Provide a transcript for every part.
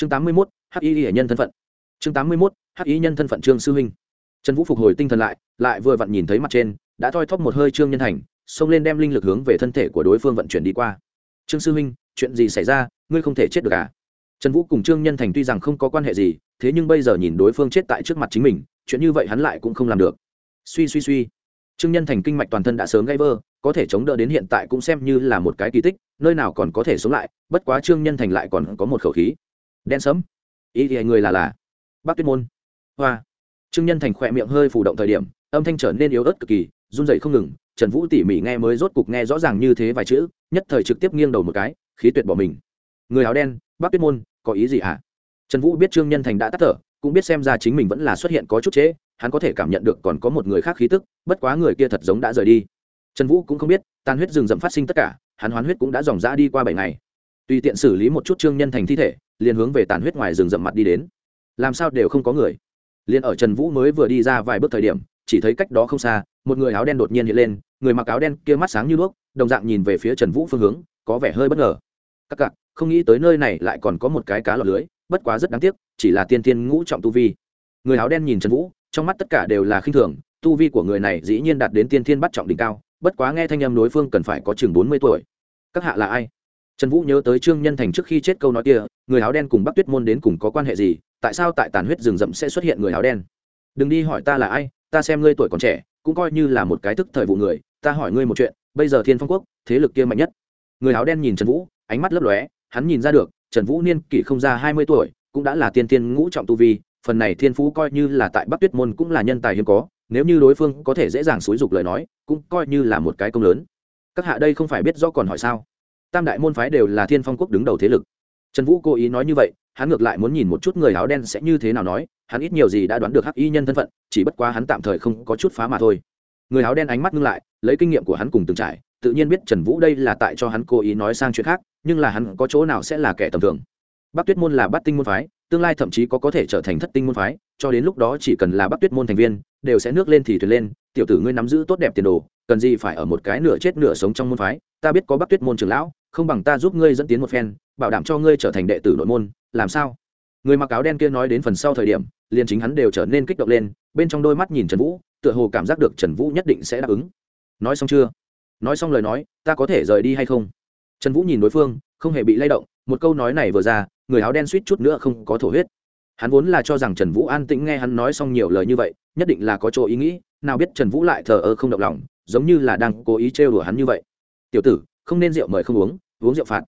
chương tám mươi mốt, hắc y hệ nhân thân phận. chương tám mươi mốt, hắc y nhân thân phận trương sư huynh. Trần vũ phục hồi tinh thần lại lại vừa vặn nhìn thấy mặt trên, đã thoi thóp một hơi trương nhân thành xông lên đem linh lực hướng về thân thể của đối phương vận chuyển đi qua. Trương sư huynh, chuyện gì xảy ra? Ngươi không thể chết được à? Trần vũ cùng trương nhân thành tuy rằng không có quan hệ gì, thế nhưng bây giờ nhìn đối phương chết tại trước mặt chính mình, chuyện như vậy hắn lại cũng không làm được. Suy suy suy. Trương nhân thành kinh mạch toàn thân đã sớm gãy vơ có thể chống đỡ đến hiện tại cũng xem như là một cái kỳ tích, nơi nào còn có thể sống lại, bất quá trương nhân thành lại còn có một khẩu khí đen sẫm. Ý thì người là là bác tuyết môn. Hoa. Trương nhân thành khỏe miệng hơi phủ động thời điểm, âm thanh trở nên yếu ớt cực kỳ, run dậy không ngừng. Trần vũ tỉ mỉ nghe mới rốt cục nghe rõ ràng như thế vài chữ, nhất thời trực tiếp nghiêng đầu một cái, khí tuyệt bỏ mình. Người áo đen bác tuyết môn, có ý gì hả? À? trần vũ biết trương nhân thành đã tắt thở, cũng biết xem ra chính mình vẫn là xuất hiện có chút trễ, hắn có thể cảm nhận được còn có một người khác khí tức, bất quá người kia thật giống đã rời đi. Trần vũ cũng không biết, tan huyết rừng rậm phát sinh tất cả, hắn hoán huyết cũng đã dòng ra đi qua bảy ngày. Tùy tiện xử lý một chút trương nhân thành thi thể liền hướng về tàn huyết ngoài rừng rậm mặt đi đến. Làm sao đều không có người. Liền ở trần vũ mới vừa đi ra vài bước thời điểm, chỉ thấy cách đó không xa, một người áo đen đột nhiên hiện lên, người mặc áo đen kia mắt sáng như đuốc, đồng dạng nhìn về phía trần vũ phương hướng, có vẻ hơi bất ngờ. Các cặc, không nghĩ tới nơi này lại còn có một cái cá lọt lưới, bất quá rất đáng tiếc, chỉ là tiên tiên ngũ trọng tu vi. Người áo đen nhìn trần vũ, trong mắt tất cả đều là khinh thường, tu vi của người này dĩ nhiên đạt đến tiên thiên bắt trọng đỉnh cao, bất quá nghe thanh âm đối phương cần phải có chừng bốn mươi tuổi. Các hạ là ai? Trần vũ nhớ tới trương nhân thành trước khi chết câu nói kia, người áo đen cùng bắc tuyết môn đến cùng có quan hệ gì, tại sao tại tàn huyết rừng rậm sẽ xuất hiện người áo đen? Đừng đi hỏi ta là ai, ta xem ngươi tuổi còn trẻ, cũng coi như là một cái thức thời vụ người, ta hỏi ngươi một chuyện, bây giờ thiên phong quốc, thế lực kia mạnh nhất. Người áo đen nhìn trần vũ, ánh mắt lấp lóe, hắn nhìn ra được, trần vũ niên kỷ không ra hai mươi tuổi, cũng đã là tiên tiên ngũ trọng tu vi, phần này thiên phú coi như là tại bắc tuyết môn cũng là nhân tài hiếm có, nếu như đối phương có thể dễ dàng xúi dục lời nói, cũng coi như là một cái công lớn. Các hạ đây không phải biết rõ còn hỏi sao? Tam đại môn phái đều là thiên phong quốc đứng đầu thế lực. Trần vũ cố ý nói như vậy, hắn ngược lại muốn nhìn một chút người áo đen sẽ như thế nào nói, hắn ít nhiều gì đã đoán được hắc y nhân thân phận, chỉ bất quá hắn tạm thời không có chút phá mà thôi. Người áo đen ánh mắt ngưng lại, lấy kinh nghiệm của hắn cùng từng trải, tự nhiên biết trần vũ đây là tại cho hắn cố ý nói sang chuyện khác, nhưng là hắn có chỗ nào sẽ là kẻ tầm thường. Bắc tuyết môn là bát tinh môn phái, tương lai thậm chí có có thể trở thành thất tinh môn phái, cho đến lúc đó chỉ cần là bắc tuyết môn thành viên, đều sẽ nước lên thì thuyền lên, tiểu tử ngươi nắm giữ tốt đẹp tiền đồ, cần gì phải ở một cái nửa chết nửa sống trong môn phái, ta biết có bắc tuyết môn trưởng lão không bằng ta giúp ngươi dẫn tiến một phen, bảo đảm cho ngươi trở thành đệ tử nội môn, làm sao? Người mặc áo đen kia nói đến phần sau thời điểm, liền chính hắn đều trở nên kích động lên, bên trong đôi mắt nhìn trần vũ, tựa hồ cảm giác được trần vũ nhất định sẽ đáp ứng. Nói xong chưa? Nói xong lời nói, ta có thể rời đi hay không? Trần vũ nhìn đối phương, không hề bị lay động, một câu nói này vừa ra, người áo đen suýt chút nữa không có thổ huyết. Hắn vốn là cho rằng trần vũ an tĩnh nghe hắn nói xong nhiều lời như vậy, nhất định là có chỗ ý nghĩ, nào biết trần vũ lại thờ ơ không động lòng, giống như là đang cố ý trêu đùa hắn như vậy. Tiểu tử, không nên rượu mời không uống uống rượu phạt.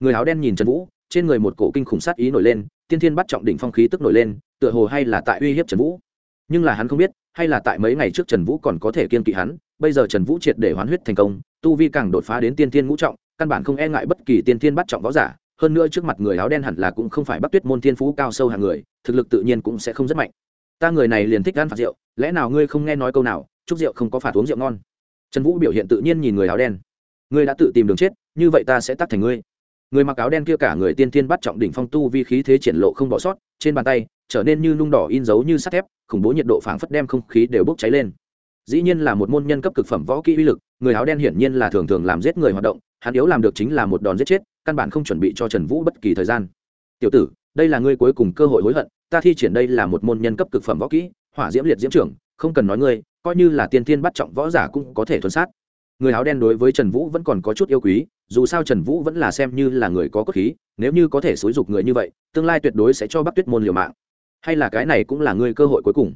Người áo đen nhìn trần vũ, trên người một cổ kinh khủng sát ý nổi lên, tiên thiên bắt trọng đỉnh phong khí tức nổi lên, tựa hồ hay là tại uy hiếp trần vũ. Nhưng là hắn không biết, hay là tại mấy ngày trước trần vũ còn có thể kiên kỵ hắn, bây giờ trần vũ triệt để hoán huyết thành công, tu vi càng đột phá đến tiên thiên ngũ trọng, căn bản không e ngại bất kỳ tiên thiên bắt trọng võ giả. Hơn nữa trước mặt người áo đen hẳn là cũng không phải bắt tuyết môn thiên phú cao sâu hàng người, thực lực tự nhiên cũng sẽ không rất mạnh. Ta người này liền thích ăn phạt rượu, lẽ nào ngươi không nghe nói câu nào, chúc rượu không có phạt uống rượu ngon? Trần vũ biểu hiện tự nhiên nhìn người áo đen. Ngươi đã tự tìm đường chết như vậy ta sẽ tắt thành ngươi. Người mặc áo đen kia cả người tiên tiên bắt trọng đỉnh phong tu vi khí thế triển lộ không bỏ sót, trên bàn tay trở nên như nung đỏ in dấu như sắt thép, khủng bố nhiệt độ phảng phất đem không khí đều bốc cháy lên. Dĩ nhiên là một môn nhân cấp cực phẩm võ kỹ uy lực, người áo đen hiển nhiên là thường thường làm giết người hoạt động, hắn yếu làm được chính là một đòn giết chết, căn bản không chuẩn bị cho trần vũ bất kỳ thời gian. Tiểu tử, đây là ngươi cuối cùng cơ hội hối hận, ta thi triển đây là một môn nhân cấp cực phẩm võ kỹ, hỏa diễm liệt diễm trưởng, không cần nói ngươi, coi như là tiên tiên bắt trọng võ giả cũng có thể thuần sát. Người áo đen đối với trần vũ vẫn còn có chút yêu quý dù sao trần vũ vẫn là xem như là người có cốt khí, nếu như có thể xúi dục người như vậy, tương lai tuyệt đối sẽ cho bắc tuyết môn liều mạng. Hay là cái này cũng là ngươi cơ hội cuối cùng.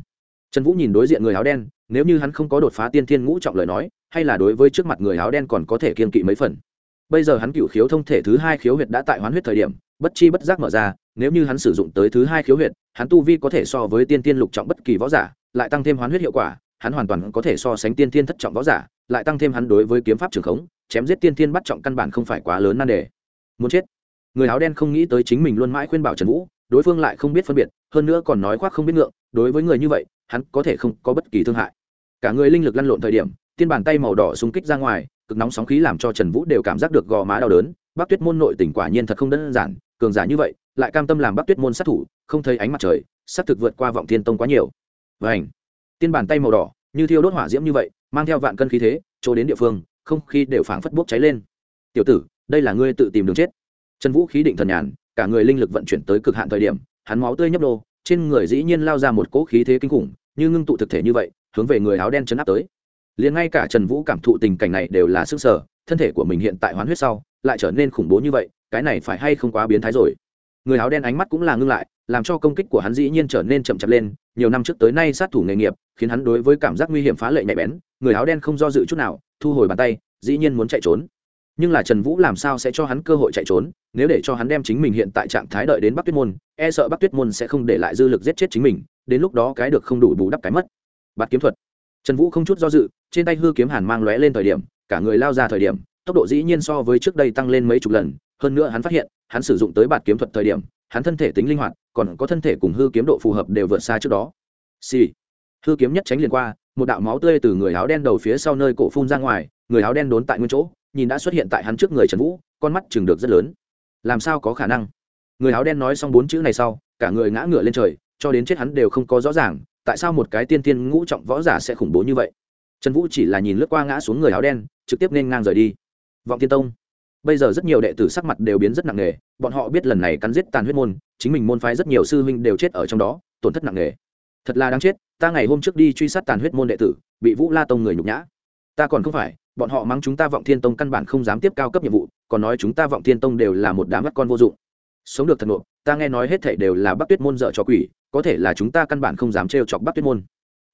Trần vũ nhìn đối diện người áo đen, nếu như hắn không có đột phá tiên thiên ngũ trọng lời nói, hay là đối với trước mặt người áo đen còn có thể kiên kỵ mấy phần. Bây giờ hắn cựu khiếu thông thể thứ hai khiếu huyệt đã tại hoán huyết thời điểm, bất chi bất giác mở ra, nếu như hắn sử dụng tới thứ hai khiếu huyệt, hắn tu vi có thể so với tiên tiên lục trọng bất kỳ võ giả, lại tăng thêm hoán huyết hiệu quả, hắn hoàn toàn có thể so sánh tiên tiên thất trọng võ giả, lại tăng thêm hắn đối với kiếm pháp trường khống chém giết tiên tiên bắt trọng căn bản không phải quá lớn nan đề. Muốn chết. Người áo đen không nghĩ tới chính mình luôn mãi khuyên bảo trần vũ, đối phương lại không biết phân biệt, hơn nữa còn nói khoác không biết ngượng, đối với người như vậy, hắn có thể không có bất kỳ thương hại. Cả người linh lực lăn lộn thời điểm, tiên bàn tay màu đỏ xung kích ra ngoài, cực nóng sóng khí làm cho trần vũ đều cảm giác được gò má đau đớn, bắc tuyết môn nội tỉnh quả nhiên thật không đơn giản, cường giả như vậy, lại cam tâm làm bắc tuyết môn sát thủ, không thấy ánh mặt trời sát thực vượt qua vọng thiên tông quá nhiều. Và ảnh tiên bàn tay màu đỏ, như thiêu đốt hỏa diễm như vậy, mang theo vạn cân khí thế, chỗ đến địa phương không khí đều phảng phất bốc cháy lên. Tiểu tử, đây là ngươi tự tìm đường chết. Trần vũ khí định thần nhàn, cả người linh lực vận chuyển tới cực hạn thời điểm, hắn máu tươi nhấp đô, trên người dĩ nhiên lao ra một cỗ khí thế kinh khủng, như ngưng tụ thực thể như vậy, hướng về người áo đen chấn áp tới. Liền ngay cả trần vũ cảm thụ tình cảnh này đều là sức sở, thân thể của mình hiện tại hoán huyết sau, lại trở nên khủng bố như vậy, cái này phải hay không quá biến thái rồi? Người áo đen ánh mắt cũng là ngưng lại, làm cho công kích của hắn dĩ nhiên trở nên chậm chạp lên. Nhiều năm trước tới nay sát thủ nghề nghiệp, khiến hắn đối với cảm giác nguy hiểm phá lệ nhạy bén, người áo đen không do dự chút nào, thu hồi bàn tay, dĩ nhiên muốn chạy trốn. Nhưng là trần vũ làm sao sẽ cho hắn cơ hội chạy trốn? Nếu để cho hắn đem chính mình hiện tại trạng thái đợi đến bắc tuyết môn e sợ bắc tuyết môn sẽ không để lại dư lực giết chết chính mình, đến lúc đó cái được không đủ bù đắp cái mất. Bạt kiếm thuật. Trần vũ không chút do dự, trên tay hư kiếm hàn mang lóe lên thời điểm, cả người lao ra thời điểm, tốc độ dĩ nhiên so với trước đây tăng lên mấy chục lần hơn nữa hắn phát hiện, hắn sử dụng tới bạt kiếm thuật thời điểm, hắn thân thể tính linh hoạt, còn có thân thể cùng hư kiếm độ phù hợp đều vượt xa trước đó. Xì、sì. hư kiếm nhất tránh liền qua, một đạo máu tươi từ người áo đen đầu phía sau nơi cổ phun ra ngoài, người áo đen đốn tại nguyên chỗ, nhìn đã xuất hiện tại hắn trước người trần vũ, con mắt chừng được rất lớn. Làm sao có khả năng? Người áo đen nói xong bốn chữ này sau, cả người ngã ngửa lên trời, cho đến chết hắn đều không có rõ ràng, tại sao một cái tiên tiên ngũ trọng võ giả sẽ khủng bố như vậy? Trần vũ chỉ là nhìn lướt qua ngã xuống người áo đen, trực tiếp nên ngang rời đi. Vọng tiên tông bây giờ rất nhiều đệ tử sắc mặt đều biến rất nặng nề, bọn họ biết lần này cắn giết tàn huyết môn, chính mình môn phái rất nhiều sư huynh đều chết ở trong đó, tổn thất nặng nề. Thật là đáng chết, ta ngày hôm trước đi truy sát tàn huyết môn đệ tử, bị vũ la tông người nhục nhã. Ta còn không phải, bọn họ mắng chúng ta vọng thiên tông căn bản không dám tiếp cao cấp nhiệm vụ, còn nói chúng ta vọng thiên tông đều là một đám mắt con vô dụng. Sống được thật nộp ta nghe nói hết thảy đều là bắc tuyết môn dợ cho quỷ, có thể là chúng ta căn bản không dám trêu chọc bắc tuyết môn.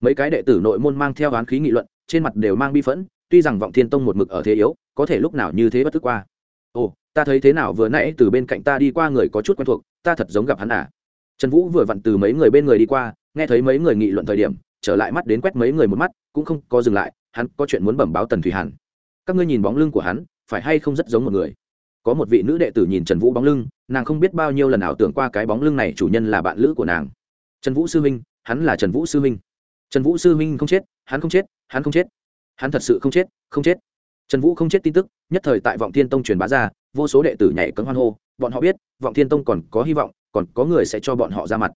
Mấy cái đệ tử nội môn mang theo oán khí nghị luận, trên mặt đều mang bi phẫn, tuy rằng vọng thiên tông một mực ở thế yếu, có thể lúc nào như thế bất tức qua ồ, ta thấy thế nào vừa nãy từ bên cạnh ta đi qua người có chút quen thuộc, ta thật giống gặp hắn à? Trần vũ vừa vặn từ mấy người bên người đi qua, nghe thấy mấy người nghị luận thời điểm, trở lại mắt đến quét mấy người một mắt, cũng không có dừng lại, hắn có chuyện muốn bẩm báo tần thủy hàn. Các ngươi nhìn bóng lưng của hắn, phải hay không rất giống một người? Có một vị nữ đệ tử nhìn trần vũ bóng lưng, nàng không biết bao nhiêu lần ảo tưởng qua cái bóng lưng này chủ nhân là bạn lữ của nàng. Trần vũ sư minh hắn là trần vũ sư minh trần vũ sư minh không chết, hắn không chết, hắn không chết. Hắn thật sự không chết không chết trần vũ không chết tin tức, nhất thời tại vọng thiên tông truyền bá ra, vô số đệ tử nhảy cấm hoan hô, bọn họ biết, vọng thiên tông còn có hy vọng, còn có người sẽ cho bọn họ ra mặt.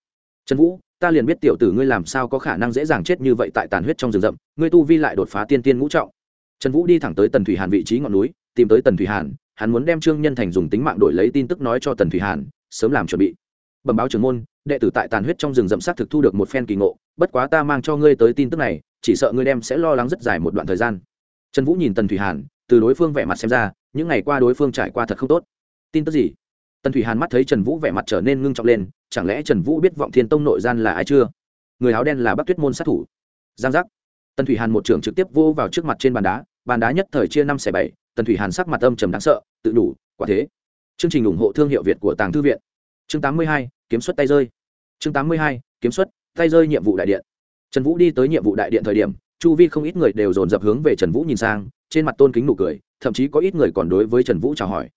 Trần vũ, ta liền biết tiểu tử ngươi làm sao có khả năng dễ dàng chết như vậy tại tàn huyết trong rừng rậm, ngươi tu vi lại đột phá tiên tiên ngũ trọng. Trần vũ đi thẳng tới tần thủy hàn vị trí ngọn núi, tìm tới tần thủy hàn, hắn muốn đem trương nhân thành dùng tính mạng đổi lấy tin tức nói cho tần thủy hàn, sớm làm chuẩn bị. Bẩm báo trưởng môn, đệ tử tại tàn huyết trong rừng rậm sát thực thu được một phen kỳ ngộ, bất quá ta mang cho ngươi tới tin tức này, chỉ sợ ngươi đem sẽ lo lắng rất dài một đoạn thời gian trần vũ nhìn tần thủy hàn, từ đối phương vẻ mặt xem ra, những ngày qua đối phương trải qua thật không tốt. Tin tức gì? Tần thủy hàn mắt thấy trần vũ vẻ mặt trở nên ngưng trọng lên, chẳng lẽ trần vũ biết vọng thiên tông nội gian là ai chưa? Người áo đen là bắc tuyết môn sát thủ. Giang giác. Tần thủy hàn một trưởng trực tiếp vô vào trước mặt trên bàn đá bàn đá nhất thời chia năm xẻ bảy, tần thủy hàn sắc mặt âm trầm đáng sợ, tự đủ, quả thế. Chương trình ủng hộ thương hiệu việt của tàng thư viện. Chương tám mươi hai, kiếm xuất tay rơi. Chương tám mươi hai, kiếm xuất, tay rơi nhiệm vụ đại điện. Trần vũ đi tới nhiệm vụ đại điện thời điểm chu vi không ít người đều dồn dập hướng về trần vũ nhìn sang trên mặt tôn kính nụ cười thậm chí có ít người còn đối với trần vũ chào hỏi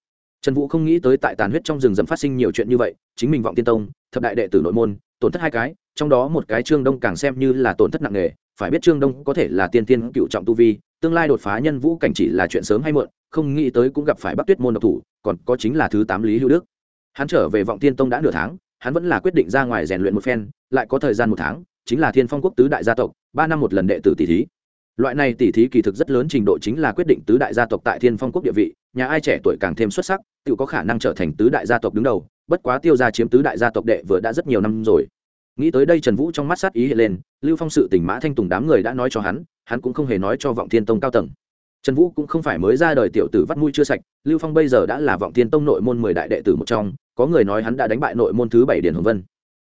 trần vũ không nghĩ tới tại tàn huyết trong rừng rậm phát sinh nhiều chuyện như vậy chính mình vọng tiên tông thập đại đệ tử nội môn tổn thất hai cái trong đó một cái trương đông càng xem như là tổn thất nặng nề phải biết trương đông có thể là tiên tiên cựu trọng tu vi tương lai đột phá nhân vũ cảnh chỉ là chuyện sớm hay muộn không nghĩ tới cũng gặp phải bắc tuyết môn độc thủ còn có chính là thứ tám lý hữu đức hắn trở về vọng tiên tông đã nửa tháng hắn vẫn là quyết định ra ngoài rèn luyện một phen lại có thời gian một tháng chính là thiên phong quốc tứ đại gia tộc ba năm một lần đệ tử tỷ thí. Loại này tỷ thí kỳ thực rất lớn trình độ chính là quyết định tứ đại gia tộc tại thiên phong quốc địa vị, nhà ai trẻ tuổi càng thêm xuất sắc tự có khả năng trở thành tứ đại gia tộc đứng đầu, bất quá tiêu gia chiếm tứ đại gia tộc đệ vừa đã rất nhiều năm rồi. Nghĩ tới đây trần vũ trong mắt sát ý hiện lên, lưu phong sự tỉnh mã thanh tùng đám người đã nói cho hắn hắn cũng không hề nói cho vọng thiên tông cao tầng. Trần vũ cũng không phải mới ra đời tiểu tử vắt mũi chưa sạch, lưu phong bây giờ đã là vọng thiên tông nội môn mười đại đệ tử một trong, có người nói hắn đã đánh bại nội môn thứ bảy điển hồng vân.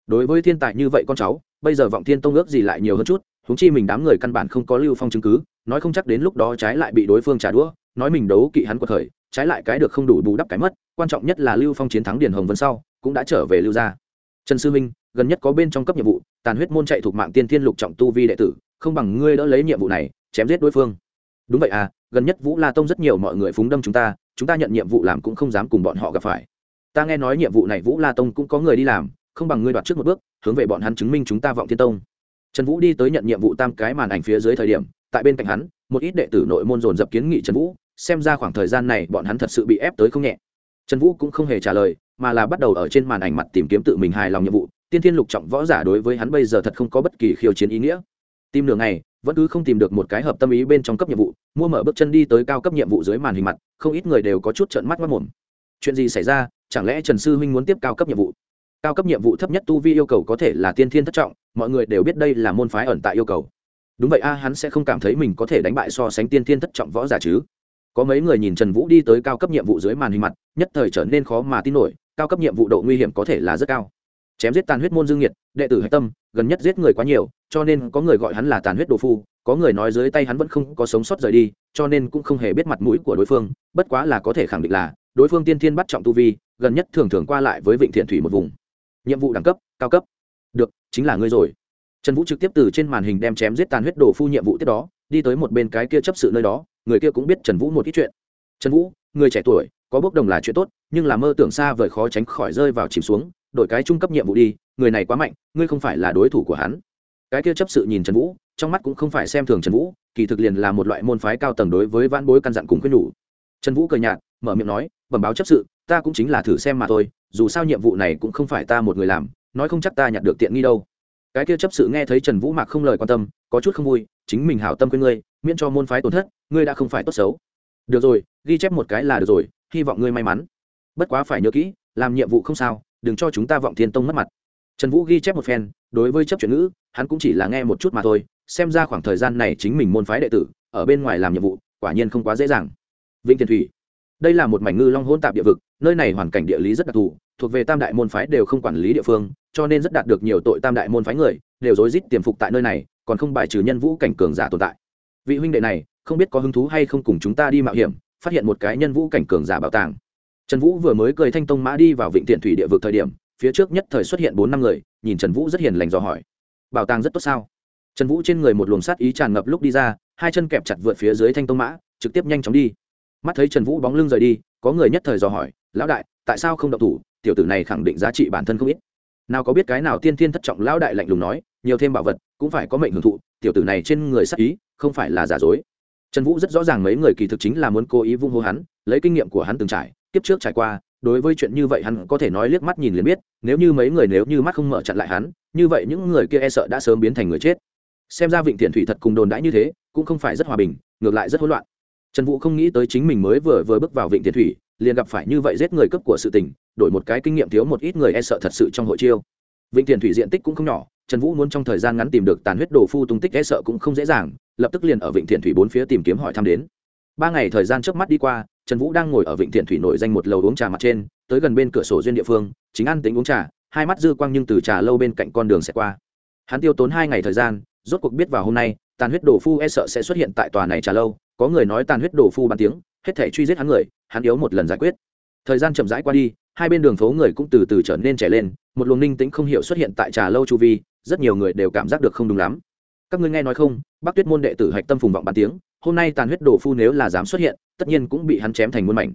Đối với thiên tài như vậy con cháu, bây giờ vọng thiên tông ước gì lại nhiều hơn chút huống chi mình đám người căn bản không có lưu phong chứng cứ, nói không chắc đến lúc đó trái lại bị đối phương trả đũa, nói mình đấu kỵ hắn của thời trái lại cái được không đủ bù đắp cái mất, quan trọng nhất là lưu phong chiến thắng điền hồng vân sau, cũng đã trở về lưu gia. Trần sư minh, gần nhất có bên trong cấp nhiệm vụ, tàn huyết môn chạy thuộc mạng tiên thiên lục trọng tu vi đệ tử, không bằng ngươi đỡ lấy nhiệm vụ này, chém giết đối phương. Đúng vậy à gần nhất vũ la tông rất nhiều mọi người phúng đâm chúng ta chúng ta nhận nhiệm vụ làm cũng không dám cùng bọn họ gặp phải. Ta nghe nói nhiệm vụ này vũ la tông cũng có người đi làm, không bằng ngươi đoạt trước một bước, hướng về bọn hắn chứng minh chúng ta vọng thiên tông trần vũ đi tới nhận nhiệm vụ tam cái màn ảnh phía dưới thời điểm, tại bên cạnh hắn, một ít đệ tử nội môn dồn dập kiến nghị trần vũ, xem ra khoảng thời gian này bọn hắn thật sự bị ép tới không nhẹ. Trần vũ cũng không hề trả lời, mà là bắt đầu ở trên màn ảnh mặt tìm kiếm tự mình hài lòng nhiệm vụ, tiên thiên lục trọng võ giả đối với hắn bây giờ thật không có bất kỳ khiêu chiến ý nghĩa. Tìm đường này vẫn cứ không tìm được một cái hợp tâm ý bên trong cấp nhiệm vụ, mua mở bước chân đi tới cao cấp nhiệm vụ dưới màn hình mặt, không ít người đều có chút trợn mắt mất mồm. Chuyện gì xảy ra? Chẳng lẽ trần sư huynh muốn tiếp cao cấp nhiệm vụ? Cao cấp nhiệm vụ thấp nhất tu vi yêu cầu có thể là tiên thiên thất trọng, mọi người đều biết đây là môn phái ẩn tại yêu cầu. Đúng vậy a, hắn sẽ không cảm thấy mình có thể đánh bại so sánh tiên thiên thất trọng võ giả chứ. Có mấy người nhìn trần vũ đi tới cao cấp nhiệm vụ dưới màn hình mặt, nhất thời trở nên khó mà tin nổi, cao cấp nhiệm vụ độ nguy hiểm có thể là rất cao. Chém giết tàn huyết môn dương nhiệt, đệ tử hạch tâm, gần nhất giết người quá nhiều, cho nên có người gọi hắn là tàn huyết đồ phu, có người nói dưới tay hắn vẫn không có sống sót rời đi, cho nên cũng không hề biết mặt mũi của đối phương, bất quá là có thể khẳng định là, đối phương tiên thiên bắt trọng tu vi, gần nhất thường thường qua lại với vịnh thiện thủy một vùng nhiệm vụ đẳng cấp, cao cấp. Được, chính là ngươi rồi. Trần vũ trực tiếp từ trên màn hình đem chém giết tàn huyết đồ phu nhiệm vụ tiếp đó, đi tới một bên cái kia chấp sự nơi đó, người kia cũng biết trần vũ một ít chuyện. Trần vũ, người trẻ tuổi, có bốc đồng là chuyện tốt, nhưng là mơ tưởng xa vời khó tránh khỏi rơi vào chìm xuống, đổi cái trung cấp nhiệm vụ đi, người này quá mạnh, ngươi không phải là đối thủ của hắn. Cái kia chấp sự nhìn trần vũ, trong mắt cũng không phải xem thường trần vũ, kỳ thực liền là một loại môn phái cao tầng đối với vãn bối căn dặn cùng khuyên nhủ. Trần vũ cười nhạt, mở miệng nói, bẩm báo chấp sự ta cũng chính là thử xem mà thôi, dù sao nhiệm vụ này cũng không phải ta một người làm, nói không chắc ta nhặt được tiện nghi đâu. Cái kia chấp sự nghe thấy trần vũ mạc không lời quan tâm, có chút không vui, chính mình hảo tâm quên ngươi, miễn cho môn phái tổn thất, ngươi đã không phải tốt xấu. Được rồi, ghi chép một cái là được rồi, hy vọng ngươi may mắn. Bất quá phải nhớ kỹ, làm nhiệm vụ không sao, đừng cho chúng ta vọng thiên tông mất mặt. Trần vũ ghi chép một phen, đối với chấp chuyển ngữ, hắn cũng chỉ là nghe một chút mà thôi, xem ra khoảng thời gian này chính mình môn phái đệ tử, ở bên ngoài làm nhiệm vụ, quả nhiên không quá dễ dàng. Vĩnh thiền thủy, đây là một mảnh ngư long hôn tạp địa vực nơi này hoàn cảnh địa lý rất đặc thù, thuộc về tam đại môn phái đều không quản lý địa phương, cho nên rất đạt được nhiều tội tam đại môn phái người, đều rối rít tiềm phục tại nơi này, còn không bài trừ nhân vũ cảnh cường giả tồn tại. Vị huynh đệ này, không biết có hứng thú hay không cùng chúng ta đi mạo hiểm, phát hiện một cái nhân vũ cảnh cường giả bảo tàng. Trần vũ vừa mới cười thanh tông mã đi vào vịnh thiện thủy địa vực thời điểm, phía trước nhất thời xuất hiện bốn năm người, nhìn trần vũ rất hiền lành dò hỏi. Bảo tàng rất tốt sao? Trần vũ trên người một luồng sát ý tràn ngập lúc đi ra, hai chân kẹp chặt vượt phía dưới thanh tông mã, trực tiếp nhanh chóng đi. Mắt thấy trần vũ bóng lưng rời đi có người nhất thời dò hỏi, lão đại, tại sao không động thủ? Tiểu tử này khẳng định giá trị bản thân không ít. Nào có biết cái nào tiên thiên thất trọng lão đại lạnh lùng nói, nhiều thêm bảo vật, cũng phải có mệnh hưởng thụ, tiểu tử này trên người sắc ý, không phải là giả dối. Trần vũ rất rõ ràng mấy người kỳ thực chính là muốn cố ý vung hô hắn, lấy kinh nghiệm của hắn từng trải, kiếp trước trải qua, đối với chuyện như vậy hắn có thể nói liếc mắt nhìn liền biết, nếu như mấy người nếu như mắt không mở chặn lại hắn, như vậy những người kia e sợ đã sớm biến thành người chết. Xem ra vịnh thiện thủy thật cùng đồn đãi như thế, cũng không phải rất hòa bình, ngược lại rất hỗn loạn trần vũ không nghĩ tới chính mình mới vừa vừa bước vào vịnh thiện thủy, liền gặp phải như vậy giết người cấp của sự tình, đổi một cái kinh nghiệm thiếu một ít người e sợ thật sự trong hội chiêu. Vịnh thiện thủy diện tích cũng không nhỏ, trần vũ muốn trong thời gian ngắn tìm được tàn huyết đồ phu tung tích e sợ cũng không dễ dàng, lập tức liền ở vịnh thiện thủy bốn phía tìm kiếm hỏi thăm đến. Ba ngày thời gian trước mắt đi qua, trần vũ đang ngồi ở vịnh thiện thủy nổi danh một lầu uống trà mặt trên, tới gần bên cửa sổ duyên địa phương, chính ăn tính uống trà, hai mắt dư quang nhưng từ trà lâu bên cạnh con đường sẽ qua. Hắn tiêu tốn hai ngày thời gian, rốt cuộc biết vào hôm nay, tàn huyết đồ phu e sợ sẽ xuất hiện tại tòa này trà lâu có người nói tàn huyết đổ phu bàn tiếng, hết thể truy giết hắn người, hắn yếu một lần giải quyết. Thời gian chậm rãi qua đi, hai bên đường phố người cũng từ từ trở nên trẻ lên, một luồng ninh tĩnh không hiểu xuất hiện tại trà lâu chu vi, rất nhiều người đều cảm giác được không đúng lắm. Các ngươi nghe nói không bác tuyết môn đệ tử hạch tâm phùng vọng bàn tiếng, hôm nay tàn huyết đổ phu nếu là dám xuất hiện, tất nhiên cũng bị hắn chém thành muôn mảnh.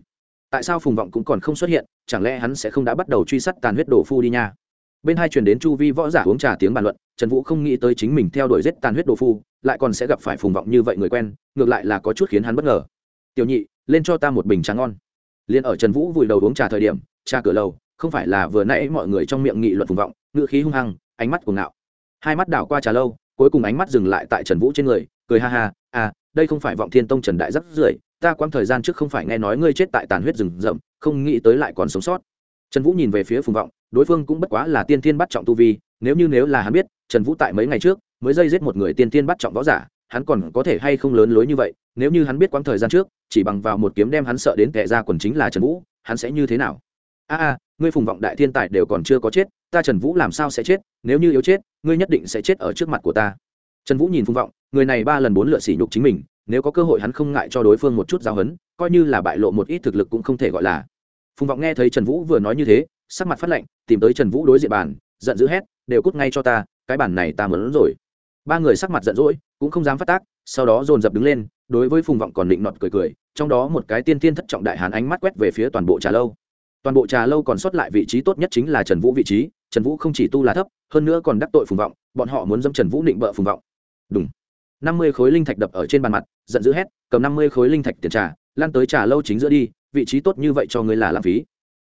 Tại sao phùng vọng cũng còn không xuất hiện, chẳng lẽ hắn sẽ không đã bắt đầu truy sát tàn huyết đổ phu đi nha? Bên hai truyền đến chu vi võ giả uống trà tiếng bàn luận, trần vũ không nghĩ tới chính mình theo đuổi giết tàn huyết đổ phu lại còn sẽ gặp phải phùng vọng như vậy người quen, ngược lại là có chút khiến hắn bất ngờ. Tiểu nhị, lên cho ta một bình trà ngon. Liền ở trần vũ vùi đầu uống trà thời điểm, trà cửa lầu, không phải là vừa nãy mọi người trong miệng nghị luận phùng vọng, ngữ khí hung hăng, ánh mắt cuồng ngạo. Hai mắt đảo qua trà lâu, cuối cùng ánh mắt dừng lại tại trần vũ trên người, cười ha ha à đây không phải vọng thiên tông trần đại rất rưởi ta quãng thời gian trước không phải nghe nói ngươi chết tại tàn huyết rừng rậm, không nghĩ tới lại còn sống sót. Trần vũ nhìn về phía phùng vọng, đối phương cũng bất quá là tiên thiên bắt trọng tu vi, nếu như nếu là hắn biết, trần vũ tại mấy ngày trước mới dây giết một người tiên tiên bắt trọng võ giả, hắn còn có thể hay không lớn lối như vậy, nếu như hắn biết quãng thời gian trước, chỉ bằng vào một kiếm đem hắn sợ đến tệ ra quần chính là trần vũ, hắn sẽ như thế nào? A a, ngươi phùng vọng đại thiên tài đều còn chưa có chết, ta trần vũ làm sao sẽ chết, nếu như yếu chết, ngươi nhất định sẽ chết ở trước mặt của ta. Trần vũ nhìn phùng vọng, người này ba lần bốn lựa sỉ nhục chính mình, nếu có cơ hội hắn không ngại cho đối phương một chút giáo hấn coi như là bại lộ một ít thực lực cũng không thể gọi là. Phùng vọng nghe thấy trần vũ vừa nói như thế, sắc mặt phát lạnh, tìm tới trần vũ đối diện bàn, giận dữ hét, đều cút ngay cho ta, cái bản này ta mớn rồi ba người sắc mặt giận dỗi, cũng không dám phát tác, sau đó dồn dập đứng lên, đối với phùng vọng còn định nọt cười cười, trong đó một cái tiên tiên thất trọng đại hán ánh mắt quét về phía toàn bộ trà lâu. Toàn bộ trà lâu còn sót lại vị trí tốt nhất chính là trần vũ vị trí, trần vũ không chỉ tu là thấp, hơn nữa còn đắc tội phùng vọng, bọn họ muốn dâm trần vũ định bợ phùng vọng. Đúng năm mươi khối linh thạch đập ở trên bàn mặt, giận dữ hét, cầm năm mươi khối linh thạch tiền trà lan tới trà lâu chính giữa đi, vị trí tốt như vậy cho người là lãng phí.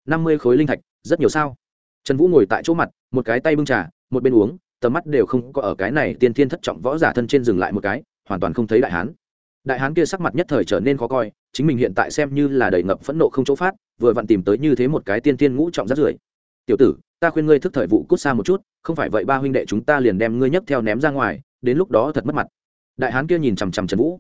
Năm mươi khối linh thạch, rất nhiều sao? Trần vũ ngồi tại chỗ mặt, một cái tay bưng trà, một bên uống tầm mắt đều không có ở cái này tiên thiên thất trọng võ giả thân trên dừng lại một cái, hoàn toàn không thấy đại hán. Đại hán kia sắc mặt nhất thời trở nên khó coi, chính mình hiện tại xem như là đầy ngập phẫn nộ không chỗ phát, vừa vặn tìm tới như thế một cái tiên thiên ngũ trọng rất rưởi. Tiểu tử, ta khuyên ngươi thức thời vụ cút xa một chút, không phải vậy ba huynh đệ chúng ta liền đem ngươi nhấc theo ném ra ngoài, đến lúc đó thật mất mặt. Đại hán kia nhìn chằm chằm trần vũ.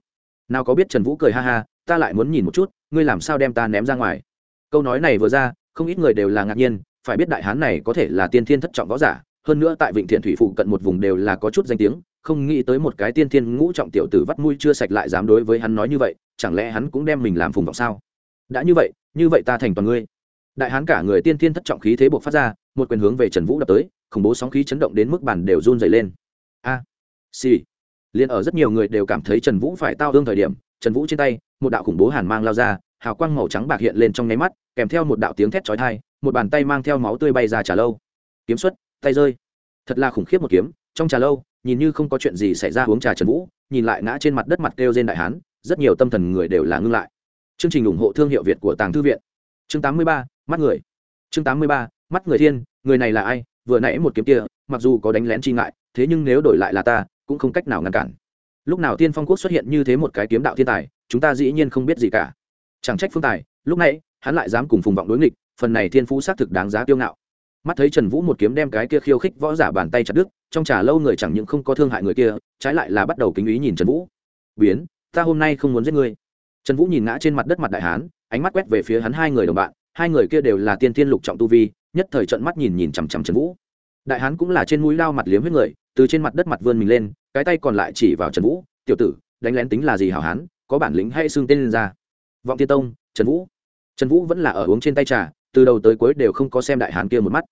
Nào có biết trần vũ cười ha ha, ta lại muốn nhìn một chút, ngươi làm sao đem ta ném ra ngoài? Câu nói này vừa ra, không ít người đều là ngạc nhiên, phải biết đại hán này có thể là tiên thiên thất trọng võ giả hơn nữa tại vịnh thiện thủy phụ cận một vùng đều là có chút danh tiếng không nghĩ tới một cái tiên thiên ngũ trọng tiểu tử vắt mũi chưa sạch lại dám đối với hắn nói như vậy chẳng lẽ hắn cũng đem mình làm phùng vọng sao? Đã như vậy như vậy ta thành toàn ngươi. Đại hán cả người tiên thiên thất trọng khí thế buộc phát ra một quyền hướng về trần vũ đập tới khủng bố sóng khí chấn động đến mức bàn đều run dày lên. A à, liền ở rất nhiều người đều cảm thấy trần vũ phải tao hương thời điểm trần vũ trên tay một đạo khủng bố hàn mang lao ra hào quang màu trắng bạc hiện lên trong nháy mắt kèm theo một đạo tiếng thét chói thai một bàn tay mang theo máu tươi bay ra trả lâu. Kiếm xuất tay rơi. Thật là khủng khiếp một kiếm trong trà lâu nhìn như không có chuyện gì xảy ra uống trà trần vũ nhìn lại ngã trên mặt đất mặt kêu trên đại hán rất nhiều tâm thần người đều là ngưng lại. Chương trình ủng hộ thương hiệu việt của tàng thư viện. Chương 83, mắt người. Chương 83, mắt người thiên người này là ai? Vừa nãy một kiếm kia mặc dù có đánh lén chi ngại thế nhưng nếu đổi lại là ta cũng không cách nào ngăn cản. Lúc nào tiên phong quốc xuất hiện như thế một cái kiếm đạo thiên tài chúng ta dĩ nhiên không biết gì cả. Chẳng trách phương tài lúc nãy hắn lại dám cùng phùng vọng đối nghịch phần này thiên phú xác thực đáng giá tiêu ngạo mắt thấy trần vũ một kiếm đem cái kia khiêu khích võ giả bàn tay chặt đứt, trong trà lâu người chẳng những không có thương hại người kia, trái lại là bắt đầu kính ý nhìn trần vũ. Biến, ta hôm nay không muốn giết ngươi. Trần vũ nhìn ngã trên mặt đất mặt đại hán, ánh mắt quét về phía hắn hai người đồng bạn, hai người kia đều là tiên thiên lục trọng tu vi, nhất thời trận mắt nhìn nhìn chằm chằm trần vũ. Đại hán cũng là trên mũi lao mặt liếm huyết người, từ trên mặt đất mặt vươn mình lên, cái tay còn lại chỉ vào trần vũ, tiểu tử, đánh lén tính là gì hảo hán, có bản lĩnh hay xưng tên lên ra? Vọng tiên tông, trần vũ. Trần vũ vẫn là ở uống trên tay trà từ đầu tới cuối đều không có xem đại hán kia một mắt.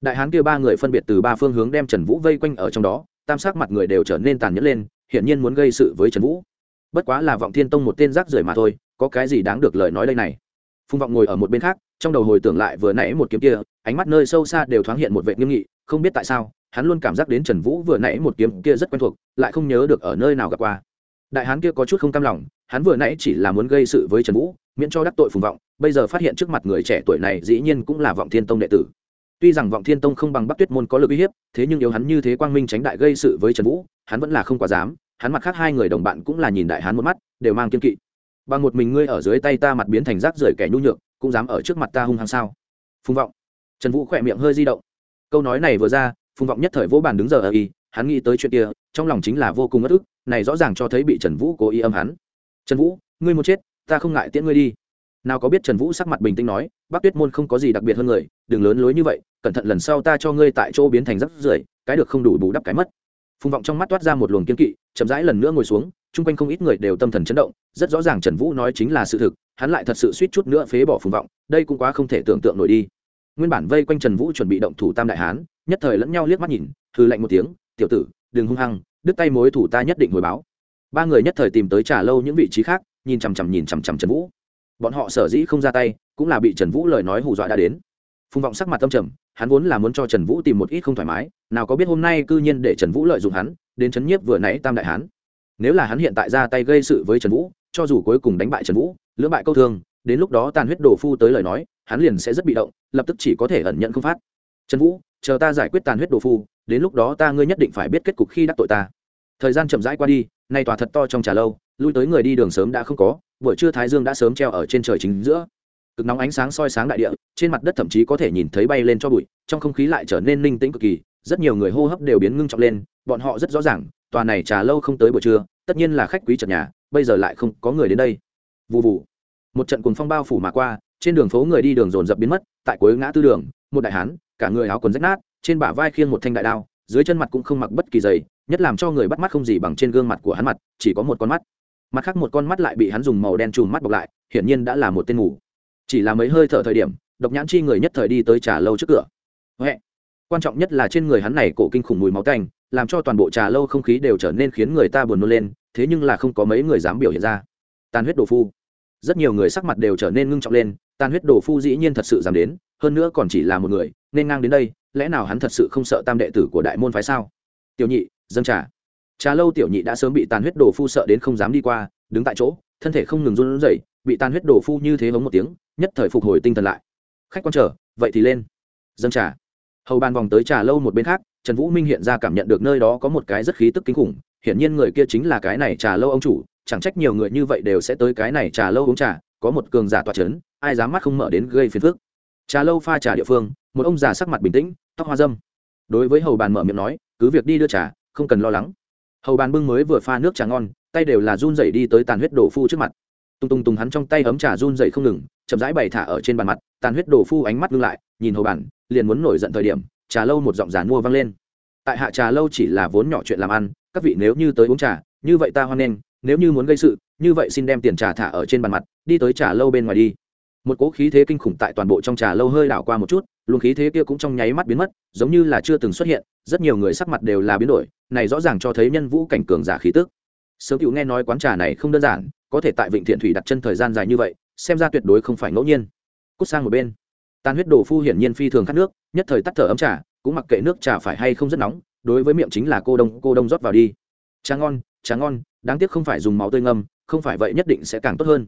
Đại hán kia ba người phân biệt từ ba phương hướng đem trần vũ vây quanh ở trong đó, tam sắc mặt người đều trở nên tàn nhẫn lên, hiển nhiên muốn gây sự với trần vũ. Bất quá là vọng thiên tông một tên rác rưởi mà thôi, có cái gì đáng được lời nói đây này? Phùng vọng ngồi ở một bên khác, trong đầu hồi tưởng lại vừa nãy một kiếm kia, ánh mắt nơi sâu xa đều thoáng hiện một vệ nghiêm nghị, không biết tại sao, hắn luôn cảm giác đến trần vũ vừa nãy một kiếm kia rất quen thuộc, lại không nhớ được ở nơi nào gặp qua. Đại hán kia có chút không cam lòng, hắn vừa nãy chỉ là muốn gây sự với trần vũ, miễn cho đắc tội phùng vọng bây giờ phát hiện trước mặt người trẻ tuổi này dĩ nhiên cũng là vọng thiên tông đệ tử. Tuy rằng vọng thiên tông không bằng bắc tuyết môn có lực uy hiếp, thế nhưng yếu hắn như thế quang minh tránh đại gây sự với trần vũ, hắn vẫn là không quá dám, hắn mặt khác hai người đồng bạn cũng là nhìn đại hắn một mắt, đều mang kiên kỵ. Bằng một mình ngươi ở dưới tay ta mặt biến thành rác rưởi kẻ nhu nhược, cũng dám ở trước mặt ta hung hăng sao? Phùng vọng. Trần vũ khỏe miệng hơi di động. Câu nói này vừa ra, phùng vọng nhất thời vỗ bàn đứng giờ ở y, hắn nghĩ tới chuyện kia, trong lòng chính là vô cùng ngất ức, này rõ ràng cho thấy bị trần vũ cố ý âm hắn. Trần vũ, ngươi muốn chết, ta không ngại tiễn ngươi đi nào có biết trần vũ sắc mặt bình tĩnh nói, bác tuyết môn không có gì đặc biệt hơn người, đừng lớn lối như vậy, cẩn thận lần sau ta cho ngươi tại chỗ biến thành rắc rưởi, cái được không đủ bù đắp cái mất. Phùng vọng trong mắt toát ra một luồng kiên kỵ, chậm rãi lần nữa ngồi xuống, chung quanh không ít người đều tâm thần chấn động, rất rõ ràng trần vũ nói chính là sự thực, hắn lại thật sự suýt chút nữa phế bỏ phùng vọng, đây cũng quá không thể tưởng tượng nổi đi. Nguyên bản vây quanh trần vũ chuẩn bị động thủ tam đại hán, nhất thời lẫn nhau liếc mắt nhìn hư lạnh một tiếng, tiểu tử, đừng hung hăng, đứt tay mối thủ ta nhất định hồi báo. Ba người nhất thời tìm tới trả lâu những vị trí khác, nhìn chằm chằm nhìn chằm chằm trần vũ bọn họ sở dĩ không ra tay, cũng là bị trần vũ lời nói hù dọa đã đến. Phùng vọng sắc mặt tâm trầm, hắn vốn là muốn cho trần vũ tìm một ít không thoải mái, nào có biết hôm nay cư nhiên để trần vũ lợi dụng hắn, đến chấn nhiếp vừa nãy tam đại hán. Nếu là hắn hiện tại ra tay gây sự với trần vũ, cho dù cuối cùng đánh bại trần vũ, lưỡng bại câu thương, đến lúc đó tàn huyết đồ phu tới lời nói, hắn liền sẽ rất bị động, lập tức chỉ có thể ẩn nhận không phát. Trần vũ, chờ ta giải quyết tàn huyết đồ phu, đến lúc đó ta ngươi nhất định phải biết kết cục khi đắc tội ta. Thời gian chậm rãi qua đi, nay tòa thật to trong trà lâu, lui tới người đi đường sớm đã không có buổi trưa thái dương đã sớm treo ở trên trời chính giữa. Cực nóng ánh sáng soi sáng đại địa, trên mặt đất thậm chí có thể nhìn thấy bay lên cho bụi, trong không khí lại trở nên ninh tĩnh cực kỳ, rất nhiều người hô hấp đều biến ngưng trọng lên, bọn họ rất rõ ràng, tòa này trà lâu không tới buổi trưa, tất nhiên là khách quý trật nhà, bây giờ lại không có người đến đây. Vụ vụ một trận cuồng phong bao phủ mà qua, trên đường phố người đi đường dồn dập biến mất, tại cuối ngã tư đường, một đại hán, cả người áo quần rách nát, trên bả vai khiêng một thanh đại đao, dưới chân mặt cũng không mặc bất kỳ giày, nhất làm cho người bắt mắt không gì bằng trên gương mặt của hắn mặt, chỉ có một con mắt mặt khác một con mắt lại bị hắn dùng màu đen chùm mắt bọc lại, hiển nhiên đã là một tên ngủ chỉ là mấy hơi thở thời điểm, độc nhãn chi người nhất thời đi tới trà lâu trước cửa. Huệ. quan trọng nhất là trên người hắn này cổ kinh khủng mùi máu tanh, làm cho toàn bộ trà lâu không khí đều trở nên khiến người ta buồn nôn lên, thế nhưng là không có mấy người dám biểu hiện ra. Tàn huyết đồ phu. Rất nhiều người sắc mặt đều trở nên ngưng trọng lên, tàn huyết đồ phu dĩ nhiên thật sự dám đến, hơn nữa còn chỉ là một người, nên ngang đến đây, lẽ nào hắn thật sự không sợ tam đệ tử của đại môn phái sao? Tiểu nhị, dâng trà trà lâu tiểu nhị đã sớm bị tàn huyết đồ phu sợ đến không dám đi qua, đứng tại chỗ, thân thể không ngừng run rẩy, bị tàn huyết đồ phu như thế hống một tiếng, nhất thời phục hồi tinh thần lại. Khách quan trở vậy thì lên. Dâng trà. Hầu bàn vòng tới trà lâu một bên khác, trần vũ minh hiện ra cảm nhận được nơi đó có một cái rất khí tức kinh khủng, hiển nhiên người kia chính là cái này trà lâu ông chủ, chẳng trách nhiều người như vậy đều sẽ tới cái này trà lâu uống trà, có một cường giả toa c h ấ n ai dám mắt không mở đến gây phiền phức. Trà lâu pha trà địa phương, một ông già sắc mặt bình tĩnh, tóc hoa dâm. Đối với hầu bàn mở miệng nói, cứ việc đi đưa trà, không cần lo lắng hầu bàn bưng mới vừa pha nước trà ngon, tay đều là run rẩy đi tới tàn huyết đổ phu trước mặt. Tung tung tung hắn trong tay ấm trà run rẩy không ngừng, chậm rãi bày thả ở trên bàn mặt, tàn huyết đổ phu ánh mắt ngưng lại, nhìn hầu bàn, liền muốn nổi giận thời điểm, trà lâu một giọng giàn mua vang lên. Tại hạ trà lâu chỉ là vốn nhỏ chuyện làm ăn, các vị nếu như tới uống trà, như vậy ta hoan nghênh, nếu như muốn gây sự, như vậy xin đem tiền trà thả ở trên bàn mặt, đi tới trà lâu bên ngoài đi một cỗ khí thế kinh khủng tại toàn bộ trong trà lâu hơi đảo qua một chút, luồng khí thế kia cũng trong nháy mắt biến mất, giống như là chưa từng xuất hiện, rất nhiều người sắc mặt đều là biến đổi, này rõ ràng cho thấy nhân vũ cảnh cường giả khí tức. Sớm cựu nghe nói quán trà này không đơn giản, có thể tại vịnh thiện thủy đặt chân thời gian dài như vậy, xem ra tuyệt đối không phải ngẫu nhiên. Cút sang một bên. Tan huyết đồ phu hiển nhiên phi thường khát nước, nhất thời tắt thở ấm trà, cũng mặc kệ nước trà phải hay không rất nóng, đối với miệng chính là cô đông cô đông rót vào đi. Trà ngon trà ngon, đáng tiếc không phải dùng máu tươi ngâm, không phải vậy nhất định sẽ càng tốt hơn.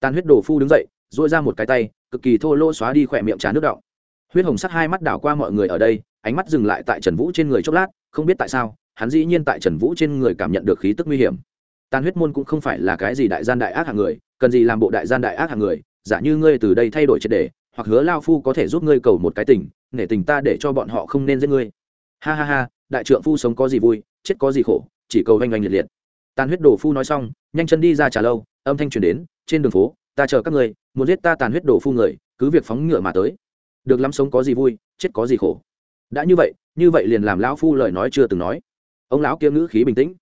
Tan huyết đồ phu đứng dậy dội ra một cái tay, cực kỳ thô lỗ xóa đi khỏe miệng trà nước đọng. Huyết hồng sắc hai mắt đảo qua mọi người ở đây, ánh mắt dừng lại tại trần vũ trên người chốc lát, không biết tại sao, hắn dĩ nhiên tại trần vũ trên người cảm nhận được khí tức nguy hiểm. Tàn huyết môn cũng không phải là cái gì đại gian đại ác hạng người, cần gì làm bộ đại gian đại ác hạng người, giả như ngươi từ đây thay đổi triệt đề hoặc hứa lao phu có thể giúp ngươi cầu một cái tình, nể tình ta để cho bọn họ không nên giết ngươi. Ha ha ha, đại trượng phu sống có gì vui, chết có gì khổ, chỉ cầu oanh oanh liệt liệt. Tàn huyết đồ phu nói xong, nhanh chân đi ra trả lâu, âm thanh truyền đến, trên đường phố ta chờ các ngươi, muốn giết ta tàn huyết đổ phu người, cứ việc phóng ngựa mà tới. Được lắm sống có gì vui, chết có gì khổ. Đã như vậy như vậy liền làm lão phu lời nói chưa từng nói. Ông lão kia ngữ khí bình tĩnh.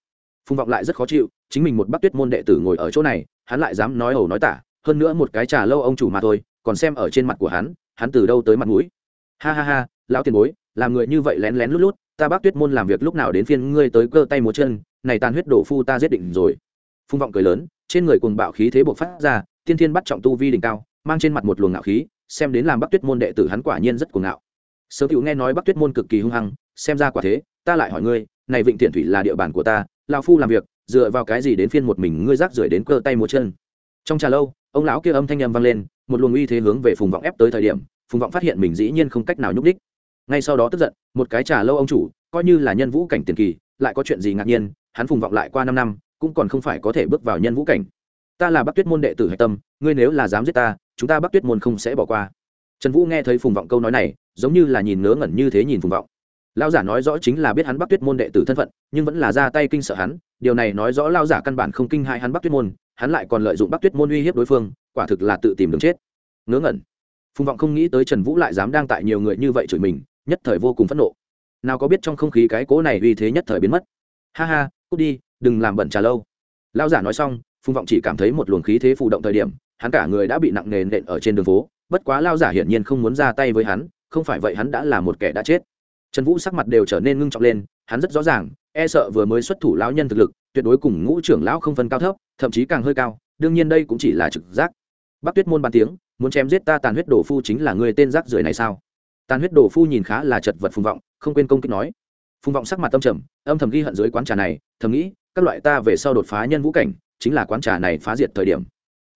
Phùng vọng lại rất khó chịu, chính mình một bắc tuyết môn đệ tử ngồi ở chỗ này, hắn lại dám nói ẩu nói tả, hơn nữa một cái trà lâu ông chủ mà thôi, còn xem ở trên mặt của hắn hắn từ đâu tới mặt mũi. Ha ha ha, lão tiền bối, làm người như vậy lén lén lút lút, ta bác tuyết môn làm việc lúc nào đến phiên ngươi tới cơ tay múa chân, này tàn huyết đổ phu ta giết định rồi. Phùng vọng cười lớn, trên người cùng bạo khí thế bộc phát ra tiên thiên bắt trọng tu vi đỉnh cao, mang trên mặt một luồng ngạo khí, xem đến làm bắc tuyết môn đệ tử hắn quả nhiên rất cuồng ngạo. Sớm cựu nghe nói bắc tuyết môn cực kỳ hung hăng, xem ra quả thế, ta lại hỏi ngươi, này vịnh thiện thủy là địa bàn của ta lao phu làm việc, dựa vào cái gì đến phiên một mình ngươi rác rưởi đến cơ tay múa chân? Trong trà lâu, ông lão kia âm thanh â m vang lên, một luồng uy thế hướng về phùng vọng ép tới thời điểm, phùng vọng phát hiện mình dĩ nhiên không cách nào nhúc đích ngay sau đó tức giận, một cái trà lâu ông chủ, coi như là nhân vũ cảnh tiền kỳ, lại có chuyện gì ngạc nhiên, hắn phùng vọng lại qua năm năm, cũng còn không phải có thể bước vào nhân vũ cảnh ta là bắc tuyết môn đệ tử hạch tâm, ngươi nếu là dám giết ta, chúng ta bắc tuyết môn không sẽ bỏ qua. Trần vũ nghe thấy phùng vọng câu nói này, giống như là nhìn ngớ ngẩn như thế nhìn phùng vọng. Lao giả nói rõ chính là biết hắn bắc tuyết môn đệ tử thân phận, nhưng vẫn là ra tay kinh sợ hắn, điều này nói rõ lao giả căn bản không kinh hại hắn bắc tuyết môn, hắn lại còn lợi dụng bắc tuyết môn uy hiếp đối phương, quả thực là tự tìm đường chết. Ngớ ngẩn. Phùng vọng không nghĩ tới trần vũ lại dám đang tại nhiều người như vậy chửi mình, nhất thời vô cùng phẫn nộ. Nào có biết trong không khí cái cố này uy thế nhất thời biến mất. Ha ha, cút đi, đừng làm bẩn trà lâu. Lao giả nói xong Phung vọng chỉ cảm thấy một luồng khí thế phụ động thời điểm, hắn cả người đã bị nặng nề nện ở trên đường phố, bất quá lao giả hiển nhiên không muốn ra tay với hắn, không phải vậy hắn đã là một kẻ đã chết. Trần vũ sắc mặt đều trở nên ngưng trọng lên, hắn rất rõ ràng e sợ vừa mới xuất thủ lão nhân thực lực, tuyệt đối cùng ngũ trưởng lão không phân cao thấp, thậm chí càng hơi cao, đương nhiên đây cũng chỉ là trực giác. Bắc tuyết môn bàn tiếng, muốn chém giết ta tàn huyết đồ phu chính là người tên rác rưởi này sao? Tàn huyết đồ phu nhìn khá là chật vật phùng vọng, không quên công kích nói. Phùng vọng sắc mặt tâm trầm, âm thầm ghi hận dưới quán trà này, thầm nghĩ, các loại ta về sau đột phá nhân vũ cảnh chính là quán trà này phá diệt thời điểm.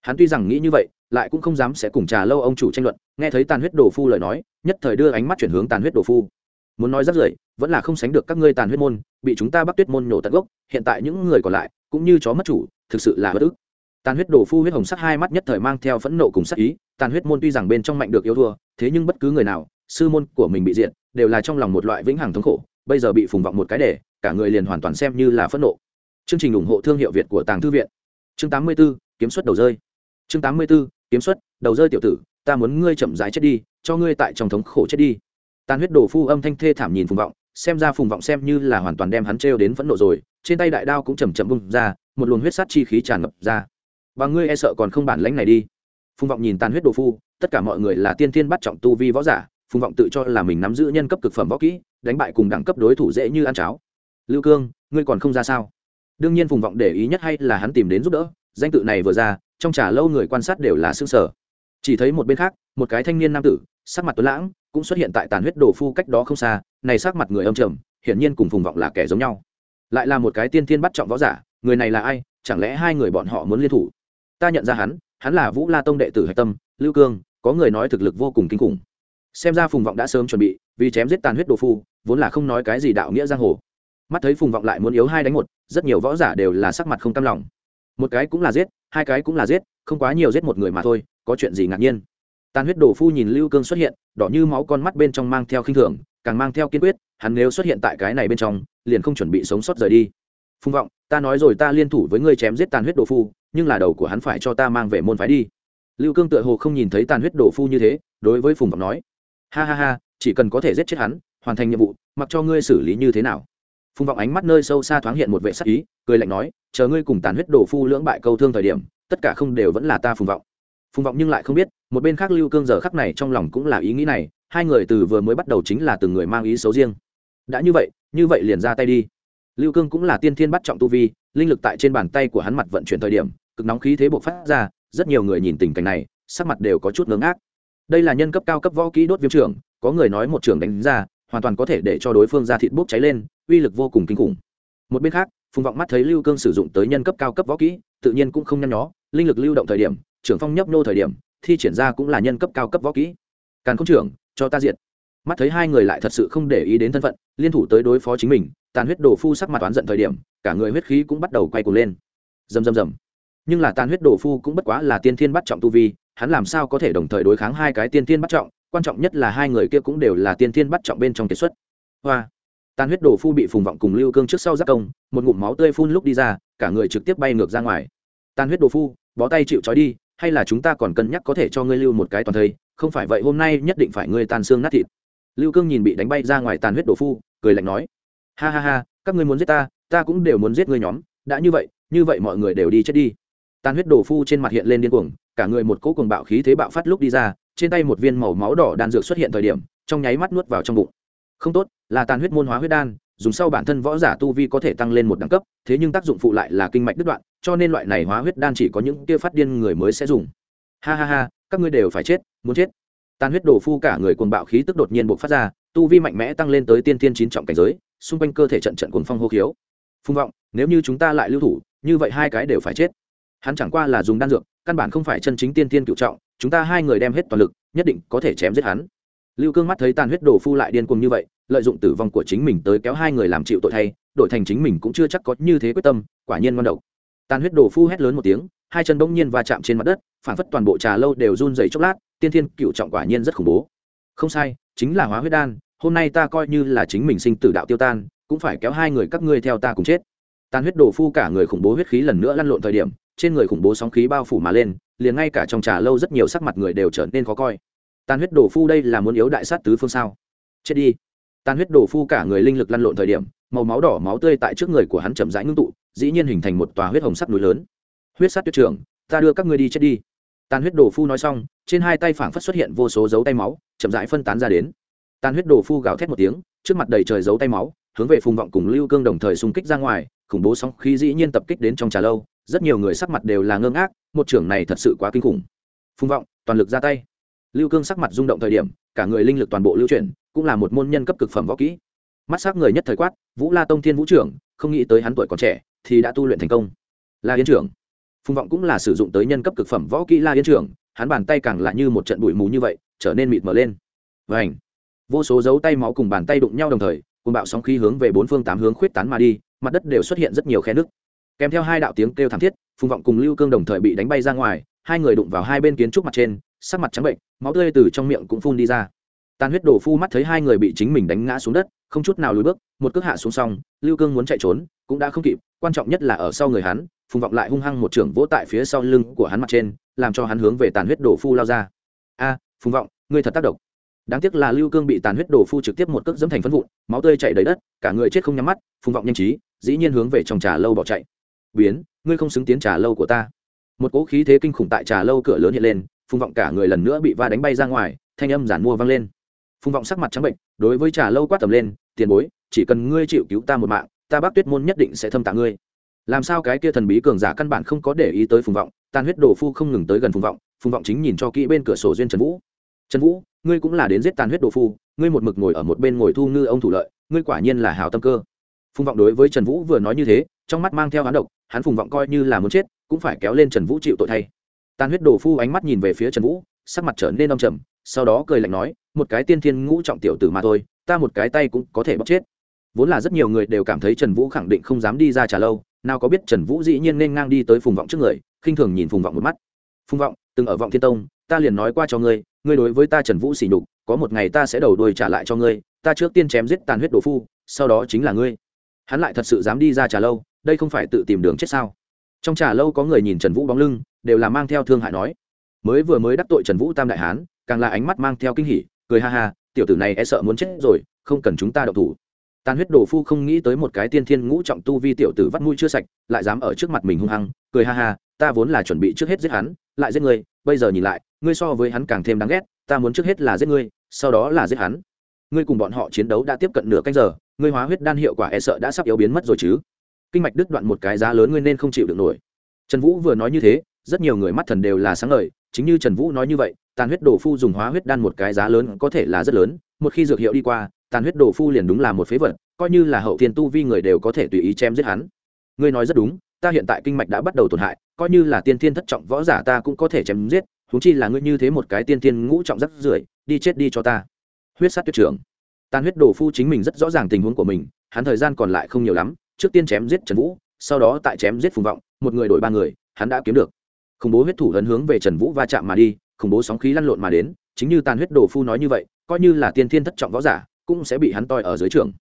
Hắn tuy rằng nghĩ như vậy, lại cũng không dám sẽ cùng trà lâu ông chủ tranh luận, nghe thấy tàn huyết đồ phu lời nói, nhất thời đưa ánh mắt chuyển hướng tàn huyết đồ phu. Muốn nói rất rưởi vẫn là không sánh được các ngươi tàn huyết môn, bị chúng ta bắt tuyết môn nhổ tận gốc, hiện tại những người còn lại, cũng như chó mất chủ, thực sự là bất ức. Tàn huyết đồ phu huyết hồng sắc hai mắt nhất thời mang theo phẫn nộ cùng sắc ý, tàn huyết môn tuy rằng bên trong mạnh được yếu thua, thế nhưng bất cứ người nào, sư môn của mình bị diện đều là trong lòng một loại vĩnh hằng thống khổ, bây giờ bị phùng vọng một cái để, cả người liền hoàn toàn xem như là phẫn nộ. Chương trình ủng hộ thương hiệu việt của tàng thư viện chương 84, kiếm suất đầu rơi. Chương 84, kiếm suất đầu rơi tiểu tử ta muốn ngươi chậm rãi chết đi cho ngươi tại trong thống khổ chết đi. Tàn huyết đổ phu âm thanh thê thảm nhìn phùng vọng xem ra phùng vọng xem như là hoàn toàn đem hắn trêu đến phẫn nộ rồi trên tay đại đao cũng chầm chậm bung ra một luồng huyết sát chi khí tràn ngập ra. Và ngươi e sợ còn không bản lãnh này đi. Phùng vọng nhìn tàn huyết đồ phu tất cả mọi người là tiên tiên bắt trọng tu vi võ giả phùng vọng tự cho là mình nắm giữ nhân cấp cực phẩm võ kỹ đánh bại cùng đẳng cấp đối thủ dễ như ăn cháo. Lưu cương ngươi còn không ra sao? Đương nhiên phùng vọng để ý nhất hay là hắn tìm đến giúp đỡ, danh tự này vừa ra, trong trà lâu người quan sát đều là xương sở chỉ thấy một bên khác, một cái thanh niên nam tử, sắc mặt tuấn lãng, cũng xuất hiện tại tàn huyết đồ phu cách đó không xa, này sắc mặt người âm trầm, hiển nhiên cùng phùng vọng là kẻ giống nhau. Lại là một cái tiên thiên bắt trọng võ giả, người này là ai, chẳng lẽ hai người bọn họ muốn liên thủ? Ta nhận ra hắn hắn là vũ la tông đệ tử hạch tâm, lưu cương, có người nói thực lực vô cùng kinh khủng. Xem ra phùng vọng đã sớm chuẩn bị, vì chém giết tàn huyết đồ phu, vốn là không nói cái gì đạo nghĩa giang hồ mắt thấy phùng vọng lại muốn yếu hai đánh một, rất nhiều võ giả đều là sắc mặt không cam lòng. Một cái cũng là giết, hai cái cũng là giết, không quá nhiều giết một người mà thôi, có chuyện gì ngạc nhiên. Tàn huyết đổ phu nhìn lưu cương xuất hiện, đỏ như máu con mắt bên trong mang theo khinh thường, càng mang theo kiên quyết, hắn nếu xuất hiện tại cái này bên trong, liền không chuẩn bị sống sót rời đi. Phùng vọng, ta nói rồi ta liên thủ với ngươi chém giết tàn huyết đồ phu, nhưng là đầu của hắn phải cho ta mang về môn phái đi. Lưu cương tựa hồ không nhìn thấy tàn huyết đồ phu như thế, đối với phùng vọng nói, ha ha ha, chỉ cần có thể giết chết hắn, hoàn thành nhiệm vụ, mặc cho ngươi xử lý như thế nào phung vọng ánh mắt nơi sâu xa thoáng hiện một vệ sắc ý, cười lạnh nói, chờ ngươi cùng tàn huyết đổ phu lưỡng bại câu thương thời điểm, tất cả không đều vẫn là ta phung vọng. Phung vọng nhưng lại không biết, một bên khác lưu cương giờ khắc này trong lòng cũng là ý nghĩ này, hai người từ vừa mới bắt đầu chính là từng người mang ý xấu riêng. Đã như vậy như vậy liền ra tay đi. Lưu cương cũng là tiên thiên bắt trọng tu vi, linh lực tại trên bàn tay của hắn mặt vận chuyển thời điểm, cực nóng khí thế bộc phát ra, rất nhiều người nhìn tình cảnh này, sắc mặt đều có chút ngớ ngác. Đây là nhân cấp cao cấp võ kỹ đốt viêm trưởng, có người nói một trưởng đánh ra hoàn toàn có thể để cho đối phương ra thịt bốc cháy lên, uy lực vô cùng kinh khủng. Một bên khác, phùng vọng mắt thấy lưu cương sử dụng tới nhân cấp cao cấp võ kỹ, tự nhiên cũng không nhăn nhó, linh lực lưu động thời điểm, trưởng phong nhấp nô thời điểm, thi triển ra cũng là nhân cấp cao cấp võ kỹ. Càn không trưởng, cho ta diện mắt thấy hai người lại thật sự không để ý đến thân phận, liên thủ tới đối phó chính mình, tàn huyết đổ phu sắc mặt oán giận thời điểm, cả người huyết khí cũng bắt đầu quay cuồng lên. Rầm rầm rầm. Nhưng là tàn huyết đổ phu cũng bất quá là tiên thiên bắt trọng tu vi, hắn làm sao có thể đồng thời đối kháng hai cái tiên thiên bắt trọng? Quan trọng nhất là hai người kia cũng đều là tiên thiên bắt trọng bên trong kiệt xuất. Hoa. Tan huyết đồ phu bị phùng vọng cùng lưu cương trước sau giác công, một ngụm máu tươi phun lúc đi ra, cả người trực tiếp bay ngược ra ngoài. Tan huyết đồ phu, bó tay chịu trói đi, hay là chúng ta còn cân nhắc có thể cho ngươi lưu một cái toàn thây, không phải vậy hôm nay nhất định phải ngươi tàn xương nát thịt. Lưu cương nhìn bị đánh bay ra ngoài tàn huyết đồ phu, cười lạnh nói, ha ha ha, các ngươi muốn giết ta ta cũng đều muốn giết ngươi nhóm, đã như vậy như vậy mọi người đều đi chết đi. Tàn huyết đồ phu trên mặt hiện lên điên cuồng, cả người một cỗ cuồng bạo khí thế bạo phát lúc đi ra trên tay một viên màu máu đỏ đan dược xuất hiện thời điểm, trong nháy mắt nuốt vào trong bụng. Không tốt, là tàn huyết môn hóa huyết đan, dùng sau bản thân võ giả tu vi có thể tăng lên một đẳng cấp, thế nhưng tác dụng phụ lại là kinh mạch đứt đoạn, cho nên loại này hóa huyết đan chỉ có những kia phát điên người mới sẽ dùng. Ha ha ha, các ngươi đều phải chết, muốn chết. Tàn huyết đồ phu cả người cuồng bạo khí tức đột nhiên bộc phát ra, tu vi mạnh mẽ tăng lên tới tiên tiên chín trọng cảnh giới, xung quanh cơ thể trận trận cuồng phong hô khiếu. Phung vọng, nếu như chúng ta lại lưu thủ, như vậy hai cái đều phải chết hắn chẳng qua là dùng đan dược, căn bản không phải chân chính tiên tiên cựu trọng, chúng ta hai người đem hết toàn lực, nhất định có thể chém giết hắn. Lưu cương mắt thấy tàn huyết đồ phu lại điên cuồng như vậy, lợi dụng tử vong của chính mình tới kéo hai người làm chịu tội thay, đổi thành chính mình cũng chưa chắc có như thế quyết tâm, quả nhiên ngon độc. Tàn huyết đồ phu hét lớn một tiếng, hai chân bỗng nhiên va chạm trên mặt đất, phản phất toàn bộ trà lâu đều run dày chốc lát, tiên thiên cựu trọng quả nhiên rất khủng bố. Không sai, chính là hóa huyết đan, hôm nay ta coi như là chính mình sinh tử đạo tiêu tan, cũng phải kéo hai người các ngươi theo ta cùng chết. Tàn huyết đồ phu cả người khủng bố huyết khí lần nữa lăn lộn thời điểm trên người khủng bố sóng khí bao phủ mà lên, liền ngay cả trong trà lâu rất nhiều sắc mặt người đều trở nên khó coi. Tàn huyết đồ phu đây là muốn yếu đại sát tứ phương sao? Chết đi. Tàn huyết đồ phu cả người linh lực lăn lộn thời điểm, màu máu đỏ máu tươi tại trước người của hắn chậm rãi ngưng tụ, dĩ nhiên hình thành một tòa huyết hồng sắc núi lớn. Huyết sát tuyết trưởng, ta đưa các ngươi đi chết đi. Tàn huyết đồ phu nói xong, trên hai tay phảng phất xuất hiện vô số dấu tay máu, chậm rãi phân tán ra đến. Tàn huyết đồ phu gào thét một tiếng, trước mặt đầy trời dấu tay máu, hướng về phùng vọng cùng lưu cương đồng thời xung kích ra ngoài, khủng bố sóng khí dĩ nhiên tập kích đến trong trà lâu rất nhiều người sắc mặt đều là ngơ ngác, một trưởng này thật sự quá kinh khủng. Phung vọng, toàn lực ra tay. Lưu cương sắc mặt rung động thời điểm, cả người linh lực toàn bộ lưu chuyển, cũng là một môn nhân cấp cực phẩm võ kỹ. Mắt s người nhất thời quát, vũ la tông thiên vũ trưởng, không nghĩ tới hắn tuổi còn trẻ, thì đã tu luyện thành công. La yên trưởng. Phung vọng cũng là sử dụng tới nhân cấp cực phẩm võ kỹ la yên trưởng, hắn bàn tay càng lại như một trận bụi mù như vậy, trở nên mịt mờ lên. Vảnh vô số dấu tay máu cùng bàn tay đụng nhau đồng thời cùng bạo sóng khí hướng về bốn phương tám hướng khuyết tán mà đi, mặt đất đều xuất hiện rất nhiều khe nứt kèm theo hai đạo tiếng kêu thảm thiết, phùng vọng cùng lưu cương đồng thời bị đánh bay ra ngoài, hai người đụng vào hai bên kiến trúc mặt trên, sắc mặt trắng bệnh, máu tươi từ trong miệng cũng phun đi ra. Tàn huyết đổ phu mắt thấy hai người bị chính mình đánh ngã xuống đất, không chút nào lùi bước, một cước hạ xuống xong, lưu cương muốn chạy trốn, cũng đã không kịp, quan trọng nhất là ở sau người hắn, phùng vọng lại hung hăng một trưởng vỗ tại phía sau lưng của hắn mặt trên, làm cho hắn hướng về tàn huyết đổ phu lao ra. A, phùng vọng, ngươi thật tác động. Đáng tiếc là lưu cương bị tàn huyết đổ phu trực tiếp một cước dẫm thành phân vụn, máu tươi chảy đầy đất, cả người chết không nhắm mắt, phùng vọng nhanh trí, dĩ nhiên hướng về trong trà lâu bỏ chạy biến, ngươi không xứng tiến trà lâu của ta. Một cỗ khí thế kinh khủng tại trà lâu cửa lớn hiện lên, phùng vọng cả người lần nữa bị va đánh bay ra ngoài, thanh âm giản mua vang lên. Phùng vọng sắc mặt trắng bệnh, đối với trà lâu quát tầm lên, tiền bối, chỉ cần ngươi chịu cứu ta một mạng, ta bác tuyết môn nhất định sẽ thâm tạ ngươi. Làm sao cái kia thần bí cường giả căn bản không có để ý tới phùng vọng, tan huyết đồ phu không ngừng tới gần phùng vọng phùng vọng chính nhìn cho kỹ bên cửa sổ duyên trần vũ. Trần vũ, ngươi cũng là đến giết tàn huyết đồ phu, ngươi một mực ngồi ở một bên ngồi thu ngư ông thủ lợi, ngươi quả nhiên là hào tâm cơ. Phùng vọng đối với trần vũ vừa nói như thế trong mắt mang theo hắn độc, hắn phùng vọng coi như là muốn chết, cũng phải kéo lên trần vũ chịu tội thay. Tàn huyết đồ phu ánh mắt nhìn về phía trần vũ, sắc mặt trở nên đông trầm, sau đó cười lạnh nói, một cái tiên thiên ngũ trọng tiểu tử mà thôi, ta một cái tay cũng có thể bóc chết. Vốn là rất nhiều người đều cảm thấy trần vũ khẳng định không dám đi ra trả lâu, nào có biết trần vũ dĩ nhiên nên ngang đi tới phùng vọng trước người, khinh thường nhìn phùng vọng một mắt. Phùng vọng, từng ở vọng thiên tông, ta liền nói qua cho ngươi ngươi đối với ta trần vũ xỉ nhục, có một ngày ta sẽ đầu đuôi trả lại cho ngươi, ta trước tiên chém giết tàn huyết đồ phu, sau đó chính là ngươi hắn lại thật sự dám đi ra trà lâu, đây không phải tự tìm đường chết sao? Trong trà lâu có người nhìn trần vũ bóng lưng, đều là mang theo thương hại nói. Mới vừa mới đắc tội trần vũ tam đại hán, càng là ánh mắt mang theo kinh hỉ, cười ha ha, tiểu tử này e sợ muốn chết rồi, không cần chúng ta đậu thủ. Tàn huyết đồ phu không nghĩ tới một cái tiên thiên ngũ trọng tu vi tiểu tử vắt mũi chưa sạch, lại dám ở trước mặt mình hung hăng, cười ha ha, ta vốn là chuẩn bị trước hết giết hắn, lại giết ngươi, bây giờ nhìn lại, ngươi so với hắn càng thêm đáng ghét, ta muốn trước hết là giết ngươi, sau đó là giết hắn. Ngươi cùng bọn họ chiến đấu đã tiếp cận nửa canh giờ ngươi hóa huyết đan hiệu quả e sợ đã sắp yếu biến mất rồi chứ. Kinh mạch đứt đoạn một cái giá lớn ngươi nên không chịu được nổi. Trần vũ vừa nói như thế, rất nhiều người mắt thần đều là sáng ngời, chính như trần vũ nói như vậy, tàn huyết đồ phu dùng hóa huyết đan một cái giá lớn có thể là rất lớn, một khi dược hiệu đi qua, tàn huyết đồ phu liền đúng là một phế vật, coi như là hậu thiên tu vi người đều có thể tùy ý chém giết hắn. Ngươi nói rất đúng, ta hiện tại kinh mạch đã bắt đầu tổn hại, coi như là tiên thiên thất trọng võ giả ta cũng có thể chém giết húng chi là ngươi như thế một cái tiên thiên ngũ trọng rất rưởi, đi chết đi cho ta. Huyết sát tuyết trưởng tàn huyết đồ phu chính mình rất rõ ràng tình huống của mình, hắn thời gian còn lại không nhiều lắm, trước tiên chém giết trần vũ, sau đó tại chém giết phùng vọng, một người đổi ba người, hắn đã kiếm được. Khủng bố huyết thủ hấn hướng về trần vũ va chạm mà đi, khủng bố sóng khí lăn lộn mà đến, chính như tàn huyết đồ phu nói như vậy, coi như là tiên thiên thất trọng võ giả, cũng sẽ bị hắn toi ở dưới trường.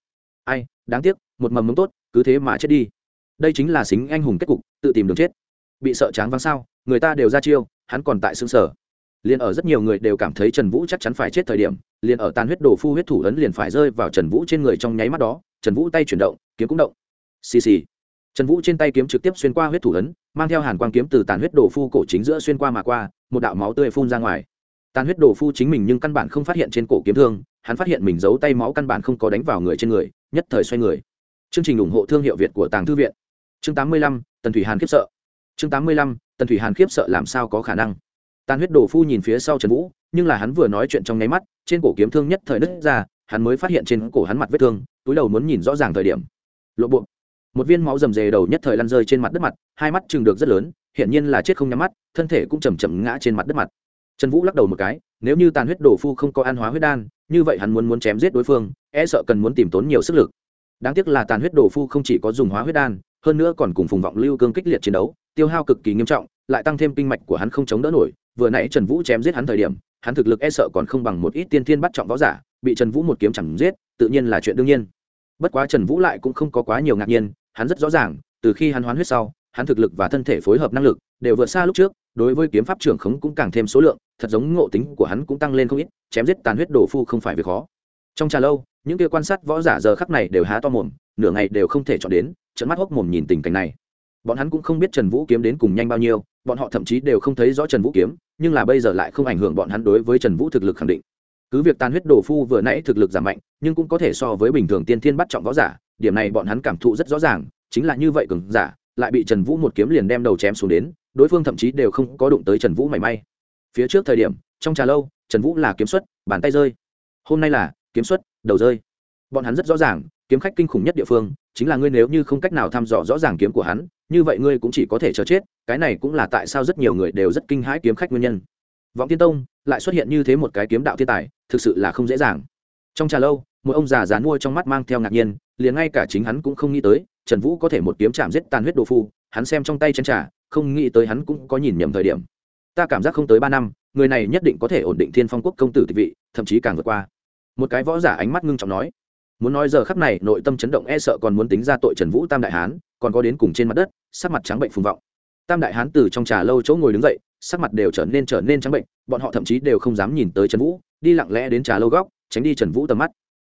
Ai, đáng tiếc, một mầm mống tốt, cứ thế mà chết đi. Đây chính là xính anh hùng kết cục, tự tìm đường chết. Bị sợ tráng vắng sao, người ta đều ra chiêu, hắn còn tại xương sở liền ở rất nhiều người đều cảm thấy trần vũ chắc chắn phải chết thời điểm, liền ở tàn huyết đồ phu huyết thủ ấn liền phải rơi vào trần vũ trên người trong nháy mắt đó, trần vũ tay chuyển động, kiếm cũng động. Xì xì. Trần vũ trên tay kiếm trực tiếp xuyên qua huyết thủ ấn, mang theo hàn quang kiếm từ tàn huyết đồ phu cổ chính giữa xuyên qua mà qua, một đạo máu tươi phun ra ngoài. Tàn huyết đồ phu chính mình nhưng căn bản không phát hiện trên cổ kiếm thương, hắn phát hiện mình giấu tay máu căn bản không có đánh vào người trên người, nhất thời xoay người. Chương trình ủng hộ thương hiệu việt của tàng thư viện. Chương tám mươi lăm, tần thủy hàn khiếp sợ. Chương tám mươi lăm, tần thủy hàn khiếp sợ làm sao có khả năng? Tàn huyết đồ phu nhìn phía sau trần vũ, nhưng là hắn vừa nói chuyện trong nháy mắt, trên cổ kiếm thương nhất thời nứt ra, hắn mới phát hiện trên cổ hắn mặt vết thương, túi đầu muốn nhìn rõ ràng thời điểm. Lộ buộc một viên máu rầm rề đầu nhất thời lăn rơi trên mặt đất mặt, hai mắt chừng được rất lớn, hiển nhiên là chết không nhắm mắt, thân thể cũng chầm chậm ngã trên mặt đất mặt. Trần vũ lắc đầu một cái, nếu như tàn huyết đồ phu không có an hóa huyết đan, như vậy hắn muốn muốn chém giết đối phương e sợ cần muốn tìm tốn nhiều sức lực. Đáng tiếc là tàn huyết đồ phu không chỉ có dùng hóa huyết đan, hơn nữa còn cùng phùng vọng lưu cương kích liệt chiến đấu, tiêu hao cực kỳ nghiêm trọng, lại tăng thêm kinh mạch của hắn không chống đỡ nổi vừa nãy trần vũ chém giết hắn thời điểm, hắn thực lực e sợ còn không bằng một ít tiên thiên bắt trọng võ giả, bị trần vũ một kiếm chẳng giết, tự nhiên là chuyện đương nhiên. Bất quá trần vũ lại cũng không có quá nhiều ngạc nhiên, hắn rất rõ ràng, từ khi hắn hoán huyết sau, hắn thực lực và thân thể phối hợp năng lực đều vượt xa lúc trước, đối với kiếm pháp trưởng khống cũng càng thêm số lượng, thật giống ngộ tính của hắn cũng tăng lên không ít, chém giết tàn huyết đồ phu không phải việc khó. Trong trà lâu, những kia quan sát võ giả giờ khắc này đều há to mồm, nửa ngày đều không thể chọn đến trận mắt hốc mồm nhìn tình cảnh này bọn hắn cũng không biết trần vũ kiếm đến cùng nhanh bao nhiêu, bọn họ thậm chí đều không thấy rõ trần vũ kiếm, nhưng là bây giờ lại không ảnh hưởng bọn hắn đối với trần vũ thực lực khẳng định. Cứ việc tàn huyết đổ phu vừa nãy thực lực giảm mạnh, nhưng cũng có thể so với bình thường tiên thiên bắt trọng võ giả, điểm này bọn hắn cảm thụ rất rõ ràng, chính là như vậy cường giả, lại bị trần vũ một kiếm liền đem đầu chém xuống đến, đối phương thậm chí đều không có đụng tới trần vũ mảy may. Phía trước thời điểm, trong trà lâu, trần vũ là kiếm xuất, bàn tay rơi. Hôm nay là kiếm xuất, đầu rơi. Bọn hắn rất rõ ràng, kiếm khách kinh khủng nhất địa phương, chính là ngươi nếu như không cách nào thăm dò rõ ràng kiếm của hắn như vậy ngươi cũng chỉ có thể chờ chết, cái này cũng là tại sao rất nhiều người đều rất kinh hãi kiếm khách nguyên nhân. Vọng tiên tông lại xuất hiện như thế một cái kiếm đạo thiên tài, thực sự là không dễ dàng. Trong trà lâu, một ông già dán mua trong mắt mang theo ngạc nhiên, liền ngay cả chính hắn cũng không nghĩ tới, trần vũ có thể một kiếm chạm giết tàn huyết đồ phu, hắn xem trong tay chén trà, không nghĩ tới hắn cũng có nhìn nhầm thời điểm. Ta cảm giác không tới ba năm, người này nhất định có thể ổn định thiên phong quốc công tử tịch vị, thậm chí càng vượt qua. Một cái võ giả ánh mắt ngưng trọng nói muốn nói giờ khắp này nội tâm chấn động e sợ còn muốn tính ra tội trần vũ tam đại hán, còn có đến cùng trên mặt đất, sắc mặt trắng bệnh phùng vọng. Tam đại hán từ trong trà lâu chỗ ngồi đứng dậy, sắc mặt đều trở nên trở nên trắng bệnh, bọn họ thậm chí đều không dám nhìn tới trần vũ, đi lặng lẽ đến trà lâu góc, tránh đi trần vũ tầm mắt.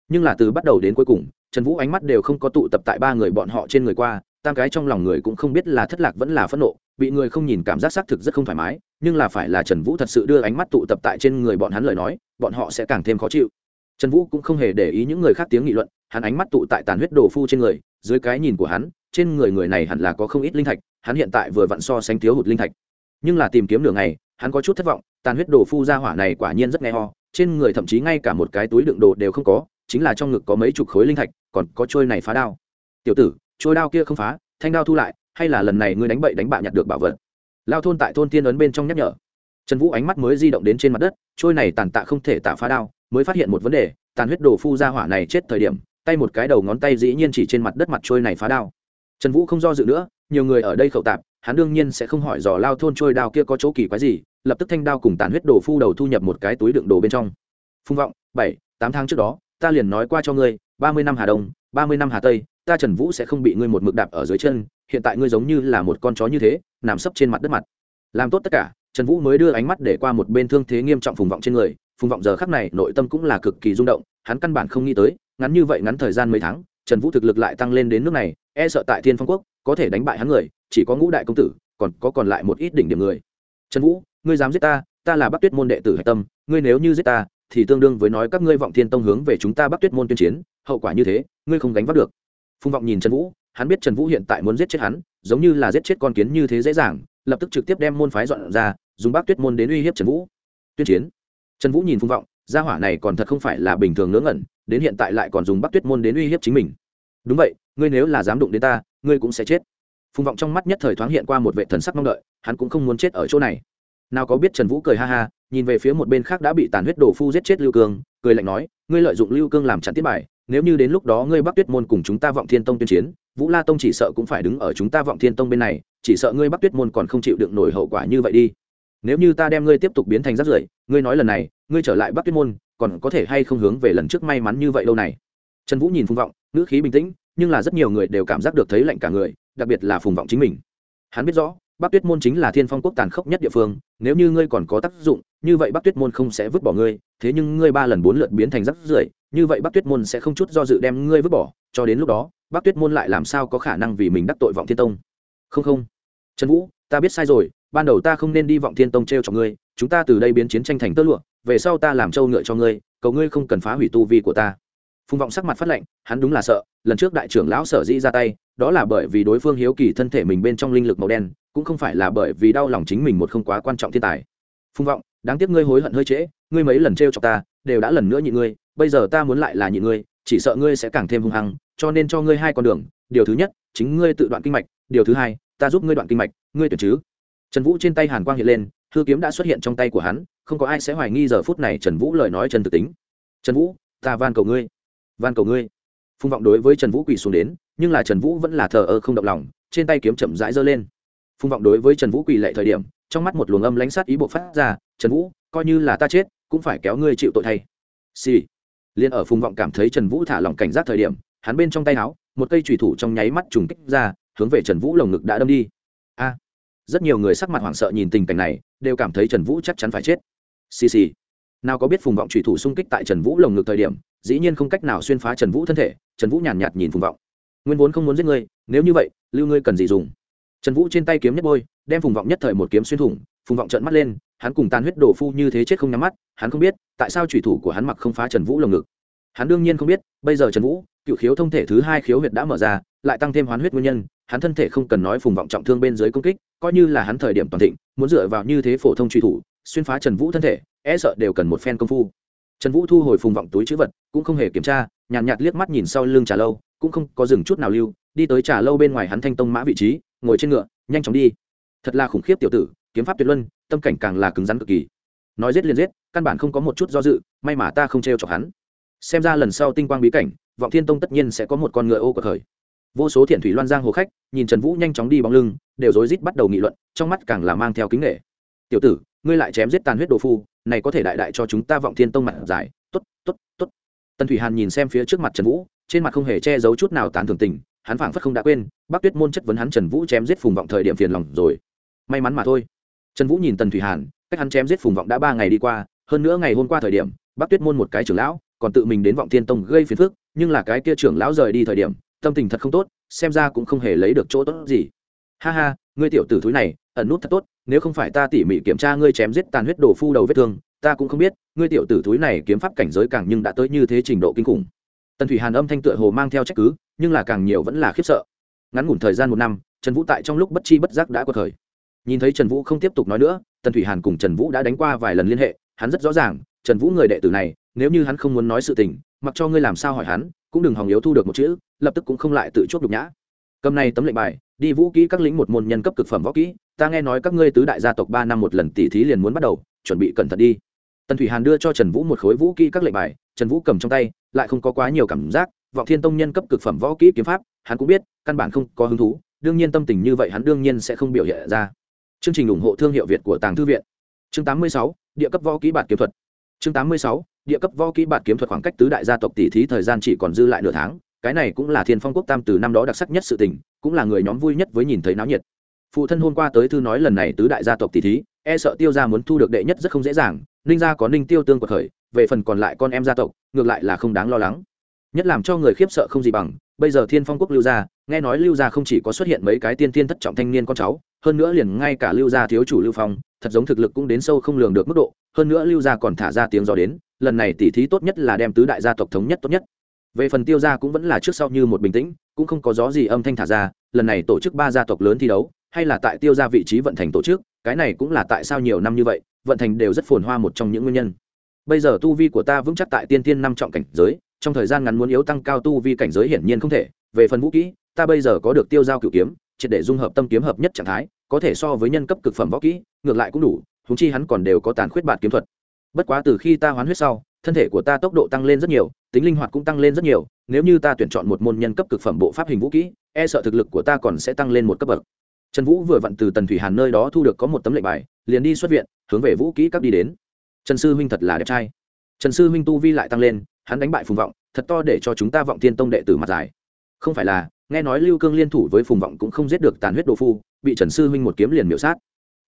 Nhưng là từ bắt đầu đến cuối cùng, trần vũ ánh mắt đều không có tụ tập tại ba người bọn họ trên người qua, tam cái trong lòng người cũng không biết là thất lạc vẫn là phẫn nộ, bị người không nhìn cảm giác xác thực rất không thoải mái, nhưng là phải là trần vũ thật sự đưa ánh mắt tụ tập tại trên người bọn hắn lời nói, bọn họ sẽ càng thêm khó chịu trần vũ cũng không hề để ý những người khác tiếng nghị luận, hắn ánh mắt tụ tại tàn huyết đồ phu trên người, dưới cái nhìn của hắn, trên người người này hẳn là có không ít linh thạch, hắn hiện tại vừa vặn so sánh thiếu hụt linh thạch. Nhưng là tìm kiếm đường này hắn có chút thất vọng, tàn huyết đồ phu ra hỏa này quả nhiên rất nghe ho, trên người thậm chí ngay cả một cái túi đựng đồ đều không có, chính là trong ngực có mấy chục khối linh thạch, còn có trôi này phá đao. Tiểu tử, trôi đao kia không phá, thanh đao thu lại, hay là lần này ngươi đánh bậy đánh bạ nhặt được bảo vật? Lao thôn tại thôn tiên ấn bên trong nhắc nhở. Trần vũ ánh mắt mới di động đến trên mặt đất, trôi này tàn tạ không thể tạ phá đao mới phát hiện một vấn đề, tàn huyết đồ phu ra hỏa này chết thời điểm, tay một cái đầu ngón tay dĩ nhiên chỉ trên mặt đất mặt trôi này phá đao. Trần vũ không do dự nữa, nhiều người ở đây khẩu tạp, hắn đương nhiên sẽ không hỏi dò lao thôn trôi đao kia có chỗ kỳ quái gì, lập tức thanh đao cùng tàn huyết đồ phu đầu thu nhập một cái túi đựng đồ bên trong. Phung vọng, bảy, tám tháng trước đó, ta liền nói qua cho ngươi, ba mươi năm hà đông, ba mươi năm hà tây, ta trần vũ sẽ không bị ngươi một mực đạp ở dưới chân, hiện tại ngươi giống như là một con chó như thế, nằm sấp trên mặt đất mặt. Làm tốt tất cả, trần vũ mới đưa ánh mắt để qua một bên thương thế nghiêm trọng phùng vọng trên người phùng vọng giờ khắc này nội tâm cũng là cực kỳ rung động, hắn căn bản không nghĩ tới, ngắn như vậy ngắn thời gian mấy tháng, trần vũ thực lực lại tăng lên đến nước này e sợ tại thiên phong quốc, có thể đánh bại hắn người, chỉ có ngũ đại công tử, còn có còn lại một ít đỉnh điểm người. Trần vũ, ngươi dám giết ta ta là bắc tuyết môn đệ tử hạch tâm, ngươi nếu như giết ta, thì tương đương với nói các ngươi vọng thiên tông hướng về chúng ta bắc tuyết môn tuyên chiến, hậu quả như thế, ngươi không gánh vác được. Phùng vọng nhìn trần vũ, hắn biết trần vũ hiện tại muốn giết chết hắn, giống như là giết chết con kiến như thế dễ dàng, lập tức trực tiếp đem môn phái dọn ra, dùng bắc tuyết môn đến uy hiếp trần vũ. Tuyên chiến trần vũ nhìn phung vọng, gia hỏa này còn thật không phải là bình thường ngớ ngẩn, đến hiện tại lại còn dùng bắc tuyết môn đến uy hiếp chính mình. Đúng vậy, ngươi nếu là dám đụng đến ta, ngươi cũng sẽ chết. Phung vọng trong mắt nhất thời thoáng hiện qua một vệ thần sắc mong đợi, hắn cũng không muốn chết ở chỗ này. Nào có biết trần vũ cười ha ha, nhìn về phía một bên khác đã bị tàn huyết đổ phu giết chết lưu cương, cười lạnh nói, ngươi lợi dụng lưu cương làm chặn tiết bài, nếu như đến lúc đó ngươi bắc tuyết môn cùng chúng ta vọng thiên tông tuyên chiến, vũ la tông chỉ sợ cũng phải đứng ở chúng ta vọng thiên tông bên này, chỉ sợ ngươi bắc tuyết môn còn không chịu đựng nổi hậu quả như vậy đi. Nếu như ta đem ngươi tiếp tục biến thành rác rưởi ngươi nói lần này, ngươi trở lại bắc tuyết môn, còn có thể hay không hướng về lần trước may mắn như vậy lâu này? Trần vũ nhìn phùng vọng, ngữ khí bình tĩnh, nhưng là rất nhiều người đều cảm giác được thấy lạnh cả người, đặc biệt là phùng vọng chính mình. Hắn biết rõ, bắc tuyết môn chính là thiên phong quốc tàn khốc nhất địa phương, nếu như ngươi còn có tác dụng, như vậy bắc tuyết môn không sẽ vứt bỏ ngươi, thế nhưng ngươi ba lần bốn lượt biến thành rắc rưởi, như vậy bắc tuyết môn sẽ không chút do dự đem ngươi vứt bỏ, cho đến lúc đó, bắc tuyết môn lại làm sao có khả năng vì mình đắc tội vọng thiên tông? Không không. Trần vũ ta biết sai rồi, ban đầu ta không nên đi vọng thiên tông t r e o cho ngươi, chúng ta từ đây biến chiến tranh thành tơ lụa, về sau ta làm trâu ngựa cho ngươi, cầu ngươi không cần phá hủy tu vi của ta. Phùng vọng sắc mặt phát lệnh hắn đúng là sợ, lần trước đại trưởng lão sở dĩ ra tay, đó là bởi vì đối phương hiếu kỳ thân thể mình bên trong linh lực màu đen, cũng không phải là bởi vì đau lòng chính mình một không quá quan trọng thiên tài. Phùng vọng, đáng tiếc ngươi hối hận hơi trễ, ngươi mấy lần t r e o cho ta, đều đã lần nữa nhị ngươi, bây giờ ta muốn lại là nhị ngươi, chỉ sợ ngươi sẽ càng thêm hung hăng, cho nên cho ngươi hai con đường, điều thứ nhất, chính ngươi tự đoạn kinh mạch, điều thứ hai ta giúp ngươi đoạn kinh mạch, ngươi tuyển chứ? Trần vũ trên tay hàn quang hiện lên thư kiếm đã xuất hiện trong tay của hắn, không có ai sẽ hoài nghi giờ phút này trần vũ lời nói trần thực tính. Trần vũ, ta van cầu ngươi, van cầu ngươi. Phung vọng đối với trần vũ quỳ xuống đến, nhưng là trần vũ vẫn là thờ ơ không động lòng, trên tay kiếm chậm rãi giơ lên. Phung vọng đối với trần vũ quỳ lệ thời điểm, trong mắt một luồng âm lãnh sát ý bộ phát ra, trần vũ, coi như là ta chết, cũng phải kéo ngươi chịu tội thay. Xì、sì. liền ở Phung vọng cảm thấy trần vũ thả lỏng cảnh giác thời điểm, hắn bên trong tay áo, một cây trùy thủ trong nháy mắt trùng kích ra hướng về trần vũ lồng ngực đã đâm đi. A rất nhiều người sắc mặt hoảng sợ nhìn tình cảnh này đều cảm thấy trần vũ chắc chắn phải chết. Xì xì. Nào có biết phùng vọng trùy thủ xung kích tại trần vũ lồng ngực thời điểm dĩ nhiên không cách nào xuyên phá trần vũ thân thể trần vũ nhàn nhạt, nhạt nhìn phùng vọng. Nguyên vốn không muốn giết ngươi nếu như vậy lưu ngươi cần gì dùng? Trần vũ trên tay kiếm nhất bôi đem phùng vọng nhất thời một kiếm xuyên thủng phùng vọng trợn mắt lên hắn cùng tàn huyết đổ phu như thế chết không nhắm mắt hắn không biết tại sao trùy thủ của hắn mặc không phá trần vũ lồng ngực. Hắn đương nhiên không biết bây giờ trần vũ cựu khiếu thông thể thứ hai khiếu huyệt đã mở ra lại tăng thêm hoán huyết nguyên nhân hắn thân thể không cần nói phùng vọng trọng thương bên dưới công kích coi như là hắn thời điểm toàn thịnh muốn dựa vào như thế phổ thông truy thủ xuyên phá trần vũ thân thể e sợ đều cần một phen công phu. Trần vũ thu hồi phùng vọng túi chữ vật cũng không hề kiểm tra nhàn nhạt, nhạt liếc mắt nhìn sau lưng trà lâu cũng không có dừng chút nào lưu đi tới trà lâu bên ngoài hắn thanh tông mã vị trí ngồi trên ngựa nhanh chóng đi. Thật là khủng khiếp tiểu tử kiếm pháp tuyệt luân tâm cảnh càng là cứng rắn cực kỳ. Nói giết liền giết căn bản không có một chút do dự may mà ta không trêu chọc hắn. Xem ra lần sau tinh quang bí cảnh vọng thiên tông tất nhiên sẽ có một con ngựa ô của khởi vô số thiện thủy loan giang hồ khách, nhìn trần vũ nhanh chóng đi bóng lưng, đều rối rít bắt đầu nghị luận, trong mắt càng là mang theo kính nghệ tiểu tử, ngươi lại chém giết tàn huyết đồ phu, này có thể đại đại cho chúng ta vọng thiên tông mặt dài t ố t t ố t t ố t tần thủy hàn nhìn xem phía trước mặt trần vũ, trên mặt không hề che giấu chút nào tán thường tình, hắn phảng phất không đã quên bác tuyết môn chất vấn hắn trần vũ chém giết phùng vọng thời điểm phiền lòng rồi. May mắn mà thôi. Trần vũ nhìn tần thủy hàn, cách hắn chém giết phùng vọng đã ba ngày đi qua, hơn nữa ngày hôm qua thời điểm bác tuyết môn một cái trưởng lão, còn tự mình đến vọng thiên tông gây phiền phức nhưng là cái kia trưởng lão rời đi thời điểm, tâm tình thật không tốt, xem ra cũng không hề lấy được chỗ tốt gì. Ha ha, ngươi tiểu tử thúi này, ẩn nút thật tốt, nếu không phải ta tỉ mỉ kiểm tra ngươi chém giết tàn huyết đổ phu đầu vết thương, ta cũng không biết, ngươi tiểu tử thúi này kiếm pháp cảnh giới càng nhưng đã tới như thế trình độ kinh khủng. Tần thủy hàn âm thanh tựa hồ mang theo trách cứ, nhưng là càng nhiều vẫn là khiếp sợ. Ngắn ngủn thời gian một năm, trần vũ tại trong lúc bất chi bất giác đã qua thời. Nhìn thấy trần vũ không tiếp tục nói nữa, tần thủy hàn cùng trần vũ đã đánh qua vài lần liên hệ, hắn rất rõ ràng, trần vũ người đệ tử này, nếu như hắn không muốn nói sự tình mặc cho ngươi làm sao hỏi hắn cũng đừng hòng yếu thu được một chữ lập tức cũng không lại tự chốt đục nhã. Cầm này tấm lệnh bài đi vũ kỹ các lĩnh một môn nhân cấp cực phẩm võ kỹ ta nghe nói các ngươi tứ đại gia tộc ba năm một lần tỷ thí liền muốn bắt đầu chuẩn bị cẩn thận đi. Tần thủy hàn đưa cho trần vũ một khối vũ kỹ các lệnh bài trần vũ cầm trong tay lại không có quá nhiều cảm giác vọng thiên tông nhân cấp cực phẩm võ kỹ kiếm pháp hắn cũng biết căn bản không có hứng thú đương nhiên tâm tình như vậy hắn đương nhiên sẽ không biểu hiện ra. Chương trình ủng hộ thương hiệu việt của tàng thư viện. Chương 86, địa cấp võ kỹ bản kiếm thuật. Chương 86, địa cấp võ kỹ bạt kiếm thuật khoảng cách tứ đại gia tộc tỷ thí thời gian chỉ còn dư lại nửa tháng, cái này cũng là thiên phong quốc tam từ năm đó đặc sắc nhất sự tình, cũng là người nhóm vui nhất với nhìn thấy náo nhiệt. Phụ thân hôm qua tới thư nói lần này tứ đại gia tộc tỷ thí e sợ tiêu gia muốn thu được đệ nhất rất không dễ dàng, ninh gia có ninh tiêu tương quật khởi về phần còn lại con em gia tộc, ngược lại là không đáng lo lắng. Nhất làm cho người khiếp sợ không gì bằng, bây giờ thiên phong quốc lưu gia, nghe nói lưu gia không chỉ có xuất hiện mấy cái tiên tiên thất trọng thanh niên con cháu, hơn nữa liền ngay cả lưu gia thiếu chủ lưu phong, thật giống thực lực cũng đến sâu không lường được mức độ, hơn nữa lưu gia còn thả ra tiếng gió đến lần này tỷ thí tốt nhất là đem tứ đại gia tộc thống nhất tốt nhất. Về phần tiêu gia cũng vẫn là trước sau như một bình tĩnh, cũng không có gió gì âm thanh thả ra, lần này tổ chức ba gia tộc lớn thi đấu, hay là tại tiêu gia vị trí vận thành tổ chức, cái này cũng là tại sao nhiều năm như vậy, vận thành đều rất phồn hoa một trong những nguyên nhân. Bây giờ tu vi của ta vững chắc tại tiên tiên năm trọng cảnh giới, trong thời gian ngắn muốn yếu tăng cao tu vi cảnh giới hiển nhiên không thể, về phần vũ kỹ, ta bây giờ có được tiêu giao cựu kiếm, triệt để dung hợp tâm kiếm hợp nhất trạng thái, có thể so với nhân cấp cực phẩm võ kỹ, ngược lại cũng đủ húng chi hắn còn đều có tàn khuyết bạt kiếm thuật bất quá từ khi ta hoán huyết sau, thân thể của ta tốc độ tăng lên rất nhiều, tính linh hoạt cũng tăng lên rất nhiều. Nếu như ta tuyển chọn một môn nhân cấp cực phẩm bộ pháp hình vũ kỹ e sợ thực lực của ta còn sẽ tăng lên một cấp bậc. Trần vũ vừa vặn từ tần thủy hàn nơi đó thu được có một tấm lệnh bài, liền đi xuất viện, hướng về vũ kỹ các đi đến. Trần sư huynh thật là đẹp trai. Trần sư huynh tu vi lại tăng lên, hắn đánh bại phùng vọng, thật to để cho chúng ta vọng thiên tông đệ tử mặt dài. Không phải là, nghe nói lưu cương liên thủ với phùng vọng cũng không giết được tàn huyết đồ phu, bị trần sư huynh một kiếm liền miểu sát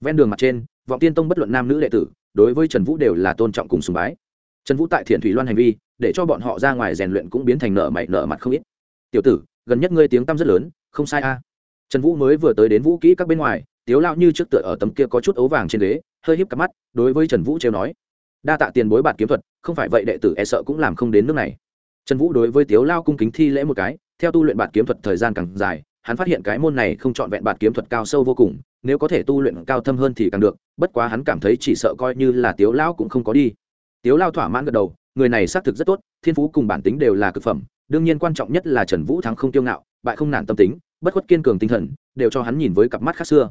ven đường mặt trên, vọng tiên tông bất luận nam nữ đệ tử, đối với trần vũ đều là tôn trọng cùng sùng bái. Trần vũ tại thiện thủy loan hành vi, để cho bọn họ ra ngoài rèn luyện cũng biến thành nợ mày nợ mặt không ít. Tiểu tử, gần nhất ngươi tiếng tăm rất lớn, không sai a. Trần vũ mới vừa tới đến vũ kỹ các bên ngoài, tiếu lao như trước tựa ở tấm kia có chút ấu vàng trên ghế, hơi híp cặp mắt, đối với trần vũ trêu nói, đa tạ tiền bối bạt kiếm thuật, không phải vậy đệ tử e sợ cũng làm không đến nước này. Trần vũ đối với tiếu lao cung kính thi lễ một cái, theo tu luyện bạt kiếm thuật thời gian càng dài hắn phát hiện cái môn này không chọn vẹn bạt kiếm thuật cao sâu vô cùng, nếu có thể tu luyện cao thâm hơn thì càng được, bất quá hắn cảm thấy chỉ sợ coi như là tiếu Lão cũng không có đi. Tiếu Lão thỏa mãn gật đầu, người này xác thực rất tốt, thiên phú cùng bản tính đều là cực phẩm, đương nhiên quan trọng nhất là trần vũ thắng không tiêu ngạo, bại không nản tâm tính, bất khuất kiên cường tinh thần, đều cho hắn nhìn với cặp mắt khác xưa.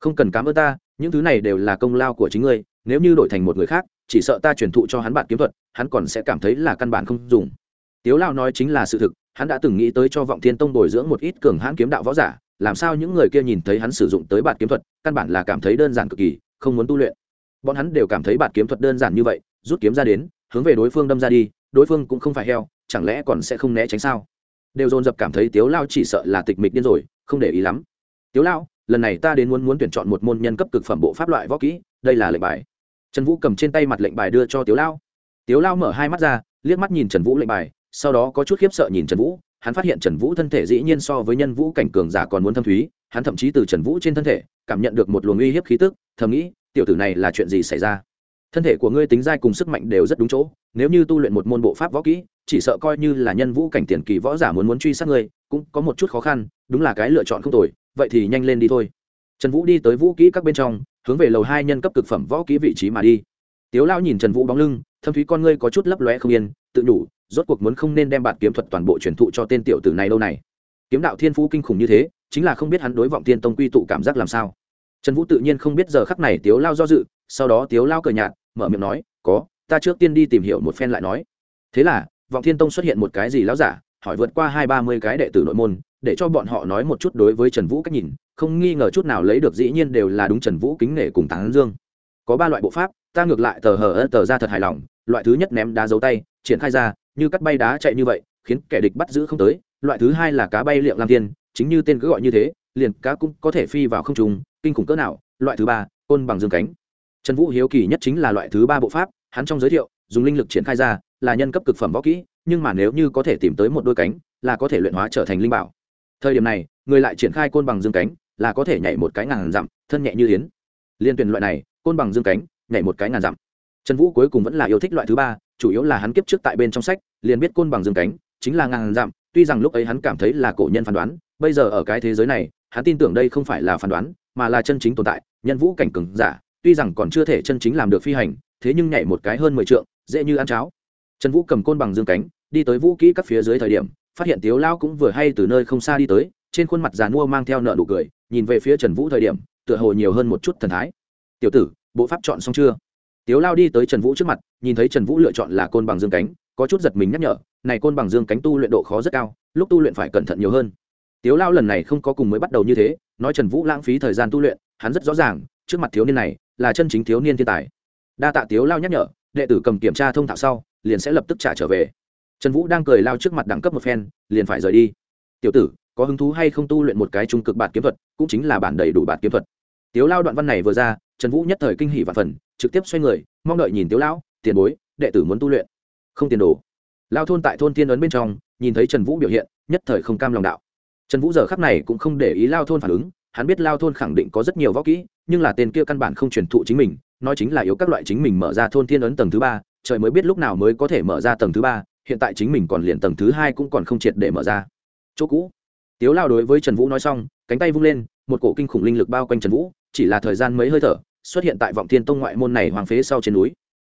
Không cần cảm ơn ta, những thứ này đều là công lao của chính ngươi, nếu như đổi thành một người khác, chỉ sợ ta truyền thụ cho hắn bản kiếm thuật, hắn còn sẽ cảm thấy là căn bản không dùng. Tiếu Lão nói chính là sự thực hắn đã từng nghĩ tới cho vọng thiên tông bồi dưỡng một ít cường hãn kiếm đạo võ giả, làm sao những người kia nhìn thấy hắn sử dụng tới bản kiếm thuật, căn bản là cảm thấy đơn giản cực kỳ, không muốn tu luyện. Bọn hắn đều cảm thấy bản kiếm thuật đơn giản như vậy, rút kiếm ra đến, hướng về đối phương đâm ra đi, đối phương cũng không phải heo, chẳng lẽ còn sẽ không né tránh sao? Đều dồn dập cảm thấy tiếu lao chỉ sợ là tịch mịch điên rồi, không để ý lắm. Tiếu lao, lần này ta đến muốn muốn tuyển chọn một môn nhân cấp cực phẩm bộ pháp loại võ kỹ, đây là lệnh bài. Trần vũ cầm trên tay mặt lệnh bài đưa cho tiếu lao. Tiếu lao mở hai mắt ra, liếc mắt nhìn trần vũ lệnh bài sau đó có chút khiếp sợ nhìn trần vũ, hắn phát hiện trần vũ thân thể dĩ nhiên so với nhân vũ cảnh cường giả còn muốn thâm thúy, hắn thậm chí từ trần vũ trên thân thể cảm nhận được một luồng uy hiếp khí tức, thầm nghĩ, tiểu tử này là chuyện gì xảy ra? Thân thể của ngươi tính dai cùng sức mạnh đều rất đúng chỗ, nếu như tu luyện một môn bộ pháp võ kỹ, chỉ sợ coi như là nhân vũ cảnh tiền kỳ võ giả muốn muốn truy sát ngươi, cũng có một chút khó khăn, đúng là cái lựa chọn không tồi, vậy thì nhanh lên đi thôi. Trần vũ đi tới vũ kỹ các bên trong, hướng về lầu hai nhân cấp cực phẩm võ kỹ vị trí mà đi. Tiếu lao nhìn trần vũ bóng lưng, thâm thúy con ngươi có chút lấp lóe không yên, tự đủ rốt cuộc muốn không nên đem bản kiếm thuật toàn bộ truyền thụ cho tên tiểu tử này lâu này. Kiếm đạo thiên phú kinh khủng như thế, chính là không biết hắn đối vọng tiên tông quy tụ cảm giác làm sao. Trần vũ tự nhiên không biết giờ khắc này tiếu lao do dự, sau đó tiếu lao cờ nhạt, mở miệng nói, có, ta trước tiên đi tìm hiểu một phen lại nói. Thế là, vọng thiên tông xuất hiện một cái gì lão giả, hỏi vượt qua hai ba mươi cái đệ tử nội môn, để cho bọn họ nói một chút đối với trần vũ cách nhìn, không nghi ngờ chút nào lấy được dĩ nhiên đều là đúng trần vũ kính nể cùng tán dương. Có ba loại bộ pháp, ta ngược lại tờ hờ ơ tờ ra thật hài lòng, loại thứ nhất ném đá dấu tay, triển khai ra như cắt bay đá chạy như vậy, khiến kẻ địch bắt giữ không tới. Loại thứ hai là cá bay liệng lam thiên, chính như tên cứ gọi như thế, liền cá cũng có thể phi vào không trùng kinh khủng cỡ nào. Loại thứ ba, côn bằng dương cánh. Trần vũ hiếu kỳ nhất chính là loại thứ ba bộ pháp, hắn trong giới thiệu, dùng linh lực triển khai ra, là nhân cấp cực phẩm võ kỹ, nhưng mà nếu như có thể tìm tới một đôi cánh, là có thể luyện hóa trở thành linh bảo. Thời điểm này, người lại triển khai côn bằng dương cánh, là có thể nhảy một cái ngàn dặm, thân nhẹ như yến. Liên tuyển loại này, côn bằng dương cánh, nhảy một cái ngàn dặm. Trần vũ cuối cùng vẫn là yêu thích loại thứ ba chủ yếu là hắn kiếp trước tại bên trong sách, liền biết côn bằng dương cánh, chính là ngàn dặm, tuy rằng lúc ấy hắn cảm thấy là cổ nhân phán đoán, bây giờ ở cái thế giới này, hắn tin tưởng đây không phải là phán đoán, mà là chân chính tồn tại, nhân vũ cảnh cường giả, tuy rằng còn chưa thể chân chính làm được phi hành, thế nhưng nhảy một cái hơn mười trượng, dễ như ăn cháo. Trần vũ cầm côn bằng dương cánh, đi tới vũ kỹ các phía dưới thời điểm, phát hiện tiếu lao cũng vừa hay từ nơi không xa đi tới, trên khuôn mặt già nua mang theo nợ nụ cười, nhìn về phía trần vũ thời điểm, tựa hồ nhiều hơn một chút thần thái. Tiểu tử, bộ pháp chọn xong chưa? Tiếu lao đi tới trần vũ trước mặt, nhìn thấy trần vũ lựa chọn là côn bằng dương cánh, có chút giật mình nhắc nhở, này côn bằng dương cánh tu luyện độ khó rất cao, lúc tu luyện phải cẩn thận nhiều hơn. Tiếu lao lần này không có cùng mới bắt đầu như thế, nói trần vũ lãng phí thời gian tu luyện, hắn rất rõ ràng, trước mặt thiếu niên này là chân chính thiếu niên thiên tài. Đa tạ tiếu lao nhắc nhở, đệ tử cầm kiểm tra thông thạo sau, liền sẽ lập tức trả trở về. Trần vũ đang cười lao trước mặt đẳng cấp một phen, liền phải rời đi. Tiểu tử, có hứng thú hay không tu luyện một cái trung cực bản kiếm thuật, cũng chính là bản đầy đủ bản kiếm thuật. Tiếu lao đoạn văn này vừa ra, trần vũ nhất thời kinh hỉ và phần trực tiếp xoay người, mong đợi nhìn tiếu lão, tiền bối, đệ tử muốn tu luyện. Không tiền đồ. Lao thôn tại thôn tiên ấn bên trong, nhìn thấy trần vũ biểu hiện, nhất thời không cam lòng đạo. Trần vũ giờ khắc này cũng không để ý lao thôn phản ứng, hắn biết lao thôn khẳng định có rất nhiều võ kỹ, nhưng là tên kia căn bản không truyền thụ chính mình, nói chính là yếu các loại chính mình mở ra thôn thiên ấn tầng thứ ba, trời mới biết lúc nào mới có thể mở ra tầng thứ ba, hiện tại chính mình còn liền tầng thứ hai cũng còn không triệt để mở ra. Chỗ cũ. Tiếu lao đối với trần vũ nói xong, cánh tay vung lên, một cổ kinh khủng linh lực bao quanh trần vũ, chỉ là thời gian mấy hơi thở xuất hiện tại vọng thiên tông ngoại môn này hoàng phế sau trên núi.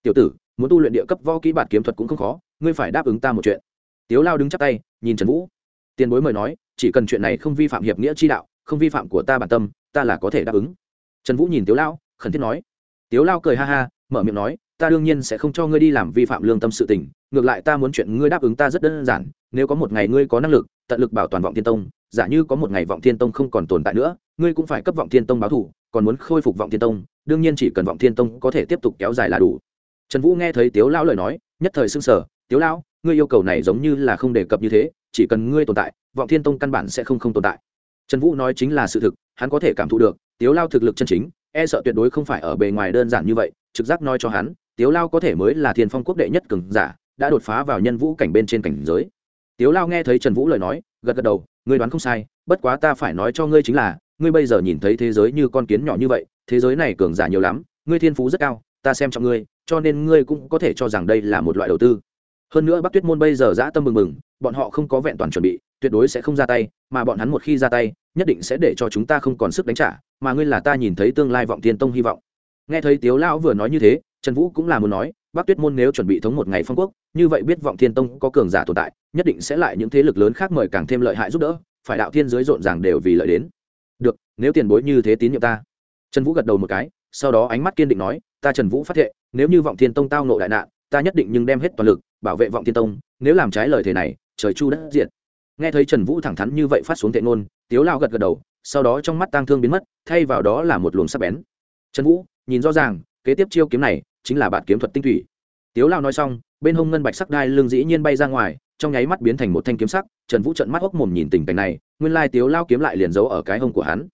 Tiểu tử, muốn tu luyện địa cấp võ kỹ bản kiếm thuật cũng không khó, ngươi phải đáp ứng ta một chuyện. Tiếu lao đứng chắp tay, nhìn trần vũ. Tiền bối mời nói, chỉ cần chuyện này không vi phạm hiệp nghĩa chi đạo, không vi phạm của ta bản tâm, ta là có thể đáp ứng. Trần vũ nhìn tiếu lao, khẩn thiết nói. Tiếu lao cười ha ha, mở miệng nói, ta đương nhiên sẽ không cho ngươi đi làm vi phạm lương tâm sự tình, ngược lại ta muốn chuyện ngươi đáp ứng ta rất đơn giản, nếu có một ngày ngươi có năng lực, tận lực bảo toàn vọng thiên tông, giả như có một ngày vọng thiên tông không còn tồn tại nữa, ngươi cũng phải cấp vọng thiên tông báo thủ còn muốn khôi phục vọng thiên tông, đương nhiên chỉ cần vọng thiên tông có thể tiếp tục kéo dài là đủ. Trần vũ nghe thấy tiếu lão lời nói, nhất thời sưng sở tiếu lão, ngươi yêu cầu này giống như là không đề cập như thế, chỉ cần ngươi tồn tại, vọng thiên tông căn bản sẽ không không tồn tại. Trần vũ nói chính là sự thực, hắn có thể cảm thụ được, tiếu lao thực lực chân chính e sợ tuyệt đối không phải ở bề ngoài đơn giản như vậy, trực giác nói cho hắn, tiếu lao có thể mới là thiên phong quốc đệ nhất cường giả, đã đột phá vào nhân vũ cảnh bên trên cảnh giới. Tiếu lao nghe thấy trần vũ lời nói, gật gật đầu, ngươi đoán không sai, bất quá ta phải nói cho ngươi chính là ngươi bây giờ nhìn thấy thế giới như con kiến nhỏ như vậy, thế giới này cường giả nhiều lắm, ngươi thiên phú rất cao, ta xem trọng ngươi, cho nên ngươi cũng có thể cho rằng đây là một loại đầu tư. Hơn nữa bắc tuyết môn bây giờ dã tâm mừng mừng, bọn họ không có vẹn toàn chuẩn bị, tuyệt đối sẽ không ra tay, mà bọn hắn một khi ra tay, nhất định sẽ để cho chúng ta không còn sức đánh trả, mà ngươi là ta nhìn thấy tương lai vọng tiên tông hy vọng. Nghe thấy tiếu lão vừa nói như thế, trần vũ cũng là muốn nói, bắc tuyết môn nếu chuẩn bị thống một ngày phong quốc, như vậy biết vọng thiên tông có cường giả tồn tại, nhất định sẽ lại những thế lực lớn khác mời càng thêm lợi hại giúp đỡ, phải đạo thiên giới rộn ràng đều vì lợi đến được, nếu tiền bối như thế tín nhiệm ta. Trần vũ gật đầu một cái, sau đó ánh mắt kiên định nói, ta trần vũ phát thệ, nếu như vọng thiên tông tao nộ đại nạn, ta nhất định nhưng đem hết toàn lực, bảo vệ vọng thiên tông, nếu làm trái lời thề này, trời chu đất diệt. Nghe thấy trần vũ thẳng thắn như vậy phát xuống tệ ngôn, tiếu lao gật gật đầu, sau đó trong mắt tang thương biến mất, thay vào đó là một luồng sắc bén. Trần vũ, nhìn rõ ràng, kế tiếp chiêu kiếm này chính là bạn kiếm thuật tinh thủy. Tiếu lao nói xong, bên hông ngân bạch sắc đai lưng dĩ nhiên bay ra ngoài trong nháy mắt biến thành một thanh kiếm sắc trần vũ trận mắt hốc mồm nhìn tình cảnh này nguyên lai tiếu lao kiếm lại liền giấu ở cái hông của hắn.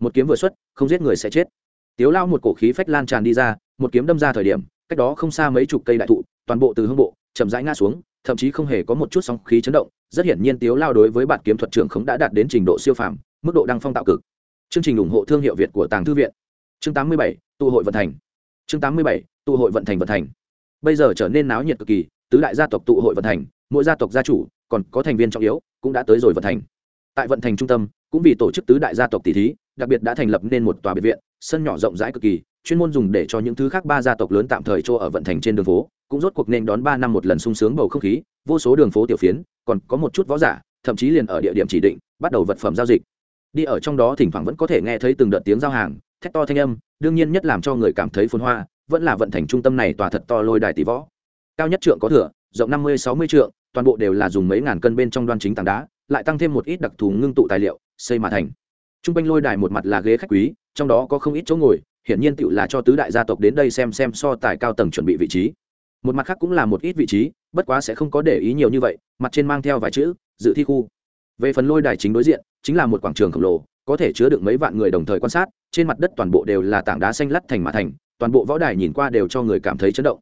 Một kiếm vừa xuất không giết người sẽ chết. Tiếu lao một cổ khí phách lan tràn đi ra một kiếm đâm ra thời điểm cách đó không xa mấy chục cây đại thụ toàn bộ từ hông bộ chậm rãi ngã xuống thậm chí không hề có một chút sóng khí chấn động. Rất hiển nhiên tiếu lao đối với bản kiếm thuật trưởng khống đã đạt đến trình độ siêu phàm mức độ đăng phong tạo cực. Chương trình ủng hộ thương hiệu việt của tàng thư viện. Chương 87, tụ hội vận thành. Chương 87, tụ hội vận thành vận thành. Bây giờ trở nên náo nhiệt cực kỳ tứ đại gia tộc tụ hội vận thành mỗi gia tộc gia chủ, còn có thành viên trọng yếu, cũng đã tới rồi vận thành. Tại vận thành trung tâm, cũng vì tổ chức tứ đại gia tộc tỷ thí, đặc biệt đã thành lập nên một tòa biệt viện, sân nhỏ rộng rãi cực kỳ, chuyên môn dùng để cho những thứ khác ba gia tộc lớn tạm thời cho ở vận thành trên đường phố, cũng rốt cuộc nên đón ba năm một lần sung sướng bầu không khí, vô số đường phố tiểu phiến, còn có một chút võ giả, thậm chí liền ở địa điểm chỉ định, bắt đầu vật phẩm giao dịch. Đi ở trong đó thỉnh thoảng vẫn có thể nghe thấy từng đợt tiếng giao hàng, thét to thanh âm, đương nhiên nhất làm cho người cảm thấy phồn hoa, vẫn là vận thành trung tâm này tòa thật to lôi đài tỷ võ. Cao nhất trượng có thừa, rộng năm mươi, sáu mươi trượng toàn bộ đều là dùng mấy ngàn cân bên trong đoan chính tảng đá, lại tăng thêm một ít đặc thù ngưng tụ tài liệu, xây mà thành. T r u n g quanh lôi đài một mặt là ghế khách quý, trong đó có không ít chỗ ngồi, hiển nhiên tựu là cho tứ đại gia tộc đến đây xem xem so tài cao tầng chuẩn bị vị trí. Một mặt khác cũng là một ít vị trí, bất quá sẽ không có để ý nhiều như vậy, mặt trên mang theo vài chữ, dự thi khu. Về phần lôi đài chính đối diện, chính là một quảng trường khổng lồ, có thể chứa được mấy vạn người đồng thời quan sát, trên mặt đất toàn bộ đều là tảng đá xanh lắt thành mã thành, toàn bộ võ đài nhìn qua đều cho người cảm thấy chấn động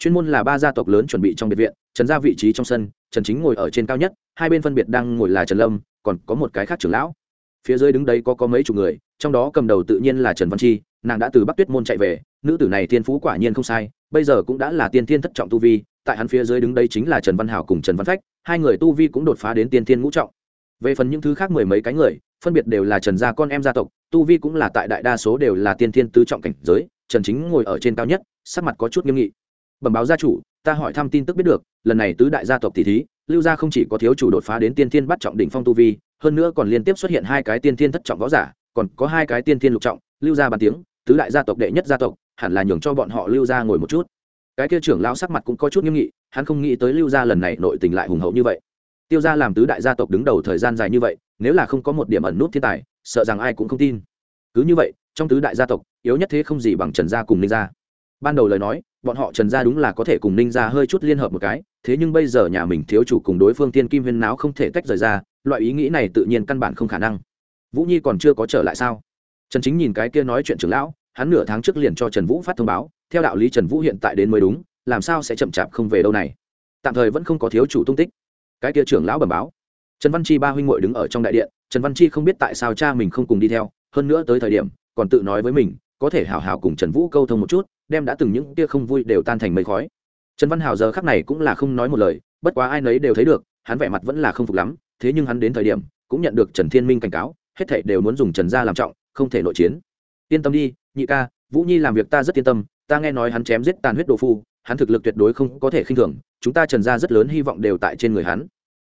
chuyên môn là ba gia tộc lớn chuẩn bị trong biệt viện, trần ra vị trí trong sân, trần chính ngồi ở trên cao nhất, hai bên phân biệt đang ngồi là trần lâm, còn có một cái khác trưởng lão. Phía dưới đứng đấy có có mấy chục người, trong đó cầm đầu tự nhiên là trần văn chi, nàng đã từ bắc tuyết môn chạy về, nữ tử này thiên phú quả nhiên không sai, bây giờ cũng đã là tiên thiên thất trọng tu vi, tại hắn phía dưới đứng đây chính là trần văn hảo cùng trần văn phách, hai người tu vi cũng đột phá đến tiên thiên ngũ trọng. Về phần những thứ khác mười mấy cái người, phân biệt đều là trần gia con em gia tộc, tu vi cũng là tại đại đa số đều là tiên thiên tứ trọng cảnh giới, trần chính ngồi ở trên cao nhất, sắc mặt có chút nghiêm nghị bẩm báo gia chủ, ta hỏi thăm tin tức biết được, lần này tứ đại gia tộc tỷ thí, lưu gia không chỉ có thiếu chủ đột phá đến tiên thiên bắt trọng đỉnh phong tu vi, hơn nữa còn liên tiếp xuất hiện hai cái tiên thiên thất trọng võ giả, còn có hai cái tiên thiên lục trọng, lưu gia bàn tiếng, tứ đại gia tộc đệ nhất gia tộc, hẳn là nhường cho bọn họ lưu gia ngồi một chút. Cái kia trưởng lão sắc mặt cũng có chút nghiêm nghị, hắn không nghĩ tới lưu gia lần này nội tình lại hùng hậu như vậy. Tiêu gia làm tứ đại gia tộc đứng đầu thời gian dài như vậy, nếu là không có một điểm ẩn nút thiên tài, sợ rằng ai cũng không tin. Cứ như vậy, trong tứ đại gia tộc, yếu nhất thế không gì bằng trần gia cùng ninh gia. Ban đầu lời nói bọn họ trần gia đúng là có thể cùng ninh gia hơi chút liên hợp một cái, thế nhưng bây giờ nhà mình thiếu chủ cùng đối phương tiên kim huyên náo không thể tách rời ra, loại ý nghĩ này tự nhiên căn bản không khả năng. Vũ nhi còn chưa có trở lại sao? Trần chính nhìn cái kia nói chuyện trưởng lão, hắn nửa tháng trước liền cho trần vũ phát thông báo, theo đạo lý trần vũ hiện tại đến mới đúng, làm sao sẽ chậm chạp không về đâu này? Tạm thời vẫn không có thiếu chủ tung tích. Cái kia trưởng lão bẩm báo. Trần văn chi ba huynh muội đứng ở trong đại điện, trần văn chi không biết tại sao cha mình không cùng đi theo, hơn nữa tới thời điểm, còn tự nói với mình, có thể hào hào cùng trần vũ câu thông một chút đem đã từng những kia không vui đều tan thành mây khói. Trần văn hào giờ khắc này cũng là không nói một lời, bất quá ai nấy đều thấy được, hắn vẻ mặt vẫn là không phục lắm, thế nhưng hắn đến thời điểm, cũng nhận được trần thiên minh cảnh cáo, hết thảy đều muốn dùng trần gia làm trọng, không thể nội chiến. Yên tâm đi, nhị ca, vũ nhi làm việc ta rất yên tâm, ta nghe nói hắn chém giết tàn huyết đồ phu, hắn thực lực tuyệt đối không có thể khinh thường, chúng ta trần gia rất lớn hy vọng đều tại trên người hắn.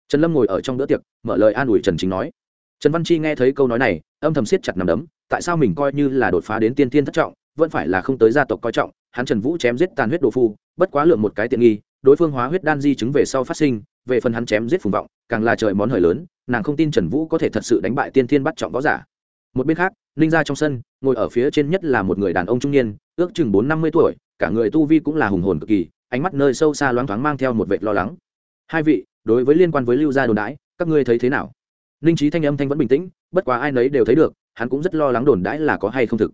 Trần lâm ngồi ở trong bữa tiệc, mở lời an ủi trần chính nói. Trần văn chi nghe thấy câu nói này, âm thầm siết chặt nằm đấm, tại sao mình coi như là đột phá đến tiên tiên thất trọng vẫn phải là không tới gia tộc coi trọng, hắn trần vũ chém giết tàn huyết đồ phu, bất quá lượng một cái tiện nghi, đối phương hóa huyết đan di chứng về sau phát sinh, về phần hắn chém giết phùng vọng, càng là trời món hời lớn, nàng không tin trần vũ có thể thật sự đánh bại tiên thiên bắt trọng võ giả. Một bên khác, ninh ra trong sân, ngồi ở phía trên nhất là một người đàn ông trung niên, ước chừng bốn năm mươi tuổi, cả người tu vi cũng là hùng hồn cực kỳ, ánh mắt nơi sâu xa loáng thoáng mang theo một vệ lo lắng. Hai vị, đối với liên quan với lưu gia đồn đãi, các ngươi thấy thế nào? Ninh trí thanh âm thanh vẫn bình tĩnh, bất quá ai nấy đều thấy được, hắn cũng rất lo lắng đồn đãi là có hay không thực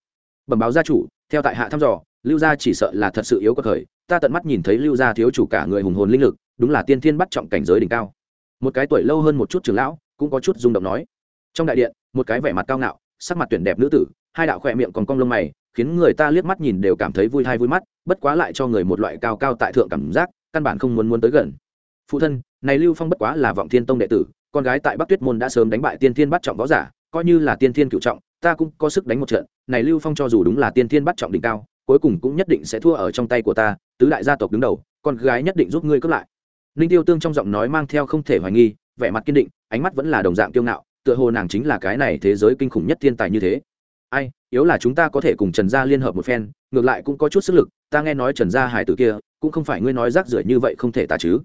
bẩm báo gia chủ, theo tại hạ thăm dò, lưu gia chỉ sợ là thật sự yếu có thời ta tận mắt nhìn thấy lưu gia thiếu chủ cả người hùng hồn linh lực, đúng là tiên thiên bắt trọng cảnh giới đỉnh cao. Một cái tuổi lâu hơn một chút trưởng lão, cũng có chút rung động nói. Trong đại điện, một cái vẻ mặt cao ngạo, sắc mặt tuyển đẹp nữ tử, hai đạo khỏe miệng còn cong lông mày, khiến người ta liếc mắt nhìn đều cảm thấy vui thai vui mắt, bất quá lại cho người một loại cao cao tại thượng cảm giác, căn bản không muốn muốn tới gần. Phụ thân, này lưu phong bất quá là vọng thiên tông đệ tử, con gái tại bắc tuyết môn đã sớm đánh bại tiên thiên bắt trọng võ giả, coi như là tiên thiên cựu trọng, ta cũng có sức đánh một trận này lưu phong cho dù đúng là tiên thiên bắt trọng đỉnh cao, cuối cùng cũng nhất định sẽ thua ở trong tay của ta, tứ đại gia tộc đứng đầu, con gái nhất định giúp ngươi cướp lại. Ninh tiêu tương trong giọng nói mang theo không thể hoài nghi, vẻ mặt kiên định, ánh mắt vẫn là đồng dạng kiêu ngạo, tựa hồ nàng chính là cái này thế giới kinh khủng nhất thiên tài như thế. Ai, yếu là chúng ta có thể cùng trần gia liên hợp một phen, ngược lại cũng có chút sức lực, ta nghe nói trần gia hải tử kia, cũng không phải ngươi nói rác rưởi như vậy không thể ta chứ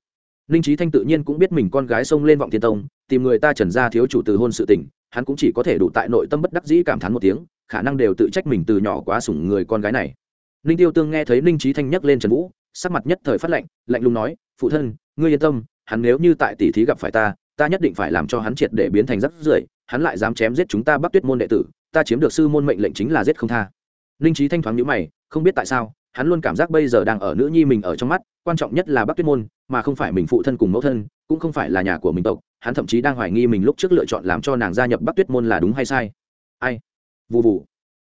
ninh trí thanh tự nhiên cũng biết mình con gái xông lên vọng thiên tông, tìm người ta trần gia thiếu chủ từ hôn sự tình, hắn cũng chỉ có thể đủ tại nội tâm bất đắc dĩ cảm thán một tiếng, khả năng đều tự trách mình từ nhỏ quá sủng người con gái này. Ninh tiêu tương nghe thấy ninh trí thanh nhắc lên trần vũ, sắc mặt nhất thời phát lạnh lạnh lùng nói, phụ thân, ngươi yên tâm, hắn nếu như tại tỷ thí gặp phải ta ta nhất định phải làm cho hắn triệt để biến thành rắc rưởi, hắn lại dám chém giết chúng ta bắc tuyết môn đệ tử, ta chiếm được sư môn mệnh lệnh chính là giết không tha. Ninh trí thanh thoáng nhữ mày, không biết tại sao hắn luôn cảm giác bây giờ đang ở nữ nhi mình ở trong mắt, quan trọng nhất là bắc tuyết môn, mà không phải mình phụ thân cùng mẫu thân, cũng không phải là nhà của mình tộc, hắn thậm chí đang hoài nghi mình lúc trước lựa chọn làm cho nàng gia nhập bắc tuyết môn là đúng hay sai. Ai? Vụ vụ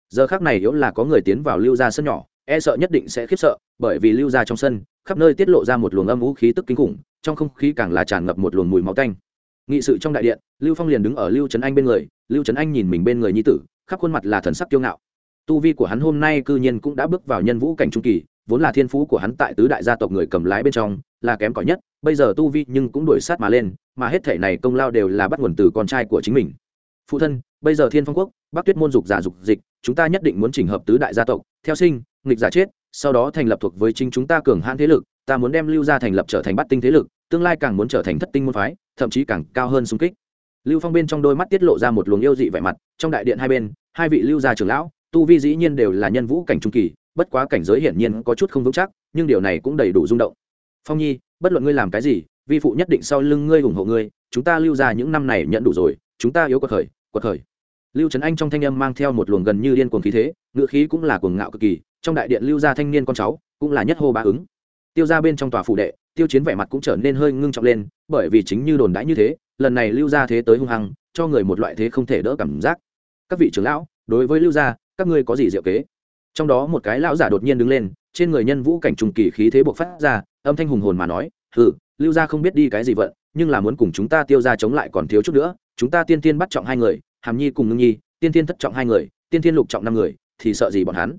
giờ khác này yếu là có người tiến vào lưu ra sân nhỏ e sợ nhất định sẽ khiếp sợ, bởi vì lưu ra trong sân, khắp nơi tiết lộ ra một luồng âm vũ khí tức kinh khủng, trong không khí càng là tràn ngập một luồng mùi máu tanh. Nghị sự trong đại điện, lưu phong liền đứng ở lưu trấn anh bên người, lưu trấn anh nhìn mình bên người nhi tử, khắp khuôn mặt là thần sắc kiêu ngạo tu vi của hắn hôm nay cư nhiên cũng đã bước vào nhân vũ cảnh trung kỳ, vốn là thiên phú của hắn tại tứ đại gia tộc người cầm lái bên trong, là kém cỏi nhất, bây giờ tu vi nhưng cũng đuổi sát mà lên, mà hết thể này công lao đều là bắt nguồn từ con trai của chính mình. Phụ thân, bây giờ thiên phong quốc, bắc tuyết môn dục giả dục dịch, chúng ta nhất định muốn chỉnh hợp tứ đại gia tộc, theo sinh, nghịch giả chết, sau đó thành lập thuộc với chính chúng ta cường hãn thế lực, ta muốn đem lưu gia thành lập trở thành bát tinh thế lực, tương lai càng muốn trở thành thất tinh môn phái, thậm chí càng cao hơn xung kích. Lưu phong bên trong đôi mắt tiết lộ ra một luồng yêu dị vẻ mặt, trong đại điện hai bên, hai vị lưu gia trưởng lão tu vi dĩ nhiên đều là nhân vũ cảnh trung kỳ, bất quá cảnh giới hiển nhiên có chút không vững chắc, nhưng điều này cũng đầy đủ rung động. Phong nhi, bất luận ngươi làm cái gì, vi phụ nhất định sau lưng ngươi ủng hộ ngươi, chúng ta lưu ra những năm này nhận đủ rồi, chúng ta yếu quật khởi quật khởi. Lưu trấn anh trong thanh âm mang theo một luồng gần như điên cuồng khí thế ngự khí cũng là cuồng ngạo cực kỳ, trong đại điện lưu gia thanh niên con cháu, cũng là nhất hô bá ứng. Tiêu ra bên trong tòa phủ đệ, tiêu chiến vẻ mặt cũng trở nên hơi ngưng trọng lên, bởi vì chính như đồn đãi như thế, lần này lưu gia thế tới hung hăng, cho người một loại thế không thể đỡ cảm giác. Các vị trưởng lão, đối với lưu gia các ngươi có gì diệu kế? Trong đó một cái lão giả đột nhiên đứng lên, trên người nhân vũ cảnh trùng kỳ khí thế buộc phát ra, âm thanh hùng hồn mà nói ừ lưu gia không biết đi cái gì vận, nhưng là muốn cùng chúng ta tiêu ra chống lại còn thiếu chút nữa, chúng ta tiên tiên bắt trọng hai người, hàm nhi cùng ngưng nhi, tiên tiên thất trọng hai người, tiên tiên lục trọng năm người, thì sợ gì bọn hắn?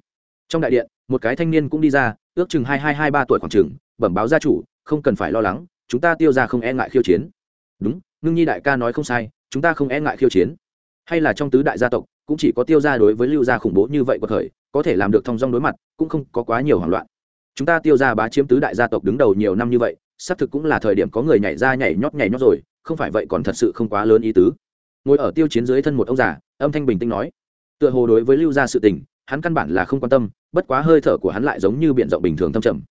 Trong đại điện, một cái thanh niên cũng đi ra, ước chừng hai hai hai ba tuổi khoảng chừng, bẩm báo gia chủ, không cần phải lo lắng, chúng ta tiêu ra không e ngại khiêu chiến. Đúng, ngưng nhi đại ca nói không sai, chúng ta không e ngại khiêu chiến. Hay là trong tứ đại gia tộc cũng chỉ có tiêu gia đối với lưu gia khủng bố như vậy của thời có thể làm được thông dong đối mặt, cũng không có quá nhiều hoảng loạn. Chúng ta tiêu gia bá chiếm tứ đại gia tộc đứng đầu nhiều năm như vậy, xác thực cũng là thời điểm có người nhảy ra nhảy nhót nhảy nhót rồi, không phải vậy còn thật sự không quá lớn ý tứ. Ngồi ở tiêu chiến dưới thân một ông già, âm thanh bình tĩnh nói, tựa hồ đối với lưu gia sự tình, hắn căn bản là không quan tâm, bất quá hơi thở của hắn lại giống như biện rộng bình thường thâm trầm.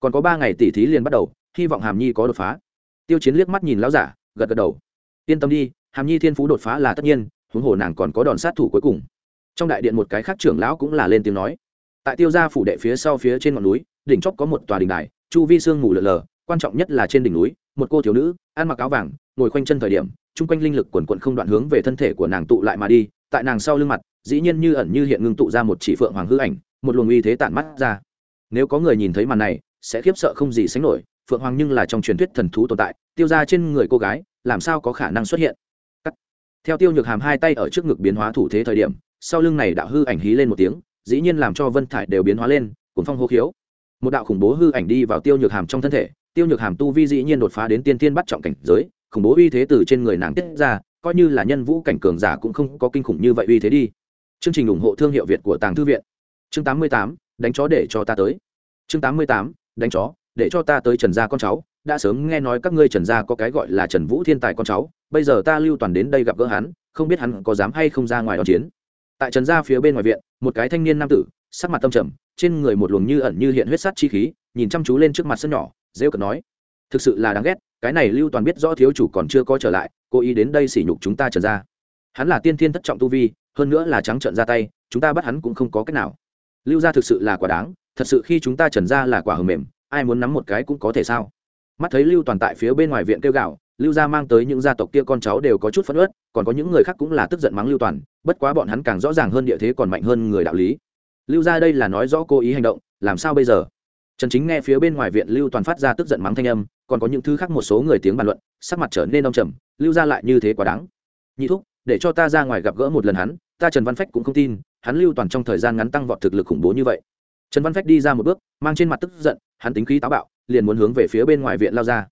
Còn có ba ngày tỉ thí liền bắt đầu, hy vọng hàm nhi có đột phá. Tiêu chiến liếc mắt nhìn lão giả, gật gật đầu. Yên tâm đi, hàm nhi thiên phú đột phá là tất nhiên huống hồ nàng còn có đòn sát thủ cuối cùng. Trong đại điện một cái khác trưởng lão cũng là lên tiếng nói. Tại tiêu gia phủ đệ phía sau phía trên ngọn núi, đỉnh chóp có một tòa đình đài, chu vi sương mù lờ lờ, quan trọng nhất là trên đỉnh núi, một cô thiếu nữ, ăn mặc áo vàng, ngồi khoanh chân thời điểm, chung quanh linh lực quần quận không đoạn hướng về thân thể của nàng tụ lại mà đi, tại nàng sau lưng mặt, dĩ nhiên như ẩn như hiện ngưng tụ ra một chỉ phượng hoàng hư ảnh, một luồng uy thế tản mắt ra. Nếu có người nhìn thấy màn này, sẽ khiếp sợ không gì sánh nổi, phượng hoàng nhưng là trong truyền thuyết thần thú tồn tại, tiêu ra trên người cô gái, làm sao có khả năng xuất hiện? Theo tiêu nhược hàm hai tay ở trước ngực biến hóa thủ thế thời điểm sau lưng này đạo hư ảnh hí lên một tiếng dĩ nhiên làm cho vân thải đều biến hóa lên cuốn phong hô khiếu. Một đạo khủng bố hư ảnh đi vào tiêu nhược hàm trong thân thể tiêu nhược hàm tu vi dĩ nhiên đột phá đến tiên tiên bắt trọng cảnh giới khủng bố uy thế từ trên người nàng tiết ra coi như là nhân vũ cảnh cường giả cũng không có kinh khủng như vậy uy thế đi. Chương trình ủng hộ thương hiệu việt của tàng thư viện. Chương 88, đánh chó để cho ta tới. Chương 88, đánh chó để cho ta tới trần gia con cháu. Đã sớm nghe nói các ngươi trần gia có cái gọi là trần vũ thiên tài con cháu bây giờ ta lưu toàn đến đây gặp gỡ hắn không biết hắn có dám hay không ra ngoài đón chiến. Tại trần gia phía bên ngoài viện một cái thanh niên nam tử sắc mặt tâm trầm trên người một luồng như ẩn như hiện huyết sắt chi khí nhìn chăm chú lên trước mặt sân nhỏ rêu cợt nói thực sự là đáng ghét cái này lưu toàn biết rõ thiếu chủ còn chưa có trở lại cố ý đến đây sỉ nhục chúng ta trần gia, hắn là tiên thiên thất trọng tu vi hơn nữa là trắng trợn ra tay chúng ta bắt hắn cũng không có cách nào. Lưu gia thực sự là quả đáng thật sự khi chúng ta trần gia là quả hầm mềm ai muốn nắm một cái cũng có thể sao? Mắt thấy lưu toàn tại phía bên ngoài viện kêu gạo lưu gia mang tới những gia tộc kia con cháu đều có chút phẫn uất, còn có những người khác cũng là tức giận mắng lưu toàn bất quá bọn hắn càng rõ ràng hơn địa thế còn mạnh hơn người đạo lý. Lưu gia đây là nói rõ cố ý hành động làm sao bây giờ? Trần chính nghe phía bên ngoài viện lưu toàn phát ra tức giận mắng thanh âm còn có những thứ khác một số người tiếng bàn luận sắc mặt trở nên đông trầm lưu gia lại như thế quá đáng. Nhị thúc để cho ta ra ngoài gặp gỡ một lần hắn ta trần văn phách cũng không tin hắn lưu toàn trong thời gian ngắn tăng vọt thực lực khủng bố như vậy. Trần văn phách đi ra một bước mang trên mặt tức giận hắn tính khí táo bạo liền muốn hướng về phía bên ngoài viện lao ra.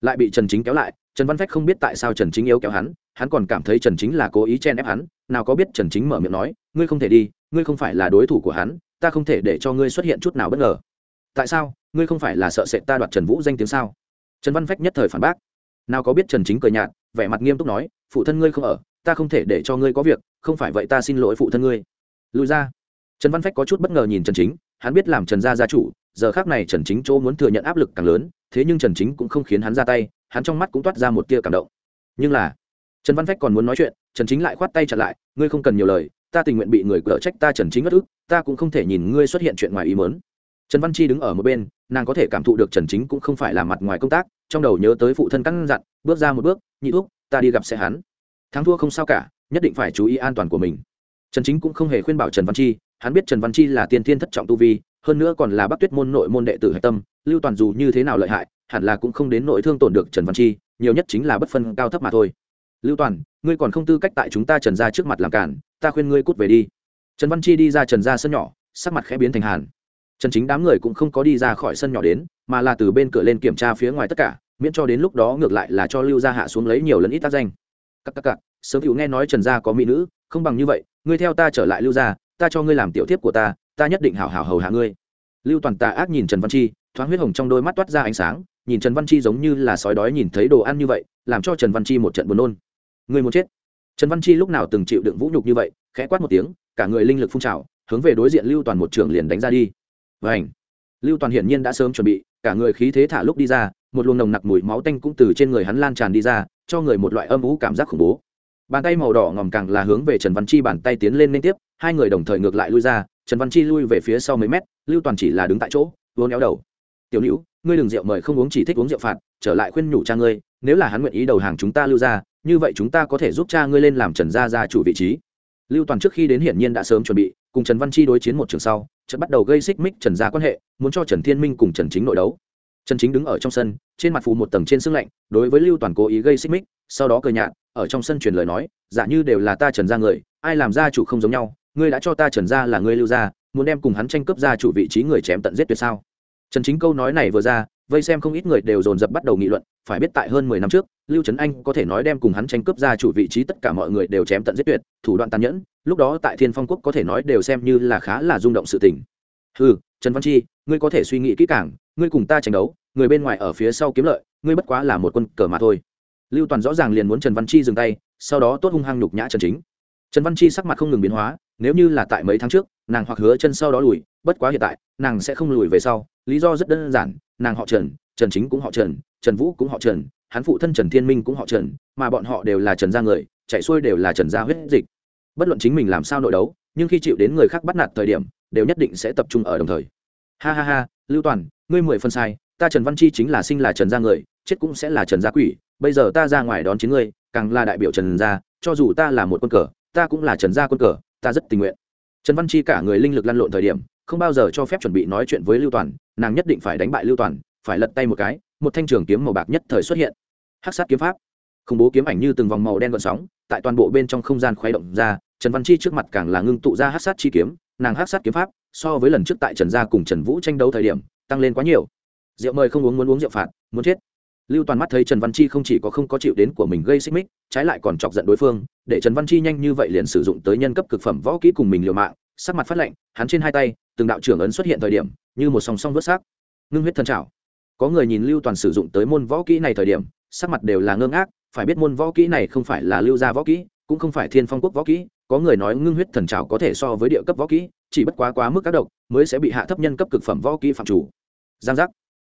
Lại bị trần chính kéo lại trần văn phách không biết tại sao trần chính yếu kéo hắn hắn còn cảm thấy trần chính là cố ý chen ép hắn, nào có biết trần chính mở miệng nói, ngươi không thể đi, ngươi không phải là đối thủ của hắn, ta không thể để cho ngươi xuất hiện chút nào bất ngờ. Tại sao? Ngươi không phải là sợ sệt ta đoạt trần vũ danh tiếng sao? Trần văn phách nhất thời phản bác. Nào có biết trần chính cười nhạt, vẻ mặt nghiêm túc nói, phụ thân ngươi không ở, ta không thể để cho ngươi có việc, không phải vậy ta xin lỗi phụ thân ngươi. Lùi ra. Trần văn phách có chút bất ngờ nhìn trần chính, hắn biết làm trần gia gia chủ, giờ khác này trần chính chỗ muốn thừa nhận áp lực càng lớn thế nhưng trần chính cũng không khiến hắn ra tay, hắn trong mắt cũng toát ra một tia cảm động. Nhưng là, trần văn phách còn muốn nói chuyện, trần chính lại khoát tay chặn lại, ngươi không cần nhiều lời, ta tình nguyện bị người cở trách ta trần chính ngất ức, ta cũng không thể nhìn ngươi xuất hiện chuyện ngoài ý mớn trần văn chi đứng ở một bên, nàng có thể cảm thụ được trần chính cũng không phải là mặt ngoài công tác, trong đầu nhớ tới phụ thân căn dặn, bước ra một bước, nhị thuốc ta đi gặp xe hắn. Thắng thua không sao cả, nhất định phải chú ý an toàn của mình. Trần chính cũng không hề khuyên bảo trần văn chi, hắn biết trần văn chi là tiên thiên thất trọng tu vi hơn nữa còn là bắc tuyết môn nội môn đệ tử hạch tâm, lưu toàn dù như thế nào lợi hại, hẳn là cũng không đến nội thương tổn được trần văn chi, nhiều nhất chính là bất phân cao thấp mà thôi. Lưu toàn, ngươi còn không tư cách tại chúng ta trần ra trước mặt làm cản, ta khuyên ngươi cút về đi. Trần văn chi đi ra trần ra sân nhỏ, sắc mặt khẽ biến thành hàn. Trần chính đám người cũng không có đi ra khỏi sân nhỏ đến, mà là từ bên cửa lên kiểm tra phía ngoài tất cả, miễn cho đến lúc đó ngược lại là cho lưu gia hạ xuống lấy nhiều lần ít tác danh. Các các các sớm hữu nghe nói trần gia có mỹ nữ, không bằng như vậy, ngươi theo ta trở lại lưu gia, ta cho ngươi làm tiểu thiếp của ta ta nhất định hảo hảo hầu hạ ngươi. Lưu toàn tà ác nhìn trần văn chi, thoáng huyết hồng trong đôi mắt toát ra ánh sáng, nhìn trần văn chi giống như là sói đói nhìn thấy đồ ăn như vậy, làm cho trần văn chi một trận buồn nôn. Ngươi muốn chết? Trần văn chi lúc nào từng chịu đựng vũ nhục như vậy, khẽ quát một tiếng, cả người linh lực phun trào, hướng về đối diện lưu toàn một trường liền đánh ra đi. Vảnh lưu toàn hiển nhiên đã sớm chuẩn bị, cả người khí thế thả lúc đi ra, một luồng nồng nặc mùi máu tanh cũng từ trên người hắn lan tràn đi ra, cho người một loại âm ủ cảm giác khủng bố. Bàn tay màu đỏ ngòm càng là hướng về trần văn chi bàn tay tiến lên liên tiếp, hai người đồng thời ngược lại lui ra trần văn chi lui về phía sau mấy mét, lưu toàn chỉ là đứng tại chỗ uốn éo đầu. Tiểu nữ ngươi đừng rượu mời không uống chỉ thích uống rượu phạt, trở lại khuyên nhủ cha ngươi, nếu là hắn nguyện ý đầu hàng chúng ta lưu ra, như vậy chúng ta có thể giúp cha ngươi lên làm trần gia gia chủ vị trí. Lưu toàn trước khi đến hiển nhiên đã sớm chuẩn bị, cùng trần văn chi đối chiến một trường sau trận bắt đầu gây xích mích trần gia quan hệ, muốn cho trần thiên minh cùng trần chính nội đấu. Trần chính đứng ở trong sân, trên mặt phù một tầng trên sương lạnh, đối với lưu toàn cố ý gây xích mích, sau đó cười nhạt, ở trong sân truyền lời nói giả như đều là ta trần gia người, ai làm gia chủ không giống nhau ngươi đã cho ta trần gia là ngươi lưu gia, muốn đem cùng hắn tranh cướp gia chủ vị trí người chém tận giết tuyệt sao? Trần chính câu nói này vừa ra, vây xem không ít người đều dồn dập bắt đầu nghị luận, phải biết tại hơn mười năm trước, lưu trấn anh có thể nói đem cùng hắn tranh cướp gia chủ vị trí tất cả mọi người đều chém tận giết tuyệt, thủ đoạn tàn nhẫn, lúc đó tại thiên phong quốc có thể nói đều xem như là khá là rung động sự tình. Ừ trần văn chi, ngươi có thể suy nghĩ kỹ càng, ngươi cùng ta tranh đấu, người bên ngoài ở phía sau kiếm lợi, ngươi bất quá là một quân cờ mà thôi. Lưu toàn rõ ràng liền muốn trần văn chi dừng tay, sau đó tốt hung hăng nhục nhã trần chính. Trần văn chi sắc mặt không ngừng biến hóa nếu như là tại mấy tháng trước, nàng hoặc hứa chân sau đó lùi, bất quá hiện tại, nàng sẽ không lùi về sau. Lý do rất đơn giản, nàng họ trần trần chính cũng họ trần trần vũ cũng họ trần, hắn phụ thân trần thiên minh cũng họ trần, mà bọn họ đều là trần gia người, chạy xuôi đều là trần gia huyết dịch. Bất luận chính mình làm sao nội đấu, nhưng khi chịu đến người khác bắt nạt thời điểm, đều nhất định sẽ tập trung ở đồng thời. Ha ha ha, lưu toàn, ngươi mười phân sai, ta trần văn chi chính là sinh là trần gia người, chết cũng sẽ là trần gia quỷ, bây giờ ta ra ngoài đón chín ngươi, càng là đại biểu trần gia, cho dù ta là một quân cờ, ta cũng là trần gia quân cờ ta rất tình nguyện. Trần văn chi cả người linh lực lăn lộn thời điểm, không bao giờ cho phép chuẩn bị nói chuyện với lưu toàn, nàng nhất định phải đánh bại lưu toàn, phải lật tay một cái, một thanh trường kiếm màu bạc nhất thời xuất hiện. Hắc sát kiếm pháp. Khủng bố kiếm ảnh như từng vòng màu đen gợn sóng, tại toàn bộ bên trong không gian khuấy động ra, trần văn chi trước mặt càng là ngưng tụ ra hắc sát chi kiếm, nàng hắc sát kiếm pháp, so với lần trước tại trần gia cùng trần vũ tranh đấu thời điểm, tăng lên quá nhiều. Rượu mời không uống muốn uống rượu phạt, muốn chết lưu toàn mắt thấy trần văn chi không chỉ có không có chịu đến của mình gây xích mích, trái lại còn chọc giận đối phương, để trần văn chi nhanh như vậy liền sử dụng tới nhân cấp cực phẩm võ kỹ cùng mình liều mạng, sắc mặt phát lạnh, hắn trên hai tay, từng đạo trưởng ấn xuất hiện thời điểm, như một song song vớt xác. Ngưng huyết thân trào có người nhìn lưu toàn sử dụng tới môn võ kỹ này thời điểm, sắc mặt đều là ngơ ngác, phải biết môn võ kỹ này không phải là lưu gia võ kỹ, cũng không phải thiên phong quốc võ kỹ, có người nói ngưng huyết thần trào có thể so với địa cấp võ kỹ, chỉ bất quá quá mức các độc, mới sẽ bị hạ thấp nhân cấp cực phẩm võ kỹ phạm chủ. Giang giác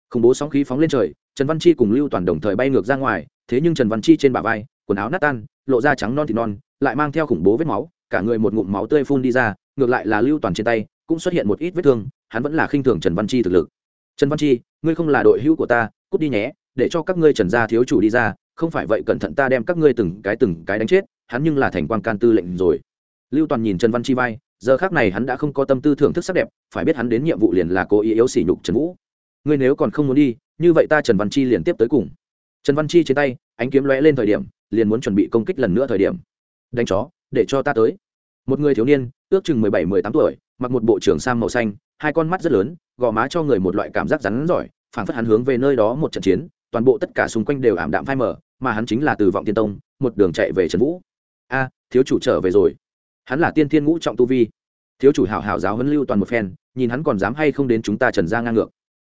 khủng bố sóng khí phóng lên trời, trần văn chi cùng lưu toàn đồng thời bay ngược ra ngoài, thế nhưng trần văn chi trên bả vai, quần áo nát tan, lộ ra trắng non thịt non, lại mang theo khủng bố vết máu, cả người một ngụm máu tươi phun đi ra, ngược lại là lưu toàn trên tay, cũng xuất hiện một ít vết thương, hắn vẫn là khinh thường trần văn chi thực lực. Trần văn chi, ngươi không là đội hữu của ta, cút đi nhé, để cho các ngươi trần gia thiếu chủ đi ra, không phải vậy cẩn thận ta đem các ngươi từng cái từng cái đánh chết, hắn nhưng là thành quan can tư lệnh rồi. Lưu toàn nhìn trần văn chi vai, giờ khác này hắn đã không có tâm tư thưởng thức sắc đẹp, phải biết hắn đến nhiệm vụ liền là cố ý yếu sỉ nhục trần vũ ngươi nếu còn không muốn đi, như vậy ta trần văn chi liền tiếp tới cùng. Trần văn chi trên tay, ánh kiếm lóe lên thời điểm, liền muốn chuẩn bị công kích lần nữa thời điểm. Đánh chó, để cho ta tới. Một người thiếu niên, ước chừng mười bảy, mười tám tuổi, mặc một bộ trưởng sam màu xanh, hai con mắt rất lớn, gò má cho người một loại cảm giác rắn giỏi, phảng phất hắn hướng về nơi đó một trận chiến, toàn bộ tất cả xung quanh đều ảm đạm phai mờ, mà hắn chính là từ vọng tiên tông, một đường chạy về trần vũ. A, thiếu chủ trở về rồi. Hắn là tiên thiên ngũ trọng tu vi. Thiếu chủ hảo hảo giáo huấn lưu toàn một phen, nhìn hắn còn dám hay không đến chúng ta trần ra ngang ngược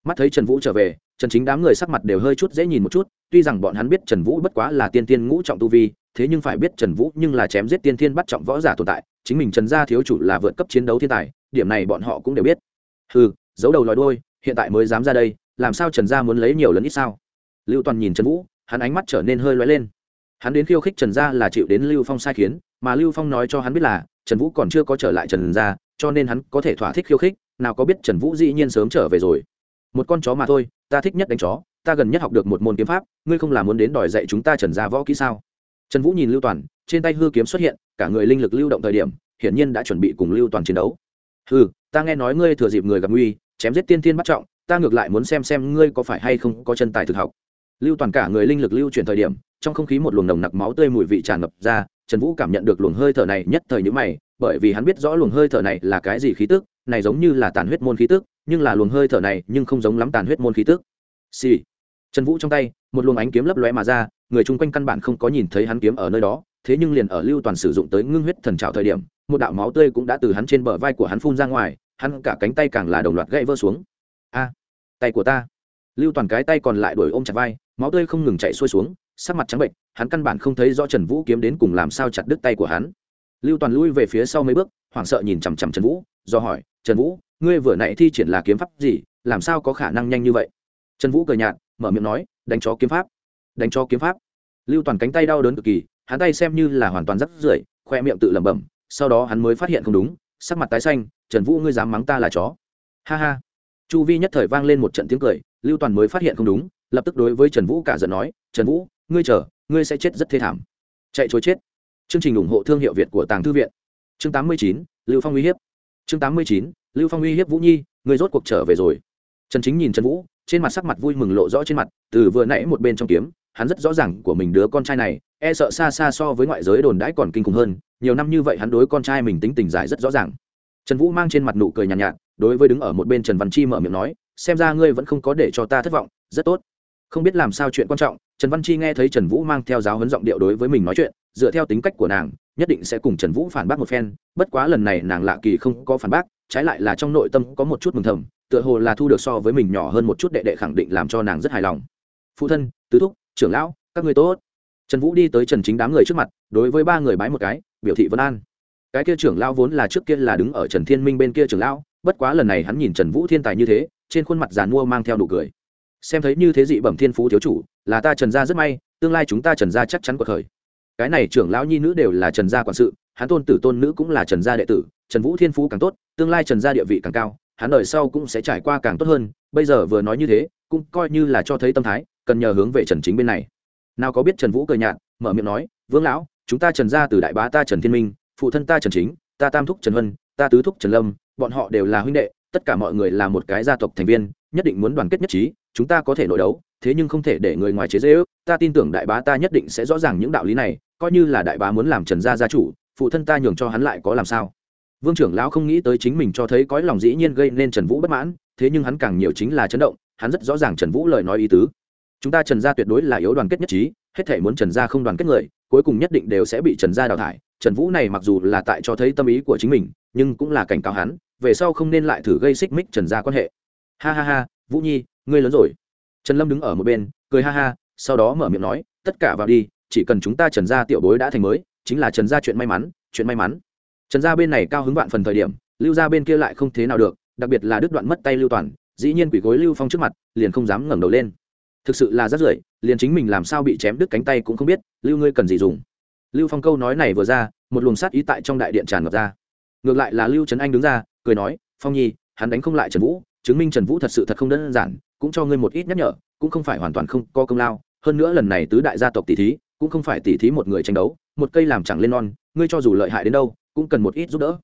mắt thấy trần vũ trở về, trần chính đám người sắc mặt đều hơi chút dễ nhìn một chút, tuy rằng bọn hắn biết trần vũ bất quá là tiên tiên ngũ trọng tu vi, thế nhưng phải biết trần vũ nhưng là chém giết tiên tiên bắt trọng võ giả tồn tại, chính mình trần gia thiếu chủ là vượt cấp chiến đấu thiên tài, điểm này bọn họ cũng đều biết. Ừ giấu đầu lòi đôi hiện tại mới dám ra đây, làm sao trần gia muốn lấy nhiều lần ít sao? Lưu toàn nhìn trần vũ, hắn ánh mắt trở nên hơi loay lên. Hắn đến khiêu khích trần gia là chịu đến lưu phong sai khiến, mà lưu phong nói cho hắn biết là, trần vũ còn chưa có trở lại trần gia, cho nên hắn có thể thỏa thích khiêu khích, nào có biết trần vũ dĩ nhiên sớm trở về rồi một con chó mà thôi, ta thích nhất đánh chó, ta gần nhất học được một môn kiếm pháp, ngươi không làm muốn đến đòi dạy chúng ta trần gia võ kỹ sao? Trần vũ nhìn lưu toàn, trên tay hư kiếm xuất hiện, cả người linh lực lưu động thời điểm, hiển nhiên đã chuẩn bị cùng lưu toàn chiến đấu. Ừ ta nghe nói ngươi thừa dịp người gặp nguy, chém giết tiên thiên bắt trọng, ta ngược lại muốn xem xem ngươi có phải hay không có chân tài thực học. Lưu toàn cả người linh lực lưu chuyển thời điểm, trong không khí một luồng nồng nặc máu tươi mùi vị tràn ngập ra, trần vũ cảm nhận được luồng hơi thở này nhất thời nhữ mày bởi vì hắn biết rõ luồng hơi thở này là cái gì khí tức, này giống như là tàn huyết môn khí tức, nhưng là luồng hơi thở này nhưng không giống lắm tàn huyết môn khí tức. Xì、sì. trần vũ trong tay, một luồng ánh kiếm lấp lóe mà ra, người chung quanh căn bản không có nhìn thấy hắn kiếm ở nơi đó, thế nhưng liền ở lưu toàn sử dụng tới ngưng huyết thần trào thời điểm, một đạo máu tươi cũng đã từ hắn trên bờ vai của hắn phun ra ngoài, hắn cả cánh tay càng là đồng loạt gãy vỡ xuống. A, tay của ta. Lưu toàn cái tay còn lại đuổi ôm chặt vai, máu tươi không ngừng chạy xuôi xuống, sắc mặt trắng bệnh, hắn căn bản không thấy rõ trần vũ kiếm đến cùng làm sao chặt đứt tay của hắn lưu toàn lui về phía sau mấy bước, hoảng sợ nhìn chằm chằm trần vũ, do hỏi, trần vũ, ngươi vừa nãy thi triển là kiếm pháp gì? Làm sao có khả năng nhanh như vậy? Trần vũ cười nhạt, mở miệng nói, đánh chó kiếm pháp. Đánh chó kiếm pháp? Lưu toàn cánh tay đau đớn cực kỳ, hắn tay xem như là hoàn toàn rắc rưởi, khoe miệng tự lẩm bẩm, sau đó hắn mới phát hiện không đúng, sắc mặt tái xanh, trần vũ, ngươi dám mắng ta là chó? Ha ha. Chu vi nhất thời vang lên một trận tiếng cười, lưu toàn mới phát hiện không đúng, lập tức đối với trần vũ cả giận nói, trần vũ, ngươi chờ, ngươi sẽ chết rất thê thảm. Chạy chối chết chương trình ủng hộ thương hiệu việt của tàng thư viện. Chương tám mươi chín lưu phong uy hiếp. Chương tám mươi chín lưu phong uy hiếp vũ nhi người rốt cuộc trở về rồi. Trần chính nhìn trần vũ trên mặt sắc mặt vui mừng lộ rõ trên mặt từ vừa nãy một bên trong kiếm hắn rất rõ ràng của mình đứa con trai này e sợ xa xa so với ngoại giới đồn đãi còn kinh khủng hơn nhiều năm như vậy hắn đối con trai mình tính tình giải rất rõ ràng. Trần vũ mang trên mặt nụ cười nhàn nhạt, nhạt đối với đứng ở một bên trần văn chi mở miệng nói xem ra ngươi vẫn không có để cho ta thất vọng rất tốt. Không biết làm sao chuyện quan trọng trần văn chi nghe thấy trần vũ mang theo giáo huấn giọng điệu đối với mình nói chuyện, dựa theo tính cách của nàng, nhất định sẽ cùng trần vũ phản bác một phen, bất quá lần này nàng lạ kỳ không có phản bác, trái lại là trong nội tâm có một chút mừng thầm, tựa hồ là thu được so với mình nhỏ hơn một chút đệ đệ khẳng định làm cho nàng rất hài lòng. Phụ thân, tứ thúc, trưởng lão, các người tốt. Trần vũ đi tới trần chính đám người trước mặt, đối với ba người bái một cái, biểu thị vân an. Cái kia trưởng lão vốn là trước kia là đứng ở trần thiên minh bên kia trưởng lão, bất quá lần này hắn nhìn trần vũ thiên tài như thế, trên khuôn mặt giàn mua mang theo nụ cười. Xem thấy như thế dị bẩm thiên phú thiếu chủ là ta trần gia rất may, tương lai chúng ta trần gia chắc chắn cuộc khởi. Cái này trưởng lão nhi nữ đều là trần gia quản sự, hắn tôn tử tôn nữ cũng là trần gia đệ tử, trần vũ thiên phú càng tốt, tương lai trần gia địa vị càng cao, hắn đời sau cũng sẽ trải qua càng tốt hơn, bây giờ vừa nói như thế, cũng coi như là cho thấy tâm thái, cần nhờ hướng về trần chính bên này. Nào có biết trần vũ cười nhạt, mở miệng nói, vương lão, chúng ta trần gia từ đại bá ta trần thiên minh, phụ thân ta trần chính, ta tam thúc trần vân ta tứ thúc trần lâm, bọn họ đều là huynh đệ, tất cả mọi người là một cái gia tộc thành viên, nhất định muốn đoàn kết nhất trí, chúng ta có thể nội đấu thế nhưng không thể để người ngoài chế dễ ước ta tin tưởng đại bá ta nhất định sẽ rõ ràng những đạo lý này, coi như là đại bá muốn làm trần gia gia chủ, phụ thân ta nhường cho hắn lại có làm sao. Vương trưởng lão không nghĩ tới chính mình cho thấy cõi lòng dĩ nhiên gây nên trần vũ bất mãn, thế nhưng hắn càng nhiều chính là chấn động, hắn rất rõ ràng trần vũ lời nói ý tứ. Chúng ta trần gia tuyệt đối là yếu đoàn kết nhất trí, hết thể muốn trần gia không đoàn kết người, cuối cùng nhất định đều sẽ bị trần gia đào thải. Trần vũ này mặc dù là tại cho thấy tâm ý của chính mình, nhưng cũng là cảnh cáo hắn, về sau không nên lại thử gây xích mích trần gia quan hệ. Ha ha ha, vũ nhi, ngươi lớn rồi trần lâm đứng ở một bên, cười ha ha, sau đó mở miệng nói, tất cả vào đi, chỉ cần chúng ta trần gia tiểu bối đã thành mới, chính là trần gia chuyện may mắn, chuyện may mắn. Trần gia bên này cao hứng vạn phần thời điểm, lưu gia bên kia lại không thế nào được, đặc biệt là đứt đoạn mất tay lưu toàn, dĩ nhiên quỷ gối lưu phong trước mặt, liền không dám ngẩng đầu lên. Thực sự là rất rưởi, liền chính mình làm sao bị chém đứt cánh tay cũng không biết, lưu ngươi cần gì dùng? Lưu phong câu nói này vừa ra, một luồng sát ý tại trong đại điện tràn ngập ra. Ngược lại là lưu trấn anh đứng ra, cười nói, phong nhi, hắn đánh không lại trần vũ chứng minh trần vũ thật sự thật không đơn giản, cũng cho ngươi một ít nhắc nhở, cũng không phải hoàn toàn không có công lao, hơn nữa lần này tứ đại gia tộc tỷ thí, cũng không phải tỷ thí một người tranh đấu, một cây làm chẳng lên non, ngươi cho dù lợi hại đến đâu, cũng cần một ít giúp đỡ.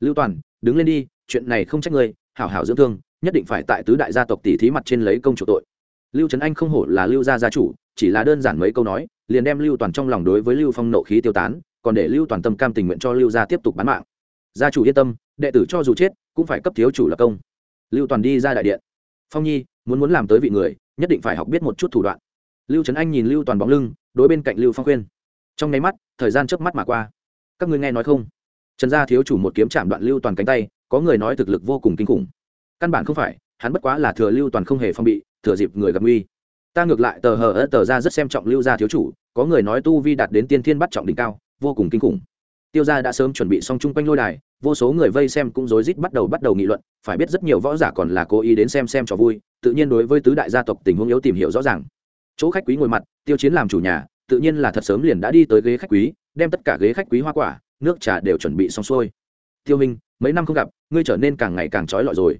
Lưu toàn, đứng lên đi, chuyện này không trách ngươi, hảo hảo dưỡng thương, nhất định phải tại tứ đại gia tộc tỷ thí mặt trên lấy công chủ tội. Lưu trấn anh không hổ là lưu gia gia chủ, chỉ là đơn giản mấy câu nói, liền đem lưu toàn trong lòng đối với lưu phong nộ khí tiêu tán, còn để lưu toàn tâm cam tình nguyện cho lưu gia tiếp tục bán mạng. Gia chủ yên tâm, đệ tử cho dù chết, cũng phải cấp thiếu chủ lập công lưu toàn đi ra đại điện. Phong nhi, muốn muốn làm tới vị người, nhất định phải học biết một chút thủ đoạn. Lưu trấn anh nhìn lưu toàn bóng lưng, đối bên cạnh lưu phong khuyên. Trong nháy mắt, thời gian trước mắt mà qua. Các ngươi nghe nói không? Trần gia thiếu chủ một kiếm chạm đoạn lưu toàn cánh tay, có người nói thực lực vô cùng kinh khủng. Căn bản không phải, hắn bất quá là thừa lưu toàn không hề phong bị, thừa dịp người gặp nguy. Ta ngược lại tờ hờ ớt tờ ra rất xem trọng lưu gia thiếu chủ, có người nói tu vi đạt đến tiên thiên bắt trọng đỉnh cao, vô cùng kinh khủng. Tiêu gia đã sớm chuẩn bị xong chung quanh lôi đài vô số người vây xem cũng rối rít bắt đầu bắt đầu nghị luận, phải biết rất nhiều võ giả còn là cố ý đến xem xem cho vui, tự nhiên đối với tứ đại gia tộc tình huống yếu tìm hiểu rõ ràng. Chỗ khách quý ngồi mặt, tiêu chiến làm chủ nhà, tự nhiên là thật sớm liền đã đi tới ghế khách quý, đem tất cả ghế khách quý hoa quả, nước trà đều chuẩn bị xong xuôi. Tiêu minh, mấy năm không gặp, ngươi trở nên càng ngày càng trói lọi rồi.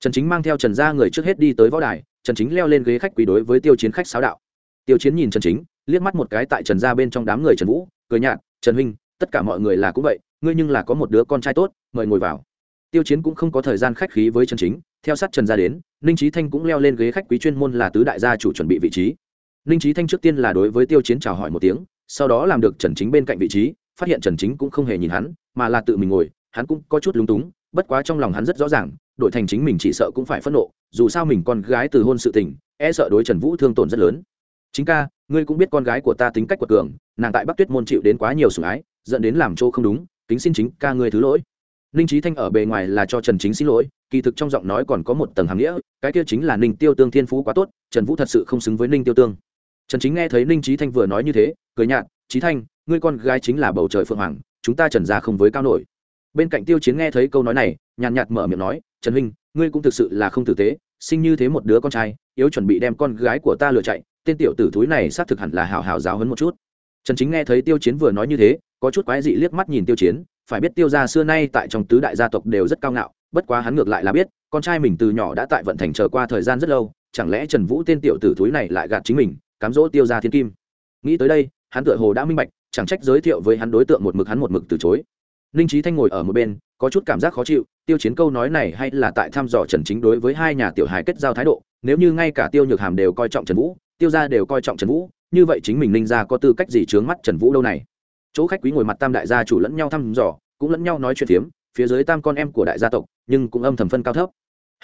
Trần chính mang theo trần gia người trước hết đi tới võ đài, trần chính leo lên ghế khách quý đối với tiêu chiến khách sáo đạo. Tiêu chiến nhìn trần chính, liếc mắt một cái tại trần gia bên trong đám người trần vũ, cười nhạt, trần huynh, tất cả mọi người là cũng vậy ngươi nhưng là có một đứa con trai tốt, mời ngồi vào. Tiêu chiến cũng không có thời gian khách khí với trần chính, theo sát trần gia đến, ninh trí thanh cũng leo lên ghế khách quý chuyên môn là tứ đại gia chủ chuẩn bị vị trí. Ninh trí thanh trước tiên là đối với tiêu chiến chào hỏi một tiếng, sau đó làm được trần chính bên cạnh vị trí, phát hiện trần chính cũng không hề nhìn hắn, mà là tự mình ngồi, hắn cũng có chút lúng túng, bất quá trong lòng hắn rất rõ ràng đội thành chính mình chỉ sợ cũng phải phẫn nộ, dù sao mình con gái từ hôn sự tình e sợ đối trần vũ thương tổn rất lớn. Chính ca, ngươi cũng biết con gái của ta tính cách quật cường, nàng tại bắc tuyết môn chịu đến quá nhiều sủng ái, dẫn đến làm chỗ không đúng kính xin chính ca ngươi thứ lỗi. Ninh trí thanh ở bề ngoài là cho trần chính xin lỗi, kỳ thực trong giọng nói còn có một tầng hàm nghĩa, cái kia chính là ninh tiêu tương thiên phú quá tốt, trần vũ thật sự không xứng với ninh tiêu tương. Trần chính nghe thấy ninh trí thanh vừa nói như thế, cười nhạt trí thanh, ngươi con gái chính là bầu trời phượng hoàng, chúng ta trần ra không với cao nổi. Bên cạnh tiêu chiến nghe thấy câu nói này, nhàn nhạt mở miệng nói, trần huynh, ngươi cũng thực sự là không tử tế, sinh như thế một đứa con trai, yếu chuẩn bị đem con gái của ta lừa chạy, tên tiểu tử thúi này xác thực hẳn là hào hào giáo hấn một chút. Trần chính nghe thấy tiêu chiến vừa nói như thế có chút quái dị liếc mắt nhìn tiêu chiến, phải biết tiêu gia xưa nay tại trong tứ đại gia tộc đều rất cao ngạo, bất quá hắn ngược lại là biết, con trai mình từ nhỏ đã tại vận thành chờ qua thời gian rất lâu, chẳng lẽ trần vũ tên tiểu tử thúi này lại gạt chính mình, cám dỗ tiêu gia thiên kim? Nghĩ tới đây, hắn tựa hồ đã minh bạch, chẳng trách giới thiệu với hắn đối tượng một mực hắn một mực từ chối. Ninh trí thanh ngồi ở một bên, có chút cảm giác khó chịu, tiêu chiến câu nói này hay là tại thăm dò trần chính đối với hai nhà tiểu hài kết giao thái độ, nếu như ngay cả tiêu nhược hàm đều coi trọng trần vũ, tiêu gia đều coi trọng trần vũ, như vậy chính mình ninh ra có tư cách gì chướng mắt trần vũ đâu này? Chỗ khách quý ngồi mặt tam đại gia chủ lẫn nhau thăm dò, cũng lẫn nhau nói chuyện phiếm, phía dưới tam con em của đại gia tộc, nhưng cũng âm thầm phân cao thấp.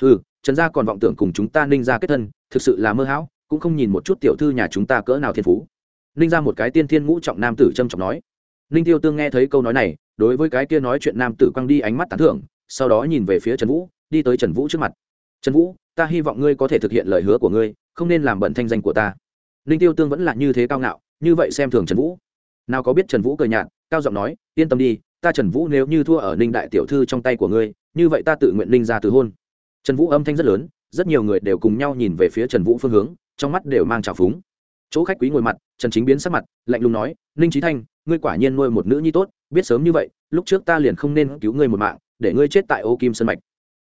Ừ trần gia còn vọng tưởng cùng chúng ta ninh ra kết thân, thực sự là mơ hão, cũng không nhìn một chút tiểu thư nhà chúng ta cỡ nào thiên phú. Ninh ra một cái tiên thiên ngũ trọng nam tử trâm trọng nói. Ninh tiêu tương nghe thấy câu nói này, đối với cái kia nói chuyện nam tử quăng đi ánh mắt tán thưởng, sau đó nhìn về phía trần vũ, đi tới trần vũ trước mặt. Trần vũ, ta hy vọng ngươi có thể thực hiện lời hứa của ngươi, không nên làm bận thanh danh của ta. Ninh tiêu tương vẫn là như thế cao ngạo, như vậy xem thường trần vũ nào có biết trần vũ cười nhạt, cao giọng nói, yên tâm đi, ta trần vũ nếu như thua ở ninh đại tiểu thư trong tay của ngươi, như vậy ta tự nguyện ninh ra từ hôn. Trần vũ âm thanh rất lớn, rất nhiều người đều cùng nhau nhìn về phía trần vũ phương hướng, trong mắt đều mang trào phúng. Chỗ khách quý ngồi mặt, trần chính biến sắc mặt, lạnh lùng nói, ninh trí thanh, ngươi quả nhiên nuôi một nữ nhi tốt, biết sớm như vậy, lúc trước ta liền không nên cứu ngươi một mạng, để ngươi chết tại ô kim sân mạch.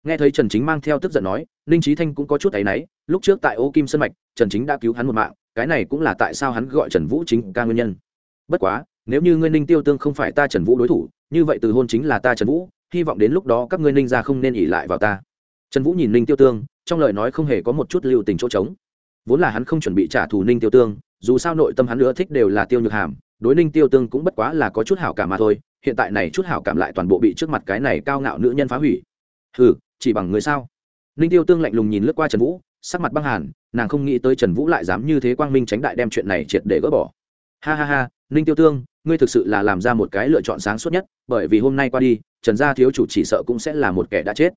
Nghe thấy trần chính mang theo tức giận nói, ninh trí thanh cũng có chút áy náy, lúc trước tại ô kim sân mạch, trần chính đã cứu hắn một mạng, cái này cũng là tại sao hắn gọi trần vũ chính ca nguyên nhân bất quá, nếu như ngươi ninh tiêu tương không phải ta trần vũ đối thủ, như vậy từ hôn chính là ta trần vũ, hy vọng đến lúc đó các ngươi ninh ra không nên ỉ lại vào ta. Trần vũ nhìn ninh tiêu tương, trong lời nói không hề có một chút lưu tình chỗ trống. Vốn là hắn không chuẩn bị trả thù ninh tiêu tương, dù sao nội tâm hắn nữa thích đều là tiêu nhược hàm, đối ninh tiêu tương cũng bất quá là có chút hảo cảm mà thôi, hiện tại này chút hảo cảm lại toàn bộ bị trước mặt cái này cao ngạo nữ nhân phá hủy. Hừ, chỉ bằng người sao? Ninh tiêu tương lạnh lùng nhìn lướt qua trần vũ, sắc mặt băng hàn, nàng không nghĩ tới trần vũ lại dám như thế quang minh tránh đại đem chuyện này triệt để gỡ bỏ. Ha ha ha ninh tiêu tương, ngươi thực sự là làm ra một cái lựa chọn sáng suốt nhất, bởi vì hôm nay qua đi, trần gia thiếu chủ chỉ sợ cũng sẽ là một kẻ đã chết.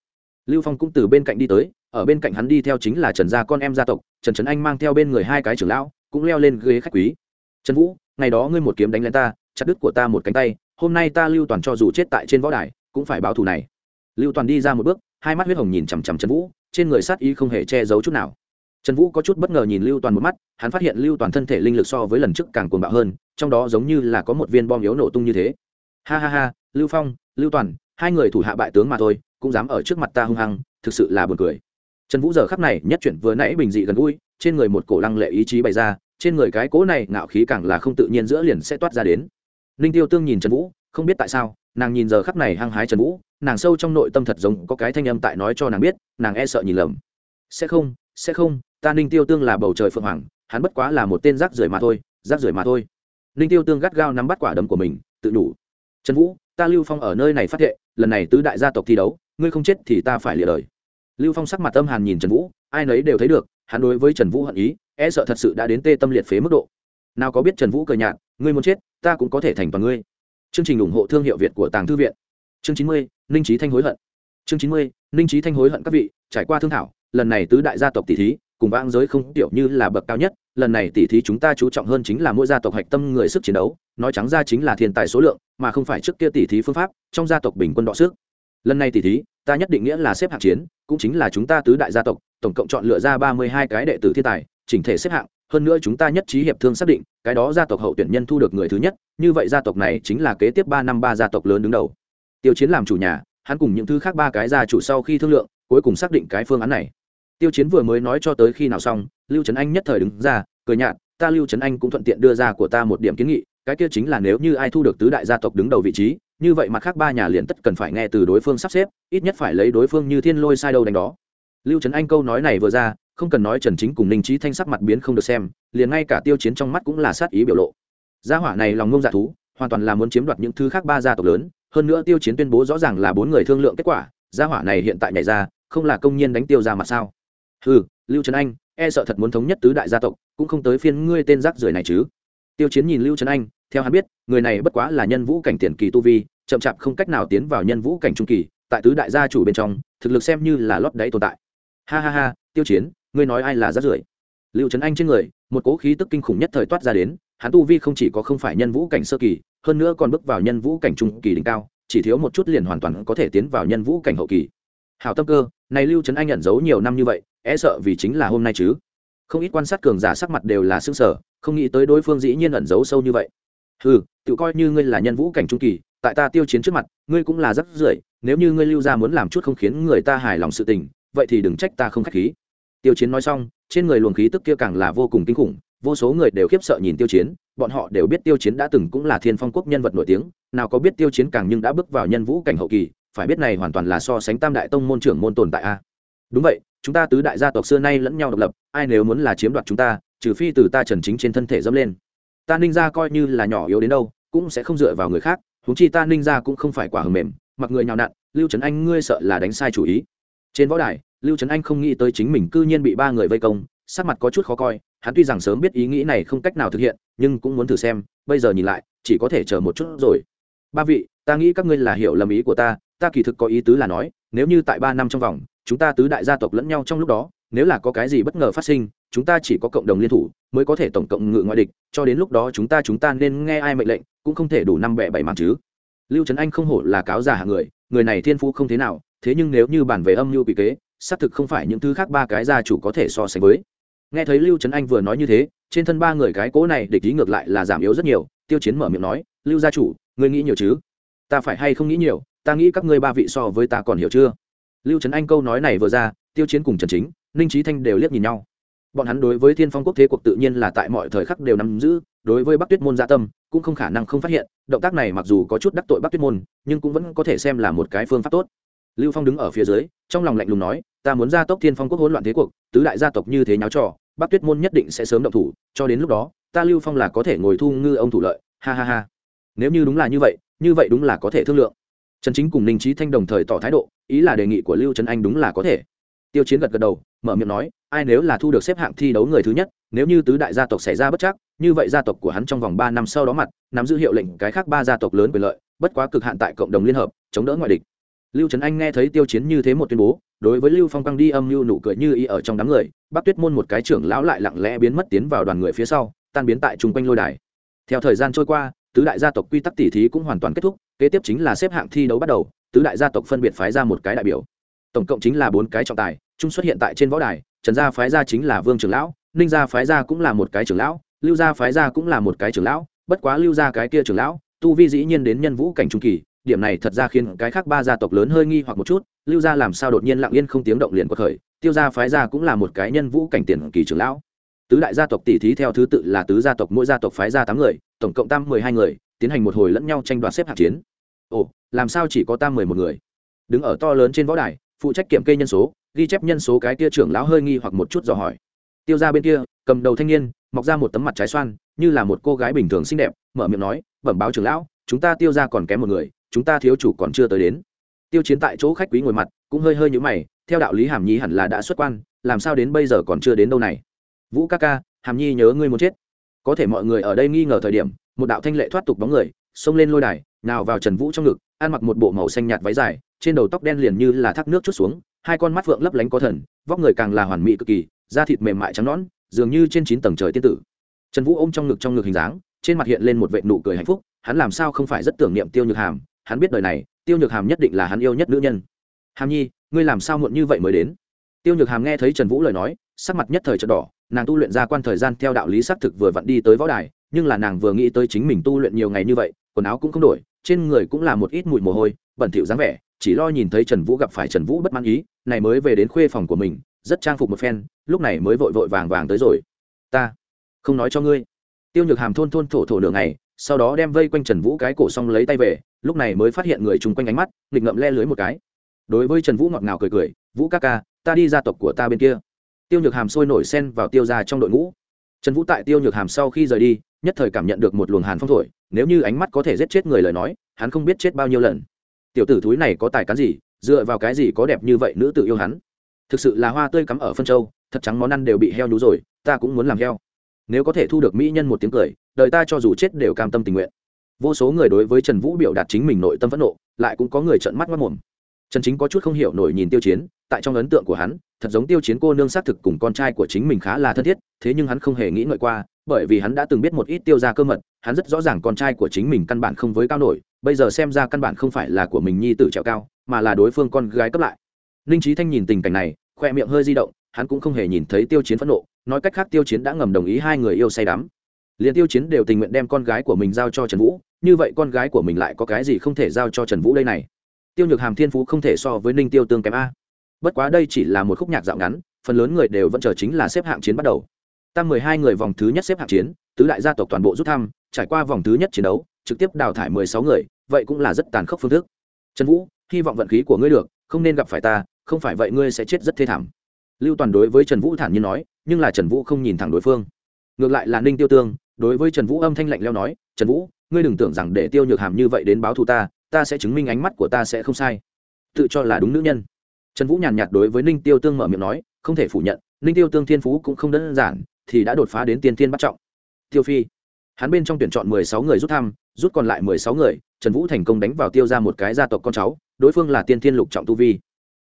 Lưu phong cũng từ bên cạnh đi tới, ở bên cạnh hắn đi theo chính là trần gia con em gia tộc, trần trấn anh mang theo bên người hai cái trưởng lão, cũng leo lên ghế khách quý. Trần vũ, ngày đó ngươi một kiếm đánh lên ta, chặt đứt của ta một cánh tay, hôm nay ta lưu toàn cho dù chết tại trên võ đài, cũng phải báo thù này. Lưu toàn đi ra một bước, hai mắt huyết hồng nhìn chằm chằm trần vũ, trên người sát ý không hề che giấu chút nào trần vũ có chút bất ngờ nhìn lưu toàn một mắt, hắn phát hiện lưu toàn thân thể linh lực so với lần trước càng cuồng bạo hơn, trong đó giống như là có một viên bom yếu nổ tung như thế. Ha ha ha, lưu phong, lưu toàn, hai người thủ hạ bại tướng mà thôi, cũng dám ở trước mặt ta hung hăng, thực sự là buồn cười. Trần vũ giờ khắc này nhất chuyển vừa nãy bình dị gần gũi, trên người một cổ lăng lệ ý chí bày ra, trên người cái cố này ngạo khí càng là không tự nhiên giữa liền sẽ toát ra đến. Ninh tiêu tương nhìn trần vũ, không biết tại sao, nàng nhìn giờ khắc này hăng hái trần vũ, nàng sâu trong nội tâm thật giống có cái thanh âm tại nói cho nàng biết, nàng e sợ nhìn lầm. Sẽ không sẽ không ta ninh tiêu tương là bầu trời phượng hoàng hắn bất quá là một tên rác rưởi mà thôi rác rưởi mà thôi ninh tiêu tương gắt gao nắm bắt quả đấm của mình tự đủ trần vũ ta lưu phong ở nơi này phát hiện lần này tứ đại gia tộc thi đấu ngươi không chết thì ta phải lịa đời lưu phong sắc mặt âm hàn nhìn trần vũ ai nấy đều thấy được hắn đối với trần vũ hận ý e sợ thật sự đã đến tê tâm liệt phế mức độ nào có biết trần vũ cười nhạt ngươi muốn chết ta cũng có thể thành toàn ngươi chương trình ủng hộ thương hiệu việt của tàng thư viện chương chín mươi ninh trí thanh hối hận chương chín mươi ninh trí thanh hối hận các vị trải qua thương thảo lần này tứ đại gia tộc tỷ thí cùng vãng giới không tiểu như là bậc cao nhất, lần này tỷ thí chúng ta chú trọng hơn chính là mỗi gia tộc hạch tâm người sức chiến đấu, nói trắng ra chính là thiên tài số lượng, mà không phải trước kia tỷ thí phương pháp, trong gia tộc bình quân đọ sức. Lần này tỷ thí, ta nhất định nghĩa là xếp hạng chiến, cũng chính là chúng ta tứ đại gia tộc, tổng cộng chọn lựa ra ba mươi hai cái đệ tử thiên tài, chỉnh thể xếp hạng, hơn nữa chúng ta nhất trí hiệp thương xác định, cái đó gia tộc hậu tuyển nhân thu được người thứ nhất, như vậy gia tộc này chính là kế tiếp ba năm ba gia tộc lớn đứng đầu. Tiêu chiến làm chủ nhà, hắn cùng những thứ khác ba cái gia chủ sau khi thương lượng, cuối cùng xác định cái phương án này tiêu chiến vừa mới nói cho tới khi nào xong, lưu trấn anh nhất thời đứng ra, cười nhạt, ta lưu trấn anh cũng thuận tiện đưa ra của ta một điểm kiến nghị, cái kia chính là nếu như ai thu được tứ đại gia tộc đứng đầu vị trí, như vậy mặt khác ba nhà liền tất cần phải nghe từ đối phương sắp xếp, ít nhất phải lấy đối phương như thiên lôi sai đâu đánh đó. Lưu trấn anh câu nói này vừa ra, không cần nói trần chính cùng ninh trí thanh sắc mặt biến không được xem, liền ngay cả tiêu chiến trong mắt cũng là sát ý biểu lộ. Gia hỏa này lòng ngông dạ thú, hoàn toàn là muốn chiếm đoạt những thứ khác ba gia tộc lớn, hơn nữa tiêu chiến tuyên bố rõ ràng là bốn người thương lượng kết quả, gia hỏa này hiện tại nhảy ra, không là công nhiên đánh tiêu ra mặt sao? Ừ lưu trấn anh e sợ thật muốn thống nhất tứ đại gia tộc, cũng không tới phiên ngươi tên rác rưởi này chứ. Tiêu chiến nhìn lưu trấn anh, theo hắn biết, người này bất quá là nhân vũ cảnh tiền kỳ tu vi, chậm chạp không cách nào tiến vào nhân vũ cảnh trung kỳ, tại tứ đại gia chủ bên trong, thực lực xem như là lót đáy tồn tại. Ha ha ha, tiêu chiến, ngươi nói ai là rác rưởi? Lưu trấn anh trên người, một cố khí tức kinh khủng nhất thời toát ra đến, hắn tu vi không chỉ có không phải nhân vũ cảnh sơ kỳ, hơn nữa còn bước vào nhân vũ cảnh trung kỳ đỉnh cao, chỉ thiếu một chút liền hoàn toàn có thể tiến vào nhân vũ cảnh hậu kỳ. Hào tâm cơ này lưu trấn anh nhận giấu nhiều năm như vậy e sợ vì chính là hôm nay chứ. Không ít quan sát cường giả sắc mặt đều là xương sở không nghĩ tới đối phương dĩ nhiên ẩn giấu sâu như vậy. Ừ tự coi như ngươi là nhân vũ cảnh trung kỳ, tại ta tiêu chiến trước mặt, ngươi cũng là rất rưởi, nếu như ngươi lưu ra muốn làm chút không khiến người ta hài lòng sự tình, vậy thì đừng trách ta không khách khí. Tiêu chiến nói xong, trên người luồng khí tức kia càng là vô cùng kinh khủng, vô số người đều khiếp sợ nhìn tiêu chiến, bọn họ đều biết tiêu chiến đã từng cũng là thiên phong quốc nhân vật nổi tiếng, nào có biết tiêu chiến càng nhưng đã bước vào nhân vũ cảnh hậu kỳ phải biết này hoàn toàn là so sánh tam đại tông môn trưởng môn tồn tại a. Đúng vậy, chúng ta tứ đại gia tộc xưa nay lẫn nhau độc lập, ai nếu muốn là chiếm đoạt chúng ta, trừ phi từ ta trần chính trên thân thể dẫm lên. Ta ninh gia coi như là nhỏ yếu đến đâu, cũng sẽ không dựa vào người khác, huống chi ta ninh gia cũng không phải quả hầm mềm, mặc người nhào nặn, lưu trấn anh ngươi sợ là đánh sai chủ ý. Trên võ đài, lưu trấn anh không nghĩ tới chính mình cư nhiên bị ba người vây công, sắc mặt có chút khó coi, hắn tuy rằng sớm biết ý nghĩ này không cách nào thực hiện, nhưng cũng muốn thử xem, bây giờ nhìn lại, chỉ có thể chờ một chút rồi. Ba vị, ta nghĩ các ngươi là hiểu lầm ý của ta ta kỳ thực có ý tứ là nói, nếu như tại ba năm trong vòng, chúng ta tứ đại gia tộc lẫn nhau trong lúc đó, nếu là có cái gì bất ngờ phát sinh, chúng ta chỉ có cộng đồng liên thủ, mới có thể tổng cộng ngự ngoại địch, cho đến lúc đó chúng ta chúng ta nên nghe ai mệnh lệnh, cũng không thể đủ năm bẻ bảy mạng chứ. Lưu trấn anh không hổ là cáo già hạng người người này thiên phú không thế nào, thế nhưng nếu như bản về âm mưu bị kế, xác thực không phải những thứ khác ba cái gia chủ có thể so sánh với. Nghe thấy lưu trấn anh vừa nói như thế, trên thân ba người cái cố này địch ý ngược lại là giảm yếu rất nhiều, tiêu chiến mở miệng nói, lưu gia chủ, ngươi nghĩ nhiều chứ? Ta phải hay không nghĩ nhiều ta nghĩ các ngươi ba vị so với ta còn hiểu chưa? Lưu trấn anh câu nói này vừa ra, tiêu chiến cùng trần chính, ninh trí thanh đều liếc nhìn nhau. Bọn hắn đối với thiên phong quốc thế cuộc tự nhiên là tại mọi thời khắc đều nắm giữ, đối với bắc tuyết môn gia tâm, cũng không khả năng không phát hiện, động tác này mặc dù có chút đắc tội bắc tuyết môn, nhưng cũng vẫn có thể xem là một cái phương pháp tốt. Lưu phong đứng ở phía dưới, trong lòng lạnh lùng nói, ta muốn gia tốc thiên phong quốc hỗn loạn thế cuộc, tứ đại gia tộc như thế nháo trò, bắc tuyết môn nhất định sẽ sớm động thủ, cho đến lúc đó, ta lưu phong là có thể ngồi thu ngư ông thủ lợi. Ha ha ha. Nếu như đúng là như vậy như vậy đúng là có thể thương lượng trần chính cùng ninh trí thanh đồng thời tỏ thái độ, ý là đề nghị của lưu trấn anh đúng là có thể. Tiêu chiến gật gật đầu, mở miệng nói, ai nếu là thu được xếp hạng thi đấu người thứ nhất, nếu như tứ đại gia tộc xảy ra bất chắc, như vậy gia tộc của hắn trong vòng ba năm sau đó mặt, nắm giữ hiệu lệnh cái khác ba gia tộc lớn quyền lợi, bất quá cực hạn tại cộng đồng liên hợp, chống đỡ ngoại địch. Lưu trấn anh nghe thấy tiêu chiến như thế một tuyên bố, đối với lưu phong căng đi âm mưu nụ cười như ý ở trong đám người, bắc tuyết môn một cái trưởng lão lại lặng lẽ biến mất tiến vào đoàn người phía sau, tan biến tại chung quanh lôi đài. Theo thời gian trôi qua, tứ đại gia tộc quy tắc tỉ thí cũng hoàn toàn kết thúc kế tiếp chính là xếp hạng thi đấu bắt đầu, tứ đại gia tộc phân biệt phái ra một cái đại biểu. Tổng cộng chính là bốn cái trọng tài, chung xuất hiện tại trên võ đài, trần gia phái ra chính là vương trưởng lão, ninh gia phái ra cũng là một cái trưởng lão, lưu gia phái ra cũng là một cái trưởng lão, bất quá lưu gia cái kia trưởng lão, tu vi dĩ nhiên đến nhân vũ cảnh trung kỳ, điểm này thật ra khiến cái khác ba gia tộc lớn hơi nghi hoặc một chút, lưu gia làm sao đột nhiên lặng yên không tiếng động liền quật khởi, tiêu gia phái ra cũng là một cái nhân vũ cảnh tiền kỳ trưởng lão. Tứ đại gia tộc tỷ thí theo thứ tự là tứ gia tộc, mỗi gia tộc phái ra tám người, tổng cộng tam mười hai người tiến hành một hồi lẫn nhau tranh đoạt xếp hạng chiến. Ồ, làm sao chỉ có ta mười một người? Đứng ở to lớn trên võ đài, phụ trách kiểm kê nhân số, ghi chép nhân số cái kia trưởng lão hơi nghi hoặc một chút dò hỏi. Tiêu ra bên kia, cầm đầu thanh niên, mọc ra một tấm mặt trái xoan, như là một cô gái bình thường xinh đẹp, mở miệng nói, bẩm báo trưởng lão, chúng ta tiêu ra còn kém một người, chúng ta thiếu chủ còn chưa tới đến. Tiêu chiến tại chỗ khách quý ngồi mặt, cũng hơi hơi nhũ mày, theo đạo lý hàm nhi hẳn là đã xuất quan, làm sao đến bây giờ còn chưa đến đâu này? Vũ ca ca, hàm nhi nhớ ngươi muốn chết. Có thể mọi người ở đây nghi ngờ thời điểm một đạo thanh lệ thoát tục bóng người, xông lên lôi đài, nào vào trần vũ trong ngực, ăn mặc một bộ màu xanh nhạt váy dài, trên đầu tóc đen liền như là thác nước chút xuống, hai con mắt phượng lấp lánh có thần, vóc người càng là hoàn mỹ cực kỳ, da thịt mềm mại trắng nõn, dường như trên chín tầng trời tiên tử. Trần vũ ôm trong ngực trong ngực hình dáng, trên mặt hiện lên một vệ nụ cười hạnh phúc, hắn làm sao không phải rất tưởng niệm tiêu nhược hàm, hắn biết đời này, tiêu nhược hàm nhất định là hắn yêu nhất nữ nhân. Hàm nhi, ngươi làm sao muộn như vậy mới đến? Tiêu nhược hàm nghe thấy trần vũ lời nói, sắc mặt nhất thời chợt đỏ, nàng tu luyện ra quan thời gian theo đạo lý xác thực vừa vặn đi tới võ đài nhưng là nàng vừa nghĩ tới chính mình tu luyện nhiều ngày như vậy, quần áo cũng không đổi, trên người cũng là một ít mùi mồ hôi, bẩn thỉu dáng vẻ, chỉ lo nhìn thấy trần vũ gặp phải trần vũ bất mãn ý, này mới về đến khuê phòng của mình, rất trang phục một phen, lúc này mới vội vội vàng vàng tới rồi. Ta không nói cho ngươi. Tiêu nhược hàm thôn thôn thổ thổ nửa ngày, sau đó đem vây quanh trần vũ cái cổ xong lấy tay về, lúc này mới phát hiện người chung quanh ánh mắt, nghịch ngậm le lưới một cái. Đối với trần vũ ngọt ngào cười cười, vũ ca ca, ta đi gia tộc của ta bên kia. Tiêu nhược hàm sôi nổi sen vào tiêu ra trong đội ngũ trần vũ tại tiêu nhược hàm sau khi rời đi, nhất thời cảm nhận được một luồng hàn phong thổi, nếu như ánh mắt có thể giết chết người lời nói, hắn không biết chết bao nhiêu lần. Tiểu tử thúi này có tài cán gì, dựa vào cái gì có đẹp như vậy nữ tự yêu hắn? Thực sự là hoa tươi cắm ở phân châu, thật trắng món ăn đều bị heo nhú rồi, ta cũng muốn làm heo. Nếu có thể thu được mỹ nhân một tiếng cười, đời ta cho dù chết đều cam tâm tình nguyện. Vô số người đối với trần vũ biểu đạt chính mình nội tâm phẫn nộ, lại cũng có người trợn mắt mất mồm trần chính có chút không hiểu nổi nhìn tiêu chiến tại trong ấn tượng của hắn, thật giống tiêu chiến cô nương xác thực cùng con trai của chính mình khá là thân thiết, thế nhưng hắn không hề nghĩ ngợi qua, bởi vì hắn đã từng biết một ít tiêu ra cơ mật, hắn rất rõ ràng con trai của chính mình căn bản không với cao nổi, bây giờ xem ra căn bản không phải là của mình nhi tử trèo cao, mà là đối phương con gái cấp lại. Ninh trí thanh nhìn tình cảnh này, khoe miệng hơi di động, hắn cũng không hề nhìn thấy tiêu chiến phẫn nộ, nói cách khác tiêu chiến đã ngầm đồng ý hai người yêu say đắm. Liền tiêu chiến đều tình nguyện đem con gái của mình giao cho trần vũ, như vậy con gái của mình lại có cái gì không thể giao cho trần vũ đây này? Tiêu nhược hàm thiên phú không thể so với ninh tiêu tương kém a bất quá đây chỉ là một khúc nhạc dạo ngắn, phần lớn người đều vẫn chờ chính là xếp hạng chiến bắt đầu. Tăng mười hai người vòng thứ nhất xếp hạng chiến, tứ đại gia tộc toàn bộ rút thăm, trải qua vòng thứ nhất chiến đấu, trực tiếp đào thải mười sáu người, vậy cũng là rất tàn khốc phương thức. Trần vũ, hy vọng vận khí của ngươi được, không nên gặp phải ta, không phải vậy ngươi sẽ chết rất thê thảm. Lưu toàn đối với trần vũ thản nhiên nói, nhưng là trần vũ không nhìn thẳng đối phương. Ngược lại là ninh tiêu tương, đối với trần vũ âm thanh lạnh leo nói, trần vũ, ngươi đừng tưởng rằng để tiêu nhược hàm như vậy đến báo thù ta ta sẽ chứng minh ánh mắt của ta sẽ không sai. Tự cho là đúng nữ nhân trần vũ nhàn nhạt đối với ninh tiêu tương mở miệng nói, không thể phủ nhận, ninh tiêu tương thiên phú cũng không đơn giản, thì đã đột phá đến tiên thiên bắt trọng. Tiêu phi, hắn bên trong tuyển chọn mười sáu người rút thăm, rút còn lại mười sáu người, trần vũ thành công đánh vào tiêu ra một cái gia tộc con cháu, đối phương là tiên thiên lục trọng tu vi.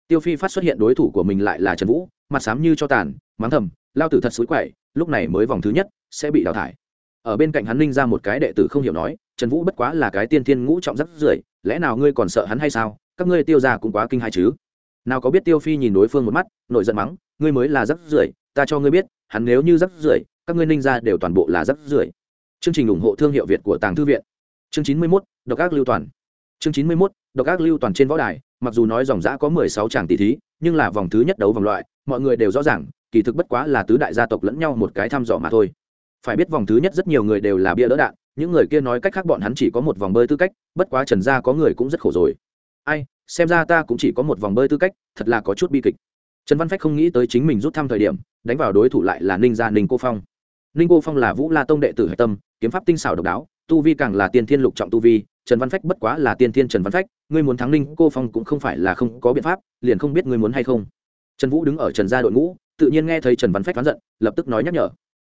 Tiêu phi phát xuất hiện đối thủ của mình lại là trần vũ, mặt sám như cho tàn, mắng thầm, lao tử thật xúi quậy, lúc này mới vòng thứ nhất, sẽ bị đào thải. Ở bên cạnh hắn ninh ra một cái đệ tử không hiểu nói, trần vũ bất quá là cái tiên thiên ngũ trọng rất rưởi, lẽ nào ngươi còn sợ hắn hay sao? Các ngươi tiêu ra cũng quá kinh hai chứ nào có biết tiêu phi nhìn đối phương một mắt nội giận mắng, ngươi mới là rắc rưởi, ta cho ngươi biết, hắn nếu như rắc rưởi, các ngươi ninh ra đều toàn bộ là rắc rưởi. Chương trình ủng hộ thương hiệu việt của tàng thư viện. Chương chín mươi mốt, độc ác lưu toàn. Chương chín mươi mốt, độc ác lưu toàn trên võ đài, mặc dù nói dòng giã có mười sáu tràng tỷ thí, nhưng là vòng thứ nhất đấu vòng loại, mọi người đều rõ ràng, kỳ thực bất quá là tứ đại gia tộc lẫn nhau một cái thăm dò mà thôi. Phải biết vòng thứ nhất rất nhiều người đều là bia đỡ đạn, những người kia nói cách khác bọn hắn chỉ có một vòng bơi tư cách, bất quá trần gia có người cũng rất khổ rồi. Ai xem ra ta cũng chỉ có một vòng bơi tư cách, thật là có chút bi kịch. Trần văn phách không nghĩ tới chính mình rút thăm thời điểm, đánh vào đối thủ lại là ninh gia ninh cô phong. Ninh cô phong là vũ la tông đệ tử hạch tâm, kiếm pháp tinh xảo độc đáo, tu vi càng là tiên thiên lục trọng tu vi, trần văn phách bất quá là tiên thiên trần văn phách, ngươi muốn thắng ninh cô phong cũng không phải là không có biện pháp, liền không biết ngươi muốn hay không. Trần vũ đứng ở trần gia đội ngũ, tự nhiên nghe thấy trần văn phách oán giận, lập tức nói nhắc nhở.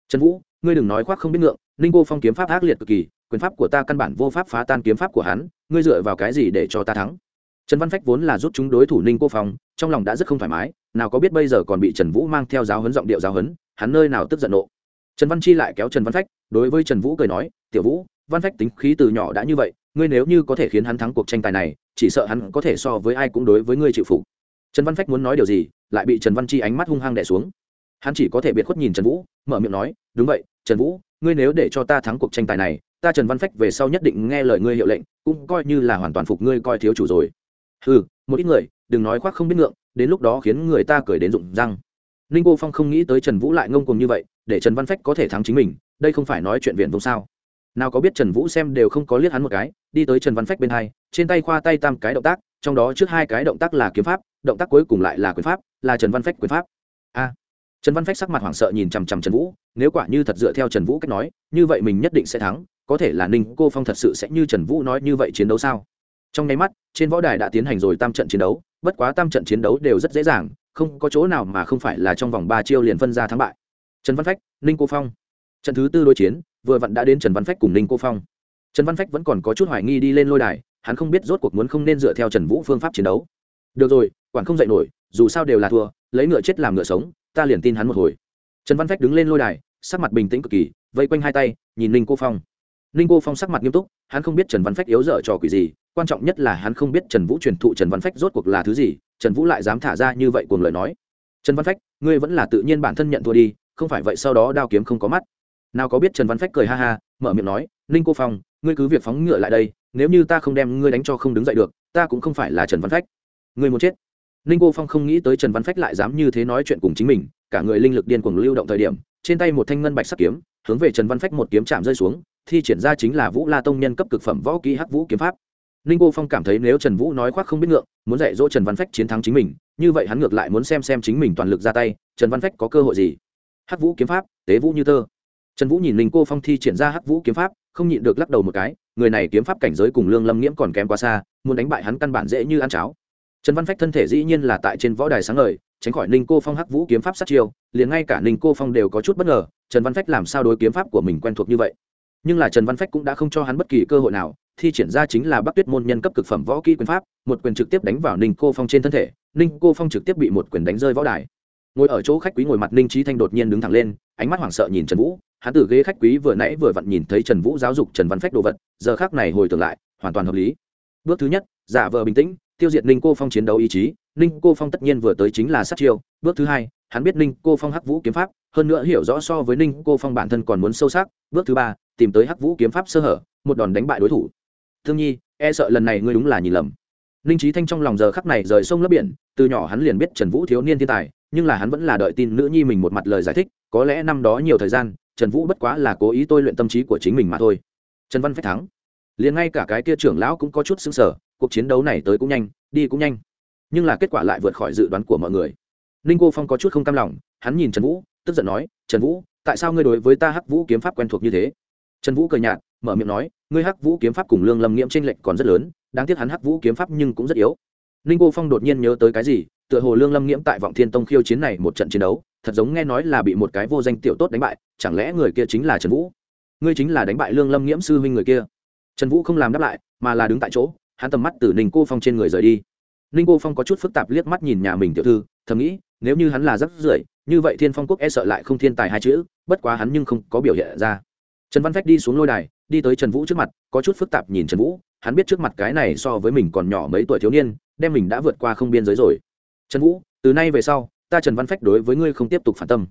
Trần vũ, ngươi đừng nói khoác không biết ngượng, ninh cô phong kiếm pháp ác liệt cực kỳ, quyền pháp của ta căn bản vô pháp phá tan kiếm pháp của hắn, ngươi dựa vào cái gì để cho ta thắng? Trần văn phách vốn là rút chúng đối thủ ninh cô phong, trong lòng đã rất không thoải mái, nào có biết bây giờ còn bị trần vũ mang theo giáo huấn giọng điệu giáo huấn, hắn nơi nào tức giận nộ. Trần văn chi lại kéo trần văn phách, đối với trần vũ cười nói, tiểu vũ, văn phách tính khí từ nhỏ đã như vậy, ngươi nếu như có thể khiến hắn thắng cuộc tranh tài này, chỉ sợ hắn có thể so với ai cũng đối với ngươi chịu phục. Trần văn phách muốn nói điều gì, lại bị trần văn chi ánh mắt hung hăng đẻ xuống. Hắn chỉ có thể biệt khuất nhìn trần vũ, mở miệng nói, đúng vậy, trần vũ, ngươi nếu để cho ta thắng cuộc tranh tài này, ta trần văn phách về sau nhất định nghe lời ngươi hiệu lệnh, cũng coi như là hoàn toàn phục ngươi coi thiếu chủ rồi ừ một ít người, đừng nói khoác không biết ngượng, đến lúc đó khiến người ta cười đến rụng răng. Ninh cô phong không nghĩ tới trần vũ lại ngông cùng như vậy, để trần văn phách có thể thắng chính mình, đây không phải nói chuyện viện vùng sao. Nào có biết trần vũ xem đều không có liếc hắn một cái, đi tới trần văn phách bên hai, trên tay khoa tay tam cái động tác, trong đó trước hai cái động tác là kiếm pháp, động tác cuối cùng lại là quyền pháp, là trần văn phách quyền pháp. A. À, trần văn phách sắc mặt hoảng sợ nhìn chằm chằm trần vũ, nếu quả như thật dựa theo trần vũ cách nói, như vậy mình nhất định sẽ thắng, có thể là ninh cô phong thật sự sẽ như trần vũ nói như vậy chiến đấu sao? Trong nháy mắt, trên võ đài đã tiến hành rồi tam trận chiến đấu, bất quá tam trận chiến đấu đều rất dễ dàng, không có chỗ nào mà không phải là trong vòng ba chiêu liền phân ra thắng bại. Trần văn phách, ninh cô phong. Trận thứ tư đối chiến, vừa vặn đã đến trần văn phách cùng ninh cô phong. Trần văn phách vẫn còn có chút hoài nghi đi lên lôi đài, hắn không biết rốt cuộc muốn không nên dựa theo trần vũ phương pháp chiến đấu. Được rồi, quản không dạy nổi, dù sao đều là thua, lấy ngựa chết làm ngựa sống, ta liền tin hắn một hồi. Trần văn phách đứng lên lôi đài, sắc mặt bình tĩnh cực kỳ, vây quanh hai tay, nhìn ninh cô phong. Ninh cô phong sắc mặt nghiêm túc, hắn không biết trần văn phách yếu dở trò quỷ gì quan trọng nhất là hắn không biết trần vũ truyền thụ trần văn phách rốt cuộc là thứ gì, trần vũ lại dám thả ra như vậy cùng lời nói. Trần văn phách, ngươi vẫn là tự nhiên bản thân nhận thua đi, không phải vậy sau đó đao kiếm không có mắt. Nào có biết trần văn phách cười ha ha, mở miệng nói, ninh cô phong, ngươi cứ việc phóng ngựa lại đây, nếu như ta không đem ngươi đánh cho không đứng dậy được, ta cũng không phải là trần văn phách. Ngươi muốn chết. Ninh cô phong không nghĩ tới trần văn phách lại dám như thế nói chuyện cùng chính mình, cả người linh lực điên cuồng lưu động thời điểm, trên tay một thanh ngân bạch sắc kiếm, hướng về trần văn phách một kiếm chạm rơi xuống, thi triển ra chính là vũ la tông nhân cấp cực phẩm võ kỹ hắc vũ kiếm pháp ninh cô phong cảm thấy nếu trần vũ nói khoác không biết ngượng, muốn dạy dỗ trần văn phách chiến thắng chính mình, như vậy hắn ngược lại muốn xem xem chính mình toàn lực ra tay, trần văn phách có cơ hội gì? Hắc vũ kiếm pháp, tế vũ như tơ trần vũ nhìn ninh cô phong thi triển ra hắc vũ kiếm pháp, không nhịn được lắc đầu một cái, người này kiếm pháp cảnh giới cùng lương lâm nghiễm còn kém quá xa, muốn đánh bại hắn căn bản dễ như ăn cháo. Trần văn phách thân thể dĩ nhiên là tại trên võ đài sáng lời tránh khỏi ninh cô phong hắc vũ kiếm pháp sát chiêu, liền ngay cả ninh cô phong đều có chút bất ngờ, trần văn phách làm sao đối kiếm pháp của mình quen thuộc như vậy? Nhưng là trần văn phách cũng đã không cho hắn bất kỳ cơ hội nào thi triển ra chính là bắc tuyết môn nhân cấp cực phẩm võ kỹ quyền pháp, một quyền trực tiếp đánh vào ninh cô phong trên thân thể, ninh cô phong trực tiếp bị một quyền đánh rơi võ đài. Ngồi ở chỗ khách quý ngồi mặt ninh trí thanh đột nhiên đứng thẳng lên, ánh mắt hoảng sợ nhìn trần vũ, hắn từ ghế khách quý vừa nãy vừa vặn nhìn thấy trần vũ giáo dục trần văn phách đồ vật, giờ khác này hồi tưởng lại, hoàn toàn hợp lý. Bước thứ nhất, giả vờ bình tĩnh, tiêu diệt ninh cô phong chiến đấu ý chí, ninh cô phong tất nhiên vừa tới chính là sát chiêu. Bước thứ hai, hắn biết ninh cô phong hắc vũ kiếm pháp, hơn nữa hiểu rõ so với ninh cô phong bản thân còn muốn sâu sắc. Bước thứ ba, tìm tới hắc vũ kiếm pháp sơ hở, một đòn đánh bại đối thủ thương nhi e sợ lần này ngươi đúng là nhìn lầm. Ninh trí thanh trong lòng giờ khắc này rời sông lấp biển, từ nhỏ hắn liền biết trần vũ thiếu niên thiên tài, nhưng là hắn vẫn là đợi tin nữ nhi mình một mặt lời giải thích, có lẽ năm đó nhiều thời gian, trần vũ bất quá là cố ý tôi luyện tâm trí của chính mình mà thôi. Trần văn phách thắng. Liền ngay cả cái kia trưởng lão cũng có chút xứng sở cuộc chiến đấu này tới cũng nhanh, đi cũng nhanh. Nhưng là kết quả lại vượt khỏi dự đoán của mọi người. Ninh cô phong có chút không cam lòng, hắn nhìn trần vũ, tức giận nói, trần vũ, tại sao ngươi đối với ta hắc vũ kiếm pháp quen thuộc như thế? Trần vũ cười nhạt, mở miệng nói ngươi hắc vũ kiếm pháp cùng lương lâm nghiễm tranh lệch còn rất lớn, đáng tiếc hắn hắc vũ kiếm pháp nhưng cũng rất yếu. Ninh cô phong đột nhiên nhớ tới cái gì, tựa hồ lương lâm nghiễm tại vọng thiên tông khiêu chiến này một trận chiến đấu, thật giống nghe nói là bị một cái vô danh tiểu tốt đánh bại, chẳng lẽ người kia chính là trần vũ? Ngươi chính là đánh bại lương lâm nghiễm sư huynh người kia. Trần vũ không làm đáp lại, mà là đứng tại chỗ, hắn tầm mắt từ ninh cô phong trên người rời đi. Ninh cô phong có chút phức tạp liếc mắt nhìn nhà mình tiểu thư, thầm nghĩ, nếu như hắn là rất rưởi như vậy thiên phong quốc e sợ lại không thiên tài hai chữ, bất quá hắn nhưng không có biểu hiện ra. Trần văn phách đi xuống lôi đài đi tới trần vũ trước mặt, có chút phức tạp nhìn trần vũ, hắn biết trước mặt cái này so với mình còn nhỏ mấy tuổi thiếu niên, đem mình đã vượt qua không biên giới rồi. Trần vũ, từ nay về sau, ta trần văn phách đối với ngươi không tiếp tục phản tâm.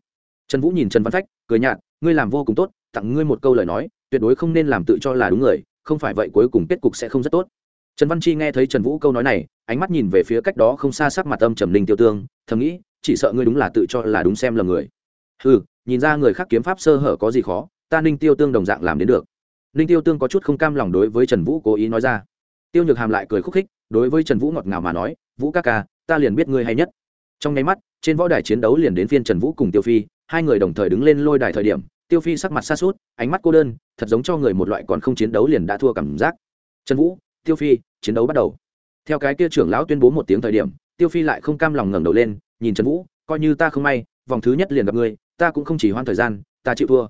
Trần vũ nhìn trần văn phách, cười nhạt, ngươi làm vô cùng tốt, tặng ngươi một câu lời nói, tuyệt đối không nên làm tự cho là đúng người, không phải vậy cuối cùng kết cục sẽ không rất tốt. Trần văn chi nghe thấy trần vũ câu nói này, ánh mắt nhìn về phía cách đó không xa sắc mặt âm trầm linh tiêu tương, thầm nghĩ, chỉ sợ ngươi đúng là tự cho là đúng xem lầm người. Ừ nhìn ra người khác kiếm pháp sơ hở có gì khó, ta ninh tiêu tương đồng dạng làm đến được ninh tiêu tương có chút không cam lòng đối với trần vũ cố ý nói ra. Tiêu nhược hàm lại cười khúc khích, đối với trần vũ ngọt ngào mà nói, vũ ca ca, ta liền biết ngươi hay nhất. Trong nháy mắt, trên võ đài chiến đấu liền đến phiên trần vũ cùng tiêu phi, hai người đồng thời đứng lên lôi đài thời điểm, tiêu phi sắc mặt xa suốt ánh mắt cô đơn, thật giống cho người một loại còn không chiến đấu liền đã thua cảm giác. Trần vũ, tiêu phi, chiến đấu bắt đầu. Theo cái kia trưởng lão tuyên bố một tiếng thời điểm, tiêu phi lại không cam lòng ngẩng đầu lên, nhìn trần vũ, coi như ta không may, vòng thứ nhất liền gặp ngươi, ta cũng không chỉ hoan thời gian, ta chịu thua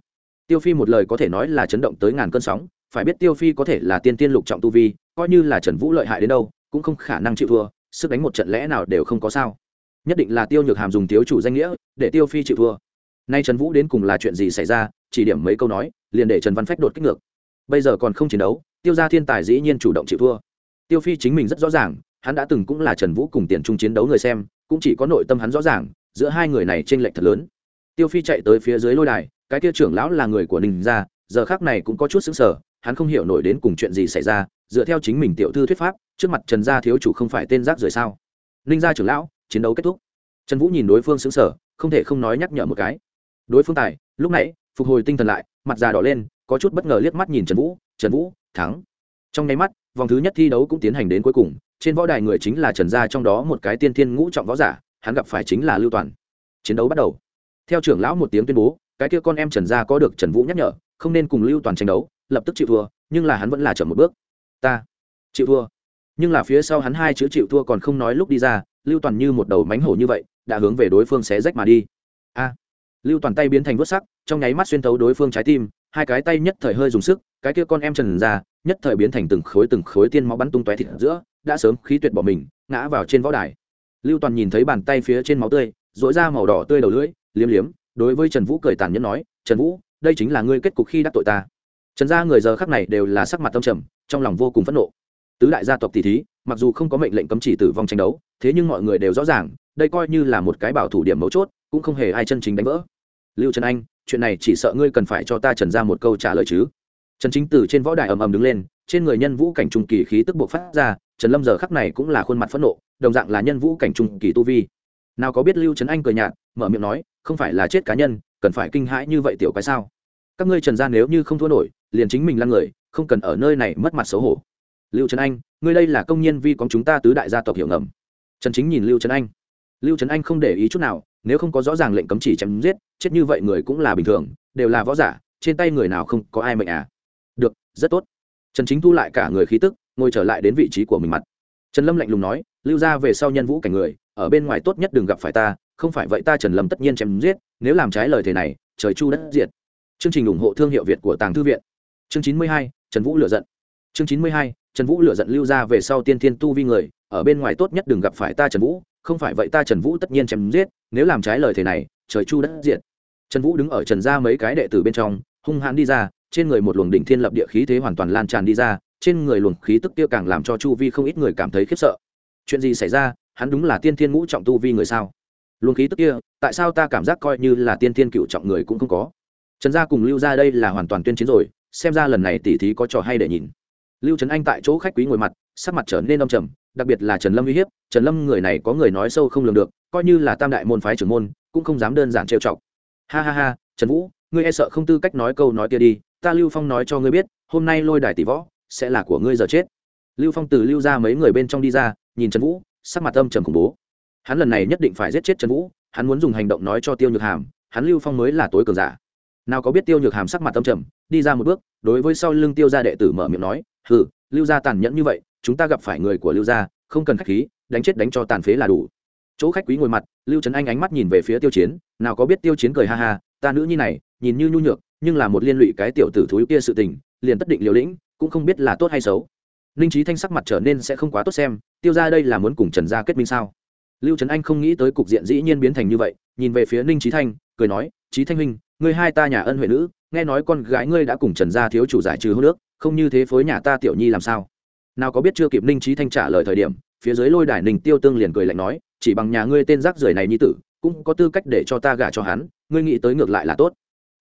tiêu phi một lời có thể nói là chấn động tới ngàn cơn sóng, phải biết tiêu phi có thể là tiên tiên lục trọng tu vi, coi như là trần vũ lợi hại đến đâu, cũng không khả năng chịu thua, sức đánh một trận lẽ nào đều không có sao. Nhất định là tiêu nhược hàm dùng thiếu chủ danh nghĩa để tiêu phi chịu thua. Nay trần vũ đến cùng là chuyện gì xảy ra, chỉ điểm mấy câu nói, liền để trần văn phách đột kích ngược. Bây giờ còn không chiến đấu, tiêu gia thiên tài dĩ nhiên chủ động chịu thua. Tiêu phi chính mình rất rõ ràng, hắn đã từng cũng là trần vũ cùng tiền trung chiến đấu người xem, cũng chỉ có nội tâm hắn rõ ràng, giữa hai người này t r ê n lệch thật lớn. Tiêu phi chạy tới phía dưới lôi đài cái kia trưởng lão là người của ninh gia, giờ khác này cũng có chút xứng sở hắn không hiểu nổi đến cùng chuyện gì xảy ra, dựa theo chính mình tiểu thư thuyết pháp, trước mặt trần gia thiếu chủ không phải tên rác rời sao? Ninh gia trưởng lão, chiến đấu kết thúc. Trần vũ nhìn đối phương xứng sở không thể không nói nhắc nhở một cái. Đối phương tài, lúc nãy, phục hồi tinh thần lại, mặt già đỏ lên, có chút bất ngờ liếc mắt nhìn trần vũ trần vũ, thắng. Trong nháy mắt, vòng thứ nhất thi đấu cũng tiến hành đến cuối cùng, trên võ đài người chính là trần gia trong đó một cái tiên thiên ngũ trọng võ giả, hắn gặp phải chính là lưu toàn. Chiến đấu bắt đầu. Theo trưởng lão một tiếng tuyên bố cái kia con em trần gia có được trần vũ nhắc nhở, không nên cùng lưu toàn tranh đấu, lập tức chịu thua, nhưng là hắn vẫn là chậm một bước. Ta chịu thua. Nhưng là phía sau hắn hai chữ chịu thua còn không nói lúc đi ra, lưu toàn như một đầu mánh hổ như vậy, đã hướng về đối phương xé rách mà đi. A. Lưu toàn tay biến thành vớt sắc, trong nháy mắt xuyên thấu đối phương trái tim, hai cái tay nhất thời hơi dùng sức, cái kia con em trần ra nhất thời biến thành từng khối từng khối tiên máu bắn tung tóe thịt giữa, đã sớm khí tuyệt bỏ mình, ngã vào trên võ đài. Lưu toàn nhìn thấy bàn tay phía trên máu tươi dỗi ra màu đỏ tươi đầu lưỡi, liếm liếm đối với trần vũ cười tàn nhẫn nói, trần vũ, đây chính là ngươi kết cục khi đắc tội ta. Trần gia người giờ khắc này đều là sắc mặt tâm trầm, trong lòng vô cùng phẫn nộ. Tứ đại gia tộc tỷ thí, mặc dù không có mệnh lệnh cấm chỉ tử vong tranh đấu, thế nhưng mọi người đều rõ ràng, đây coi như là một cái bảo thủ điểm mấu chốt, cũng không hề ai chân chính đánh vỡ. Lưu trần anh, chuyện này chỉ sợ ngươi cần phải cho ta trần ra một câu trả lời chứ. Trần chính từ trên võ đài ầm ầm đứng lên, trên người nhân vũ cảnh trung kỳ khí tức buộc phát ra, trần lâm giờ khắc này cũng là khuôn mặt phẫn nộ, đồng dạng là nhân vũ cảnh trung kỳ tu vi. Nào có biết lưu trấn anh cười nhạt, mở miệng nói không phải là chết cá nhân, cần phải kinh hãi như vậy tiểu cái sao? Các ngươi trần gia nếu như không thua nổi, liền chính mình lăn người, không cần ở nơi này mất mặt xấu hổ. Lưu trấn anh, ngươi đây là công nhân vi có chúng ta tứ đại gia tộc hiểu ngầm. Trần chính nhìn lưu trấn anh. Lưu trấn anh không để ý chút nào, nếu không có rõ ràng lệnh cấm chỉ chém giết, chết như vậy người cũng là bình thường, đều là võ giả, trên tay người nào không có ai mệnh à? Được, rất tốt. Trần chính thu lại cả người khí tức, ngồi trở lại đến vị trí của mình mặt. Trần lâm lạnh lùng nói, lưu ra về sau nhân vũ cảnh người, ở bên ngoài tốt nhất đừng gặp phải ta không phải vậy ta trần lâm tất nhiên chém giết, nếu làm trái lời thề này, trời chu đất diệt. Chương trình ủng hộ thương hiệu việt của tàng thư viện. Chương chín mươi hai, trần vũ lựa giận. Chương chín mươi hai, trần vũ lựa giận lưu ra về sau tiên thiên tu vi người, ở bên ngoài tốt nhất đừng gặp phải ta trần vũ, không phải vậy ta trần vũ tất nhiên chém giết, nếu làm trái lời thề này, trời chu đất diệt. Trần vũ đứng ở trần gia mấy cái đệ tử bên trong, hung hãn đi ra, trên người một luồng đỉnh thiên lập địa khí thế hoàn toàn lan tràn đi ra, trên người luồng khí tức tiêu càng làm cho chu vi không ít người cảm thấy khiếp sợ. Chuyện gì xảy ra? Hắn đúng là tiên thiên ngũ trọng tu vi người sao? Luồng khí tức kia, tại sao ta cảm giác coi như là tiên thiên cựu trọng người cũng không có? Trần gia cùng lưu ra đây là hoàn toàn tuyên chiến rồi, xem ra lần này tỉ thí có trò hay để nhìn. Lưu trấn anh tại chỗ khách quý ngồi mặt, sắc mặt trở nên âm trầm, đặc biệt là trần lâm uy hiếp, trần lâm người này có người nói sâu không lường được, coi như là tam đại môn phái trưởng môn, cũng không dám đơn giản trêu chọc. Ha ha ha, trần vũ, ngươi e sợ không tư cách nói câu nói kia đi, ta lưu phong nói cho ngươi biết, hôm nay lôi đài tỷ võ sẽ là của ngươi giờ chết. Lưu phong từ lưu ra mấy người bên trong đi ra, nhìn trần vũ, sắc mặt âm trầm khủng bố hắn lần này nhất định phải giết chết trần vũ, hắn muốn dùng hành động nói cho tiêu nhược hàm, hắn lưu phong mới là tối cường giả. Nào có biết tiêu nhược hàm sắc mặt tâm trầm, đi ra một bước, đối với sau lưng tiêu gia đệ tử mở miệng nói, hừ, lưu gia tàn nhẫn như vậy, chúng ta gặp phải người của lưu gia, không cần khách khí, đánh chết đánh cho tàn phế là đủ. Chỗ khách quý ngồi mặt, lưu trấn anh ánh mắt nhìn về phía tiêu chiến, nào có biết tiêu chiến cười ha ha, ta nữ nhi này, nhìn như nhu nhược, nhưng là một liên lụy cái tiểu tử thú kia sự tình, liền tất định liều lĩnh, cũng không biết là tốt hay xấu. Ninh trí thanh sắc mặt trở nên sẽ không quá tốt xem, tiêu ra đây là muốn cùng trần gia kết minh sao? Lưu trấn anh không nghĩ tới cục diện dĩ nhiên biến thành như vậy, nhìn về phía ninh trí thanh, cười nói trí thanh huynh, ngươi hai ta nhà ân huệ nữ, nghe nói con gái ngươi đã cùng trần gia thiếu chủ giải trừ hô nước không như thế phối nhà ta tiểu nhi làm sao? Nào có biết chưa kịp ninh trí thanh trả lời thời điểm, phía dưới lôi đài ninh tiêu tương liền cười lạnh nói, chỉ bằng nhà ngươi tên rác rưởi này nhi tử, cũng có tư cách để cho ta gả cho hắn, ngươi nghĩ tới ngược lại là tốt.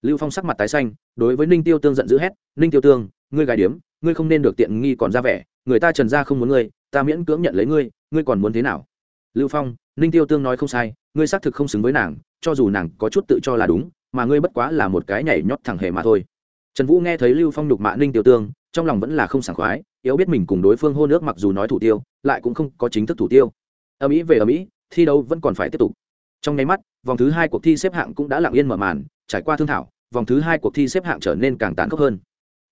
Lưu phong sắc mặt tái xanh, đối với ninh tiêu tương giận dữ hét, ninh tiêu tương, ngươi gái điếm, ngươi không nên được tiện nghi còn ra vẻ, người ta trần gia không muốn ngươi, ta miễn cưỡng nhận lấy ngươi ngươi còn muốn thế nào? Lưu phong, ninh tiêu tương nói không sai, ngươi xác thực không xứng với nàng, cho dù nàng có chút tự cho là đúng, mà ngươi bất quá là một cái nhảy nhót thẳng hề mà thôi. Trần vũ nghe thấy lưu phong nhục mạ ninh tiêu tương, trong lòng vẫn là không sảng khoái, yếu biết mình cùng đối phương hô nước mặc dù nói thủ tiêu, lại cũng không có chính thức thủ tiêu. Ở mỹ về ở mỹ thi đấu vẫn còn phải tiếp tục. Trong nháy mắt, vòng thứ hai cuộc thi xếp hạng cũng đã lặng yên mở màn, trải qua thương thảo, vòng thứ hai cuộc thi xếp hạng trở nên càng tán khốc hơn.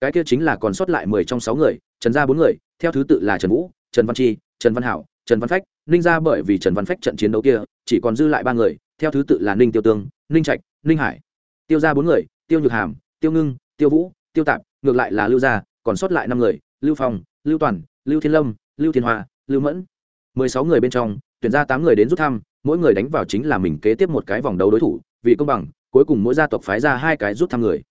Cái kia chính là còn sót lại mười trong sáu người, trần gia bốn người, theo thứ tự là trần vũ, trần văn chi, trần văn hảo, trần văn phách ninh ra bởi vì trần văn phách trận chiến đấu kia, chỉ còn dư lại ba người, theo thứ tự là ninh tiêu tương, ninh trạch, ninh hải. Tiêu ra bốn người, tiêu nhược hàm, tiêu ngưng, tiêu vũ, tiêu tạp, ngược lại là lưu gia, còn sót lại năm người, lưu phong, lưu toàn, lưu thiên lâm, lưu thiên hoa, lưu mẫn. Mười sáu người bên trong, tuyển ra tám người đến rút thăm, mỗi người đánh vào chính là mình kế tiếp một cái vòng đấu đối thủ, vì công bằng, cuối cùng mỗi gia tộc phái ra hai cái rút thăm người.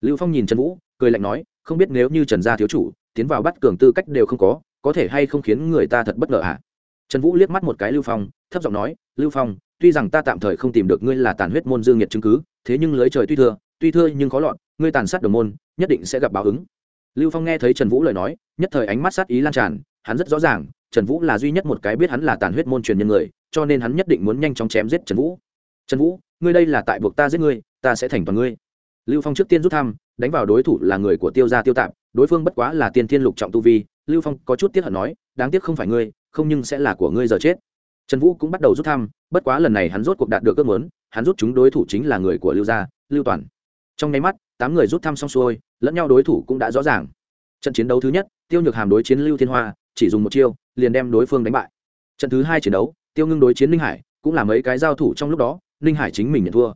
Lưu phong nhìn trần vũ, cười lạnh nói, không biết nếu như trần gia thiếu chủ, tiến vào bắt cường tư cách đều không có có thể hay không khiến người ta thật bất ngờ ạ à? Trần vũ liếc mắt một cái lưu phong, thấp giọng nói, lưu phong, tuy rằng ta tạm thời không tìm được ngươi là tàn huyết môn dương nhiệt chứng cứ, thế nhưng lưới trời tuy thưa tuy thưa nhưng khó lọt, ngươi tàn sát đồng môn, nhất định sẽ gặp báo ứng. Lưu phong nghe thấy trần vũ lời nói, nhất thời ánh mắt sát ý lan tràn, hắn rất rõ ràng, trần vũ là duy nhất một cái biết hắn là tàn huyết môn truyền nhân người, cho nên hắn nhất định muốn nhanh chóng chém giết trần vũ. Trần vũ, ngươi đây là tại buộc ta giết ngươi, ta sẽ thành toàn ngươi. Lưu phong trước tiên rút thăm, đánh vào đối thủ là người của tiêu gia tiêu tạp, đối phương bất quá là tiên thiên lục trọng tu vi. Lưu phong có chút tiếc hận nói, đáng tiếc không phải ngươi không nhưng sẽ là của ngươi giờ chết. Trần vũ cũng bắt đầu rút thăm, bất quá lần này hắn rút cuộc đạt được ước muốn, hắn rút chúng đối thủ chính là người của lưu gia, lưu toàn. Trong nháy mắt, tám người rút thăm xong xuôi, lẫn nhau đối thủ cũng đã rõ ràng. Trận chiến đấu thứ nhất, tiêu nhược hàm đối chiến lưu thiên hoa, chỉ dùng một chiêu, liền đem đối phương đánh bại. Trận thứ hai chiến đấu, tiêu ngưng đối chiến ninh hải, cũng là mấy cái giao thủ trong lúc đó, ninh hải chính mình nhận thua.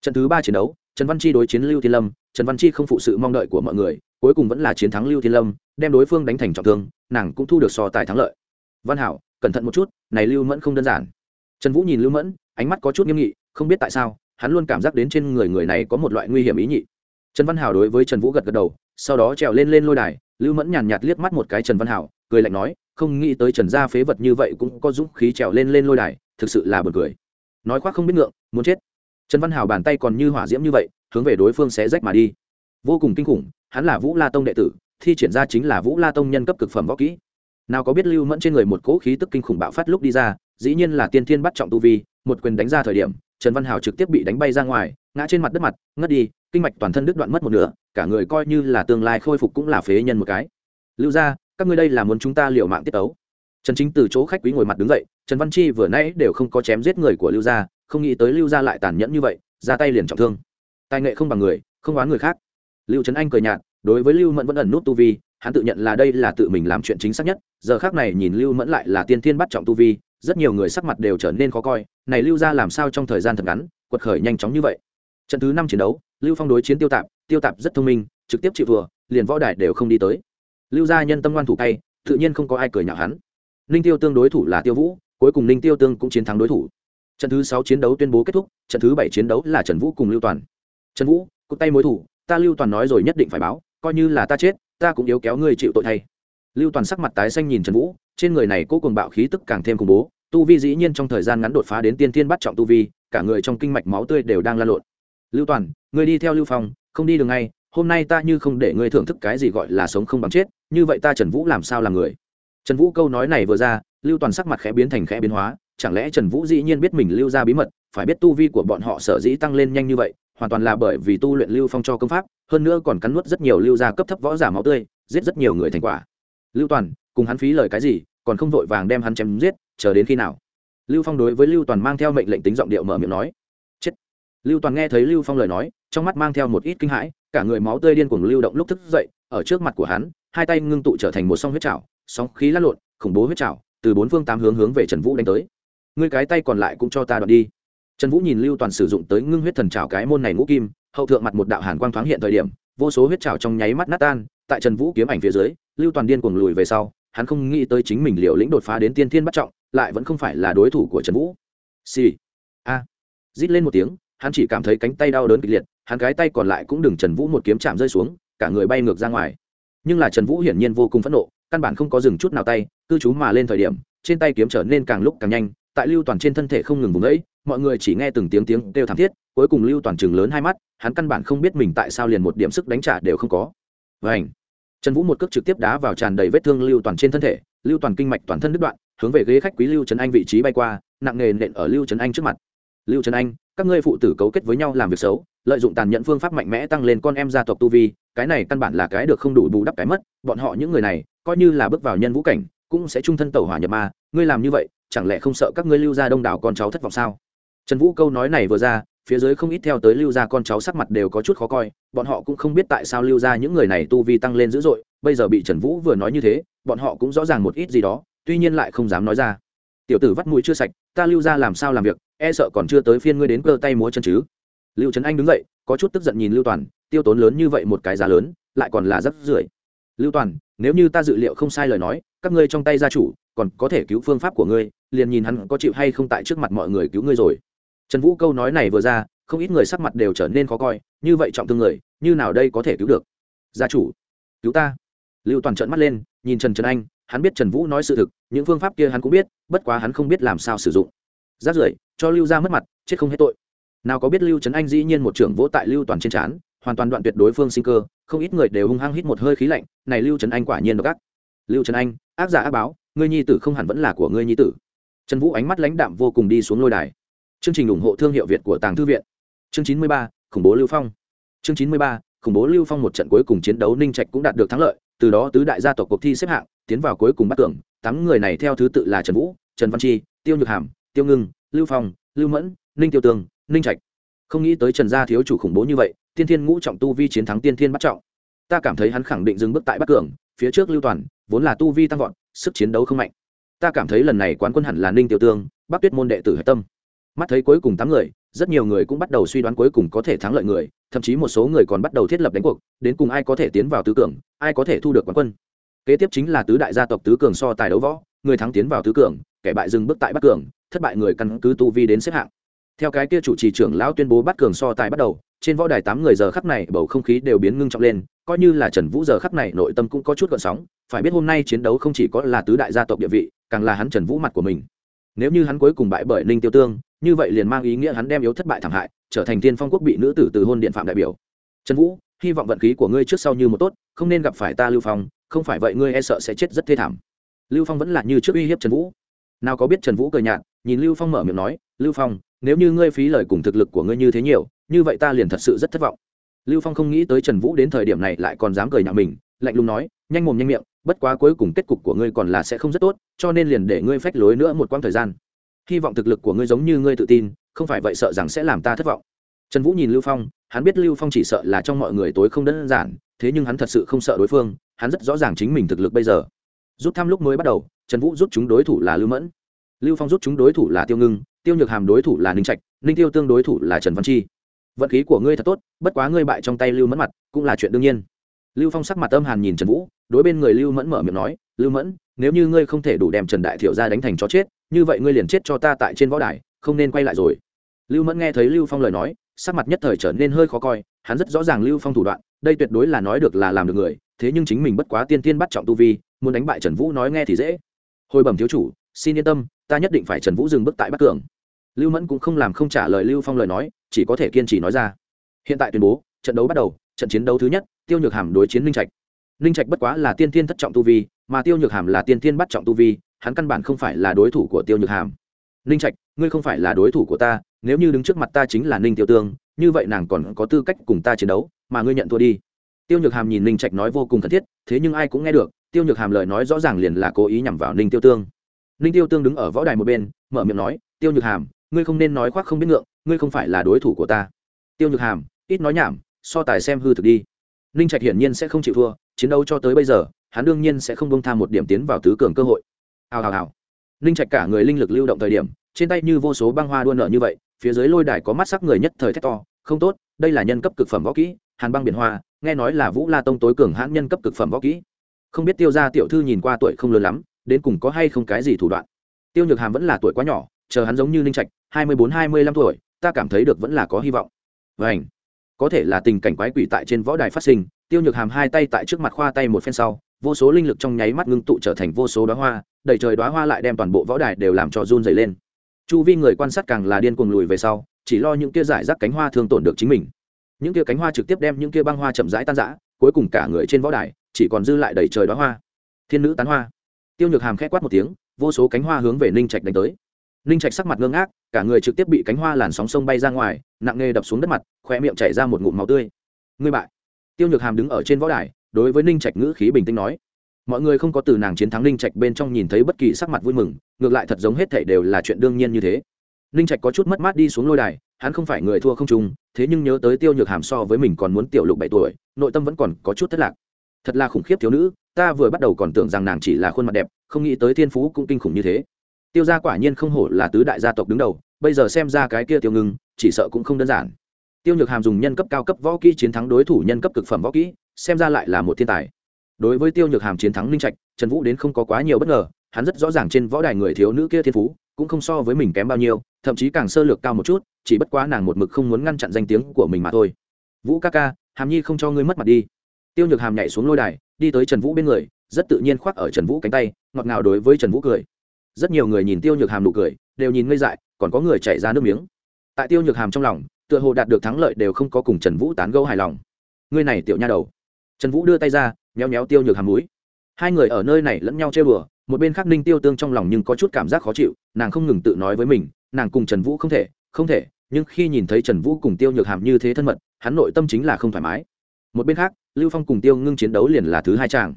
Trận thứ ba chiến đấu, trần văn chi đối chiến lưu thiên lâm, trần văn chi không phụ sự mong đợi của mọi người, cuối cùng vẫn là chiến thắng lưu thiên lâm, đem đối phương đánh thành trọng thương, nàng cũng thu được so tài thắng lợi văn hảo, cẩn thận một chút, này lưu mẫn không đơn giản. Trần vũ nhìn lưu mẫn, ánh mắt có chút nghiêm nghị, không biết tại sao, hắn luôn cảm giác đến trên người người này có một loại nguy hiểm ý nhị. Trần văn hảo đối với trần vũ gật gật đầu, sau đó trèo lên lên lôi đài, lưu mẫn nhàn nhạt liếc mắt một cái trần văn hảo, cười lạnh nói, không nghĩ tới trần gia phế vật như vậy cũng có dũng khí trèo lên lên lôi đài, thực sự là buồn cười. Nói khoác không biết ngượng, muốn chết. Trần văn hảo bàn tay còn như hỏa diễm như vậy, hướng về đối phương sẽ rách mà đi. Vô cùng kinh khủng, hắn là vũ la tông đệ tử, thi triển ra chính là vũ la tông nhân cấp cực phẩm võ kỹ nào có biết lưu mẫn trên người một cỗ khí tức kinh khủng bạo phát lúc đi ra, dĩ nhiên là tiên thiên bắt trọng tu vi, một quyền đánh ra thời điểm, trần văn hảo trực tiếp bị đánh bay ra ngoài, ngã trên mặt đất mặt, ngất đi, kinh mạch toàn thân đứt đoạn mất một nửa, cả người coi như là tương lai khôi phục cũng là phế nhân một cái. Lưu ra các ngươi đây là muốn chúng ta liều mạng tiết tấu? Trần chính từ chỗ khách quý ngồi mặt đứng dậy, trần văn chi vừa nãy đều không có chém giết người của lưu gia, không nghĩ tới lưu gia lại tàn nhẫn như vậy, ra tay liền trọng thương. Tài nghệ không bằng người, không oán người khác. Lưu trấn anh cười nhạt, đối với lưu mẫn vẫn ẩn nút tu vi hắn tự nhận là đây là tự mình làm chuyện chính xác nhất, giờ khác này nhìn lưu mẫn lại là tiên thiên bắt trọng tu vi, rất nhiều người sắc mặt đều trở nên khó coi, này lưu ra làm sao trong thời gian thật ngắn, quật khởi nhanh chóng như vậy. Trận thứ năm chiến đấu, lưu phong đối chiến tiêu tạp tiêu tạp rất thông minh, trực tiếp chịu vừa liền võ đài đều không đi tới. Lưu gia nhân tâm ngoan thủ tay tự nhiên không có ai cười nhạo hắn. Ninh tiêu tương đối thủ là tiêu vũ, cuối cùng ninh tiêu tương cũng chiến thắng đối thủ. Trận thứ sáu chiến đấu tuyên bố kết thúc, trận thứ bảy chiến đấu là trần vũ cùng lưu toàn. Trần vũ, cụt tay mối thủ, ta lưu toàn nói rồi nhất định phải báo, coi như là ta chết ta cũng yếu kéo ngươi chịu tội thay. Lưu toàn sắc mặt tái xanh nhìn trần vũ, trên người này cố cùng bạo khí tức càng thêm khủng bố, tu vi dĩ nhiên trong thời gian ngắn đột phá đến tiên tiên bắt trọng tu vi, cả người trong kinh mạch máu tươi đều đang lan lộn. Lưu toàn, ngươi đi theo lưu phong, không đi đường ngay, hôm nay ta như không để ngươi thưởng thức cái gì gọi là sống không bằng chết, như vậy ta trần vũ làm sao là người? Trần vũ câu nói này vừa ra, lưu toàn sắc mặt khẽ biến thành khẽ biến hóa, chẳng lẽ trần vũ dĩ nhiên biết mình lưu ra bí mật, phải biết tu vi của bọn họ sở dĩ tăng lên nhanh như vậy hoàn toàn là bởi vì tu luyện lưu phong cho công pháp, hơn nữa còn cắn nuốt rất nhiều lưu gia cấp thấp võ giả máu tươi, giết rất nhiều người thành quả. Lưu toàn, cùng hắn phí lời cái gì, còn không vội vàng đem hắn chém giết, chờ đến khi nào? Lưu phong đối với lưu toàn mang theo mệnh lệnh tính giọng điệu mở miệng nói. Chết. Lưu toàn nghe thấy lưu phong lời nói, trong mắt mang theo một ít kinh hãi, cả người máu tươi điên cuồng lưu động lúc thức dậy, ở trước mặt của hắn, hai tay ngưng tụ trở thành một song huyết trào sóng khí lăn lộn, khủng bố huyết trào từ bốn phương tám hướng hướng về trần vũ đánh tới. Ngươi cái tay còn lại cũng cho ta đoạn đi trần vũ nhìn lưu toàn sử dụng tới ngưng huyết thần trào cái môn này ngũ kim, hậu thượng mặt một đạo hàn quang thoáng hiện thời điểm, vô số huyết trào trong nháy mắt nát tan, tại trần vũ kiếm ảnh phía dưới, lưu toàn điên cuồng lùi về sau, hắn không nghĩ tới chính mình liều lĩnh đột phá đến tiên thiên bắt trọng, lại vẫn không phải là đối thủ của trần vũ. Xì. A. Rít lên một tiếng, hắn chỉ cảm thấy cánh tay đau đớn kịch liệt, hắn cái tay còn lại cũng đừng trần vũ một kiếm chạm rơi xuống, cả người bay ngược ra ngoài. Nhưng là trần vũ hiển nhiên vô cùng phẫn nộ, căn bản không có dừng chút nào tay, cư trú mà lên thời điểm, trên tay kiếm trở nên càng lúc càng nhanh, tại lưu toàn trên thân thể không ngừng vùng ấy mọi người chỉ nghe từng tiếng tiếng kêu thảm thiết, cuối cùng lưu toàn chừng lớn hai mắt, hắn căn bản không biết mình tại sao liền một điểm sức đánh trả đều không có. Vảnh trần vũ một cước trực tiếp đá vào tràn đầy vết thương lưu toàn trên thân thể, lưu toàn kinh mạch toàn thân đứt đoạn, hướng về ghế khách quý lưu trấn anh vị trí bay qua, nặng nề nện ở lưu trấn anh trước mặt. Lưu trấn anh, các ngươi phụ tử cấu kết với nhau làm việc xấu, lợi dụng tàn nhẫn phương pháp mạnh mẽ tăng lên con em gia tộc tu vi, cái này căn bản là cái được không đủ bù đắp cái mất, bọn họ những người này, coi như là bước vào nhân vũ cảnh, cũng sẽ trung thân tẩu hỏa nhập ma, ngươi làm như vậy, chẳng lẽ không sợ các ngươi lưu gia đông đảo con cháu thất vọng sao? Trần vũ câu nói này vừa ra, phía dưới không ít theo tới lưu gia con cháu sắc mặt đều có chút khó coi, bọn họ cũng không biết tại sao lưu gia những người này tu vi tăng lên dữ dội, bây giờ bị trần vũ vừa nói như thế, bọn họ cũng rõ ràng một ít gì đó, tuy nhiên lại không dám nói ra. Tiểu tử vắt mũi chưa sạch, ta lưu gia làm sao làm việc e sợ còn chưa tới phiên ngươi đến cơ tay múa chân chứ? Lưu trấn anh đứng dậy, có chút tức giận nhìn lưu toàn, tiêu tốn lớn như vậy một cái giá lớn, lại còn là rất rưởi lưu toàn, nếu như ta dự liệu không sai lời nói, các ngươi trong tay gia chủ, còn có thể cứu phương pháp của ngươi, liền nhìn hắn có chịu hay không tại trước mặt mọi người cứu ngươi rồi trần vũ câu nói này vừa ra, không ít người sắc mặt đều trở nên khó coi, như vậy trọng thương người, như nào đây có thể cứu được? Gia chủ, cứu ta. Lưu toàn trợn mắt lên, nhìn trần trần anh, hắn biết trần vũ nói sự thực, những phương pháp kia hắn cũng biết, bất quá hắn không biết làm sao sử dụng. Rát rưởi, cho lưu ra mất mặt, chết không hết tội. Nào có biết lưu trấn anh dĩ nhiên một trưởng vỗ tại lưu toàn trên trán, hoàn toàn đoạn tuyệt đối phương sinh cơ, không ít người đều hung hăng hít một hơi khí lạnh, này lưu trấn anh quả nhiên độc ác. Lưu trấn anh, ác giả ác báo, ngươi nhi tử không hẳn vẫn là của ngươi nhi tử. Trần vũ ánh mắt lãnh đạm vô cùng đi xuống lôi đài chương trình ủng hộ thương hiệu việt của tàng thư viện. Chương chín mươi ba, khủng bố lưu phong. Chương chín mươi ba, khủng bố lưu phong một trận cuối cùng chiến đấu ninh trạch cũng đạt được thắng lợi, từ đó tứ đại gia tộc cuộc thi xếp hạng tiến vào cuối cùng bắt tưởng tám người này theo thứ tự là trần vũ, trần văn chi, tiêu nhược hàm, tiêu ngưng, lưu phong, lưu mẫn, ninh tiêu tường, ninh trạch. Không nghĩ tới trần gia thiếu chủ khủng bố như vậy tiên thiên ngũ trọng tu vi chiến thắng tiên thiên bắt trọng. Ta cảm thấy hắn khẳng định dừng bước tại bắt cường phía trước lưu toàn, vốn là tu vi tăng vọt, sức chiến đấu không mạnh. Ta cảm thấy lần này quán quân hẳn là ninh tiêu tương bắc tuyết môn đệ tử hạch tâm mắt thấy cuối cùng tám người, rất nhiều người cũng bắt đầu suy đoán cuối cùng có thể thắng lợi người, thậm chí một số người còn bắt đầu thiết lập đánh cuộc, đến cùng ai có thể tiến vào tứ cường, ai có thể thu được quán quân. Kế tiếp chính là tứ đại gia tộc tứ cường so tài đấu võ, người thắng tiến vào tứ cường, kẻ bại dừng bước tại bắc cường, thất bại người căn cứ tu vi đến xếp hạng. Theo cái kia chủ trì trưởng lão tuyên bố bắt cường so tài bắt đầu, trên võ đài tám người giờ khắc này bầu không khí đều biến ngưng trọng lên, coi như là trần vũ giờ khắc này nội tâm cũng có chút gợn sóng, phải biết hôm nay chiến đấu không chỉ có là tứ đại gia tộc địa vị, càng là hắn trần vũ mặt của mình nếu như hắn cuối cùng bại bởi ninh tiêu tương, như vậy liền mang ý nghĩa hắn đem yếu thất bại thảm hại, trở thành tiên phong quốc bị nữ tử từ hôn điện phạm đại biểu. Trần vũ, hy vọng vận khí của ngươi trước sau như một tốt, không nên gặp phải ta lưu phong, không phải vậy ngươi e sợ sẽ chết rất thê thảm. Lưu phong vẫn là như trước uy hiếp trần vũ. Nào có biết trần vũ cười nhạt, nhìn lưu phong mở miệng nói, lưu phong, nếu như ngươi phí lời cùng thực lực của ngươi như thế nhiều, như vậy ta liền thật sự rất thất vọng. Lưu phong không nghĩ tới trần vũ đến thời điểm này lại còn dám cười nhạo mình, lạnh lùng nói, nhanh mồm nhanh miệng bất quá cuối cùng kết cục của ngươi còn là sẽ không rất tốt, cho nên liền để ngươi phách lối nữa một quãng thời gian. Hy vọng thực lực của ngươi giống như ngươi tự tin, không phải vậy sợ rằng sẽ làm ta thất vọng. Trần vũ nhìn lưu phong, hắn biết lưu phong chỉ sợ là trong mọi người tối không đơn giản, thế nhưng hắn thật sự không sợ đối phương, hắn rất rõ ràng chính mình thực lực bây giờ. Rút thăm lúc mới bắt đầu, trần vũ rút chúng đối thủ là lưu mẫn. Lưu phong rút chúng đối thủ là tiêu ngưng, tiêu nhược hàm đối thủ là ninh trạch, ninh tiêu tương đối thủ là trần văn chi. Vận khí của ngươi thật tốt, bất quá ngươi bại trong tay lưu mẫn mặt, cũng là chuyện đương nhiên lưu phong sắc mặt âm hàn nhìn trần vũ, đối bên người lưu mẫn mở miệng nói, lưu mẫn, nếu như ngươi không thể đủ đem trần đại thiệu ra đánh thành chó chết, như vậy ngươi liền chết cho ta tại trên võ đài, không nên quay lại rồi. Lưu mẫn nghe thấy lưu phong lời nói, sắc mặt nhất thời trở nên hơi khó coi, hắn rất rõ ràng lưu phong thủ đoạn, đây tuyệt đối là nói được là làm được người, thế nhưng chính mình bất quá tiên tiên bắt trọng tu vi, muốn đánh bại trần vũ nói nghe thì dễ. Hồi bẩm thiếu chủ, xin yên tâm, ta nhất định phải trần vũ dừng bước tại bắc cường. Lưu mẫn cũng không làm không trả lời lưu phong lời nói, chỉ có thể kiên trì nói ra. Hiện tại tuyên bố, trận đấu bắt đầu, trận chiến đấu thứ nhất tiêu nhược hàm đối chiến ninh trạch. Ninh trạch bất quá là tiên tiên thất trọng tu vi, mà tiêu nhược hàm là tiên tiên bắt trọng tu vi, hắn căn bản không phải là đối thủ của tiêu nhược hàm. Ninh trạch, ngươi không phải là đối thủ của ta, nếu như đứng trước mặt ta chính là ninh tiêu tương, như vậy nàng còn có tư cách cùng ta chiến đấu, mà ngươi nhận thua đi. Tiêu nhược hàm nhìn ninh trạch nói vô cùng thân thiết, thế nhưng ai cũng nghe được, tiêu nhược hàm lời nói rõ ràng liền là cố ý nhằm vào ninh tiêu tương. Ninh tiêu tương đứng ở võ đài một bên, mở miệng nói, tiêu nhược hàm, ngươi không nên nói khoác không biết ngượng, ngươi không phải là đối thủ của ta. Tiêu nhược hàm, ít nói nhảm, so tài xem hư thực đi ninh trạch hiển nhiên sẽ không chịu thua, chiến đấu cho tới bây giờ, hắn đương nhiên sẽ không bông tham một điểm tiến vào tứ cường cơ hội. Hào hào hào. Ninh trạch cả người linh lực lưu động thời điểm, trên tay như vô số băng hoa đua nợ như vậy, phía dưới lôi đài có mắt sắc người nhất thời thét to, không tốt, đây là nhân cấp cực phẩm võ kỹ, hàn băng biển hoa, nghe nói là vũ la tông tối cường hãn nhân cấp cực phẩm võ kỹ. Không biết tiêu ra tiểu thư nhìn qua tuổi không lớn lắm, đến cùng có hay không cái gì thủ đoạn. Tiêu nhược hàm vẫn là tuổi quá nhỏ, chờ hắn giống như ninh trạch, hai mươi bốn, hai mươi lăm tuổi, ta cảm thấy được vẫn là có hy vọng. Vảnh có thể là tình cảnh quái quỷ tại trên võ đài phát sinh, tiêu nhược hàm hai tay tại trước mặt khoa tay một phen sau, vô số linh lực trong nháy mắt ngưng tụ trở thành vô số đoá hoa, đầy trời đoá hoa lại đem toàn bộ võ đài đều làm cho run dày lên. Chu vi người quan sát càng là điên cuồng lùi về sau, chỉ lo những kia giải rác cánh hoa thương tổn được chính mình. Những kia cánh hoa trực tiếp đem những kia băng hoa chậm rãi tan rã, cuối cùng cả người trên võ đài chỉ còn dư lại đầy trời đoá hoa. Thiên nữ tán hoa. Tiêu nhược hàm khét quát một tiếng, vô số cánh hoa hướng về ninh trạch đánh tới ninh trạch sắc mặt ngưng ác cả người trực tiếp bị cánh hoa làn sóng sông bay ra ngoài, nặng nề đập xuống đất mặt khoe miệng chảy ra một ngụm máu tươi. Ngươi bại. Tiêu nhược hàm đứng ở trên võ đài, đối với ninh trạch ngữ khí bình tĩnh nói. Mọi người không có từ nàng chiến thắng ninh trạch bên trong nhìn thấy bất kỳ sắc mặt vui mừng, ngược lại thật giống hết thảy đều là chuyện đương nhiên như thế. Ninh trạch có chút mất mát đi xuống lôi đài, hắn không phải người thua không trung thế nhưng nhớ tới tiêu nhược hàm so với mình còn muốn tiểu lục bảy tuổi, nội tâm vẫn còn có chút thất lạc. Thật là khủng khiếp thiếu nữ, ta vừa bắt đầu còn tưởng rằng nàng chỉ là khuôn mặt đẹp, không nghĩ tới thiên phú cũng kinh khủng như thế tiêu gia quả nhiên không hổ là tứ đại gia tộc đứng đầu, bây giờ xem ra cái kia tiêu ngưng, chỉ sợ cũng không đơn giản. Tiêu nhược hàm dùng nhân cấp cao cấp võ kỹ chiến thắng đối thủ nhân cấp cực phẩm võ kỹ, xem ra lại là một thiên tài. Đối với tiêu nhược hàm chiến thắng ninh trạch, trần vũ đến không có quá nhiều bất ngờ, hắn rất rõ ràng trên võ đài người thiếu nữ kia thiên phú, cũng không so với mình kém bao nhiêu, thậm chí càng sơ lược cao một chút, chỉ bất quá nàng một mực không muốn ngăn chặn danh tiếng của mình mà thôi. Vũ ca ca, hàm nhi không cho ngươi mất mặt đi. Tiêu nhược hàm nhảy xuống lôi đài, đi tới trần vũ bên người, rất tự nhiên khoác ở trần vũ cánh tay, ngọt ngào đối với trần vũ cười rất nhiều người nhìn tiêu nhược hàm nụ cười, đều nhìn ngây dại, còn có người chạy ra nước miếng. Tại tiêu nhược hàm trong lòng, tựa hồ đạt được thắng lợi đều không có cùng trần vũ tán gẫu hài lòng. Ngươi này tiểu nha đầu. Trần vũ đưa tay ra, méo méo tiêu nhược hàm núi hai người ở nơi này lẫn nhau chơi bừa một bên khác ninh tiêu tương trong lòng nhưng có chút cảm giác khó chịu, nàng không ngừng tự nói với mình, nàng cùng trần vũ không thể không thể, nhưng khi nhìn thấy trần vũ cùng tiêu nhược hàm như thế thân mật, hắn nội tâm chính là không thoải mái. Một bên khác, lưu phong cùng tiêu ngưng chiến đấu liền là thứ hai chàng.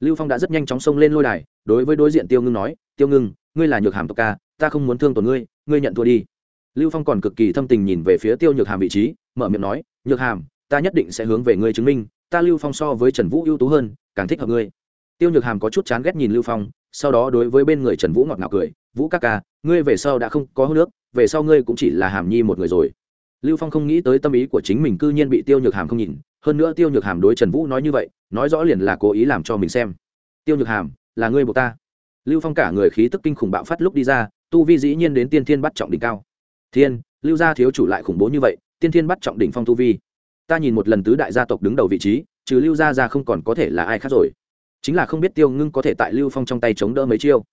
Lưu phong đã rất nhanh chóng xông lên lôi đài, đối với đối diện tiêu ngưng nói tiêu ngưng, ngươi là nhược hàm tộc ca, ta không muốn thương tổn ngươi ngươi nhận thua đi. Lưu phong còn cực kỳ thâm tình nhìn về phía tiêu nhược hàm vị trí, mở miệng nói, nhược hàm, ta nhất định sẽ hướng về ngươi chứng minh, ta lưu phong so với trần vũ ưu tú hơn, càng thích hợp ngươi. Tiêu nhược hàm có chút chán ghét nhìn lưu phong, sau đó đối với bên người trần vũ ngọt ngào cười, vũ các ca, ngươi về sau đã không có hô nước về sau ngươi cũng chỉ là hàm nhi một người rồi. Lưu phong không nghĩ tới tâm ý của chính mình cư nhiên bị tiêu nhược hàm không nhìn, hơn nữa tiêu nhược hàm đối trần vũ nói như vậy, nói rõ liền là cố ý làm cho mình xem. Tiêu nhược hàm, là ngươi buộc ta lưu phong cả người khí tức kinh khủng bạo phát lúc đi ra, tu vi dĩ nhiên đến tiên thiên bắt trọng đỉnh cao. Thiên, lưu gia thiếu chủ lại khủng bố như vậy, tiên thiên bắt trọng đỉnh phong tu vi. Ta nhìn một lần tứ đại gia tộc đứng đầu vị trí, trừ lưu gia ra không còn có thể là ai khác rồi. Chính là không biết tiêu ngưng có thể tại lưu phong trong tay chống đỡ mấy chiêu.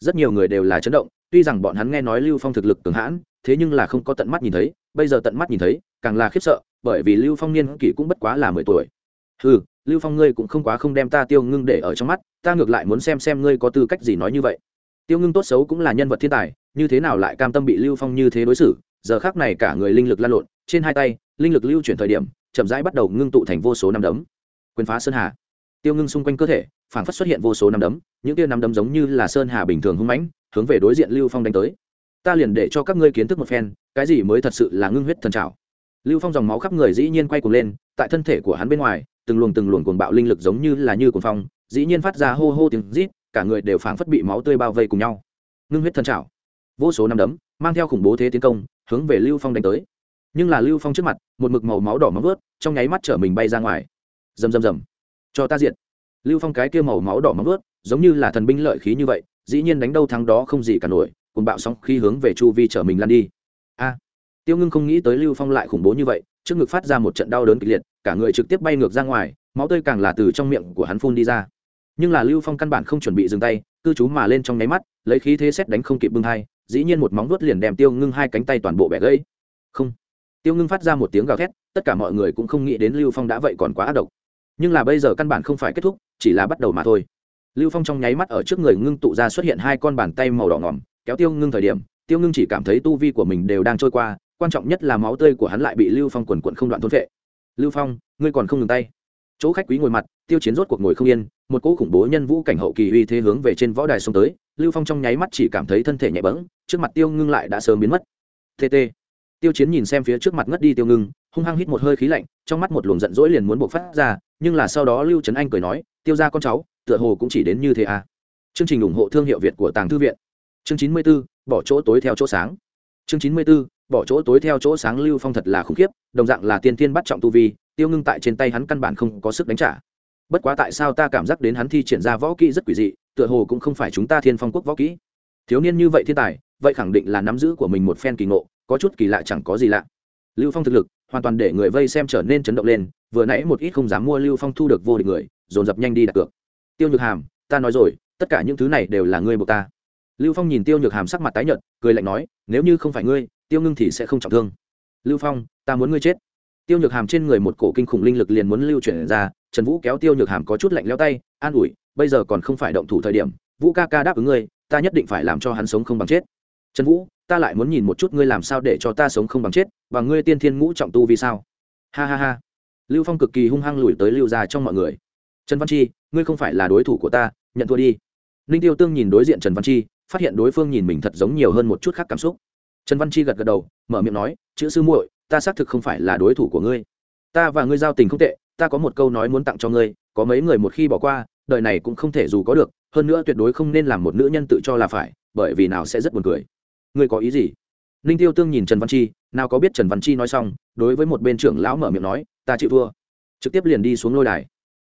Rất nhiều người đều là chấn động, tuy rằng bọn hắn nghe nói lưu phong thực lực cường hãn, thế nhưng là không có tận mắt nhìn thấy, bây giờ tận mắt nhìn thấy, càng là khiếp sợ, bởi vì lưu phong niên kỷ cũng bất quá là mười tuổi. Ừ lưu phong ngươi cũng không quá không đem ta tiêu ngưng để ở trong mắt, ta ngược lại muốn xem xem ngươi có tư cách gì nói như vậy. Tiêu ngưng tốt xấu cũng là nhân vật thiên tài, như thế nào lại cam tâm bị lưu phong như thế đối xử, giờ khác này cả người linh lực lan lộn, trên hai tay, linh lực lưu chuyển thời điểm, chậm rãi bắt đầu ngưng tụ thành vô số năm đấm. Quyền phá sơn hà. Tiêu ngưng xung quanh cơ thể, phảng phất xuất hiện vô số năm đấm, những tia năm đấm giống như là sơn hà bình thường hưng mãnh, hướng về đối diện lưu phong đánh tới. Ta liền để cho các ngươi kiến thức một phen, cái gì mới thật sự là ngưng huyết thần trào lưu phong dòng máu khắp người dĩ nhiên quay cuồng lên, tại thân thể của hắn bên ngoài từng luồng từng luồng cuồng bạo linh lực giống như là như cuồng phong, dĩ nhiên phát ra hô hô tiếng rít, cả người đều phảng phất bị máu tươi bao vây cùng nhau. Ngưng huyết thần trảo. Vô số năm đấm, mang theo khủng bố thế tiến công, hướng về lưu phong đánh tới. Nhưng là lưu phong trước mặt, một mực màu máu đỏ móng vớt trong nháy mắt chở mình bay ra ngoài. Rầm rầm rầm. Cho ta diện lưu phong cái kia màu máu đỏ móng vớt giống như là thần binh lợi khí như vậy, dĩ nhiên đánh đâu thắng đó không gì cả nổi cùng bạo sóng khi hướng về chu vi chở mình lăn đi. A. Tiêu ngưng không nghĩ tới lưu phong lại khủng bố như vậy trước ngực phát ra một trận đau đớn kịch liệt, cả người trực tiếp bay ngược ra ngoài, máu tươi càng là từ trong miệng của hắn phun đi ra. Nhưng là lưu phong căn bản không chuẩn bị dừng tay, cư trú mà lên trong nháy mắt, lấy khí thế xét đánh không kịp bưng hai, dĩ nhiên một móng vuốt liền đem tiêu ngưng hai cánh tay toàn bộ bẻ gãy. Không. Tiêu ngưng phát ra một tiếng gào thét, tất cả mọi người cũng không nghĩ đến lưu phong đã vậy còn quá ác độc. Nhưng là bây giờ căn bản không phải kết thúc, chỉ là bắt đầu mà thôi. Lưu phong trong nháy mắt ở trước người ngưng tụ ra xuất hiện hai con bàn tay màu đỏ ngỏm, kéo tiêu ngưng thời điểm, tiêu ngưng chỉ cảm thấy tu vi của mình đều đang trôi qua quan trọng nhất là máu tươi của hắn lại bị lưu phong quần quận không đoạn thôn vệ lưu phong, ngươi còn không ngừng tay. Chỗ khách quý ngồi mặt, tiêu chiến rốt cuộc ngồi không yên, một cỗ khủng bố nhân vũ cảnh hậu kỳ uy thế hướng về trên võ đài xông tới, lưu phong trong nháy mắt chỉ cảm thấy thân thể nhẹ bẫng, trước mặt tiêu ngưng lại đã sớm biến mất. Tt tiêu chiến nhìn xem phía trước mặt ngất đi tiêu ngưng, hung hăng hít một hơi khí lạnh, trong mắt một luồng giận dỗi liền muốn buộc phát ra, nhưng là sau đó lưu trấn anh cười nói, tiêu ra con cháu, tựa hồ cũng chỉ đến như thế à. Chương trình ủng hộ thương hiệu việt của tàng thư viện. Chương chín mươi b ố bỏ chỗ tối theo chỗ sáng chương chín mươi b ố bỏ chỗ tối theo chỗ sáng lưu phong thật là khủng khiếp, đồng dạng là tiên tiên bắt trọng tu vi, tiêu ngưng tại trên tay hắn căn bản không có sức đánh trả. Bất quá tại sao ta cảm giác đến hắn thi triển ra võ kỹ rất quỷ dị, tựa hồ cũng không phải chúng ta thiên phong quốc võ kỹ. Thiếu niên như vậy thiên tài, vậy khẳng định là nắm giữ của mình một phen kỳ ngộ, có chút kỳ lạ chẳng có gì lạ. Lưu phong thực lực, hoàn toàn để người vây xem trở nên chấn động lên, vừa nãy một ít không dám mua lưu phong thu được vô địch người, dồn dập nhanh đi đặt cược. Tiêu nhược hàm, ta nói rồi, tất cả những thứ này đều là ngươi buộc ta lưu phong nhìn tiêu nhược hàm sắc mặt tái nhợt, cười lạnh nói, nếu như không phải ngươi, tiêu ngưng thì sẽ không trọng thương. Lưu phong, ta muốn ngươi chết. Tiêu nhược hàm trên người một cổ kinh khủng linh lực liền muốn lưu chuyển ra, trần vũ kéo tiêu nhược hàm có chút lạnh leo tay, an ủi, bây giờ còn không phải động thủ thời điểm, vũ ca ca đáp ứng ngươi, ta nhất định phải làm cho hắn sống không bằng chết. Trần vũ, ta lại muốn nhìn một chút ngươi làm sao để cho ta sống không bằng chết, và ngươi tiên thiên ngũ trọng tu vì sao? Ha ha ha. Lưu phong cực kỳ hung hăng lùi tới lưu ra trong mọi người. Trần văn chi, ngươi không phải là đối thủ của ta, nhận thua đi. Ninh tiêu tương nhìn đối diện trần văn chi phát hiện đối phương nhìn mình thật giống nhiều hơn một chút khác cảm xúc. Trần văn chi gật gật đầu, mở miệng nói, chữ sư muội, ta xác thực không phải là đối thủ của ngươi. Ta và ngươi giao tình không tệ, ta có một câu nói muốn tặng cho ngươi, có mấy người một khi bỏ qua, đời này cũng không thể dù có được, hơn nữa tuyệt đối không nên làm một nữ nhân tự cho là phải, bởi vì nào sẽ rất buồn cười. Ngươi có ý gì? Ninh tiêu tương nhìn trần văn chi, nào có biết trần văn chi nói xong, đối với một bên trưởng lão mở miệng nói, ta chịu thua. Trực tiếp liền đi xuống lôi đài.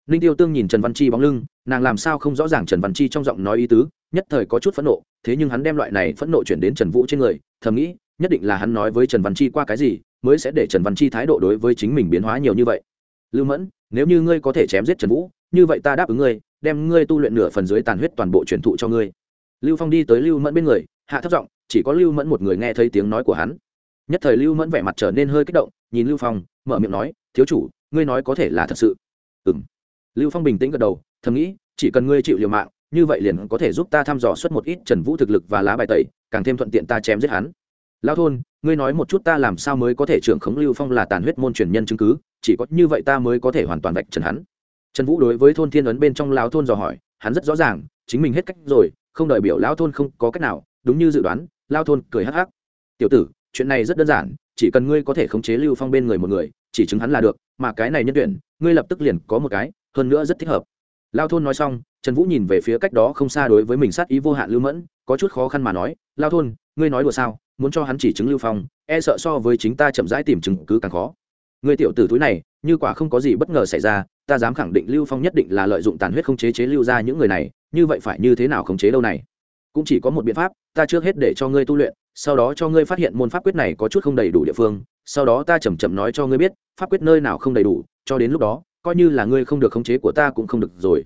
Ninh tiêu tương nhìn trần văn chi bóng lưng nàng làm sao không rõ ràng trần văn chi trong giọng nói ý tứ, nhất thời có chút phẫn nộ, thế nhưng hắn đem loại này phẫn nộ chuyển đến trần vũ trên người, thầm nghĩ, nhất định là hắn nói với trần văn chi qua cái gì, mới sẽ để trần văn chi thái độ đối với chính mình biến hóa nhiều như vậy. Lưu mẫn, nếu như ngươi có thể chém giết trần vũ, như vậy ta đáp ứng ngươi, đem ngươi tu luyện nửa phần dưới tàn huyết toàn bộ truyền thụ cho ngươi. Lưu phong đi tới lưu mẫn bên người, hạ thấp giọng, chỉ có lưu mẫn một người nghe thấy tiếng nói của hắn. Nhất thời lưu mẫn vẻ mặt trở nên hơi kích động, nhìn lưu phong, mở miệng nói, thiếu chủ, ngươi nói có thể là thật sự. Ừ m lưu phong bình tĩnh gật đầu thầm nghĩ, chỉ cần ngươi chịu liều mạng, như vậy liền có thể giúp ta thăm dò xuất một ít trần vũ thực lực và lá bài tẩy, càng thêm thuận tiện ta chém giết hắn. Lao thôn, ngươi nói một chút ta làm sao mới có thể trưởng khống lưu phong là tàn huyết môn truyền nhân chứng cứ, chỉ có như vậy ta mới có thể hoàn toàn vạch trần hắn. Trần vũ đối với thôn thiên ấn bên trong lao thôn dò hỏi, hắn rất rõ ràng, chính mình hết cách rồi, không đợi biểu lao thôn không có cách nào, đúng như dự đoán lao thôn cười hắc hắc. Tiểu tử, chuyện này rất đơn giản, chỉ cần ngươi có thể khống chế lưu phong bên người một người, chỉ chứng hắn là được, mà cái này nhân tuyển, ngươi lập tức liền có một cái, hơn nữa rất thích hợp lao thôn nói xong, trần vũ nhìn về phía cách đó không xa đối với mình sát ý vô hạn lưu mẫn, có chút khó khăn mà nói, lao thôn, ngươi nói đùa sao? Muốn cho hắn chỉ chứng lưu phong e sợ so với chính ta chậm rãi tìm chứng cứ càng khó. Người tiểu tử túi này, như quả không có gì bất ngờ xảy ra, ta dám khẳng định lưu phong nhất định là lợi dụng tàn huyết không chế chế lưu ra những người này, như vậy phải như thế nào khống chế đâu này? Cũng chỉ có một biện pháp, ta trước hết để cho ngươi tu luyện, sau đó cho ngươi phát hiện môn pháp quyết này có chút không đầy đủ địa phương, sau đó ta chầm chậm nói cho ngươi biết, pháp quyết nơi nào không đầy đủ, cho đến lúc đó coi như là ngươi không được khống chế của ta cũng không được rồi.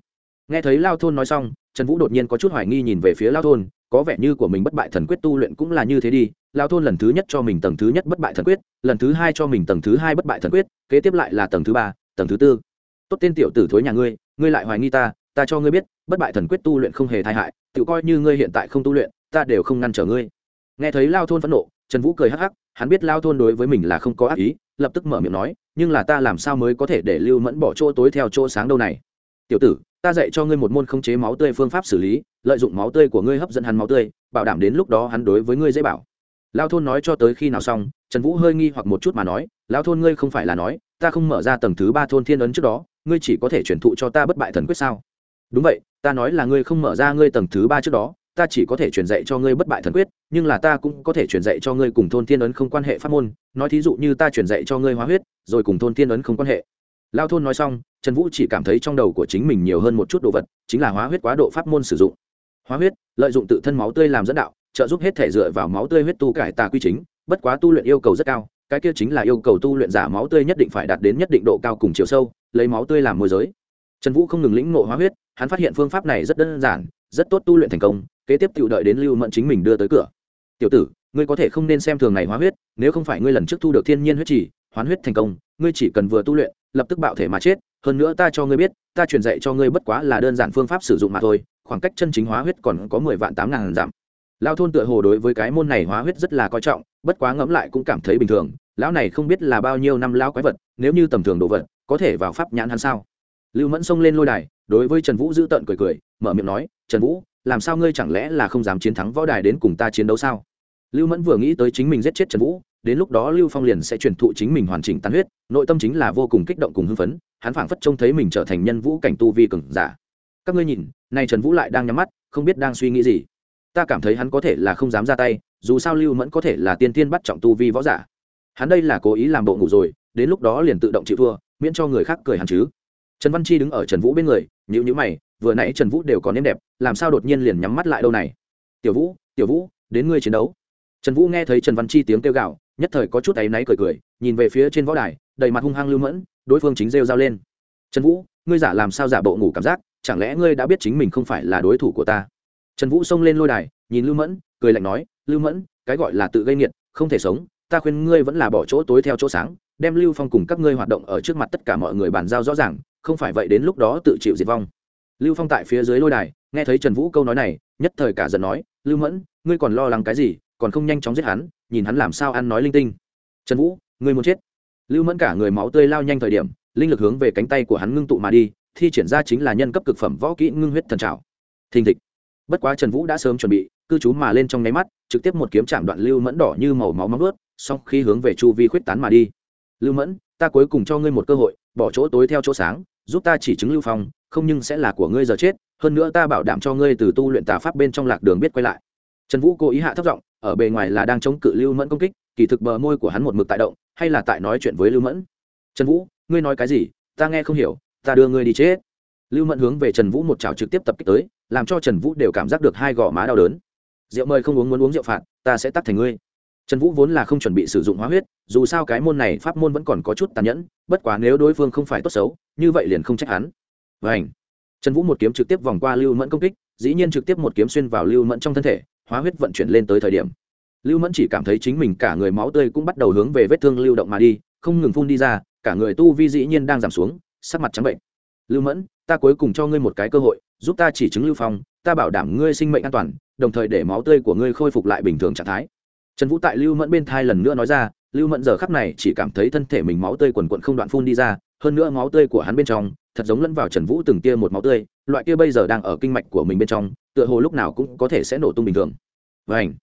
Nghe thấy lao thôn nói xong, trần vũ đột nhiên có chút hoài nghi nhìn về phía lao thôn, có vẻ như của mình bất bại thần quyết tu luyện cũng là như thế đi. Lao thôn lần thứ nhất cho mình tầng thứ nhất bất bại thần quyết, lần thứ hai cho mình tầng thứ hai bất bại thần quyết, kế tiếp lại là tầng thứ ba, tầng thứ tư. Tốt tên tiểu tử thối nhà ngươi ngươi lại hoài nghi ta ta cho ngươi biết, bất bại thần quyết tu luyện không hề tai hại, tự coi như ngươi hiện tại không tu luyện, ta đều không ngăn trở ngươi. Nghe thấy lao thôn phẫn nộ, trần vũ cười hắc hắc, hắn biết lao thôn đối với mình là không có ác ý lập tức mở miệng nói, nhưng là ta làm sao mới có thể để lưu mẫn bỏ chỗ tối theo chỗ sáng đâu này? Tiểu tử, ta dạy cho ngươi một môn khống chế máu tươi phương pháp xử lý, lợi dụng máu tươi của ngươi hấp dẫn hắn máu tươi, bảo đảm đến lúc đó hắn đối với ngươi dễ bảo. Lao thôn nói cho tới khi nào xong, trần vũ hơi nghi hoặc một chút mà nói lao thôn ngươi không phải là nói, ta không mở ra tầng thứ ba thôn thiên ấn trước đó, ngươi chỉ có thể truyền thụ cho ta bất bại thần quyết sao? Đúng vậy, ta nói là ngươi không mở ra ngươi tầng thứ ba trước đó, ta chỉ có thể truyền dạy cho ngươi bất bại thần quyết, nhưng là ta cũng có thể truyền dạy cho ngươi cùng thôn thiên ấn không quan hệ pháp môn nói thí dụ như ta truyền dạy cho ngươi hóa huyết, rồi cùng thôn thiên ấn không quan hệ. Lao thôn nói xong, trần vũ chỉ cảm thấy trong đầu của chính mình nhiều hơn một chút đồ vật, chính là hóa huyết quá độ pháp môn sử dụng. Hóa huyết, lợi dụng tự thân máu tươi làm dẫn đạo, trợ giúp hết thể dựa vào máu tươi huyết tu cải tà quy chính, bất quá tu luyện yêu cầu rất cao, cái kia chính là yêu cầu tu luyện giả máu tươi nhất định phải đạt đến nhất định độ cao cùng chiều sâu, lấy máu tươi làm môi giới. Trần vũ không ngừng lĩnh ngộ hóa huyết, hắn phát hiện phương pháp này rất đơn giản, rất tốt tu luyện thành công, kế tiếp tự đợi đến lưu mẫn chính mình đưa tới cửa. Tiểu tử ngươi có thể không nên xem thường này hóa huyết nếu không phải ngươi lần trước thu được thiên nhiên huyết chỉ, hoán huyết thành công ngươi chỉ cần vừa tu luyện lập tức bạo thể mà chết hơn nữa ta cho ngươi biết ta truyền dạy cho ngươi bất quá là đơn giản phương pháp sử dụng mà thôi khoảng cách chân chính hóa huyết còn có mười vạn tám ngàn giảm lao thôn tựa hồ đối với cái môn này hóa huyết rất là coi trọng bất quá ngẫm lại cũng cảm thấy bình thường lão này không biết là bao nhiêu năm lao quái vật nếu như tầm thường đồ vật có thể vào pháp nhãn hắn sao? Lưu mẫn xông lên lôi đài đối với trần vũ giữ tợn cười cười mở miệng nói trần vũ làm sao ngươi chẳng lẽ là không dám chiến thắng võ đài đến cùng ta chiến đấu sao? Lưu mẫn vừa nghĩ tới chính mình giết chết trần vũ, đến lúc đó lưu phong liền sẽ truyền thụ chính mình hoàn chỉnh tán huyết, nội tâm chính là vô cùng kích động cùng hưng phấn, hắn phảng phất trông thấy mình trở thành nhân vũ cảnh tu vi cường giả. Các ngươi nhìn, nay trần vũ lại đang nhắm mắt, không biết đang suy nghĩ gì. Ta cảm thấy hắn có thể là không dám ra tay, dù sao lưu mẫn có thể là tiên tiên bắt trọng tu vi võ giả. Hắn đây là cố ý làm bộ ngủ rồi, đến lúc đó liền tự động chịu thua, miễn cho người khác cười hắn chứ. Trần văn chi đứng ở trần vũ bên người nhữ nhữ mày, vừa nãy trần vũ đều còn nếm đẹp, làm sao đột nhiên liền nhắm mắt lại đâu này? Tiểu vũ tiểu vũ, đến ngươi chiến đấu trần vũ nghe thấy trần văn chi tiếng kêu gạo nhất thời có chút áy náy cười cười, nhìn về phía trên võ đài, đầy mặt hung hăng lưu mẫn, đối phương chính rêu dao lên. Trần vũ, ngươi giả làm sao giả bộ ngủ cảm giác, chẳng lẽ ngươi đã biết chính mình không phải là đối thủ của ta? Trần vũ xông lên lôi đài, nhìn lưu mẫn, cười lạnh nói, lưu mẫn, cái gọi là tự gây nghiệt, không thể sống, ta khuyên ngươi vẫn là bỏ chỗ tối theo chỗ sáng, đem lưu phong cùng các ngươi hoạt động ở trước mặt tất cả mọi người bàn giao rõ ràng, không phải vậy đến lúc đó tự chịu diệt vong. Lưu phong tại phía dưới lôi đài, nghe thấy trần vũ câu nói này, nhất thời cả giận nói, lưu mẫn, ngươi còn lo lắng cái gì? Còn không nhanh chóng giết hắn, nhìn hắn làm sao ăn nói linh tinh. Trần vũ, ngươi muốn chết. Lưu mẫn cả người máu tươi lao nhanh thời điểm, linh lực hướng về cánh tay của hắn ngưng tụ mà đi, thi triển ra chính là nhân cấp cực phẩm võ kỹ ngưng huyết thần trào thình thịch. Bất quá trần vũ đã sớm chuẩn bị, cư trú mà lên trong nháy mắt, trực tiếp một kiếm chạm đoạn lưu mẫn đỏ như màu máu móng ướt xong khi hướng về chu vi khuyết tán mà đi. Lưu mẫn, ta cuối cùng cho ngươi một cơ hội, bỏ chỗ tối theo chỗ sáng, giúp ta chỉ chứng lưu phong, không nhưng sẽ là của ngươi giờ chết, hơn nữa ta bảo đảm cho ngươi từ tu luyện tà pháp bên trong lạc đường biết quay lại. Trần vũ cố ý hạ thấp giọng ở bề ngoài là đang chống cự lưu mẫn công kích, kỳ thực bờ môi của hắn một mực tại động, hay là tại nói chuyện với lưu mẫn. Trần vũ, ngươi nói cái gì? Ta nghe không hiểu, ta đưa ngươi đi chết. Lưu mẫn hướng về trần vũ một chảo trực tiếp tập kích tới, làm cho trần vũ đều cảm giác được hai gò má đau đớn. Rượu mời không uống muốn uống rượu phạt, ta sẽ tắt thành ngươi. Trần vũ vốn là không chuẩn bị sử dụng hóa huyết, dù sao cái môn này pháp môn vẫn còn có chút tàn nhẫn, bất quá nếu đối phương không phải tốt xấu, như vậy liền không trách hắn. Vảnh trần vũ một kiếm trực tiếp vòng qua lưu mẫn công kích, dĩ nhiên trực tiếp một kiếm xuyên vào lưu mẫn trong thân thể hóa huyết vận chuyển lên tới thời điểm. Lưu mẫn chỉ cảm thấy chính mình cả người máu tươi cũng bắt đầu hướng về vết thương lưu động mà đi, không ngừng phun đi ra, cả người tu vi dĩ nhiên đang giảm xuống, sắc mặt trắng bệnh. Lưu mẫn, ta cuối cùng cho ngươi một cái cơ hội, giúp ta chỉ chứng lưu phong, ta bảo đảm ngươi sinh mệnh an toàn, đồng thời để máu tươi của ngươi khôi phục lại bình thường trạng thái. Trần vũ tại lưu mẫn bên thai lần nữa nói ra, lưu mẫn giờ khắp này chỉ cảm thấy thân thể mình máu tươi quần quận không đoạn phun đi ra hơn nữa máu tươi của hắn bên trong, thật giống lẫn vào trần vũ từng tia một máu tươi, loại kia bây giờ đang ở kinh mạch của mình bên trong, tựa hồ lúc nào cũng có thể sẽ nổ tung bình thường. Vảnh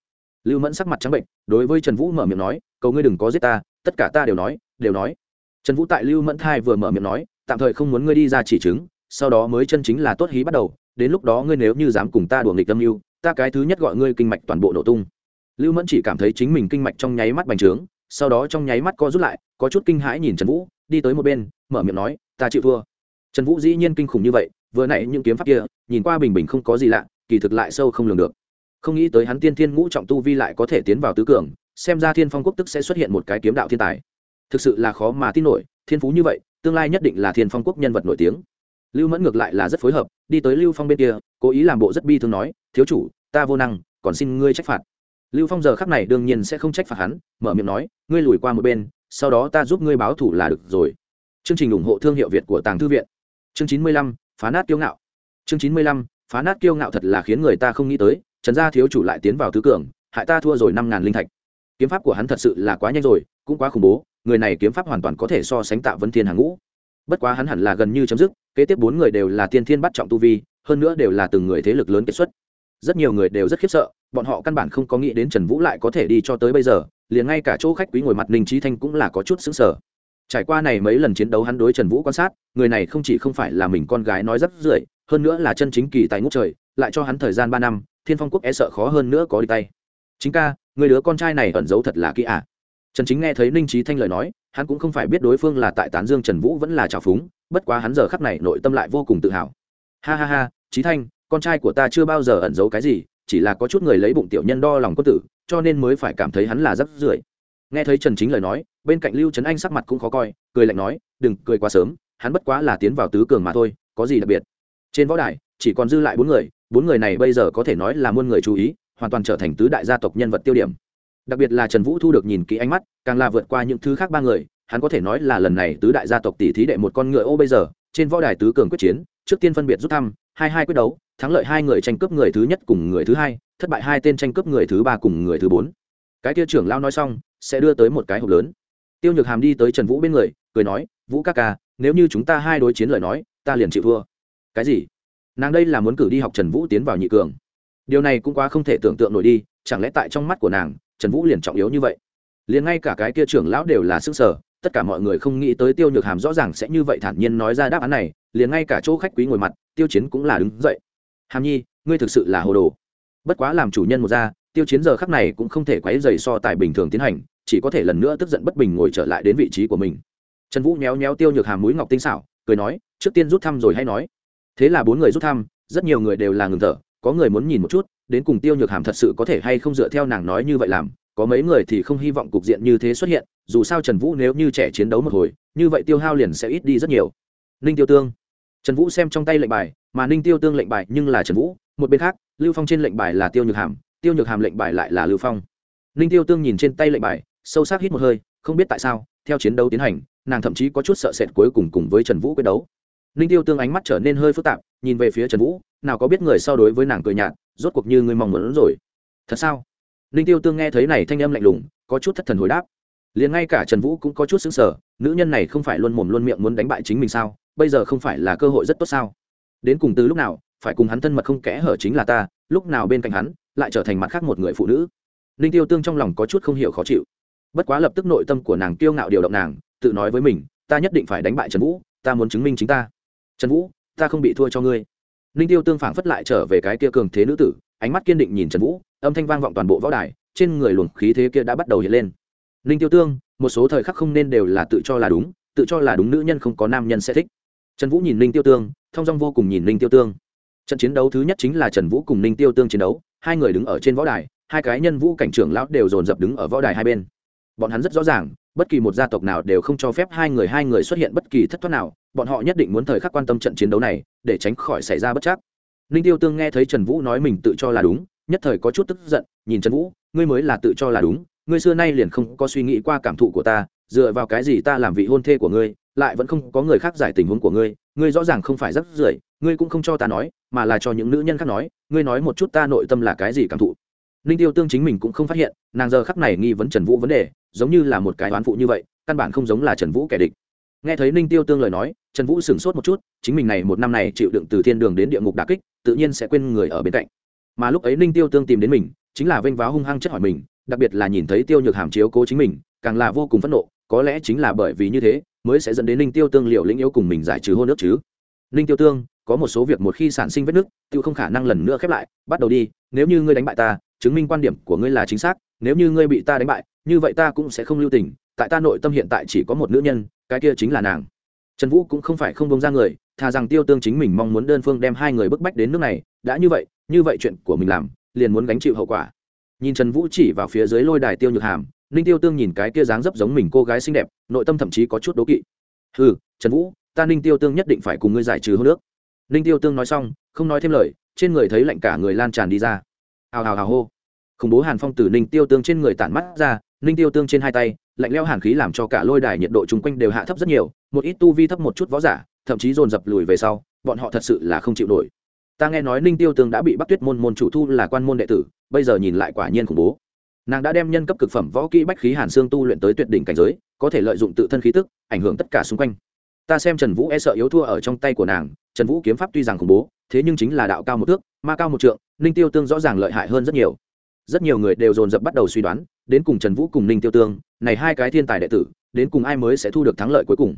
lưu mẫn sắc mặt trắng bệnh, đối với trần vũ mở miệng nói, cầu ngươi đừng có giết ta, tất cả ta đều nói đều nói. Trần vũ tại lưu mẫn thai vừa mở miệng nói, tạm thời không muốn ngươi đi ra chỉ chứng, sau đó mới chân chính là tốt hí bắt đầu, đến lúc đó ngươi nếu như dám cùng ta đùa nghịch tâm mưu, ta cái thứ nhất gọi ngươi kinh mạch toàn bộ nổ tung. Lưu mẫn chỉ cảm thấy chính mình kinh mạch trong nháy mắt bành trướng, sau đó trong nháy mắt co rút lại, có chút kinh hãi nhìn trần vũ đi tới một bên, mở miệng nói, ta chịu thua. Trần vũ dĩ nhiên kinh khủng như vậy, vừa nãy những kiếm pháp kia, nhìn qua bình bình không có gì lạ, kỳ thực lại sâu không lường được. Không nghĩ tới hắn tiên thiên ngũ trọng tu vi lại có thể tiến vào tứ cường, xem ra thiên phong quốc tức sẽ xuất hiện một cái kiếm đạo thiên tài. Thực sự là khó mà tin nổi, thiên phú như vậy, tương lai nhất định là thiên phong quốc nhân vật nổi tiếng. Lưu mẫn ngược lại là rất phối hợp, đi tới lưu phong bên kia, cố ý làm bộ rất bi thương nói, thiếu chủ, ta vô năng, còn xin ngươi trách phạt. Lưu phong giờ khắc này đương nhiên sẽ không trách phạt hắn, mở miệng nói, ngươi lùi qua một bên sau đó ta giúp ngươi báo thủ là được rồi. Chương trình ủng hộ thương hiệu việt của tàng thư viện. Chương chín mươi lăm, phá nát kiêu ngạo. Chương chín mươi lăm, phá nát kiêu ngạo thật là khiến người ta không nghĩ tới, trần gia thiếu chủ lại tiến vào tứ cường, hại ta thua rồi năm ngàn linh thạch. Kiếm pháp của hắn thật sự là quá nhanh rồi, cũng quá khủng bố, người này kiếm pháp hoàn toàn có thể so sánh tạ vân thiên hàng ngũ. Bất quá hắn hẳn là gần như chấm dứt, kế tiếp bốn người đều là tiên thiên bắt trọng tu vi, hơn nữa đều là từng người thế lực lớn kết xuất. Rất nhiều người đều rất khiếp sợ, bọn họ căn bản không có nghĩ đến trần vũ lại có thể đi cho tới bây giờ liền ngay cả chỗ khách quý ngồi mặt ninh trí thanh cũng là có chút xứng sở trải qua này mấy lần chiến đấu hắn đối trần vũ quan sát, người này không chỉ không phải là mình con gái nói rất rưởi hơn nữa là chân chính kỳ tài ngút trời, lại cho hắn thời gian ba năm, thiên phong quốc e sợ khó hơn nữa có đi tay. Chính ca, người đứa con trai này ẩn giấu thật là kỹ à. trần chính nghe thấy ninh trí thanh lời nói, hắn cũng không phải biết đối phương là tại tán dương trần vũ vẫn là trào phúng, bất quá hắn giờ khắp này nội tâm lại vô cùng tự hào. Ha ha ha trí thanh, con trai của ta chưa bao giờ ẩn giấu cái gì chỉ là có chút người lấy bụng tiểu nhân đo lòng quân tử, cho nên mới phải cảm thấy hắn là rất rưởi. Nghe thấy trần chính lời nói, bên cạnh lưu trấn anh sắc mặt cũng khó coi, cười lạnh nói, đừng cười quá sớm, hắn bất quá là tiến vào tứ cường mà thôi, có gì đặc biệt? Trên võ đài, chỉ còn dư lại bốn người bốn người này bây giờ có thể nói là muôn người chú ý, hoàn toàn trở thành tứ đại gia tộc nhân vật tiêu điểm. Đặc biệt là trần vũ thu được nhìn kỹ ánh mắt, càng là vượt qua những thứ khác ba người, hắn có thể nói là lần này tứ đại gia tộc tỷ thí đệ một con ngựa ô bây giờ, trên võ đài tứ cường quyết chiến, trước tiên phân biệt rút thăm hai hai quyết đấu, thắng lợi hai người tranh cướp người thứ nhất cùng người thứ hai, thất bại hai tên tranh cướp người thứ ba cùng người thứ bốn. Cái kia trưởng lao nói xong, sẽ đưa tới một cái hộp lớn. Tiêu nhược hàm đi tới trần vũ bên người, cười nói, vũ ca ca, nếu như chúng ta hai đối chiến lời nói, ta liền chịu thua. Cái gì? Nàng đây là muốn cử đi học trần vũ tiến vào nhị cường. Điều này cũng quá không thể tưởng tượng nổi đi, chẳng lẽ tại trong mắt của nàng, trần vũ liền trọng yếu như vậy? Liền ngay cả cái kia trưởng lão đều là sức sở, tất cả mọi người không nghĩ tới tiêu nhược hàm rõ ràng sẽ như vậy thản nhiên nói ra đáp án này, liền ngay cả chỗ khách quý ngồi mặt tiêu chiến cũng là đứng dậy. Hàm nhi, ngươi thực sự là hồ đồ. Bất quá làm chủ nhân một ra, tiêu chiến giờ khắc này cũng không thể quấy dày so tài bình thường tiến hành, chỉ có thể lần nữa tức giận bất bình ngồi trở lại đến vị trí của mình. Trần vũ méo méo tiêu nhược hàm mũi ngọc tinh xảo, cười nói, trước tiên rút thăm rồi hay nói. Thế là bốn người rút thăm, rất nhiều người đều là ngừng thở, có người muốn nhìn một chút, đến cùng tiêu nhược hàm thật sự có thể hay không dựa theo nàng nói như vậy làm, có mấy người thì không hy vọng cục diện như thế xuất hiện, dù sao trần vũ nếu như trẻ chiến đấu một hồi, như vậy tiêu hao liền sẽ ít đi rất nhiều. Ninh tiêu tương trần vũ xem trong tay lệnh bài, mà ninh tiêu tương lệnh bài nhưng là trần vũ, một bên khác, lưu phong trên lệnh bài là tiêu nhược hàm, tiêu nhược hàm lệnh bài lại là lưu phong. Ninh tiêu tương nhìn trên tay lệnh bài, sâu sắc hít một hơi, không biết tại sao, theo chiến đấu tiến hành, nàng thậm chí có chút sợ sệt cuối cùng cùng với trần vũ quyết đấu. Ninh tiêu tương ánh mắt trở nên hơi phức tạp, nhìn về phía trần vũ, nào có biết người so đối với nàng cười nhạt, rốt cuộc như người mong muốn rồi. Thật sao? Ninh tiêu tương nghe thấy này thanh âm lạnh lùng, có chút thất thần hồi đáp. Liền ngay cả trần vũ cũng có chút xứng sở nữ nhân này không phải luôn mồm luôn miệng muốn đánh bại chính mình sao? Bây giờ không phải là cơ hội rất tốt sao? Đến cùng từ lúc nào, phải cùng hắn thân mật không kẽ hở chính là ta, lúc nào bên cạnh hắn, lại trở thành mặt khác một người phụ nữ. Ninh tiêu tương trong lòng có chút không hiểu khó chịu. Bất quá lập tức nội tâm của nàng kiêu ngạo điều động nàng, tự nói với mình, ta nhất định phải đánh bại trần vũ, ta muốn chứng minh chính ta. Trần vũ, ta không bị thua cho ngươi. Ninh tiêu tương phảng phất lại trở về cái kia cường thế nữ tử, ánh mắt kiên định nhìn trần vũ, âm thanh vang vọng toàn bộ võ đài, trên người luồng khí thế kia đã bắt đầu hiện lên. Ninh tiêu tương, một số thời khắc không nên đều là tự cho là đúng, tự cho là đúng nữ nhân không có nam nhân sẽ thích trần vũ nhìn ninh tiêu tương thong dong vô cùng nhìn ninh tiêu tương. Trận chiến đấu thứ nhất chính là trần vũ cùng ninh tiêu tương chiến đấu, hai người đứng ở trên võ đài, hai cái nhân vũ cảnh trưởng lão đều dồn dập đứng ở võ đài hai bên. Bọn hắn rất rõ ràng, bất kỳ một gia tộc nào đều không cho phép hai người hai người xuất hiện bất kỳ thất thoát nào, bọn họ nhất định muốn thời khắc quan tâm trận chiến đấu này, để tránh khỏi xảy ra bất chắc. Ninh tiêu tương nghe thấy trần vũ nói mình tự cho là đúng, nhất thời có chút tức giận, nhìn trần vũ, ngươi mới là tự cho là đúng, ngươi xưa nay liền không có suy nghĩ qua cảm thụ của ta, dựa vào cái gì ta làm vị hôn thê của ngươi lại vẫn không có người khác giải tình huống của ngươi ngươi rõ ràng không phải rất rưởi, ngươi cũng không cho ta nói, mà là cho những nữ nhân khác nói, ngươi nói một chút ta nội tâm là cái gì cảm thụ. Ninh tiêu tương chính mình cũng không phát hiện, nàng giờ khắc này nghi vấn trần vũ vấn đề, giống như là một cái oán phụ như vậy, căn bản không giống là trần vũ kẻ địch. Nghe thấy ninh tiêu tương lời nói, trần vũ sửng sốt một chút, chính mình này một năm này chịu đựng từ thiên đường đến địa ngục đà kích, tự nhiên sẽ quên người ở bên cạnh. Mà lúc ấy ninh tiêu tương tìm đến mình, chính là vênh váo hung hăng chất hỏi mình, đặc biệt là nhìn thấy tiêu nhược hàm chiếu cố chính mình, càng là vô cùng phẫn nộ, có lẽ chính là bởi vì như thế mới sẽ dẫn đến ninh tiêu tương liệu lĩnh yếu cùng mình giải trừ hôn nước chứ. Ninh tiêu tương, có một số việc một khi sản sinh vết nứt tiêu không khả năng lần nữa khép lại, bắt đầu đi, nếu như ngươi đánh bại ta, chứng minh quan điểm của ngươi là chính xác, nếu như ngươi bị ta đánh bại, như vậy ta cũng sẽ không lưu tình, tại ta nội tâm hiện tại chỉ có một nữ nhân, cái kia chính là nàng. Trần vũ cũng không phải không bông ra người, thà rằng tiêu tương chính mình mong muốn đơn phương đem hai người bức bách đến nước này, đã như vậy như vậy chuyện của mình làm, liền muốn gánh chịu hậu quả. Nhìn trần vũ chỉ vào phía dưới lôi đài tiêu nhược hàm ninh tiêu tương nhìn cái kia dáng dấp giống mình cô gái xinh đẹp, nội tâm thậm chí có chút đố kỵ. Ừ trần vũ, ta ninh tiêu tương nhất định phải cùng ngươi giải trừ hô nước ninh tiêu tương nói xong, không nói thêm lời, trên người thấy lạnh cả người lan tràn đi ra. Hào hào hào hô. Khủng bố hàn phong từ ninh tiêu tương trên người tản mắt ra, ninh tiêu tương trên hai tay, lạnh leo hàn khí làm cho cả lôi đài nhiệt độ chung quanh đều hạ thấp rất nhiều, một ít tu vi thấp một chút võ giả, thậm chí dồn dập lùi về sau, bọn họ thật sự là không chịu nổi. Ta nghe nói ninh tiêu tương đã bị bắc tuyết môn môn chủ thu là quan môn đệ tử, bây giờ nhìn lại quả nhiên khủng bố nàng đã đem nhân cấp cực phẩm võ kỹ bách khí hàn xương tu luyện tới tuyệt đỉnh cảnh giới, có thể lợi dụng tự thân khí tức, ảnh hưởng tất cả xung quanh. Ta xem trần vũ e sợ yếu thua ở trong tay của nàng, trần vũ kiếm pháp tuy rằng khủng bố, thế nhưng chính là đạo cao một thước, ma cao một trượng, ninh tiêu tương rõ ràng lợi hại hơn rất nhiều. Rất nhiều người đều dồn dập bắt đầu suy đoán, đến cùng trần vũ cùng ninh tiêu tương, này hai cái thiên tài đệ tử, đến cùng ai mới sẽ thu được thắng lợi cuối cùng.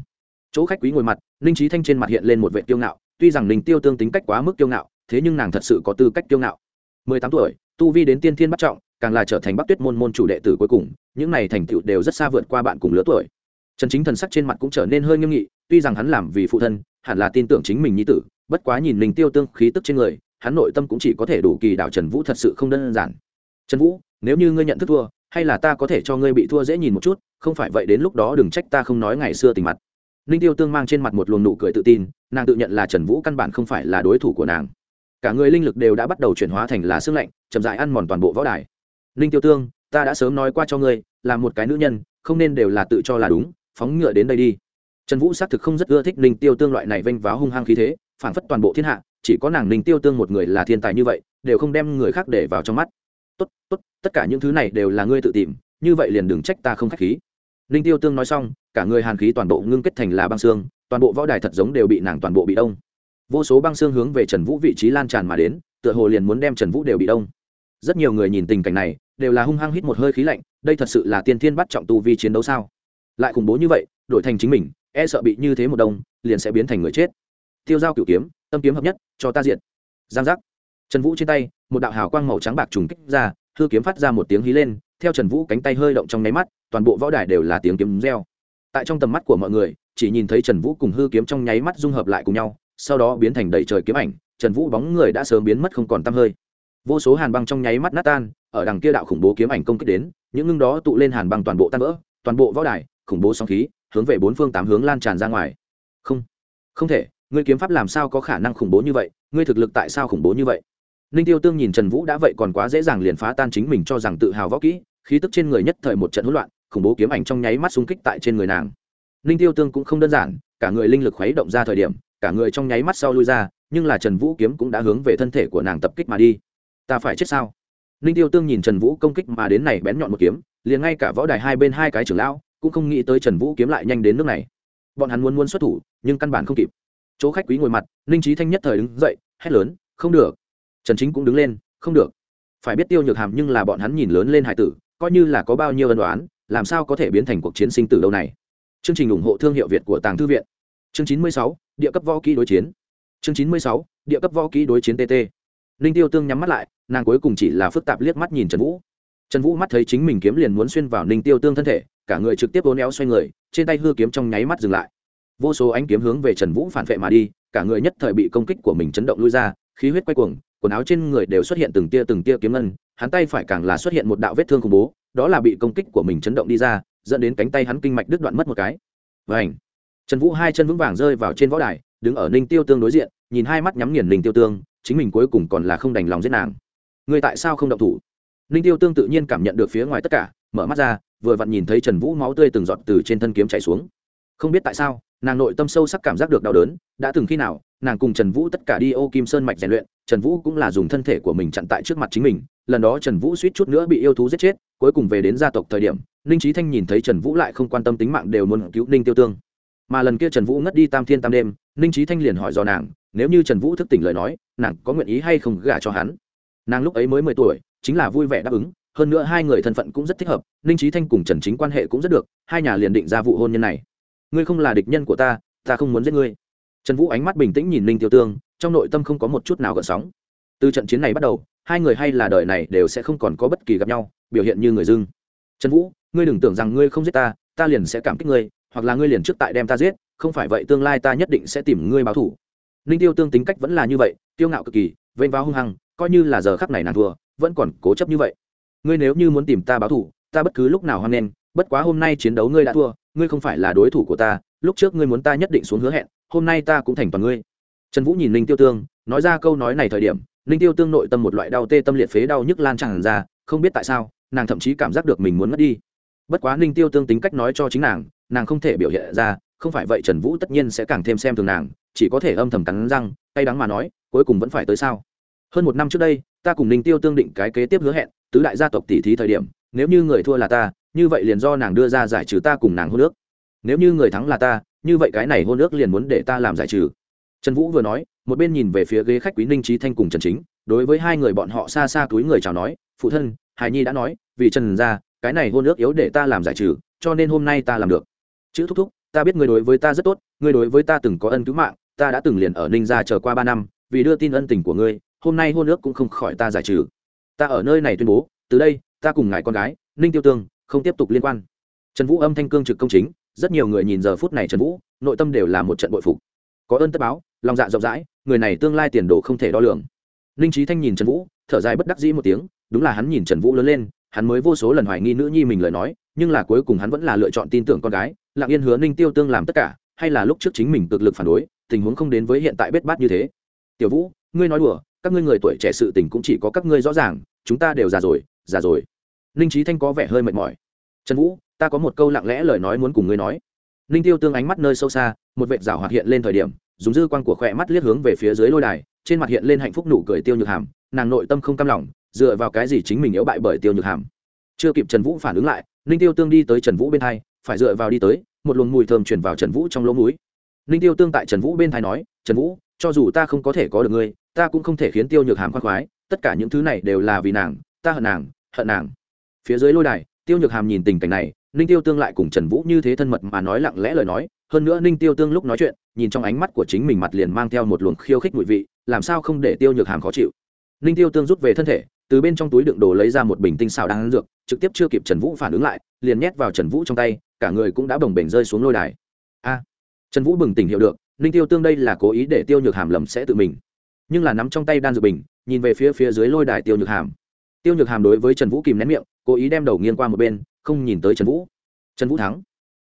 Chỗ khách quý ngồi mặt, ninh trí thanh trên mặt hiện lên một vệ tiêu ngạo, tuy rằng ninh tiêu tương tính cách quá mức tiêu ngạo, thế nhưng nàng thật sự có tư cách tiêu ngạo. Mười tám tuổi, tu vi đến tiên thiên bắt trọng càng là trở thành bắc tuyết môn môn chủ đệ tử cuối cùng, những này thành tựu đều rất xa vượt qua bạn cùng lứa tuổi. Trần chính thần sắc trên mặt cũng trở nên hơi nghiêm nghị, tuy rằng hắn làm vì phụ thân, hẳn là tin tưởng chính mình nhi tử, bất quá nhìn mình tiêu tương khí tức trên người, hắn nội tâm cũng chỉ có thể đủ kỳ đạo trần vũ thật sự không đơn giản. Trần vũ, nếu như ngươi nhận thức thua, hay là ta có thể cho ngươi bị thua dễ nhìn một chút, không phải vậy đến lúc đó đừng trách ta không nói ngày xưa tình mặt. Ninh tiêu tương mang trên mặt một luồng nụ cười tự tin, nàng tự nhận là trần vũ căn bản không phải là đối thủ của nàng. Cả người linh lực đều đã bắt đầu chuyển hóa thành là sức lạnh, chậm dại ăn mòn toàn bộ võ đài ninh tiêu tương, ta đã sớm nói qua cho ngươi, là một cái nữ nhân, không nên đều là tự cho là đúng, phóng ngựa đến đây đi. Trần vũ xác thực không rất ưa thích ninh tiêu tương loại này vênh váo hung hăng khí thế phản phất toàn bộ thiên hạ, chỉ có nàng ninh tiêu tương một người là thiên tài như vậy, đều không đem người khác để vào trong mắt. Tốt tốt, tất cả những thứ này đều là ngươi tự tìm, như vậy liền đừng trách ta không k h á c h khí. Ninh tiêu tương nói xong, cả người hàn khí toàn bộ ngưng kết thành là băng xương, toàn bộ võ đài thật giống đều bị nàng toàn bộ bị đông. Vô số băng xương hướng về trần vũ vị trí lan tràn mà đến, tựa hồ liền muốn đem trần vũ đều bị đông rất nhiều người nhìn tình cảnh này, đều là hung hăng hít một hơi khí lạnh, đây thật sự là tiên thiên bắt trọng tu vi chiến đấu sao? Lại khủng bố như vậy, đổi thành chính mình e sợ bị như thế một đông, liền sẽ biến thành người chết. Tiêu giao cửu kiếm, tâm kiếm hợp nhất, cho ta diện. Giang giác. Trần vũ trên tay, một đạo hào quang màu trắng bạc trùng kích ra, hư kiếm phát ra một tiếng hí lên, theo trần vũ cánh tay hơi động trong nháy mắt, toàn bộ võ đài đều là tiếng kiếm reo. Tại trong tầm mắt của mọi người, chỉ nhìn thấy trần vũ cùng hư kiếm trong nháy mắt dung hợp lại cùng nhau, sau đó biến thành đầy trời kiếm ảnh, trần vũ bóng người đã sớm biến mất không còn t hơi vô số hàn băng trong nháy mắt nát tan, ở đằng kia đạo khủng bố kiếm ảnh công kích đến, những ngưng đó tụ lên hàn băng toàn bộ tan vỡ, toàn bộ võ đài, khủng bố sóng khí, hướng về bốn phương tám hướng lan tràn ra ngoài. Không không thể, ngươi kiếm pháp làm sao có khả năng khủng bố như vậy, ngươi thực lực tại sao khủng bố như vậy? Ninh tiêu tương nhìn trần vũ đã vậy còn quá dễ dàng liền phá tan chính mình cho rằng tự hào võ kỹ, khí tức trên người nhất thời một trận hỗn loạn, khủng bố kiếm ảnh trong nháy mắt xung kích tại trên người nàng. Ninh tiêu tương cũng không đơn giản, cả người linh lực khuấy động ra thời điểm, cả người trong nháy mắt sau lui ra, nhưng là trần vũ kiếm cũng đã hướng về thân thể của nàng tập kích mà đi ta phải chết sao? Ninh tiêu tương nhìn trần vũ công kích mà đến này bén nhọn một kiếm, liền ngay cả võ đài hai bên hai cái trưởng lão cũng không nghĩ tới trần vũ kiếm lại nhanh đến nước này. Bọn hắn muốn muốn xuất thủ, nhưng căn bản không kịp. Chỗ khách quý ngồi mặt, ninh trí thanh nhất thời đứng dậy, hét lớn, không được. Trần chính cũng đứng lên, không được. Phải biết tiêu nhược hàm nhưng là bọn hắn nhìn lớn lên hải tử, coi như là có bao nhiêu ân đoán làm sao có thể biến thành cuộc chiến sinh tử đâu này. Chương trình ủng hộ thương hiệu việt của tàng thư viện. Chương chín mươi sáu, địa cấp võ kỹ đối chiến. Chương chín mươi sáu, địa cấp võ kỹ đối chiến tt ninh tiêu tương nhắm mắt lại nàng cuối cùng chỉ là phức tạp liếc mắt nhìn trần vũ. Trần vũ mắt thấy chính mình kiếm liền muốn xuyên vào ninh tiêu tương thân thể, cả người trực tiếp ố néo xoay người, trên tay hư kiếm trong nháy mắt dừng lại. Vô số ánh kiếm hướng về trần vũ phản vệ mà đi, cả người nhất thời bị công kích của mình chấn động lui ra, khí huyết quay cuồng, quần áo trên người đều xuất hiện từng tia từng tia kiếm ngân, hắn tay phải càng là xuất hiện một đạo vết thương khủng bố, đó là bị công kích của mình chấn động đi ra, dẫn đến cánh tay hắn kinh mạch đứt đoạn mất một cái. Vảnh trần vũ hai chân vững vàng rơi vào trên võ đài, đứng ở ninh tiêu tương đối diện, nhìn hai mắt nhắm nghiền ninh tiêu tương, chính mình cuối cùng còn là không đành lòng giết nàng người tại sao không động thủ? Ninh tiêu tương tự nhiên cảm nhận được phía ngoài tất cả, mở mắt ra, vừa vặn nhìn thấy trần vũ máu tươi từng giọt từ trên thân kiếm chảy xuống. Không biết tại sao, nàng nội tâm sâu sắc cảm giác được đau đớn, đã từng khi nào, nàng cùng trần vũ tất cả đi ô kim sơn mạch rèn luyện, trần vũ cũng là dùng thân thể của mình chặn tại trước mặt chính mình, lần đó trần vũ suýt chút nữa bị yêu thú giết chết, cuối cùng về đến gia tộc thời điểm, ninh trí thanh nhìn thấy trần vũ lại không quan tâm tính mạng đều muốn cứu ninh tiêu tương. Mà lần kia trần vũ ngất đi tam thiên tam đêm, ninh trí thanh liền hỏi do nàng, nếu như trần vũ thức tỉnh lời nói, nàng có nguyện ý hay không gả cho hắn? Nàng lúc ấy mới mười tuổi, chính là vui vẻ đáp ứng, hơn nữa hai người thân phận cũng rất thích hợp, ninh trí thanh cùng trần chính quan hệ cũng rất được, hai nhà liền định ra vụ hôn nhân này. Ngươi không là địch nhân của ta ta không muốn giết ngươi. Trần vũ ánh mắt bình tĩnh nhìn ninh tiêu tương, trong nội tâm không có một chút nào gợn sóng. Từ trận chiến này bắt đầu, hai người hay là đời này đều sẽ không còn có bất kỳ gặp nhau, biểu hiện như người dưng. Trần vũ, ngươi đừng tưởng rằng ngươi không giết ta ta liền sẽ cảm kích ngươi, hoặc là ngươi liền trước tại đem ta giết, không phải vậy tương lai ta nhất định sẽ tìm ngươi báo thủ ninh tiêu tương tính cách vẫn là như vậy tiêu ngạo cực kỳ, vênh vào hung hăng coi như là giờ khắc này nàng thua, vẫn còn cố chấp như vậy. Ngươi nếu như muốn tìm ta báo thủ ta bất cứ lúc nào hoan nghênh, bất quá hôm nay chiến đấu ngươi đã thua, ngươi không phải là đối thủ của ta, lúc trước ngươi muốn ta nhất định xuống hứa hẹn, hôm nay ta cũng thành toàn ngươi. Trần vũ nhìn ninh tiêu tương, nói ra câu nói này thời điểm, ninh tiêu tương nội tâm một loại đau tê tâm liệt phế đau nhức lan tràn ra, không biết tại sao, nàng thậm chí cảm giác được mình muốn mất đi. Bất quá ninh tiêu tương tính cách nói cho chính nàng nàng không thể biểu hiện ra, không phải vậy trần vũ tất nhiên sẽ càng thêm xem thường nàng, chỉ có thể âm thầm cắn răng tay đắng mà nói, cuối cùng vẫn phải tới sao? Hơn một năm trước đây, ta cùng ninh tiêu tương định cái kế tiếp hứa hẹn, tứ đại gia tộc tỷ thí thời điểm, nếu như người thua là ta, như vậy liền do nàng đưa ra giải trừ ta cùng nàng hôn ước. Nếu như người thắng là ta, như vậy cái này hôn ước liền muốn để ta làm giải trừ. Trần vũ vừa nói, một bên nhìn về phía ghế khách quý ninh trí thanh cùng trần chính, đối với hai người bọn họ xa xa túi người chào nói, phụ thân hài nhi đã nói, vì trần ra, cái này hôn ước yếu để ta làm giải trừ, cho nên hôm nay ta làm được. Chữ thúc thúc, ta biết người đối với ta rất tốt, người đối với ta từng có ân cứu mạng, ta đã từng liền ở ninh gia chờ qua ba năm, vì đưa tin ân tình của ngươi hôm nay hôn ước cũng không khỏi ta giải trừ. Ta ở nơi này tuyên bố, từ đây, ta cùng ngài con gái, ninh tiêu tương không tiếp tục liên quan. Trần vũ âm thanh cương trực công chính, rất nhiều người nhìn giờ phút này trần vũ, nội tâm đều là một trận bội phục. Có ơn tất báo, lòng dạ rộng rãi, người này tương lai tiền đồ không thể đo lường. Ninh trí thanh nhìn trần vũ, thở dài bất đắc dĩ một tiếng, đúng là hắn nhìn trần vũ lớn lên, hắn mới vô số lần hoài nghi nữ nhi mình lời nói, nhưng là cuối cùng hắn vẫn là lựa chọn tin tưởng con gái, lặng yên hứa ninh tiêu tương làm tất cả, hay là lúc trước chính mình cực lực phản đối, tình huống không đến với hiện tại bết bát như thế. Tiểu vũ, ngươi nói đùa các ngươi người tuổi trẻ sự tình cũng chỉ có các ngươi rõ ràng, chúng ta đều già rồi già rồi. Ninh trí thanh có vẻ hơi mệt mỏi. Trần vũ, ta có một câu lặng lẽ lời nói muốn cùng ngươi nói. Ninh tiêu tương ánh mắt nơi sâu xa, một vệt rào hoạt hiện lên thời điểm, dùng dư quang của khỏe mắt liếc hướng về phía dưới lôi đài, trên mặt hiện lên hạnh phúc nụ cười tiêu nhược hàm, nàng nội tâm không cam lòng, dựa vào cái gì chính mình yếu bại bởi tiêu nhược hàm. Chưa kịp trần vũ phản ứng lại, ninh tiêu tương đi tới trần vũ bên hai phải dựa vào đi tới, một luồng mùi thơm truyền vào trần vũ trong lỗ mũi. Ninh tiêu tương tại trần vũ bên thai nói, trần vũ, cho dù ta không có thể có được ngươi ta cũng không thể khiến tiêu nhược hàm khoan khoái, tất cả những thứ này đều là vì nàng, ta hận nàng hận nàng. Phía dưới lôi đài, tiêu nhược hàm nhìn tình cảnh này, ninh tiêu tương lại cùng trần vũ như thế thân mật mà nói lặng lẽ lời nói, hơn nữa ninh tiêu tương lúc nói chuyện, nhìn trong ánh mắt của chính mình mặt liền mang theo một luồng khiêu khích mùi vị, làm sao không để tiêu nhược hàm khó chịu. Ninh tiêu tương rút về thân thể, từ bên trong túi đựng đồ lấy ra một bình tinh xào đang ăn dược, trực tiếp chưa kịp trần vũ phản ứng lại, liền nhét vào trần vũ trong tay, cả người cũng đã bồng bềnh rơi xuống lôi đài. A! Trần vũ bừng tỉnh hiểu được, ninh tiêu tương đây là cố ý để tiêu nhược hàm lầm sẽ tự mình nhưng là nắm trong tay đan dược bình, nhìn về phía phía dưới lôi đài tiêu nhược hàm. Tiêu nhược hàm đối với trần vũ kìm nén miệng, cố ý đem đầu nghiêng qua một bên, không nhìn tới trần vũ. Trần vũ thắng.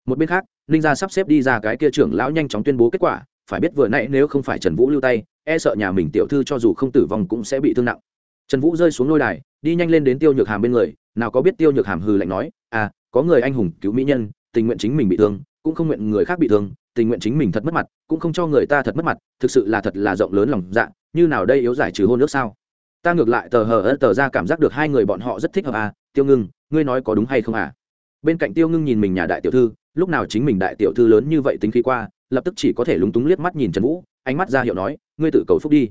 Một bên khác, ninh gia sắp xếp đi ra cái kia trưởng lão nhanh chóng tuyên bố kết quả, phải biết vừa nãy nếu không phải trần vũ lưu tay e sợ nhà mình tiểu thư cho dù không tử vong cũng sẽ bị thương nặng. Trần vũ rơi xuống lôi đài, đi nhanh lên đến tiêu nhược hàm bên người, nào có biết tiêu nhược hàm hừ lạnh nói à có người anh hùng, cứu mỹ nhân, tình nguyện chính mình bị thương, cũng không nguyện người khác bị thương, tình nguyện chính mình thật mất mặt, cũng không cho người ta thật mất mặt, thực sự là thật là rộng lớn lòng dạ như nào đây yếu giải trừ hôn nước sao? Ta ngược lại tờ hờ ớt tờ ra cảm giác được hai người bọn họ rất thích hợp à tiêu ngưng, ngươi nói có đúng hay không à? Bên cạnh tiêu ngưng nhìn mình nhà đại tiểu thư, lúc nào chính mình đại tiểu thư lớn như vậy tính khí qua, lập tức chỉ có thể lúng túng liếc mắt nhìn trần vũ, ánh mắt ra hiệu nói, ngươi tự cầu phúc đi.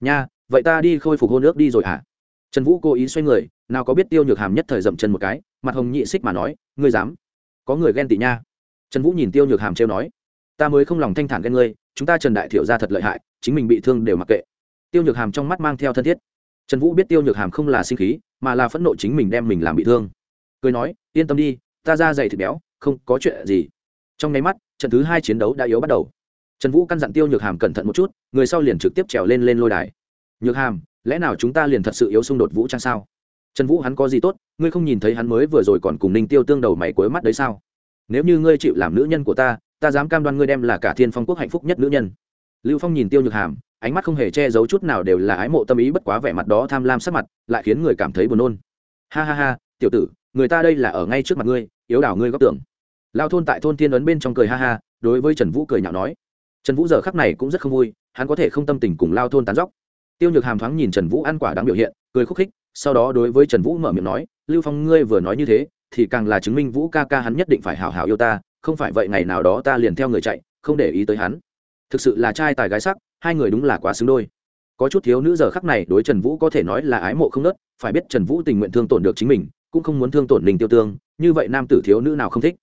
Nha, vậy ta đi khôi phục hôn nước đi rồi à? trần vũ cố ý xoay người, nào có biết tiêu nhược hàm nhất thời dậm chân một cái, mặt hồng nhị xích mà nói, ngươi dám? Có người ghen tị nha. Trần vũ nhìn tiêu nhược hàm trêu nói, ta mới không lòng thanh thản ghen ngươi, chúng ta trần đại thiểu ra thật lợi hại, chính mình bị thương đều mặc kệ tiêu nhược hàm trong mắt mang theo thân thiết. Trần vũ biết tiêu nhược hàm không là sinh khí, mà là phẫn nộ chính mình đem mình làm bị thương. Cười nói, yên tâm đi, ta ra dày thịt béo, không có chuyện gì. Trong nháy mắt, trận thứ hai chiến đấu đã yếu bắt đầu. Trần vũ căn dặn tiêu nhược hàm cẩn thận một chút, người sau liền trực tiếp trèo lên lên lôi đài. Nhược hàm, lẽ nào chúng ta liền thật sự yếu xung đột vũ trang sao? Trần vũ, hắn có gì tốt, ngươi không nhìn thấy hắn mới vừa rồi còn cùng ninh tiêu tương đầu mày cuối mắt đấy sao? Nếu như ngươi chịu làm nữ nhân của ta ta dám cam đoan ngươi đem là cả thiên phong quốc hạnh phúc nhất nữ nhân. Lưu phong nhìn tiêu nhược hàm ánh mắt không hề che giấu chút nào đều là ái mộ tâm ý bất quá vẻ mặt đó tham lam sắc mặt, lại khiến người cảm thấy buồn nôn. Ha ha ha, tiểu tử, người ta đây là ở ngay trước mặt ngươi, yếu đảo ngươi góc tưởng. Lao thôn tại thôn thiên ấn bên trong cười ha ha, đối với trần vũ cười nhạo nói. Trần vũ giờ khắc này cũng rất không vui, hắn có thể không tâm tình cùng lao thôn tán dóc. Tiêu nhược hàm thoáng nhìn trần vũ ăn quả đáng biểu hiện, cười khúc khích, sau đó đối với trần vũ mở miệng nói, lưu phong, ngươi vừa nói như thế, thì càng là chứng minh vũ ca ca hắn nhất định phải hào hào yêu ta, không phải vậy ngày nào đó ta liền theo người chạy, không để ý tới hắn thực sự là trai tài gái sắc, hai người đúng là quá xứng đôi. Có chút thiếu nữ giờ khắc này đối trần vũ có thể nói là ái mộ không nớt, phải biết trần vũ tình nguyện thương tổn được chính mình, cũng không muốn thương tổn mình tiêu tương, như vậy nam tử thiếu nữ nào không thích.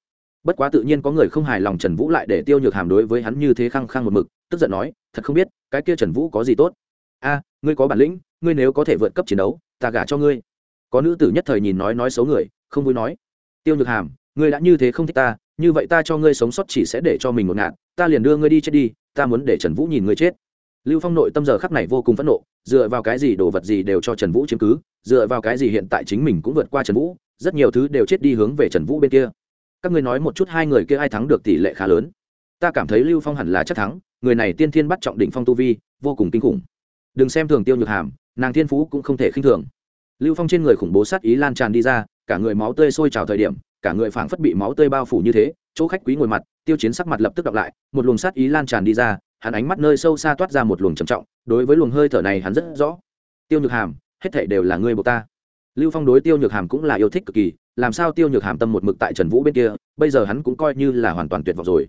Bất quá tự nhiên có người không hài lòng trần vũ lại để tiêu nhược hàm đối với hắn như thế khăng khăng một mực, tức giận nói, thật không biết, cái kia trần vũ có gì tốt? A, ngươi có bản lĩnh, ngươi nếu có thể vượt cấp chiến đấu, ta gả cho ngươi. Có nữ tử nhất thời nhìn nói nói xấu người, không vui nói, tiêu nhược hàm, ngươi đã như thế không thích ta, như vậy ta cho ngươi sống sót chỉ sẽ để cho mình một ngạn ta liền đưa ngươi đi chết đi ta muốn để trần vũ nhìn ngươi chết. Lưu phong nội tâm giờ khắc này vô cùng phẫn nộ, dựa vào cái gì đồ vật gì đều cho trần vũ chiếm cứ, dựa vào cái gì hiện tại chính mình cũng vượt qua trần vũ, rất nhiều thứ đều chết đi hướng về trần vũ bên kia. Các ngươi nói một chút hai người kia ai thắng được tỷ lệ khá lớn? Ta cảm thấy lưu phong hẳn là chắc thắng, người này tiên thiên bắt trọng đỉnh phong tu vi, vô cùng kinh khủng. Đừng xem thường tiêu nhược hàm, nàng thiên phú cũng không thể khinh thường. Lưu phong trên người khủng bố sát ý lan tràn đi ra, cả người máu tươi sôi trào thời điểm, cả người phảng phất bị máu tươi bao phủ như thế chỗ khách quý ngồi mặt, tiêu chiến sắc mặt lập tức đọc lại, một luồng sát ý lan tràn đi ra, hắn ánh mắt nơi sâu xa toát ra một luồng trầm trọng, đối với luồng hơi thở này hắn rất rõ. Tiêu nhược hàm, hết thể đều là ngươi buộc ta. Lưu phong đối tiêu nhược hàm cũng là yêu thích cực kỳ, làm sao tiêu nhược hàm tâm một mực tại trần vũ bên kia, bây giờ hắn cũng coi như là hoàn toàn tuyệt vọng rồi.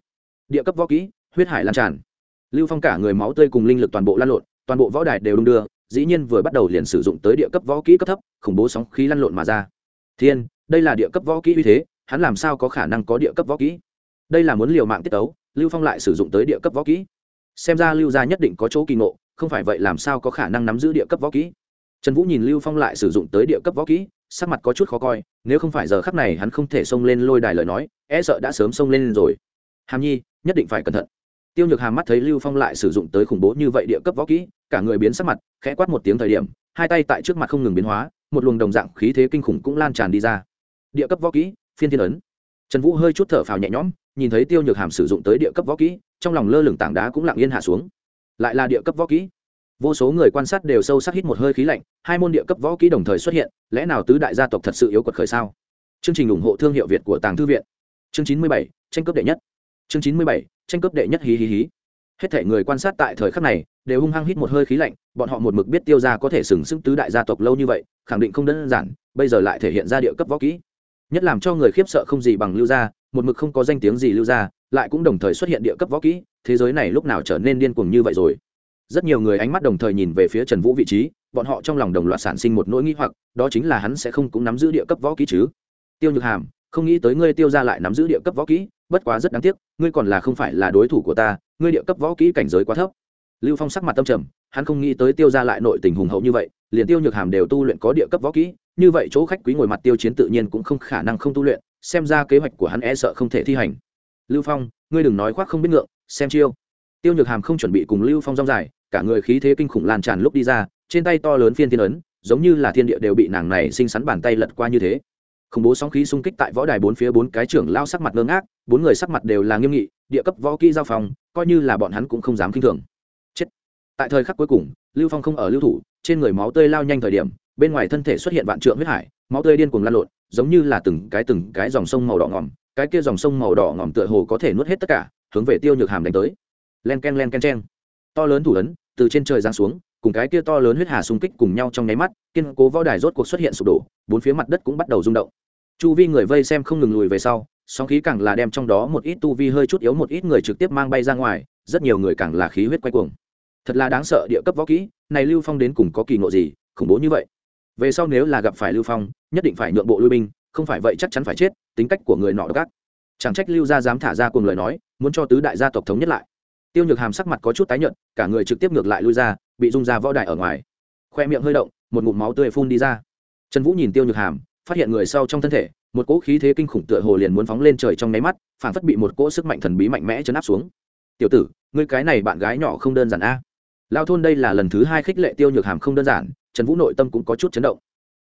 Địa cấp võ kỹ, huyết hải lan tràn. Lưu phong cả người máu tươi cùng linh lực toàn bộ lan lộn, toàn bộ võ đài đều đung đưa, dĩ nhiên vừa bắt đầu liền sử dụng tới địa cấp võ kỹ cấp thấp, khủng bố sóng khí lăn lộn mà ra. Thiên, đây là địa cấp võ kỹ uy thế hắn làm sao có khả năng có địa cấp võ kỹ? Đây là muốn liều mạng tiết tấu, lưu phong lại sử dụng tới địa cấp võ kỹ. Xem ra lưu gia nhất định có chỗ kỳ ngộ, không phải vậy làm sao có khả năng nắm giữ địa cấp võ kỹ? Trần vũ nhìn lưu phong lại sử dụng tới địa cấp võ kỹ, sắc mặt có chút khó coi, nếu không phải giờ khắc này hắn không thể xông lên lôi đài lời nói e sợ đã sớm xông lên rồi. Hàm nhi, nhất định phải cẩn thận. Tiêu nhược hàm mắt thấy lưu phong lại sử dụng tới khủng bố như vậy địa cấp võ kỹ, cả người biến sắc mặt, khẽ quát một tiếng thời điểm, hai tay tại trước mặt không ngừng biến hóa, một luồng đồng dạng khí thế kinh khủng cũng lan tràn đi ra. Địa cấp võ kỹ phiên thiên ấn. Trần vũ hơi chút thở phào nhẹ nhõm, nhìn thấy tiêu nhược hàm sử dụng tới địa cấp võ kỹ, trong lòng lơ lửng tảng đá cũng lặng yên hạ xuống. Lại là địa cấp võ kỹ. Vô số người quan sát đều sâu sắc hít một hơi khí lạnh, hai môn địa cấp võ kỹ đồng thời xuất hiện, lẽ nào tứ đại gia tộc thật sự yếu quật khởi sao? Chương trình ủng hộ thương hiệu việt của tàng thư viện. Chương chín mươi bảy, tranh cướp đệ nhất. Chương chín mươi bảy, tranh cướp đệ nhất hí hí hí. Hết thể người quan sát tại thời khắc này đều hung hăng hít một hơi khí lạnh, bọn họ một mực biết tiêu ra có thể sừng sững tứ đại gia tộc lâu như vậy, khẳng định không đơn giản, bây giờ lại thể hiện ra địa cấp võ kỹ nhất làm cho người khiếp sợ không gì bằng lưu gia, một mực không có danh tiếng gì lưu gia, lại cũng đồng thời xuất hiện địa cấp võ kỹ, thế giới này lúc nào trở nên điên cuồng như vậy rồi. Rất nhiều người ánh mắt đồng thời nhìn về phía trần vũ vị trí, bọn họ trong lòng đồng loạt sản sinh một nỗi nghĩ hoặc, đó chính là hắn sẽ không cũng nắm giữ địa cấp võ kỹ chứ. Tiêu nhược hàm, không nghĩ tới ngươi tiêu ra lại nắm giữ địa cấp võ kỹ, bất quá rất đáng tiếc, ngươi còn là không phải là đối thủ của ta, ngươi địa cấp võ kỹ cảnh giới quá thấp. Lưu phong sắc mặt tâm trầm, hắn không nghĩ tới tiêu ra lại nội tình hùng hậu như vậy, liền tiêu nhược hàm đều tu luyện có địa cấp võ kỹ như vậy chỗ khách quý ngồi mặt tiêu chiến tự nhiên cũng không khả năng không tu luyện, xem ra kế hoạch của hắn e sợ không thể thi hành. Lưu phong, ngươi đừng nói khoác không biết ngượng, xem chiêu. Tiêu nhược hàm không chuẩn bị cùng lưu phong rong dài, cả người khí thế kinh khủng lan tràn lúc đi ra, trên tay to lớn phiên thiên ấn, giống như là thiên địa đều bị nàng này xinh xắn bàn tay lật qua như thế. Khủng bố sóng khí xung kích tại võ đài bốn phía bốn cái trưởng lao sắc mặt ngơ ngác, bốn người sắc mặt đều là nghiêm nghị, địa cấp võ kỹ giao phòng, coi như là bọn hắn cũng không dám k i n h thường. Chết. Tại thời khắc cuối cùng, lưu phong không ở lưu thủ, trên người máu tươi lao nhanh thời điểm bên ngoài thân thể xuất hiện vạn trượng huyết hải, máu tươi điên cuồng lan lộn, giống như là từng cái từng cái dòng sông màu đỏ ngòm, cái kia dòng sông màu đỏ ngòm tựa hồ có thể nuốt hết tất cả, hướng về tiêu nhược hàm đánh tới. Len k e n len k e n c h e n to lớn thủ ấn từ trên trời giáng xuống, cùng cái kia to lớn huyết hà xung kích cùng nhau trong nháy mắt, kiên cố võ đài rốt cuộc xuất hiện sụp đổ, bốn phía mặt đất cũng bắt đầu rung động. Chu vi người vây xem không ngừng lùi về sau, sóng khí càng là đem trong đó một ít tu vi hơi chút yếu một ít người trực tiếp mang bay ra ngoài, rất nhiều người càng là khí huyết quay cuồng. Thật là đáng sợ địa cấp võ kỹ, này lưu phong đến cùng có kỳ ngộ gì, khủng bố như vậy về sau nếu là gặp phải lưu phong, nhất định phải nhượng bộ lui binh, không phải vậy chắc chắn phải chết, tính cách của người nọ gác chẳng trách lưu gia dám thả ra cùng lời nói, muốn cho tứ đại gia tộc thống nhất lại. Tiêu nhược hàm sắc mặt có chút tái nhợt, cả người trực tiếp ngược lại lui ra, bị dung ra võ đại ở ngoài. Khoe miệng hơi động, một ngụm máu tươi phun đi ra. Trần vũ nhìn tiêu nhược hàm, phát hiện người sau trong thân thể, một cỗ khí thế kinh khủng tựa hồ liền muốn phóng lên trời trong nháy mắt, phản phất bị một cỗ sức mạnh thần bí mạnh mẽ chấn áp xuống. Tiểu tử, ngươi cái này bạn gái nhỏ không đơn giản a. Lao thôn đây là lần thứ hai khích lệ tiêu nhược hàm không đơn giản trần vũ nội tâm cũng có chút chấn động.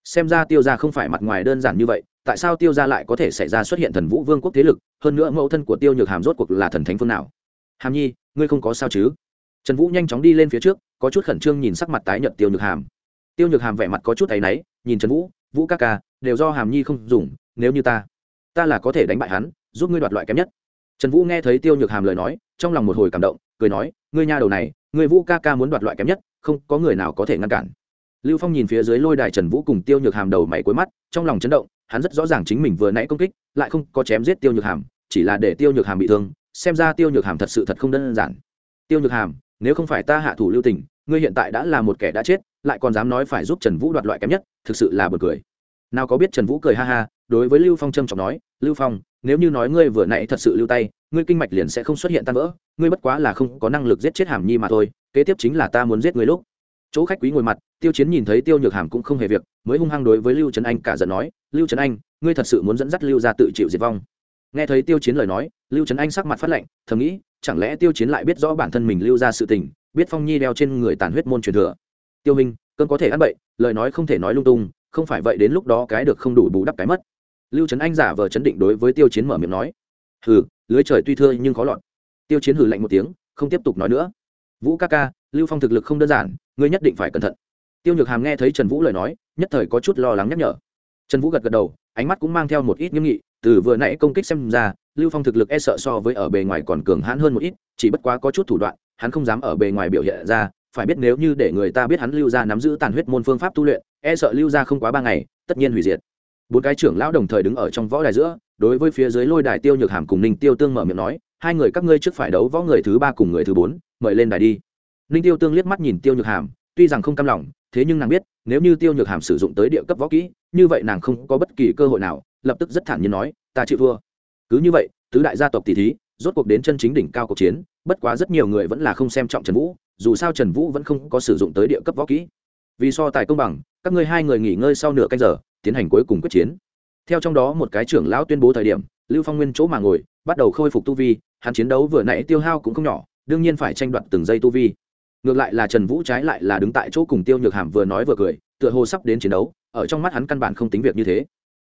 Xem ra tiêu ra không phải mặt ngoài đơn giản như vậy, tại sao tiêu ra lại có thể xảy ra xuất hiện thần vũ vương quốc thế lực, hơn nữa mẫu thân của tiêu nhược hàm rốt cuộc là thần thánh phương nào? Hàm nhi, ngươi không có sao chứ? Trần vũ nhanh chóng đi lên phía trước, có chút khẩn trương nhìn sắc mặt tái nhợt tiêu nhược hàm. Tiêu nhược hàm vẻ mặt có chút áy náy, nhìn trần vũ vũ các ca, đều do hàm nhi không dùng, nếu như ta ta là có thể đánh bại hắn, giúp ngươi đoạt loại kém nhất. Trần vũ nghe thấy tiêu nhược hàm lời nói, trong lòng một hồi cảm động, cười nói, ngươi nha đầu này người vũ ca ca muốn đoạt loại kém nhất, không có người nào có thể ngăn cản lưu phong nhìn phía dưới lôi đài trần vũ cùng tiêu nhược hàm đầu mày cuối mắt, trong lòng chấn động, hắn rất rõ ràng chính mình vừa nãy công kích, lại không có chém giết tiêu nhược hàm, chỉ là để tiêu nhược hàm bị thương, xem ra tiêu nhược hàm thật sự thật không đơn giản. Tiêu nhược hàm, nếu không phải ta hạ thủ lưu tình, ngươi hiện tại đã là một kẻ đã chết, lại còn dám nói phải giúp trần vũ đoạt loại kém nhất, thực sự là b cười. Nào có biết trần vũ cười ha ha, đối với lưu phong trâm trọng nói, lưu phong, nếu như nói ngươi vừa nãy thật sự lưu tay, ngươi kinh mạch liền sẽ không xuất hiện tan vỡ, ngươi bất quá là không có năng lực giết chết hàm nhi mà thôi, kế tiếp chính là ta muốn giết ngươi lúc chỗ khách quý ngồi mặt, tiêu chiến nhìn thấy tiêu nhược hàm cũng không hề việc, mới hung hăng đối với lưu trấn anh cả giận nói, lưu trấn anh, ngươi thật sự muốn dẫn dắt lưu ra tự chịu diệt vong. Nghe thấy tiêu chiến lời nói, lưu trấn anh sắc mặt phát lệnh thầm nghĩ, chẳng lẽ tiêu chiến lại biết rõ bản thân mình lưu ra sự tình, biết phong nhi đeo trên người tàn huyết môn truyền thừa? Tiêu minh cơn có thể ăn bậy, lời nói không thể nói lung tung, không phải vậy đến lúc đó cái được không đủ bù đắp cái mất. Lưu trấn anh giả vờ chấn định đối với tiêu chiến mở miệng nói, hừ, lưới trời tuy thưa nhưng khó lọt. Tiêu chiến hừ lạnh một tiếng, không tiếp tục nói nữa. Vũ ca ca, lưu phong thực lực không đơn giản ngươi nhất định phải cẩn thận. Tiêu nhược hàm nghe thấy trần vũ lời nói, nhất thời có chút lo lắng nhắc nhở. Trần vũ gật gật đầu, ánh mắt cũng mang theo một ít nghiêm nghị, từ vừa nãy công kích xem ra, lưu phong thực lực e sợ so với ở bề ngoài còn cường hãn hơn một ít, chỉ bất quá có chút thủ đoạn, hắn không dám ở bề ngoài biểu hiện ra, phải biết nếu như để người ta biết hắn lưu ra nắm giữ tàn huyết môn phương pháp tu luyện e sợ lưu ra không quá ba ngày, tất nhiên hủy diệt. Bốn cái trưởng lão đồng thời đứng ở trong võ đài giữa, đối với phía dưới lôi đài tiêu nhược hàm cùng ninh tiêu tương mở miệng nói, hai người các ngươi trước phải đấu võ người thứ ba cùng người thứ bốn, mời lên đài đi ninh tiêu tương liếc mắt nhìn tiêu nhược hàm, tuy rằng không cam lòng, thế nhưng nàng biết, nếu như tiêu nhược hàm sử dụng tới địa cấp võ kỹ, như vậy nàng không có bất kỳ cơ hội nào, lập tức rất thản nhiên nói, ta chịu thua. Cứ như vậy, tứ đại gia tộc tỷ thí, rốt cuộc đến chân chính đỉnh cao cuộc chiến, bất quá rất nhiều người vẫn là không xem trọng trần vũ, dù sao trần vũ vẫn không có sử dụng tới địa cấp võ kỹ. Vì so tài công bằng, các ngươi hai người nghỉ ngơi sau nửa canh giờ, tiến hành cuối cùng quyết chiến. Theo trong đó một cái trưởng lão tuyên bố thời điểm, lưu phong nguyên chỗ mà ngồi, bắt đầu khôi phục tu vi, hắn chiến đấu vừa nãy tiêu hao cũng không nhỏ, đương nhiên phải tranh đoạt từng giây tu vi ngược lại là trần vũ trái lại là đứng tại chỗ cùng tiêu nhược hàm vừa nói vừa cười, tựa hồ sắp đến chiến đấu, ở trong mắt hắn căn bản không tính việc như thế.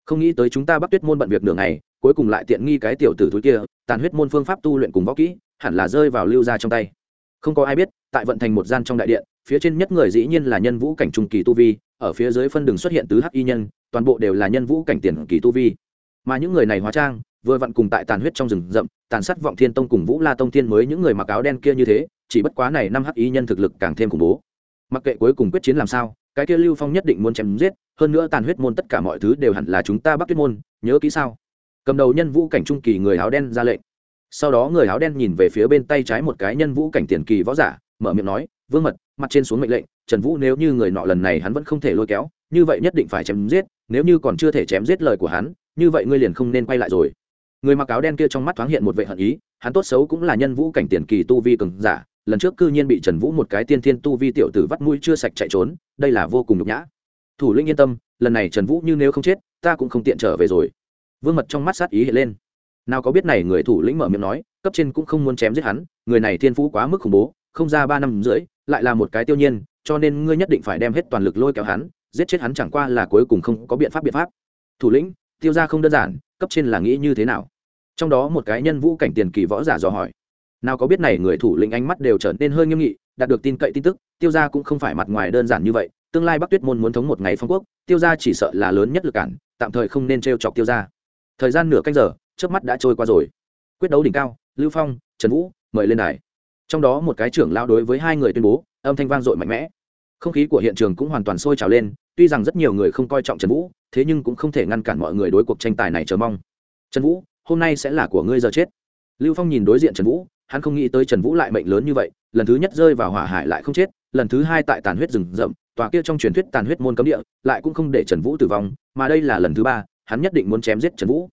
Không nghĩ tới chúng ta bắt tuyết môn bận việc nửa ngày, cuối cùng lại tiện nghi cái tiểu tử thúi kia, tàn huyết môn phương pháp tu luyện cùng võ kỹ, hẳn là rơi vào lưu ra trong tay. Không có ai biết, tại vận thành một gian trong đại điện, phía trên nhất người dĩ nhiên là nhân vũ cảnh trung kỳ tu vi, ở phía dưới phân đường xuất hiện tứ hắc y nhân, toàn bộ đều là nhân vũ cảnh tiền kỳ tu vi. Mà những người này hóa trang, vừa vặn cùng tại tàn huyết trong rừng rậm, tàn sát vọng thiên tông cùng vũ la tông thiên mới những người mặc áo đen kia như thế chỉ bất quá này năm hắc y nhân thực lực càng thêm khủng bố. Mặc kệ cuối cùng quyết chiến làm sao, cái kia lưu phong nhất định muốn chém giết, hơn nữa tàn huyết môn tất cả mọi thứ đều hẳn là chúng ta bắt tuyết môn, nhớ kỹ sao? Cầm đầu nhân vũ cảnh trung kỳ người áo đen ra lệnh. Sau đó người áo đen nhìn về phía bên tay trái một cái nhân vũ cảnh tiền kỳ võ giả, mở miệng nói, vương mật, mặt trên xuống mệnh lệnh, trần vũ nếu như người nọ lần này hắn vẫn không thể lôi kéo, như vậy nhất định phải chém giết, nếu như còn chưa thể chém giết lời của hắn, như vậy ngươi liền không nên quay lại rồi người mặc áo đen kia trong mắt thoáng hiện một vệ hận ý, hắn tốt xấu cũng là nhân vũ cảnh tiền kỳ tu vi cường giả, lần trước cư nhiên bị trần vũ một cái tiên thiên tu vi tiểu tử vắt mũi chưa sạch chạy trốn, đây là vô cùng nhục nhã. Thủ lĩnh yên tâm, lần này trần vũ như nếu không chết, ta cũng không tiện trở về rồi. Vương mật trong mắt sát ý hiện lên. Nào có biết này người thủ lĩnh mở miệng nói, cấp trên cũng không muốn chém giết hắn, người này thiên phú quá mức khủng bố, không ra ba năm rưỡi, lại là một cái tiêu nhiên, cho nên ngươi nhất định phải đem hết toàn lực lôi kéo hắn, giết chết hắn chẳng qua là cuối cùng không có biện pháp biện pháp. Thủ lĩnh, tiêu ra không đơn giản, cấp trên là nghĩ như thế nào? Trong đó một cái nhân vũ cảnh tiền kỳ võ giả dò hỏi, nào có biết này người thủ lĩnh ánh mắt đều trở nên hơi nghiêm nghị, đạt được tin cậy tin tức, tiêu ra cũng không phải mặt ngoài đơn giản như vậy, tương lai bắc tuyết môn muốn thống một ngày phong quốc, tiêu ra chỉ sợ là lớn nhất lực cản, tạm thời không nên t chọc tiêu ra thời gian nửa canh giờ trước mắt đã trôi qua rồi. Quyết đấu đỉnh cao, lưu phong, trần vũ, mời lên đài. Trong đó một cái trưởng lao đối với hai người tuyên bố, âm thanh vang dội mạnh mẽ. Không khí của hiện trường cũng hoàn toàn sôi trào lên, tuy rằng rất nhiều người không coi trọng trần vũ, thế nhưng cũng không thể ngăn cản mọi người đối cuộc tranh tài này chờ mong. Trần vũ hôm nay sẽ là của ngươi giờ chết. Lưu phong nhìn đối diện trần vũ, hắn không nghĩ tới trần vũ lại mệnh lớn như vậy, lần thứ nhất rơi vào hỏa hải lại không chết, lần thứ hai tại tàn huyết rừng rậm, tòa kia trong truyền thuyết tàn huyết môn cấm địa, lại cũng không để trần vũ tử vong, mà đây là lần thứ ba, hắn nhất định muốn chém giết trần vũ.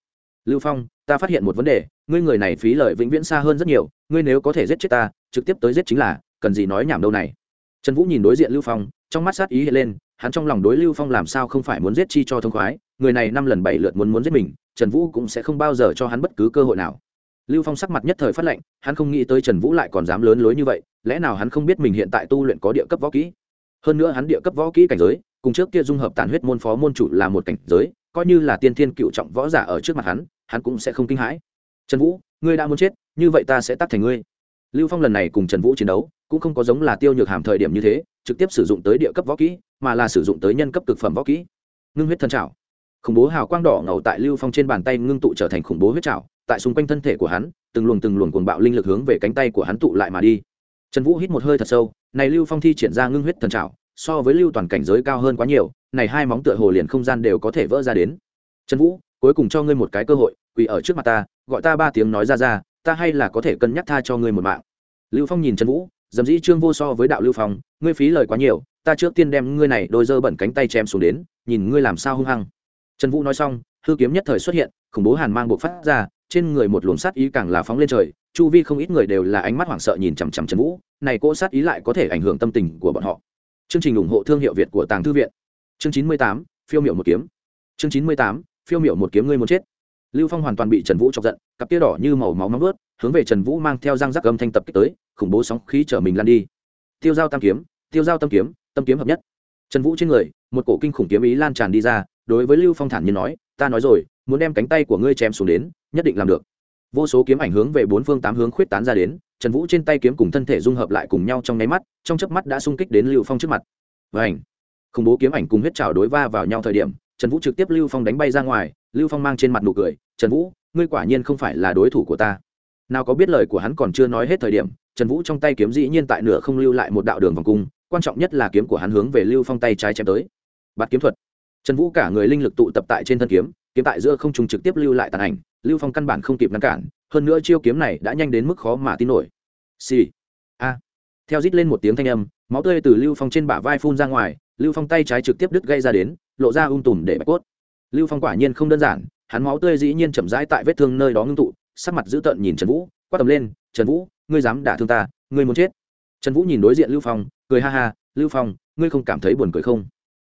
Lưu phong, ta phát hiện một vấn đề, ngươi người này phí lợi vĩnh viễn xa hơn rất nhiều, ngươi nếu có thể giết chết ta, trực tiếp tới giết chính là, cần gì nói nhảm đâu này. Trần vũ nhìn đối diện lưu phong, trong mắt sát ý hiện lên, hắn trong lòng đối lưu phong làm sao không phải muốn giết chi cho thông khoái người này năm lần bảy lượt muốn muốn giết mình, trần vũ cũng sẽ không bao giờ cho hắn bất cứ cơ hội nào. Lưu phong sắc mặt nhất thời phát lệnh hắn không nghĩ tới trần vũ lại còn dám lớn lối như vậy, lẽ nào hắn không biết mình hiện tại tu luyện có địa cấp võ kỹ? Hơn nữa hắn địa cấp võ kỹ cảnh giới, cùng trước kia dung hợp tàn huyết môn phó môn chủ là một cảnh giới, coi như là tiên thiên cựu trọng võ giả ở trước mặt hắn hắn cũng sẽ không kinh hãi. Trần vũ, ngươi đã muốn chết, như vậy ta sẽ tắt thành ngươi. Lưu phong lần này cùng trần vũ chiến đấu, cũng không có giống là tiêu nhược hàm thời điểm như thế, trực tiếp sử dụng tới địa cấp võ kỹ, mà là sử dụng tới nhân cấp cực phẩm võ kỹ. Ngưng huyết thân trào khủng bố hào quang đỏ ngầu tại lưu phong trên bàn tay ngưng tụ trở thành khủng bố huyết trào tại xung quanh thân thể của hắn, từng luồng từng luồng cuồng bạo linh lực hướng về cánh tay của hắn tụ lại mà đi. Trần vũ hít một hơi thật sâu, này lưu phong thi triển ra ngưng huyết thần trào so với lưu toàn cảnh giới cao hơn quá nhiều, này hai móng tựa hồ liền không gian đều có thể vỡ ra đến. Trần vũ, cuối cùng cho ngươi một cái cơ hội, quỳ ở trước mặt ta, gọi ta ba tiếng nói ra ra, ta hay là có thể cân nhắc tha cho ngươi một mạng. Lưu phong nhìn trần vũ, dầm dĩ trương vô so với đạo lưu phong, ngươi phí lời quá nhiều, ta trước tiên đem ngươi này đôi dơ bẩn cánh tay chém xuống đến, nhìn ngươi làm sao hung hăng trần vũ nói xong, hư kiếm nhất thời xuất hiện, khủng bố hàn mang buộc phát ra, trên người một luồng sát ý càng là phóng lên trời, chu vi không ít người đều là ánh mắt hoảng sợ nhìn chằm chằm trần vũ, này cỗ sát ý lại có thể ảnh hưởng tâm tình của bọn họ. Chương trình ủng hộ thương hiệu việt của tàng thư viện. Chương chín mươi tám, phiêu miểu một kiếm. Chương chín mươi tám, phiêu miểu một kiếm ngươi muốn chết. Lưu phong hoàn toàn bị trần vũ chọc giận, cặp tia đỏ như màu máu nóng vớt hướng về trần vũ mang theo răng rắc âm thanh tập kích tới, khủng bố sóng khí chở mình lan đi. Tiêu dao tam kiếm, tiêu dao tâm kiếm tâm kiếm hợp nhất. Trần vũ trên người, một cổ kinh khủng kiếm ý lan tràn đi ra đối với lưu phong thản nhiên nói, ta nói rồi, muốn đem cánh tay của ngươi chém xuống đến, nhất định làm được. Vô số kiếm ảnh hướng về bốn phương tám hướng khuyết tán ra đến, trần vũ trên tay kiếm cùng thân thể dung hợp lại cùng nhau trong nháy mắt, trong chớp mắt đã xung kích đến lưu phong trước mặt. Và ảnh khủng bố kiếm ảnh cùng huyết trào đối va vào nhau thời điểm, trần vũ trực tiếp lưu phong đánh bay ra ngoài, lưu phong mang trên mặt nụ cười, trần vũ, ngươi quả nhiên không phải là đối thủ của ta. Nào có biết lời của hắn còn chưa nói hết thời điểm, trần vũ trong tay kiếm dĩ nhiên tại nửa không lưu lại một đạo đường vòng cung, quan trọng nhất là kiếm của hắn hướng về lưu phong tay trái chém tới. Bạt kiếm thuật trần vũ cả người linh lực tụ tập tại trên thân kiếm kiếm tại giữa không trùng trực tiếp lưu lại tàn ảnh, lưu phong căn bản không kịp ngăn cản, hơn nữa chiêu kiếm này đã nhanh đến mức khó mà tin nổi. Xì、sì. a. Theo rít lên một tiếng thanh âm, máu tươi từ lưu phong trên bả vai phun ra ngoài, lưu phong tay trái trực tiếp đứt gây ra đến, lộ ra ung tùm để bạch cốt. Lưu phong quả nhiên không đơn giản, hắn máu tươi dĩ nhiên chậm rãi tại vết thương nơi đó ngưng tụ, sắc mặt dữ tợn nhìn trần vũ, quát tầm lên, trần vũ, ngươi dám đả thương ta, ngươi muốn chết? Trần vũ nhìn đối diện lưu phong, cười ha ha, lưu phong, ngươi không cảm thấy buồn cười không?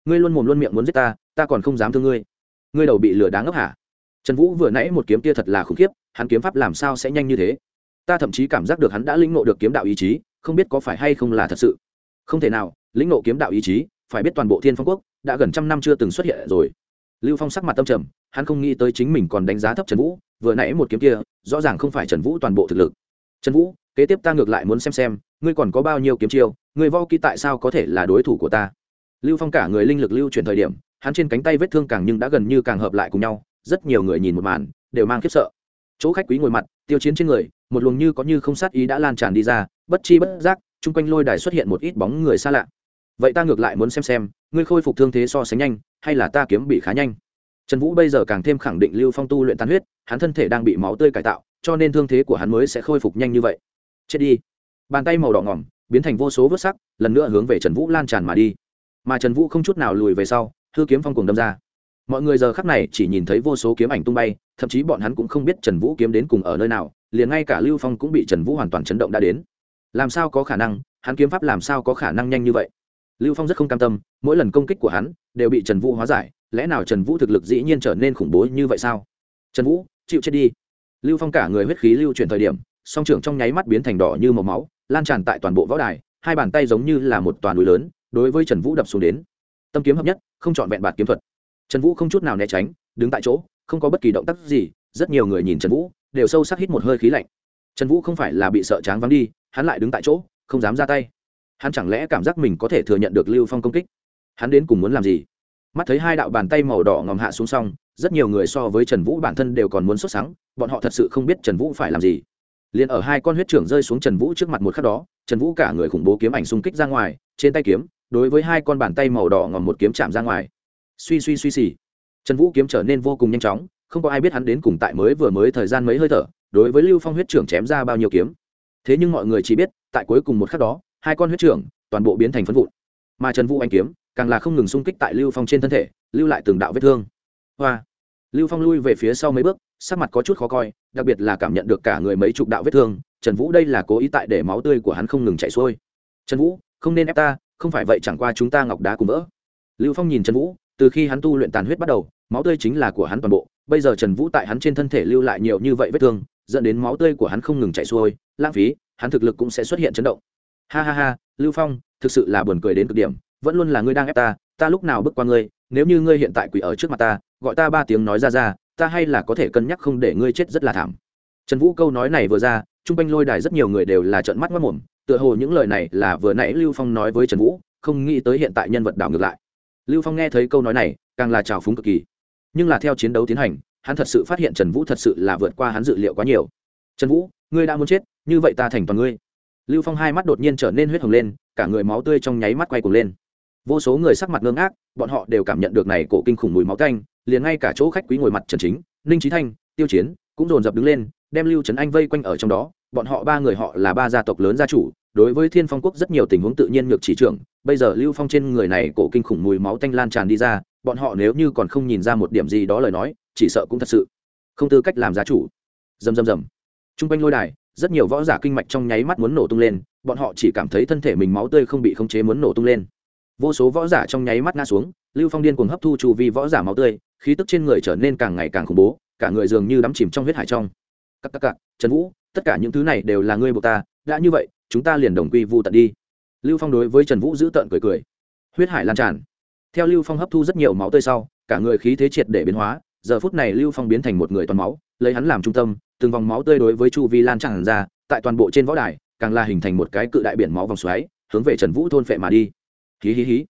Ngươi luôn mồm luôn miệng muốn giết ta ta còn không dám thương ngươi. Ngươi đầu bị lửa đáng ngốc hả? Trần vũ vừa nãy một kiếm kia thật là khủng khiếp, hắn kiếm pháp làm sao sẽ nhanh như thế? Ta thậm chí cảm giác được hắn đã lĩnh ngộ được kiếm đạo ý chí, không biết có phải hay không là thật sự. Không thể nào, lĩnh ngộ kiếm đạo ý chí, phải biết toàn bộ thiên phong quốc đã gần trăm năm chưa từng xuất hiện rồi. Lưu phong sắc mặt tâm trầm, hắn không nghĩ tới chính mình còn đánh giá thấp trần vũ, vừa nãy một kiếm kia, rõ ràng không phải trần vũ toàn bộ thực lực. Trần vũ, kế tiếp ta ngược lại muốn xem xem, ngươi còn có bao nhiêu kiếm chiêu, Ngươi vo kỹ tại sao có thể là đối thủ của ta? Lưu phong cả người linh lực lưu chuyển thời điểm, hắn trên cánh tay vết thương càng nhưng đã gần như càng hợp lại cùng nhau, rất nhiều người nhìn một màn, đều mang khiếp sợ. Chỗ khách quý ngồi mặt, tiêu chiến trên người, một luồng như có như không sát ý đã lan tràn đi ra, bất chi bất giác, chung quanh lôi đài xuất hiện một ít bóng người xa lạ. Vậy ta ngược lại muốn xem xem, ngươi khôi phục thương thế so sánh nhanh, hay là ta kiếm bị khá nhanh? Trần vũ bây giờ càng thêm khẳng định lưu phong tu luyện tan huyết, hắn thân thể đang bị máu tươi cải tạo, cho nên thương thế của hắn mới sẽ khôi phục nhanh như vậy. Chết đi. Bàn tay màu đỏ ngỏm, biến thành vô số vớt sắc, lần nữa hướng về trần vũ lan tràn mà đi mà trần vũ không chút nào lùi về sau thư kiếm phong cùng đâm ra. Mọi người giờ khắc này chỉ nhìn thấy vô số kiếm ảnh tung bay, thậm chí bọn hắn cũng không biết trần vũ kiếm đến cùng ở nơi nào, liền ngay cả lưu phong cũng bị trần vũ hoàn toàn chấn động đã đến. Làm sao có khả năng? Hắn kiếm pháp làm sao có khả năng nhanh như vậy? Lưu phong rất không cam tâm, mỗi lần công kích của hắn đều bị trần vũ hóa giải, lẽ nào trần vũ thực lực dĩ nhiên trở nên khủng bố như vậy sao? Trần vũ, chịu chết đi. Lưu phong cả người huyết khí lưu chuyển thời điểm, song trưởng trong nháy mắt biến thành đỏ như màu máu, lan tràn tại toàn bộ võ đài, hai bàn tay giống như là một toàn núi lớn đối với trần vũ đập xuống đến. Tâm kiếm hợp nhất, không chọn vẹn bạt kiếm thuật. Trần vũ không chút nào né tránh, đứng tại chỗ, không có bất kỳ động tác gì, rất nhiều người nhìn trần vũ, đều sâu sắc hít một hơi khí lạnh. Trần vũ không phải là bị sợ tráng vắng đi, hắn lại đứng tại chỗ, không dám ra tay. Hắn chẳng lẽ cảm giác mình có thể thừa nhận được lưu phong công kích? Hắn đến cùng muốn làm gì? Mắt thấy hai đạo bàn tay màu đỏ ngòm hạ xuống xong, rất nhiều người so với trần vũ bản thân đều còn muốn xuất sáng bọn họ thật sự không biết trần vũ phải làm gì. Liền ở hai con huyết trưởng rơi xuống trần vũ trước mặt một khắc đó, trần vũ cả người khủng bố kiếm ảnh xung kích ra ngoài, trên tay kiếm đối với hai con bàn tay màu đỏ ngòm một kiếm chạm ra ngoài. Suy suy suy xì. Trần vũ kiếm trở nên vô cùng nhanh chóng, không có ai biết hắn đến cùng tại mới vừa mới thời gian mấy hơi thở, đối với lưu phong huyết trưởng chém ra bao nhiêu kiếm. Thế nhưng mọi người chỉ biết, tại cuối cùng một khắc đó, hai con huyết trưởng toàn bộ biến thành phân vụn. Mà trần vũ anh kiếm, càng là không ngừng xung kích tại lưu phong trên thân thể, lưu lại từng đạo vết thương. Hoa. Lưu phong lui về phía sau mấy bước, sắc mặt có chút khó coi, đặc biệt là cảm nhận được cả người mấy chục đạo vết thương, trần vũ đây là cố ý tại để máu tươi của hắn không ngừng chảy xuôi. Trần vũ, không nên ép ta không phải vậy chẳng qua chúng ta ngọc đá cùng vỡ. Lưu phong nhìn trần vũ, từ khi hắn tu luyện tàn huyết bắt đầu, máu tươi chính là của hắn toàn bộ. Bây giờ trần vũ tại hắn trên thân thể lưu lại nhiều như vậy vết thương, dẫn đến máu tươi của hắn không ngừng chảy xuôi, lãng phí, hắn thực lực cũng sẽ xuất hiện chấn động. Ha ha ha, lưu phong, thực sự là buồn cười đến cực điểm, vẫn luôn là ngươi đang ép ta ta lúc nào bước qua ngươi, nếu như ngươi hiện tại quỷ ở trước mặt ta, gọi ta ba tiếng nói ra ra, ta hay là có thể cân nhắc không để ngươi chết rất là thảm. Trần vũ câu nói này vừa ra chung quanh lôi đài rất nhiều người đều là trợn mắt mất mồm tựa hồ những lời này là vừa nãy lưu phong nói với trần vũ, không nghĩ tới hiện tại nhân vật đảo ngược lại. Lưu phong nghe thấy câu nói này, càng là trào phúng cực kỳ. Nhưng là theo chiến đấu tiến hành, hắn thật sự phát hiện trần vũ thật sự là vượt qua hắn dự liệu quá nhiều. Trần vũ, ngươi đã muốn chết, như vậy ta thành toàn ngươi. Lưu phong hai mắt đột nhiên trở nên huyết hồng lên, cả người máu tươi trong nháy mắt quay cuồng lên. Vô số người sắc mặt ngơ ngác, bọn họ đều cảm nhận được này cổ kinh khủng mùi máu canh liền ngay cả chỗ khách quý ngồi mặt trần chính, ninh trí thanh, tiêu chiến cũng dồn dập đứng lên, đem lưu trấn anh vây quanh ở trong đó bọn họ ba người họ là ba gia tộc lớn gia chủ, đối với thiên phong quốc rất nhiều tình huống tự nhiên ngược chỉ trưởng, bây giờ lưu phong trên người này cổ kinh khủng mùi máu tanh lan tràn đi ra, bọn họ nếu như còn không nhìn ra một điểm gì đó lời nói, chỉ sợ cũng thật sự không tư cách làm gia chủ. Dầm dầm dầm t r u n g quanh lôi đài, rất nhiều võ giả kinh mạch trong nháy mắt muốn nổ tung lên, bọn họ chỉ cảm thấy thân thể mình máu tươi không bị khống chế muốn nổ tung lên. Vô số võ giả trong nháy mắt ngã xuống, lưu phong điên cuồng hấp thu chu vi võ giả máu tươi, khí tức trên người trở nên càng ngày càng khủng bố, cả người dường như đắm chìm trong huyết hải trong. Cắc cắc cắc trần vũ tất cả những thứ này đều là ngươi buộc ta, đã như vậy, chúng ta liền đồng quy vu tận đi. Lưu phong đối với trần vũ giữ tợn cười cười. Huyết hải lan tràn. Theo lưu phong hấp thu rất nhiều máu tươi sau, cả người khí thế triệt để biến hóa, giờ phút này lưu phong biến thành một người toàn máu, lấy hắn làm trung tâm, từng vòng máu tươi đối với chu vi lan tràn ra, tại toàn bộ trên võ đài, càng là hình thành một cái cự đại biển máu vòng xoáy, hướng về trần vũ thôn phệ mà đi. Hí hí hí.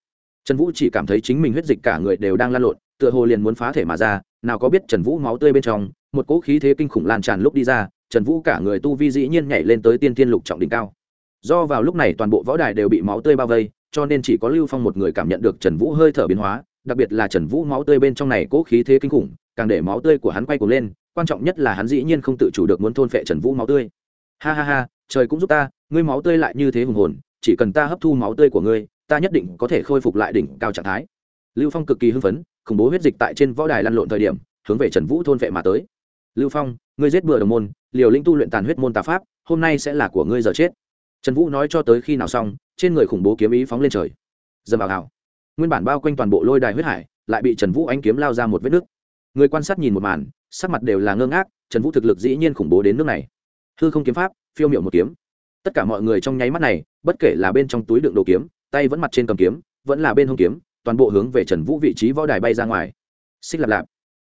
Trần vũ chỉ cảm thấy chính mình huyết dịch cả người đều đang lan lộn, tựa hồ liền muốn phá thể mà ra, nào có biết trần vũ máu tươi bên trong, một cỗ khí thế kinh khủng lan tràn lúc đi ra trần vũ cả người tu vi dĩ nhiên nhảy lên tới tiên tiên lục trọng đỉnh cao. Do vào lúc này toàn bộ võ đài đều bị máu tươi bao vây, cho nên chỉ có lưu phong một người cảm nhận được trần vũ hơi thở biến hóa, đặc biệt là trần vũ máu tươi bên trong này cố khí thế kinh khủng, càng để máu tươi của hắn quay cuồng lên, quan trọng nhất là hắn dĩ nhiên không tự chủ được muốn thôn phệ trần vũ máu tươi. Ha ha ha, trời cũng giúp ta, ngươi máu tươi lại như thế hùng hồn, chỉ cần ta hấp thu máu tươi của ngươi, ta nhất định có thể khôi phục lại đỉnh cao trạng thái. Lưu phong cực kỳ hưng phấn, khủng bố huyết dịch tại trên võ đài lăn lộn thời điểm, hướng về trần vũ thôn vệ mà tới lưu phong, ngươi giết bừa đồng môn, liều lĩnh tu luyện tàn huyết môn tà pháp, hôm nay sẽ là của ngươi giờ chết. Trần vũ nói cho tới khi nào xong, trên người khủng bố kiếm ý phóng lên trời. Dầm vào hào. Nguyên bản bao quanh toàn bộ lôi đài huyết hải, lại bị trần vũ ánh kiếm lao ra một vết nước người quan sát nhìn một màn, sắc mặt đều là ngơ ngác, trần vũ thực lực dĩ nhiên khủng bố đến nước này. Hư không kiếm pháp, phiêu miệu một kiếm. Tất cả mọi người trong nháy mắt này, bất kể là bên trong túi đựng đồ kiếm, tay vẫn mặt trên cầm kiếm, vẫn là bên hông kiếm, toàn bộ hướng về trần vũ vị trí võ đài bay ra ngoài. Xích lạp lạp.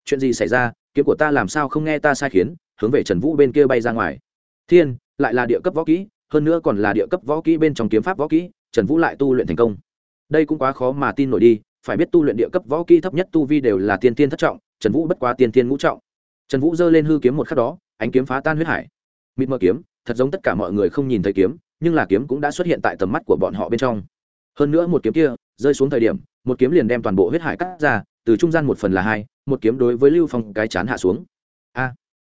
Chuyện gì xảy ra? Kiếm của ta làm sao không nghe ta sai khiến, hướng về trần vũ bên kia bay ra ngoài. Thiên, lại là địa cấp võ kỹ, hơn nữa còn là địa cấp võ kỹ bên trong kiếm pháp võ kỹ, trần vũ lại tu luyện thành công. Đây cũng quá khó mà tin nổi đi, phải biết tu luyện địa cấp võ kỹ thấp nhất tu vi đều là tiên tiên thất trọng, trần vũ bất quá tiên tiên ngũ trọng. Trần vũ giơ lên hư kiếm một khắc đó, ánh kiếm phá tan huyết hải. Mịt mờ kiếm, thật giống tất cả mọi người không nhìn thấy kiếm, nhưng là kiếm cũng đã xuất hiện tại tầm mắt của bọn họ bên trong. Hơn nữa một kiếm kia, rơi xuống thời điểm, một kiếm liền đem toàn bộ huyết hải cắt ra từ trung gian một phần là hai, một kiếm đối với lưu phong cái chán hạ xuống. A,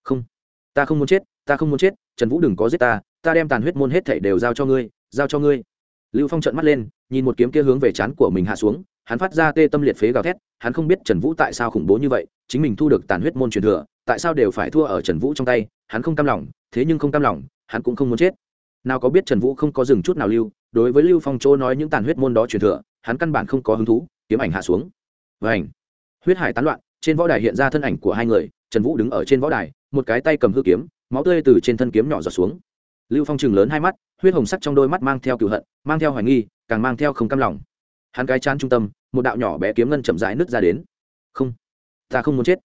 không, ta không muốn chết, ta không muốn chết, trần vũ đừng có giết ta ta đem tàn huyết môn hết thảy đều giao cho ngươi, giao cho ngươi. Lưu phong trợn mắt lên, nhìn một kiếm kia hướng về chán của mình hạ xuống, hắn phát ra tê tâm liệt phế gào thét, hắn không biết trần vũ tại sao khủng bố như vậy, chính mình thu được tàn huyết môn truyền thừa, tại sao đều phải thua ở trần vũ trong tay, hắn không cam lòng, thế nhưng không cam lòng, hắn cũng không muốn chết. Nào có biết trần vũ không có dừng chút nào lưu, đối với lưu phong chỗ nói những tàn huyết môn đó truyền thừa, hắn căn bản không có hứng thú, kiếm ảnh hạ xuống và ảnh. Huyết hải tán loạn, trên võ đài hiện ra thân ảnh của hai người, trần vũ đứng ở trên võ đài, một cái tay cầm hư kiếm, máu tươi từ trên thân kiếm nhỏ giọt xuống. Lưu phong chừng lớn hai mắt, huyết hồng sắc trong đôi mắt mang theo cựu hận, mang theo hoài nghi, càng mang theo không cam lòng. Hắn cái chán trung tâm, một đạo nhỏ bé kiếm ngân chậm rãi nứt ra đến. Không, ta không muốn chết.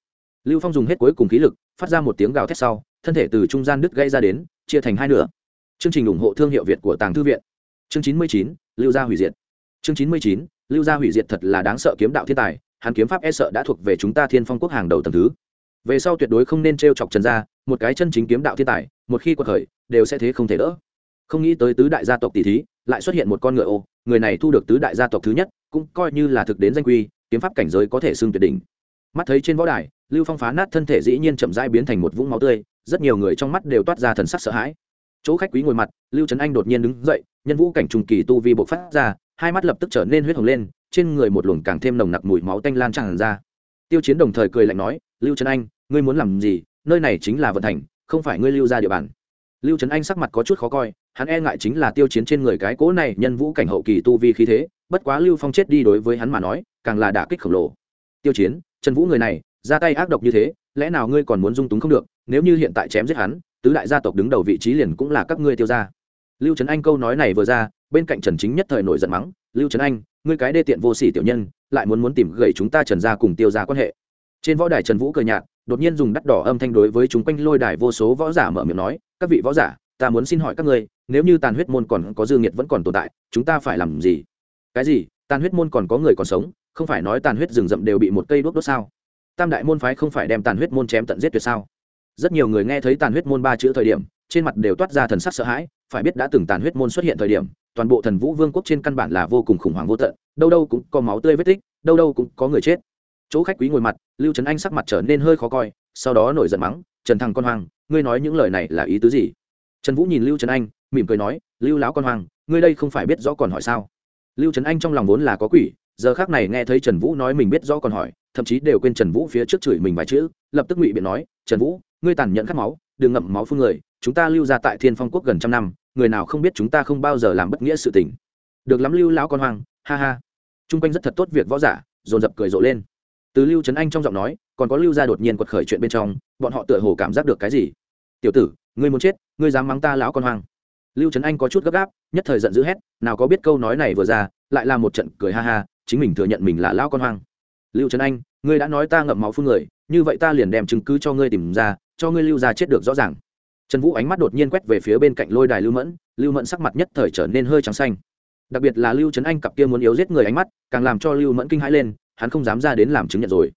Lưu phong dùng hết cuối cùng khí lực, phát ra một tiếng gào thét sau, thân thể từ trung gian đứt gây ra đến, chia thành hai nửa. Chương trình ủng hộ thương hiệu việt của tàng thư viện. Chương chín mươi chín, lưu gia hủy diệt. Chương chín mươi chín, lưu gia hủy diệt thật là đáng sợ kiếm đạo thiên tài hắn kiếm pháp e sợ đã thuộc về chúng ta thiên phong quốc hàng đầu tầng thứ. Về sau tuyệt đối không nên t chọc trần gia, một cái chân chính kiếm đạo thiên tài, một khi quật khởi, đều sẽ thế không thể đỡ. Không nghĩ tới tứ đại gia tộc tỷ thí, lại xuất hiện một con ngựa ô, người này thu được tứ đại gia tộc thứ nhất, cũng coi như là thực đến danh quy, kiếm pháp cảnh giới có thể xưng tuyệt đỉnh. Mắt thấy trên võ đài, lưu phong phá nát thân thể dĩ nhiên chậm rãi biến thành một vũng máu tươi, rất nhiều người trong mắt đều toát ra thần sắc sợ hãi. Chỗ khách quý ngồi mặt, lưu trấn anh đột nhiên đứng dậy, nhân vũ cảnh trùng kỳ tu vi bộc phát ra, hai mắt lập tức trở nên huyết hồng lên trên người một luồng càng thêm nồng nặc mùi máu tanh lan tràn ra. Tiêu chiến đồng thời cười lạnh nói, lưu trấn anh, ngươi muốn làm gì? Nơi này chính là vận thành, không phải ngươi lưu ra địa bàn. Lưu trấn anh sắc mặt có chút khó coi, hắn e ngại chính là tiêu chiến trên người cái cố này nhân vũ cảnh hậu kỳ tu vi khí thế, bất quá lưu phong chết đi đối với hắn mà nói, càng là đả kích khổng lồ. Tiêu chiến, trần vũ người này, ra tay ác độc như thế, lẽ nào ngươi còn muốn dung túng không được? Nếu như hiện tại chém giết hắn, tứ đại gia tộc đứng đầu vị trí liền cũng là các ngươi tiêu gia lưu trấn anh câu nói này vừa ra, bên cạnh trần chính nhất thời nổi giận mắng, lưu trấn anh, ngươi cái đê tiện vô sỉ tiểu nhân, lại muốn muốn tìm gậy chúng ta trần gia cùng tiêu gia quan hệ. Trên võ đài trần vũ cười nhạt, đột nhiên dùng đắt đỏ âm thanh đối với chúng quanh lôi đài vô số võ giả mở miệng nói, các vị võ giả, ta muốn xin hỏi các ngươi, nếu như tàn huyết môn còn có dư nghiệt vẫn còn tồn tại, chúng ta phải làm gì? Cái gì? Tàn huyết môn còn có người còn sống, không phải nói tàn huyết rừng rậm đều bị một cây đốt đốt sao? Tam đại môn phái không phải đem tàn huyết môn chém tận giết tuyệt sao? Rất nhiều người nghe thấy tàn huyết môn ba chữ thời điểm, trên mặt đều toát ra thần sắc sợ hãi phải biết đã từng tàn huyết môn xuất hiện thời điểm toàn bộ thần vũ vương quốc trên căn bản là vô cùng khủng hoảng vô tận đâu đâu cũng có máu tươi vết tích đâu đâu cũng có người chết. Chỗ khách quý ngồi mặt lưu trấn anh sắc mặt trở nên hơi khó coi sau đó nổi giận mắng trần thằng con hoàng, ngươi nói những lời này là ý tứ gì? Trần vũ nhìn lưu trấn anh mỉm cười nói lưu lão con hoàng, ngươi đây không phải biết rõ còn hỏi sao? Lưu trấn anh trong lòng vốn là có quỷ giờ khác này nghe thấy trần vũ nói mình biết rõ còn hỏi thậm chí đều quên trần vũ phía trước chửi mình vài chữ lập tức ngụy biện nói trần vũ ngươi tàn nhẫn khát máu đừng ngậm máu phương người chúng ta lưu ra tại thiên phong quốc gần trăm năm, người nào không biết chúng ta không bao giờ làm bất nghĩa sự tình. Được lắm lưu lão con hoang, ha ha. T r u n g quanh rất thật tốt việc võ giả, dồn dập cười rộ lên. Từ lưu trấn anh trong giọng nói, còn có lưu gia đột nhiên quật khởi chuyện bên trong, bọn họ tựa hồ cảm giác được cái gì? Tiểu tử, ngươi muốn chết, ngươi dám mắng ta lão con hoang. Lưu trấn anh có chút gấp gáp, nhất thời giận dữ hét, nào có biết câu nói này vừa ra, lại là một trận cười ha ha, chính mình thừa nhận mình là lão con hoang. Lưu trấn anh, ngươi đã nói ta ngậm máu phun người, như vậy ta liền đem chứng cứ cho ngươi tìm ra, cho ngươi lưu ra chết được rõ ràng trần vũ ánh mắt đột nhiên quét về phía bên cạnh lôi đài lưu mẫn lưu mẫn sắc mặt nhất thời trở nên hơi trắng xanh. Đặc biệt là lưu trấn anh cặp kia muốn yếu giết người ánh mắt, càng làm cho lưu mẫn kinh hãi lên, hắn không dám ra đến làm chứng nhận rồi.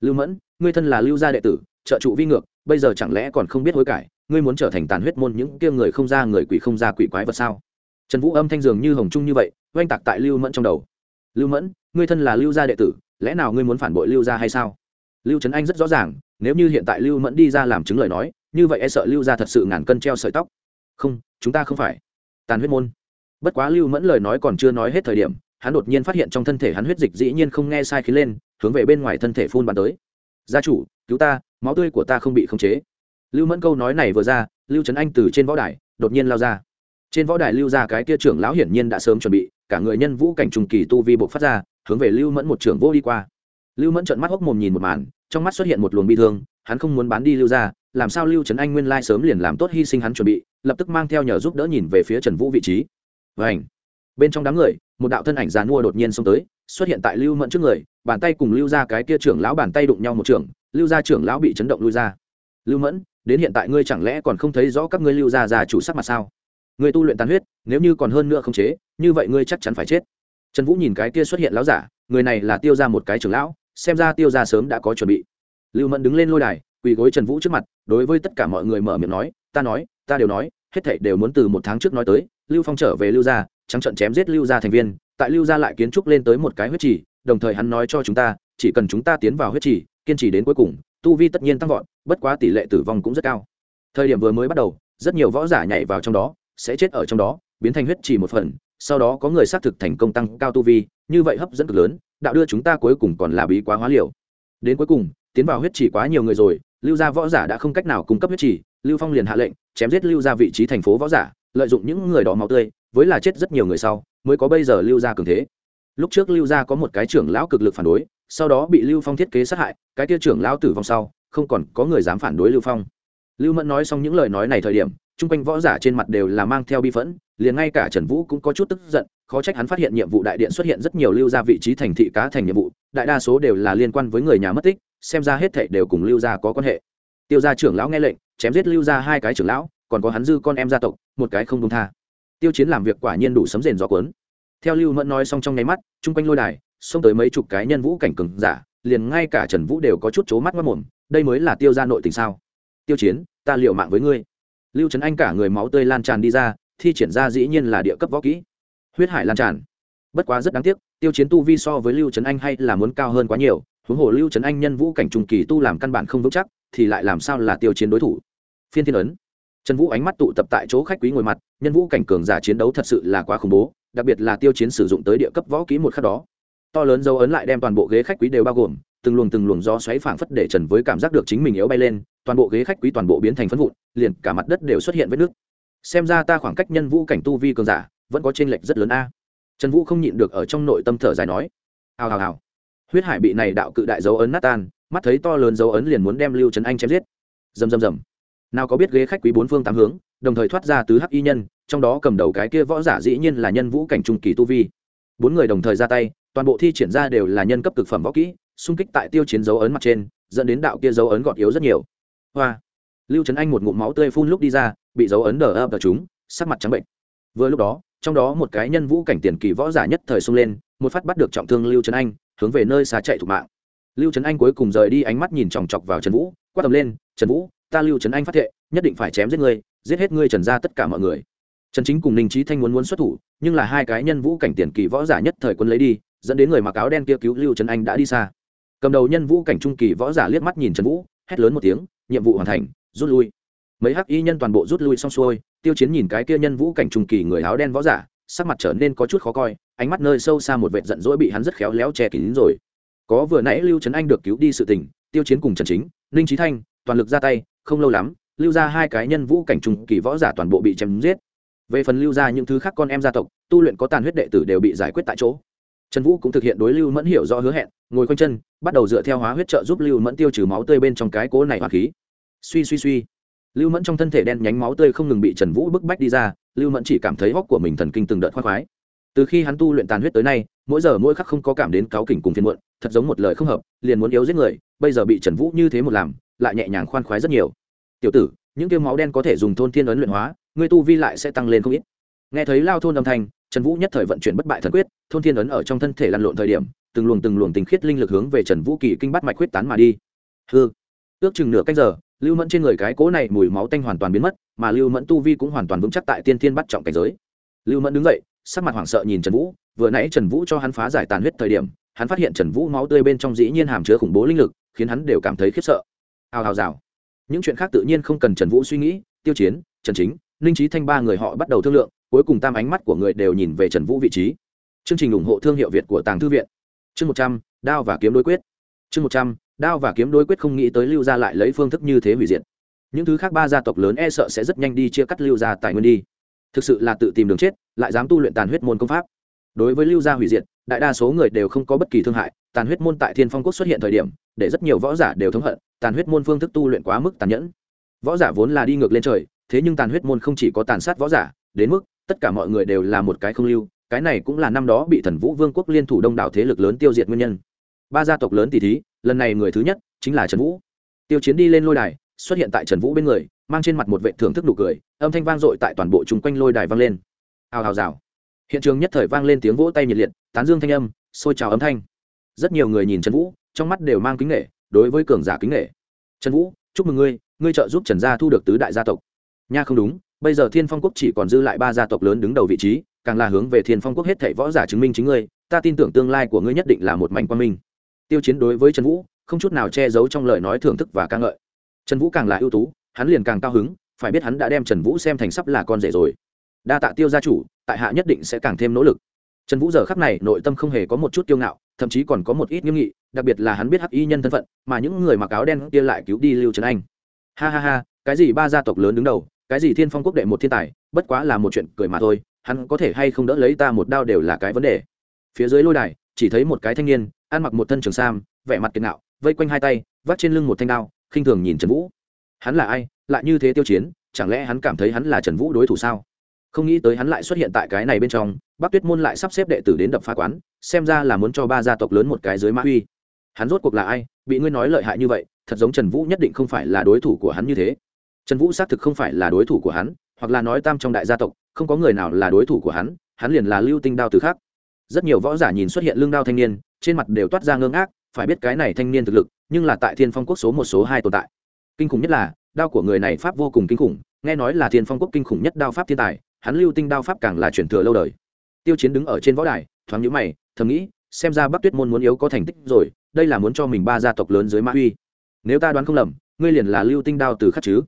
Lưu mẫn, ngươi thân là lưu gia đệ tử, trợ trụ vi ngược, bây giờ chẳng lẽ còn không biết hối cải, ngươi muốn trở thành tàn huyết môn những kia người không ra người quỷ không ra quỷ quái vật sao? Trần vũ âm thanh dường như hồng trung như vậy, oanh tạc tại lưu mẫn trong đầu. Lưu mẫn, ngươi thân là lưu gia đệ tử, lẽ nào ngươi muốn phản bội lưu gia hay sao? Lưu trấn anh rất rõ ràng, nếu như hiện tại lưu mẫn đi ra làm chứng lời nói như vậy e sợ lưu ra thật sự ngàn cân treo sợi tóc. Không, chúng ta không phải. Tàn huyết môn. Bất quá lưu mẫn lời nói còn chưa nói hết thời điểm, hắn đột nhiên phát hiện trong thân thể hắn huyết dịch dĩ nhiên không nghe sai khí lên, hướng về bên ngoài thân thể phun bắn tới. Gia chủ, cứu ta, máu tươi của ta không bị khống chế. Lưu mẫn câu nói này vừa ra, lưu trấn anh từ trên võ đài, đột nhiên lao ra. Trên võ đài lưu ra cái kia trưởng lão hiển nhiên đã sớm chuẩn bị, cả người nhân vũ cảnh trùng kỳ tu vi buộc phát ra, hướng về lưu mẫn một trưởng vô đi qua. Lưu mẫn trợn mắt hốc mồm nhìn một màn, trong mắt xuất hiện một luồng bi thương, hắn không muốn bán đi lưu ra làm sao lưu trấn anh nguyên lai sớm liền làm tốt hy sinh hắn chuẩn bị, lập tức mang theo nhờ giúp đỡ nhìn về phía trần vũ vị trí. Ảnh bên trong đám người, một đạo thân ảnh già mua đột nhiên xông tới, xuất hiện tại lưu mẫn trước người, bàn tay cùng lưu ra cái kia trưởng lão bàn tay đụng nhau một trưởng lưu ra trưởng lão bị chấn động lui ra. Lưu mẫn, đến hiện tại ngươi chẳng lẽ còn không thấy rõ các ngươi lưu ra già chủ sắc mặt sao? Người tu luyện tàn huyết, nếu như còn hơn nữa không chế, như vậy ngươi chắc chắn phải chết. Trần vũ nhìn cái kia xuất hiện lão giả, người này là tiêu ra một cái trưởng lão, xem ra tiêu ra sớm đã có chuẩn bị. Lưu mẫn đứng lên lôi đài quỳ gối trần vũ trước mặt, đối với tất cả mọi người mở miệng nói, ta nói, ta đều nói, hết thảy đều muốn từ một tháng trước nói tới, lưu phong trở về lưu gia, trắng trận chém giết lưu gia thành viên, tại lưu gia lại kiến trúc lên tới một cái huyết trì, đồng thời hắn nói cho chúng ta, chỉ cần chúng ta tiến vào huyết trì, kiên trì đến cuối cùng, tu vi tất nhiên tăng vọt, bất quá tỷ lệ tử vong cũng rất cao. Thời điểm vừa mới bắt đầu, rất nhiều võ giả nhảy vào trong đó, sẽ chết ở trong đó, biến thành huyết trì một phần, sau đó có người xác thực thành công tăng cao tu vi, như vậy hấp dẫn cực lớn, đạo đưa chúng ta cuối cùng còn là bí quá hóa liều. Đến cuối cùng, tiến vào huyết trì quá nhiều người rồi lưu gia võ giả đã không cách nào cung cấp huyết trì, lưu phong liền hạ lệnh chém giết lưu ra vị trí thành phố võ giả lợi dụng những người đó máu tươi với là chết rất nhiều người sau mới có bây giờ lưu gia cường thế. Lúc trước lưu gia có một cái trưởng lão cực lực phản đối sau đó bị lưu phong thiết kế sát hại cái kia trưởng lão tử vong sau không còn có người dám phản đối lưu phong. Lưu mẫn nói xong những lời nói này thời điểm chung quanh võ giả trên mặt đều là mang theo bi phẫn liền ngay cả trần vũ cũng có chút tức giận khó trách hắn phát hiện nhiệm vụ đại điện xuất hiện rất nhiều lưu ra vị trí thành thị cá thành nhiệm vụ đại đa số đều là liên quan với người nhà mất tích xem ra hết thảy đều cùng lưu gia có quan hệ. Tiêu gia trưởng lão nghe lệnh, chém giết lưu gia hai cái trưởng lão, còn có hắn dư con em gia tộc, một cái không công tha. Tiêu chiến làm việc quả nhiên đủ sấm rền gió cuốn. Theo lưu mẫn nói xong trong nháy mắt, chung quanh lôi đài, xông tới mấy chục cái nhân vũ cảnh cường giả, liền ngay cả trần vũ đều có chút c mắt mất mồm, đây mới là tiêu gia nội tình sao? Tiêu chiến, ta liệu mạng với ngươi. Lưu trấn anh cả người máu tươi lan tràn đi ra, thi triển ra dĩ nhiên là địa cấp võ kỹ. Huyết hải lan tràn. Bất quá rất đáng tiếc, tiêu chiến tu vi so với lưu trấn anh hay là muốn cao hơn quá nhiều huống hồ lưu trấn anh nhân vũ cảnh trùng kỳ tu làm căn bản không vững chắc, thì lại làm sao là tiêu chiến đối thủ? Phiên thiên ấn. Trần vũ ánh mắt tụ tập tại chỗ khách quý ngồi mặt, nhân vũ cảnh cường giả chiến đấu thật sự là quá khủng bố, đặc biệt là tiêu chiến sử dụng tới địa cấp võ kỹ một khắc đó. To lớn dấu ấn lại đem toàn bộ ghế khách quý đều bao gồm, từng luồng từng luồng gió xoáy phảng phất để trần với cảm giác được chính mình yếu bay lên, toàn bộ ghế khách quý toàn bộ biến thành phân vụn, liền cả mặt đất đều xuất hiện vết nước xem ra ta khoảng cách nhân vũ cảnh tu vi cường giả vẫn có chênh lệch rất lớn a. Trần vũ không nhịn được ở trong nội tâm thở dài nói, hào hào hào huyết hải bị này đạo cự đại dấu ấn nát tan, mắt thấy to lớn dấu ấn liền muốn đem lưu trấn anh chém giết. Rầm rầm rầm. Nào có biết ghế khách quý bốn phương tám hướng, đồng thời thoát ra tứ hắc y nhân, trong đó cầm đầu cái kia võ giả dĩ nhiên là nhân vũ cảnh trung kỳ tu vi. Bốn người đồng thời ra tay, toàn bộ thi triển ra đều là nhân cấp cực phẩm võ kỹ, xung kích tại tiêu chiến dấu ấn mặt trên, dẫn đến đạo kia dấu ấn gọt yếu rất nhiều. Hoa. Lưu trấn anh một ngụm máu tươi phun lúc đi ra, bị dấu ấn đờ ập ở chúng, sắc mặt trắng bệnh. Vừa lúc đó, trong đó một cái nhân vũ cảnh tiền kỳ võ giả nhất thời xông lên, một phát bắt được trọng thương lưu trấn anh hướng về nơi xa chạy thủ mạng. Lưu trấn anh cuối cùng rời đi ánh mắt nhìn chòng chọc vào trần vũ, quát tầm lên, trần vũ, ta lưu trấn anh phát thệ, nhất định phải chém giết ngươi, giết hết ngươi trần ra tất cả mọi người. Trần chính cùng ninh trí thanh muốn muốn xuất thủ, nhưng là hai cái nhân vũ cảnh tiền kỳ võ giả nhất thời quân lấy đi, dẫn đến người mặc áo đen kia cứu lưu trấn anh đã đi xa. Cầm đầu nhân vũ cảnh trung kỳ võ giả liếc mắt nhìn trần vũ, hét lớn một tiếng, nhiệm vụ hoàn thành, rút lui. Mấy hắc y nhân toàn bộ rút lui xong xuôi, tiêu chiến nhìn cái kia nhân vũ cảnh trung kỳ người áo đen võ giả, sắc mặt trở nên có chút khó coi ánh mắt nơi sâu xa một vệt giận dỗi bị hắn rất khéo léo che kín rồi. Có vừa nãy lưu trấn anh được cứu đi sự tình, tiêu chiến cùng trần chính, ninh trí thanh, toàn lực ra tay, không lâu lắm, lưu ra hai cái nhân vũ cảnh trùng kỳ võ giả toàn bộ bị chém giết. Về phần lưu ra những thứ khác con em gia tộc, tu luyện có tàn huyết đệ tử đều bị giải quyết tại chỗ. Trần vũ cũng thực hiện đối lưu mẫn hiểu rõ hứa hẹn, ngồi quanh chân, bắt đầu dựa theo hóa huyết trợ giúp lưu mẫn tiêu trừ máu tươi bên trong cái cố này hoặc khí. Suy suy suy. Lưu mẫn trong thân thể đen nhánh máu tươi không ngừng bị trần vũ bức bách đi ra, lưu mẫn chỉ cảm thấy hóc của mình thần kinh từng đợt khoác khoái từ khi hắn tu luyện tàn huyết tới nay, mỗi giờ mỗi khắc không có cảm đến cáu kỉnh cùng phiền muộn, thật giống một lời không hợp, liền muốn yếu giết người, bây giờ bị trần vũ như thế một làm, lại nhẹ nhàng khoan khoái rất nhiều. Tiểu tử, những tiêu máu đen có thể dùng thôn thiên ấn luyện hóa ngươi tu vi lại sẽ tăng lên không ít. Nghe thấy lao thôn âm thanh, trần vũ nhất thời vận chuyển bất bại thần quyết, thôn thiên ấn ở trong thân thể lăn lộn thời điểm, từng luồng từng luồng tình khiết linh lực hướng về trần vũ kỳ kinh bắt mạch quyết tán mà đi. Hư ước chừng nửa cách giờ, lưu mẫn trên người cái cố này mùi máu tanh hoàn toàn biến mất, mà lưu mẫn tu vi cũng hoàn toàn vững chắc tại tiên thiên bắt trọng cảnh giới. Lưu mẫn đứng dậy sắc mặt hoảng sợ nhìn trần vũ, vừa nãy trần vũ cho hắn phá giải tàn huyết thời điểm, hắn phát hiện trần vũ máu tươi bên trong dĩ nhiên hàm chứa khủng bố linh lực, khiến hắn đều cảm thấy khiếp sợ. Hào hào rào. Những chuyện khác tự nhiên không cần trần vũ suy nghĩ, tiêu chiến, trần chính, ninh trí thanh ba người họ bắt đầu thương lượng, cuối cùng tam ánh mắt của người đều nhìn về trần vũ vị trí. Chương trình ủng hộ thương hiệu việt của tàng thư viện. Chương một trăm, đao và kiếm đối quyết. Chương một trăm, đao và kiếm đối quyết không nghĩ tới lưu gia lại lấy phương thức như thế hủy diệt. Những thứ khác ba gia tộc lớn e sợ sẽ rất nhanh đi chia cắt lưu gia tài nguyên đi thực sự là tự tìm đường chết, lại dám tu luyện tàn huyết môn công pháp. Đối với lưu gia hủy diệt, đại đa số người đều không có bất kỳ thương hại, tàn huyết môn tại thiên phong quốc xuất hiện thời điểm, để rất nhiều võ giả đều thống hận, tàn huyết môn phương thức tu luyện quá mức tàn nhẫn. Võ giả vốn là đi ngược lên trời, thế nhưng tàn huyết môn không chỉ có tàn sát võ giả, đến mức tất cả mọi người đều là một cái không lưu, cái này cũng là năm đó bị thần vũ vương quốc liên thủ đông đảo thế lực lớn tiêu diệt nguyên nhân. Ba gia tộc lớn tỷ thí, lần này người thứ nhất chính là trần vũ. Tiêu chiến đi lên lôi đài, xuất hiện tại trần vũ bên người, mang trên mặt một vệ thưởng thức nụ cười âm thanh vang dội tại toàn bộ chung quanh lôi đài vang lên. Hào hào rào. Hiện trường nhất thời vang lên tiếng vỗ tay nhiệt liệt, tán dương thanh âm xôi trào âm thanh. Rất nhiều người nhìn trần vũ, trong mắt đều mang kính nghệ, đối với cường giả kính nghệ. Trần vũ, chúc mừng ngươi ngươi trợ giúp trần gia thu được tứ đại gia tộc. Nha không đúng, bây giờ thiên phong quốc chỉ còn dư lại ba gia tộc lớn đứng đầu vị trí, càng là hướng về thiên phong quốc hết thảy võ giả chứng minh chính ngươi, ta tin tưởng tương lai của ngươi nhất định là một mảnh quan minh. Tiêu chiến đối với trần vũ, không chút nào che giấu trong lời nói thưởng thức và ca ngợi. Trần vũ càng là ưu tú, hắn liền càng cao hứng phải biết hắn đã đem trần vũ xem thành sắp là con rể rồi. Đa tạ tiêu gia chủ, tại hạ nhất định sẽ càng thêm nỗ lực. Trần vũ giờ khắc này nội tâm không hề có một chút kiêu ngạo, thậm chí còn có một ít nghiêm nghị, đặc biệt là hắn biết hắc y nhân thân phận, mà những người mặc áo đen kia lại cứu đi lưu trần anh. Ha ha ha, cái gì ba gia tộc lớn đứng đầu, cái gì thiên phong quốc đệ một thiên tài, bất quá là một chuyện cười mà thôi, hắn có thể hay không đỡ lấy ta một đao đều là cái vấn đề. Phía dưới lôi đài, chỉ thấy một cái thanh niên, ăn mặc một thân trường sam, vẻ mặt kiệt nạo vây quanh hai tay, vắt trên lưng một thanh đao, khinh thường nhìn trần vũ. Hắn là ai? Lại như thế tiêu chiến, chẳng lẽ hắn cảm thấy hắn là trần vũ đối thủ sao? Không nghĩ tới hắn lại xuất hiện tại cái này bên trong, bắc tuyết môn lại sắp xếp đệ tử đến đập phá quán, xem ra là muốn cho ba gia tộc lớn một cái dưới mã uy. Hắn rốt cuộc là ai? Bị ngươi nói lợi hại như vậy, thật giống trần vũ nhất định không phải là đối thủ của hắn như thế. Trần vũ xác thực không phải là đối thủ của hắn, hoặc là nói tam trong đại gia tộc, không có người nào là đối thủ của hắn hắn liền là lưu tinh đao từ khác. Rất nhiều võ giả nhìn xuất hiện lương đao thanh niên, trên mặt đều toát ra ngơ ngác, phải biết cái này thanh niên thực lực, nhưng là tại thiên phong quốc số một, số hai tồn tại. Kinh khủng nhất là đao của người này pháp vô cùng kinh khủng, nghe nói là thiên phong quốc kinh khủng nhất đao pháp thiên tài, hắn lưu tinh đao pháp càng là truyền thừa lâu đời. Tiêu chiến đứng ở trên võ đài, thoáng nhữ mày, thầm nghĩ, xem ra bắc tuyết môn muốn yếu có thành tích rồi, đây là muốn cho mình ba gia tộc lớn dưới mã uy. Nếu ta đoán không lầm, ngươi liền là lưu tinh đao từ khắc chứ.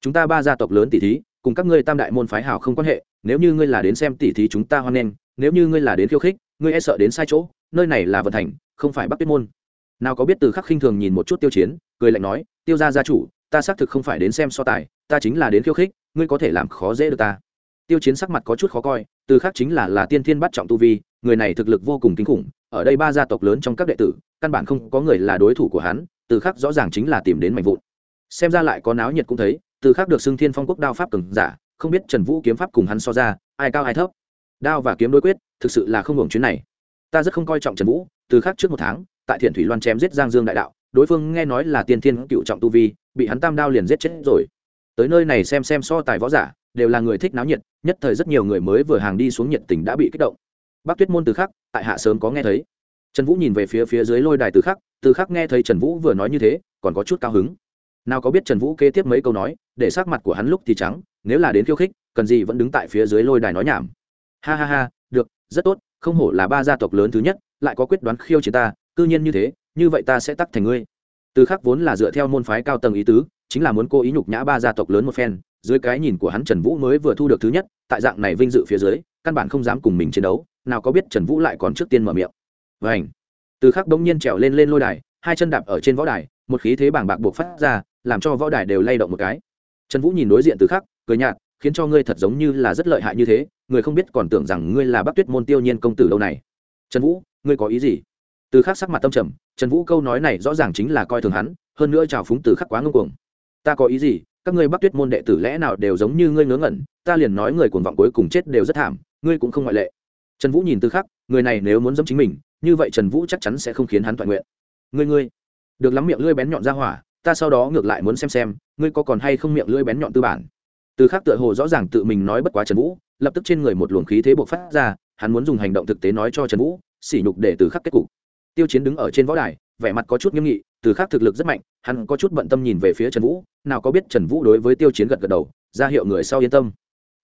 Chúng ta ba gia tộc lớn tỷ thí, cùng các ngươi tam đại môn phái hào không quan hệ, nếu như ngươi là đến xem tỷ thí chúng ta hoan nghênh, nếu như ngươi là đến khiêu khích, ngươi e sợ đến sai chỗ, nơi này là vận thành, không phải bắc tuyết môn. Nào có biết từ khắc khinh thường nhìn một chút tiêu chiến, cười lạnh nói, tiêu gia gia chủ ta xác thực không phải đến xem so tài, ta chính là đến khiêu khích, ngươi có thể làm khó dễ được ta. Tiêu chiến sắc mặt có chút khó coi, từ khắc chính là là tiên thiên bắt trọng tu vi, người này thực lực vô cùng kinh khủng, ở đây ba gia tộc lớn trong các đệ tử, căn bản không có người là đối thủ của hắn, từ khắc rõ ràng chính là tìm đến mạnh vụn. Xem ra lại có náo nhiệt cũng thấy, từ khắc được xưng thiên phong quốc đao pháp cường giả, không biết trần vũ kiếm pháp cùng hắn so ra, ai cao ai thấp. Đao và kiếm đối quyết, thực sự là không hưởng chuyến này. Ta rất không coi trọng trần vũ, từ khắc trước một tháng, tại thiện thủy loan chém giết giang dương đại đạo, đối phương nghe nói là tiên thiên cựu trọng tu vi bị hắn tam đao liền giết chết rồi. Tới nơi này xem xem so tài võ giả, đều là người thích náo nhiệt, nhất thời rất nhiều người mới vừa hàng đi xuống nhiệt tình đã bị kích động. Bác tuyết môn từ khắc, tại hạ sớm có nghe thấy. Trần vũ nhìn về phía phía dưới lôi đài từ khắc từ khắc nghe thấy trần vũ vừa nói như thế, còn có chút cao hứng. Nào có biết trần vũ kế tiếp mấy câu nói, để sắc mặt của hắn lúc thì trắng, nếu là đến khiêu khích, cần gì vẫn đứng tại phía dưới lôi đài nói nhảm. Ha ha ha, được, rất tốt, không hổ là ba gia tộc lớn thứ nhất, lại có quyết đoán khiêu chiến ta, cư nhiên như thế, như vậy ta sẽ tắc thành ngươi từ khắc vốn là dựa theo môn phái cao tầng ý tứ, chính là muốn cô ý nhục nhã ba gia tộc lớn một phen, dưới cái nhìn của hắn trần vũ mới vừa thu được thứ nhất, tại dạng này vinh dự phía dưới, căn bản không dám cùng mình chiến đấu, nào có biết trần vũ lại còn trước tiên mở miệng. Vảnh từ khắc bỗng nhiên trèo lên lên lôi đài, hai chân đạp ở trên võ đài, một khí thế bảng bạc buộc phát ra, làm cho võ đài đều lay động một cái. Trần vũ nhìn đối diện từ khắc, cười nhạt, khiến cho ngươi thật giống như là rất lợi hại như thế, người không biết còn tưởng rằng ngươi là bắc tuyết môn tiêu nhiên công tử lâu này. Trần vũ, ngươi có ý gì? Từ khắc sắc mặt tâm trầm trần vũ câu nói này rõ ràng chính là coi thường hắn, hơn nữa trào phúng từ khắc quá ngưng cuồng. Ta có ý gì? Các ngươi bắc tuyết môn đệ tử lẽ nào đều giống như ngươi ngớ ngẩn, ta liền nói người cuồng vọng cuối cùng chết đều rất thảm, ngươi cũng không ngoại lệ. Trần vũ nhìn từ khắc, người này nếu muốn dẫm chính mình, như vậy trần vũ chắc chắn sẽ không khiến hắn toàn nguyện. Ngươi ngươi, được lắm miệng lưỡi bén nhọn ra hỏa, ta sau đó ngược lại muốn xem xem, ngươi có còn hay không miệng lưỡi bén nhọn tư bản. Từ khắc tựa hồ rõ ràng tự mình nói bất quá trần vũ, lập tức trên người một luồng khí thế buộc phát ra, hắn muốn dùng hành động thực tế nói cho trần vũ, sỉ nhục để từ khắc kết cục tiêu chiến đứng ở trên võ đài, vẻ mặt có chút nghiêm nghị, từ khắc thực lực rất mạnh, hắn có chút bận tâm nhìn về phía trần vũ, nào có biết trần vũ đối với tiêu chiến gật gật đầu, ra hiệu người sau yên tâm.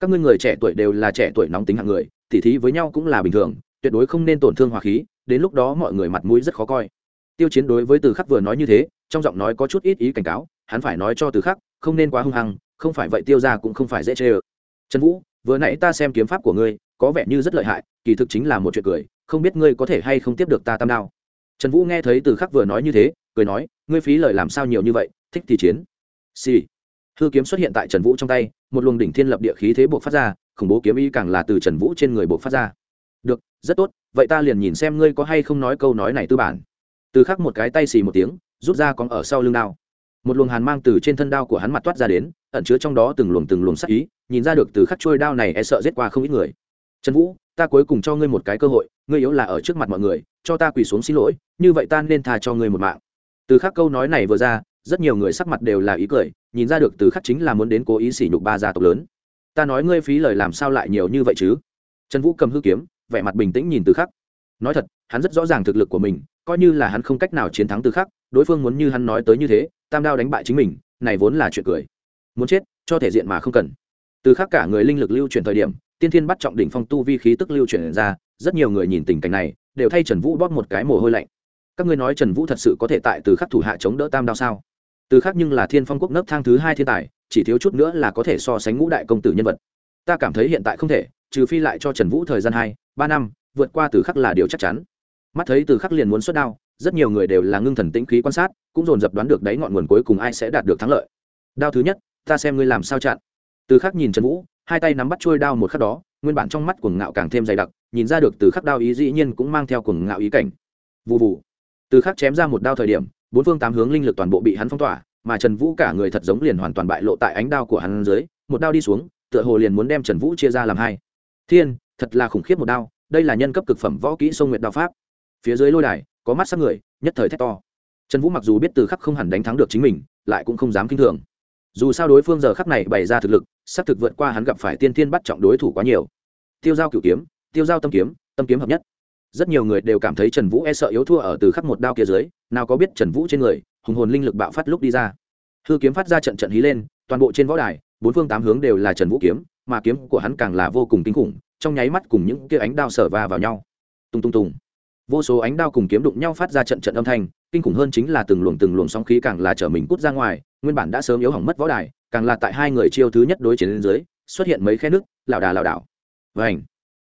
Các ngươi người trẻ tuổi đều là trẻ tuổi nóng tính hạng người, tỉ thí với nhau cũng là bình thường, tuyệt đối không nên tổn thương hòa khí, đến lúc đó mọi người mặt mũi rất khó coi. Tiêu chiến đối với từ khắc vừa nói như thế, trong giọng nói có chút ít ý cảnh cáo, hắn phải nói cho từ khắc, không nên quá hung hăng, không phải vậy tiêu ra cũng không phải dễ chê ơ. Trần vũ, vừa nãy ta xem kiếm pháp của ngươi, có vẻ như rất lợi hại, kỳ thực chính là một chuyện cười, không biết ngươi có thể hay không tiếp được ta tam đao trần vũ nghe thấy từ khắc vừa nói như thế, cười nói, ngươi phí lời làm sao nhiều như vậy, thích thì chiến. Xì、sì. hư kiếm xuất hiện tại trần vũ trong tay, một luồng đỉnh thiên lập địa khí thế buộc phát ra, khủng bố kiếm ý càng là từ trần vũ trên người buộc phát ra. Được, rất tốt, vậy ta liền nhìn xem ngươi có hay không nói câu nói này tư bản. Từ khắc một cái tay xì một tiếng, rút ra còn ở sau lưng đao. Một luồng hàn mang từ trên thân đao của hắn mặt toát ra đến, ẩn chứa trong đó từng luồng từng luồng sắc ý, nhìn ra được từ khắc trôi đao này e sợ giết qua không ít người trần vũ, ta cuối cùng cho ngươi một cái cơ hội, ngươi yếu là ở trước mặt mọi người, cho ta quỳ xuống xin lỗi, như vậy ta nên tha cho ngươi một mạng. Từ khắc câu nói này vừa ra, rất nhiều người sắc mặt đều là ý cười, nhìn ra được từ khắc chính là muốn đến cố ý sỉ nhục ba gia tộc lớn. Ta nói ngươi phí lời làm sao lại nhiều như vậy chứ? Trần vũ cầm hư kiếm, vẻ mặt bình tĩnh nhìn từ khắc. Nói thật, hắn rất rõ ràng thực lực của mình, coi như là hắn không cách nào chiến thắng từ khắc, đối phương muốn như hắn nói tới như thế, tam đao đánh bại chính mình, này vốn là chuyện cười. Muốn chết, cho thể diện mà không cần. Từ khắc cả người linh lực lưu chuyển thời điểm tiên thiên bắt trọng đỉnh phong tu vi khí tức lưu chuyển ra, rất nhiều người nhìn tình cảnh này, đều thay trần vũ bóp một cái mồ hôi lạnh. Các ngươi nói trần vũ thật sự có thể tại từ khắc thủ hạ chống đỡ tam đao sao? Từ khắc nhưng là thiên phong quốc nấc thang thứ hai thiên tài, chỉ thiếu chút nữa là có thể so sánh ngũ đại công tử nhân vật. Ta cảm thấy hiện tại không thể, trừ phi lại cho trần vũ thời gian hai, ba năm, vượt qua từ khắc là điều chắc chắn. Mắt thấy từ khắc liền muốn xuất đao, rất nhiều người đều là ngưng thần tĩnh khí quan sát, cũng dồn dập đoán được đấy ngọn nguồn cuối cùng ai sẽ đạt được thắng lợi. Đao thứ nhất, ta xem ngươi làm sao chặn. Từ khắc nhìn trần vũ hai tay nắm bắt trôi đao một khắc đó, nguyên bản trong mắt cuồng ngạo càng thêm dày đặc, nhìn ra được từ khắc đao ý dĩ nhiên cũng mang theo cuồng ngạo ý cảnh. Vụ vụ từ khắc chém ra một đao thời điểm, bốn phương tám hướng linh lực toàn bộ bị hắn phong tỏa, mà trần vũ cả người thật giống liền hoàn toàn bại lộ tại ánh đao của hắn dưới, một đao đi xuống, tựa hồ liền muốn đem trần vũ chia ra làm hai. Thiên, thật là khủng khiếp một đao, đây là nhân cấp cực phẩm võ kỹ sông nguyệt đao pháp. Phía dưới lôi đài, có mắt sắc người, nhất thời thét to. Trần vũ mặc dù biết từ khắc không hẳn đánh thắng được chính mình, lại cũng không dám k i n h thường dù sao đối phương giờ khắc này bày ra thực lực, xác thực vượt qua hắn gặp phải tiên thiên bắt trọng đối thủ quá nhiều. Tiêu giao cửu kiếm, tiêu giao tâm kiếm tâm kiếm hợp nhất. Rất nhiều người đều cảm thấy trần vũ e sợ yếu thua ở từ khắc một đao kia dưới, nào có biết trần vũ trên người, hùng hồn linh lực bạo phát lúc đi ra. Hư kiếm phát ra trận trận hí lên, toàn bộ trên võ đài, bốn phương tám hướng đều là trần vũ kiếm, mà kiếm của hắn càng là vô cùng kinh khủng, trong nháy mắt cùng những kia ánh đao sở va vào nhau. Tung tung tung vô số ánh đao cùng kiếm đụng nhau phát ra trận trận âm thanh, kinh khủng hơn chính là từng luồng từng luồng sóng khí càng là trở mình cút ra ngoài, nguyên bản đã sớm yếu hỏng mất võ đài, càng là tại hai người chiêu thứ nhất đối chiến lên dưới, xuất hiện mấy khe nước, lảo đà lảo đảo. Và ảnh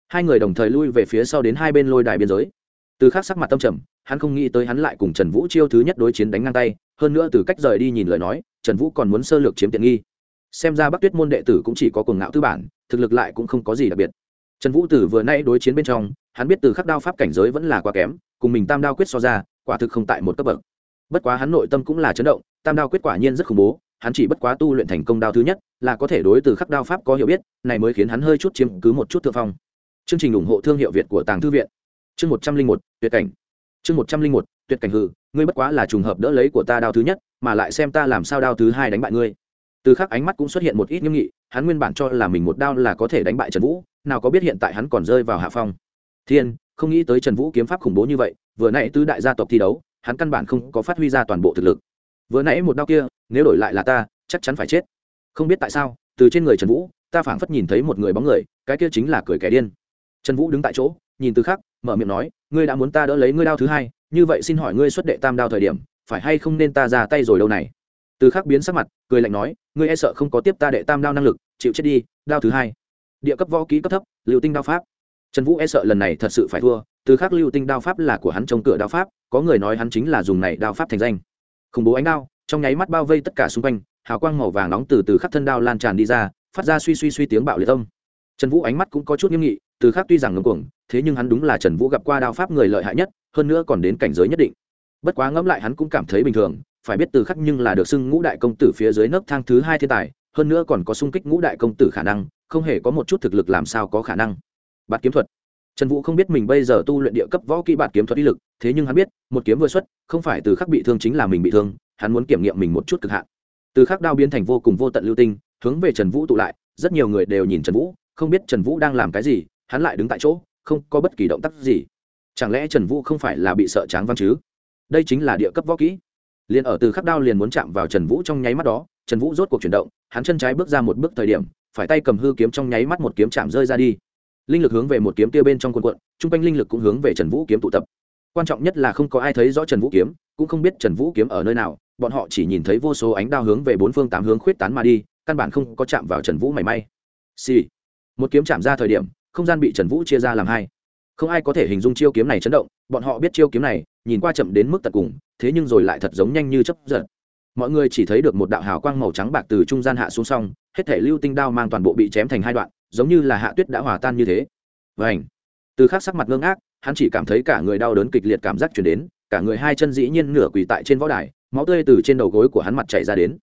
hai người đồng thời lui về phía sau đến hai bên lôi đài biên giới. Từ khác sắc mặt tâm trầm, hắn không nghĩ tới hắn lại cùng trần vũ chiêu thứ nhất đối chiến đánh ngang tay, hơn nữa từ cách rời đi nhìn lời nói, trần vũ còn muốn sơ lược chiếm tiện nghi. Xem ra bắc tuyết môn đệ tử cũng chỉ có cuồng ngạo tư bản, thực lực lại cũng không có gì đặc biệt trần vũ tử vừa nay đối chiến bên trong, hắn biết từ khắc đao pháp cảnh giới vẫn là quá kém, cùng mình tam đao quyết so ra, quả thực không tại một cấp bậc. Bất quá hắn nội tâm cũng là chấn động, tam đao quyết quả nhiên rất khủng bố, hắn chỉ bất quá tu luyện thành công đao thứ nhất, là có thể đối từ khắc đao pháp có hiểu biết, này mới khiến hắn hơi chút chiếm cứ một chút thượng phong. Chương trình ủng hộ thương hiệu việt của tàng thư viện. Chương một trăm linh một, tuyệt cảnh. Chương một trăm linh một, tuyệt cảnh hư, ngươi bất quá là trùng hợp đỡ lấy của ta đao thứ nhất, mà lại xem ta làm sao đao thứ hai đánh bại ngươi. Từ khắc ánh mắt cũng xuất hiện một ít nghiêm nghị, hắn nguyên bản cho là mình một đao là có thể đánh bại trần vũ nào có biết hiện tại hắn còn rơi vào hạ phong. Thiên, không nghĩ tới trần vũ kiếm pháp khủng bố như vậy, vừa nãy tứ đại gia tộc thi đấu, hắn căn bản không có phát huy ra toàn bộ thực lực. Vừa nãy một đau kia, nếu đổi lại là ta, chắc chắn phải chết. Không biết tại sao, từ trên người trần vũ, ta phảng phất nhìn thấy một người bóng người, cái kia chính là cười kẻ điên. Trần vũ đứng tại chỗ, nhìn từ khắc, mở miệng nói, ngươi đã muốn ta đỡ lấy ngươi đao thứ hai, như vậy xin hỏi ngươi xuất đệ tam đao thời điểm, phải hay không nên ta ra tay rồi đâu này? Từ khắc biến sắc mặt, cười lạnh nói, ngươi e sợ không có tiếp ta đệ tam đao năng lực, chịu chết đi, đao thứ hai địa cấp võ ký cấp thấp, lưu tinh đao pháp. Trần vũ e sợ lần này thật sự phải thua, từ khắc lưu tinh đao pháp là của hắn trong cửa đao pháp, có người nói hắn chính là dùng này đao pháp thành danh. Khủng bố ánh đao, trong nháy mắt bao vây tất cả xung quanh, hào quang màu vàng nóng từ từ khắc thân đao lan tràn đi ra, phát ra suy suy suy tiếng bạo liệt âm. Trần vũ ánh mắt cũng có chút nghiêm nghị, từ khắc tuy rằng ngấm cuồng, thế nhưng hắn đúng là trần vũ gặp qua đao pháp người lợi hại nhất, hơn nữa còn đến cảnh giới nhất định. Bất quá ngẫm lại hắn cũng cảm thấy bình thường, phải biết từ khắc nhưng là được xưng ngũ đại công tử phía dưới nấc thang thứ hai thiên tài, hơn nữa còn có sung kích ngũ đại công tử khả năng không hề có một chút thực lực làm sao có khả năng. Bạt kiếm thuật. Trần vũ không biết mình bây giờ tu luyện địa cấp võ kỹ bạt kiếm thuật ý lực, thế nhưng hắn biết, một kiếm vừa xuất, không phải từ khắc bị thương chính là mình bị thương, hắn muốn kiểm nghiệm mình một chút cực hạn. Từ khắc đao biến thành vô cùng vô tận lưu tinh, hướng về trần vũ tụ lại, rất nhiều người đều nhìn trần vũ, không biết trần vũ đang làm cái gì, hắn lại đứng tại chỗ, không có bất kỳ động tác gì. Chẳng lẽ trần vũ không phải là bị sợ tráng văn chứ? Đây chính là địa cấp võ kỹ. Liền ở từ khắc đao liền muốn chạm vào trần vũ trong nháy mắt đó, trần vũ rốt cuộc chuyển động, hắn chân trái bước ra một bước thời điểm phải tay cầm hư kiếm trong nháy mắt một kiếm chạm rơi ra đi linh lực hướng về một kiếm kia bên trong quần quận trung quanh linh lực cũng hướng về trần vũ kiếm tụ tập quan trọng nhất là không có ai thấy rõ trần vũ kiếm, cũng không biết trần vũ kiếm ở nơi nào, bọn họ chỉ nhìn thấy vô số ánh đao hướng về bốn phương tám hướng khuyết tán mà đi, căn bản không có chạm vào trần vũ mảy may xì、sì. một kiếm chạm ra thời điểm, không gian bị trần vũ chia ra làm hai không ai có thể hình dung chiêu kiếm này chấn động, bọn họ biết chiêu kiếm này, nhìn qua chậm đến mức tận cùng, thế nhưng rồi lại thật giống nhanh như chấp giật mọi người chỉ thấy được một đạo hào quang màu trắng bạc từ trung gian hạ xuống song hết thể lưu tinh đao mang toàn bộ bị chém thành hai đoạn, giống như là hạ tuyết đã hòa tan như thế. Và ảnh từ khác sắc mặt ngưng ác hắn chỉ cảm thấy cả người đau đớn kịch liệt cảm giác chuyển đến, cả người hai chân dĩ nhiên nửa quỳ tại trên võ đài, máu tươi từ trên đầu gối của hắn mặt chảy ra đến.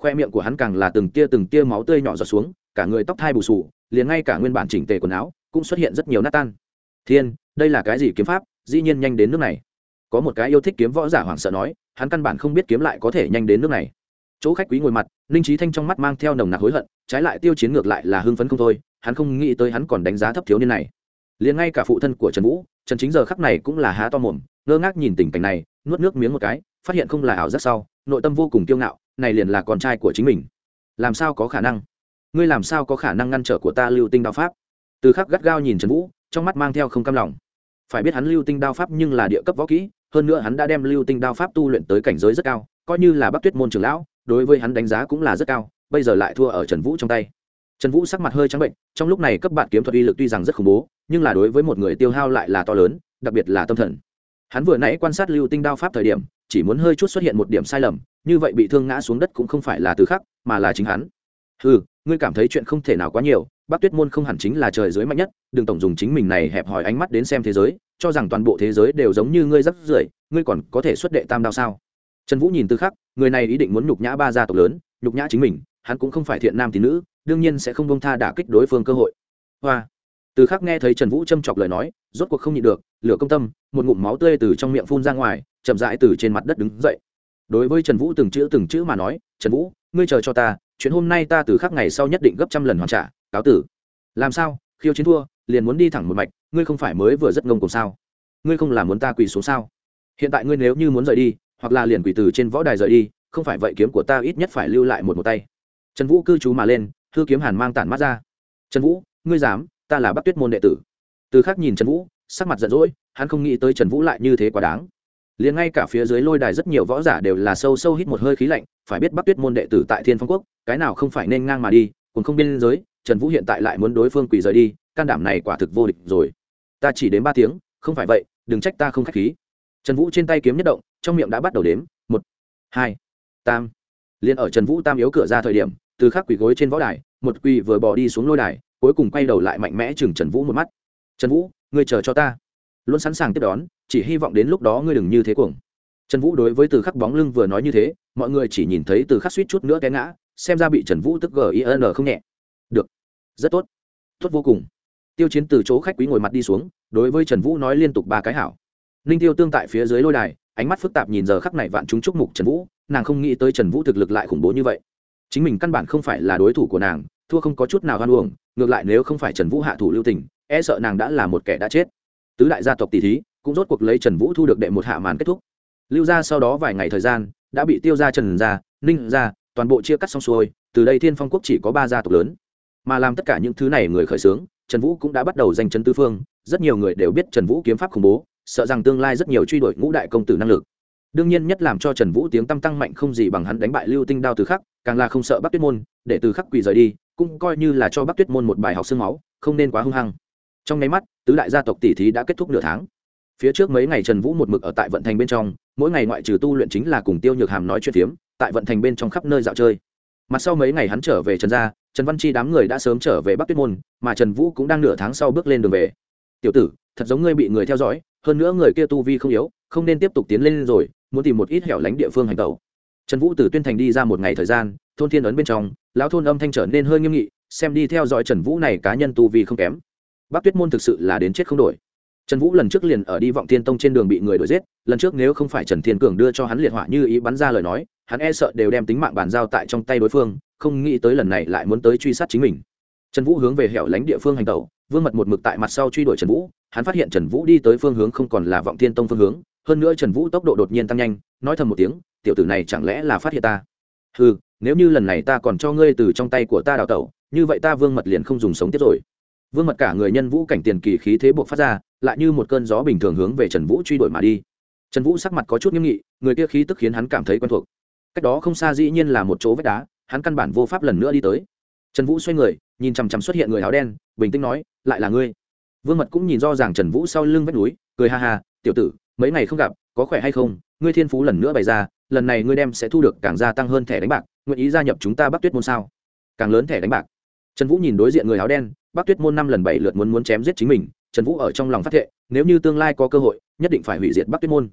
Khoe miệng của hắn càng là từng tia từng tia máu tươi nhỏ giọt xuống, cả người tóc thai bù sù, liền ngay cả nguyên bản chỉnh tề quần áo cũng xuất hiện rất nhiều nát tan. Thiên, đây là cái gì kiếm pháp? Dĩ nhiên nhanh đến nước này. Có một cái yêu thích kiếm võ giả hoảng sợ nói, hắn căn bản không biết kiếm lại có thể nhanh đến nước này chỗ khách quý ngồi mặt, ninh trí thanh trong mắt mang theo nồng nặc hối hận, trái lại tiêu chiến ngược lại là hưng phấn không thôi, hắn không nghĩ tới hắn còn đánh giá thấp thiếu niên này. Liền ngay cả phụ thân của trần vũ, trần chính giờ khắc này cũng là há to mồm, ngơ ngác nhìn tình cảnh này, nuốt nước miếng một cái, phát hiện không là ảo giác sau, nội tâm vô cùng kiêu ngạo, này liền là con trai của chính mình. Làm sao có khả năng? Ngươi làm sao có khả năng ngăn trở của ta lưu tinh đao pháp? Từ khắc gắt gao nhìn trần vũ, trong mắt mang theo không cam lòng. Phải biết hắn lưu tinh đao pháp nhưng là địa cấp võ kỹ, hơn nữa hắn đã đem lưu tinh đao pháp tu luyện tới cảnh giới rất cao, coi như là bắc tuyết môn trường lão đối với hắn đánh giá cũng là rất cao, bây giờ lại thua ở trần vũ trong tay. Trần vũ sắc mặt hơi trắng bệnh, trong lúc này cấp bạn kiếm thuật uy lực tuy rằng rất khủng bố, nhưng là đối với một người tiêu hao lại là to lớn, đặc biệt là tâm thần. Hắn vừa nãy quan sát lưu tinh đao pháp thời điểm, chỉ muốn hơi chút xuất hiện một điểm sai lầm, như vậy bị thương ngã xuống đất cũng không phải là từ khắc, mà là chính hắn. Ừ ngươi cảm thấy chuyện không thể nào quá nhiều, bắc tuyết môn không hẳn chính là trời giới mạnh nhất, đừng tổng dùng chính mình này hẹp hòi ánh mắt đến xem thế giới, cho rằng toàn bộ thế giới đều giống như ngươi rắc rưởi, ngươi còn có thể xuất đệ tam đao sao? Trần vũ nhìn tư khắc, người này ý định muốn nhục nhã ba gia tộc lớn, nhục nhã chính mình, hắn cũng không phải thiện nam tín nữ, đương nhiên sẽ không bông tha đả kích đối phương cơ hội. Hoa. Từ khắc nghe thấy trần vũ châm chọc lời nói, rốt cuộc không nhịn được, lửa công tâm, một ngụm máu tươi từ trong miệng phun ra ngoài, chậm rãi từ trên mặt đất đứng dậy. Đối với trần vũ từng chữ từng chữ mà nói, trần vũ, ngươi chờ cho ta, chuyện hôm nay ta từ khắc ngày sau nhất định gấp trăm lần hoàn trả, cáo tử. Làm sao? Khiêu chiến thua, liền muốn đi thẳng một mạch, ngươi không phải mới vừa rất ngông cùng sao? Ngươi không làm muốn ta quỳ xuống sao? Hiện tại ngươi nếu như muốn rời đi hoặc là liền quỳ từ trên võ đài rời đi, không phải vậy kiếm của ta ít nhất phải lưu lại một một tay. Trần vũ cư trú mà lên, hư kiếm hàn mang tản mắt ra. Trần vũ, ngươi dám, ta là bắc tuyết môn đệ tử. Từ khắc nhìn trần vũ, sắc mặt giận dỗi, hắn không nghĩ tới trần vũ lại như thế quá đáng. Liền ngay cả phía dưới lôi đài rất nhiều võ giả đều là sâu sâu hít một hơi khí lạnh, phải biết bắc tuyết môn đệ tử tại thiên phong quốc, cái nào không phải nên ngang mà đi cũng không biên giới, trần vũ hiện tại lại muốn đối phương quỳ rời đi, can đảm này quả thực vô địch rồi. Ta chỉ đến ba tiếng, không phải vậy, đừng trách ta không k h á c h khí. Trần vũ trên tay kiếm nhất động trong miệng đã bắt đầu đếm, một, hai, tam. Liền ở trần vũ tam yếu cửa ra thời điểm, từ khắc quỳ gối trên võ đài, một quỳ vừa bỏ đi xuống lôi đài, cuối cùng quay đầu lại mạnh mẽ chừng trần vũ một mắt. Trần vũ, ngươi chờ cho ta. Luôn sẵn sàng tiếp đón, chỉ hy vọng đến lúc đó ngươi đừng như thế cuồng. Trần vũ đối với từ khắc bóng lưng vừa nói như thế, mọi người chỉ nhìn thấy từ khắc suýt chút nữa té ngã, xem ra bị trần vũ tức gin không nhẹ. Được, rất tốt tốt vô cùng. Tiêu chiến từ chỗ khách quý ngồi mặt đi xuống, đối với trần vũ nói liên tục ba cái hảo ninh tiêu tương tại phía dưới lôi đài, ánh mắt phức tạp nhìn giờ khắc này vạn chúng chúc mục trần vũ, nàng không nghĩ tới trần vũ thực lực lại khủng bố như vậy. Chính mình căn bản không phải là đối thủ của nàng, thua không có chút nào hoan uổng, ngược lại nếu không phải trần vũ hạ thủ lưu tình e sợ nàng đã là một kẻ đã chết. Tứ đại gia tộc tỷ thí, cũng rốt cuộc lấy trần vũ thu được đệ một hạ màn kết thúc. Lưu ra sau đó vài ngày thời gian, đã bị tiêu ra trần ra ninh ra toàn bộ chia cắt xong xuôi, từ đây thiên phong quốc chỉ có ba gia tộc lớn. Mà làm tất cả những thứ này người khởi xướng, trần vũ cũng đã bắt đầu danh chấn tư phương, rất nhiều người đều biết trần vũ kiếm pháp khủng bố sợ rằng tương lai rất nhiều truy đuổi ngũ đại công tử năng lực. Đương nhiên nhất làm cho trần vũ tiếng tăng tăng mạnh không gì bằng hắn đánh bại lưu tinh đao từ khắc, càng là không sợ bắc tuyết môn, để từ khắc quỳ rời đi, cũng coi như là cho bắc tuyết môn một bài học sương máu, không nên quá hung hăng. Trong nháy mắt, tứ đại gia tộc tỷ thí đã kết thúc nửa tháng. Phía trước mấy ngày trần vũ một mực ở tại vận thành bên trong, mỗi ngày ngoại trừ tu luyện chính là cùng tiêu nhược hàm nói chuyện phiếm, tại vận thành bên trong khắp nơi dạo chơi. Mặt sau mấy ngày hắn trở về trần gia, trần văn chi đám người đã sớm trở về bắc tuyết môn, mà trần vũ cũng đang nửa tháng sau bước lên đường về. Tiểu tử, thật giống ngươi bị người theo dõi hơn nữa người kia tu vi không yếu, không nên tiếp tục tiến lên rồi, muốn tìm một ít hẻo lánh địa phương hành tẩu. Trần vũ từ tuyên thành đi ra một ngày thời gian, thôn thiên ấn bên trong, lão thôn âm thanh trở nên hơi nghiêm nghị, xem đi theo dõi trần vũ này cá nhân tu vi không kém. Bắc tuyết môn thực sự là đến chết không đổi. Trần vũ lần trước liền ở đi vọng thiên tông trên đường bị người đuổi giết, lần trước nếu không phải trần thiên cường đưa cho hắn liệt hỏa như ý bắn ra lời nói, hắn e sợ đều đem tính mạng bàn giao tại trong tay đối phương, không nghĩ tới lần này lại muốn tới truy sát chính mình. Trần vũ hướng về hẻo lánh địa phương hành tẩu, vương mật một mực tại mặt sau truy đuổi trần vũ hắn phát hiện trần vũ đi tới phương hướng không còn là vọng thiên tông phương hướng, hơn nữa trần vũ tốc độ đột nhiên tăng nhanh, nói thầm một tiếng, tiểu tử này chẳng lẽ là phát hiện ta? Ừ nếu như lần này ta còn cho ngươi từ trong tay của ta đào tẩu, như vậy ta vương mật liền không dùng sống tiếp rồi. Vương mật cả người nhân vũ cảnh tiền kỳ khí thế buộc phát ra, lại như một cơn gió bình thường hướng về trần vũ truy đuổi mà đi. Trần vũ sắc mặt có chút nghiêm nghị, người kia khí tức khiến hắn cảm thấy quen thuộc. Cách đó không xa dĩ nhiên là một chỗ vách đá, hắn căn bản vô pháp lần nữa đi tới. Trần vũ xoay người, nhìn chằm chằm xuất hiện người áo đen, bình tĩnh nói, lại là ngươi vương mật cũng nhìn do giảng trần vũ sau lưng vách núi, cười ha ha, tiểu tử, mấy ngày không gặp, có khỏe hay không? Ngươi thiên phú lần nữa bày ra, lần này ngươi đem sẽ thu được càng gia tăng hơn thẻ đánh bạc, nguyện ý gia nhập chúng ta bắc tuyết môn sao? Càng lớn thẻ đánh bạc. Trần vũ nhìn đối diện người áo đen, bắc tuyết môn năm lần bảy lượt muốn muốn chém giết chính mình, trần vũ ở trong lòng phát thệ, nếu như tương lai có cơ hội, nhất định phải hủy diệt bắc tuyết môn.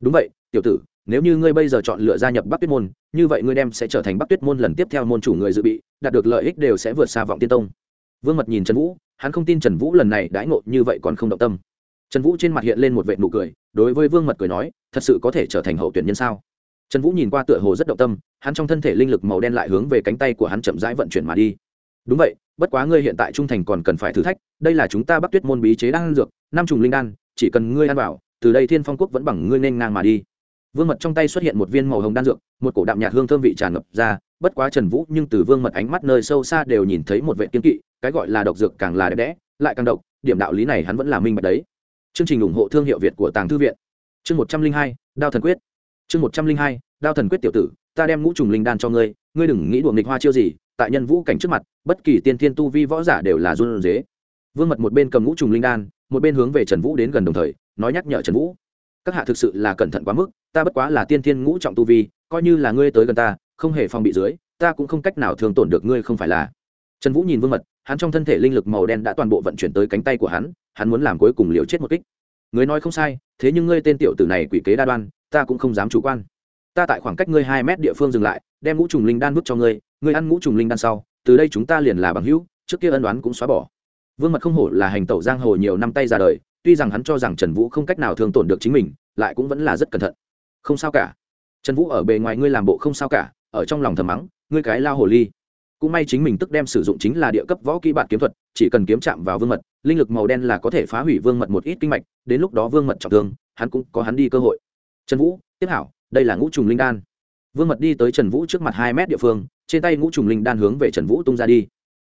Đúng vậy, tiểu tử, nếu như ngươi bây giờ chọn lựa gia nhập bắc tuyết môn, như vậy ngươi đem sẽ trở thành bắc tuyết môn lần tiếp theo môn chủ người dự bị, đạt được lợi ích đều sẽ vượt xa vọng tiên tông. Vương mật nhìn trần vũ hắn không tin trần vũ lần này đãi ngộ như vậy còn không động tâm. Trần vũ trên mặt hiện lên một vệ nụ cười, đối với vương mật cười nói, thật sự có thể trở thành hậu tuyển nhân sao? Trần vũ nhìn qua tựa hồ rất động tâm, hắn trong thân thể linh lực màu đen lại hướng về cánh tay của hắn chậm rãi vận chuyển mà đi. Đúng vậy, bất quá ngươi hiện tại trung thành còn cần phải thử thách, đây là chúng ta bắc tuyết môn bí chế đan dược, năm trùng linh đan, chỉ cần ngươi ăn vào, từ đây thiên phong quốc vẫn bằng ngươi nên ngang mà đi. Vương mật trong tay xuất hiện một viên màu hồng đan dược, một cổ đạm nhạt hương thơm vị tràn ngập ra, bất quá trần vũ nhưng từ vương mật ánh mắt nơi sâu xa đều nhìn thấy một vệ kiên kỵ cái gọi là độc dược càng là đẹp đẽ, lại càng độc, điểm đạo lý này hắn vẫn là minh bạch đấy. Chương trình ủng hộ thương hiệu việt của tàng thư viện. Chương một trăm linh hai, đao thần quyết. Chương một trăm linh hai, đao thần quyết tiểu tử, ta đem ngũ trùng linh đan cho ngươi ngươi đừng nghĩ đuổi nghịch hoa chiêu gì, tại nhân vũ cảnh trước mặt, bất kỳ tiên thiên tu vi võ giả đều là run dế vương mật một bên cầm ngũ trùng linh đan, một bên hướng về trần vũ đến gần đồng thời, nói nhắc nhở trần vũ. Các hạ thực sự là cẩn thận quá mức, ta bất quá là tiên thiên ngũ trọng tu vi, coi như là ngươi tới gần ta, không hề phòng bị dưới, ta cũng không cách nào thường tổn được ngươi không phải là. Trần vũ nhìn vương mật hắn trong thân thể linh lực màu đen đã toàn bộ vận chuyển tới cánh tay của hắn hắn muốn làm cuối cùng liều chết một kích. Người nói không sai, thế nhưng ngươi tên tiểu tử này quỷ kế đa đoan, ta cũng không dám chủ quan. Ta tại khoảng cách ngươi hai mét địa phương dừng lại, đem ngũ trùng linh đan vứt cho ngươi ngươi ăn ngũ trùng linh đan sau, từ đây chúng ta liền là bằng hữu, trước kia ân đoán cũng xóa bỏ. Vương mật không hổ là hành tẩu giang hồ nhiều năm tay ra đời, tuy rằng hắn cho rằng trần vũ không cách nào thương tổn được chính mình, lại cũng vẫn là rất cẩn thận. Không sao cả. Trần vũ ở bề ngoài ngươi làm bộ không sao cả, ở trong lòng thầm mắng, ngươi cái lao hồ ly cũng may chính mình tức đem sử dụng chính là địa cấp võ kỹ bản kiếm thuật, chỉ cần kiếm chạm vào vương mật, linh lực màu đen là có thể phá hủy vương mật một ít kinh mạch, đến lúc đó vương mật trọng thương, hắn cũng có hắn đi cơ hội. Trần vũ, tiếp hảo, đây là ngũ trùng linh đan. Vương mật đi tới trần vũ trước mặt hai mét địa phương, trên tay ngũ trùng linh đan hướng về trần vũ tung ra đi.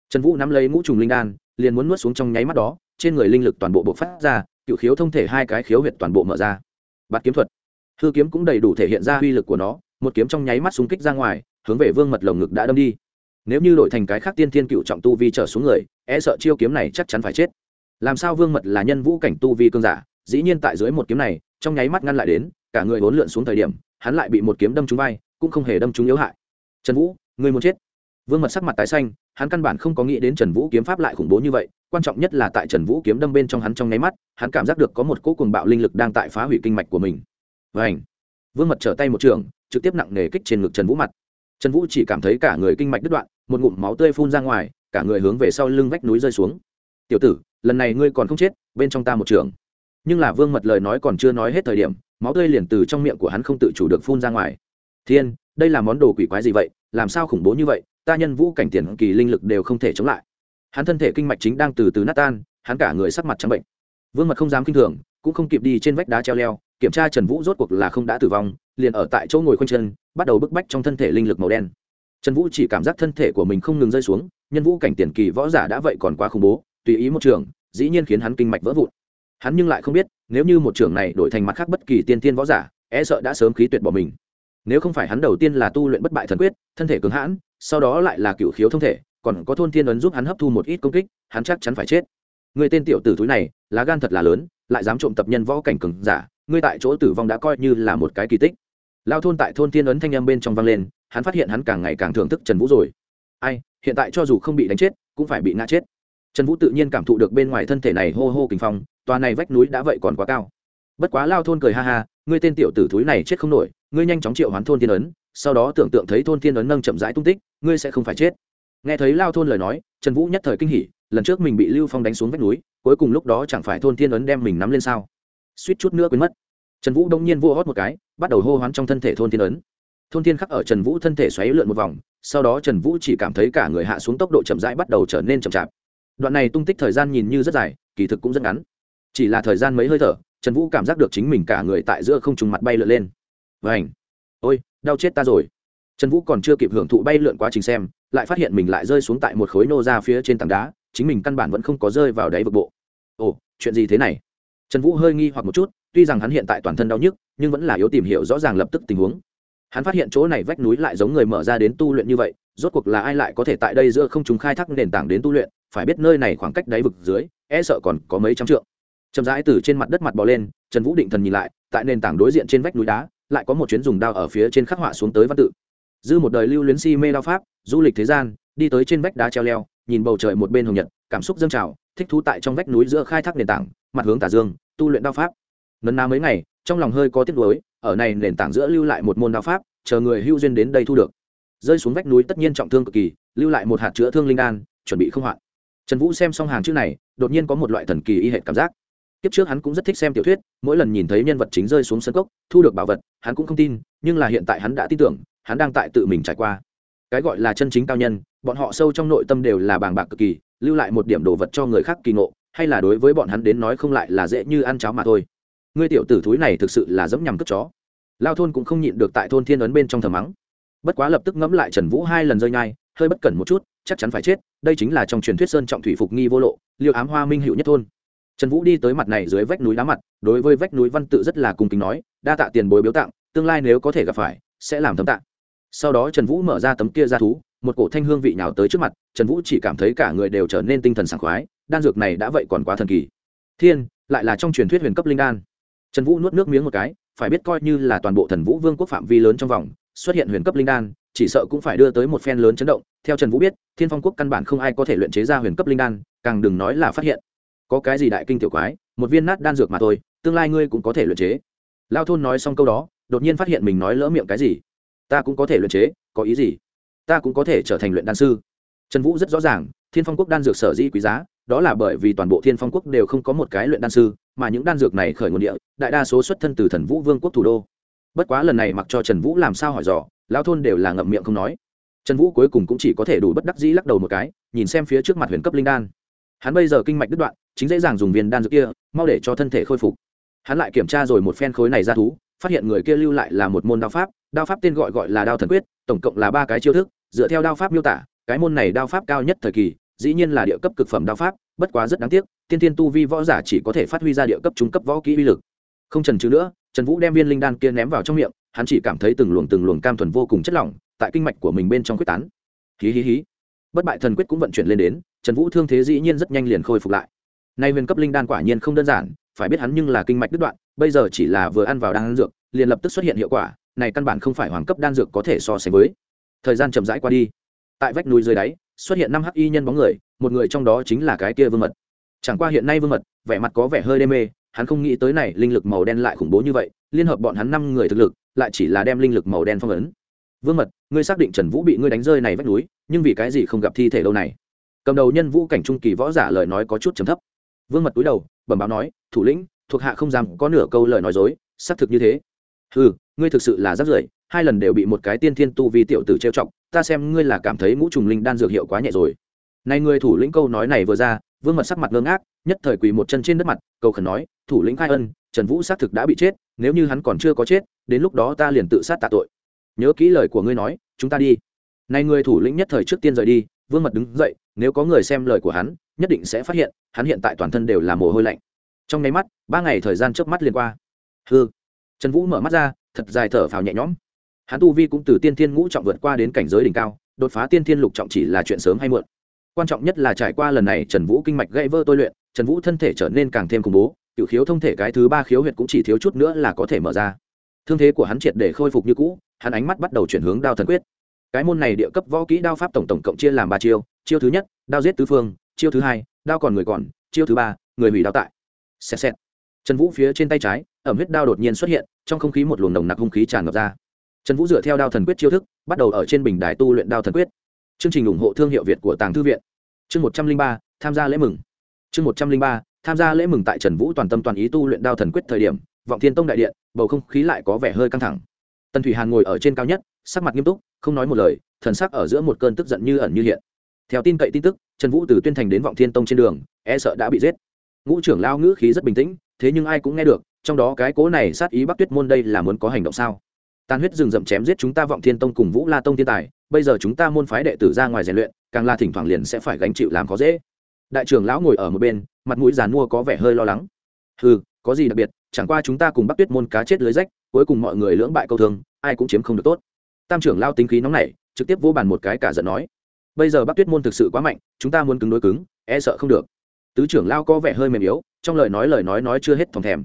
Trần vũ nắm lấy ngũ trùng linh đan, liền muốn nuốt xuống trong nháy mắt đó, trên người linh lực toàn bộ bộ phát ra, cựu khiếu thông thể hai cái khiếu huyệt toàn bộ mở ra. Bạt kiếm thuật. Hư kiếm cũng đầy đủ thể hiện ra uy lực của nó, một kiếm trong nháy mắt xung kích ra ngoài, hướng về vương mật lồng ngực đã đâm đi nếu như đổi thành cái khác tiên thiên cựu trọng tu vi trở xuống người e sợ chiêu kiếm này chắc chắn phải chết. Làm sao vương mật là nhân vũ cảnh tu vi cương giả? Dĩ nhiên tại dưới một kiếm này, trong nháy mắt ngăn lại đến, cả người hỗn lượn xuống thời điểm, hắn lại bị một kiếm đâm trúng vai, cũng không hề đâm trúng yếu hại. Trần vũ người muốn chết? Vương mật sắc mặt tái xanh, hắn căn bản không có nghĩ đến trần vũ kiếm pháp lại khủng bố như vậy, quan trọng nhất là tại trần vũ kiếm đâm bên trong hắn trong nháy mắt, hắn cảm giác được có một cỗ cuồng bạo linh lực đang tại phá hủy kinh mạch của mình. Vảnh vương mật trở tay một trường, trực tiếp nặng nề kích trên ngực trần vũ mặt trần vũ chỉ cảm thấy cả người kinh mạch đứt đoạn, một ngụm máu tươi phun ra ngoài, cả người hướng về sau lưng vách núi rơi xuống. Tiểu tử, lần này ngươi còn không chết, bên trong ta một trường nhưng là vương mật lời nói còn chưa nói hết thời điểm, máu tươi liền từ trong miệng của hắn không tự chủ được phun ra ngoài. Thiên, đây là món đồ quỷ quái gì vậy? Làm sao khủng bố như vậy? Ta nhân vũ cảnh tiền kỳ linh lực đều không thể chống lại. Hắn thân thể kinh mạch chính đang từ từ nát tan, hắn cả người sắc mặt trắng bệnh. Vương mật không dám kinh thường, cũng không kịp đi trên vách đá treo leo, kiểm tra trần vũ rốt cuộc là không đã tử vong liền ở tại chỗ ngồi khoanh chân, bắt đầu bức bách trong thân thể linh lực màu đen. Trần vũ chỉ cảm giác thân thể của mình không ngừng rơi xuống, nhân vũ cảnh tiền kỳ võ giả đã vậy còn quá khủng bố, tùy ý một trường, dĩ nhiên khiến hắn kinh mạch vỡ vụn. Hắn nhưng lại không biết, nếu như một trường này đổi thành mặt khác bất kỳ tiên tiên võ giả e sợ đã sớm khí tuyệt bỏ mình. Nếu không phải hắn đầu tiên là tu luyện bất bại thần quyết, thân thể cứng hãn, sau đó lại là cựu khiếu thông thể, còn có thôn thiên ấn giúp hắn hấp thu một ít công kích, hắn chắc chắn phải chết. Người tên tiểu tử thúi này, lá gan thật là lớn, lại dám trộm tập nhân võ cảnh cường giả ngươi tại chỗ tử vong đã coi như là một cái kỳ tích lao thôn tại thôn Tiên ấn thanh âm bên trong vang lên, hắn phát hiện hắn càng ngày càng thưởng thức trần vũ rồi. Ai, hiện tại cho dù không bị đánh chết, cũng phải bị ngã chết. Trần vũ tự nhiên cảm thụ được bên ngoài thân thể này hô hô kinh phong, tòa này vách núi đã vậy còn quá cao. Bất quá lao thôn cười ha ha, ngươi tên tiểu tử thúi này chết không nổi, ngươi nhanh chóng triệu hoán thôn Tiên ấn, sau đó tưởng tượng thấy thôn Tiên ấn nâng chậm rãi tung tích, ngươi sẽ không phải chết. Nghe thấy lao thôn lời nói, trần vũ nhất thời kinh hỉ, lần trước mình bị lưu phong đánh xuống vách núi, cuối cùng lúc đó chẳng phải thôn Tiên ấn đem mình nắm lên sao? Suýt chút nữa quên mất trần vũ đông nhiên vua hót một cái, bắt đầu hô hoán trong thân thể thôn thiên ấn. Thôn thiên khắc ở trần vũ thân thể xoáy lượn một vòng, sau đó trần vũ chỉ cảm thấy cả người hạ xuống tốc độ chậm rãi bắt đầu trở nên chậm chạp. Đoạn này tung tích thời gian nhìn như rất dài, kỳ thực cũng rất ngắn. Chỉ là thời gian mấy hơi thở, trần vũ cảm giác được chính mình cả người tại giữa không trùng mặt bay lượn lên. Vảnh ôi, đau chết ta rồi. Trần vũ còn chưa kịp hưởng thụ bay lượn quá trình xem, lại phát hiện mình lại rơi xuống tại một khối nô ra phía trên tảng đá, chính mình căn bản vẫn không có rơi vào đáy vực bộ. Ồ, chuyện gì thế này? Trần vũ hơi nghi hoặc một chút tuy rằng hắn hiện tại toàn thân đau nhức, nhưng vẫn là yếu tìm hiểu rõ ràng lập tức tình huống. Hắn phát hiện chỗ này vách núi lại giống người mở ra đến tu luyện như vậy, rốt cuộc là ai lại có thể tại đây giữa không chúng khai thác nền tảng đến tu luyện, phải biết nơi này khoảng cách đáy vực dưới e sợ còn có mấy trăm trượng. Chậm rãi từ trên mặt đất mặt bò lên, trần vũ định thần nhìn lại, tại nền tảng đối diện trên vách núi đá, lại có một chuyến dùng đao ở phía trên khắc họa xuống tới văn tự. Dư một đời lưu luyến si mê đao pháp, du lịch thế gian, đi tới trên vách đá treo leo, nhìn bầu trời một bên hồng nhật, cảm xúc dâng trào, thích thú tại trong vách núi giữa khai thác nền tảng, mặt hướng tả dương, tu luyện đao pháp nấn ná mấy ngày, trong lòng hơi có tiếc nuối, ở này nền tảng giữa lưu lại một môn đạo pháp, chờ người hưu duyên đến đây thu được. Rơi xuống vách núi tất nhiên trọng thương cực kỳ, lưu lại một hạt chữa thương linh đan, chuẩn bị không hoạn. Trần vũ xem xong hàng chữ này, đột nhiên có một loại thần kỳ y hệt cảm giác. Kiếp trước hắn cũng rất thích xem tiểu thuyết, mỗi lần nhìn thấy nhân vật chính rơi xuống sân cốc, thu được bảo vật, hắn cũng không tin, nhưng là hiện tại hắn đã tin tưởng, hắn đang tại tự mình trải qua. Cái gọi là chân chính cao nhân, bọn họ sâu trong nội tâm đều là bàng bạc cực kỳ, lưu lại một điểm đồ vật cho người khác kỳ ngộ, hay là đối với bọn hắn đến nói không lại là dễ như ăn cháo mà thôi ngươi tiểu tử thúi này thực sự là dẫm nhằm cất chó. Lao thôn cũng không nhịn được tại thôn thiên ấn bên trong thờ mắng. Bất quá lập tức ngẫm lại trần vũ hai lần rơi nhai, hơi bất cẩn một chút, chắc chắn phải chết, đây chính là trong truyền thuyết sơn trọng thủy phục nghi vô lộ, liêu ám hoa minh hữu nhất thôn. Trần vũ đi tới mặt này dưới vách núi đá mặt, đối với vách núi văn tự rất là cung kính nói, đa tạ tiền bối biếu tặng, tương lai nếu có thể gặp phải, sẽ làm thấm tạng sau đó trần vũ mở ra tấm kia ra thú, một cổ thanh hương vị nhào tới trước mặt, trần vũ chỉ cảm thấy cả người đều trở nên tinh thần sảng khoái, đan dược này đã vậy còn quá thần kỳ. Thiên, lại là trong truyền thuyết huyền cấp linh đan trần vũ nuốt nước miếng một cái, phải biết coi như là toàn bộ thần vũ vương quốc phạm vi lớn trong vòng, xuất hiện huyền cấp linh đan, chỉ sợ cũng phải đưa tới một phen lớn chấn động. Theo trần vũ biết, thiên phong quốc căn bản không ai có thể luyện chế ra huyền cấp linh đan, càng đừng nói là phát hiện. Có cái gì đại kinh tiểu quái, một viên nát đan dược mà thôi, tương lai ngươi cũng có thể luyện chế. Lao thôn nói xong câu đó, đột nhiên phát hiện mình nói lỡ miệng cái gì. Ta cũng có thể luyện chế, có ý gì? Ta cũng có thể trở thành luyện đan sư. Trần vũ rất rõ ràng, thiên phong quốc đan dược sở dĩ quý giá, đó là bởi vì toàn bộ thiên phong quốc đều không có một cái luyện đan sư mà những đan dược này khởi nguồn địa, đại đa số xuất thân từ thần vũ vương quốc thủ đô. Bất quá lần này mặc cho trần vũ làm sao hỏi dò, lão thôn đều là ngậm miệng không nói. Trần vũ cuối cùng cũng chỉ có thể đủ bất đắc dĩ lắc đầu một cái, nhìn xem phía trước mặt huyền cấp linh đan. Hắn bây giờ kinh mạch đứt đoạn, chính dễ dàng dùng viên đan dược kia, mau để cho thân thể khôi phục. Hắn lại kiểm tra rồi một phen khối này ra thú, phát hiện người kia lưu lại là một môn đao pháp đao pháp tên gọi gọi là đao thần quyết, tổng cộng là ba cái chiêu thức, dựa theo đao pháp miêu tả, cái môn này đao pháp cao nhất thời kỳ, dĩ nhiên là địa cấp cực phẩm đao pháp bất quá rất đáng tiếc, tiên tiên tu vi võ giả chỉ có thể phát huy ra địa cấp trung cấp võ kỹ uy lực. Không trần trừ nữa, trần vũ đem viên linh đan kia ném vào trong miệng, hắn chỉ cảm thấy từng luồng từng luồng cam thuần vô cùng chất lỏng tại kinh mạch của mình bên trong quyết tán. Hí hí hí. Bất bại thần quyết cũng vận chuyển lên đến, trần vũ thương thế dĩ nhiên rất nhanh liền khôi phục lại. Nay huyền cấp linh đan quả nhiên không đơn giản, phải biết hắn nhưng là kinh mạch đứt đoạn, bây giờ chỉ là vừa ăn vào đan dược, liền lập tức xuất hiện hiệu quả, này căn bản không phải hoàng cấp đan dược có thể so sánh với. Thời gian chậm rãi qua đi. Tại vách núi dưới đáy xuất hiện năm hắc y nhân bóng người, một người trong đó chính là cái kia vương mật. Chẳng qua hiện nay vương mật, vẻ mặt có vẻ hơi đê mê, hắn không nghĩ tới này, linh lực màu đen lại khủng bố như vậy, liên hợp bọn hắn năm người thực lực, lại chỉ là đem linh lực màu đen phong ấn. Vương mật, ngươi xác định trần vũ bị ngươi đánh rơi này vách núi, nhưng vì cái gì không gặp thi thể lâu này? Cầm đầu nhân vũ cảnh trung kỳ võ giả lời nói có chút trầm thấp. Vương mật túi đầu, bẩm báo nói, thủ lĩnh, thuộc hạ không dám có nửa câu lời nói dối, xác thực như thế. Ừ ngươi thực sự là rất rưởi, hai lần đều bị một cái tiên thiên tu vi tiểu tử trêu chọc ta xem ngươi là cảm thấy ngũ trùng linh đan dược hiệu quá nhẹ rồi. Này người thủ lĩnh câu nói này vừa ra, vương mật sắc mặt ngơ ngác, nhất thời quỳ một chân trên đất mặt, cầu khẩn nói, thủ lĩnh khai ân, trần vũ xác thực đã bị chết, nếu như hắn còn chưa có chết, đến lúc đó ta liền tự sát tạ tội. Nhớ kỹ lời của ngươi nói, chúng ta đi. Này người thủ lĩnh nhất thời trước tiên rời đi, vương mật đứng dậy, nếu có người xem lời của hắn, nhất định sẽ phát hiện, hắn hiện tại toàn thân đều là mồ hôi lạnh. Trong nháy mắt, ba ngày thời gian trước mắt liền qua. Hư trần vũ mở mắt ra, thật dài thở phào nhẹ nhõm hắn tu vi cũng từ tiên thiên ngũ trọng vượt qua đến cảnh giới đỉnh cao, đột phá tiên thiên lục trọng chỉ là chuyện sớm hay muộn. Quan trọng nhất là trải qua lần này trần vũ kinh mạch gãy vỡ tôi luyện, trần vũ thân thể trở nên càng thêm khủng bố, cựu khiếu thông thể cái thứ ba khiếu huyệt cũng chỉ thiếu chút nữa là có thể mở ra. Thương thế của hắn triệt để khôi phục như cũ, hắn ánh mắt bắt đầu chuyển hướng đao thần quyết. Cái môn này địa cấp võ kỹ đao pháp tổng tổng cộng chia làm ba chiêu chiêu thứ nhất, đao giết tứ phương, chiêu thứ hai, đao còn người còn, chiêu thứ ba, người hủy đao tại. Xẹt xẹt. Trần vũ phía trên tay trái, ẩm huyết đao đột nhiên xuất hiện, trong không khí một luồng nồng nặc hung khí tràn ngập ra trần vũ dựa theo đao thần quyết chiêu thức, bắt đầu ở trên bình đài tu luyện đao thần quyết. Chương trình ủng hộ thương hiệu việt của tàng thư viện. Chương một trăm linh ba, tham gia lễ mừng. Chương một trăm linh ba, tham gia lễ mừng tại trần vũ toàn tâm toàn ý tu luyện đao thần quyết thời điểm, vọng thiên tông đại điện, bầu không khí lại có vẻ hơi căng thẳng. Tần thủy hàn ngồi ở trên cao nhất, sắc mặt nghiêm túc, không nói một lời, thần sắc ở giữa một cơn tức giận như ẩn như hiện. Theo tin cậy tin tức, trần vũ từ tuyên thành đến vọng thiên tông trên đường e sợ đã bị giết. Ngũ trưởng lao ngữ khí rất bình tĩnh, thế nhưng ai cũng nghe được, trong đó cái cố này sát ý bắc tuyết môn đây là muốn có hành động sao? Tàn huyết rừng rậm chém giết chúng ta vọng thiên tông cùng vũ la tông thiên tài, bây giờ chúng ta môn phái đệ tử ra ngoài rèn luyện, càng là thỉnh thoảng liền sẽ phải gánh chịu làm khó dễ. Đại trưởng lão ngồi ở một bên, mặt mũi giàn mua có vẻ hơi lo lắng. Ừ có gì đặc biệt, chẳng qua chúng ta cùng bắc tuyết môn cá chết lưới rách, cuối cùng mọi người lưỡng bại câu thương, ai cũng chiếm không được tốt. Tam trưởng lao tính khí nóng nảy, trực tiếp vô bàn một cái cả giận nói, bây giờ bắc tuyết môn thực sự quá mạnh, chúng ta muốn cứng đối cứng e sợ không được. Tứ trưởng lao có vẻ hơi mềm yếu, trong lời nói lời nói nói chưa hết thòng thèm.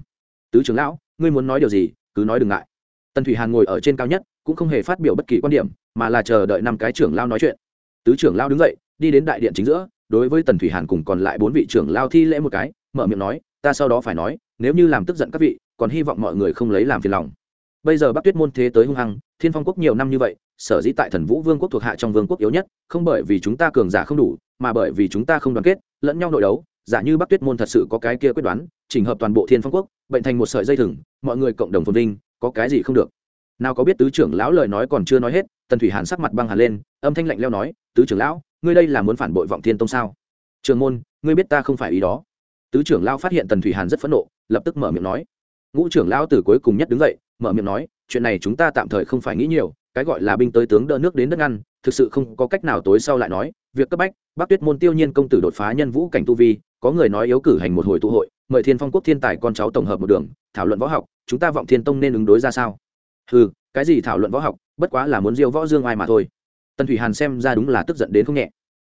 Tứ trưởng lão, ngươi muốn nói điều gì, cứ nói đừng ngại tần thủy hàn ngồi ở trên cao nhất, cũng không hề phát biểu bất kỳ quan điểm, mà là chờ đợi năm cái trưởng lao nói chuyện. Tứ trưởng lao đứng dậy, đi đến đại điện chính giữa, đối với tần thủy hàn cùng còn lại bốn vị trưởng lao thi lễ một cái, mở miệng nói, ta sau đó phải nói, nếu như làm tức giận các vị, còn hy vọng mọi người không lấy làm phiền lòng. Bây giờ bắc tuyết môn thế tới hung hăng, thiên phong quốc nhiều năm như vậy, sở dĩ tại thần vũ vương quốc thuộc hạ trong vương quốc yếu nhất, không bởi vì chúng ta cường giả không đủ, mà bởi vì chúng ta không đoàn kết, lẫn nhau nội đấu, giả như bắc tuyết môn thật sự có cái kia quyết đoán, chỉnh hợp toàn bộ thiên phong quốc, bệnh thành một sợi dây thừng, mọi người cộng đồng phồn vinh có cái gì không được. Nào có biết tứ trưởng lão lời nói còn chưa nói hết, tần thủy hàn sắc mặt băng hàn lên, âm thanh lạnh leo nói, tứ trưởng lão, ngươi đây là muốn phản bội vọng thiên tông sao? Trường môn, ngươi biết ta không phải ý đó. Tứ trưởng lão phát hiện tần thủy hàn rất phẫn nộ, lập tức mở miệng nói. Ngũ trưởng lão từ cuối cùng nhất đứng dậy, mở miệng nói, chuyện này chúng ta tạm thời không phải nghĩ nhiều, cái gọi là binh tới tướng đỡ nước đến đất ngăn, thực sự không có cách nào tối sau lại nói, việc cấp bách, bắc tuyết môn tiêu nhiên công tử đột phá nhân vũ cảnh tu vi, có người nói yếu cử hành một hồi tụ hội mời thiên phong quốc thiên tài con cháu tổng hợp một đường, thảo luận võ học, chúng ta vọng thiên tông nên ứng đối ra sao? Ừ cái gì thảo luận võ học, bất quá là muốn diêu võ dương ai mà thôi. Tần thủy hàn xem ra đúng là tức giận đến không nhẹ.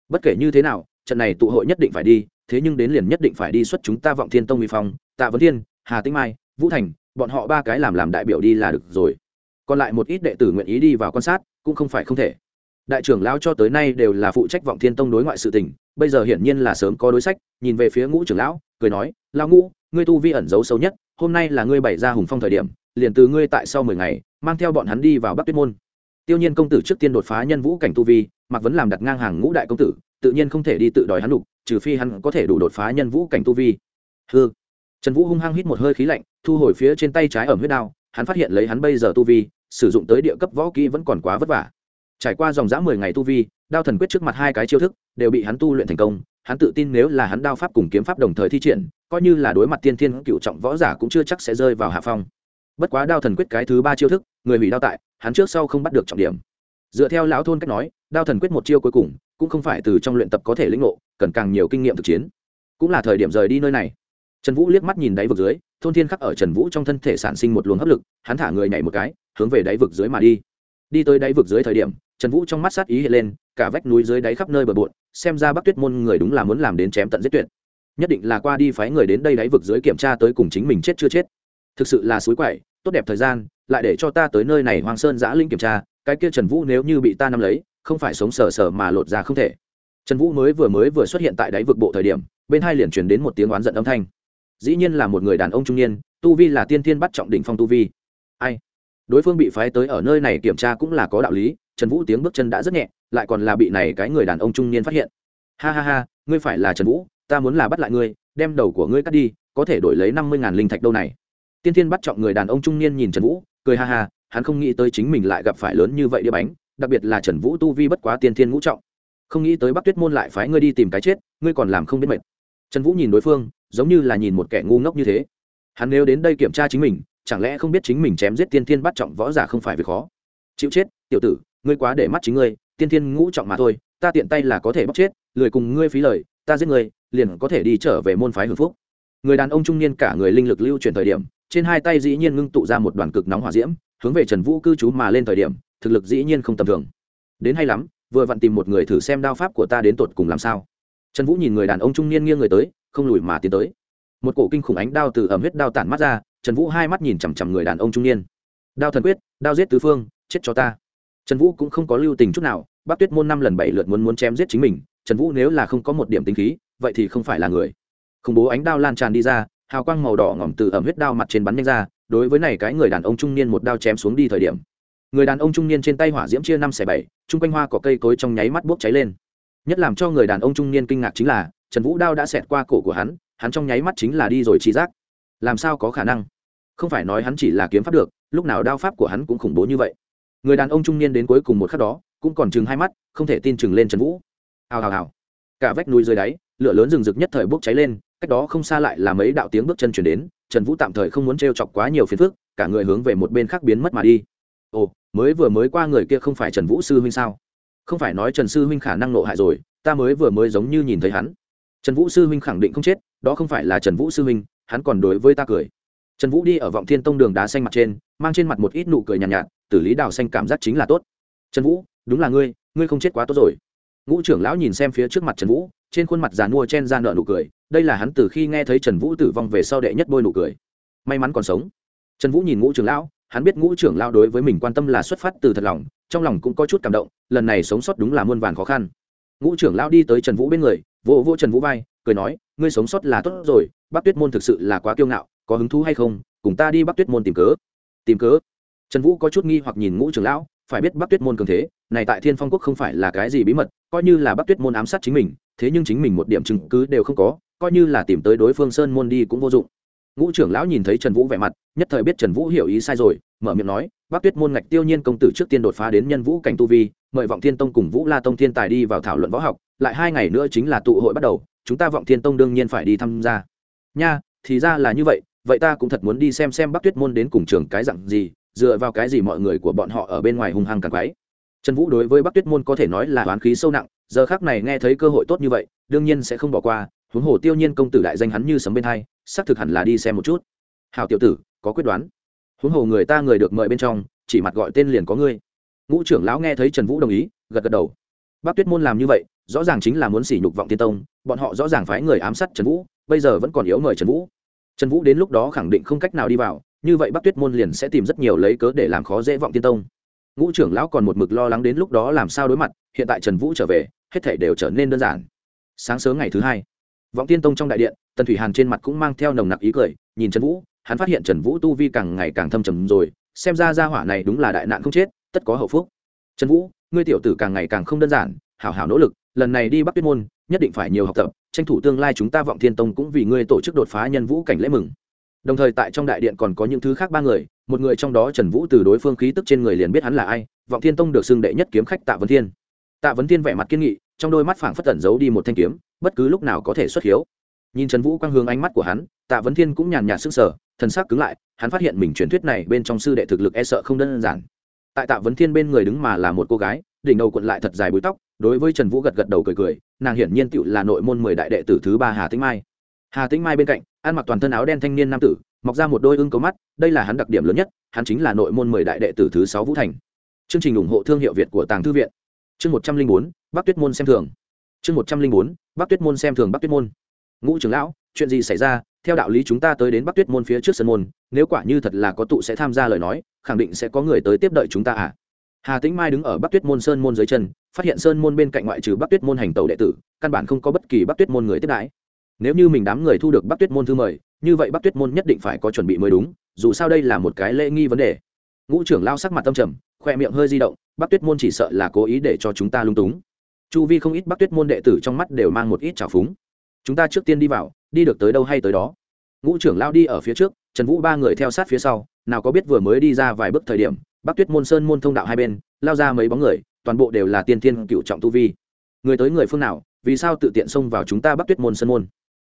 Bất kể như thế nào, trận này tụ hội nhất định phải đi, thế nhưng đến liền nhất định phải đi xuất chúng ta vọng thiên tông vi phong, tạ vấn thiên, hà tĩnh mai, vũ thành, bọn họ ba cái làm làm đại biểu đi là được rồi. Còn lại một ít đệ tử nguyện ý đi vào quan sát, cũng không phải không thể. Đại trưởng lão cho tới nay đều là phụ trách vọng thiên tông đối ngoại sự tình bây giờ hiển nhiên là sớm có đối sách, nhìn về phía ngũ trưởng lão, cười nói, lão ngũ, ngươi tu vi ẩn giấu sâu nhất, hôm nay là ngươi bày ra hùng phong thời điểm, liền từ ngươi tại sau mười ngày, mang theo bọn hắn đi vào bắc tuyết môn. Tiêu nhiên công tử trước tiên đột phá nhân vũ cảnh tu vi, mặc vẫn làm đặt ngang hàng ngũ đại công tử, tự nhiên không thể đi tự đòi hắn đục trừ phi hắn có thể đủ đột phá nhân vũ cảnh tu vi. Hư trần vũ hung hăng hít một hơi khí lạnh, thu hồi phía trên tay trái ở huyết đao, hắn phát hiện lấy hắn bây giờ tu vi, sử dụng tới địa cấp võ kỹ vẫn còn quá vất vả trải qua dòng dã mười ngày tu vi, đao thần quyết trước mặt hai cái chiêu thức đều bị hắn tu luyện thành công. Hắn tự tin nếu là hắn đao pháp cùng kiếm pháp đồng thời thi triển, coi như là đối mặt tiên thiên cựu trọng võ giả cũng chưa chắc sẽ rơi vào hạ phong. Bất quá đao thần quyết cái thứ ba chiêu thức, người hủy đao tại, hắn trước sau không bắt được trọng điểm. Dựa theo lão thôn cách nói, đao thần quyết một chiêu cuối cùng cũng không phải từ trong luyện tập có thể lĩnh ngộ, cần càng nhiều kinh nghiệm thực chiến. Cũng là thời điểm rời đi nơi này. Trần vũ liếc mắt nhìn đáy vực dưới, thôn thiên khắc ở trần vũ trong thân thể sản sinh một luồng hấp lực, hắn thả người nhảy một cái, hướng về đáy vực dưới mà đi. Đi tới đáy vực dưới thời điểm trần vũ trong mắt sát ý hiện lên, cả vách núi dưới đáy khắp nơi bờ bộn, xem ra bắc tuyết môn người đúng là muốn làm đến chém tận giết tuyệt. Nhất định là qua đi phái người đến đây đáy vực dưới kiểm tra tới cùng chính mình chết chưa chết. Thực sự là suối quậy, tốt đẹp thời gian, lại để cho ta tới nơi này hoàng sơn giã linh kiểm tra, cái kia trần vũ nếu như bị ta nắm lấy, không phải sống sờ sờ mà lột ra không thể. Trần vũ mới vừa mới vừa xuất hiện tại đáy vực bộ thời điểm, bên hai liền truyền đến một tiếng oán giận âm thanh. Dĩ nhiên là một người đàn ông trung niên, tu vi là tiên thiên bắt trọng đỉnh phong tu vi. Ai? Đối phương bị phái tới ở nơi này kiểm tra cũng là có đạo lý, trần vũ tiếng bước chân đã rất nhẹ, lại còn là bị này cái người đàn ông trung niên phát hiện. Ha ha ha, ngươi phải là trần vũ, ta muốn là bắt lại ngươi, đem đầu của ngươi cắt đi, có thể đổi lấy năm mươi ngàn linh thạch đâu này. Tiên thiên bắt trọng người đàn ông trung niên nhìn trần vũ, cười ha ha, hắn không nghĩ tới chính mình lại gặp phải lớn như vậy đĩa bánh, đặc biệt là trần vũ tu vi bất quá tiên thiên ngũ trọng. Không nghĩ tới bắc tuyết môn lại phái ngươi đi tìm cái chết, ngươi còn làm không biết mệt. Trần vũ nhìn đối phương, giống như là nhìn một kẻ ngu ngốc như thế. Hắn nếu đến đây kiểm tra chính mình chẳng lẽ không biết chính mình chém giết tiên thiên bắt trọng võ giả không phải việc khó? Chịu chết, tiểu tử, ngươi quá để mắt chính ngươi, tiên thiên ngũ trọng mà thôi, ta tiện tay là có thể bóc chết, lười cùng ngươi phí lời, ta giết ngươi, liền có thể đi trở về môn phái hưởng phúc. Người đàn ông trung niên cả người linh lực lưu chuyển thời điểm, trên hai tay dĩ nhiên ngưng tụ ra một đoàn cực nóng hỏa diễm, hướng về trần vũ cư trú mà lên thời điểm, thực lực dĩ nhiên không tầm thường. Đến hay lắm, vừa vặn tìm một người thử xem đao pháp của ta đến tột cùng làm sao. Trần vũ nhìn người đàn ông trung niên nghiêng người tới, không lùi mà tiến tới. Một cổ kinh khủng ánh đao từ ẩm huyết đao tản mắt ra trần vũ hai mắt nhìn chằm chằm người đàn ông trung niên. Đao thần quyết, đao giết tứ phương, chết cho ta. Trần vũ cũng không có lưu tình chút nào bác tuyết môn năm lần bảy lượt muốn muốn chém giết chính mình, trần vũ nếu là không có một điểm tính khí, vậy thì không phải là người. Khủng bố ánh đao lan tràn đi ra, hào quang màu đỏ ngỏm từ ẩm huyết đao mặt trên bắn nhanh ra, đối với này cái người đàn ông trung niên một đao chém xuống đi thời điểm. Người đàn ông trung niên trên tay hỏa diễm chia năm xẻ bảy, chung quanh hoa có cây cối trong nháy mắt bốc cháy lên. Nhất làm cho người đàn ông trung niên kinh ngạc chính là, trần vũ đao đã xẹt qua cổ của hắn hắn trong nháy mắt chính là đi rồi trí giác. Làm sao có khả năng? Không phải nói hắn chỉ là kiếm pháp được, lúc nào đao pháp của hắn cũng khủng bố như vậy. Người đàn ông trung niên đến cuối cùng một khắc đó, cũng còn chừng hai mắt, không thể tin chừng lên trần vũ. Hào hào hào. Cả vách núi dưới đáy, lửa lớn rừng rực nhất thời bốc cháy lên, cách đó không xa lại là mấy đạo tiếng bước chân chuyển đến, trần vũ tạm thời không muốn t chọc quá nhiều phiền phức, cả người hướng về một bên khác biến mất mà đi. Ồ, mới vừa mới qua người kia không phải trần vũ sư huynh sao? Không phải nói trần sư huynh khả năng nộ hại rồi, ta mới vừa mới giống như nhìn thấy hắn. Trần vũ sư huynh khẳng định không chết, đó không phải là trần vũ sư huynh, hắn còn đối với ta cười trần vũ đi ở vọng thiên tông đường đá xanh mặt trên mang trên mặt một ít nụ cười nhàn nhạt, nhạt tử lý đào xanh cảm giác chính là tốt. Trần vũ đúng là ngươi ngươi không chết quá tốt rồi. Ngũ trưởng lão nhìn xem phía trước mặt trần vũ trên khuôn mặt già nua chen ra nợ nụ cười đây là hắn từ khi nghe thấy trần vũ tử vong về sau đệ nhất bôi nụ cười. May mắn còn sống. Trần vũ nhìn ngũ trưởng lão hắn biết ngũ trưởng lão đối với mình quan tâm là xuất phát từ thật lòng trong lòng cũng có chút cảm động lần này sống sót đúng là muôn vàn khó khăn. Ngũ trưởng lão đi tới trần vũ bên người vỗ vỗ trần vũ vai cười nói ngươi sống sót là tốt rồi bắc tuyết môn thực sự là quá kiêu ngạo có hứng thú hay không, cùng ta đi bắc tuyết môn tìm cớ. Tìm cớ? Trần vũ có chút nghi hoặc nhìn ngũ trưởng lão, phải biết bắc tuyết môn cường thế, này tại thiên phong quốc không phải là cái gì bí mật, coi như là bắc tuyết môn ám sát chính mình, thế nhưng chính mình một điểm chứng cứ đều không có, coi như là tìm tới đối phương sơn môn đi cũng vô dụng. Ngũ trưởng lão nhìn thấy trần vũ vẻ mặt, nhất thời biết trần vũ hiểu ý sai rồi, mở miệng nói Bác tuyết môn ngạch tiêu nhiên công tử trước tiên đột phá đến nhân vũ cảnh tu vi, mời vọng thiên tông cùng vũ la tông thiên tài đi vào thảo luận võ học, lại hai ngày nữa chính là tụ hội bắt đầu, chúng ta vọng thiên tông đương nhiên phải đi tham gia. Nha, thì ra là như vậy vậy ta cũng thật muốn đi xem xem bắc tuyết môn đến cùng trường cái dặn gì, dựa vào cái gì mọi người của bọn họ ở bên ngoài hung hăng càng quái. Trần vũ đối với bắc tuyết môn có thể nói là oán khí sâu nặng, giờ khác này nghe thấy cơ hội tốt như vậy, đương nhiên sẽ không bỏ qua, huống hồ tiêu nhiên công tử đại danh hắn như sấm bên hai, xác thực hẳn là đi xem một chút. Hào tiểu tử, có quyết đoán. Huống hồ người ta người được mời bên trong, chỉ mặt gọi tên liền có ngươi. Ngũ trưởng lão nghe thấy trần vũ đồng ý, gật gật đầu. Bác tuyết môn làm như vậy, rõ ràng chính là muốn sỉ nhục vọng tiên tông, bọn họ rõ ràng phái người ám sát trần vũ, bây giờ vẫn còn yếu mời trần vũ trần vũ đến lúc đó khẳng định không cách nào đi vào, như vậy bắc tuyết môn liền sẽ tìm rất nhiều lấy cớ để làm khó dễ vọng tiên tông. Ngũ trưởng lão còn một mực lo lắng đến lúc đó làm sao đối mặt, hiện tại trần vũ trở về, hết thể đều trở nên đơn giản. Sáng sớm ngày thứ hai, vọng tiên tông trong đại điện, tần thủy hàn trên mặt cũng mang theo nồng nặc ý cười, nhìn trần vũ, hắn phát hiện trần vũ tu vi càng ngày càng thâm trầm rồi, xem ra gia hỏa này đúng là đại nạn không chết, tất có hậu phúc. Trần vũ, ngươi tiểu tử càng ngày càng không đơn giản, hảo hảo nỗ lực, lần này đi bắc tuyết môn nhất định phải nhiều học tập, tranh thủ tương lai chúng ta vọng thiên tông cũng vì ngươi tổ chức đột phá nhân vũ cảnh lễ mừng. Đồng thời tại trong đại điện còn có những thứ khác ba người, một người trong đó trần vũ từ đối phương khí tức trên người liền biết hắn là ai, vọng thiên tông được xưng đệ nhất kiếm khách tạ vấn thiên. Tạ vấn thiên vẻ mặt kiên nghị, trong đôi mắt phảng phất tẩn giấu đi một thanh kiếm, bất cứ lúc nào có thể xuất hiếu. Nhìn trần vũ quang hướng ánh mắt của hắn, tạ vấn thiên cũng nhàn nhạt sức sở thần sắc cứng lại, hắn phát hiện mình truyền thuyết này bên trong sư đệ thực lực e sợ không đơn giản. Tại tạ vấn thiên bên người đứng mà là một cô gái, đỉnh đầu quận lại thật dài búi tóc đối với trần vũ gật gật đầu cười cười, nàng hiển nhiên tựu là nội môn mười đại đệ tử thứ ba hà tĩnh mai. Hà tĩnh mai bên cạnh, ăn mặc toàn thân áo đen thanh niên nam tử, mọc ra một đôi ưng cấu mắt, đây là hắn đặc điểm lớn nhất, hắn chính là nội môn mười đại đệ tử thứ sáu vũ thành. Chương trình ủng hộ thương hiệu việt của tàng thư viện. Chương một trăm linh bốn, bắc tuyết môn xem thường. Chương một trăm linh bốn, bắc tuyết môn xem thường bắc tuyết môn. Ngũ trưởng lão, chuyện gì xảy ra? Theo đạo lý chúng ta tới đến bắc tuyết môn phía trước sân môn, nếu quả như thật là có tụ sẽ tham gia lời nói, khẳng định sẽ có người tới tiếp đợi chúng ta à? Hà tĩnh mai đứng ở bắc tuyết môn sơn môn dưới chân phát hiện sơn môn bên cạnh ngoại trừ bắc tuyết môn hành tàu đệ tử, căn bản không có bất kỳ bắc tuyết môn người tiếp đãi. Nếu như mình đám người thu được bắc tuyết môn thư mời, như vậy bắc tuyết môn nhất định phải có chuẩn bị mới đúng, dù sao đây là một cái lễ nghi vấn đề. Ngũ trưởng lao sắc mặt tâm trầm, khoe miệng hơi di động, bắc tuyết môn chỉ sợ là cố ý để cho chúng ta lung túng. Chu vi không ít bắc tuyết môn đệ tử trong mắt đều mang một ít trào phúng. Chúng ta trước tiên đi vào, đi được tới đâu hay tới đó. Ngũ trưởng lao đi ở phía trước, trần vũ ba người theo sát phía sau, nào có biết vừa mới đi ra vài bước thời điểm, bắc tuyết môn sơn môn thông đạo hai bên, lao ra mấy bóng người toàn bộ đều là tiên thiên cựu trọng tu vi. Người tới người phương nào, vì sao tự tiện xông vào chúng ta bắc tuyết môn sơn môn?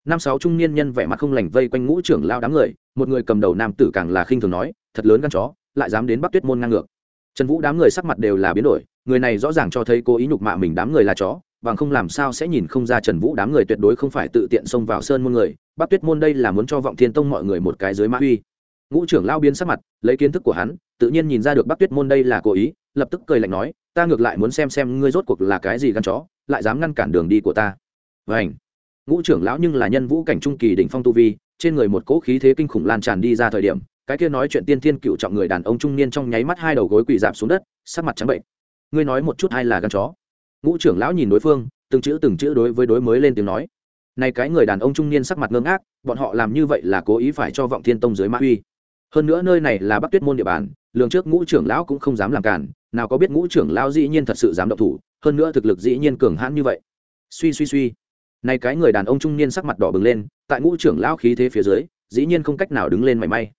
Năm sáu trung niên nhân vẻ mặt không lành vây quanh ngũ trưởng lao đám người, một người cầm đầu nam tử càng là khinh thường nói, thật lớn gan chó, lại dám đến bắc tuyết môn ngang ngược. Trần vũ đám người sắc mặt đều là biến đổi, người này rõ ràng cho thấy cố ý nhục mạ mình đám người là chó, bằng không làm sao sẽ nhìn không ra trần vũ đám người tuyệt đối không phải tự tiện xông vào sơn môn người, bắc tuyết môn đây là muốn cho vọng thiên tông mọi người một cái dưới mã uy. Ngũ trưởng lao biến sắc mặt, lấy kiến thức của hắn, tự nhiên nhìn ra được bắc tuyết môn đây là cố ý, lập tức cười lạnh nói ta ngược lại muốn xem xem ngươi rốt cuộc là cái gì gan chó, lại dám ngăn cản đường đi của ta. Vảnh ngũ trưởng lão nhưng là nhân vũ cảnh trung kỳ đỉnh phong tu vi, trên người một cỗ khí thế kinh khủng lan tràn đi ra thời điểm, cái kia nói chuyện tiên thiên cựu trọng người đàn ông trung niên trong nháy mắt hai đầu gối quỳ dạp xuống đất, sắc mặt trắng bệnh. Ngươi nói một chút hay là gan chó? Ngũ trưởng lão nhìn đối phương, từng chữ từng chữ đối với đối mới lên tiếng nói. Này cái người đàn ông trung niên sắc mặt ngơ ngác, bọn họ làm như vậy là cố ý phải cho vọng thiên tông dưới mã uy. Hơn nữa nơi này là bắc tuyết môn địa bàn, lường trước ngũ trưởng lão cũng không dám làm cản nào có biết ngũ trưởng lão dĩ nhiên thật sự dám động thủ, hơn nữa thực lực dĩ nhiên cường hãn như vậy. Suy suy suy. Nay cái người đàn ông trung niên sắc mặt đỏ bừng lên, tại ngũ trưởng lão khí thế phía dưới, dĩ nhiên không cách nào đứng lên mảy may.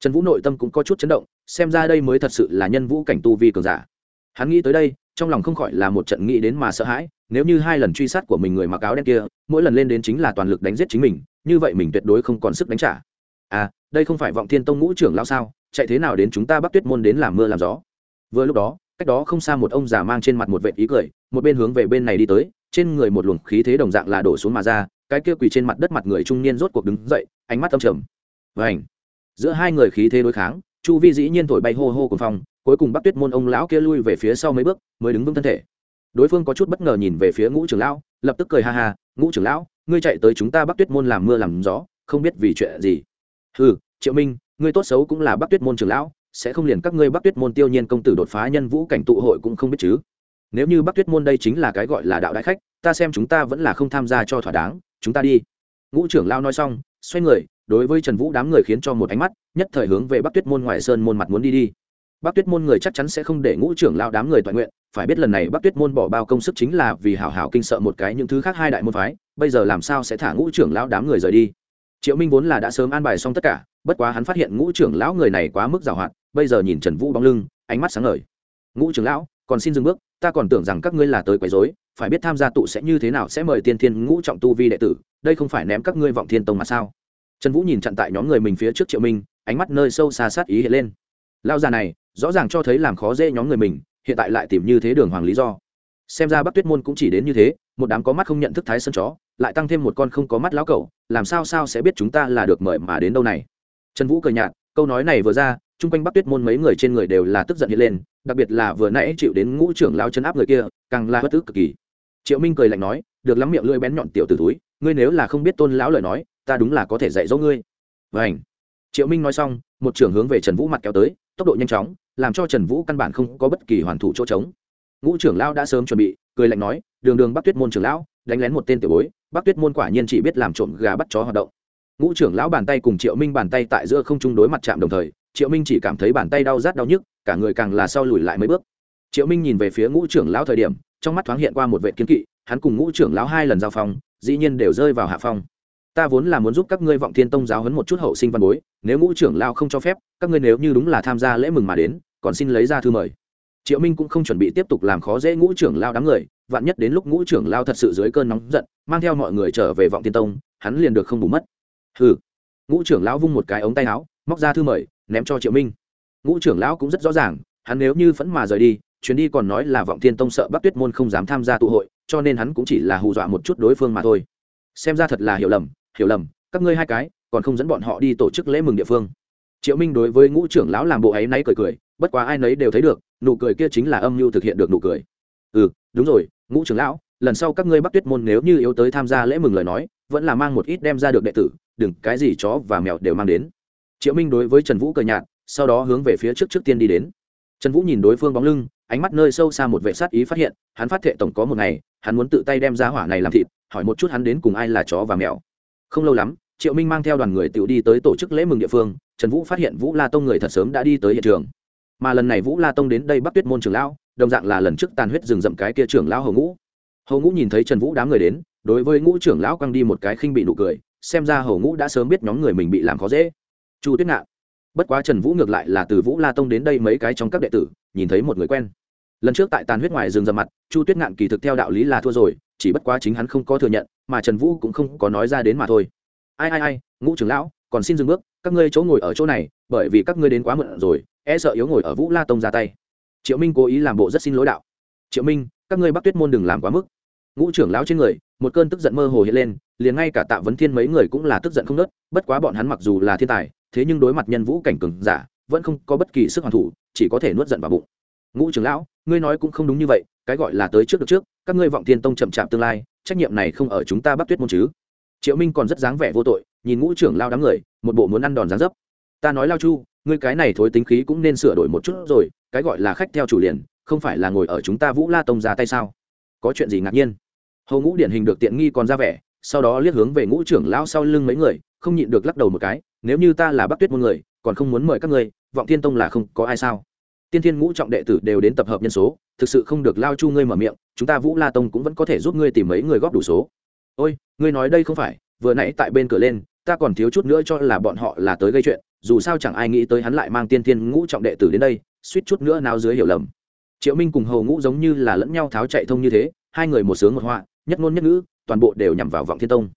Trần vũ nội tâm cũng có chút chấn động, xem ra đây mới thật sự là nhân vũ cảnh tu vi cường giả. Hắn nghĩ tới đây, trong lòng không khỏi là một trận nghĩ đến mà sợ hãi, nếu như hai lần truy sát của mình người mặc áo đen kia, mỗi lần lên đến chính là toàn lực đánh giết chính mình, như vậy mình tuyệt đối không còn sức đánh trả. À đây không phải vọng thiên tông ngũ trưởng lão sao? Chạy thế nào đến chúng ta bắc tuyết môn đến làm mưa làm gió? Vừa lúc đó, cách đó không xa một ông già mang trên mặt một vệ ý cười, một bên hướng về bên này đi tới, trên người một luồng khí thế đồng dạng là đổ xuống mà ra, cái kia quỳ trên mặt đất mặt người trung niên rốt cuộc đứng dậy, ánh mắt âm trầm. Vảnh giữa hai người khí thế đối kháng, chu vi dĩ nhiên thổi bay hô hô cùng phong, cuối cùng bắc tuyết môn ông lão kia lui về phía sau mấy bước, mới đứng vững thân thể. Đối phương có chút bất ngờ nhìn về phía ngũ trưởng lão, lập tức cười ha ha, ngũ trưởng lão, ngươi chạy tới chúng ta bắc tuyết môn làm mưa làm gió, không biết vì chuyện gì. Ừ triệu minh, ngươi tốt xấu cũng là bắc tuyết môn trưởng lão sẽ không liền các ngươi bắc tuyết môn tiêu nhiên công tử đột phá nhân vũ cảnh tụ hội cũng không biết chứ. Nếu như bắc tuyết môn đây chính là cái gọi là đạo đại khách, ta xem chúng ta vẫn là không tham gia cho thỏa đáng, chúng ta đi. Ngũ trưởng lao nói xong, xoay người, đối với trần vũ đám người khiến cho một ánh mắt, nhất thời hướng về bắc tuyết môn ngoại sơn môn mặt muốn đi đi. Bắc tuyết môn người chắc chắn sẽ không để ngũ trưởng lao đám người toàn nguyện, phải biết lần này bắc tuyết môn bỏ bao công sức chính là vì hảo hảo kinh sợ một cái những thứ khác hai đại môn phái, bây giờ làm sao sẽ thả ngũ trưởng lao đám người rời đi? Triệu minh vốn là đã sớm an bài xong tất cả, bất quá hắn phát hiện ngũ trưởng lão người này quá mức giàu hoạt bây giờ nhìn trần vũ bóng lưng, ánh mắt sáng ngời. Ngũ trưởng lão, còn xin dừng bước, ta còn tưởng rằng các ngươi là tới quấy rối, phải biết tham gia tụ sẽ như thế nào sẽ mời tiên thiên ngũ trọng tu vi đệ tử, đây không phải ném các ngươi vọng thiên tông mà sao? Trần vũ nhìn chặn tại nhóm người mình phía trước triệu minh, ánh mắt nơi sâu xa sát ý hiện lên. Lao già này, rõ ràng cho thấy làm khó dễ nhóm người mình, hiện tại lại tìm như thế đường hoàng lý do. Xem ra bắc tuyết môn cũng chỉ đến như thế, một đám có mắt không nhận thức thái sơn chó, lại tăng thêm một con không có mắt lão cẩu, làm sao sao sẽ biết chúng ta là được mời mà đến đâu này? Trần vũ cười nhạt, câu nói này vừa ra chung quanh bắc tuyết môn mấy người trên người đều là tức giận hiện lên, đặc biệt là vừa nãy chịu đến ngũ trưởng lao chân áp người kia, càng là bất tức cực kỳ. Triệu minh cười lạnh nói, được lắm miệng lưỡi bén nhọn tiểu từ túi ngươi nếu là không biết tôn lão lời nói, ta đúng là có thể dạy dỗ ngươi. Vảnh triệu minh nói xong, một trưởng hướng về trần vũ mặt kéo tới, tốc độ nhanh chóng, làm cho trần vũ căn bản không có bất kỳ hoàn thủ chỗ trống. Ngũ trưởng lão đã sớm chuẩn bị, cười lạnh nói, đường đường bắc tuyết môn trưởng lão, đánh lén một tên tiểu bối, bắc tuyết môn quả nhiên chỉ biết làm trộm gà bắt chó hoạt động. Ngũ trưởng lão bàn tay cùng triệu minh bàn tay tại giữa không trung đối mặt chạm đồng thời triệu minh chỉ cảm thấy bàn tay đau rát đau nhức, cả người càng là sau lùi lại mấy bước. Triệu minh nhìn về phía ngũ trưởng lão thời điểm, trong mắt thoáng hiện qua một vệ kiến kỵ, hắn cùng ngũ trưởng lão hai lần giao phong, dĩ nhiên đều rơi vào hạ phong. Ta vốn là muốn giúp các ngươi vọng thiên tông giáo huấn một chút hậu sinh văn bối, nếu ngũ trưởng lão không cho phép, các ngươi nếu như đúng là tham gia lễ mừng mà đến, còn xin lấy ra thư mời. Triệu minh cũng không chuẩn bị tiếp tục làm khó dễ ngũ trưởng lao đám người, vạn nhất đến lúc ngũ trưởng lao thật sự dưới cơn nóng giận, mang theo mọi người trở về vọng tiên tông, hắn liền được không bù mất. Hừ. Ngũ trưởng lão vung một cái ống tay áo, móc ra thư mời ném cho triệu minh. Ngũ trưởng lão cũng rất rõ ràng, hắn nếu như phẫn mà rời đi, chuyến đi còn nói là vọng thiên tông sợ bắc tuyết môn không dám tham gia tụ hội, cho nên hắn cũng chỉ là hù dọa một chút đối phương mà thôi. Xem ra thật là hiểu lầm hiểu lầm, các ngươi hai cái, còn không dẫn bọn họ đi tổ chức lễ mừng địa phương. Triệu minh đối với ngũ trưởng lão làm bộ ấy náy cười cười, bất quá ai nấy đều thấy được, nụ cười kia chính là âm mưu thực hiện được nụ cười. Ừ đúng rồi, ngũ trưởng lão, lần sau các ngươi bắc tuyết môn nếu như yếu tới tham gia lễ mừng lời nói, vẫn là mang một ít đem ra được đệ tử, đừng, cái gì chó và mèo đều mang đến triệu minh đối với trần vũ cười nhạt, sau đó hướng về phía trước trước tiên đi đến. Trần vũ nhìn đối phương bóng lưng, ánh mắt nơi sâu xa một vệ sát ý phát hiện, hắn phát thệ tổng có một ngày, hắn muốn tự tay đem ra hỏa này làm thịt, hỏi một chút hắn đến cùng ai là chó và mèo. Không lâu lắm, triệu minh mang theo đoàn người tự đi tới tổ chức lễ mừng địa phương, trần vũ phát hiện vũ la tông người thật sớm đã đi tới hiện trường. Mà lần này vũ la tông đến đây bắc tuyết môn trường lão, đồng dạng là lần trước tàn huyết rừng rậm cái kia trưởng lão hầu ngũ. Hầu ngũ nhìn thấy trần vũ đám người đến, đối với ngũ trưởng lão quăng đi một cái khinh bị nụ cười, xem ra hầu ngũ đã sớm biết nhóm người mình bị làm khó dễ chu tuyết ngạn. Bất quá trần vũ ngược lại là từ vũ la tông đến đây mấy cái trong các đệ tử, nhìn thấy một người quen. Lần trước tại tàn huyết ngoài rừng rậm mặt, chu tuyết ngạn kỳ thực theo đạo lý là thua rồi, chỉ bất quá chính hắn không có thừa nhận, mà trần vũ cũng không có nói ra đến mà thôi. Ai ai ai, ngũ trưởng lão, còn xin dừng bước, các ngươi chỗ ngồi ở chỗ này, bởi vì các ngươi đến quá muộn rồi e sợ yếu ngồi ở vũ la tông ra tay. Triệu minh cố ý làm bộ rất xin lỗi đạo. Triệu minh, các ngươi bắc tuyết môn đừng làm quá mức ngũ trưởng lão trên người, một cơn tức giận mơ hồ hiện lên, liền ngay cả tạ vấn thiên mấy người cũng là tức giận không nớt, bất quá bọn hắn mặc dù là thiên tài, thế nhưng đối mặt nhân vũ cảnh cường giả, vẫn không có bất kỳ sức hoàn thủ, chỉ có thể nuốt giận vào bụng. Ngũ trưởng lão, ngươi nói cũng không đúng như vậy, cái gọi là tới trước được trước, các ngươi vọng thiên tông chậm chạp tương lai, trách nhiệm này không ở chúng ta bắc tuyết môn chứ? Triệu minh còn rất dáng vẻ vô tội, nhìn ngũ trưởng lao đám người, một bộ muốn ăn đòn dáng dấp. Ta nói lao chu, ngươi cái này thối tính khí cũng nên sửa đổi một chút rồi, cái gọi là khách theo chủ liền, không phải là ngồi ở chúng ta vũ la tông ra tay sao? Có chuyện gì ngạc nhiên? Hầu ngũ điển hình được tiện nghi còn ra vẻ, sau đó liếc hướng về ngũ trưởng lao sau lưng mấy người, không nhịn được lắc đầu một cái, nếu như ta là bắc tuyết một người, còn không muốn mời các ngươi, vọng thiên tông là không có ai sao? Tiên thiên ngũ trọng đệ tử đều đến tập hợp nhân số, thực sự không được lao chu ngươi mở miệng, chúng ta vũ la tông cũng vẫn có thể giúp ngươi tìm mấy người góp đủ số. Ôi, ngươi nói đây không phải, vừa nãy tại bên cửa lên, ta còn thiếu chút nữa cho là bọn họ là tới gây chuyện, dù sao chẳng ai nghĩ tới hắn lại mang tiên thiên ngũ trọng đệ tử đến đây, suýt chút nữa nào dưới hiểu lầm triệu minh cùng hầu ngũ giống như là lẫn nhau tháo chạy thông như thế, hai người một sướng một họa, nhất ngôn nhất ngữ, toàn bộ đều nhằm vào vọng thiên tông.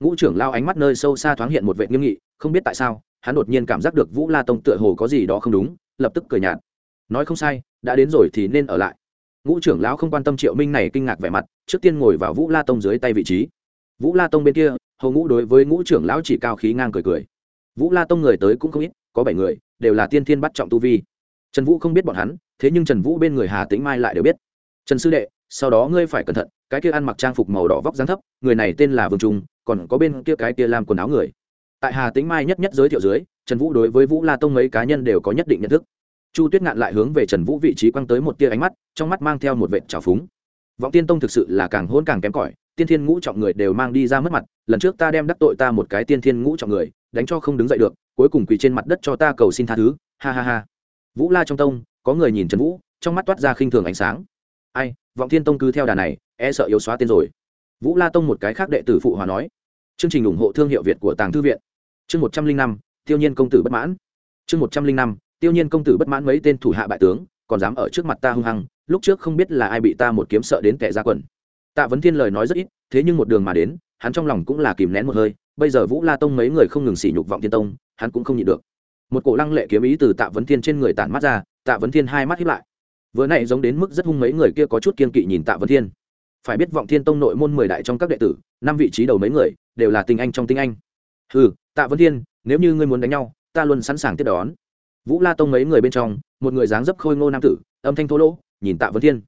Ngũ trưởng lao ánh mắt nơi sâu xa thoáng hiện một vệ nghiêm nghị, không biết tại sao, hắn đột nhiên cảm giác được vũ la tông tựa hồ có gì đó không đúng, lập tức cười nhạt. Nói không sai, đã đến rồi thì nên ở lại. Ngũ trưởng lão không quan tâm triệu minh này kinh ngạc vẻ mặt, trước tiên ngồi vào vũ la tông dưới tay vị trí. Vũ la tông bên kia hầu ngũ đối với ngũ trưởng lão chỉ cao khí ngang cười cười. Vũ la tông người tới cũng không ít, có bảy người, đều là tiên thiên bắt trọng tu vi. Trần vũ không biết bọn hắn thế nhưng trần vũ bên người hà tĩnh mai lại đều biết. Trần sư đệ, sau đó ngươi phải cẩn thận, cái kia ăn mặc trang phục màu đỏ vóc dáng thấp, người này tên là vương trung, còn có bên kia cái kia làm quần áo người. Tại hà tĩnh mai nhất nhất giới thiệu dưới, trần vũ đối với vũ la tông mấy cá nhân đều có nhất định nhận thức. Chu tuyết ngạn lại hướng về trần vũ vị trí quăng tới một tia ánh mắt, trong mắt mang theo một vệt trào phúng. Vọng tiên tông thực sự là càng hôn càng kém cỏi, tiên thiên ngũ trọng người đều mang đi ra mất mặt, lần trước ta đem đắc tội ta một cái tiên thiên ngũ trọng người, đánh cho không đứng dậy được, cuối cùng quỳ trên mặt đất cho ta cầu xin tha thứ, ha ha ha. Vũ la trong tông có người nhìn trần vũ, trong mắt toát ra khinh thường ánh sáng. Ai, vọng thiên tông cứ theo đà này e sợ yếu xóa tên rồi. Vũ la tông một cái khác đệ tử phụ hòa nói. Chương trình ủng hộ thương hiệu việt của tàng thư viện. Chương một trăm linh năm, tiêu nhiên công tử bất mãn. Chương một trăm linh năm, tiêu nhiên công tử bất mãn mấy tên thủ hạ bại tướng, còn dám ở trước mặt ta hung hăng, lúc trước không biết là ai bị ta một kiếm sợ đến kẻ ra quần. Tạ vấn thiên lời nói rất ít, thế nhưng một đường mà đến, hắn trong lòng cũng là kìm nén một hơi, bây giờ vũ la tông mấy người không ngừng sỉ nhục vọng thiên tông, hắn cũng không nhịn được. Một cổ lăng lệ kiếm ý từ tạ vấn thiên trên người tản mắt ra tạ vấn thiên hai mắt hiếp lại. Vừa nãy giống đến mức rất hung mấy người kia có chút kiên kỵ nhìn tạ vấn thiên. Phải biết vọng thiên tông nội môn mười đại trong các đệ tử, năm vị trí đầu mấy người, đều là tinh anh trong tinh anh. Ừ tạ vấn thiên, nếu như ngươi muốn đánh nhau, ta luôn sẵn sàng tiếp đón. Vũ la tông mấy người bên trong, một người dáng dấp khôi ngô nam tử, âm thanh thô lỗ, nhìn tạ vấn thiên.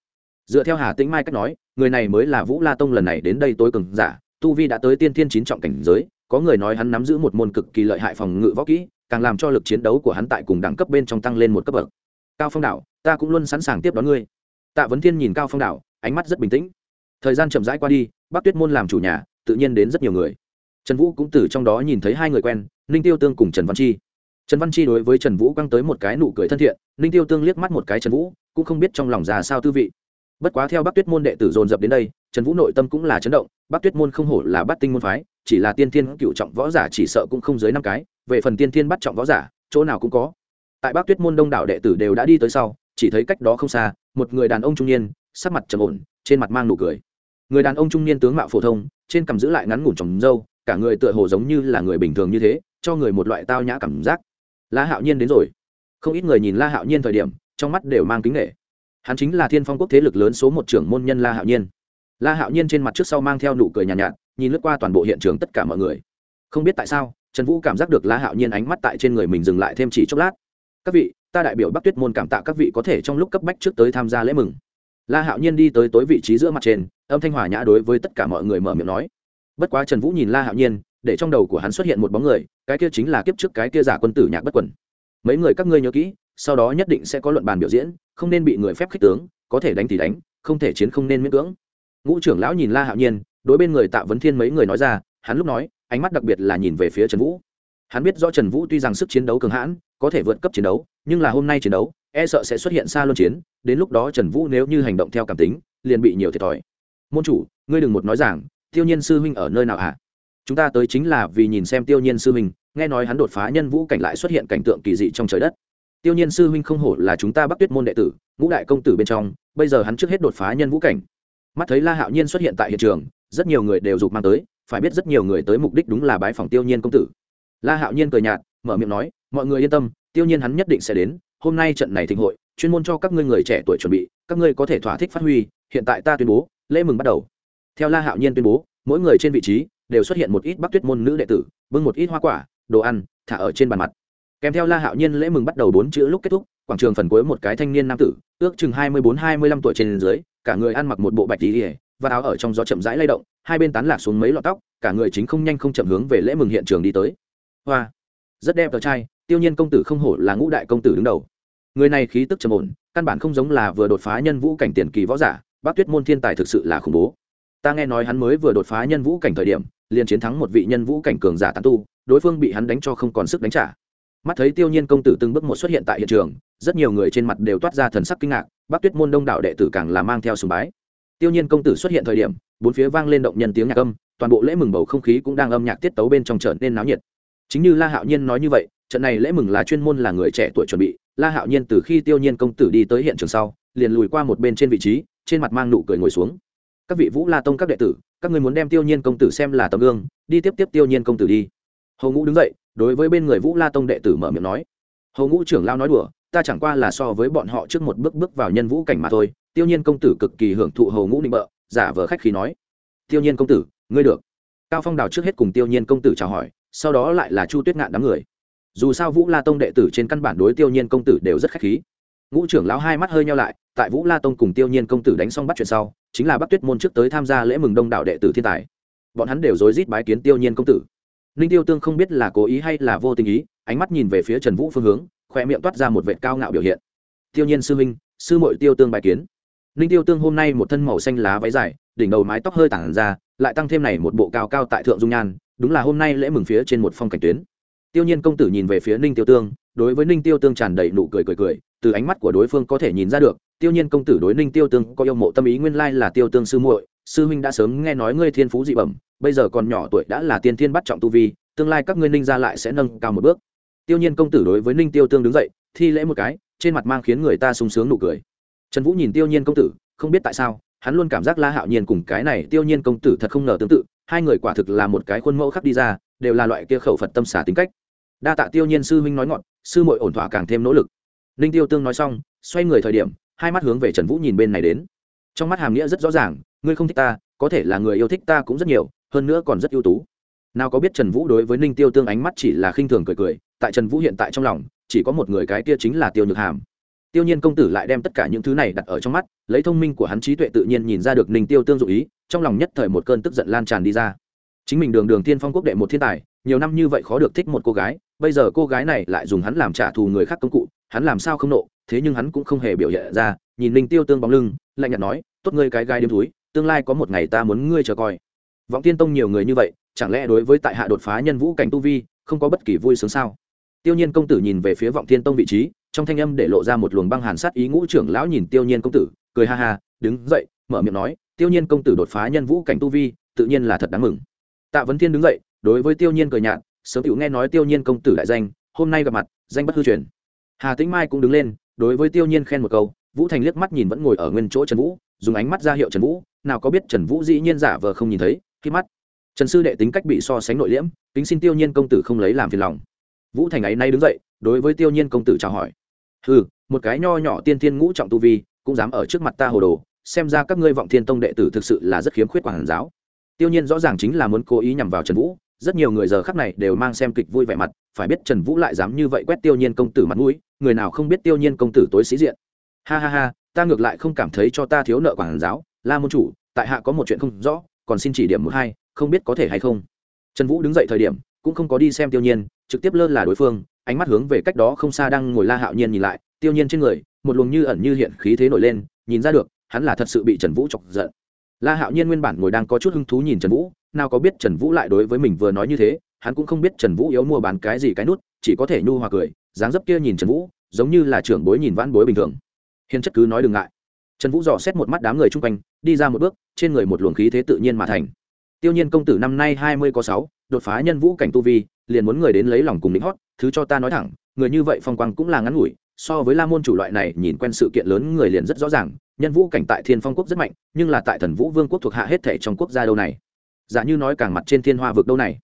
Dựa theo hà tĩnh mai cách nói, người này mới là vũ la tông lần này đến đây tối cường giả, tu vi đã tới tiên thiên chín trọng cảnh giới, có người nói hắn nắm giữ một môn cực kỳ lợi hại phòng ngự võ kỹ, càng làm cho lực chiến đấu của hắn tại cùng đẳng cấp bên trong tăng lên một cấp bậc cao phong Đảo, ta cũng luôn sẵn sàng tiếp đón ngươi. Tạ vấn thiên nhìn cao phong Đảo, ánh mắt rất bình tĩnh. Thời gian chậm rãi qua đi bác tuyết môn làm chủ nhà tự nhiên đến rất nhiều người. Trần vũ cũng từ trong đó nhìn thấy hai người quen ninh tiêu tương cùng trần văn chi. Trần văn chi đối với trần vũ quăng tới một cái nụ cười thân thiện ninh tiêu tương liếc mắt một cái trần vũ cũng không biết trong lòng già sao tư vị. Bất quá theo bắc tuyết môn đệ tử dồn dập đến đây trần vũ nội tâm cũng là chấn động bắc tuyết môn không hổ là bắt tinh môn phái chỉ là tiên thiên cựu trọng võ giả chỉ sợ cũng không dưới năm cái về phần tiên thiên bắt trọng võ giả chỗ nào cũng có tại bắc tuyết môn đông đảo đệ tử đều đã đi tới sau chỉ thấy cách đó không xa một người đàn ông trung niên sắc mặt trầm ổn trên mặt mang nụ cười. Người đàn ông trung niên tướng mạo phổ thông trên cầm giữ lại ngắn ngủn trồng râu cả người tựa hồ giống như là người bình thường như thế cho người một loại tao nhã cảm giác. La hạo nhiên đến rồi. Không ít người nhìn la hạo nhiên thời điểm trong mắt đều mang kính nghệ hắn chính là thiên phong quốc thế lực lớn số một trưởng môn nhân la hạo nhiên. La hạo nhiên trên mặt trước sau mang theo nụ cười nhàn nhạt, nhạt nhìn lướt qua toàn bộ hiện trường tất cả mọi người. Không biết tại sao trần vũ cảm giác được la hạo nhiên ánh mắt tại trên người mình dừng lại thêm chỉ chốc lát các vị, ta đại biểu bắc tuyết môn cảm tạ các vị có thể trong lúc cấp bách trước tới tham gia lễ mừng. La hạo nhiên đi tới tối vị trí giữa mặt trên, âm thanh hòa nhã đối với tất cả mọi người mở miệng nói. Bất quá trần vũ nhìn la hạo nhiên, để trong đầu của hắn xuất hiện một bóng người, cái kia chính là kiếp trước cái kia giả quân tử nhạc bất quẩn mấy người các ngươi nhớ kỹ, sau đó nhất định sẽ có luận bàn biểu diễn, không nên bị người phép khích tướng, có thể đánh thì đánh, không thể chiến không nên miễn cưỡng. Ngũ trưởng lão nhìn la hạo nhiên, đối bên người tạ vấn thiên mấy người nói ra, hắn lúc nói, ánh mắt đặc biệt là nhìn về phía trần vũ. Hắn biết rõ trần vũ tuy rằng sức chiến đấu cường hãn có thể vượt cấp chiến đấu, nhưng là hôm nay chiến đấu e sợ sẽ xuất hiện xa luân chiến, đến lúc đó trần vũ nếu như hành động theo cảm tính, liền bị nhiều thiệt thòi. Môn chủ, ngươi đừng một nói rằng tiêu nhiên sư huynh ở nơi nào ạ à? chúng ta tới chính là vì nhìn xem tiêu nhiên sư huynh, nghe nói hắn đột phá nhân vũ cảnh lại xuất hiện cảnh tượng kỳ dị trong trời đất. Tiêu nhiên sư huynh không hổ là chúng ta bắc tuyết môn đệ tử, ngũ đại công tử bên trong, bây giờ hắn trước hết đột phá nhân vũ cảnh. Mắt thấy la hạo nhiên xuất hiện tại hiện trường, rất nhiều người đều giục mang tới, phải biết rất nhiều người tới mục đích đúng là bái phòng tiêu nhiên công tử. La hạo nhiên cười nhạt, mở miệng nói mọi người yên tâm, tiêu nhiên hắn nhất định sẽ đến, hôm nay trận này thịnh hội, chuyên môn cho các ngươi người trẻ tuổi chuẩn bị, các ngươi có thể thỏa thích phát huy, hiện tại ta tuyên bố, lễ mừng bắt đầu. Theo la hạo nhiên tuyên bố, mỗi người trên vị trí đều xuất hiện một ít bắc tuyết môn nữ đệ tử, bưng một ít hoa quả, đồ ăn, thả ở trên bàn mặt. Kèm theo la hạo nhiên lễ mừng bắt đầu bốn chữ lúc kết thúc, quảng trường phần cuối một cái thanh niên nam tử, ước chừng hai mươi bốn, hai mươi lăm tuổi trên dưới, cả người ăn mặc một bộ bạch tí ỉa và áo ở trong gió chậm rãi lay động, hai bên tán lạc xuống mấy lọt tóc, cả người chính không nhanh không chậm hướng về lễ mừng hiện trường đi tới. Hoa, rất đẹp tờ trai tiêu nhiên công tử không hổ là ngũ đại công tử đứng đầu. Người này khí tức trầm ổn, căn bản không giống là vừa đột phá nhân vũ cảnh tiền kỳ võ giả bác tuyết môn thiên tài thực sự là khủng bố. Ta nghe nói hắn mới vừa đột phá nhân vũ cảnh thời điểm, liền chiến thắng một vị nhân vũ cảnh cường giả tàn tu, đối phương bị hắn đánh cho không còn sức đánh trả. Mắt thấy tiêu nhiên công tử từng bước một xuất hiện tại hiện trường, rất nhiều người trên mặt đều toát ra thần sắc kinh ngạc bác tuyết môn đông đảo đệ tử càng là mang theo sùng bái. Tiêu nhiên công tử xuất hiện thời điểm, bốn phía vang lên động nhân tiếng nhạc âm, toàn bộ lễ mừng bầu không khí cũng đang âm nhạc tiết tấu bên trong trở nên náo nhiệt. Chính như la hạo nhiên nói như vậy trận này lễ mừng là chuyên môn là người trẻ tuổi chuẩn bị, la hạo nhiên từ khi tiêu nhiên công tử đi tới hiện trường sau, liền lùi qua một bên trên vị trí, trên mặt mang nụ cười ngồi xuống. Các vị vũ la tông các đệ tử, các người muốn đem tiêu nhiên công tử xem là tấm gương, đi tiếp tiếp tiêu nhiên công tử đi. Hầu ngũ đứng dậy, đối với bên người vũ la tông đệ tử mở miệng nói. Hầu ngũ trưởng lao nói đùa, ta chẳng qua là so với bọn họ trước một bước bước vào nhân vũ cảnh mà thôi, tiêu nhiên công tử cực kỳ hưởng thụ hầu ngũ định bợ, giả vờ khách khí nói. Tiêu nhiên công tử, ngươi được. Cao phong đào trước hết cùng tiêu nhiên công tử chào hỏi, sau đó lại là chu tuyết ngạn đám người dù sao vũ la tông đệ tử trên căn bản đối tiêu nhiên công tử đều rất khách khí. Ngũ trưởng lão hai mắt hơi nhau lại, tại vũ la tông cùng tiêu nhiên công tử đánh xong bắt chuyện sau, chính là bắc tuyết môn trước tới tham gia lễ mừng đông đảo đệ tử thiên tài. Bọn hắn đều rối rít bái kiến tiêu nhiên công tử. Ninh tiêu tương không biết là cố ý hay là vô tình ý, ánh mắt nhìn về phía trần vũ phương hướng, khoe miệng toát ra một vệ cao ngạo biểu hiện. Tiêu nhiên sư minh sư mội tiêu tương bái kiến. Ninh tiêu tương hôm nay một thân màu xanh lá váy dài, đỉnh đầu mái tóc hơi tản ra, lại tăng thêm này một bộ cao cao tại thượng dung nhan, đúng là hôm nay lễ mừng phía trên một phong cảnh tuyến tiêu nhiên công tử nhìn về phía ninh tiêu tương, đối với ninh tiêu tương tràn đầy nụ cười cười cười, từ ánh mắt của đối phương có thể nhìn ra được, tiêu nhiên công tử đối ninh tiêu tương có yêu mộ tâm ý nguyên lai là tiêu tương sư muội, sư huynh đã sớm nghe nói ngươi thiên phú dị bẩm, bây giờ còn nhỏ tuổi đã là tiên thiên bắt trọng tu vi, tương lai các ngươi ninh ra lại sẽ nâng cao một bước. Tiêu nhiên công tử đối với ninh tiêu tương đứng dậy, thi lễ một cái, trên mặt mang khiến người ta sung sướng nụ cười. Trần vũ nhìn tiêu nhiên công tử, không biết tại sao, hắn luôn cảm giác la hạo nhiên cùng cái này tiêu nhiên công tử thật không ngờ tương tự, hai người quả thực là một cái khuôn mẫu khắc đi ra, đều là loại kia khẩu phật tâm xả tính cách đa tạ tiêu nhiên sư huynh nói ngọn, sư muội ổn thỏa càng thêm nỗ lực. Ninh tiêu tương nói xong, xoay người thời điểm, hai mắt hướng về trần vũ nhìn bên này đến. Trong mắt hàm nghĩa rất rõ ràng, ngươi không thích ta, có thể là người yêu thích ta cũng rất nhiều, hơn nữa còn rất ưu tú. Nào có biết trần vũ đối với ninh tiêu tương ánh mắt chỉ là khinh thường cười cười, tại trần vũ hiện tại trong lòng, chỉ có một người cái kia chính là tiêu nhược hàm. Tiêu nhiên công tử lại đem tất cả những thứ này đặt ở trong mắt, lấy thông minh của hắn trí tuệ tự nhiên nhìn ra được ninh tiêu tương dụ ý, trong lòng nhất thời một cơn tức giận lan tràn đi ra. Chính mình đường đường tiên phong quốc đệ một thiên tài, nhiều năm như vậy khó được thích một cô gái bây giờ cô gái này lại dùng hắn làm trả thù người khác công cụ, hắn làm sao không nộ, thế nhưng hắn cũng không hề biểu hiện ra, nhìn ninh tiêu tương bóng lưng, lạnh nhạt nói, tốt ngươi cái gai đêm túi tương lai có một ngày ta muốn ngươi chờ coi. Vọng tiên tông nhiều người như vậy, chẳng lẽ đối với tại hạ đột phá nhân vũ cảnh tu vi, không có bất kỳ vui sướng sao? Tiêu nhiên công tử nhìn về phía vọng tiên tông vị trí, trong thanh âm để lộ ra một luồng băng hàn sát ý ngũ trưởng lão nhìn tiêu nhiên công tử, cười ha ha, đứng dậy, mở miệng nói, tiêu nhiên công tử đột phá nhân vũ cảnh tu vi, tự nhiên là thật đáng mừng. Tạ vấn thiên đứng dậy, đối với tiêu nhiên cười nhạt sớm tiểu nghe nói tiêu nhiên công tử đại danh, hôm nay gặp mặt, danh bất hư truyền. Hà tĩnh mai cũng đứng lên, đối với tiêu nhiên khen một câu, vũ thành liếc mắt nhìn vẫn ngồi ở nguyên chỗ trần vũ, dùng ánh mắt ra hiệu trần vũ, nào có biết trần vũ dĩ nhiên giả vờ không nhìn thấy, khi mắt. Trần sư đệ tính cách bị so sánh nội liễm tính xin tiêu nhiên công tử không lấy làm phiền lòng. Vũ thành ấy nay đứng dậy, đối với tiêu nhiên công tử chào hỏi. Ừ một cái nho nhỏ tiên thiên ngũ trọng tu vi, cũng dám ở trước mặt ta hồ đồ, xem ra các ngươi vọng thiên tông đệ tử thực sự là rất khiếm khuyết quản giáo. Tiêu nhiên rõ ràng chính là muốn cố ý nhằm vào trần vũ rất nhiều người giờ khắc này đều mang xem kịch vui vẻ mặt, phải biết trần vũ lại dám như vậy quét tiêu nhiên công tử mặt mũi, người nào không biết tiêu nhiên công tử tối sĩ diện. Ha ha ha, ta ngược lại không cảm thấy cho ta thiếu nợ quảng giáo, la môn chủ, tại hạ có một chuyện không rõ, còn xin chỉ điểm một hai, không biết có thể hay không. Trần vũ đứng dậy thời điểm, cũng không có đi xem tiêu nhiên, trực tiếp lơ là đối phương, ánh mắt hướng về cách đó không xa đang ngồi la hạo nhiên nhìn lại, tiêu nhiên trên người, một luồng như ẩn như hiện khí thế nổi lên, nhìn ra được, hắn là thật sự bị trần vũ chọc giận. La hạo nhiên nguyên bản ngồi đang có chút hứng thú nhìn trần vũ nào có biết trần vũ lại đối với mình vừa nói như thế, hắn cũng không biết trần vũ yếu mua bán cái gì cái nút, chỉ có thể nhu hòa cười, dáng dấp kia nhìn trần vũ, giống như là trưởng bối nhìn vãn bối bình thường. Hiền chất cứ nói đừng ngại. Trần vũ dò xét một mắt đám người chung quanh, đi ra một bước, trên người một luồng khí thế tự nhiên mà thành. Tiêu nhiên công tử năm nay hai mươi có sáu, đột phá nhân vũ cảnh tu vi, liền muốn người đến lấy lòng cùng lính hót, thứ cho ta nói thẳng, người như vậy phong quang cũng là ngắn ngủi, so với la môn chủ loại này nhìn quen sự kiện lớn người liền rất rõ ràng, nhân vũ cảnh tại thiên phong quốc rất mạnh, nhưng là tại thần vũ vương quốc thuộc hạ hết thể trong quốc gia đâu này giả dạ như nói càng mặt trên thiên hoa vực đâu này.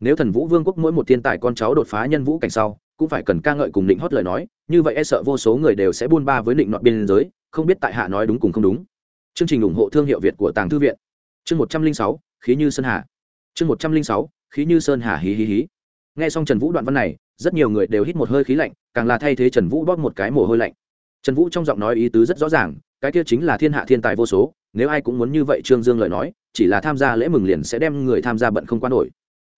Nếu thần vũ vương quốc mỗi một thiên tài con cháu đột phá nhân vũ cảnh sau, cũng phải cần ca ngợi cùng định hót lời nói, như vậy e sợ vô số người đều sẽ buôn ba với định nọ biên giới, không biết tại hạ nói đúng cùng không đúng. Chương trình ủng hộ thương hiệu việt của tàng thư viện. Chương một trăm linh sáu, khí như sơn hà. Chương một trăm linh sáu, khí như sơn hà hí hí hí. Nghe xong trần vũ đoạn văn này, rất nhiều người đều hít một hơi khí lạnh, càng là thay thế trần vũ bóp một cái mồ hôi lạnh. Trần vũ trong giọng nói ý tứ rất rõ ràng, cái kia chính là thiên hạ thiên tài vô số, nếu ai cũng muốn như vậy trương dương lời nói chỉ là tham gia lễ mừng liền sẽ đem người tham gia bận không quan nổi.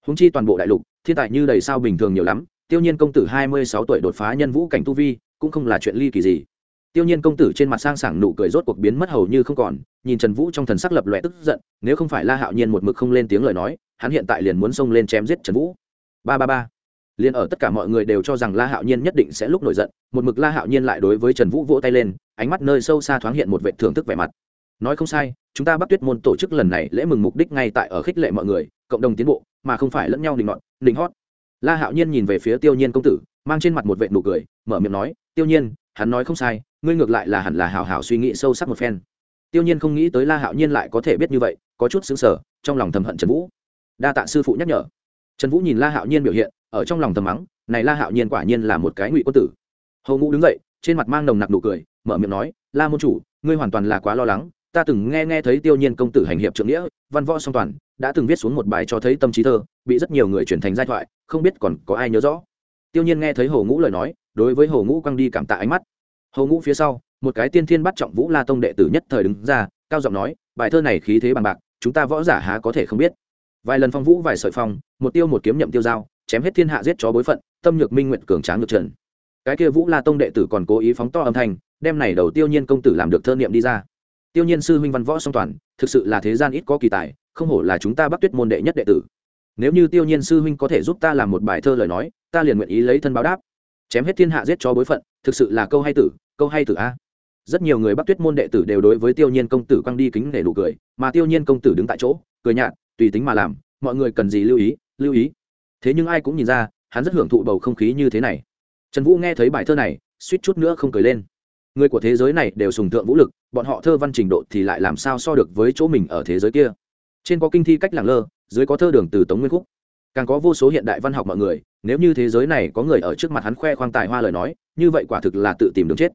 Húng chi toàn bộ đại lục, thiên tài như đầy sao bình thường nhiều lắm, tiêu nhiên công tử hai mươi sáu tuổi đột phá nhân vũ cảnh tu vi, cũng không là chuyện ly kỳ gì. Tiêu nhiên công tử trên mặt sang sảng nụ cười rốt cuộc biến mất hầu như không còn, nhìn trần vũ trong thần sắc lập lòe tức giận, nếu không phải la hạo nhiên một mực không lên tiếng lời nói, hắn hiện tại liền muốn xông lên chém giết trần vũ. Ba ba ba. Liền ở tất cả mọi người đều cho rằng la hạo nhiên nhất định sẽ lúc nổi giận, một mực la hạo nhiên lại đối với trần vũ vỗ tay lên, ánh mắt nơi sâu xa thoáng hiện một vệ thưởng thức vẻ mặt nói không sai, chúng ta bắt tuyết môn tổ chức lần này lễ mừng mục đích ngay tại ở khích lệ mọi người, cộng đồng tiến bộ, mà không phải lẫn nhau đình ngọn đình hót. La hạo nhiên nhìn về phía tiêu nhiên công tử, mang trên mặt một vệ nụ cười, mở miệng nói, tiêu nhiên, hắn nói không sai, ngươi ngược lại là hẳn là hào hào suy nghĩ sâu sắc một phen. Tiêu nhiên không nghĩ tới la hạo nhiên lại có thể biết như vậy, có chút xứng sở trong lòng thầm hận trần vũ. Đa tạ sư phụ nhắc nhở. Trần vũ nhìn la hạo nhiên biểu hiện, ở trong lòng thầm mắng, này la hạo nhiên quả nhiên là một cái ngụy quân tử. Hầu ngũ đứng dậy, trên mặt mang nồng nặc nụ cười, mở miệng nói, la môn chủ, ngươi hoàn toàn là quá lo lắng ta từng nghe nghe thấy tiêu nhiên công tử hành hiệp trượng nghĩa, văn võ song toàn, đã từng viết xuống một bài cho thấy tâm trí thơ, bị rất nhiều người chuyển thành giai thoại, không biết còn có ai nhớ rõ. Tiêu nhiên nghe thấy hồ ngũ lời nói, đối với hồ ngũ quăng đi cảm tạ ánh mắt. Hồ ngũ phía sau, một cái tiên thiên bắt trọng vũ la tông đệ tử nhất thời đứng ra, cao giọng nói, bài thơ này khí thế bằng bạc, chúng ta võ giả há có thể không biết. Vài lần phong vũ, vài sợi phong, một tiêu một kiếm nhậm tiêu dao chém hết thiên hạ giết chó bối phận, tâm nhược minh nguyện cường tráng ngược trần. Cái kia vũ la tông đệ tử còn cố ý phóng to âm thanh, đem này đầu tiêu nhiên công tử làm được thơ niệm đi ra tiêu nhiên sư huynh văn võ song toàn, thực sự là thế gian ít có kỳ tài, không hổ là chúng ta Bắc tuyết môn đệ nhất đệ tử. Nếu như tiêu nhiên sư huynh có thể giúp ta làm một bài thơ lời nói, ta liền nguyện ý lấy thân báo đáp. Chém hết thiên hạ giết cho bối phận, thực sự là câu hay tử, câu hay tử a. Rất nhiều người bắc tuyết môn đệ tử đều đối với tiêu nhiên công tử quăng đi kính để nụ cười, mà tiêu nhiên công tử đứng tại chỗ, cười nhạt, tùy tính mà làm, mọi người cần gì lưu ý lưu ý. Thế nhưng ai cũng nhìn ra, hắn rất hưởng thụ bầu không khí như thế này. Trần vũ nghe thấy bài thơ này, suýt chút nữa không cười lên người của thế giới này đều sùng thượng vũ lực, bọn họ thơ văn trình độ thì lại làm sao so được với chỗ mình ở thế giới kia? Trên có kinh thi cách làng lơ, dưới có thơ đường từ tống nguyên khúc. Càng có vô số hiện đại văn học mọi người, nếu như thế giới này có người ở trước mặt hắn khoe khoang tài hoa lời nói, như vậy quả thực là tự tìm đường chết.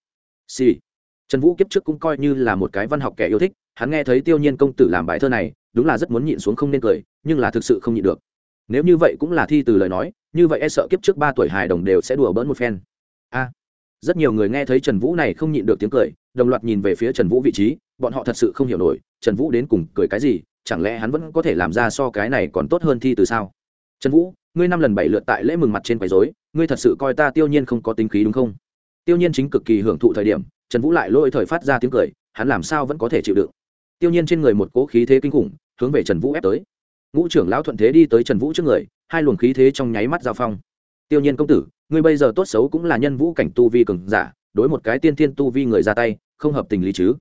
Xì、sì. trần vũ kiếp trước cũng coi như là một cái văn học kẻ yêu thích, hắn nghe thấy tiêu nhiên công tử làm bài thơ này, đúng là rất muốn nhịn xuống không nên cười, nhưng là thực sự không nhịn được. Nếu như vậy cũng là thi từ lời nói, như vậy e sợ kiếp trước ba tuổi hài đồng đều sẽ đùa bỡn một phen. A rất nhiều người nghe thấy trần vũ này không nhịn được tiếng cười, đồng loạt nhìn về phía trần vũ vị trí, bọn họ thật sự không hiểu nổi, trần vũ đến cùng cười cái gì, chẳng lẽ hắn vẫn có thể làm ra so cái này còn tốt hơn thi từ sao? Trần vũ, ngươi năm lần bảy lượt tại lễ mừng mặt trên quấy dối ngươi thật sự coi ta tiêu nhiên không có tính khí đúng không? Tiêu nhiên chính cực kỳ hưởng thụ thời điểm, trần vũ lại lôi thời phát ra tiếng cười, hắn làm sao vẫn có thể chịu đựng? Tiêu nhiên trên người một cỗ khí thế kinh khủng, hướng về trần vũ ép tới. Ngũ trưởng lão thuận thế đi tới trần vũ trước người, hai luồng khí thế trong nháy mắt giao phong. Tiêu nhiên công tử ngươi bây giờ tốt xấu cũng là nhân vũ cảnh tu vi cường giả, đối một cái tiên thiên tu vi người ra tay, không hợp tình lý chứ?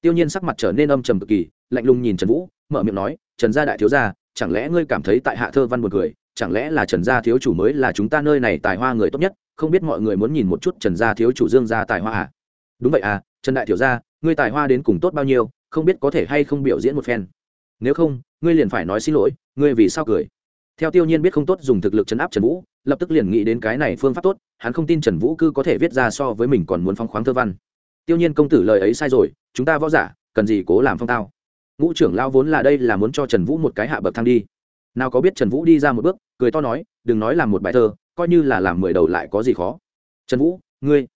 Tiêu nhiên sắc mặt trở nên âm trầm cực kỳ, lạnh lùng nhìn trần vũ, mở miệng nói, trần gia đại thiếu gia, chẳng lẽ ngươi cảm thấy tại hạ thơ văn buồn cười? Chẳng lẽ là trần gia thiếu chủ mới là chúng ta nơi này tài hoa người tốt nhất? Không biết mọi người muốn nhìn một chút trần gia thiếu chủ dương gia tài hoa à? Đúng vậy à trần đại thiếu gia, ngươi tài hoa đến cùng tốt bao nhiêu, không biết có thể hay không biểu diễn một phen. Nếu không, ngươi liền phải nói xin lỗi, ngươi vì sao cười? Theo tiêu nhiên biết không tốt dùng thực lực chấn áp trần vũ lập tức liền nghĩ đến cái này phương pháp tốt, hắn không tin trần vũ cư có thể viết ra so với mình còn muốn phong khoáng thơ văn. Tiêu nhiên công tử lời ấy sai rồi, chúng ta võ giả, cần gì cố làm phong tao? Ngũ trưởng lao vốn là đây là muốn cho trần vũ một cái hạ bậc thang đi. Nào có biết trần vũ đi ra một bước, cười to nói, đừng nói làm một bài thơ, coi như là làm mười đầu lại có gì khó. Trần vũ, ngươi?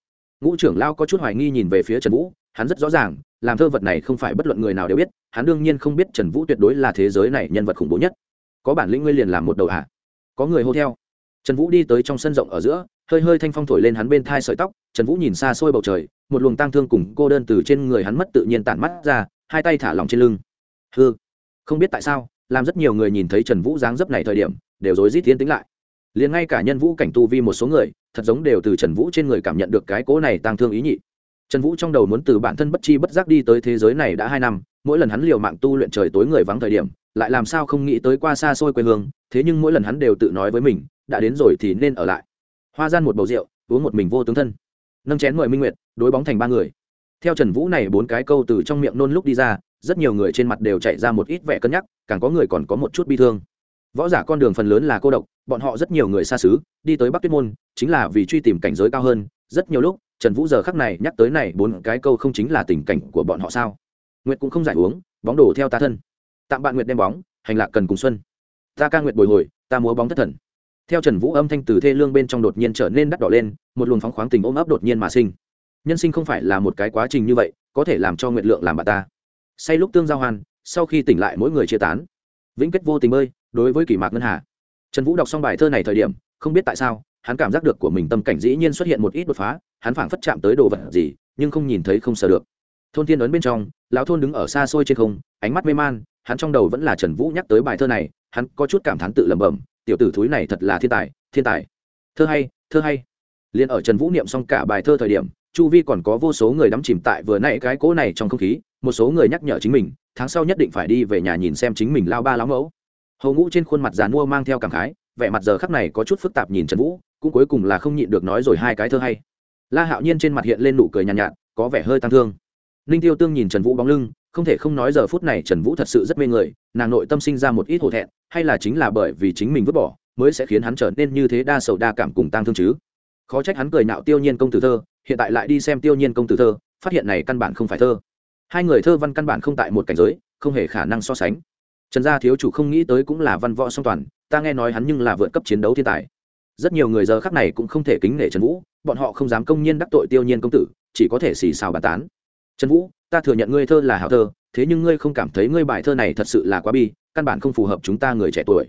Ngũ trưởng lao có chút hoài nghi nhìn về phía trần vũ, hắn rất rõ ràng, làm thơ vật này không phải bất luận người nào đều biết, hắn đương nhiên không biết trần vũ tuyệt đối là thế giới này nhân vật khủng bố nhất. Có bản lĩnh ngươi liền làm một đầu hạ có người hô theo trần vũ đi tới trong sân rộng ở giữa, hơi hơi thanh phong thổi lên hắn bên thai sợi tóc, trần vũ nhìn xa xôi bầu trời, một luồng tang thương cùng cô đơn từ trên người hắn mất tự nhiên tản mắt ra, hai tay thả lỏng trên lưng. Hư không biết tại sao, làm rất nhiều người nhìn thấy trần vũ dáng dấp này thời điểm, đều rối rít tiến tính lại. Liền ngay cả nhân vũ cảnh tu vi một số người, thật giống đều từ trần vũ trên người cảm nhận được cái cố này tang thương ý nhị. Trần vũ trong đầu muốn từ bản thân bất chi bất giác đi tới thế giới này đã hai năm, mỗi lần hắn liều mạng tu luyện trời tối người vắng thời điểm, lại làm sao không nghĩ tới qua xa xôi quê hương, thế nhưng mỗi lần hắn đều tự nói với mình đã đến rồi thì nên ở lại. Hoa gian một bầu rượu, uống một mình vô tướng thân. Nâng chén mời minh nguyệt, đối bóng thành ba người. Theo trần vũ này bốn cái câu từ trong miệng nôn lúc đi ra, rất nhiều người trên mặt đều chạy ra một ít vẻ cân nhắc, càng có người còn có một chút bi thương. Võ giả con đường phần lớn là cô độc, bọn họ rất nhiều người xa xứ, đi tới bắc tuyết môn, chính là vì truy tìm cảnh giới cao hơn. Rất nhiều lúc, trần vũ giờ khắc này nhắc tới này bốn cái câu không chính là tình cảnh của bọn họ sao? Nguyệt cũng không giải uống, bóng đổ theo ta thân. Tạm bạn nguyệt đem bóng, hành lạc cần cùng xuân. Ta ca nguyệt bồi hồi, ta múa bóng thất thần theo trần vũ âm thanh từ thê lương bên trong đột nhiên trở nên đắt đỏ lên một luồng phóng khoáng tình ôm ấp đột nhiên mà sinh. Nhân sinh không phải là một cái quá trình như vậy có thể làm cho nguyện lượng làm bà ta. Say lúc tương giao hoan sau khi tỉnh lại mỗi người chia tán. Vĩnh kết vô tình ơi, đối với kỷ mạc ngân hà. Trần vũ đọc xong bài thơ này thời điểm không biết tại sao hắn cảm giác được của mình tâm cảnh dĩ nhiên xuất hiện một ít đột phá hắn phảng phất chạm tới đồ vật gì nhưng không nhìn thấy không sợ được. Thôn thiên ấn bên trong lão thôn đứng ở xa xôi trên không ánh mắt mê man hắn trong đầu vẫn là trần vũ nhắc tới bài thơ này hắn có chút cảm thán tự lẩm bẩm tiểu tử thúi này thật là thiên tài thiên tài. Thơ hay thơ hay. Liền ở trần vũ niệm xong cả bài thơ thời điểm chu vi còn có vô số người đắm chìm tại vừa nãy cái cỗ này trong không khí một số người nhắc nhở chính mình tháng sau nhất định phải đi về nhà nhìn xem chính mình lao ba lão mẫu. Hầu ngũ trên khuôn mặt dàn mua mang theo cảm khái vẻ mặt giờ khắc này có chút phức tạp nhìn trần vũ cũng cuối cùng là không nhịn được nói rồi hai cái thơ hay. La hạo nhiên trên mặt hiện lên nụ cười nhàn nhạt, nhạt có vẻ hơi tăng thương. Ninh tiêu tương nhìn trần vũ bóng lưng không thể không nói giờ phút này trần vũ thật sự rất mê người, nàng nội tâm sinh ra một ít hổ thẹn, hay là chính là bởi vì chính mình vứt bỏ, mới sẽ khiến hắn trở nên như thế đa sầu đa cảm cùng tăng thương chứ? Khó trách hắn cười nạo tiêu nhiên công tử thơ, hiện tại lại đi xem tiêu nhiên công tử thơ, phát hiện này căn bản không phải thơ. Hai người thơ văn căn bản không tại một cảnh giới, không hề khả năng so sánh. Trần gia thiếu chủ không nghĩ tới cũng là văn võ song toàn, ta nghe nói hắn nhưng là vượt cấp chiến đấu thiên tài. Rất nhiều người giờ khắc này cũng không thể kính nể trần vũ, bọn họ không dám công nhiên đắc tội tiêu nhiên công tử, chỉ có thể xì xào bàn tán. Trần vũ ta thừa nhận ngươi thơ là hảo thơ, thế nhưng ngươi không cảm thấy ngươi bài thơ này thật sự là quá bi, căn bản không phù hợp chúng ta người trẻ tuổi.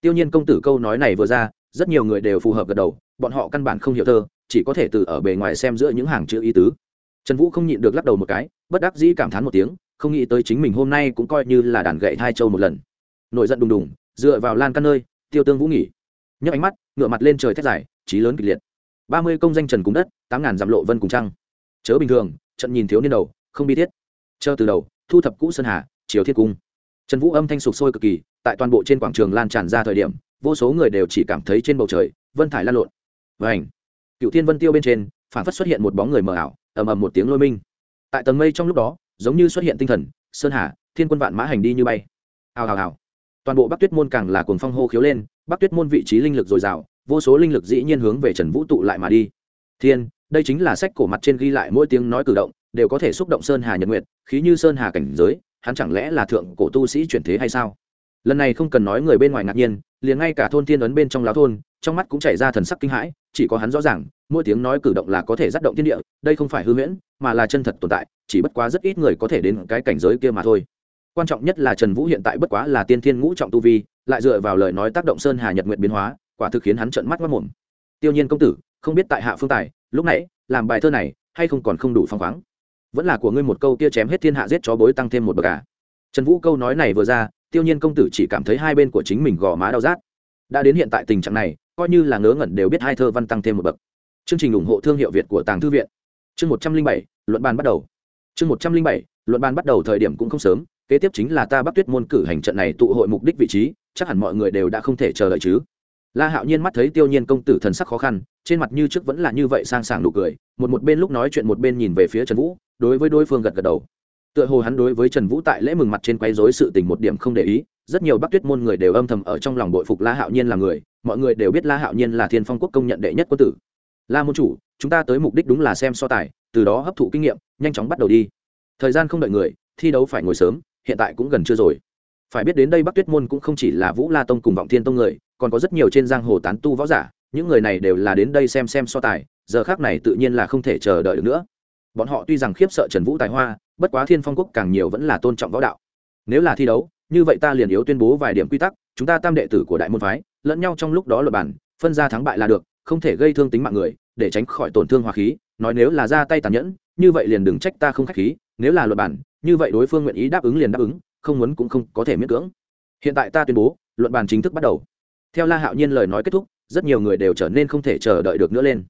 Tiêu nhiên công tử câu nói này vừa ra, rất nhiều người đều phù hợp gật đầu, bọn họ căn bản không hiểu thơ, chỉ có thể từ ở bề ngoài xem giữa những hàng chữ ý tứ. Trần vũ không nhịn được lắc đầu một cái, bất đắc dĩ cảm thán một tiếng, không nghĩ tới chính mình hôm nay cũng coi như là đàn gậy hai châu một lần. Nổi giận đùng đùng, dựa vào lan căn nơi, tiêu tương vũ nghỉ. Nhấc ánh mắt ngựa mặt lên trời thét dài, trí lớn kịch liệt. Ba mươi công danh trần cùng đất, tám ngàn dặm lộ vân cùng trăng. Chớ bình thường, trận nhìn thiếu niên đầu không bi thiết. Chờ từ đầu, thu thập cũ sơn hà chiều thiết cung. Trần vũ âm thanh sụp sôi cực kỳ, tại toàn bộ trên quảng trường lan tràn ra thời điểm, vô số người đều chỉ cảm thấy trên bầu trời, vân thải lan lộn. Và ảnh cựu thiên vân tiêu bên trên phản phất xuất hiện một bóng người mờ ảo, ầm ầm một tiếng lôi minh. Tại tầng mây trong lúc đó, giống như xuất hiện tinh thần, sơn hà, thiên quân vạn mã hành đi như bay. Hào hào hào. Toàn bộ bắc tuyết môn càng là cuồng phong hô khiếu lên, bắc tuyết môn vị trí linh lực dồi dào, vô số linh lực dĩ nhiên hướng về trần vũ tụ lại mà đi. Thiên, đây chính là sách cổ mặt trên ghi lại mỗi tiếng nói cử động đều có thể xúc động sơn hà nhật nguyệt, khí như sơn hà cảnh giới, hắn chẳng lẽ là thượng cổ tu sĩ chuyển thế hay sao? Lần này không cần nói người bên ngoài ngạc nhiên, liền ngay cả thôn thiên ấn bên trong lão thôn, trong mắt cũng chảy ra thần sắc kinh hãi, chỉ có hắn rõ ràng, mỗi tiếng nói cử động là có thể dắt động thiên địa, đây không phải hư huyễn, mà là chân thật tồn tại, chỉ bất quá rất ít người có thể đến cái cảnh giới kia mà thôi. Quan trọng nhất là trần vũ hiện tại bất quá là tiên thiên ngũ trọng tu vi, lại dựa vào lời nói tác động sơn hà nhật nguyện biến hóa, quả thực khiến hắn trợn mắt mất mồm tiêu nhiên công tử, không biết tại hạ phương tài, lúc nãy, làm bài thơ này, hay không còn không đủ phong khoáng? Vẫn là của ngươi một câu kia chém hết thiên hạ giết chó bối tăng thêm một bậc à. trần vũ câu nói này vừa ra, tiêu nhiên công tử chỉ cảm thấy hai bên của chính mình gò má đau rát. Đã đến hiện tại tình trạng này, coi như là ngớ ngẩn đều biết hai thơ văn tăng thêm một bậc. Chương trình ủng hộ thương hiệu việt của tàng thư viện. Chương một trăm linh bảy, luận bàn bắt đầu. Chương một trăm linh bảy, luận bàn bắt đầu thời điểm cũng không sớm, kế tiếp chính là ta bắc tuyết môn cử hành trận này tụ hội mục đích vị trí, chắc hẳn mọi người đều đã không thể chờ đợi chứ la hạo nhiên mắt thấy tiêu nhiên công tử thần sắc khó khăn, trên mặt như trước vẫn là như vậy sang sảng nụ cười, một một bên lúc nói chuyện một bên nhìn về phía trần vũ, đối với đối phương gật gật đầu. Tựa hồ hắn đối với trần vũ tại lễ mừng mặt trên quấy rối sự tình một điểm không để ý, rất nhiều bắc tuyết môn người đều âm thầm ở trong lòng bội phục la hạo nhiên là người, mọi người đều biết la hạo nhiên là thiên phong quốc công nhận đệ nhất quân tử. La môn chủ, chúng ta tới mục đích đúng là xem so tài, từ đó hấp thụ kinh nghiệm, nhanh chóng bắt đầu đi. Thời gian không đợi người, thi đấu phải ngồi sớm, hiện tại cũng gần chưa rồi. Phải biết đến đây bắc tuyết môn cũng không chỉ là vũ la tông cùng vọng thiên tông người còn có rất nhiều trên giang hồ tán tu võ giả, những người này đều là đến đây xem xem so tài, giờ khác này tự nhiên là không thể chờ đợi được nữa. Bọn họ tuy rằng khiếp sợ trần vũ tài hoa, bất quá thiên phong quốc càng nhiều vẫn là tôn trọng võ đạo. Nếu là thi đấu, như vậy ta liền yếu tuyên bố vài điểm quy tắc, chúng ta tam đệ tử của đại môn phái, lẫn nhau trong lúc đó luật bản phân ra thắng bại là được, không thể gây thương tính mạng người, để tránh khỏi tổn thương hòa khí, nói nếu là ra tay tàn nhẫn, như vậy liền đừng trách ta không khách khí, nếu là luật bản như vậy đối phương nguyện ý đáp ứng liền đáp ứng, không muốn cũng không có thể miễn cưỡng. Hiện tại ta tuyên bố, luận bàn chính thức bắt đầu theo la hạo nhiên lời nói kết thúc, rất nhiều người đều trở nên không thể chờ đợi được nữa lên.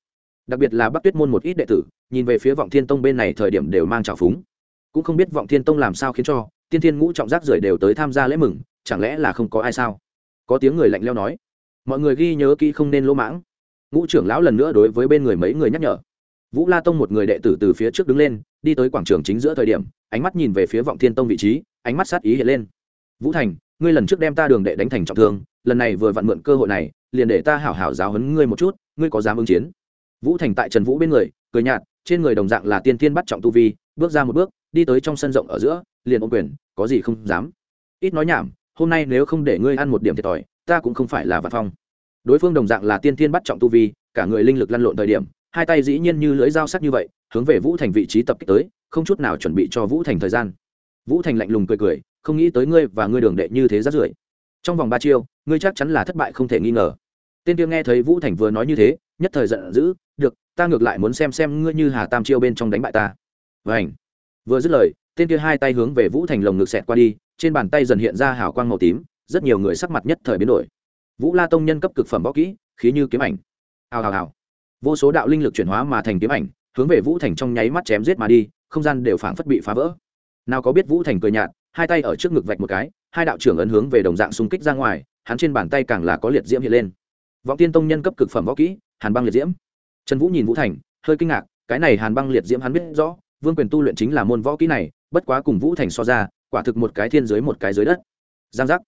Đặc biệt là bắc tuyết môn một ít đệ tử, nhìn về phía vọng thiên tông bên này thời điểm đều mang trào phúng. Cũng không biết vọng thiên tông làm sao khiến cho, tiên thiên ngũ trọng giác rời đều tới tham gia lễ mừng, chẳng lẽ là không có ai sao? Có tiếng người lạnh leo nói. Mọi người ghi nhớ kỹ không nên lỗ mãng. Ngũ trưởng lão lần nữa đối với bên người mấy người nhắc nhở. Vũ la tông một người đệ tử từ phía trước đứng lên, đi tới quảng trường chính giữa thời điểm, ánh mắt nhìn về phía vọng thiên tông vị trí, ánh mắt sát ý hiện lên. Vũ thành ngươi lần trước đem ta đường đệ đánh thành trọng thương, lần này vừa vặn mượn cơ hội này, liền để ta hảo hảo giáo hấn ngươi một chút, ngươi có dám ứng chiến? Vũ thành tại trần vũ bên người, cười nhạt, trên người đồng dạng là tiên tiên bắt trọng tu vi, bước ra một bước, đi tới trong sân rộng ở giữa, liền ôm quyền, có gì không dám? Ít nói nhảm, hôm nay nếu không để ngươi ăn một điểm thiệt thòi, ta cũng không phải là vạn phong. Đối phương đồng dạng là tiên tiên bắt trọng tu vi, cả người linh lực lăn lộn thời điểm, hai tay dĩ nhiên như lưỡi dao sắc như vậy, hướng về vũ thành vị trí tập kích tới, không chút nào chuẩn bị cho vũ thành thời gian vũ thành lạnh lùng cười cười, không nghĩ tới ngươi và ngươi đường đệ như thế rát rưởi. Trong vòng ba chiêu, ngươi chắc chắn là thất bại không thể nghi ngờ. Tên kia nghe thấy vũ thành vừa nói như thế, nhất thời giận dữ, được, ta ngược lại muốn xem xem ngươi như hà tam chiêu bên trong đánh bại ta. Vảnh vừa dứt lời tên kia hai tay hướng về vũ thành lồng ngực xẹt qua đi, trên bàn tay dần hiện ra hào quang màu tím, rất nhiều người sắc mặt nhất thời biến đổi. Vũ la tông nhân cấp cực phẩm võ kỹ, khí như kiếm ảnh. Hào hào hào. Vô số đạo linh lực chuyển hóa mà thành kiếm ảnh, hướng về vũ thành trong nháy mắt chém giết mà đi, không gian đều phảng phất bị phá vỡ nào có biết vũ thành cười nhạt, hai tay ở trước ngực vạch một cái, hai đạo trưởng ấn hướng về đồng dạng xung kích ra ngoài, hắn trên bàn tay càng là có liệt diễm hiện lên. Vọng tiên tông nhân cấp cực phẩm võ kỹ, hàn băng liệt diễm. Trần vũ nhìn vũ thành, hơi kinh ngạc, cái này hàn băng liệt diễm hắn biết rõ, vương quyền tu luyện chính là môn võ kỹ này, bất quá cùng vũ thành so ra, quả thực một cái thiên giới một cái dưới đất. Giang giác.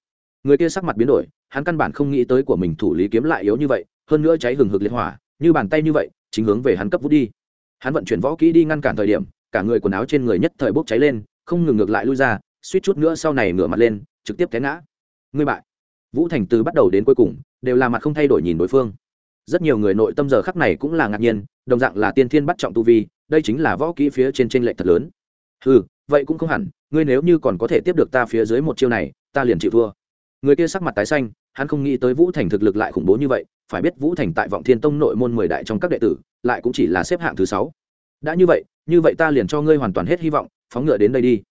Người kia sắc mặt biến đổi, hắn căn bản không nghĩ tới của mình thủ lý kiếm lại yếu như vậy, hơn nữa cháy hừng hực liệt hỏa, như bàn tay như vậy, chính hướng về hắn cấp vút đi. Hắn vận chuyển võ kỹ đi ngăn cản thời điểm, cả người quần áo trên người nhất thời bốc cháy lên không ngừng ngược lại lui ra, suýt chút nữa sau này ngửa mặt lên, trực tiếp té ngã. Ngươi bại. Vũ thành từ bắt đầu đến cuối cùng, đều là mặt không thay đổi nhìn đối phương. Rất nhiều người nội tâm giờ khắc này cũng là ngạc nhiên, đồng dạng là tiên thiên bắt trọng tu vi, đây chính là võ kỹ phía trên t r ê n lệch thật lớn. Ừ vậy cũng không hẳn, ngươi nếu như còn có thể tiếp được ta phía dưới một chiêu này, ta liền chịu thua. Người kia sắc mặt tái xanh, hắn không nghĩ tới vũ thành thực lực lại khủng bố như vậy, phải biết vũ thành tại vọng thiên tông nội môn mười đại trong các đệ tử, lại cũng chỉ là xếp hạng thứ sáu. Đã như vậy như vậy ta liền cho ngươi hoàn toàn hết hy vọng phóng ngựa đến đây đi.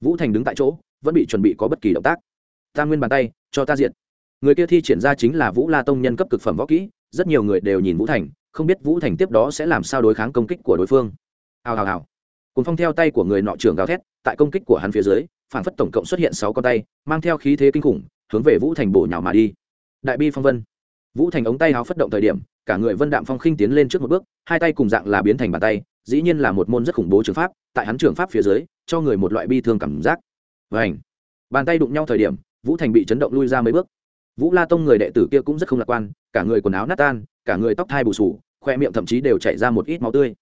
Vũ thành đứng tại chỗ, vẫn bị chuẩn bị có bất kỳ động tác. Ta nguyên bàn tay, cho ta diện người kia thi triển ra chính là vũ la tông nhân cấp cực phẩm võ kỹ, rất nhiều người đều nhìn vũ thành, không biết vũ thành tiếp đó sẽ làm sao đối kháng công kích của đối phương. Hào hào hào. Cùng phong theo tay của người nọ trưởng gào thét, tại công kích của hắn phía dưới phản phất tổng cộng xuất hiện sáu con tay, mang theo khí thế kinh khủng, hướng về vũ thành bổ nhào mà đi. Đại bi phong vân. Vũ thành ống tay háo phất động thời điểm, cả người vân đạm phong khinh tiến lên trước một bước, hai tay cùng dạng là biến thành bàn tay dĩ nhiên là một môn rất khủng bố trường pháp, tại hắn trường pháp phía dưới, cho người một loại bi thương cảm giác. Và ảnh bàn tay đụng nhau thời điểm, vũ thành bị chấn động lui ra mấy bước. Vũ la tông người đệ tử kia cũng rất không lạc quan, cả người quần áo nát tan, cả người tóc thai bù sù, khoe miệng thậm chí đều chảy ra một ít máu tươi.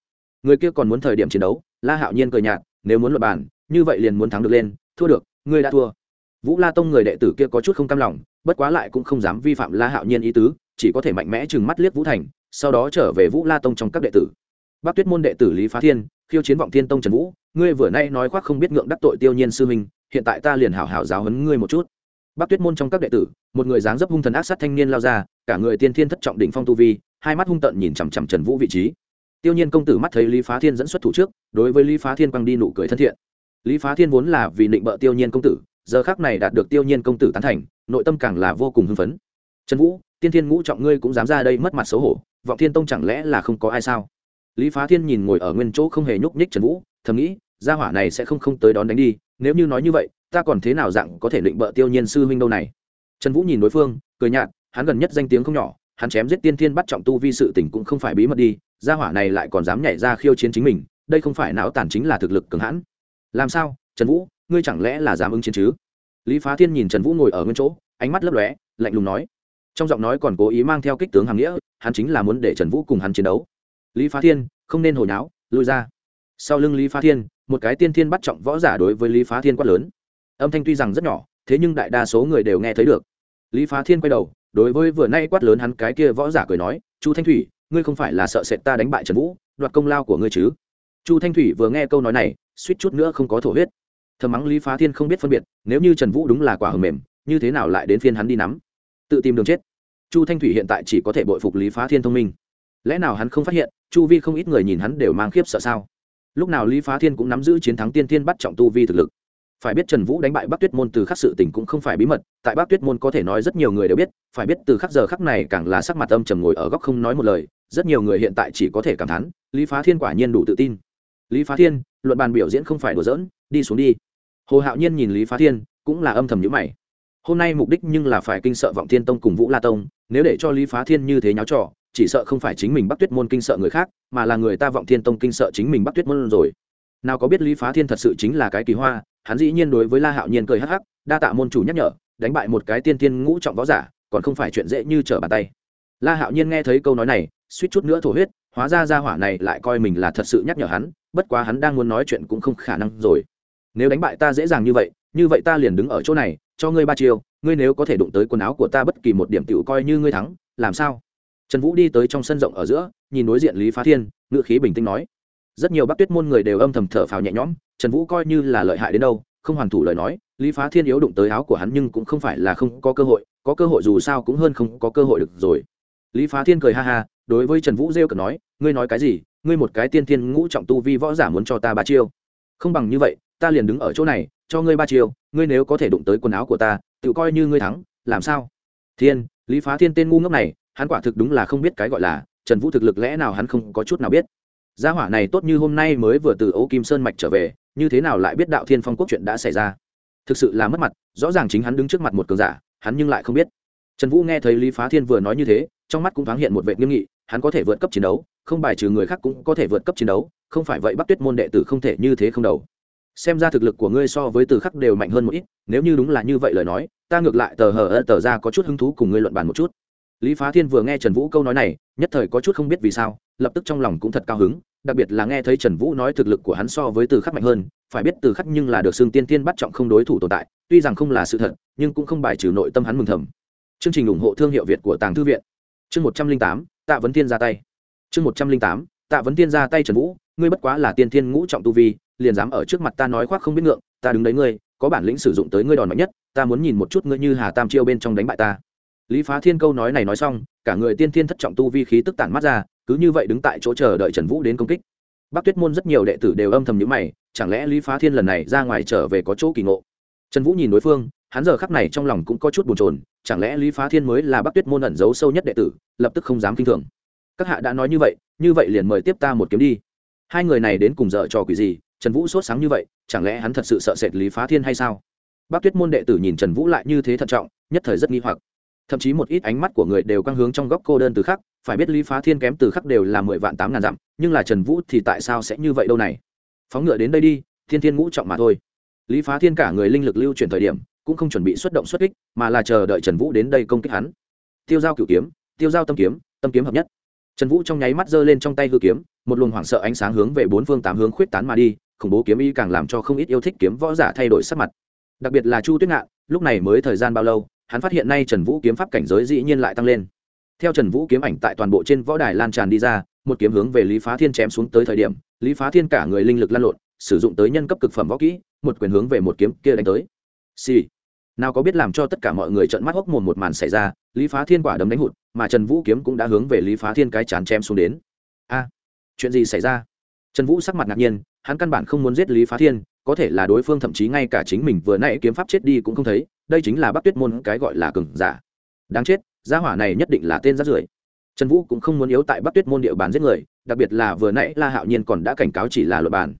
Người kia còn muốn thời điểm chiến đấu, la hạo nhiên cười nhạt, nếu muốn luật bàn, như vậy liền muốn thắng được lên, thua được, ngươi đã thua. Vũ la tông người đệ tử kia có chút không cam lòng, bất quá lại cũng không dám vi phạm la hạo nhiên ý tứ, chỉ có thể mạnh mẽ chừng mắt liếc vũ thành, sau đó trở về vũ la tông trong các đệ tử bác tuyết môn đệ tử lý phá thiên, khiêu chiến vọng thiên tông trần vũ, ngươi vừa nay nói khoác không biết ngượng đắc tội tiêu nhiên sư minh hiện tại ta liền hảo hảo giáo hấn ngươi một chút. Bác tuyết môn trong các đệ tử, một người dáng dấp hung thần ác sát thanh niên lao ra, cả người tiên thiên thất trọng đỉnh phong tu vi, hai mắt hung tợn nhìn chằm chằm trần vũ vị trí. Tiêu nhiên công tử mắt thấy lý phá thiên dẫn xuất thủ trước, đối với lý phá thiên quăng đi nụ cười thân thiện. Lý phá thiên vốn là vì định bợ tiêu nhiên công tử, giờ khác này đạt được tiêu nhiên công tử tán thành, nội tâm càng là vô cùng hưng phấn. Trần vũ, tiên thiên ngũ trọng ngươi cũng dám ra đây mất mặt xấu hổ, vọng thiên tông chẳng lẽ là không có ai sao? Lý phá thiên nhìn ngồi ở nguyên chỗ không hề nhúc nhích trần vũ, thầm nghĩ, gia hỏa này sẽ không không tới đón đánh đi, nếu như nói như vậy, ta còn thế nào dạng có thể định bợ tiêu nhiên sư huynh đâu này? Trần vũ nhìn đối phương, cười nhạt, hắn gần nhất danh tiếng không nhỏ, hắn chém giết tiên thiên bắt trọng tu vi sự tình cũng không phải bí mật đi, gia hỏa này lại còn dám nhảy ra khiêu chiến chính mình, đây không phải não tàn chính là thực lực cường hãn. Làm sao, trần vũ, ngươi chẳng lẽ là dám ứng chiến chứ? Lý phá thiên nhìn trần vũ ngồi ở nguyên chỗ, ánh mắt lấp lóe, lạnh lùng nói. Trong giọng nói còn cố ý mang theo kích tướng hàm nghĩa, hắn chính là muốn để trần vũ cùng hắn chiến đấu lý phá thiên, không nên hồi náo lui ra. Sau lưng lý phá thiên, một cái tiên thiên bắt trọng võ giả đối với lý phá thiên quát lớn. Âm thanh tuy rằng rất nhỏ, thế nhưng đại đa số người đều nghe thấy được. Lý phá thiên quay đầu, đối với vừa nay quát lớn hắn cái kia võ giả cười nói, chu thanh thủy, ngươi không phải là sợ sệt ta đánh bại trần vũ, đoạt công lao của ngươi chứ? Chu thanh thủy vừa nghe câu nói này, suýt chút nữa không có thổ huyết. Thầm mắng lý phá thiên không biết phân biệt, nếu như trần vũ đúng là quả hầm mềm, như thế nào lại đến phiên hắn đi nắm? Tự tìm đường chết. Chu thanh thủy hiện tại chỉ có thể bội phục lý phá thiên thông minh. Lẽ nào hắn không phát hiện chu vi không ít người nhìn hắn đều mang khiếp sợ sao. Lúc nào lý phá thiên cũng nắm giữ chiến thắng tiên thiên bắt trọng tu vi thực lực. Phải biết trần vũ đánh bại bắc tuyết môn từ khắc sự tình cũng không phải bí mật, tại bắc tuyết môn có thể nói rất nhiều người đều biết, phải biết từ khắc giờ khắc này càng là sắc mặt âm trầm ngồi ở góc không nói một lời, rất nhiều người hiện tại chỉ có thể cảm thán, lý phá thiên quả nhiên đủ tự tin. Lý phá thiên, luận bàn biểu diễn không phải đùa giỡn, đi xuống đi. Hồ hạo nhiên nhìn lý phá thiên, cũng là âm thầm nhữ mày. Hôm nay mục đích nhưng là phải kinh sợ vọng thiên tông cùng vũ la tông, nếu để cho lý phá thiên như thế nháo trò chỉ sợ không phải chính mình bắc tuyết môn kinh sợ người khác, mà là người ta vọng thiên tông kinh sợ chính mình bắc tuyết môn rồi. Nào có biết lý phá thiên thật sự chính là cái kỳ hoa, hắn dĩ nhiên đối với la hạo nhiên cười hắc hắc, đa tạ môn chủ nhắc nhở, đánh bại một cái tiên tiên ngũ trọng võ giả, còn không phải chuyện dễ như trở bàn tay. La hạo nhiên nghe thấy câu nói này, suýt chút nữa thổ huyết, hóa ra ra hỏa này lại coi mình là thật sự nhắc nhở hắn, bất quá hắn đang muốn nói chuyện cũng không khả năng rồi. Nếu đánh bại ta dễ dàng như vậy như vậy ta liền đứng ở chỗ này, cho ngươi ba chiêu, ngươi nếu có thể đụng tới quần áo của ta bất kỳ một điểm tiểu coi như ngươi thắng, làm sao? Trần vũ đi tới trong sân rộng ở giữa, nhìn đối diện lý phá thiên, ngữ khí bình tĩnh nói. Rất nhiều bắc tuyết môn người đều âm thầm thở phào nhẹ nhõm, trần vũ coi như là lợi hại đến đâu, không hoàn thủ lời nói, lý phá thiên yếu đụng tới áo của hắn nhưng cũng không phải là không có cơ hội, có cơ hội dù sao cũng hơn không có cơ hội được rồi. Lý phá thiên cười ha ha, đối với trần vũ rêu cần nói, ngươi nói cái gì? Ngươi một cái tiên thiên ngũ trọng tu vi võ giả muốn cho ta ba chiêu? Không bằng như vậy, ta liền đứng ở chỗ này, cho ngươi ba chiêu, ngươi nếu có thể đụng tới quần áo của ta, tự coi như ngươi thắng, làm sao? Thiên, lý phá thiên tên ngu ngốc này hắn quả thực đúng là không biết cái gọi là, trần vũ thực lực lẽ nào hắn không có chút nào biết. Gia hỏa này tốt như hôm nay mới vừa từ ấu kim sơn mạch trở về, như thế nào lại biết đạo thiên phong quốc chuyện đã xảy ra? Thực sự là mất mặt, rõ ràng chính hắn đứng trước mặt một cường giả, hắn nhưng lại không biết. Trần vũ nghe thấy lý phá thiên vừa nói như thế, trong mắt cũng thoáng hiện một vệ nghiêm nghị, hắn có thể vượt cấp chiến đấu, không bài trừ người khác cũng có thể vượt cấp chiến đấu, không phải vậy bắc tuyết môn đệ tử không thể như thế không đầu. Xem ra thực lực của ngươi so với từ khắc đều mạnh hơn một ít, nếu như đúng là như vậy lời nói, ta ngược lại tờ hờ ơ tờ ra có chút hứng thú cùng ngươi luận bàn một chút lý phá thiên vừa nghe trần vũ câu nói này, nhất thời có chút không biết vì sao, lập tức trong lòng cũng thật cao hứng, đặc biệt là nghe thấy trần vũ nói thực lực của hắn so với từ khắc mạnh hơn, phải biết từ khắc nhưng là được xương tiên tiên bắt trọng không đối thủ tồn tại, tuy rằng không là sự thật, nhưng cũng không bài trừ nội tâm hắn mừng thầm. Chương trình ủng hộ thương hiệu việt của tàng thư viện. Chương một trăm linh tám, tạ vấn tiên ra tay. Chương một trăm linh tám, tạ vấn tiên ra tay trần vũ, ngươi bất quá là tiên tiên ngũ trọng tu vi, liền dám ở trước mặt ta nói khoác không biết ngượng, ta đứng đấy ngươi, có bản lĩnh sử dụng tới ngươi đòn mạnh nhất, ta muốn nhìn một chút ngươi như hà tam chiêu bên trong đánh bại ta lý phá thiên câu nói này nói xong, cả người tiên thiên thất trọng tu vi khí tức tản mắt ra, cứ như vậy đứng tại chỗ chờ đợi trần vũ đến công kích. Bắc tuyết môn rất nhiều đệ tử đều âm thầm nhữ mày, chẳng lẽ lý phá thiên lần này ra ngoài trở về có chỗ kỳ ngộ? Trần vũ nhìn đối phương, hắn giờ khắc này trong lòng cũng có chút bồn chồn, chẳng lẽ lý phá thiên mới là bắc tuyết môn ẩn giấu sâu nhất đệ tử, lập tức không dám kinh thường. Các hạ đã nói như vậy như vậy liền mời tiếp ta một kiếm đi. Hai người này đến cùng dở trò quỷ gì, trần vũ sốt sáng như vậy, chẳng lẽ hắn thật sự sợ sệt lý phá thiên hay sao? Bác tuyết môn đệ tử nhìn trần vũ lại như thế thận trọng, nhất thời rất nghi hoặc thậm chí một ít ánh mắt của người đều căng hướng trong góc cô đơn từ khắc, phải biết lý phá thiên kém từ khắc đều là mười vạn tám ngàn dặm, nhưng là trần vũ thì tại sao sẽ như vậy đâu này? Phóng ngựa đến đây đi, thiên thiên ngũ trọng mà thôi. Lý phá thiên cả người linh lực lưu chuyển thời điểm, cũng không chuẩn bị xuất động xuất kích, mà là chờ đợi trần vũ đến đây công kích hắn. Tiêu giao cửu kiếm, tiêu giao tâm kiếm tâm kiếm hợp nhất. Trần vũ trong nháy mắt giơ lên trong tay hư kiếm, một luồng hoảng sợ ánh sáng hướng về bốn phương tám hướng khuyết tán mà đi, khủng bố kiếm ý càng làm cho không ít yêu thích kiếm võ giả thay đổi sắc mặt. Đặc biệt là chu tuyết ngạn, lúc này mới thời gian bao lâu hắn phát hiện nay trần vũ kiếm pháp cảnh giới dĩ nhiên lại tăng lên. Theo trần vũ kiếm ảnh tại toàn bộ trên võ đài lan tràn đi ra, một kiếm hướng về lý phá thiên chém xuống tới thời điểm, lý phá thiên cả người linh lực lan lộn, sử dụng tới nhân cấp cực phẩm võ kỹ, một quyền hướng về một kiếm kia đánh tới. Xì、sì. nào có biết làm cho tất cả mọi người trợn mắt hốc mồm một màn xảy ra, lý phá thiên quả đấm đánh hụt, mà trần vũ kiếm cũng đã hướng về lý phá thiên cái chán chém xuống đến. A, chuyện gì xảy ra? Trần vũ sắc mặt ngạc nhiên, hắn căn bản không muốn giết lý phá thiên, có thể là đối phương thậm chí ngay cả chính mình vừa nãy kiếm pháp chết đi cũng không thấy đây chính là bắc tuyết môn cái gọi là cừng giả. Đáng chết, gia hỏa này nhất định là tên rát rưởi. Trần vũ cũng không muốn yếu tại bắc tuyết môn địa bàn giết người, đặc biệt là vừa nãy la hạo nhiên còn đã cảnh cáo chỉ là luật bàn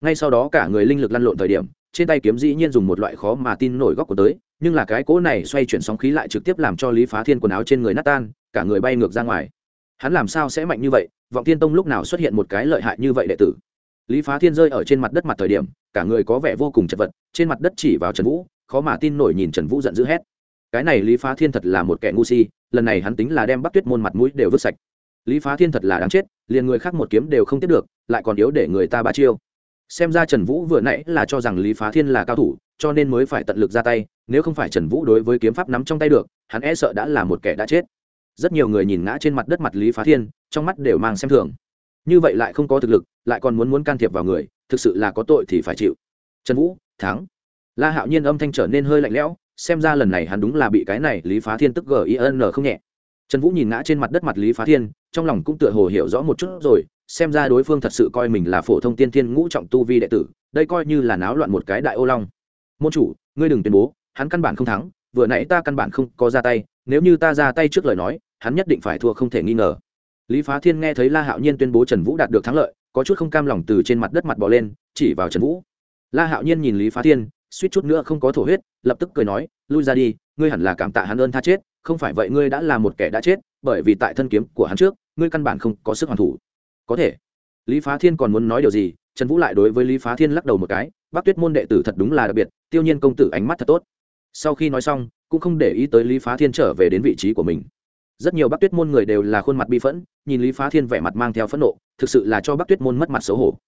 ngay sau đó cả người linh lực lăn lộn thời điểm, trên tay kiếm dĩ nhiên dùng một loại khó mà tin nổi góc của tới, nhưng là cái cỗ này xoay chuyển sóng khí lại trực tiếp làm cho lý phá thiên quần áo trên người nát tan, cả người bay ngược ra ngoài. Hắn làm sao sẽ mạnh như vậy? Vọng thiên tông lúc nào xuất hiện một cái lợi hại như vậy đệ tử? Lý phá thiên rơi ở trên mặt đất mặt thời điểm, cả người có vẻ vô cùng chật vật, trên mặt đất chỉ vào trần vũ khó mà tin nổi nhìn trần vũ giận dữ hét. Cái này lý phá thiên thật là một kẻ ngu si, lần này hắn tính là đem bắc tuyết môn mặt mũi đều vứt sạch. Lý phá thiên thật là đáng chết, liền người khác một kiếm đều không tiếp được, lại còn yếu để người ta ba chiêu. Xem ra trần vũ vừa nãy là cho rằng lý phá thiên là cao thủ, cho nên mới phải tận lực ra tay, nếu không phải trần vũ đối với kiếm pháp nắm trong tay được, hắn e sợ đã là một kẻ đã chết. Rất nhiều người nhìn ngã trên mặt đất mặt lý phá thiên, trong mắt đều mang xem thường. Như vậy lại không có thực lực, lại còn muốn muốn can thiệp vào người, thực sự là có tội thì phải chịu. Trần vũ, thắng la hạo nhiên âm thanh trở nên hơi lạnh lẽo, xem ra lần này hắn đúng là bị cái này lý phá thiên tức gin không nhẹ. Trần vũ nhìn ngã trên mặt đất mặt lý phá thiên, trong lòng cũng tựa hồ hiểu rõ một chút rồi, xem ra đối phương thật sự coi mình là phổ thông tiên thiên ngũ trọng tu vi đệ tử, đây coi như là náo loạn một cái đại ô long. Môn chủ, ngươi đừng tuyên bố, hắn căn bản không thắng, vừa nãy ta căn bản không có ra tay, nếu như ta ra tay trước lời nói, hắn nhất định phải thua không thể nghi ngờ. Lý phá thiên nghe thấy la hạo nhiên tuyên bố trần vũ đạt được thắng lợi, có chút không cam lòng từ trên mặt đất mặt bỏ lên, chỉ vào trần vũ. La hạo nhiên nhìn lý phá thiên suýt chút nữa không có thổ huyết, lập tức cười nói, lui ra đi, ngươi hẳn là cảm tạ hắn ơn tha chết, không phải vậy ngươi đã là một kẻ đã chết, bởi vì tại thân kiếm của hắn trước, ngươi căn bản không có sức hoàn thủ. Có thể. Lý phá thiên còn muốn nói điều gì, trần vũ lại đối với lý phá thiên lắc đầu một cái bác tuyết môn đệ tử thật đúng là đặc biệt, tiêu nhiên công tử ánh mắt thật tốt. Sau khi nói xong, cũng không để ý tới lý phá thiên trở về đến vị trí của mình. Rất nhiều bác tuyết môn người đều là khuôn mặt bi phẫn, nhìn lý phá thiên vẻ mặt mang theo phẫn nộ, thực sự là cho bác tuyết môn mất mặt xấu hổ.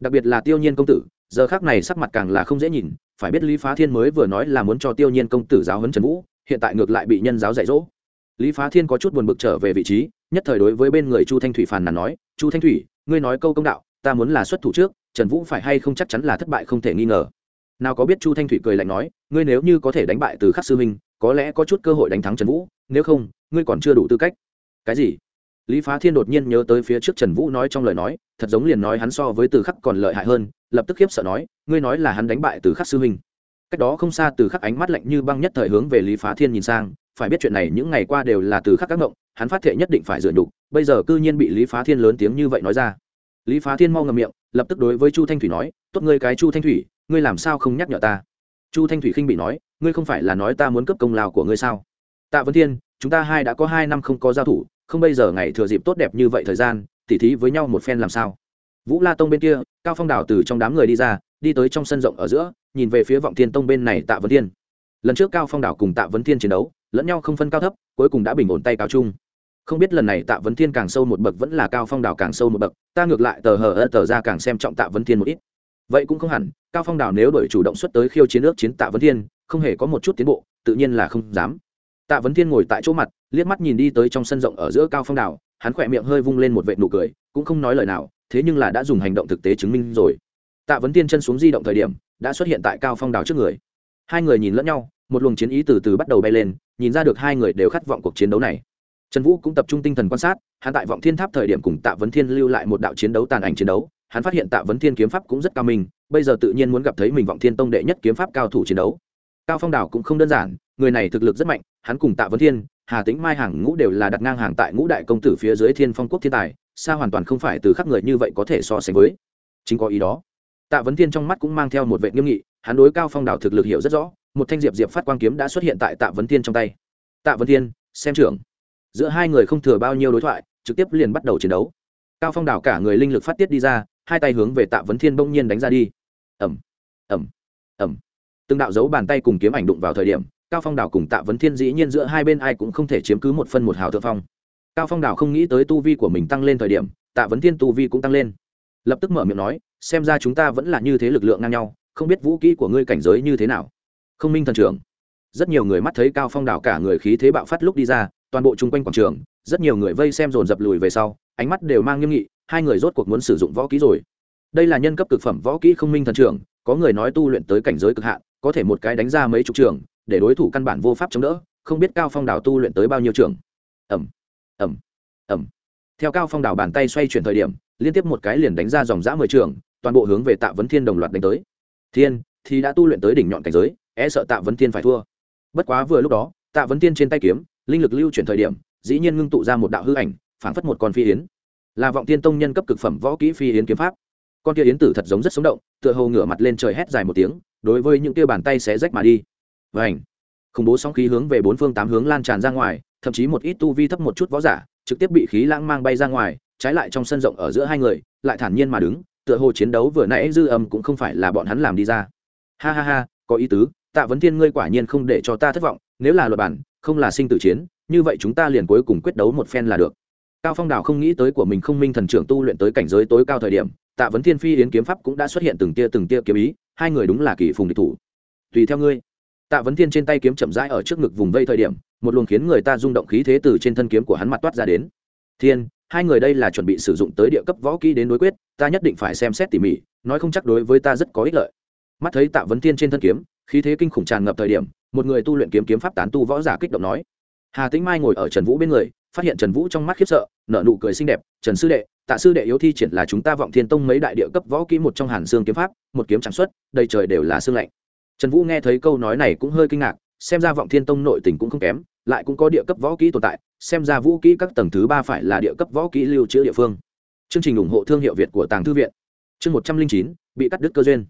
Đặc biệt là tiêu nhiên công tử, giờ khác này sắc mặt càng là không dễ nhìn phải biết lý phá thiên mới vừa nói là muốn cho tiêu nhiên công tử giáo huấn trần vũ, hiện tại ngược lại bị nhân giáo dạy dỗ. Lý phá thiên có chút buồn bực trở về vị trí, nhất thời đối với bên người chu thanh thủy phàn nàn nói, chu thanh thủy, ngươi nói câu công đạo, ta muốn là xuất thủ trước, trần vũ phải hay không chắc chắn là thất bại không thể nghi ngờ. Nào có biết chu thanh thủy cười lạnh nói, ngươi nếu như có thể đánh bại từ khắc sư minh có lẽ có chút cơ hội đánh thắng trần vũ, nếu không, ngươi còn chưa đủ tư cách. Cái gì? Lý phá thiên đột nhiên nhớ tới phía trước trần vũ nói trong lời nói, thật giống liền nói hắn so với từ khắc còn lợi hại hơn, lập tức khiếp sợ nói, ngươi nói là hắn đánh bại từ khắc sư huynh. Cách đó không xa từ khắc ánh mắt lạnh như băng nhất thời hướng về lý phá thiên nhìn sang, phải biết chuyện này những ngày qua đều là từ khắc các ngộng hắn phát thệ nhất định phải dựa nhục, bây giờ cư nhiên bị lý phá thiên lớn tiếng như vậy nói ra. Lý phá thiên mau ngầm miệng, lập tức đối với chu thanh thủy nói, tốt ngươi cái chu thanh thủy, ngươi làm sao không nhắc nhở ta? Chu thanh thủy khinh bị nói, ngươi không phải là nói ta muốn cấp công lao của ngươi sao? Tạ vấn thiên, chúng ta hai đã có hai năm không có giao thủ không bây giờ ngày thừa dịp tốt đẹp như vậy thời gian, tỉ thí với nhau một phen làm sao? Vũ la tông bên kia, cao phong đào từ trong đám người đi ra, đi tới trong sân rộng ở giữa, nhìn về phía vọng thiên tông bên này tạ vấn thiên. Lần trước cao phong đào cùng tạ vấn thiên chiến đấu, lẫn nhau không phân cao thấp, cuối cùng đã bình ổn tay cao chung. Không biết lần này tạ vấn thiên càng sâu một bậc vẫn là cao phong đào càng sâu một bậc, ta ngược lại tờ hờ ơ tờ ra càng xem trọng tạ vấn thiên một ít. Vậy cũng không hẳn, cao phong đào nếu đổi chủ động xuất tới khiêu chiến ước chiến tạ vấn thiên, không hề có một chút tiến bộ, tự nhiên là không dám tạ vấn thiên ngồi tại chỗ mặt liếc mắt nhìn đi tới trong sân rộng ở giữa cao phong Đảo, hắn khỏe miệng hơi vung lên một vệ nụ cười cũng không nói lời nào thế nhưng là đã dùng hành động thực tế chứng minh rồi. Tạ vấn tiên chân xuống di động thời điểm đã xuất hiện tại cao phong Đảo trước người. Hai người nhìn lẫn nhau một luồng chiến ý từ từ bắt đầu bay lên nhìn ra được hai người đều khát vọng cuộc chiến đấu này. Trần vũ cũng tập trung tinh thần quan sát hắn tại vọng thiên tháp thời điểm cùng tạ vấn thiên lưu lại một đạo chiến đấu tàn ảnh chiến đấu hắn phát hiện tạ vấn thiên kiếm pháp cũng rất cao minh bây giờ tự nhiên muốn gặp thấy mình vọng thiên tông đệ nhất kiếm pháp cao thủ chiến đấu cao phong Đảo cũng không đơn giản, người này thực lực rất mạnh, hắn cùng tạ vấn thiên, hà tĩnh mai hàng ngũ đều là đặt ngang hàng tại ngũ đại công tử phía dưới thiên phong quốc thiên tài, xa hoàn toàn không phải từ khắc người như vậy có thể so sánh với. Chính có ý đó. Tạ vấn thiên trong mắt cũng mang theo một vệ nghiêm nghị, hắn đối cao phong Đảo thực lực hiểu rất rõ, một thanh diệp diệp phát quang kiếm đã xuất hiện tại tạ vấn thiên trong tay. Tạ vấn thiên, xem trưởng. Giữa hai người không thừa bao nhiêu đối thoại, trực tiếp liền bắt đầu chiến đấu. Cao phong Đảo cả người linh lực phát tiết đi ra, hai tay hướng về tạ vấn thiên bỗng nhiên đánh ra đi. Ẩm ẩm ẩm từng đạo dấu bàn tay cùng kiếm ảnh đụng vào thời điểm, cao phong đảo cùng tạ vấn thiên dĩ nhiên giữa hai bên ai cũng không thể chiếm cứ một phân một hào thượng phong. Cao phong đảo không nghĩ tới tu vi của mình tăng lên thời điểm, tạ vấn thiên tu vi cũng tăng lên. Lập tức mở miệng nói, xem ra chúng ta vẫn là như thế lực lượng ngang nhau, không biết vũ kỹ của ngươi cảnh giới như thế nào. Không minh thần trưởng. Rất nhiều người mắt thấy cao phong đảo cả người khí thế bạo phát lúc đi ra, toàn bộ chung quanh quảng trường, rất nhiều người vây xem dồn dập lùi về sau, ánh mắt đều mang nghiêm nghị, hai người rốt cuộc muốn sử dụng võ kỹ rồi. Đây là nhân cấp cực phẩm võ kỹ không minh thần trưởng, có người nói tu luyện tới cảnh giới cực hạn có thể một cái đánh ra mấy chục trường, để đối thủ căn bản vô pháp chống đỡ, không biết cao phong đào tu luyện tới bao nhiêu trường. Ẩm ẩm ẩm theo cao phong đào bàn tay xoay chuyển thời điểm, liên tiếp một cái liền đánh ra dòng dã mười trường, toàn bộ hướng về tạ vấn thiên đồng loạt đánh tới. Thiên, thì đã tu luyện tới đỉnh nhọn cảnh giới e sợ tạ vấn thiên phải thua. Bất quá vừa lúc đó, tạ vấn thiên trên tay kiếm, linh lực lưu chuyển thời điểm, dĩ nhiên ngưng tụ ra một đạo hư ảnh, phảng phất một con phi yến. Là vọng tiên tông nhân cấp cực phẩm võ kỹ phi yến kiếm pháp con kia yến tử thật giống rất sống động, tựa hồ ngửa mặt lên trời hét dài một tiếng, đối với những kia bàn tay xé rách mà đi. Vảnh khủng bố sóng khí hướng về bốn phương tám hướng lan tràn ra ngoài, thậm chí một ít tu vi thấp một chút võ giả, trực tiếp bị khí lãng mang bay ra ngoài, trái lại trong sân rộng ở giữa hai người, lại thản nhiên mà đứng, tựa hồ chiến đấu vừa nãy dư âm cũng không phải là bọn hắn làm đi ra. Ha ha ha, có ý tứ, tạ vấn thiên ngươi quả nhiên không để cho ta thất vọng, nếu là luật bản, không là sinh tử chiến, như vậy chúng ta liền cuối cùng quyết đấu một phen là được. Cao phong đào không nghĩ tới của mình không minh thần trưởng tu luyện tới cảnh giới tối cao thời điểm tạ vấn thiên phi yến kiếm pháp cũng đã xuất hiện từng tia từng tia kiếm ý, hai người đúng là kỳ phùng địch thủ. Tùy theo ngươi. Tạ vấn thiên trên tay kiếm chậm rãi ở trước ngực vùng vây thời điểm, một luồng khiến người ta rung động khí thế từ trên thân kiếm của hắn mặt toát ra đến. Thiên, hai người đây là chuẩn bị sử dụng tới địa cấp võ kỹ đến đối quyết, ta nhất định phải xem xét tỉ mỉ, nói không chắc đối với ta rất có ích lợi. Mắt thấy tạ vấn thiên trên thân kiếm, khí thế kinh khủng tràn ngập thời điểm, một người tu luyện kiếm kiếm pháp tán tu võ giả kích động nói. Hà tĩnh mai ngồi ở trần vũ bên người, phát hiện trần vũ trong mắt khiếp sợ, nở nụ cười xinh đẹp, trần sư đệ tạ sư đệ yếu thi triển là chúng ta vọng thiên tông mấy đại địa cấp võ kỹ một trong hàn xương kiếm pháp, một kiếm sản xuất, đầy trời đều là xương lạnh. Trần vũ nghe thấy câu nói này cũng hơi kinh ngạc, xem ra vọng thiên tông nội tình cũng không kém, lại cũng có địa cấp võ kỹ tồn tại, xem ra vũ kỹ các tầng thứ ba phải là địa cấp võ kỹ lưu trữ địa phương. Chương trình ủng hộ thương hiệu việt của tàng thư viện. Chương một trăm linh chín, bị cắt đứt cơ duyên.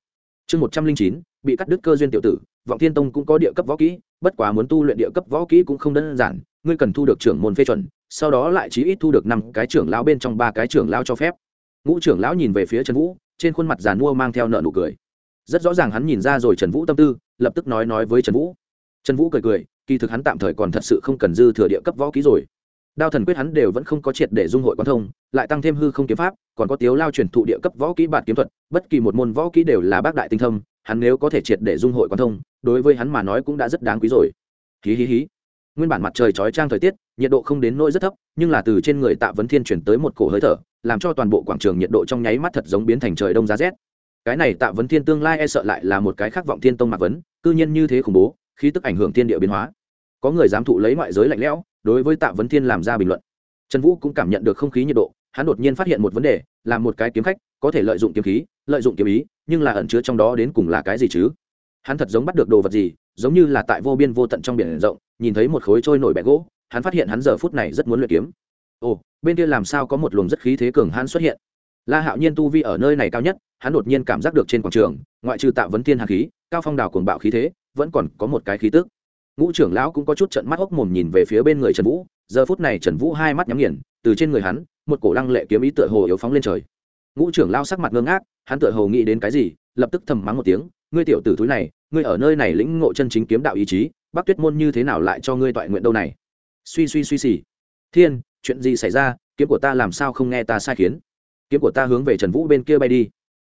Chương một trăm linh chín, bị cắt đứt cơ duyên tiểu tử, vọng thiên tông cũng có địa cấp võ kỹ, bất quá muốn tu luyện địa cấp võ kỹ cũng không đơn giản, ngươi cần thu được trưởng môn phê chuẩn sau đó lại chí ít thu được năm cái trưởng lão bên trong ba cái trưởng lão cho phép. Ngũ trưởng lão nhìn về phía trần vũ, trên khuôn mặt giàn mua mang theo nợ nụ cười. Rất rõ ràng hắn nhìn ra rồi trần vũ tâm tư, lập tức nói nói với trần vũ. Trần vũ cười cười, kỳ thực hắn tạm thời còn thật sự không cần dư thừa địa cấp võ kỹ rồi. Đao thần quyết hắn đều vẫn không có triệt để dung hội quán thông, lại tăng thêm hư không kiếm pháp, còn có tiếu lao truyền thụ địa cấp võ kỹ bản kiếm thuật, bất kỳ một môn võ kỹ đều là bác đại tinh thâm hắn nếu có thể triệt để dung hội quán thông, đối với hắn mà nói cũng đã rất đáng quý rồi. Hí hí hí. Nguyên bản mặt trời chói trang thời tiết nhiệt độ không đến nỗi rất thấp, nhưng là từ trên người tạ vấn thiên chuyển tới một cổ hơi thở, làm cho toàn bộ quảng trường nhiệt độ trong nháy mắt thật giống biến thành trời đông giá rét. Cái này tạ vấn thiên tương lai e sợ lại là một cái khát vọng thiên tông mạc vấn, cư nhiên như thế khủng bố khi tức ảnh hưởng thiên địa biến hóa. Có người dám thụ lấy ngoại giới lạnh lẽo, đối với tạ vấn thiên làm ra bình luận. Trần vũ cũng cảm nhận được không khí nhiệt độ, hắn đột nhiên phát hiện một vấn đề, là một cái kiếm khách, có thể lợi dụng kiếm khí, lợi dụng kiếm ý, nhưng là ẩn chứa trong đó đến cùng là cái gì chứ? Hắn thật giống bắt được đồ vật gì, giống như là tại vô biên vô tận trong biển rộng, nhìn thấy một khối trôi nổi bẹ gỗ hắn phát hiện hắn giờ phút này rất muốn luyện kiếm. Ồ, bên kia làm sao có một luồng rất khí thế cường hắn xuất hiện? La hạo nhiên tu vi ở nơi này cao nhất, hắn đột nhiên cảm giác được trên quảng trường, ngoại trừ tạo vấn thiên hà khí, cao phong đào cuồng bạo khí thế, vẫn còn có một cái khí tức. Ngũ trưởng lão cũng có chút trận mắt hốc mồm nhìn về phía bên người trần vũ, giờ phút này trần vũ hai mắt nhắm nghiền, từ trên người hắn, một cổ lăng lệ kiếm ý tựa hồ yếu phóng lên trời. Ngũ trưởng lao sắc mặt ngơ ngác, hắn tựa hồ nghĩ đến cái gì, lập tức thầm mắng một tiếng, ngươi tiểu tử túi này, ngươi ở nơi này lĩnh ngộ chân chính kiếm đạo ý chí bác tuyết môn như thế nào lại cho ngươi toại nguyện đâu này? Suy suy suy xì. Thiên, chuyện gì xảy ra? Kiếm của ta làm sao không nghe ta sai khiến? Kiếm của ta hướng về trần vũ bên kia bay đi.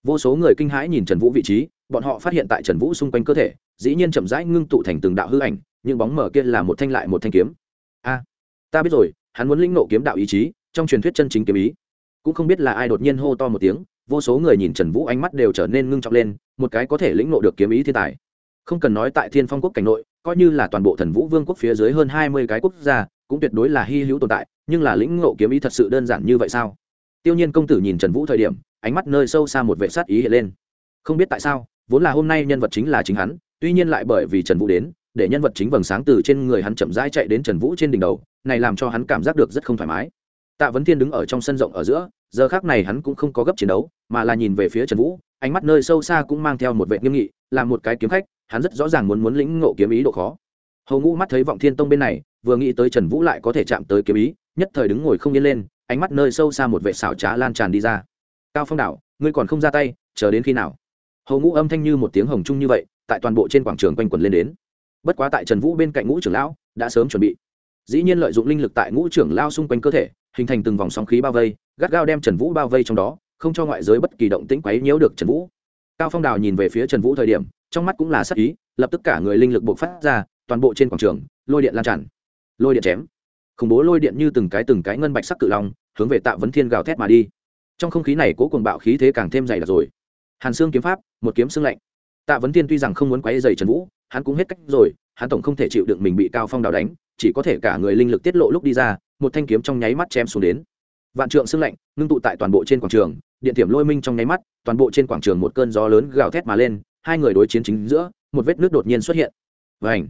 Vô số người kinh hãi nhìn trần vũ vị trí, bọn họ phát hiện tại trần vũ xung quanh cơ thể, dĩ nhiên chậm rãi ngưng tụ thành từng đạo hư ảnh những bóng mở kia là một thanh lại một thanh kiếm. A, ta biết rồi, hắn muốn lĩnh nộ kiếm đạo ý chí, trong truyền thuyết chân chính kiếm ý. Cũng không biết là ai đột nhiên hô to một tiếng, vô số người nhìn trần vũ ánh mắt đều trở nên ngưng trọng lên, một cái có thể lĩnh nộ được kiếm ý thiên tài. Không cần nói tại thiên phong quốc cảnh nội coi như là toàn bộ thần vũ vương quốc phía dưới hơn hai mươi cái quốc gia, cũng tuyệt đối là hy hữu tồn tại, nhưng là lĩnh ngộ kiếm ý thật sự đơn giản như vậy sao? Tiêu nhiên công tử nhìn trần vũ thời điểm, ánh mắt nơi sâu xa một vệ sát ý hiện lên. Không biết tại sao, vốn là hôm nay nhân vật chính là chính hắn, tuy nhiên lại bởi vì trần vũ đến, để nhân vật chính vầng sáng từ trên người hắn chậm rãi chạy đến trần vũ trên đỉnh đầu, này làm cho hắn cảm giác được rất không thoải mái. Tạ vấn thiên đứng ở trong sân rộng ở giữa, giờ khác này hắn cũng không có gấp chiến đấu, mà là nhìn về phía trần vũ, ánh mắt nơi sâu xa cũng mang theo một vệ nghiêm nghị, là một cái kiếm khách hắn rất rõ ràng muốn muốn lĩnh ngộ kiếm ý độ khó. Hầu ngũ mắt thấy vọng thiên tông bên này, vừa nghĩ tới trần vũ lại có thể chạm tới kiếm ý, nhất thời đứng ngồi không yên lên, ánh mắt nơi sâu xa một vệ xảo trá lan tràn đi ra. Cao phong đảo ngươi còn không ra tay, chờ đến khi nào? Hầu ngũ âm thanh như một tiếng hồng trung như vậy, tại toàn bộ trên quảng trường quanh quẩn lên đến. Bất quá tại trần vũ bên cạnh ngũ trưởng lão, đã sớm chuẩn bị. Dĩ nhiên lợi dụng linh lực tại ngũ trưởng lao xung quanh cơ thể, hình thành từng vòng sóng khí bao vây, gắt gao đem trần vũ bao vây trong đó, không cho ngoại giới bất kỳ động tĩnh quấy nhiễu được trần vũ. Cao phong đào nhìn về phía trần vũ thời điểm trong mắt cũng là sắc ý, lập tức cả người linh lực buộc phát ra, toàn bộ trên quảng trường, lôi điện lan tràn. Lôi điện chém. Khủng bố lôi điện như từng cái từng cái ngân bạch sắc cự long, hướng về tạ vấn thiên gào thét mà đi. Trong không khí này cố cuồng bạo khí thế càng thêm dày đặc rồi. Hàn xương kiếm pháp, một kiếm xương lạnh. Tạ vấn thiên tuy rằng không muốn quấy dày trần vũ, hắn cũng hết cách rồi, hắn tổng không thể chịu đựng mình bị cao phong đào đánh, chỉ có thể cả người linh lực tiết lộ lúc đi ra, một thanh kiếm trong nháy mắt chém xuống đến. Vạn trượng xương lạnh, ngưng tụ tại toàn bộ trên quảng trường, điện thiểm lôi minh trong nháy mắt, toàn bộ trên quảng trường một cơn gió lớn gào thét mà lên hai người đối chiến chính giữa, một vết nước đột nhiên xuất hiện. Và ảnh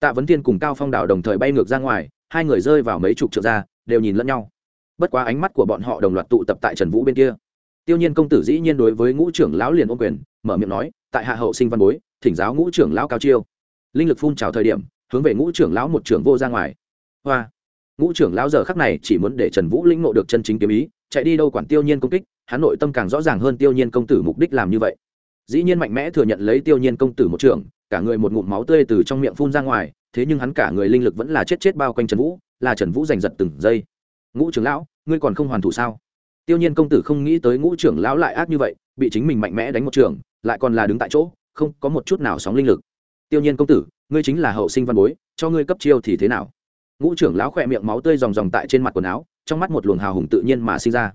tạ vấn tiên cùng cao phong đảo đồng thời bay ngược ra ngoài, hai người rơi vào mấy chục trượng ra, đều nhìn lẫn nhau. Bất quá ánh mắt của bọn họ đồng loạt tụ tập tại trần vũ bên kia. Tiêu nhiên công tử dĩ nhiên đối với ngũ trưởng lão liền ôm quyền, mở miệng nói, tại hạ hậu sinh văn bối, thỉnh giáo ngũ trưởng lão cao chiêu. Linh lực phun trào thời điểm, hướng về ngũ trưởng lão một trưởng vô ra ngoài. Hoa. Ngũ trưởng lão giờ khắc này chỉ muốn để trần vũ lĩnh ngộ được chân chính kiếm ý, chạy đi đâu quản tiêu nhiên công kích, hắn nội tâm càng rõ ràng hơn tiêu nhiên công tử mục đích làm như vậy dĩ nhiên mạnh mẽ thừa nhận lấy tiêu nhiên công tử một trưởng, cả người một ngụm máu tươi từ trong miệng phun ra ngoài, thế nhưng hắn cả người linh lực vẫn là chết chết bao quanh trần vũ, là trần vũ giành giật từng giây. Ngũ trưởng lão, ngươi còn không hoàn thủ sao? Tiêu nhiên công tử không nghĩ tới ngũ trưởng lão lại ác như vậy, bị chính mình mạnh mẽ đánh một trường, lại còn là đứng tại chỗ, không có một chút nào sóng linh lực. Tiêu nhiên công tử, ngươi chính là hậu sinh văn bối, cho ngươi cấp chiêu thì thế nào? Ngũ trưởng lão khỏe miệng máu tươi dòng dòng tại trên mặt quần áo, trong mắt một luồng hào hùng tự nhiên mà sinh ra.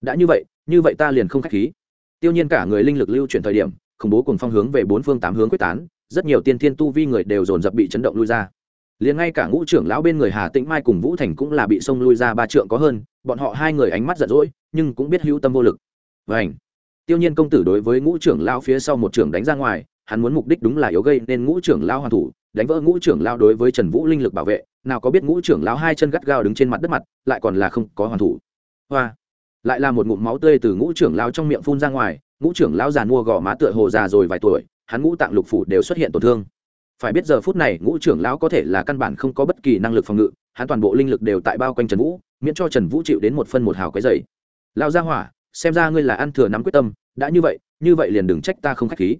Đã như vậy như vậy ta liền không k h á c h khí tiêu nhiên cả người linh lực lưu chuyển thời điểm, khủng bố cùng phong hướng về bốn phương tám hướng quyết tán, rất nhiều tiên thiên tu vi người đều dồn dập bị chấn động lui ra. Liền ngay cả ngũ trưởng lão bên người hà tĩnh mai cùng vũ thành cũng là bị xông lui ra ba trượng có hơn, bọn họ hai người ánh mắt giận dỗi, nhưng cũng biết hữu tâm vô lực. Vảnh tiêu nhiên công tử đối với ngũ trưởng lão phía sau một trưởng đánh ra ngoài, hắn muốn mục đích đúng là yếu gây nên ngũ trưởng lão hoàn thủ, đánh vỡ ngũ trưởng lão đối với trần vũ linh lực bảo vệ, nào có biết ngũ trưởng lão hai chân gắt gao đứng trên mặt đất mặt, lại còn là không có hoàn thủ. Hoa! Lại là một ngụm máu tươi từ ngũ trưởng lão trong miệng phun ra ngoài, ngũ trưởng lão già mua gò má tựa hồ già rồi vài tuổi, hắn ngũ tạng lục phủ đều xuất hiện tổn thương. Phải biết giờ phút này ngũ trưởng lão có thể là căn bản không có bất kỳ năng lực phòng ngự, hắn toàn bộ linh lực đều tại bao quanh trần vũ, miễn cho trần vũ chịu đến một phân một hào cái dày lao ra hỏa, xem ra ngươi là ăn thừa nắm quyết tâm, đã như vậy như vậy liền đừng trách ta không k h á c h khí.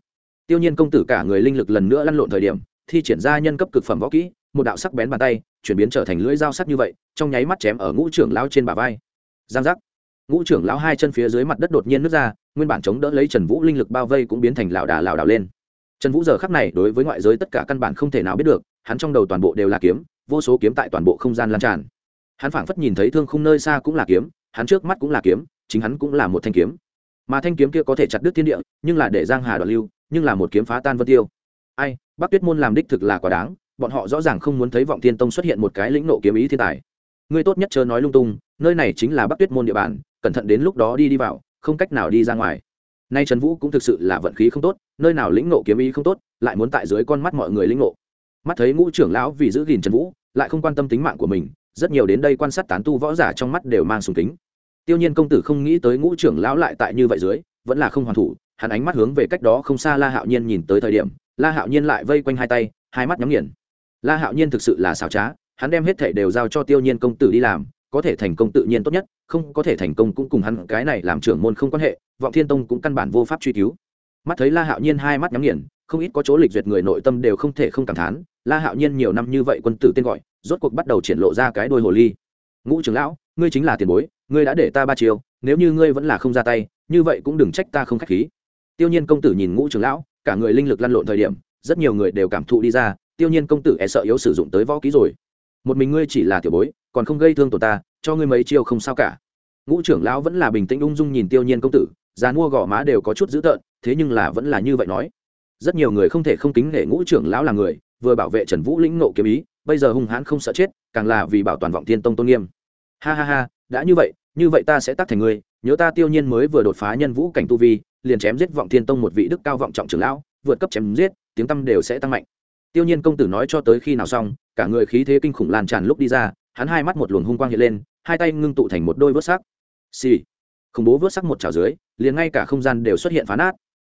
Tiêu nhiên công tử cả người linh lực lần nữa lăn lộn thời điểm, thi triển ra nhân cấp cực phẩm võ kỹ, một đạo sắc bén bàn tay, chuyển biến trở thành lưỡi dao sắc như vậy, trong nháy mắt chém ở ngũ trưởng lão trên bả vai. Giang giác ngũ trưởng lão hai chân phía dưới mặt đất đột nhiên nứt ra, nguyên bản chống đỡ lấy trần vũ linh lực bao vây cũng biến thành lảo đà lảo đảo lên. Trần vũ giờ khắc này đối với ngoại giới tất cả căn bản không thể nào biết được, hắn trong đầu toàn bộ đều là kiếm, vô số kiếm tại toàn bộ không gian lan tràn. Hắn phảng phất nhìn thấy thương không nơi xa cũng là kiếm, hắn trước mắt cũng là kiếm, chính hắn cũng là một thanh kiếm. Mà thanh kiếm kia có thể chặt đứt thiên địa, nhưng là để giang hà đoạt lưu, nhưng là một kiếm phá tan vân tiêu. Ai, bắc tuyết môn làm đích thực là quá đáng, bọn họ rõ ràng không muốn thấy vọng thiên tông xuất hiện một cái lĩnh nộ kiếm ý thiên tài. Ngươi tốt nhất chớ nói lung tung, nơi này chính là bắc tuyết môn địa bàn cẩn thận đến lúc đó đi đi vào, không cách nào đi ra ngoài. Nay trần vũ cũng thực sự là vận khí không tốt, nơi nào lĩnh nộ kiếm ý không tốt, lại muốn tại dưới con mắt mọi người lĩnh nộ mắt thấy ngũ trưởng lão vì giữ gìn trần vũ, lại không quan tâm tính mạng của mình, rất nhiều đến đây quan sát tán tu võ giả trong mắt đều mang sùng kính. Tiêu nhiên công tử không nghĩ tới ngũ trưởng lão lại tại như vậy dưới, vẫn là không hoàn thủ, hắn ánh mắt hướng về cách đó không xa la hạo nhiên nhìn tới thời điểm, la hạo nhiên lại vây quanh hai tay, hai mắt nhắm nghiền. La hạo nhiên thực sự là xảo trá, hắn đem hết thể đều giao cho tiêu nhiên công tử đi làm, có thể thành công tự nhiên tốt nhất không có thể thành công cũng cùng hắn cái này làm trưởng môn không quan hệ, vọng thiên tông cũng căn bản vô pháp truy cứu. Mắt thấy la hạo nhiên hai mắt nhắm nghiền, không ít có chỗ lịch duyệt người nội tâm đều không thể không cảm thán, la hạo nhiên nhiều năm như vậy quân tử tên gọi, rốt cuộc bắt đầu triển lộ ra cái đôi hồ ly. Ngũ trưởng lão, ngươi chính là tiền bối, ngươi đã để ta ba chiều nếu như ngươi vẫn là không ra tay, như vậy cũng đừng trách ta không k h á c h khí. Tiêu nhiên công tử nhìn ngũ trưởng lão, cả người linh lực lăn lộn thời điểm, rất nhiều người đều cảm thụ đi ra, tiêu nhiên công tử e sợ yếu sử dụng tới võ ký rồi. Một mình ngươi chỉ là tiểu bối, còn không gây thương tổ ta, cho ngươi mấy chiêu không sao cả ngũ trưởng lão vẫn là bình tĩnh ung dung nhìn tiêu nhiên công tử, già mua gò má đều có chút dữ tợn, thế nhưng là vẫn là như vậy nói. Rất nhiều người không thể không kính nể ngũ trưởng lão là người, vừa bảo vệ trần vũ lĩnh nộ kiếm ý, bây giờ hung hãn không sợ chết, càng là vì bảo toàn vọng thiên tông tôn nghiêm. Ha ha ha, đã như vậy như vậy ta sẽ tác thành ngươi, nhớ ta tiêu nhiên mới vừa đột phá nhân vũ cảnh tu vi, liền chém giết vọng thiên tông một vị đức cao vọng trọng trưởng lão, vượt cấp chém giết, tiếng tâm đều sẽ tăng mạnh. Tiêu nhiên công tử nói cho tới khi nào xong, cả người khí thế kinh khủng lan tràn lúc đi ra, hắn hai mắt một luồng hung quang hiện lên, hai tay ngưng tụ thành một đôi vớt sắc. Xì, khủng bố vớt sắc một trào dưới liền ngay cả không gian đều xuất hiện phá nát.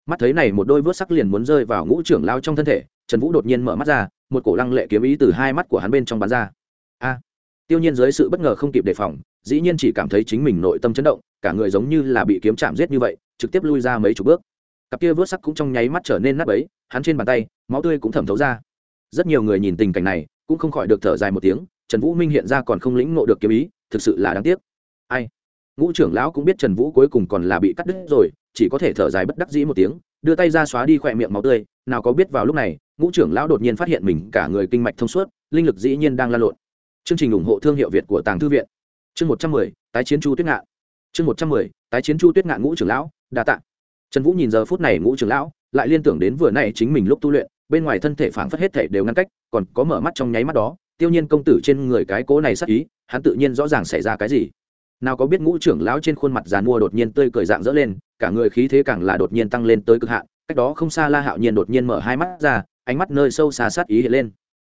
Mắt thấy này một đôi vớt sắc liền muốn rơi vào ngũ trưởng lao trong thân thể trần vũ đột nhiên mở mắt ra một cổ lăng lệ kiếm ý từ hai mắt của hắn bên trong bắn ra. A! Tiêu nhiên dưới sự bất ngờ không kịp đề phòng dĩ nhiên chỉ cảm thấy chính mình nội tâm chấn động cả người giống như là bị kiếm chạm giết như vậy trực tiếp lui ra mấy chục bước. Cặp kia vớt sắc cũng trong nháy mắt trở nên nắp ấy hắn trên bàn tay máu tươi cũng thẩm thấu ra. Rất nhiều người nhìn tình cảnh này cũng không khỏi được thở dài một tiếng trần vũ minh hiện ra còn không lĩnh ngộ được kiếm ý thực sự là đáng tiếc. Ai? Ngũ trưởng lão cũng biết trần vũ cuối cùng còn là bị cắt đứt rồi, chỉ có thể thở dài bất đắc dĩ một tiếng, đưa tay ra xóa đi khỏe miệng máu tươi. Nào có biết vào lúc này, ngũ trưởng lão đột nhiên phát hiện mình cả người kinh mạch thông suốt, linh lực dĩ nhiên đang lan lộn. Chương trình ủng hộ thương hiệu việt của tàng thư viện. Chương một trăm mười, tái chiến chu tuyết ngạn. Chương một trăm mười, tái chiến chu tuyết ngạn ngũ trưởng lão, đa t ạ trần vũ nhìn giờ phút này ngũ trưởng lão, lại liên tưởng đến vừa n chính mình lúc tu luyện, bên ngoài thân thể phảng phất hết thể đều ngăn cách, còn có mở mắt trong nháy mắt đó, tiêu nhiên công tử trên người cái cố này sắc ý, hắn tự nhiên rõ ràng xảy ra cái gì nào có biết ngũ trưởng lão trên khuôn mặt giàn mua đột nhiên tươi cười dạng dỡ lên, cả người khí thế càng là đột nhiên tăng lên tới cực hạn, cách đó không xa la hạo nhiên đột nhiên mở hai mắt ra, ánh mắt nơi sâu xa sát ý hiện lên.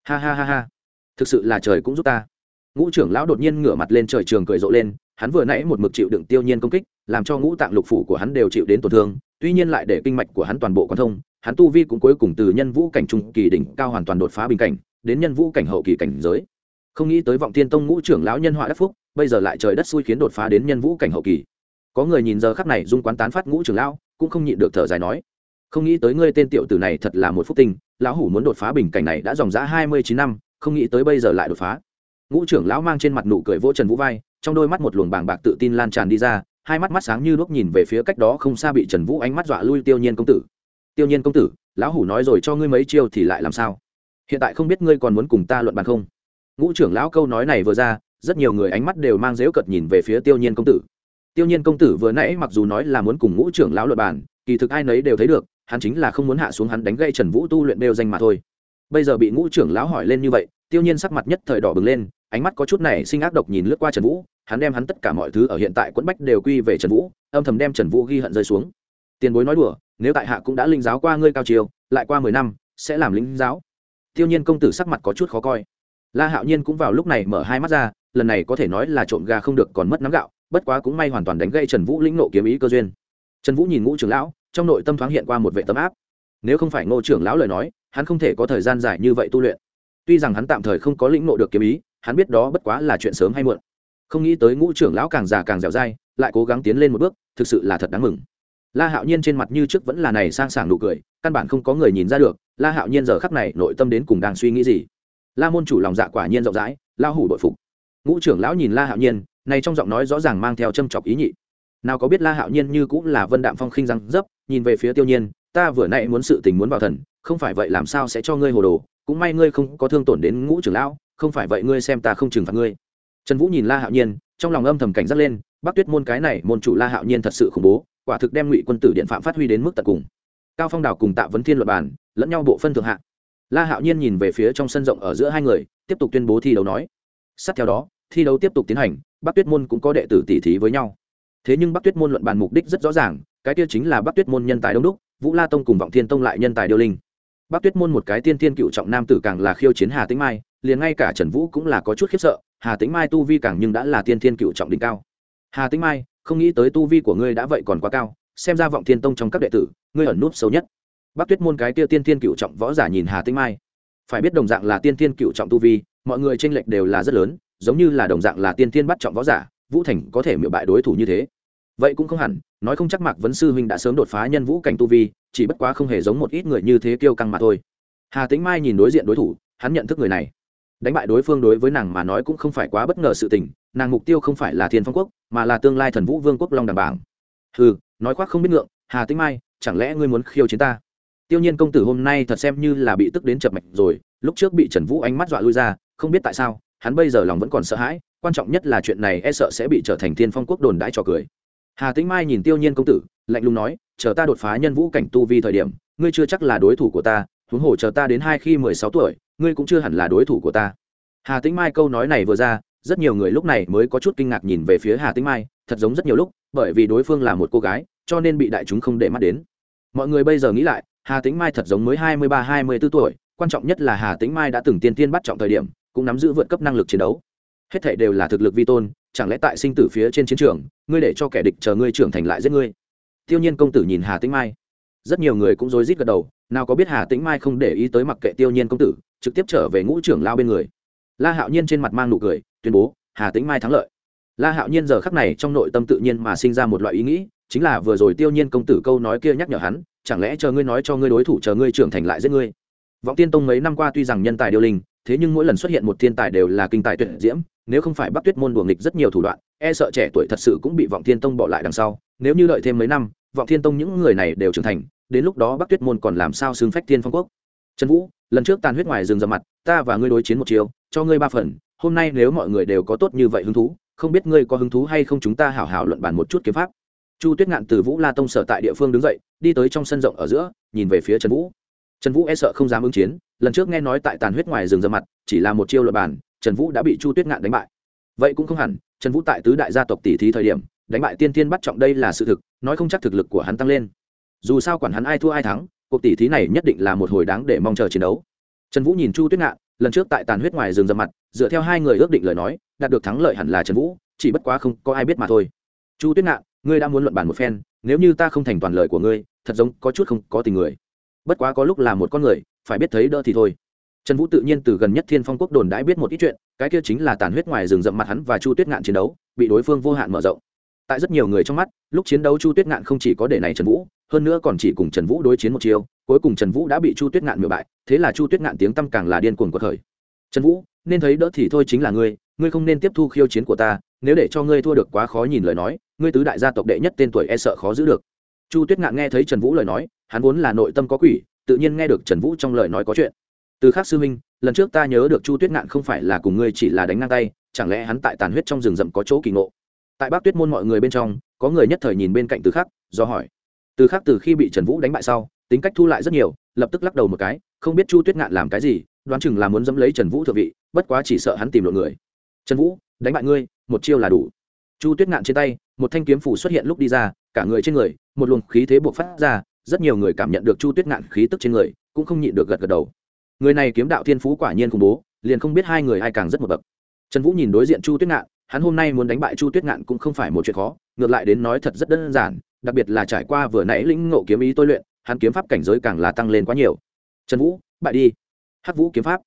Ha ha ha ha, thực sự là trời cũng giúp ta. Ngũ trưởng lão đột nhiên ngửa mặt lên trời trường cười rộ lên, hắn vừa nãy một mực chịu đựng tiêu nhiên công kích, làm cho ngũ tạng lục phủ của hắn đều chịu đến tổn thương, tuy nhiên lại để kinh mạch của hắn toàn bộ quan thông, hắn tu vi cũng cuối cùng từ nhân vũ cảnh trung kỳ đỉnh cao hoàn toàn đột phá bình cảnh, đến nhân vũ cảnh hậu kỳ cảnh giới. Không nghĩ tới vọng thiên tông ngũ trưởng lão nhân họa đắc phúc bây giờ lại trời đất xui khiến đột phá đến nhân vũ cảnh hậu kỳ. Có người nhìn giờ khắc này dung quán tán phát ngũ trưởng lão, cũng không nhịn được thở dài nói, không nghĩ tới ngươi tên tiểu tử này thật là một phúc tinh, lão hủ muốn đột phá bình cảnh này đã dòng dã hai mươi chín năm, không nghĩ tới bây giờ lại đột phá. Ngũ trưởng lão mang trên mặt nụ cười vỗ trần vũ vai, trong đôi mắt một luồng bàng bạc tự tin lan tràn đi ra, hai mắt mắt sáng như đuốc nhìn về phía cách đó không xa bị trần vũ ánh mắt dọa lui tiêu nhiên công tử. Tiêu nhiên công tử, lão hủ nói rồi cho ngươi mấy chiêu thì lại làm sao? Hiện tại không biết ngươi còn muốn cùng ta luận bàn không? Ngũ trưởng lão câu nói này vừa ra rất nhiều người ánh mắt đều mang dếu cợt nhìn về phía tiêu nhiên công tử. Tiêu nhiên công tử vừa nãy mặc dù nói là muốn cùng ngũ trưởng lão luận bàn, kỳ thực ai nấy đều thấy được, hắn chính là không muốn hạ xuống hắn đánh gây trần vũ tu luyện đều danh mà thôi. Bây giờ bị ngũ trưởng lão hỏi lên như vậy, tiêu nhiên sắc mặt nhất thời đỏ bừng lên, ánh mắt có chút này sinh ác độc nhìn lướt qua trần vũ, hắn đem hắn tất cả mọi thứ ở hiện tại quẫn bách đều quy về trần vũ, âm thầm đem trần vũ ghi hận rơi xuống. Tiền bối nói đùa, nếu tại hạ cũng đã linh giáo qua ngươi cao chiều, lại qua mười năm, sẽ làm lính giáo. Tiêu nhiên công tử sắc mặt có chút khó coi. La hạo nhiên cũng vào lúc này mở hai mắt ra lần này có thể nói là trộm gà không được còn mất nắm gạo, bất quá cũng may hoàn toàn đánh gây trần vũ lĩnh nộ kiếm ý cơ duyên. Trần vũ nhìn ngũ trưởng lão, trong nội tâm thoáng hiện qua một vệ tấm áp. Nếu không phải ngô trưởng lão lời nói, hắn không thể có thời gian dài như vậy tu luyện. Tuy rằng hắn tạm thời không có lĩnh nộ được kiếm ý, hắn biết đó bất quá là chuyện sớm hay muộn. Không nghĩ tới ngũ trưởng lão càng già càng dẻo dai, lại cố gắng tiến lên một bước, thực sự là thật đáng mừng. La hạo nhiên trên mặt như trước vẫn là này sang sảng nụ cười, căn bản không có người nhìn ra được, la hạo nhiên giờ khắc này nội tâm đến cùng đang suy nghĩ gì. La môn chủ lòng dạ quả nhiên rộng rãi la hủ đội phục ngũ trưởng lão nhìn la hạo nhiên này trong giọng nói rõ ràng mang theo châm chọc ý nhị nào có biết la hạo nhiên như cũng là vân đạm phong khinh răng dấp nhìn về phía tiêu nhiên ta vừa nãy muốn sự tình muốn vào thần không phải vậy làm sao sẽ cho ngươi hồ đồ cũng may ngươi không có thương tổn đến ngũ trưởng lão không phải vậy ngươi xem ta không trừng phạt ngươi trần vũ nhìn la hạo nhiên trong lòng âm thầm cảnh giác lên bắc tuyết môn cái này môn chủ la hạo nhiên thật sự khủng bố quả thực đem ngụy quân tử điện phạm phát huy đến mức tận cùng cao phong đảo cùng tạ vấn thiên luật bàn, lẫn nhau bộ phân thượng hạ la hạo nhiên nhìn về phía trong sân rộng ở giữa hai người tiếp tục tuyên bố thi đấu nói sát theo đó thi đấu tiếp tục tiến hành, bắc tuyết môn cũng có đệ tử tỷ thí với nhau. Thế nhưng bắc tuyết môn luận bàn mục đích rất rõ ràng, cái kia chính là bắc tuyết môn nhân tài đông đúc, vũ la tông cùng vọng thiên tông lại nhân tài điêu linh. Bắc tuyết môn một cái tiên thiên cựu trọng nam tử càng là khiêu chiến hà tĩnh mai, liền ngay cả trần vũ cũng là có chút khiếp sợ, hà tĩnh mai tu vi càng nhưng đã là tiên thiên cựu trọng đỉnh cao. Hà tĩnh mai, không nghĩ tới tu vi của ngươi đã vậy còn quá cao, xem ra vọng thiên tông trong các đệ tử, ngươi ẩn núp sâu nhất. Bắc tuyết môn cái kia tiên thiên cựu trọng võ giả nhìn hà tĩnh mai. Phải biết đồng dạng là tiên thiên cựu trọng tu vi, mọi người tranh lệch đều là rất lớn giống như là đồng dạng là tiên thiên bắt trọng võ giả, vũ thành có thể miệu bại đối thủ như thế. Vậy cũng không hẳn, nói không chắc mạc vấn sư huynh đã sớm đột phá nhân vũ cảnh tu vi, chỉ bất quá không hề giống một ít người như thế kiêu căng mà thôi. Hà tĩnh mai nhìn đối diện đối thủ, hắn nhận thức người này. Đánh bại đối phương đối với nàng mà nói cũng không phải quá bất ngờ sự tình, nàng mục tiêu không phải là thiên phong quốc, mà là tương lai thần vũ vương quốc long đàm bảng. Ừ nói khoác không biết ngượng, hà tĩnh mai, chẳng lẽ ngươi muốn khiêu chiến ta? Tiêu nhiên công tử hôm nay thật xem như là bị tức đến chập mạch rồi, lúc trước bị trần vũ ánh mắt dọa lui ra, không biết tại sao hắn bây giờ lòng vẫn còn sợ hãi, quan trọng nhất là chuyện này e sợ sẽ bị trở thành thiên phong quốc đồn đãi trò cười. Hà tĩnh mai nhìn tiêu nhiên công tử, lạnh lùng nói, chờ ta đột phá nhân vũ cảnh tu vi thời điểm, ngươi chưa chắc là đối thủ của ta, huống hồ chờ ta đến hai khi mười sáu tuổi, ngươi cũng chưa hẳn là đối thủ của ta. Hà tĩnh mai câu nói này vừa ra, rất nhiều người lúc này mới có chút kinh ngạc nhìn về phía hà tĩnh mai, thật giống rất nhiều lúc, bởi vì đối phương là một cô gái, cho nên bị đại chúng không để mắt đến. Mọi người bây giờ nghĩ lại, hà tĩnh mai thật giống mới hai mươi ba, hai mươi b ố tuổi, quan trọng nhất là hà tĩnh mai đã từng tiên tiên bắt trọng thời điểm cũng nắm giữ vượt cấp năng lực chiến đấu. Hết thảy đều là thực lực vi tôn, chẳng lẽ tại sinh tử phía trên chiến trường, ngươi để cho kẻ địch chờ ngươi trưởng thành lại giết ngươi? Tiêu nhiên công tử nhìn hà tĩnh mai. Rất nhiều người cũng rối rít gật đầu, nào có biết hà tĩnh mai không để ý tới mặc kệ tiêu nhiên công tử, trực tiếp trở về ngũ trưởng lao bên người. La hạo nhiên trên mặt mang nụ cười, tuyên bố, hà tĩnh mai thắng lợi. La hạo nhiên giờ khắc này trong nội tâm tự nhiên mà sinh ra một loại ý nghĩ, chính là vừa rồi tiêu nhiên công tử câu nói kia nhắc nhở hắn, chẳng lẽ chờ ngươi nói cho ngươi đối thủ chờ ngươi trưởng thành lại giết ngươi? Vọng tiên tông mấy năm qua tuy rằng nhân tài điều linh thế nhưng mỗi lần xuất hiện một thiên tài đều là kinh tài tuyệt diễm, nếu không phải bắc tuyết môn đùa nghịch rất nhiều thủ đoạn e sợ trẻ tuổi thật sự cũng bị vọng thiên tông bỏ lại đằng sau. Nếu như đợi thêm mấy năm, vọng thiên tông những người này đều trưởng thành, đến lúc đó bắc tuyết môn còn làm sao xưng phách thiên phong quốc? Trần vũ, lần trước tàn huyết ngoài rừng rậm mặt, ta và ngươi đối chiến một chiều, cho ngươi ba phần, hôm nay nếu mọi người đều có tốt như vậy hứng thú, không biết ngươi có hứng thú hay không chúng ta hảo hảo luận bàn một chút kiếm pháp. Chu tuyết ngạn từ vũ la tông sở tại địa phương đứng dậy, đi tới trong sân rộng ở giữa, nhìn về phía trần vũ trần vũ e sợ không dám ứng chiến, lần trước nghe nói tại tàn huyết ngoài rừng rậm mặt, chỉ là một chiêu luật bàn, trần vũ đã bị chu tuyết ngạn đánh bại. Vậy cũng không hẳn, trần vũ tại tứ đại gia tộc tỷ thí thời điểm, đánh bại tiên tiên bắt trọng đây là sự thực, nói không chắc thực lực của hắn tăng lên. Dù sao quản hắn ai thua ai thắng, cuộc tỷ thí này nhất định là một hồi đáng để mong chờ chiến đấu. Trần vũ nhìn chu tuyết ngạn, lần trước tại tàn huyết ngoài rừng rậm mặt, dựa theo hai người ước định lời nói, đạt được thắng lợi hẳn là trần vũ, chỉ bất quá không có ai biết mà thôi. Chu tuyết ngạn, ngươi đã muốn luận bàn một phen, nếu như ta không thành toàn lời của ngươi, thật giống có chút không có tình người bất quá có lúc là một con người, phải biết thấy đỡ thì thôi. Trần vũ tự nhiên từ gần nhất thiên phong quốc đồn đãi biết một ít chuyện, cái kia chính là tàn huyết ngoài rừng rậm mặt hắn và chu tuyết ngạn chiến đấu, bị đối phương vô hạn mở rộng. Tại rất nhiều người trong mắt, lúc chiến đấu chu tuyết ngạn không chỉ có để này trần vũ, hơn nữa còn chỉ cùng trần vũ đối chiến một chiều cuối cùng trần vũ đã bị chu tuyết ngạn miểu bại, thế là chu tuyết ngạn tiếng tăm càng là điên cuồng của thời trần vũ, nên thấy đỡ thì thôi chính là ngươi ngươi không nên tiếp thu khiêu chiến của ta, nếu để cho ngươi thua được quá khó nhìn lời nói, ngươi tứ đại gia tộc đệ nhất tên tuổi e sợ khó giữ được. Chu tuyết ngạn nghe thấy trần vũ lời nói hắn vốn là nội tâm có quỷ, tự nhiên nghe được trần vũ trong lời nói có chuyện. Từ khác sư minh lần trước ta nhớ được chu tuyết ngạn không phải là cùng ngươi chỉ là đánh ngang tay, chẳng lẽ hắn tại tàn huyết trong rừng rậm có chỗ kỳ ngộ? Tại bác tuyết môn mọi người bên trong, có người nhất thời nhìn bên cạnh từ khắc, do hỏi. Từ khắc từ khi bị trần vũ đánh bại sau, tính cách thu lại rất nhiều, lập tức lắc đầu một cái, không biết chu tuyết ngạn làm cái gì, đoán chừng là muốn dẫm lấy trần vũ thượng vị, bất quá chỉ sợ hắn tìm lộn người. Trần vũ, đánh bại ngươi, một chiêu là đủ. Chu tuyết ngạn trên tay, một thanh kiếm phủ xuất hiện lúc đi ra, cả người trên người, một luồng khí thế buộc phát ra rất nhiều người cảm nhận được chu tuyết ngạn khí tức trên người, cũng không nhịn được gật gật đầu. Người này kiếm đạo thiên phú quả nhiên khủng bố, liền không biết hai người ai càng rất một bậc. Trần vũ nhìn đối diện chu tuyết ngạn, hắn hôm nay muốn đánh bại chu tuyết ngạn cũng không phải một chuyện khó, ngược lại đến nói thật rất đơn giản, đặc biệt là trải qua vừa nãy lĩnh ngộ kiếm ý tôi luyện, hắn kiếm pháp cảnh giới càng là tăng lên quá nhiều. Trần vũ, bại đi. Hắc vũ kiếm pháp.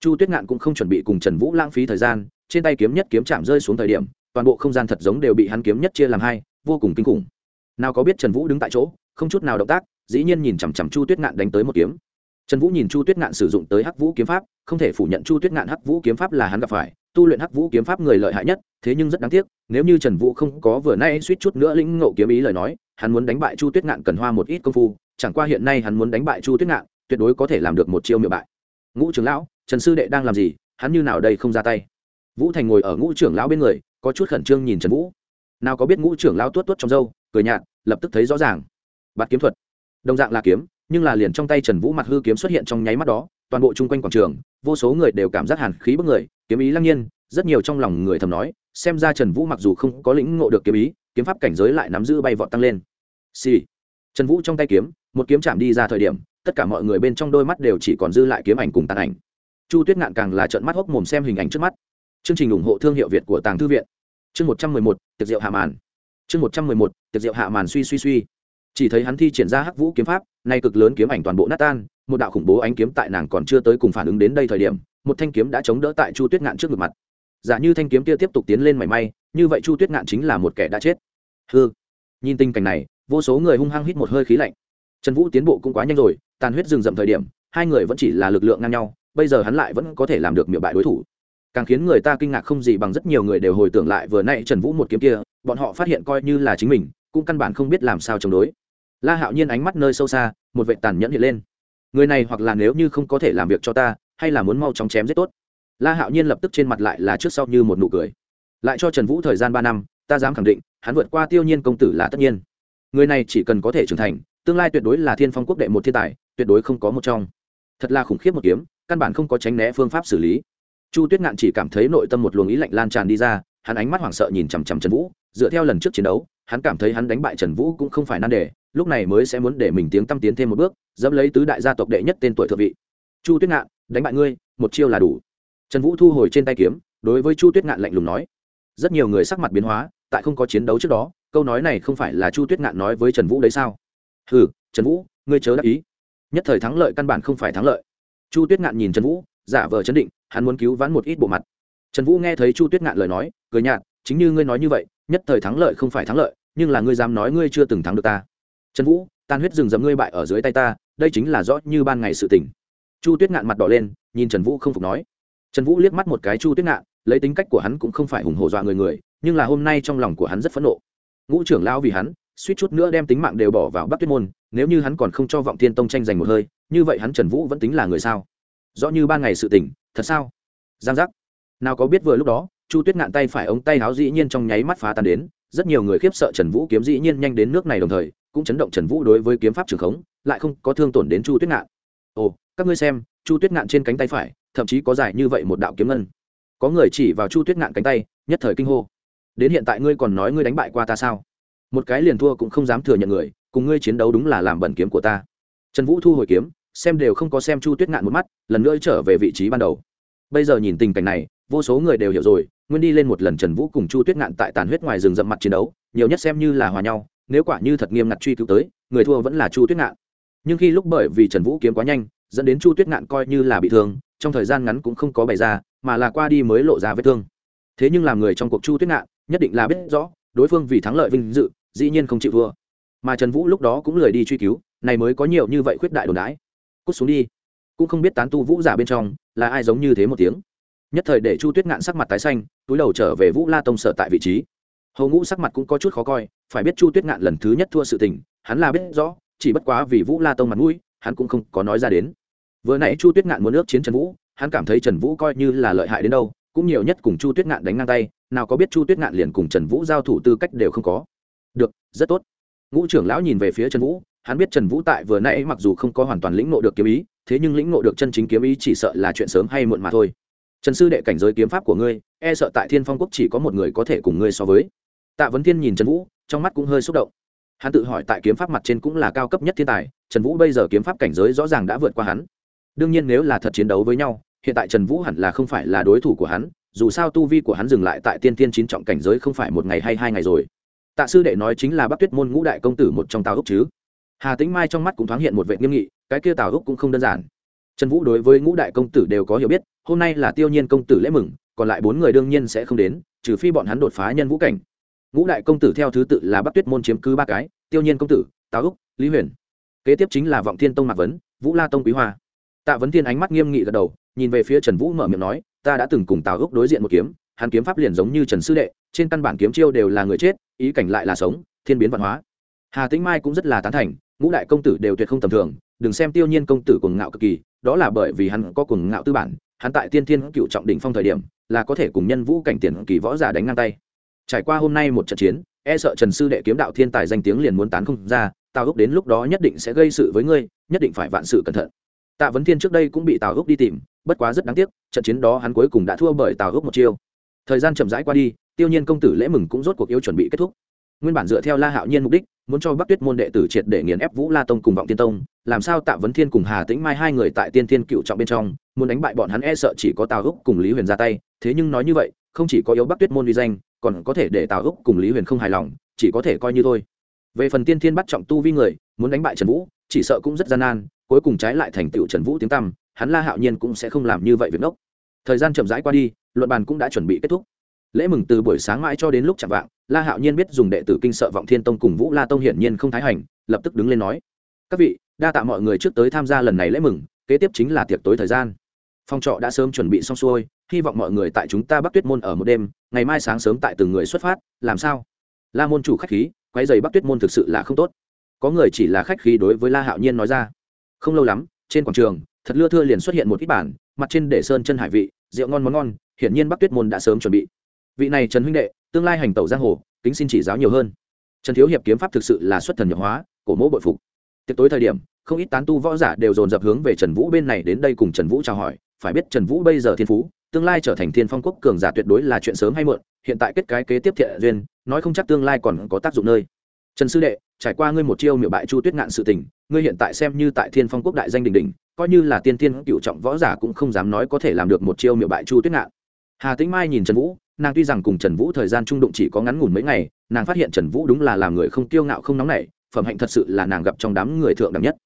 Chu tuyết ngạn cũng không chuẩn bị cùng trần vũ lãng phí thời gian, trên tay kiếm nhất kiếm chạm rơi xuống thời điểm, toàn bộ không gian thật giống đều bị hắn kiếm nhất chia làm hai, vô cùng kinh khủng. Nào có biết trần vũ đứng tại chỗ không chút nào động tác, dĩ nhiên nhìn chằm chằm chu tuyết ngạn đánh tới một kiếm. Trần vũ nhìn chu tuyết ngạn sử dụng tới hắc vũ kiếm pháp, không thể phủ nhận chu tuyết ngạn hắc vũ kiếm pháp là hắn gặp phải, tu luyện hắc vũ kiếm pháp người lợi hại nhất, thế nhưng rất đáng tiếc, nếu như trần vũ không có vừa nay suýt chút nữa lĩnh ngộ kiếm ý lời nói, hắn muốn đánh bại chu tuyết ngạn cần hoa một ít công phu, chẳng qua hiện nay hắn muốn đánh bại chu tuyết ngạn, tuyệt đối có thể làm được một chiêu miệng bại. Ngũ trưởng lão, trần sư đệ đang làm gì? Hắn như nào đây không ra tay? Vũ thành ngồi ở ngũ trưởng lão bên người, có chút khẩn trương nhìn trần vũ. Nào có biết ngũ trưởng lão tuốt tuốt trong râu, cười nhạt, lập tức thấy rõ ràng bạt kiếm thuật. Đồng dạng là kiếm, nhưng là liền trong tay trần vũ mặt hư kiếm xuất hiện trong nháy mắt đó, toàn bộ chung quanh quảng trường, vô số người đều cảm giác hàn khí bức người, kiếm ý lăng nhiên, rất nhiều trong lòng người thầm nói, xem ra trần vũ mặc dù không có lĩnh ngộ được kiếm ý, kiếm pháp cảnh giới lại nắm giữ bay vọt tăng lên. Xì、sì. trần vũ trong tay kiếm, một kiếm chạm đi ra thời điểm, tất cả mọi người bên trong đôi mắt đều chỉ còn dư lại kiếm ảnh cùng tàn ảnh. Chu tuyết ngạn càng là trận mắt hốc mồm xem hình ảnh trước mắt. Chương trình ủng hộ thương hiệu việt của tàng thư viện. Chương một trăm mười một, tiệc rượu hạ màn. Chương một trăm mười một, tiệc rượu hạ màn suy suy suy chỉ thấy hắn thi triển ra hắc vũ kiếm pháp, nay cực lớn kiếm ảnh toàn bộ nát tan, một đạo khủng bố ánh kiếm tại nàng còn chưa tới cùng phản ứng đến đây thời điểm, một thanh kiếm đã chống đỡ tại chu tuyết ngạn trước ngực mặt. Giả như thanh kiếm kia tiếp tục tiến lên mảy may, như vậy chu tuyết ngạn chính là một kẻ đã chết. Hư nhìn tình cảnh này, vô số người hung hăng hít một hơi khí lạnh. Trần vũ tiến bộ cũng quá nhanh rồi, tàn huyết rừng rậm thời điểm, hai người vẫn chỉ là lực lượng ngang nhau, bây giờ hắn lại vẫn có thể làm được miệng bại đối thủ. Càng khiến người ta kinh ngạc không gì bằng rất nhiều người đều hồi tưởng lại vừa nãy trần vũ một kiếm kia, bọn họ phát hiện coi như là chính mình, cũng căn bản không biết làm sao chống đối la hạo nhiên ánh mắt nơi sâu xa, một vệ tàn nhẫn hiện lên. Người này hoặc là nếu như không có thể làm việc cho ta, hay là muốn mau chóng chém giết tốt. La hạo nhiên lập tức trên mặt lại là trước sau như một nụ cười. Lại cho trần vũ thời gian ba năm, ta dám khẳng định, hắn vượt qua tiêu nhiên công tử là tất nhiên. Người này chỉ cần có thể trưởng thành, tương lai tuyệt đối là thiên phong quốc đệ một thiên tài, tuyệt đối không có một trong. Thật là khủng khiếp một kiếm, căn bản không có tránh né phương pháp xử lý. Chu tuyết ngạn chỉ cảm thấy nội tâm một luồng ý lạnh lan tràn đi ra, hắn ánh mắt hoảng sợ nhìn chằm chằm trần vũ, dựa theo lần trước chiến đấu hắn cảm thấy hắn đánh bại trần vũ cũng không phải nan đề, lúc này mới sẽ muốn để mình tiếng tăm tiến thêm một bước, dẫm lấy tứ đại gia tộc đệ nhất tên tuổi thượng vị. Chu tuyết ngạn, đánh bại ngươi, một chiêu là đủ. Trần vũ thu hồi trên tay kiếm, đối với chu tuyết ngạn lạnh lùng nói. Rất nhiều người sắc mặt biến hóa, tại không có chiến đấu trước đó, câu nói này không phải là chu tuyết ngạn nói với trần vũ đấy sao? Ừ trần vũ, ngươi chớ đáp ý. Nhất thời thắng lợi căn bản không phải thắng lợi. Chu tuyết ngạn nhìn trần vũ, giả vờ chấn định, hắn muốn cứu vãn một ít bộ mặt. Trần vũ nghe thấy chu tuyết ngạn lời nói, cười nhạt, chính như ngươi nói như vậy nhất thời thắng lợi không phải thắng lợi, nhưng là ngươi dám nói ngươi chưa từng thắng được ta. Trần vũ, tan huyết rừng dẫm ngươi bại ở dưới tay ta, đây chính là rõ như ban ngày sự tình. Chu tuyết ngạn mặt đỏ lên, nhìn trần vũ không phục nói. Trần vũ liếc mắt một cái chu tuyết ngạn, lấy tính cách của hắn cũng không phải hùng hổ dọa người người, nhưng là hôm nay trong lòng của hắn rất phẫn nộ. Ngũ trưởng lao vì hắn, suýt chút nữa đem tính mạng đều bỏ vào bắc tuyết môn, nếu như hắn còn không cho vọng thiên tông tranh giành một hơi, như vậy hắn trần vũ vẫn tính là người sao? Rõ như ban ngày sự tình, thật sao? Giang giác. Nào có biết vừa lúc đó chu tuyết ngạn tay phải ống tay áo dĩ nhiên trong nháy mắt phá tan đến, rất nhiều người khiếp sợ trần vũ kiếm dĩ nhiên nhanh đến nước này đồng thời, cũng chấn động trần vũ đối với kiếm pháp trường khống, lại không có thương tổn đến chu tuyết ngạn. Ồ, các ngươi xem, chu tuyết ngạn trên cánh tay phải, thậm chí có dài như vậy một đạo kiếm ngân. Có người chỉ vào chu tuyết ngạn cánh tay, nhất thời kinh hô. Đến hiện tại ngươi còn nói ngươi đánh bại qua ta sao? Một cái liền thua cũng không dám thừa nhận người, cùng ngươi chiến đấu đúng là làm bẩn kiếm của ta. Trần vũ thu hồi kiếm, xem đều không có xem chu tuyết ngạn một mắt, lần nữa trở về vị trí ban đầu. Bây giờ nhìn tình cảnh này, vô số người đều hiểu rồi nguyên đi lên một lần trần vũ cùng chu tuyết ngạn tại tàn huyết ngoài rừng rậm mặt chiến đấu, nhiều nhất xem như là hòa nhau, nếu quả như thật nghiêm ngặt truy cứu tới, người thua vẫn là chu tuyết ngạn. Nhưng khi lúc bởi vì trần vũ kiếm quá nhanh, dẫn đến chu tuyết ngạn coi như là bị thương, trong thời gian ngắn cũng không có bày ra, mà là qua đi mới lộ ra vết thương. Thế nhưng làm người trong cuộc chu tuyết ngạn, nhất định là biết rõ, đối phương vì thắng lợi vinh dự, dĩ nhiên không chịu thua. Mà trần vũ lúc đó cũng lười đi truy cứu, này mới có nhiều như vậy khuyết đại đồn đái cút xuống đi. Cũng không biết tán tu vũ giả bên trong là ai giống như thế một tiếng. Nhất thời để chu tuyết ngạn sắc mặt tái xanh túi đầu trở về vũ la tông sở tại vị trí. Hầu ngũ sắc mặt cũng có chút khó coi, phải biết chu tuyết ngạn lần thứ nhất thua sự tình, hắn là biết rõ, chỉ bất quá vì vũ la tông mặt mũi, hắn cũng không có nói ra đến. Vừa nãy chu tuyết ngạn muốn ước chiến trần vũ, hắn cảm thấy trần vũ coi như là lợi hại đến đâu, cũng nhiều nhất cùng chu tuyết ngạn đánh ngang tay, nào có biết chu tuyết ngạn liền cùng trần vũ giao thủ tư cách đều không có. Được, rất tốt. Ngũ trưởng lão nhìn về phía trần vũ, hắn biết trần vũ tại vừa nãy mặc dù không có hoàn toàn lĩnh nộ được kiếm ý, thế nhưng lĩnh nộ được chân chính kiếm ý chỉ sợ là chuyện sớm hay muộn mà thôi trần sư đệ cảnh giới kiếm pháp của ngươi e sợ tại thiên phong quốc chỉ có một người có thể cùng ngươi so với. Tạ vấn thiên nhìn trần vũ, trong mắt cũng hơi xúc động. Hắn tự hỏi tại kiếm pháp mặt trên cũng là cao cấp nhất thiên tài, trần vũ bây giờ kiếm pháp cảnh giới rõ ràng đã vượt qua hắn. Đương nhiên nếu là thật chiến đấu với nhau, hiện tại trần vũ hẳn là không phải là đối thủ của hắn, dù sao tu vi của hắn dừng lại tại tiên tiên chín trọng cảnh giới không phải một ngày hay hai ngày rồi. Tạ sư đệ nói chính là bắc tuyết môn ngũ đại công tử một trong tào úc chứ. Hà tĩnh mai trong mắt cũng thoáng hiện một vệ nghiêm nghị, cái kia tào úc cũng không đơn giản trần vũ đối với ngũ đại công tử đều có hiểu biết, hôm nay là tiêu nhiên công tử lễ mừng, còn lại bốn người đương nhiên sẽ không đến, trừ phi bọn hắn đột phá nhân vũ cảnh. Ngũ đại công tử theo thứ tự là bắc tuyết môn chiếm cứ ba cái, tiêu nhiên công tử, tào úc, lý huyền. Kế tiếp chính là vọng thiên tông mạc vấn, vũ la tông quý hoa. Tạ vấn thiên ánh mắt nghiêm nghị gật đầu, nhìn về phía trần vũ mở miệng nói, ta đã từng cùng tào úc đối diện một kiếm, hắn kiếm pháp liền giống như trần sư đệ, trên căn bản kiếm chiêu đều là người chết, ý cảnh lại là sống, thiên biến văn hóa. Hà tĩnh mai cũng rất là tán thành, ngũ đại công tử đều tuyệt không tầm thường, đừng xem tiêu nhiên công tử cuồng ngạo cực kỳ đó là bởi vì hắn có cuồng ngạo tư bản, hắn tại tiên thiên cựu trọng đỉnh phong thời điểm, là có thể cùng nhân vũ cảnh tiền kỳ võ giả đánh ngang tay. Trải qua hôm nay một trận chiến e sợ trần sư đệ kiếm đạo thiên tài danh tiếng liền muốn tán không ra, tào úc đến lúc đó nhất định sẽ gây sự với ngươi, nhất định phải vạn sự cẩn thận. Tạ vấn thiên trước đây cũng bị tào úc đi tìm, bất quá rất đáng tiếc, trận chiến đó hắn cuối cùng đã thua bởi tào úc một chiêu. Thời gian chậm rãi qua đi, tiêu nhiên công tử lễ mừng cũng rốt cuộc yêu chuẩn bị kết thúc nguyên bản dựa theo la hạo nhiên mục đích, muốn cho bắc tuyết môn đệ tử triệt để nghiền ép vũ la tông cùng vọng tiên tông, làm sao tạ vấn thiên cùng hà tĩnh mai hai người tại tiên thiên cựu trọng bên trong, muốn đánh bại bọn hắn e sợ chỉ có tào úc cùng lý huyền ra tay, thế nhưng nói như vậy, không chỉ có yếu bắc tuyết môn uy danh, còn có thể để tào úc cùng lý huyền không hài lòng, chỉ có thể coi như thôi. Về phần tiên thiên bắt trọng tu vi người, muốn đánh bại trần vũ, chỉ sợ cũng rất gian nan, cuối cùng trái lại thành tựu trần vũ tiếng tăm, hắn la hạo nhiên cũng sẽ không làm như vậy việc đốc. Thời gian chậm rãi qua đi, luận bàn cũng đã chuẩn bị kết thúc. Lễ mừng từ buổi sáng mãi cho đến lúc chạm vạng la hạo nhiên biết dùng đệ tử kinh sợ vọng thiên tông cùng vũ la tông hiển nhiên không thái hành, lập tức đứng lên nói, các vị, đa tạ mọi người trước tới tham gia lần này lễ mừng, kế tiếp chính là tiệc tối thời gian. Phòng trọ đã sớm chuẩn bị xong xuôi, hy vọng mọi người tại chúng ta bắc tuyết môn ở một đêm, ngày mai sáng sớm tại từng người xuất phát, làm sao? La môn chủ khách khí quay dày bắc tuyết môn thực sự là không tốt. Có người chỉ là khách khí đối với la hạo nhiên nói ra, không lâu lắm, trên quảng trường, thật lưa thưa liền xuất hiện một ít bản, mặt trên để sơn chân hải vị, rượu ngon món ngon, hiển nhiên bắc tuyết môn đã sớm chuẩn bị vị này trần huynh đệ, tương lai hành tẩu giang hồ, kính xin chỉ giáo nhiều hơn. Trần thiếu hiệp kiếm pháp thực sự là xuất thần nhập hóa, cổ mỗ bội phục. Tiệc tối thời điểm, không ít tán tu võ giả đều dồn dập hướng về trần vũ bên này đến đây cùng trần vũ chào hỏi, phải biết trần vũ bây giờ thiên phú, tương lai trở thành thiên phong quốc cường giả tuyệt đối là chuyện sớm hay muộn, hiện tại kết cái kế tiếp thiện duyên, nói không chắc tương lai còn có tác dụng nơi. Trần sư đệ, trải qua ngươi một chiêu miệu bại chu tuyết ngạn sự tình, ngươi hiện tại xem như tại thiên phong quốc đại danh đình đình coi như là tiên tiên cựu trọng võ giả cũng không dám nói có thể làm được một chiêu miệu bại chu tuyết ngạn. Hà tĩnh mai nhìn trần vũ nàng tuy rằng cùng trần vũ thời gian trung đụng chỉ có ngắn ngủn mấy ngày, nàng phát hiện trần vũ đúng là làm người không kiêu ngạo không nóng nảy, phẩm hạnh thật sự là nàng gặp trong đám người thượng đẳng nhất.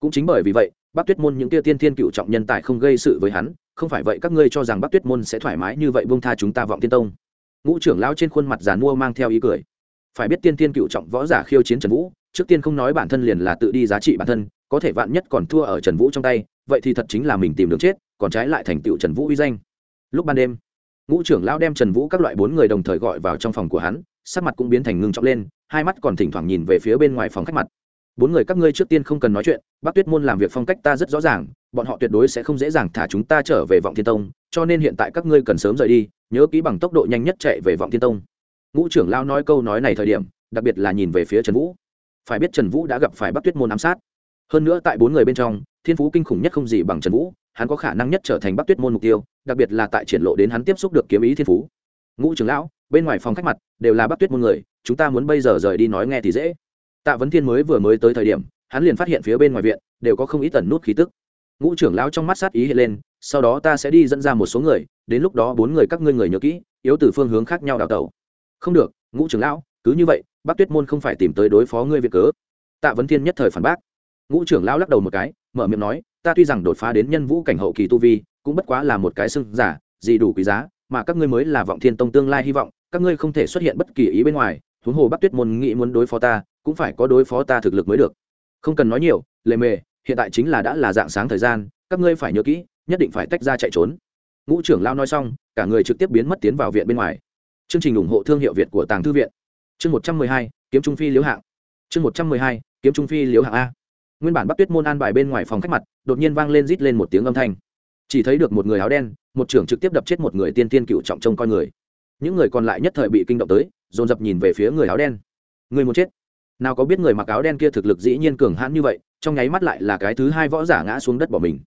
Cũng chính bởi vì vậy bác tuyết môn những tia tiên thiên cựu trọng nhân tài không gây sự với hắn, không phải vậy các ngươi cho rằng bác tuyết môn sẽ thoải mái như vậy buông tha chúng ta vọng tiên tông. Ngũ trưởng lao trên khuôn mặt giàn mua mang theo ý cười. Phải biết tiên thiên cựu trọng võ giả khiêu chiến trần vũ, trước tiên không nói bản thân liền là tự đi giá trị bản thân, có thể vạn nhất còn thua ở trần vũ trong tay, vậy thì thật chính là mình tìm đường chết, còn trái lại thành tựu trần vũ uy danh. Lúc ban đêm ngũ trưởng lão đem trần vũ các loại bốn người đồng thời gọi vào trong phòng của hắn, sắc mặt cũng biến thành ngưng trọng lên, hai mắt còn thỉnh thoảng nhìn về phía bên ngoài phòng khách mặt. Bốn người các ngươi trước tiên không cần nói chuyện bác tuyết môn làm việc phong cách ta rất rõ ràng, bọn họ tuyệt đối sẽ không dễ dàng thả chúng ta trở về vọng thiên tông, cho nên hiện tại các ngươi cần sớm rời đi, nhớ kỹ bằng tốc độ nhanh nhất chạy về vọng thiên tông. Ngũ trưởng lão nói câu nói này thời điểm, đặc biệt là nhìn về phía trần vũ. Phải biết trần vũ đã gặp phải bắc tuyết môn ám sát. Hơn nữa tại bốn người bên trong, thiên phú kinh khủng nhất không gì bằng trần vũ hắn có khả năng nhất trở thành bắc tuyết môn mục tiêu, đặc biệt là tại triển lộ đến hắn tiếp xúc được kiếm ý thiên phú. Ngũ trưởng lão, bên ngoài phòng khách mặt đều là bắc tuyết môn người, chúng ta muốn bây giờ rời đi nói nghe thì dễ. Tạ vấn thiên mới vừa mới tới thời điểm, hắn liền phát hiện phía bên ngoài viện đều có không ít tần nút khí tức. Ngũ trưởng lão trong mắt sát ý hiện lên, sau đó ta sẽ đi dẫn ra một số người, đến lúc đó bốn người các ngươi người nhớ kỹ, yếu từ phương hướng khác nhau đào tẩu. Không được, ngũ trưởng lão, cứ như vậy bác tuyết môn không phải tìm tới đối phó ngươi việc cớ. Tạ vấn thiên nhất thời phản bác. Ngũ trưởng lão lắc đầu một cái mở miệng nói, ta tuy rằng đột phá đến nhân vũ cảnh hậu kỳ tu vi, cũng bất quá là một cái xưng giả, gì đủ quý giá, mà các ngươi mới là vọng thiên tông tương lai hy vọng, các ngươi không thể xuất hiện bất kỳ ý bên ngoài, huống hồ bắc tuyết môn nghĩ muốn đối phó ta, cũng phải có đối phó ta thực lực mới được. Không cần nói nhiều, lề mề, hiện tại chính là đã là dạng sáng thời gian, các ngươi phải nhớ kỹ, nhất định phải tách ra chạy trốn. Ngũ trưởng lao nói xong, cả người trực tiếp biến mất tiến vào viện bên ngoài. Chương trình ủng hộ thương hiệu việt của tàng thư viện. Chương một trăm mười hai, kiếm trung phi liếu hạng. Chương một trăm mười hai, kiếm trung phi liếu hạng a nguyên bản bắc tuyết môn an bài bên ngoài phòng khách mặt, đột nhiên vang lên rít lên một tiếng âm thanh. Chỉ thấy được một người áo đen, một trưởng trực tiếp đập chết một người tiên tiên cựu trọng trông coi người. Những người còn lại nhất thời bị kinh động tới, dồn dập nhìn về phía người áo đen. Người muốn chết? Nào có biết người mặc áo đen kia thực lực dĩ nhiên cường hãn như vậy, trong nháy mắt lại là cái thứ hai võ giả ngã xuống đất bỏ mình.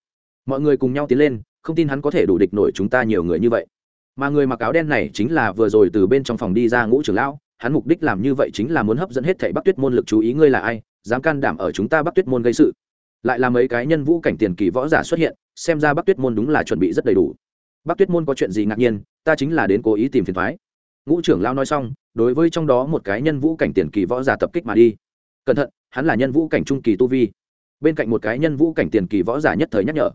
Mọi người cùng nhau tiến lên, không tin hắn có thể đủ địch nổi chúng ta nhiều người như vậy. Mà người mặc áo đen này chính là vừa rồi từ bên trong phòng đi ra ngũ trưởng lão, hắn mục đích làm như vậy chính là muốn hấp dẫn hết thảy bắc tuyết môn lực chú ý ngươi là ai dám can đảm ở chúng ta bắc tuyết môn gây sự. Lại là mấy cái nhân vũ cảnh tiền kỳ võ giả xuất hiện, xem ra bắc tuyết môn đúng là chuẩn bị rất đầy đủ. Bắc tuyết môn có chuyện gì ngạc nhiên, ta chính là đến cố ý tìm phiền thoái. Ngũ trưởng lao nói xong, đối với trong đó một cái nhân vũ cảnh tiền kỳ võ giả tập kích mà đi. Cẩn thận, hắn là nhân vũ cảnh trung kỳ tu vi. Bên cạnh một cái nhân vũ cảnh tiền kỳ võ giả nhất thời nhắc nhở.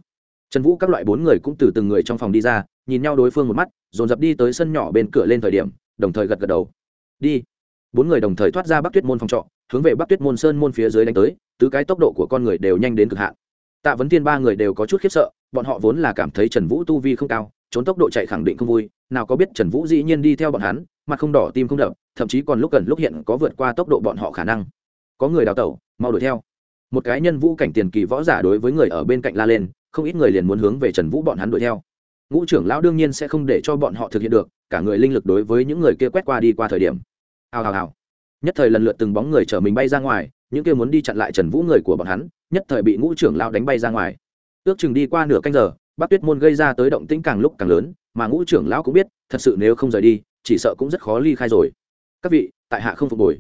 Trần vũ các loại bốn người cũng từ từng người trong phòng đi ra, nhìn nhau đối phương một mắt, dồn dập đi tới sân nhỏ bên cửa lên thời điểm, đồng thời gật gật đầu. Đi. Bốn người đồng thời thoát ra bắc tuyết môn phòng trọ hướng về bắc tuyết môn sơn môn phía dưới đánh tới, tứ cái tốc độ của con người đều nhanh đến cực hạn. Tạ vấn tiên ba người đều có chút khiếp sợ, bọn họ vốn là cảm thấy trần vũ tu vi không cao, trốn tốc độ chạy khẳng định không vui, nào có biết trần vũ dĩ nhiên đi theo bọn hắn, mặt không đỏ tim không đập, thậm chí còn lúc gần lúc hiện có vượt qua tốc độ bọn họ khả năng. Có người đào tẩu, mau đuổi theo. Một cái nhân vũ cảnh tiền kỳ võ giả đối với người ở bên cạnh la lên, không ít người liền muốn hướng về trần vũ bọn hắn đuổi theo. Ngũ trưởng lão đương nhiên sẽ không để cho bọn họ thực hiện được, cả người linh lực đối với những người kia quét qua đi qua thời điểm. Hào hào hào nhất thời lần lượt từng bóng người chở mình bay ra ngoài, những kia muốn đi chặn lại trần vũ người của bọn hắn, nhất thời bị ngũ trưởng lão đánh bay ra ngoài. Ước chừng đi qua nửa canh giờ, bắc tuyết môn gây ra tới động tĩnh càng lúc càng lớn, mà ngũ trưởng lão cũng biết, thật sự nếu không rời đi, chỉ sợ cũng rất khó ly khai rồi. Các vị, tại hạ không phục hồi.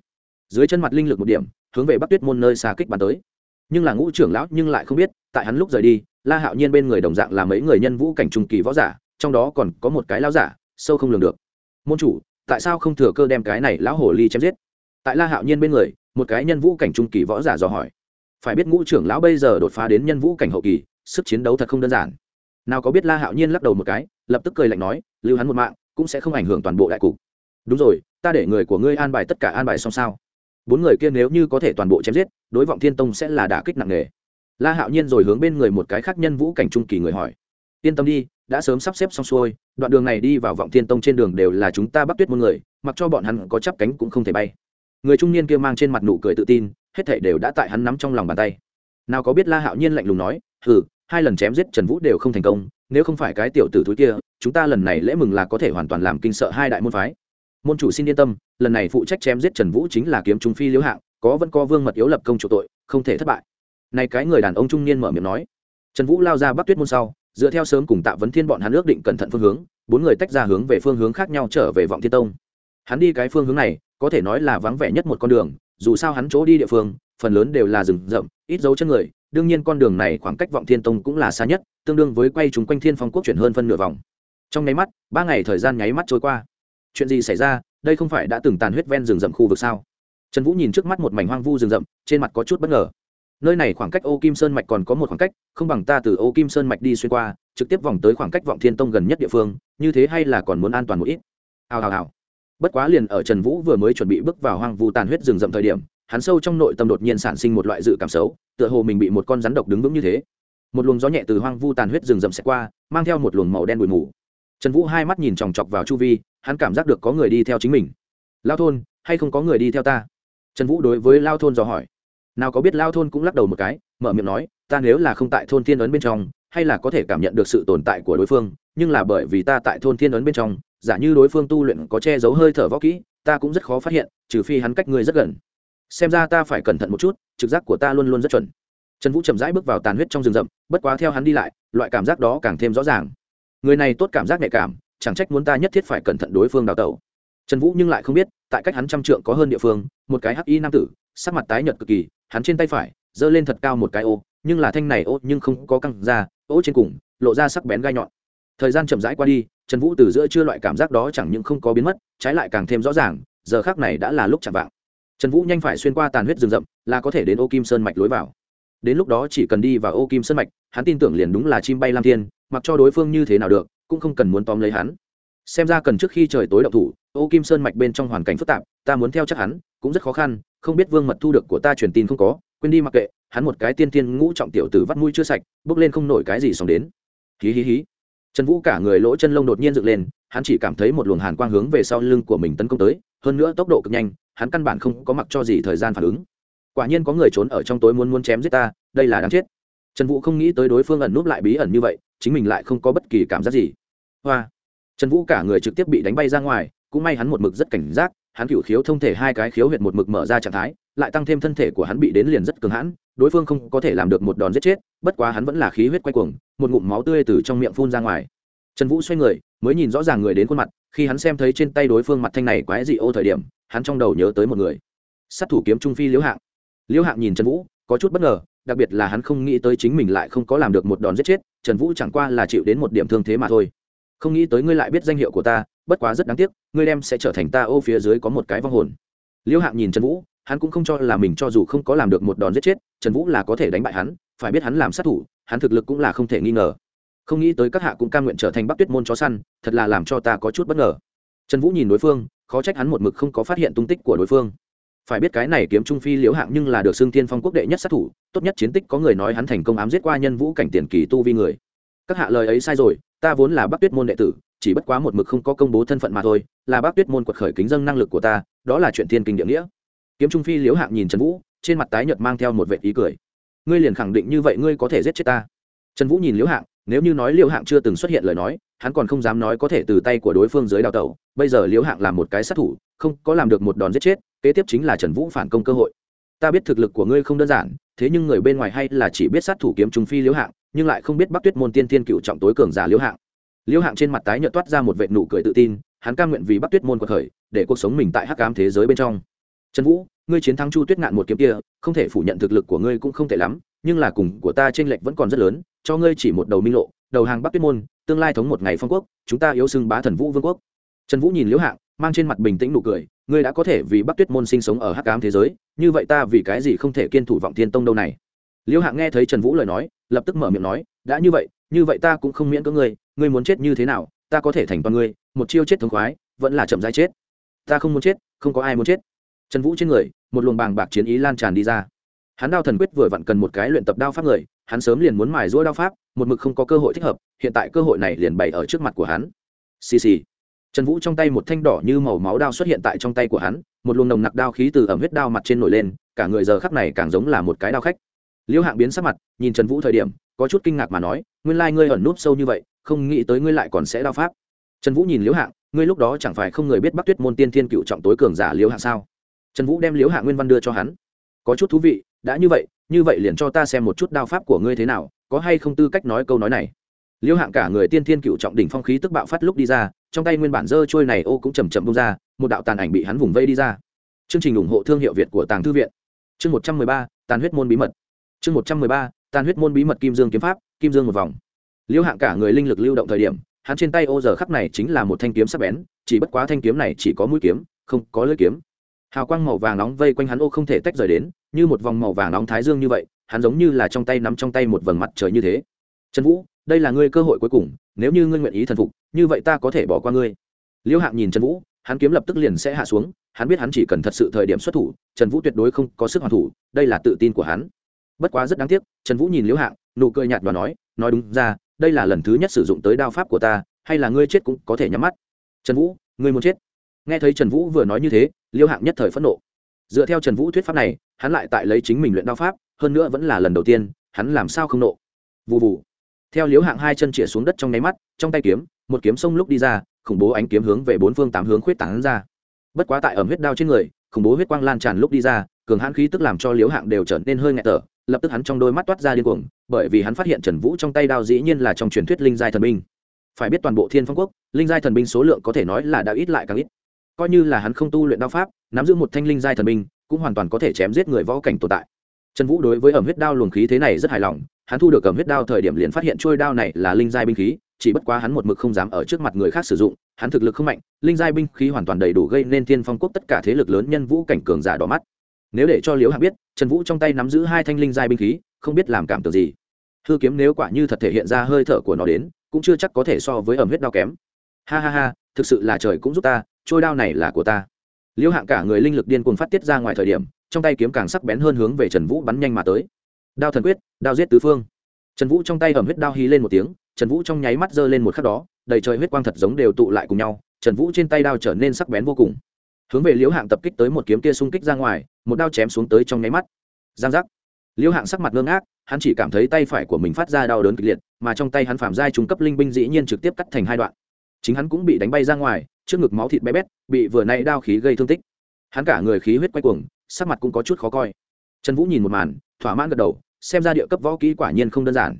Dưới chân mặt linh lực một điểm, hướng về bắc tuyết môn nơi xa kích bàn tới. Nhưng là ngũ trưởng lão nhưng lại không biết, tại hắn lúc rời đi, la hạo nhiên bên người đồng dạng là mấy người nhân vũ cảnh trung kỳ võ giả, trong đó còn có một cái lão giả, sâu không lường được. Môn chủ, tại sao không thừa cơ đem cái này lão hồ ly chém giết? Tại la hạo nhiên bên người, một cái nhân vũ cảnh trung kỳ võ giả dò hỏi. Phải biết ngũ trưởng lão bây giờ đột phá đến nhân vũ cảnh hậu kỳ, sức chiến đấu thật không đơn giản. Nào có biết la hạo nhiên lắc đầu một cái, lập tức cười lạnh nói, lưu hắn một mạng, cũng sẽ không ảnh hưởng toàn bộ đại cục. Đúng rồi, ta để người của ngươi an bài tất cả an bài xong sao? Bốn người kia nếu như có thể toàn bộ chém giết, đối vọng thiên tông sẽ là đả kích nặng nề. La hạo nhiên rồi hướng bên người một cái khác nhân vũ cảnh trung kỳ người hỏi, yên tâm đi, đã sớm sắp xếp xong xuôi, đoạn đường này đi vào vọng thiên tông trên đường đều là chúng ta bắt tuyết một người, mặc cho bọn hắn có chắp cánh cũng không thể bay người trung niên kia mang trên mặt nụ cười tự tin, hết thảy đều đã tại hắn nắm trong lòng bàn tay. Nào có biết la hạo nhiên lạnh lùng nói, hừ, hai lần chém giết trần vũ đều không thành công, nếu không phải cái tiểu tử thúi kia, chúng ta lần này lễ mừng là có thể hoàn toàn làm kinh sợ hai đại môn phái. Môn chủ xin yên tâm, lần này phụ trách chém giết trần vũ chính là kiếm trung phi liễu hạng, có vẫn có vương mật yếu lập công chủ tội, không thể thất bại. Này cái người đàn ông trung niên mở miệng nói. Trần vũ lao ra bắc tuyết môn sau, dựa theo sớm cùng tạ vấn thiên bọn hắn ước định cẩn thận phương hướng, bốn người tách ra hướng về phương hướng khác nhau trở về vọng thiên tông. Hắn đi cái phương hướng này có thể nói là vắng vẻ nhất một con đường, dù sao hắn chỗ đi địa phương, phần lớn đều là rừng rậm, ít dấu chân người, đương nhiên con đường này khoảng cách vọng thiên tông cũng là xa nhất, tương đương với quay chúng quanh thiên phong quốc chuyển hơn phân nửa vòng. Trong nháy mắt, ba ngày thời gian nháy mắt trôi qua. Chuyện gì xảy ra? Đây không phải đã từng tàn huyết ven rừng rậm khu vực sao? Trần vũ nhìn trước mắt một mảnh hoang vu rừng rậm, trên mặt có chút bất ngờ. Nơi này khoảng cách ô kim sơn mạch còn có một khoảng cách, không bằng ta từ ô kim sơn mạch đi xuyên qua, trực tiếp vòng tới khoảng cách vọng thiên tông gần nhất địa phương, như thế hay là còn muốn an toàn một ít. Hào hào hào bất quá liền ở trần vũ vừa mới chuẩn bị bước vào hoang vu tàn huyết rừng rậm thời điểm, hắn sâu trong nội tâm đột nhiên sản sinh một loại dự cảm xấu, tựa hồ mình bị một con rắn độc đứng vững như thế. Một luồng gió nhẹ từ hoang vu tàn huyết rừng rậm sẽ qua, mang theo một luồng màu đen bụi mù. Trần vũ hai mắt nhìn chòng chọc vào chu vi, hắn cảm giác được có người đi theo chính mình. Lao thôn, hay không có người đi theo ta? Trần vũ đối với lao thôn dò hỏi. Nào có biết lao thôn cũng lắc đầu một cái, mở miệng nói, ta nếu là không tại thôn thiên ấn bên trong, hay là có thể cảm nhận được sự tồn tại của đối phương, nhưng là bởi vì ta tại thôn thiên ấn bên trong giả như đối phương tu luyện có che giấu hơi thở võ kỹ, ta cũng rất khó phát hiện, trừ phi hắn cách ngươi rất gần. Xem ra ta phải cẩn thận một chút, trực giác của ta luôn luôn rất chuẩn. Trần vũ chậm rãi bước vào tàn huyết trong rừng rậm, bất quá theo hắn đi lại, loại cảm giác đó càng thêm rõ ràng. Người này tốt cảm giác nhạy cảm, chẳng trách muốn ta nhất thiết phải cẩn thận đối phương đào tẩu. Trần vũ nhưng lại không biết, tại cách hắn trăm trượng có hơn địa phương, một cái hắc y nam tử, sắc mặt tái nhợt cực kỳ, hắn trên tay phải giơ lên thật cao một cái ô, nhưng là thanh này ô nhưng không có căng ra, ô trên cùng, lộ ra sắc bén gai nhọn. Thời gian chậm rãi qua đi trần vũ từ giữa chưa loại cảm giác đó chẳng những không có biến mất, trái lại càng thêm rõ ràng, giờ khác này đã là lúc chạm vạng. Trần vũ nhanh phải xuyên qua tàn huyết rừng rậm, là có thể đến ô kim sơn mạch lối vào. Đến lúc đó chỉ cần đi vào ô kim sơn mạch, hắn tin tưởng liền đúng là chim bay lam thiên, mặc cho đối phương như thế nào được, cũng không cần muốn tóm lấy hắn. Xem ra cần trước khi trời tối đậu thủ, ô kim sơn mạch bên trong hoàn cảnh phức tạp, ta muốn theo chắc hắn, cũng rất khó khăn, không biết vương mật thu được của ta truyền tin không có, quên đi mặc kệ, hắn một cái tiên tiên ngũ trọng tiểu tử vắt mũi chưa sạch, bước lên không nổi cái gì xong đến. Hí hí hí trần vũ cả người lỗ chân lông đột nhiên dựng lên, hắn chỉ cảm thấy một luồng hàn quang hướng về sau lưng của mình tấn công tới, hơn nữa tốc độ cực nhanh, hắn căn bản không có mặc cho gì thời gian phản ứng. Quả nhiên có người trốn ở trong tối muốn muốn chém giết ta, đây là đáng chết. Trần vũ không nghĩ tới đối phương ẩn núp lại bí ẩn như vậy, chính mình lại không có bất kỳ cảm giác gì. Hoa. Trần vũ cả người trực tiếp bị đánh bay ra ngoài, cũng may hắn một mực rất cảnh giác, hắn cựu khiếu thông thể hai cái khiếu huyệt một mực mở ra trạng thái lại tăng thêm thân thể của hắn bị đến liền rất cường hãn, đối phương không có thể làm được một đòn giết chết, bất quá hắn vẫn là khí huyết quay cuồng, một ngụm máu tươi từ trong miệng phun ra ngoài. Trần vũ xoay người, mới nhìn rõ ràng người đến khuôn mặt, khi hắn xem thấy trên tay đối phương mặt thanh này quái dị ô thời điểm, hắn trong đầu nhớ tới một người. Sát thủ kiếm trung phi liễu hạng. Liễu hạng nhìn trần vũ, có chút bất ngờ, đặc biệt là hắn không nghĩ tới chính mình lại không có làm được một đòn giết chết, trần vũ chẳng qua là chịu đến một điểm thương thế mà thôi. Không nghĩ tới ngươi lại biết danh hiệu của ta, bất quá rất đáng tiếc, ngươi đem sẽ trở thành ta ô phía dưới có một cái vong hồn. Liễu hạng nhìn trần vũ hắn cũng không cho là mình cho dù không có làm được một đòn giết chết, trần vũ là có thể đánh bại hắn, phải biết hắn làm sát thủ, hắn thực lực cũng là không thể nghi ngờ. Không nghĩ tới các hạ cũng ca nguyện trở thành bắc tuyết môn chó săn, thật là làm cho ta có chút bất ngờ. Trần vũ nhìn đối phương, khó trách hắn một mực không có phát hiện tung tích của đối phương. Phải biết cái này kiếm trung phi liễu hạng nhưng là được xương tiên phong quốc đệ nhất sát thủ, tốt nhất chiến tích có người nói hắn thành công ám giết qua nhân vũ cảnh tiền kỳ tu vi người. Các hạ lời ấy sai rồi, ta vốn là bắc tuyết môn đệ tử, chỉ bất quá một mực không có công bố thân phận mà thôi, là bắc tuyết môn quật khởi kính dân năng lực của ta, đó là chuyện thiên kinh địa nghĩa kiếm trung phi liễu hạng nhìn trần vũ, trên mặt tái nhợt mang theo một vệ ý cười. Ngươi liền khẳng định như vậy ngươi có thể giết chết ta. Trần vũ nhìn liễu hạng, nếu như nói liễu hạng chưa từng xuất hiện lời nói, hắn còn không dám nói có thể từ tay của đối phương dưới đào tẩu. Bây giờ liễu hạng làm một cái sát thủ, không có làm được một đòn giết chết, kế tiếp chính là trần vũ phản công cơ hội. Ta biết thực lực của ngươi không đơn giản, thế nhưng người bên ngoài hay là chỉ biết sát thủ kiếm trung phi liễu hạng, nhưng lại không biết bắc tuyết môn tiên tiên cựu trọng tối cường giả liễu hạng. Liễu hạng trên mặt tái nhợt toát ra một vệ nụ cười tự tin, hắn cam nguyện vì bắc tuyết môn cuộc khởi, để cuộc sống mình tại hắc ám thế giới bên trong trần vũ, ngươi chiến thắng chu tuyết ngạn một kiếm kia, không thể phủ nhận thực lực của ngươi cũng không tệ lắm, nhưng là cùng của ta trên lệch vẫn còn rất lớn, cho ngươi chỉ một đầu minh lộ, đầu hàng bắc tuyết môn, tương lai thống một ngày phong quốc, chúng ta yếu xưng bá thần vũ vương quốc. Trần vũ nhìn liễu hạng, mang trên mặt bình tĩnh nụ cười, ngươi đã có thể vì bắc tuyết môn sinh sống ở hắc ám thế giới, như vậy ta vì cái gì không thể kiên thủ vọng thiên tông đâu này? Liễu hạng nghe thấy trần vũ lời nói, lập tức mở miệng nói, đã như vậy như vậy ta cũng không miễn cưỡng ngươi ngươi muốn chết như thế nào, ta có thể thành toàn ngươi, một chiêu chết thống khoái, vẫn là chậm rãi chết. Ta không muốn chết, không có ai muốn chết trần vũ trên người, một luồng bàng bạc chiến ý lan tràn đi ra. Hắn đao thần quyết vừa vặn cần một cái luyện tập đao pháp người, hắn sớm liền muốn mài rũa đao pháp, một mực không có cơ hội thích hợp, hiện tại cơ hội này liền bày ở trước mặt của hắn. Xì xì. Trần vũ trong tay một thanh đỏ như màu máu đao xuất hiện tại trong tay của hắn, một luồng nồng nặc đao khí từ ẩm huyết đao mặt trên nổi lên, cả người giờ khắc này càng giống là một cái đao khách. Liễu hạng biến sắc mặt, nhìn trần vũ thời điểm, có chút kinh ngạc mà nói, nguyên lai ngươi ẩn núp sâu như vậy, không nghĩ tới ngươi lại còn sẽ đao pháp. Trần vũ nhìn liễu hạng, ngươi lúc đó chẳng phải không người biết bắc tuyết môn tiên thiên cựu trọng tối cường giả liễu hạng sao? Trần vũ đem liễu hạng nguyên văn đưa cho hắn. Có chút thú vị, đã như vậy như vậy liền cho ta xem một chút đao pháp của ngươi thế nào, có hay không tư cách nói câu nói này. Liễu hạng cả người tiên thiên cựu trọng đỉnh phong khí tức bạo phát lúc đi ra, trong tay nguyên bản dơ trôi này ô cũng chầm chậm bông ra, một đạo tàn ảnh bị hắn vùng vây đi ra. Chương trình ủng hộ thương hiệu việt của tàng thư viện. Chương một trăm mười ba, tàn huyết môn bí mật. Chương một trăm mười ba, tàn huyết môn bí mật kim dương kiếm pháp, kim dương một vòng. Liễu hạng cả người linh lực lưu động thời điểm, hắn trên tay ô giờ khắc này chính là một thanh kiếm sắc bén, chỉ bất quá thanh kiếm này chỉ có mũi kiếm, không có lưỡi kiếm hào quang màu vàng nóng vây quanh hắn ô không thể tách rời đến, như một vòng màu vàng nóng thái dương như vậy, hắn giống như là trong tay nắm trong tay một vầng mặt trời như thế. Trần vũ, đây là ngươi cơ hội cuối cùng, nếu như ngươi nguyện ý thần phục, như vậy ta có thể bỏ qua ngươi. Liễu hạng nhìn trần vũ, hắn kiếm lập tức liền sẽ hạ xuống, hắn biết hắn chỉ cần thật sự thời điểm xuất thủ, trần vũ tuyệt đối không có sức hoàn thủ, đây là tự tin của hắn. Bất quá rất đáng tiếc, trần vũ nhìn liễu hạng, nụ cười nhạt và nói nói đúng ra, đây là lần thứ nhất sử dụng tới đao pháp của ta, hay là ngươi chết cũng có thể nhắm mắt. Trần vũ, ngươi muốn chết? Nghe thấy trần vũ vừa nói như thế, liêu hạng nhất thời phẫn nộ. Dựa theo trần vũ thuyết pháp này, hắn lại tại lấy chính mình luyện đao pháp, hơn nữa vẫn là lần đầu tiên, hắn làm sao không nộ. Vụ vụ theo liếu hạng hai chân chĩa xuống đất trong nháy mắt, trong tay kiếm, một kiếm sông lúc đi ra, khủng bố ánh kiếm hướng về bốn phương tám hướng khuyết tảng ra. Bất quá tại ẩm huyết đao trên người, khủng bố huyết quang lan tràn lúc đi ra, cường hãn khí tức làm cho liếu hạng đều trở nên hơi ngại tở lập tức hắn trong đôi mắt toát ra điên cuồng, bởi vì hắn phát hiện trần vũ trong tay đao dĩ nhiên là trong truyền thuyết linh giai thần binh. Phải biết toàn bộ thiên phong quốc, linh giai thần binh số lượng có thể nói là đã ít lại càng ít coi như là hắn không tu luyện đao pháp, nắm giữ một thanh linh giai thần binh, cũng hoàn toàn có thể chém giết người võ cảnh tồn tại. Trần vũ đối với ẩm huyết đao luồng khí thế này rất hài lòng, hắn thu được ẩm huyết đao thời điểm liền phát hiện trôi đao này là linh giai binh khí, chỉ bất quá hắn một mực không dám ở trước mặt người khác sử dụng, hắn thực lực không mạnh, linh giai binh khí hoàn toàn đầy đủ gây nên thiên phong quốc tất cả thế lực lớn nhân vũ cảnh cường giả đỏ mắt. Nếu để cho liễu hạng biết, trần vũ trong tay nắm giữ hai thanh linh giai binh khí, không biết làm cảm tưởng gì. Hư kiếm nếu quả như thật thể hiện ra hơi thở của nó đến, cũng chưa chắc có thể so với ẩm huyết đao kém. Ha ha ha, thực sự là trời cũng giúp ta trôi đao này là của ta. Liễu hạng cả người linh lực điên cuồng phát tiết ra ngoài thời điểm, trong tay kiếm càng sắc bén hơn hướng về trần vũ bắn nhanh mà tới. Đao thần quyết, đao giết tứ phương. Trần vũ trong tay ẩm huyết đao hí lên một tiếng, trần vũ trong nháy mắt giơ lên một khắc đó, đầy trời huyết quang thật giống đều tụ lại cùng nhau, trần vũ trên tay đao trở nên sắc bén vô cùng. Hướng về liễu hạng tập kích tới một kiếm kia xung kích ra ngoài, một đao chém xuống tới trong nháy mắt. Giang giác. Liễu hạng sắc mặt ngơ ngác, hắn chỉ cảm thấy tay phải của mình phát ra đau đớn kịch liệt, mà trong tay hắn phạm giai trung cấp linh binh dĩ nhiên trực tiếp cắt thành hai đoạn. Chính hắn cũng bị đánh bay ra ngoài trước ngực máu thịt bé bét bị vừa nay đao khí gây thương tích. Hắn cả người khí huyết quay cuồng sắc mặt cũng có chút khó coi. Trần vũ nhìn một màn thỏa mãn gật đầu xem ra địa cấp võ kỹ quả nhiên không đơn giản.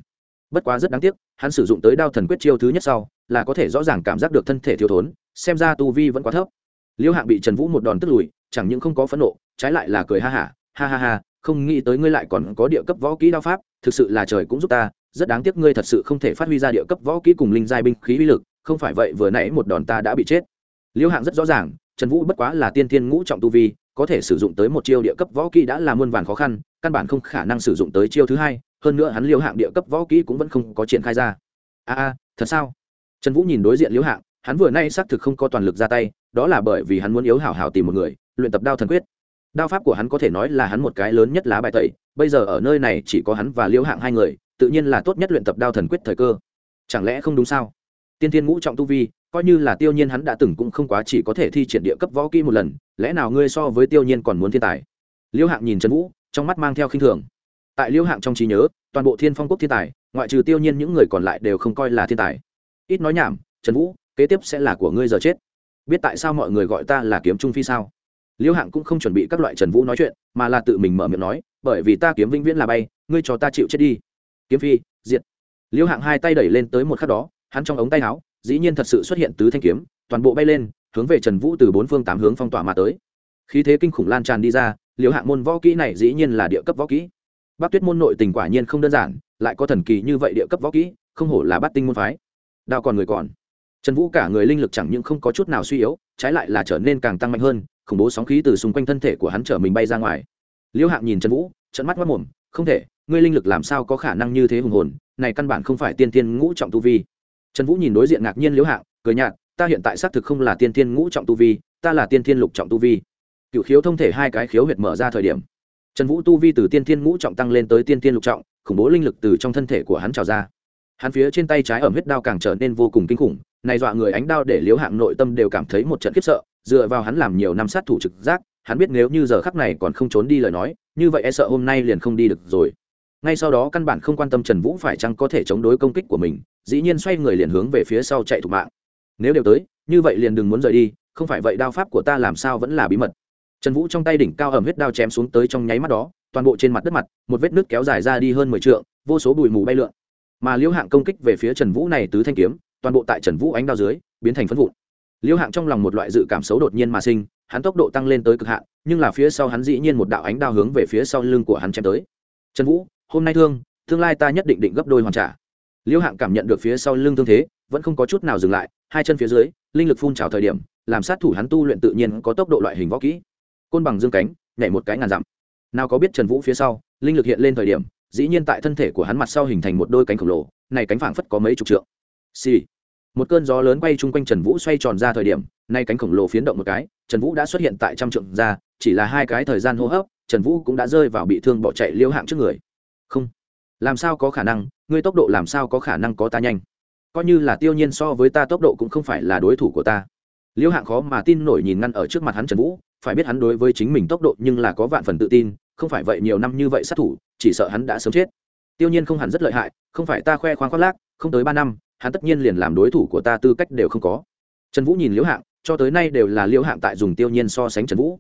Bất quá rất đáng tiếc hắn sử dụng tới đao thần quyết chiêu thứ nhất sau là có thể rõ ràng cảm giác được thân thể thiếu thốn xem ra tu vi vẫn quá thấp. Liễu hạng bị trần vũ một đòn tức lùi chẳng những không có phẫn nộ trái lại là cười ha hả ha, ha ha ha không nghĩ tới ngươi lại còn có địa cấp võ kỹ đao pháp thực sự là trời cũng giúp ta rất đáng tiếc ngươi thật sự không thể phát huy ra địa cấp võ kỹ cùng linh giai binh khí uy lực không phải vậy vừa nãy một đòn ta đã bị chết liễu hạng rất rõ ràng, trần vũ bất quá là tiên thiên ngũ trọng tu vi, có thể sử dụng tới một chiêu địa cấp võ kỹ đã là muôn vàn khó khăn, căn bản không khả năng sử dụng tới chiêu thứ hai, hơn nữa hắn liễu hạng địa cấp võ kỹ cũng vẫn không có triển khai ra. A a, thật sao? Trần vũ nhìn đối diện liễu hạng, hắn vừa nay xác thực không có toàn lực ra tay, đó là bởi vì hắn muốn yếu hảo hảo tìm một người, luyện tập đao thần quyết. Đao pháp của hắn có thể nói là hắn một cái lớn nhất lá bài tẩy, bây giờ ở nơi này chỉ có hắn và liễu hạng hai người, tự nhiên là tốt nhất luyện tập đao thần quyết thời cơ. Chẳng lẽ không đúng sao? Tiên thiên ngũ trọng tu vi coi như là tiêu nhiên hắn đã từng cũng không quá chỉ có thể thi triển địa cấp võ kỹ một lần, lẽ nào ngươi so với tiêu nhiên còn muốn thiên tài? Liêu hạng nhìn trần vũ, trong mắt mang theo khinh thường. Tại liêu hạng trong trí nhớ, toàn bộ thiên phong quốc thiên tài, ngoại trừ tiêu nhiên những người còn lại đều không coi là thiên tài. Ít nói nhảm, trần vũ, kế tiếp sẽ là của ngươi giờ chết. Biết tại sao mọi người gọi ta là kiếm trung phi sao? Liêu hạng cũng không chuẩn bị các loại trần vũ nói chuyện, mà là tự mình mở miệng nói, bởi vì ta kiếm vĩnh viễn là bay, ngươi cho ta chịu chết đi. Kiếm phi, diệt. Liêu hạng hai tay đẩy lên tới một khắc đó, hắn trong ống tay áo dĩ nhiên thật sự xuất hiện tứ thanh kiếm, toàn bộ bay lên, hướng về trần vũ từ bốn phương tám hướng phong tỏa mà tới. Khí thế kinh khủng lan tràn đi ra, liễu hạng môn võ kỹ này dĩ nhiên là địa cấp võ kỹ. Bác tuyết môn nội tình quả nhiên không đơn giản, lại có thần kỳ như vậy địa cấp võ kỹ, không hổ là bát tinh môn phái. Đao còn người còn. Trần vũ cả người linh lực chẳng những không có chút nào suy yếu, trái lại là trở nên càng tăng mạnh hơn, khủng bố sóng khí từ xung quanh thân thể của hắn trở mình bay ra ngoài. Liễu hạng nhìn trần vũ trận mắt mất mồm, không thể, ngươi linh lực làm sao có khả năng như thế hùng hồn, này căn bản không phải tiên tiên ngũ trọng tu vi trần vũ nhìn đối diện ngạc nhiên liễu hạng, cười nhạt, ta hiện tại xác thực không là tiên tiên ngũ trọng tu vi, ta là tiên tiên lục trọng tu vi. Cựu khiếu thông thể hai cái khiếu huyệt mở ra thời điểm, trần vũ tu vi từ tiên tiên ngũ trọng tăng lên tới tiên tiên lục trọng, khủng bố linh lực từ trong thân thể của hắn trào ra. Hắn phía trên tay trái ẩm huyết đao càng trở nên vô cùng kinh khủng, này dọa người ánh đao để liếu hạng nội tâm đều cảm thấy một trận khiếp sợ, dựa vào hắn làm nhiều năm sát thủ trực giác, hắn biết nếu như giờ khắc này còn không trốn đi lời nói, như vậy e sợ hôm nay liền không đi được rồi. Ngay sau đó căn bản không quan tâm trần vũ phải chăng có thể chống đối công kích của mình dĩ nhiên xoay người liền hướng về phía sau chạy thục mạng. Nếu đều tới, như vậy liền đừng muốn rời đi, không phải vậy đao pháp của ta làm sao vẫn là bí mật. Trần vũ trong tay đỉnh cao ẩm huyết đao chém xuống tới trong nháy mắt đó, toàn bộ trên mặt đất mặt, một vết nước kéo dài ra đi hơn mười t vô số bụi mù bay lượn. Mà liễu hạng công kích về phía trần vũ này tứ thanh kiếm, toàn bộ tại trần vũ ánh đao dưới, biến thành phân vụn. Liễu hạng trong lòng một loại dự cảm xấu đột nhiên mà sinh, hắn tốc độ tăng lên tới cực hạn, nhưng là phía sau hắn dĩ nhiên một đạo ánh đao hướng về phía sau lưng của hắn chém tới. Trần vũ, hôm nay thương, tương lai ta nhất định định gấp đôi hoàn trả liễu hạng cảm nhận được phía sau lưng thương thế, vẫn không có chút nào dừng lại, hai chân phía dưới, linh lực phun trào thời điểm, làm sát thủ hắn tu luyện tự nhiên có tốc độ loại hình võ kỹ. Côn bằng dương cánh, nhảy một cái ngàn dặm. Nào có biết trần vũ phía sau, linh lực hiện lên thời điểm, dĩ nhiên tại thân thể của hắn mặt sau hình thành một đôi cánh khổng lồ, này cánh phảng phất có mấy chục trượng. Xì、sì. một cơn gió lớn quay chung quanh trần vũ xoay tròn ra thời điểm, nay cánh khổng lồ phiến động một cái, trần vũ đã xuất hiện tại trăm trượng ra, chỉ là hai cái thời gian hô hấp, trần vũ cũng đã rơi vào bị thương bỏ chạy liêu hạng trước người. Không làm sao có khả năng? Ngươi tốc độ làm sao có khả năng có ta nhanh? Coi như là tiêu nhiên so với ta tốc độ cũng không phải là đối thủ của ta. Liêu hạng khó mà tin nổi nhìn ngăn ở trước mặt hắn trần vũ, phải biết hắn đối với chính mình tốc độ nhưng là có vạn phần tự tin, không phải vậy nhiều năm như vậy sát thủ, chỉ sợ hắn đã sớm chết. Tiêu nhiên không hẳn rất lợi hại, không phải ta khoe khoang khoác lác, không tới ba năm, hắn tất nhiên liền làm đối thủ của ta tư cách đều không có. Trần vũ nhìn liễu hạng, cho tới nay đều là liễu hạng tại dùng tiêu nhiên so sánh trần vũ.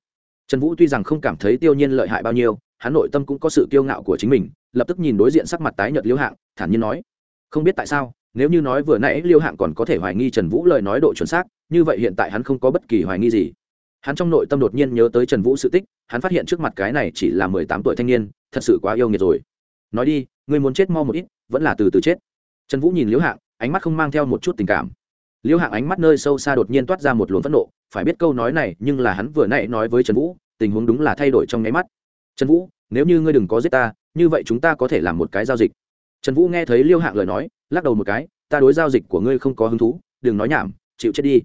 Trần vũ tuy rằng không cảm thấy tiêu nhiên lợi hại bao nhiêu, hắn nội tâm cũng có sự kiêu ngạo của chính mình lập tức nhìn đối diện sắc mặt tái nhợt liêu hạng, thản nhiên nói, không biết tại sao, nếu như nói vừa nãy liêu hạng còn có thể hoài nghi trần vũ lời nói độ chuẩn xác, như vậy hiện tại hắn không có bất kỳ hoài nghi gì. Hắn trong nội tâm đột nhiên nhớ tới trần vũ sự tích, hắn phát hiện trước mặt cái này chỉ là mười tám tuổi thanh niên, thật sự quá yêu nghiệt rồi. Nói đi, ngươi muốn chết mau một ít, vẫn là từ từ chết. Trần vũ nhìn liễu hạng, ánh mắt không mang theo một chút tình cảm. Liêu hạng ánh mắt nơi sâu xa đột nhiên toát ra một luồng phẫn nộ, phải biết câu nói này, nhưng là hắn vừa nãy nói với trần vũ, tình huống đúng là thay đổi trong nháy mắt. Trần vũ, nếu như ngươi đừng có giết ta như vậy chúng ta có thể làm một cái giao dịch. Trần vũ nghe thấy liêu hạng lời nói, lắc đầu một cái, ta đối giao dịch của ngươi không có hứng thú, đừng nói nhảm, chịu chết đi.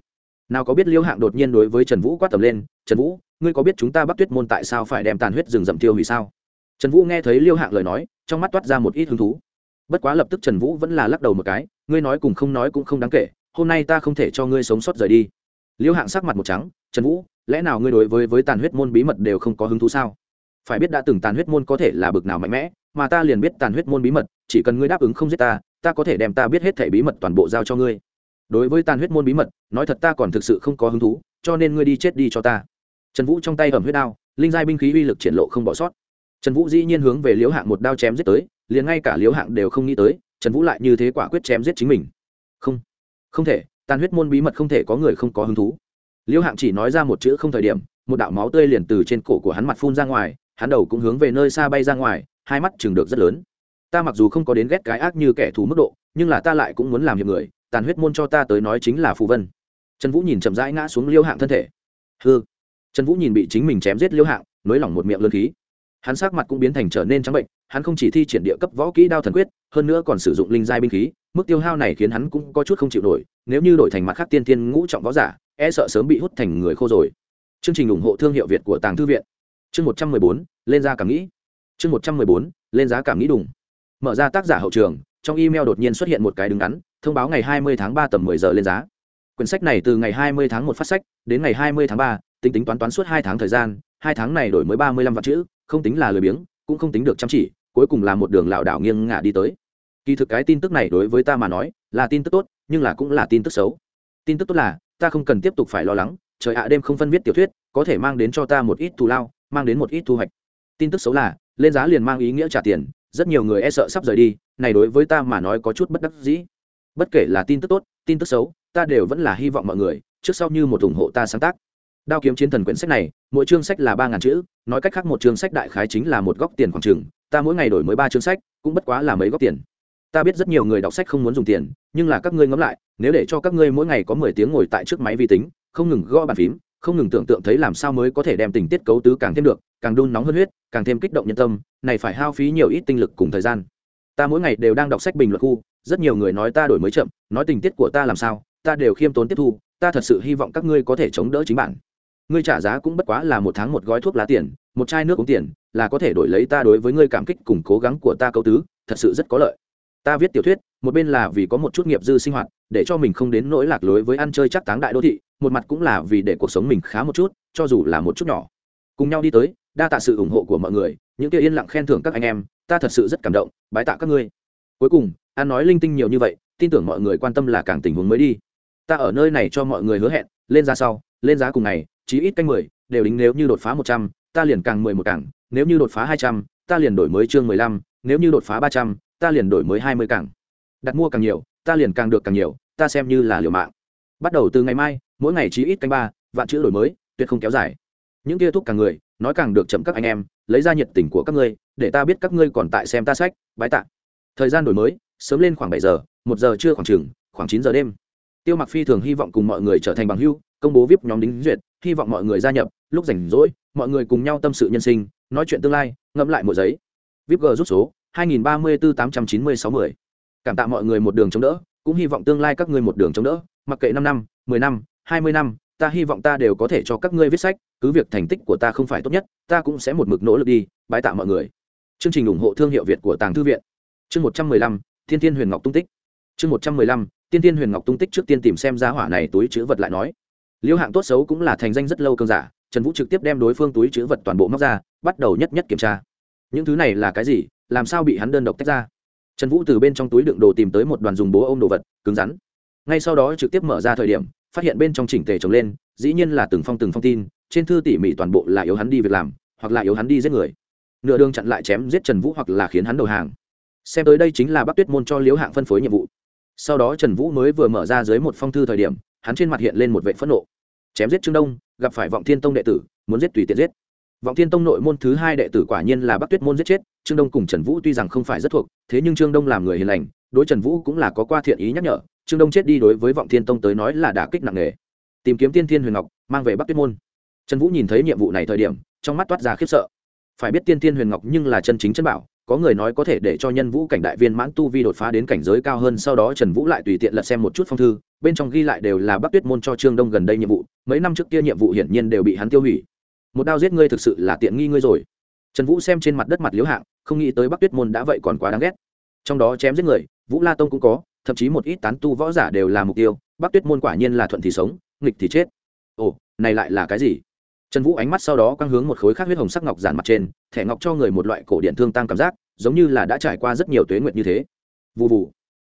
Nào có biết liêu hạng đột nhiên đối với trần vũ quát tầm lên, trần vũ, ngươi có biết chúng ta bắt tuyết môn tại sao phải đem tàn huyết rừng rậm tiêu hủy sao? Trần vũ nghe thấy liêu hạng lời nói, trong mắt toát ra một ít hứng thú. Bất quá lập tức trần vũ vẫn là lắc đầu một cái, ngươi nói cùng không nói cũng không đáng kể, hôm nay ta không thể cho ngươi sống sót rời đi. Liêu hạng sắc mặt một trắng, trần vũ, lẽ nào ngươi đối với với tàn huyết môn bí mật đều không có hứng thú sao? Phải biết đã từng tàn huyết môn có thể là bực nào mạnh mẽ, mà ta liền biết tàn huyết môn bí mật, chỉ cần ngươi đáp ứng không giết ta ta có thể đem ta biết hết thể bí mật toàn bộ giao cho ngươi. Đối với tàn huyết môn bí mật, nói thật ta còn thực sự không có hứng thú, cho nên ngươi đi chết đi cho ta. Trần vũ trong tay ẩm huyết đao, linh giai binh khí uy lực triển lộ không bỏ sót. Trần vũ dĩ nhiên hướng về liễu hạng một đao chém giết tới, liền ngay cả liễu hạng đều không nghĩ tới, trần vũ lại như thế quả quyết chém giết chính mình. Không không thể, tàn huyết môn bí mật không thể có người không có hứng thú. Liễu hạng chỉ nói ra một chữ không thời điểm, một đạo máu tươi liền từ trên cổ của hắn mặt phun ra ngoài hắn đầu cũng hướng về nơi xa bay ra ngoài, hai mắt chừng được rất lớn. Ta mặc dù không có đến ghét cái ác như kẻ thù mức độ, nhưng là ta lại cũng muốn làm hiệp người, tàn huyết môn cho ta tới nói chính là phù vân. Trần vũ nhìn chậm rãi ngã xuống liêu hạng thân thể. Hư trần vũ nhìn bị chính mình chém giết liêu hạng, nới lỏng một miệng lơn khí. Hắn sắc mặt cũng biến thành trở nên trắng bệnh, hắn không chỉ thi triển địa cấp võ kỹ đao thần quyết, hơn nữa còn sử dụng linh giai binh khí, mức tiêu hao này khiến hắn cũng có chút không chịu nổi, nếu như đổi thành mặt khác tiên tiên ngũ trọng võ giả e sợ sớm bị hút thành người khô rồi. Chương trình ủng hộ thương hiệu việt của tàng thư viện chương một trăm mười bốn, lên ra cảm nghĩ. Chương một trăm mười bốn, lên giá cảm nghĩ đùng. Mở ra tác giả hậu trường, trong email đột nhiên xuất hiện một cái đứng ngắn thông báo ngày hai mươi tháng ba tầm mười giờ lên giá. Quyển sách này từ ngày hai mươi tháng một phát sách, đến ngày hai mươi tháng ba, tính tính toán toán suốt hai tháng thời gian, hai tháng này đổi mới ba mươi lăm vạn chữ, không tính là lười biếng, cũng không tính được chăm chỉ, cuối cùng là một đường lảo đảo nghiêng ngả đi tới. Kỳ thực cái tin tức này đối với ta mà nói, là tin tức tốt, nhưng là cũng là tin tức xấu. Tin tức tốt là, ta không cần tiếp tục phải lo lắng, trời ạ, đêm không phân viết tiểu thuyết, có thể mang đến cho ta một ít thù lao mang đến một ít thu hoạch. Tin tức xấu là, lên giá liền mang ý nghĩa trả tiền, rất nhiều người e sợ sắp rời đi, này đối với ta mà nói có chút bất đắc dĩ. Bất kể là tin tức tốt, tin tức xấu, ta đều vẫn là hy vọng mọi người, trước sau như một ủng hộ ta sáng tác. Đao kiếm chiến thần quyển sách này, mỗi chương sách là ba ngàn chữ, nói cách khác một chương sách đại khái chính là một góc tiền khoảng trường. ta mỗi ngày đổi mới ba chương sách, cũng bất quá là mấy góc tiền. Ta biết rất nhiều người đọc sách không muốn dùng tiền, nhưng là các ngươi ngẫm lại, nếu để cho các ngươi mỗi ngày có mười tiếng ngồi tại trước máy vi tính, không ngừng gõ bàn phím không ngừng tưởng tượng thấy làm sao mới có thể đem tình tiết cấu tứ càng thêm được, càng đun nóng hơn huyết, càng thêm kích động nhân tâm, này phải hao phí nhiều ít tinh lực cùng thời gian. Ta mỗi ngày đều đang đọc sách bình luận khu, rất nhiều người nói ta đổi mới chậm, nói tình tiết của ta làm sao, ta đều khiêm tốn tiếp thu, ta thật sự hy vọng các ngươi có thể chống đỡ chính bản ngươi trả giá cũng bất quá là một tháng một gói thuốc lá tiền, một chai nước uống tiền, là có thể đổi lấy ta đối với ngươi cảm kích cùng cố gắng của ta câu tứ, thật sự rất có lợi. Ta viết tiểu thuyết, một bên là vì có một chút nghiệp dư sinh hoạt, để cho mình không đến nỗi lạc lối với ăn chơi chắc táng đại đô thị một mặt cũng là vì để cuộc sống mình khá một chút, cho dù là một chút nhỏ. Cùng nhau đi tới, đa tạ sự ủng hộ của mọi người, những kia yên lặng khen thưởng các anh em, ta thật sự rất cảm động, bái tạ các ngươi. Cuối cùng, an nói linh tinh nhiều như vậy, tin tưởng mọi người quan tâm là càng tình huống mới đi. Ta ở nơi này cho mọi người hứa hẹn, lên giá sau, lên giá cùng ngày, chí ít canh mười, đều đính nếu như đột phá một trăm, ta liền càng mười một cảng, nếu như đột phá hai trăm, ta liền đổi mới chương mười lăm, nếu như đột phá ba trăm, ta liền đổi mới hai mươi cảng. Đặt mua càng nhiều, ta liền càng được càng nhiều, ta xem như là liều mạng. Bắt đầu từ ngày mai mỗi ngày chí ít canh ba, vạn chữ đổi mới, tuyệt không kéo dài. Những kia thúc càng người, nói càng được chậm các anh em, lấy ra nhiệt tình của các ngươi, để ta biết các ngươi còn tại xem ta sách, bái tạ. Thời gian đổi mới, sớm lên khoảng bảy giờ, một giờ trưa khoảng chừng, khoảng chín giờ đêm. Tiêu mặc phi thường hy vọng cùng mọi người trở thành bằng hưu công bố vip nhóm đính duyệt, hy vọng mọi người gia nhập, lúc rảnh rỗi, mọi người cùng nhau tâm sự nhân sinh, nói chuyện tương lai, ngẫm lại một giấy. Vip g rút số 2034 890 60. cảm tạ mọi người một đường chống đỡ, cũng hy vọng tương lai các ngươi một đường chống đỡ, mặc kệ năm năm, mười năm hai mươi năm, ta hy vọng ta đều có thể cho các ngươi viết sách, cứ việc thành tích của ta không phải tốt nhất, ta cũng sẽ một mực nỗ lực đi, bái tạ mọi người. Chương trình ủng hộ thương hiệu việt của tàng thư viện. Chương một trăm mười lăm thiên thiên huyền ngọc tung tích. Chương một trăm mười lăm, tiên tiên huyền ngọc tung tích trước tiên tìm xem giá hỏa này túi chữ vật lại nói. Liêu hạng tốt xấu cũng là thành danh rất lâu cơn giả, trần vũ trực tiếp đem đối phương túi chữ vật toàn bộ móc ra, bắt đầu nhất nhất kiểm tra. Những thứ này là cái gì, làm sao bị hắn đơn độc tách ra? Trần vũ từ bên trong túi đựng đồ tìm tới một đoàn dùng bố ôm đồ vật, cứng rắn. Ngay sau đó trực tiếp mở ra thời điểm phát hiện bên trong chỉnh tề trồng lên, dĩ nhiên là từng phong từng phong tin, trên thư tỉ mỉ toàn bộ là yếu hắn đi việc làm, hoặc là yếu hắn đi giết người. Nửa đường chặn lại chém giết trần vũ hoặc là khiến hắn đầu hàng. Xem tới đây chính là bắc tuyết môn cho liễu hạng phân phối nhiệm vụ. Sau đó trần vũ mới vừa mở ra dưới một phong thư thời điểm, hắn trên mặt hiện lên một vệ phẫn nộ. Chém giết trương đông, gặp phải vọng thiên tông đệ tử, muốn giết tùy tiện giết. Vọng thiên tông nội môn thứ hai đệ tử quả nhiên là bắc tuyết môn giết chết, trương đông cùng trần vũ tuy rằng không phải rất thuộc, thế nhưng trương đông làm người hiền lành, đối trần vũ cũng là có qua thiện ý nhắc nhở trương đông chết đi đối với vọng thiên tông tới nói là đả kích nặng nề. Tìm kiếm tiên thiên huyền ngọc, mang về bắc tuyết môn. Trần vũ nhìn thấy nhiệm vụ này thời điểm, trong mắt toát ra khiếp sợ. Phải biết tiên thiên huyền ngọc nhưng là chân chính chân bảo, có người nói có thể để cho nhân vũ cảnh đại viên mãn tu vi đột phá đến cảnh giới cao hơn, sau đó trần vũ lại tùy tiện lật xem một chút phong thư, bên trong ghi lại đều là bắc tuyết môn cho trương đông gần đây nhiệm vụ, mấy năm trước kia nhiệm vụ hiển nhiên đều bị hắn tiêu hủy. Một đao giết ngươi thực sự là tiện nghi ngươi rồi. Trần vũ xem trên mặt đất mặt liếu hạng, không nghĩ tới bắc tuyết môn đã vậy còn quá đáng ghét. Trong đó chém giết người, vũ la tông cũng có thậm chí một ít tán tu võ giả đều là mục tiêu, bắc tuyết môn quả nhiên là thuận thì sống, nghịch thì chết. Ồ, này lại là cái gì? Trần vũ ánh mắt sau đó quang hướng một khối khác huyết hồng sắc ngọc giản mặt trên, thẻ ngọc cho người một loại cổ điện thương tăng cảm giác, giống như là đã trải qua rất nhiều tuế nguyện như thế. Vụ vụ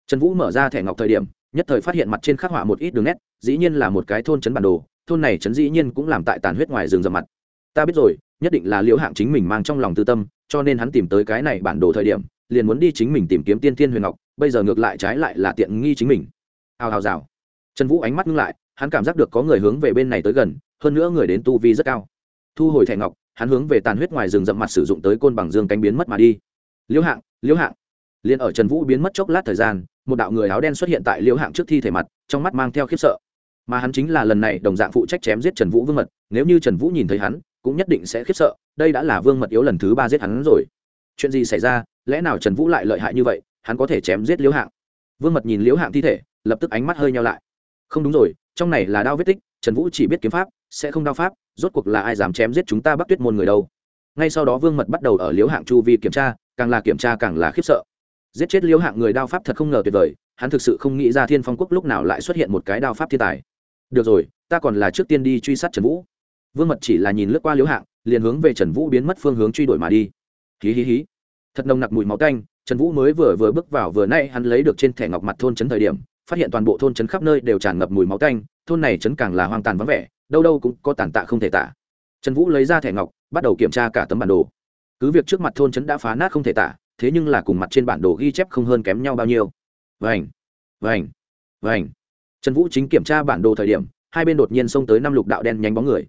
trần vũ mở ra thẻ ngọc thời điểm, nhất thời phát hiện mặt trên khắc họa một ít đường nét, dĩ nhiên là một cái thôn trấn bản đồ, thôn này trấn dĩ nhiên cũng làm tại tàn huyết ngoài rừng rầm mặt. Ta biết rồi, nhất định là liễu hạng chính mình mang trong lòng tư tâm, cho nên hắn tìm tới cái này bản đồ thời điểm, liền muốn đi chính mình tìm kiếm tiên Thiên huyền ngọc bây giờ ngược lại trái lại là tiện nghi chính mình. Hào hào rào. Trần vũ ánh mắt ngưng lại, hắn cảm giác được có người hướng về bên này tới gần, hơn nữa người đến tu vi rất cao. Thu hồi thẻ ngọc, hắn hướng về tàn huyết ngoài rừng rậm mặt sử dụng tới côn bằng dương cánh biến mất mà đi. Liễu hạng liễu hạng. Liền ở trần vũ biến mất chốc lát thời gian, một đạo người áo đen xuất hiện tại liễu hạng trước thi thể mặt, trong mắt mang theo khiếp sợ. Mà hắn chính là lần này đồng dạng phụ trách chém giết trần vũ vương mật, nếu như trần vũ nhìn thấy hắn, cũng nhất định sẽ khiếp sợ, đây đã là vương mật yếu lần thứ ba giết hắn rồi. Chuyện gì xảy ra, lẽ nào trần vũ lại lợi hại như vậy? Hắn có thể chém giết liễu hạng. Vương mật nhìn liễu hạng thi thể, lập tức ánh mắt hơi nhau lại. Không đúng rồi, trong này là đao vết tích, trần vũ chỉ biết kiếm pháp, sẽ không đao pháp, rốt cuộc là ai dám chém giết chúng ta bắt tuyết môn người đâu. Ngay sau đó vương mật bắt đầu ở liễu hạng chu vi kiểm tra, càng là kiểm tra càng là khiếp sợ. Giết chết liễu hạng người đao pháp thật không ngờ tuyệt vời, hắn thực sự không nghĩ ra thiên phong quốc lúc nào lại xuất hiện một cái đao pháp thiên tài. Được rồi, ta còn là trước tiên đi truy sát trần vũ. Vương mật chỉ là nhìn lướt qua liễu hạng, liền hướng về trần vũ biến mất phương hướng truy đuổi mà đi. Hí hí hí. Thật nồng nặc mùi máu tanh trần vũ mới vừa vừa bước vào vừa nay hắn lấy được trên thẻ ngọc mặt thôn trấn thời điểm, phát hiện toàn bộ thôn trấn khắp nơi đều tràn ngập mùi máu tanh, thôn này trấn càng là hoang tàn vắng vẻ, đâu đâu cũng có tàn tạ không thể tả. Trần vũ lấy ra thẻ ngọc, bắt đầu kiểm tra cả tấm bản đồ. Cứ việc trước mặt thôn trấn đã phá nát không thể tả, thế nhưng là cùng mặt trên bản đồ ghi chép không hơn kém nhau bao nhiêu. Vành vành vành. Trần vũ chính kiểm tra bản đồ thời điểm, hai bên đột nhiên xông tới năm lục đạo đen nhánh bóng người.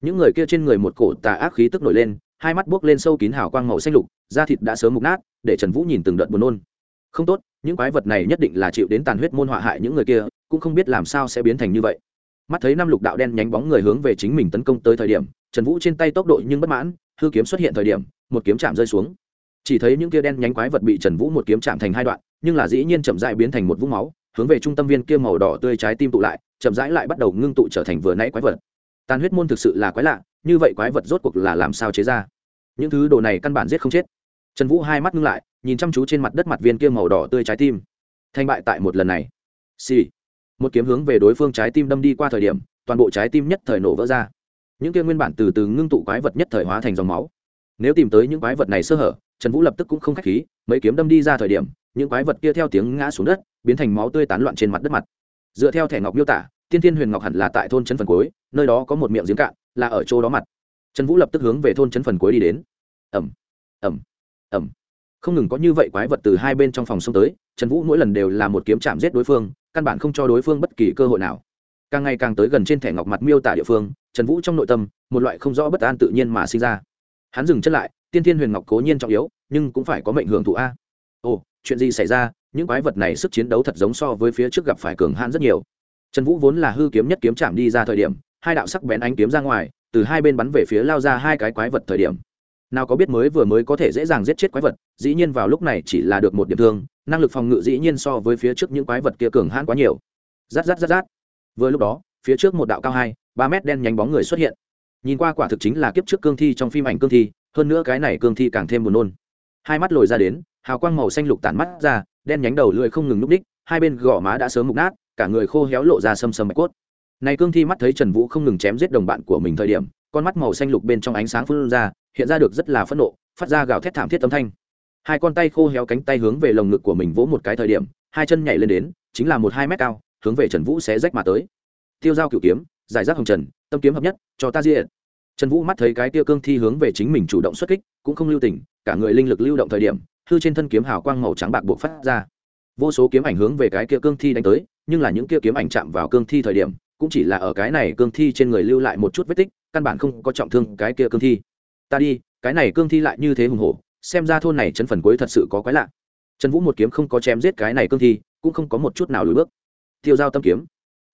Những người kia trên người một cổ tà ác khí tức nổi lên, hai mắt buốc lên sâu kín hào quang màu xanh lục, da thịt đã sớm mục nát để trần vũ nhìn từng đợt buồn nôn. Không tốt, những quái vật này nhất định là chịu đến tàn huyết môn họa hại những người kia, cũng không biết làm sao sẽ biến thành như vậy. Mắt thấy năm lục đạo đen nhánh bóng người hướng về chính mình tấn công tới thời điểm, trần vũ trên tay tốc độ nhưng bất mãn, hư kiếm xuất hiện thời điểm, một kiếm chạm rơi xuống. Chỉ thấy những kia đen nhánh quái vật bị trần vũ một kiếm chạm thành hai đoạn, nhưng là dĩ nhiên chậm rãi biến thành một vũng máu, hướng về trung tâm viên kia màu đỏ tươi trái tim tụ lại, chậm rãi lại bắt đầu ngưng tụ trở thành vừa nãy quái vật. Tàn huyết môn thực sự là quái lạ, như vậy quái vật rốt cuộc là làm sao chế ra? Những thứ đồ này căn bản giết không chết trần vũ hai mắt ngưng lại, nhìn chăm chú trên mặt đất mặt viên kia màu đỏ tươi trái tim. Thành bại tại một lần này. Xì、sì. một kiếm hướng về đối phương trái tim đâm đi qua thời điểm, toàn bộ trái tim nhất thời nổ vỡ ra. Những kia nguyên bản từ từ ngưng tụ quái vật nhất thời hóa thành dòng máu. Nếu tìm tới những quái vật này sơ hở, trần vũ lập tức cũng không k h á c h khí, mấy kiếm đâm đi ra thời điểm, những quái vật kia theo tiếng ngã xuống đất, biến thành máu tươi tán loạn trên mặt đất mặt. Dựa theo thẻ ngọc miêu tả tiên tiên huyền ngọc hẳn là tại thôn trấn phần cuối, nơi đó có một miệng giếng cạn, là ở chỗ đó mặt. Trần vũ lập tức hướng về thôn trấn phần cuối đi đến. Ẩm ẩm ẩm. Không ngừng có như vậy quái vật từ hai bên trong phòng xông tới, trần vũ mỗi lần đều là một kiếm chạm giết đối phương, căn bản không cho đối phương bất kỳ cơ hội nào. Càng ngày càng tới gần trên thẻ ngọc mặt miêu tả địa phương, trần vũ trong nội tâm, một loại không rõ bất an tự nhiên mà sinh ra. Hắn dừng chân lại, tiên thiên huyền ngọc cố nhiên trọng yếu, nhưng cũng phải có mệnh hưởng thụ a. Ồ, chuyện gì xảy ra? Những quái vật này sức chiến đấu thật giống so với phía trước gặp phải cường hãn rất nhiều. Trần vũ vốn là hư kiếm nhất kiếm chạm đi ra thời điểm, hai đạo sắc bén ánh kiếm ra ngoài, từ hai bên bắn về phía lao ra hai cái quái vật thời điểm nào có biết mới vừa mới có thể dễ dàng giết chết quái vật, dĩ nhiên vào lúc này chỉ là được một điểm thương, năng lực phòng ngự dĩ nhiên so với phía trước những quái vật kia cường hãn quá nhiều. Rát rát rát rát. Vừa lúc đó, phía trước một đạo cao hai, ba mét đen nhánh bóng người xuất hiện. Nhìn qua quả thực chính là kiếp trước cương thi trong phim ảnh cương thi, hơn nữa cái này cương thi càng thêm buồn nôn. Hai mắt lồi ra đến, hào quang màu xanh lục tản mắt ra, đen nhánh đầu lưỡi không ngừng núp ních hai bên gò má đã sớm mục nát, cả người khô héo lộ ra sâm sầm bạch cốt. Này cương thi mắt thấy trần vũ không ngừng chém giết đồng bạn của mình thời điểm, con mắt màu xanh lục bên trong ánh sáng phun ra hiện ra được rất là phẫn nộ, phát ra gào thét thảm thiết âm thanh. Hai con tay khô héo cánh tay hướng về lồng ngực của mình vỗ một cái thời điểm, hai chân nhảy lên đến, chính là một hai mét cao, hướng về trần vũ xé rách mà tới. Tiêu dao cửu kiếm, giải rác hồng trần, tâm kiếm hợp nhất, cho ta diện trần vũ mắt thấy cái tiêu cương thi hướng về chính mình chủ động xuất kích, cũng không lưu tình, cả người linh lực lưu động thời điểm, hư trên thân kiếm hào quang màu trắng bạc buộc phát ra. Vô số kiếm ảnh hướng về cái kia cương thi đánh tới, nhưng là những kia kiếm ảnh chạm vào cương thi thời điểm, cũng chỉ là ở cái này cương thi trên người lưu lại một chút vết tích, căn bản không có trọng thương cái kia cương thi ta đi, cái này cương thi lại như thế hùng hổ, xem ra thôn này chấn phần cuối thật sự có quái lạ. Trần vũ một kiếm không có chém giết cái này cương thi, cũng không có một chút nào lùi bước. Tiêu dao tâm kiếm.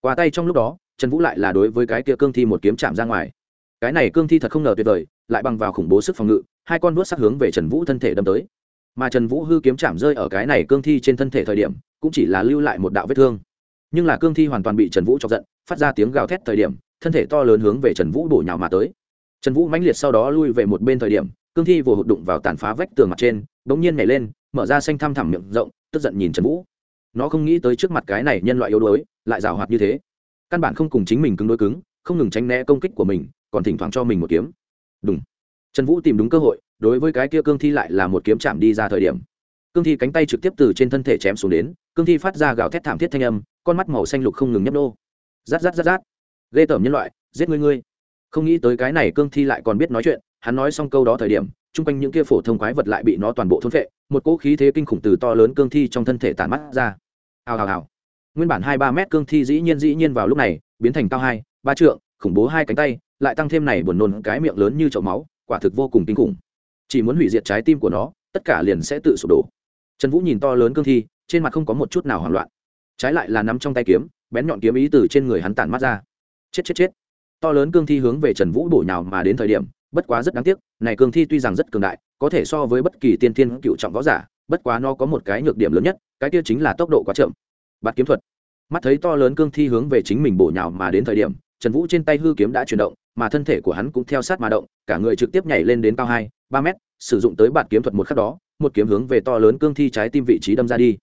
Qua tay trong lúc đó, trần vũ lại là đối với cái kia cương thi một kiếm chạm ra ngoài. Cái này cương thi thật không ngờ tuyệt vời, lại bằng vào khủng bố sức phòng ngự, hai con đuốt sắc hướng về trần vũ thân thể đâm tới. Mà trần vũ hư kiếm chạm rơi ở cái này cương thi trên thân thể thời điểm, cũng chỉ là lưu lại một đạo vết thương. Nhưng là cương thi hoàn toàn bị trần vũ chọc giận, phát ra tiếng gào thét thời điểm, thân thể to lớn hướng về trần vũ bổ nhào mà tới trần vũ mãnh liệt sau đó lui về một bên thời điểm, cương thi vừa hụt đụng vào tàn phá vách tường mặt trên đ ỗ n g nhiên nhảy lên, mở ra xanh thăm thẳm miệng rộng, tức giận nhìn trần vũ. Nó không nghĩ tới trước mặt cái này nhân loại yếu đuối, lại rào hoạt như thế. Căn bản không cùng chính mình cứng đối cứng, không ngừng tránh né công kích của mình, còn thỉnh thoảng cho mình một kiếm. Đúng trần vũ tìm đúng cơ hội, đối với cái kia cương thi lại là một kiếm chạm đi ra thời điểm. Cương thi cánh tay trực tiếp từ trên thân thể chém xuống đến, cương thi phát ra gào thét thảm thiết thanh âm, con mắt màu xanh lục không ngừng nhấp nô. Rát rát rát rát. Ghê tởm nhân loại, giết ngươi ngươi không nghĩ tới cái này cương thi lại còn biết nói chuyện, hắn nói xong câu đó thời điểm, chung quanh những kia phổ thông quái vật lại bị nó toàn bộ thôn phệ, một cỗ khí thế kinh khủng từ to lớn cương thi trong thân thể tản mắt ra. Hào hào hào. Nguyên bản hai ba mét cương thi dĩ nhiên dĩ nhiên vào lúc này, biến thành cao hai, ba trượng, khủng bố hai cánh tay, lại tăng thêm này buồn nôn cái miệng lớn như chậu máu, quả thực vô cùng kinh khủng. Chỉ muốn hủy diệt trái tim của nó, tất cả liền sẽ tự sụp đổ. Trần vũ nhìn to lớn cương thi, trên mặt không có một chút nào hoảng loạn. Trái lại là nắm trong tay kiếm, bén nhọn kiếm ý từ trên người hắn tản mắt ra. Chết chết chết to lớn cương thi hướng về trần vũ bổ nhào mà đến thời điểm, bất quá rất đáng tiếc, này cương thi tuy rằng rất cường đại, có thể so với bất kỳ tiên thiên cựu trọng võ giả, bất quá nó có một cái nhược điểm lớn nhất, cái kia chính là tốc độ quá chậm. Bạt kiếm thuật. Mắt thấy to lớn cương thi hướng về chính mình bổ nhào mà đến thời điểm, trần vũ trên tay hư kiếm đã chuyển động, mà thân thể của hắn cũng theo sát mà động, cả người trực tiếp nhảy lên đến cao hai, ba mét, sử dụng tới bạt kiếm thuật một khắc đó, một kiếm hướng về to lớn cương thi trái tim vị trí đâm ra đi.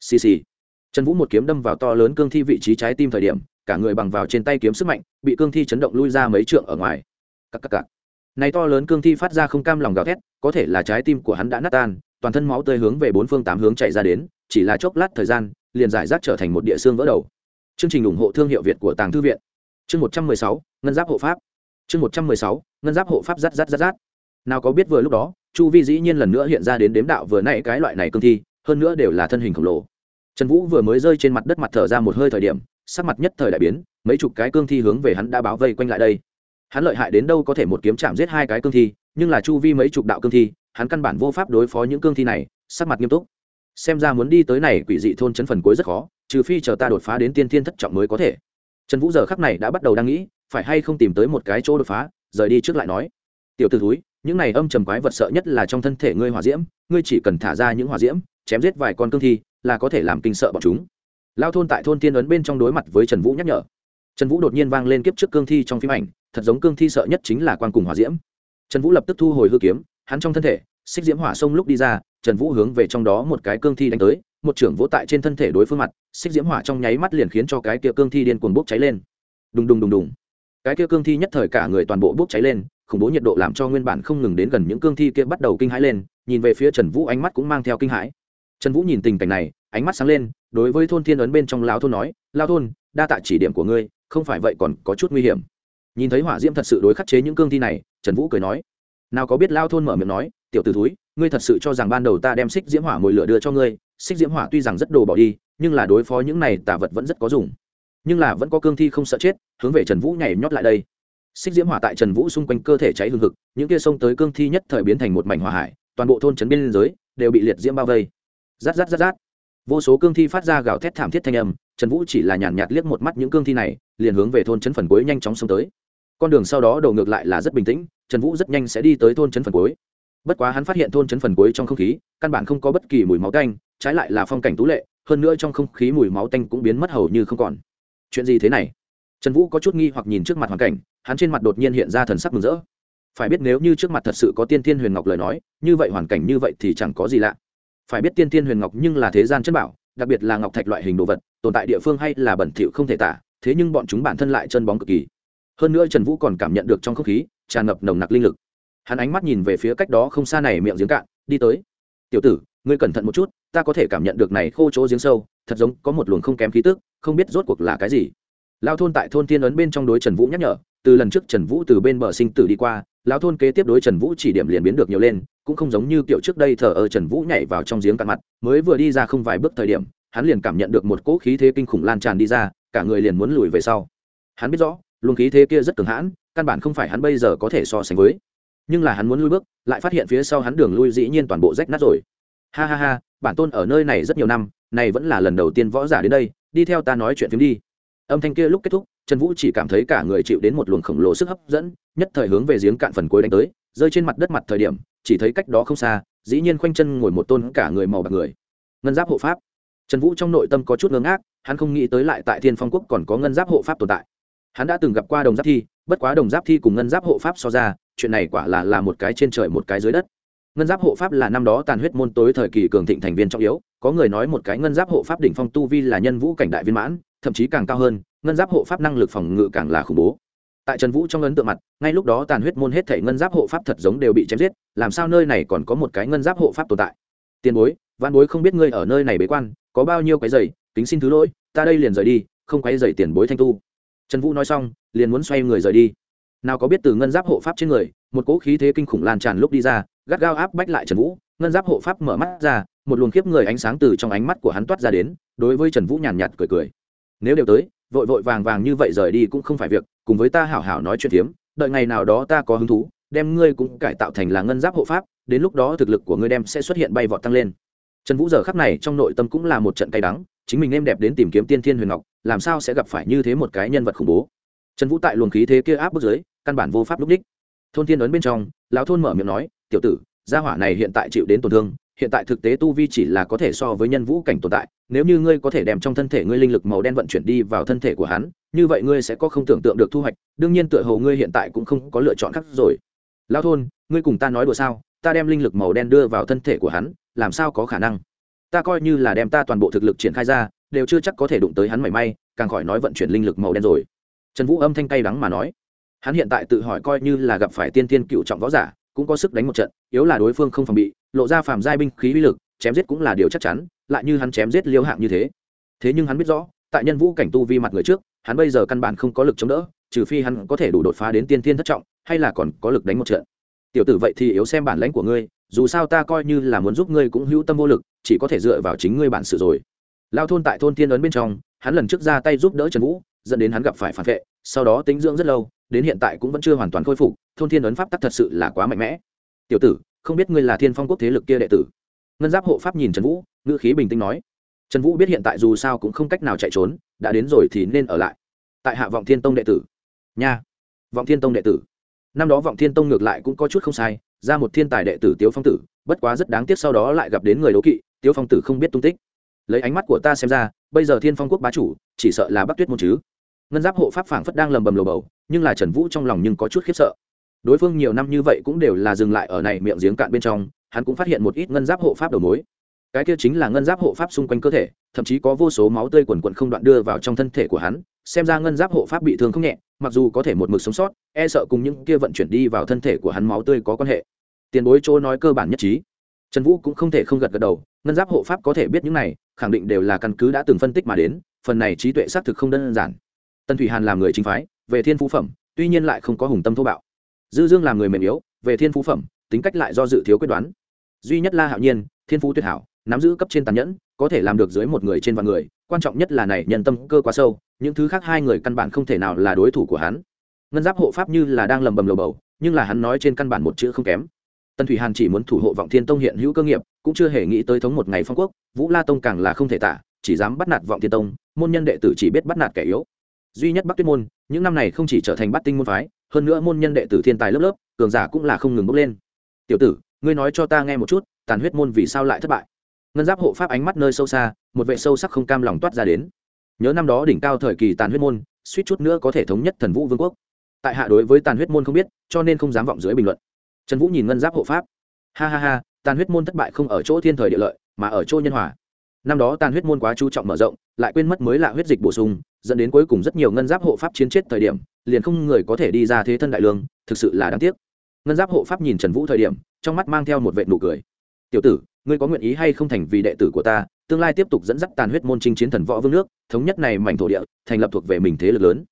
Xì xì. Trần vũ một kiếm đâm vào to lớn cương thi vị trí trái tim thời điểm cả người bằng vào trên tay kiếm sức mạnh, bị cương thi chấn động lui ra mấy trượng ở ngoài. Cắc cắc cắc. này to lớn cương thi phát ra không cam lòng gào thét, có thể là trái tim của hắn đã nát tan, toàn thân máu tươi hướng về bốn phương tám hướng chạy ra đến, chỉ là chốc lát thời gian, liền giải rác trở thành một địa xương vỡ đầu. Chương trình ủng hộ thương hiệu việt của tàng thư viện. Chương một trăm mười sáu, ngân giáp hộ pháp. Chương một trăm mười sáu, ngân giáp hộ pháp rát rát rát rát. Nào có biết vừa lúc đó, chu vi dĩ nhiên lần nữa hiện ra đến đếm đạo vừa nãy cái loại này cương thi, hơn nữa đều là thân hình khổng lồ trần vũ vừa mới rơi trên mặt đất mặt thở ra một hơi thời điểm, sắc mặt nhất thời đại biến, mấy chục cái cương thi hướng về hắn đã báo vây quanh lại đây. Hắn lợi hại đến đâu có thể một kiếm chạm giết hai cái cương thi, nhưng là chu vi mấy chục đạo cương thi, hắn căn bản vô pháp đối phó những cương thi này, sắc mặt nghiêm túc. Xem ra muốn đi tới này quỷ dị thôn chấn phần cuối rất khó, trừ phi chờ ta đột phá đến tiên thiên thất trọng mới có thể. Trần vũ giờ khắc này đã bắt đầu đang nghĩ, phải hay không tìm tới một cái chỗ đột phá, rời đi trước lại nói. Tiểu t ử túi những này âm trầm quái vật sợ nhất là trong thân thể ngươi hỏa diễm, ngươi chỉ cần thả ra những hỏa diễm, chém giết vài con cương thi là có thể làm kinh sợ bọn chúng. Lao thôn tại thôn tiên ấn bên trong đối mặt với trần vũ nhắc nhở. Trần vũ đột nhiên vang lên kiếp trước cương thi trong phim ảnh, thật giống cương thi sợ nhất chính là quan cùng hỏa diễm. Trần vũ lập tức thu hồi hư kiếm, hắn trong thân thể, xích diễm hỏa sông lúc đi ra, trần vũ hướng về trong đó một cái cương thi đánh tới, một trưởng vỗ tại trên thân thể đối phương mặt, xích diễm hỏa trong nháy mắt liền khiến cho cái kia cương thi điên cuồng bốc cháy lên. Đùng đùng đùng đùng. Cái kia cương thi nhất thời cả người toàn bộ bốc cháy lên, khủng bố nhiệt độ làm cho nguyên bản không ngừng đến gần những cương thi kia bắt đầu kinh hãi lên, nhìn về phía trần vũ ánh mắt cũng mang theo kinh hãi trần vũ nhìn tình cảnh này, ánh mắt sáng lên, đối với thôn thiên ấn bên trong lao thôn nói lao thôn, đa tạ chỉ điểm của ngươi, không phải vậy còn có chút nguy hiểm. Nhìn thấy hỏa diễm thật sự đối khắc chế những cương thi này, trần vũ cười nói, nào có biết lao thôn mở miệng nói, tiểu t ử ngươi thật sự cho rằng ban đầu ta đem xích diễm hỏa mồi lửa đưa cho ngươi, xích diễm hỏa tuy rằng rất đồ bỏ đi, nhưng là đối phó những này tả vật vẫn rất có dùng. Nhưng là vẫn có cương thi không sợ chết, hướng về trần vũ nhảy nhót lại đây. Xích diễm hỏa tại trần vũ xung quanh cơ thể cháy hương thực những kia xông tới cương thi nhất thời biến thành một mảnh hỏa hải, toàn bộ thôn trấn biên giới đều bị liệt diễm bao vây rát rát rát rát. Vô số cương thi phát ra gào thét thảm thiết thanh âm, trần vũ chỉ là nhàn nhạt liếc một mắt những cương thi này, liền hướng về thôn trấn phần cuối nhanh chóng xông tới. Con đường sau đó đầu ngược lại là rất bình tĩnh, trần vũ rất nhanh sẽ đi tới thôn trấn phần cuối. Bất quá hắn phát hiện thôn trấn phần cuối trong không khí, căn bản không có bất kỳ mùi máu tanh, trái lại là phong cảnh tú lệ, hơn nữa trong không khí mùi máu tanh cũng biến mất hầu như không còn. Chuyện gì thế này? Trần vũ có chút nghi hoặc nhìn trước mặt hoàn cảnh, hắn trên mặt đột nhiên hiện ra thần sắc mừng rỡ. Phải biết nếu như trước mặt thật sự có tiên thiên huyền ngọc lời nói, như vậy hoàn cảnh như vậy thì chẳng có gì lạ phải biết tiên thiên huyền ngọc nhưng là thế gian chân bảo, đặc biệt là ngọc thạch loại hình đồ vật, tồn tại địa phương hay là bẩn thỉu không thể tả, thế nhưng bọn chúng bản thân lại chân bóng cực kỳ. Hơn nữa trần vũ còn cảm nhận được trong không khí, tràn ngập nồng nặc linh lực. Hắn ánh mắt nhìn về phía cách đó không xa này miệng giếng cạn, đi tới. Tiểu tử, ngươi cẩn thận một chút, ta có thể cảm nhận được này khô chỗ giếng sâu, thật giống có một luồng không kém khí tức, không biết rốt cuộc là cái gì. Lao thôn tại thôn thiên ấn bên trong đối trần vũ nhắc nhở, từ lần trước trần vũ từ bên bờ sinh tử đi qua lão thôn kế tiếp đối trần vũ chỉ điểm liền biến được nhiều lên, cũng không giống như kiểu trước đây thờ ơ trần vũ nhảy vào trong giếng cạn mặt, mới vừa đi ra không vài bước thời điểm, hắn liền cảm nhận được một cỗ khí thế kinh khủng lan tràn đi ra, cả người liền muốn lùi về sau. Hắn biết rõ, luồng khí thế kia rất cường hãn, căn bản không phải hắn bây giờ có thể so sánh với. Nhưng là hắn muốn lui bước, lại phát hiện phía sau hắn đường lui dĩ nhiên toàn bộ rách nát rồi. Ha ha ha, bản tôn ở nơi này rất nhiều năm, này vẫn là lần đầu tiên võ giả đến đây, đi theo ta nói chuyện phim đi âm thanh kia lúc kết thúc, trần vũ chỉ cảm thấy cả người chịu đến một luồng khổng lồ sức hấp dẫn, nhất thời hướng về giếng cạn phần cuối đánh tới, rơi trên mặt đất mặt thời điểm, chỉ thấy cách đó không xa, dĩ nhiên khoanh chân ngồi một tôn cả người màu bạc người. Ngân giáp hộ pháp. Trần vũ trong nội tâm có chút ngơ ngác, hắn không nghĩ tới lại tại thiên phong quốc còn có ngân giáp hộ pháp tồn tại. Hắn đã từng gặp qua đồng giáp thi, bất quá đồng giáp thi cùng ngân giáp hộ pháp so ra, chuyện này quả là là một cái trên trời một cái dưới đất. Ngân giáp hộ pháp là năm đó tàn huyết môn tối thời kỳ cường thịnh thành viên trọng yếu, có người nói một cái ngân giáp hộ pháp đỉnh phong tu vi là nhân vũ cảnh đại viên mãn thậm chí càng cao hơn, ngân giáp hộ pháp năng lực phòng ngự càng là khủng bố. Tại trần vũ trong ấn tượng mặt, ngay lúc đó tàn huyết môn hết thể ngân giáp hộ pháp thật giống đều bị chém giết, làm sao nơi này còn có một cái ngân giáp hộ pháp tồn tại? Tiền bối văn bối không biết ngươi ở nơi này bế quan, có bao nhiêu cái giày tính xin thứ lỗi, ta đây liền rời đi, không quay dày tiền bối thanh tu. Trần vũ nói xong, liền muốn xoay người rời đi. Nào có biết từ ngân giáp hộ pháp trên người, một cỗ khí thế kinh khủng lan tràn lúc đi ra, gắt gao áp bách lại trần vũ, ngân giáp hộ pháp mở mắt ra, một luồng khiếp người ánh sáng từ trong ánh mắt của hắn toát ra đến, đối với trần vũ nhàn nhạt cười cười nếu đều tới, vội vội vàng vàng như vậy rời đi cũng không phải việc, cùng với ta hảo hảo nói chuyện phiếm đợi ngày nào đó ta có hứng thú, đem ngươi cũng cải tạo thành là ngân giáp hộ pháp, đến lúc đó thực lực của ngươi đem sẽ xuất hiện bay vọt tăng lên. Trần vũ giờ khắc này trong nội tâm cũng là một trận cay đắng, chính mình êm đẹp đến tìm kiếm tiên thiên huyền ngọc, làm sao sẽ gặp phải như thế một cái nhân vật khủng bố. Trần vũ tại luồng khí thế kia áp bức dưới, căn bản vô pháp lúc đích. Thôn thiên ấn bên trong, lão thôn mở miệng nói, tiểu tử, gia hỏa này hiện tại chịu đến tổn thương, hiện tại thực tế tu vi chỉ là có thể so với nhân vũ cảnh tồn tại nếu như ngươi có thể đem trong thân thể ngươi linh lực màu đen vận chuyển đi vào thân thể của hắn, như vậy ngươi sẽ có không tưởng tượng được thu hoạch, đương nhiên tựa hồ ngươi hiện tại cũng không có lựa chọn khác rồi. Lao thôn, ngươi cùng ta nói đùa sao? Ta đem linh lực màu đen đưa vào thân thể của hắn, làm sao có khả năng? Ta coi như là đem ta toàn bộ thực lực triển khai ra, đều chưa chắc có thể đụng tới hắn mảy may, càng khỏi nói vận chuyển linh lực màu đen rồi. Trần vũ âm thanh cay đắng mà nói. Hắn hiện tại tự hỏi coi như là gặp phải tiên tiên cựu trọng võ giả, cũng có sức đánh một trận, yếu là đối phương không phòng bị, lộ ra phàm giai binh khí uy lực, chém giết cũng là điều chắc chắn lại như hắn chém giết liêu hạng như thế. Thế nhưng hắn biết rõ, tại nhân vũ cảnh tu vi mặt người trước, hắn bây giờ căn bản không có lực chống đỡ, trừ phi hắn có thể đủ đột phá đến tiên tiên thất trọng, hay là còn có lực đánh một trận. Tiểu tử vậy thì yếu xem bản lãnh của ngươi, dù sao ta coi như là muốn giúp ngươi cũng hữu tâm vô lực, chỉ có thể dựa vào chính ngươi bản sự rồi. Lao thôn tại thôn tiên ấn bên trong, hắn lần trước ra tay giúp đỡ trần vũ, dẫn đến hắn gặp phải phản vệ, sau đó tính dưỡng rất lâu, đến hiện tại cũng vẫn chưa hoàn toàn khôi phục, thôn thiên ấn pháp tắc thật sự là quá mạnh mẽ. Tiểu tử, không biết ngươi là thiên phong quốc thế lực kia đệ tử. Ngân giáp hộ pháp nhìn trần vũ ngữ khí bình tĩnh nói, trần vũ biết hiện tại dù sao cũng không cách nào chạy trốn, đã đến rồi thì nên ở lại. Tại hạ vọng thiên tông đệ tử. Nha, vọng thiên tông đệ tử. Năm đó vọng thiên tông ngược lại cũng có chút không sai, ra một thiên tài đệ tử tiếu phong tử, bất quá rất đáng tiếc sau đó lại gặp đến người đố kỵ, tiếu phong tử không biết tung tích. Lấy ánh mắt của ta xem ra, bây giờ thiên phong quốc bá chủ, chỉ sợ là bắc tuyết môn chứ. Ngân giáp hộ pháp phảng phất đang lầm bầm lầu bầu, nhưng là trần vũ trong lòng nhưng có chút khiếp sợ. Đối phương nhiều năm như vậy cũng đều là dừng lại ở này miệng giếng cạn bên trong, hắn cũng phát hiện một ít ngân giáp hộ pháp đầu mối cái kia chính là ngân giáp hộ pháp xung quanh cơ thể, thậm chí có vô số máu tươi quần quận không đoạn đưa vào trong thân thể của hắn, xem ra ngân giáp hộ pháp bị thương không nhẹ, mặc dù có thể một mực sống sót e sợ cùng những kia vận chuyển đi vào thân thể của hắn máu tươi có quan hệ. Tiền bối chỗ nói cơ bản nhất trí. Trần vũ cũng không thể không gật gật đầu, ngân giáp hộ pháp có thể biết những này, khẳng định đều là căn cứ đã từng phân tích mà đến, phần này trí tuệ xác thực không đơn giản. Tân thủy hàn làm người chính phái, về thiên phú phẩm, tuy nhiên lại không có hùng tâm thô bạo. Dư dương làm người mềm yếu, về thiên phú phẩm, tính cách lại do dự thiếu quyết đoán. Duy nhất la hạo nhiên, thiên phú tuyệt hảo nắm giữ cấp trên tàn nhẫn, có thể làm được dưới một người trên vạn người, quan trọng nhất là này nhân tâm cơ quá sâu, những thứ khác hai người căn bản không thể nào là đối thủ của hắn. Ngân giáp hộ pháp như là đang lầm bầm lầu bầu, nhưng là hắn nói trên căn bản một chữ không kém. Tần thủy hàn chỉ muốn thủ hộ vọng thiên tông hiện hữu cơ nghiệp, cũng chưa hề nghĩ tới thống một ngày phong quốc, vũ la tông càng là không thể tả, chỉ dám bắt nạt vọng thiên tông, môn nhân đệ tử chỉ biết bắt nạt kẻ yếu. Duy nhất bắc tuyết môn, những năm này không chỉ trở thành bắt tinh môn phái, hơn nữa môn nhân đệ tử thiên tài lớp lớp, cường giả cũng là không ngừng bốc lên. Tiểu tử, ngươi nói cho ta nghe một chút, tàn huyết môn vì sao lại thất bại? Ngân giáp hộ pháp ánh mắt nơi sâu xa, một vệ sâu sắc không cam lòng toát ra đến. Nhớ năm đó đỉnh cao thời kỳ tàn huyết môn, suýt chút nữa có thể thống nhất thần vũ vương quốc. Tại hạ đối với tàn huyết môn không biết, cho nên không dám vọng dưới bình luận. Trần vũ nhìn ngân giáp hộ pháp. Ha ha ha, tàn huyết môn thất bại không ở chỗ thiên thời địa lợi, mà ở chỗ nhân hòa. Năm đó tàn huyết môn quá chú trọng mở rộng, lại quên mất mới là huyết dịch bổ sung, dẫn đến cuối cùng rất nhiều ngân giáp hộ pháp chiến chết thời điểm, liền không người có thể đi ra thế thân đại lương, thực sự là đáng tiếc. Ngân giáp hộ pháp nhìn trần vũ thời điểm, trong mắt mang theo một vệ nụ cười. Tiểu tử ngươi có nguyện ý hay không thành vì đệ tử của ta, tương lai tiếp tục dẫn dắt tàn huyết môn chinh chiến thần võ vương nước, thống nhất này mảnh thổ địa, thành lập thuộc về mình thế lực lớn.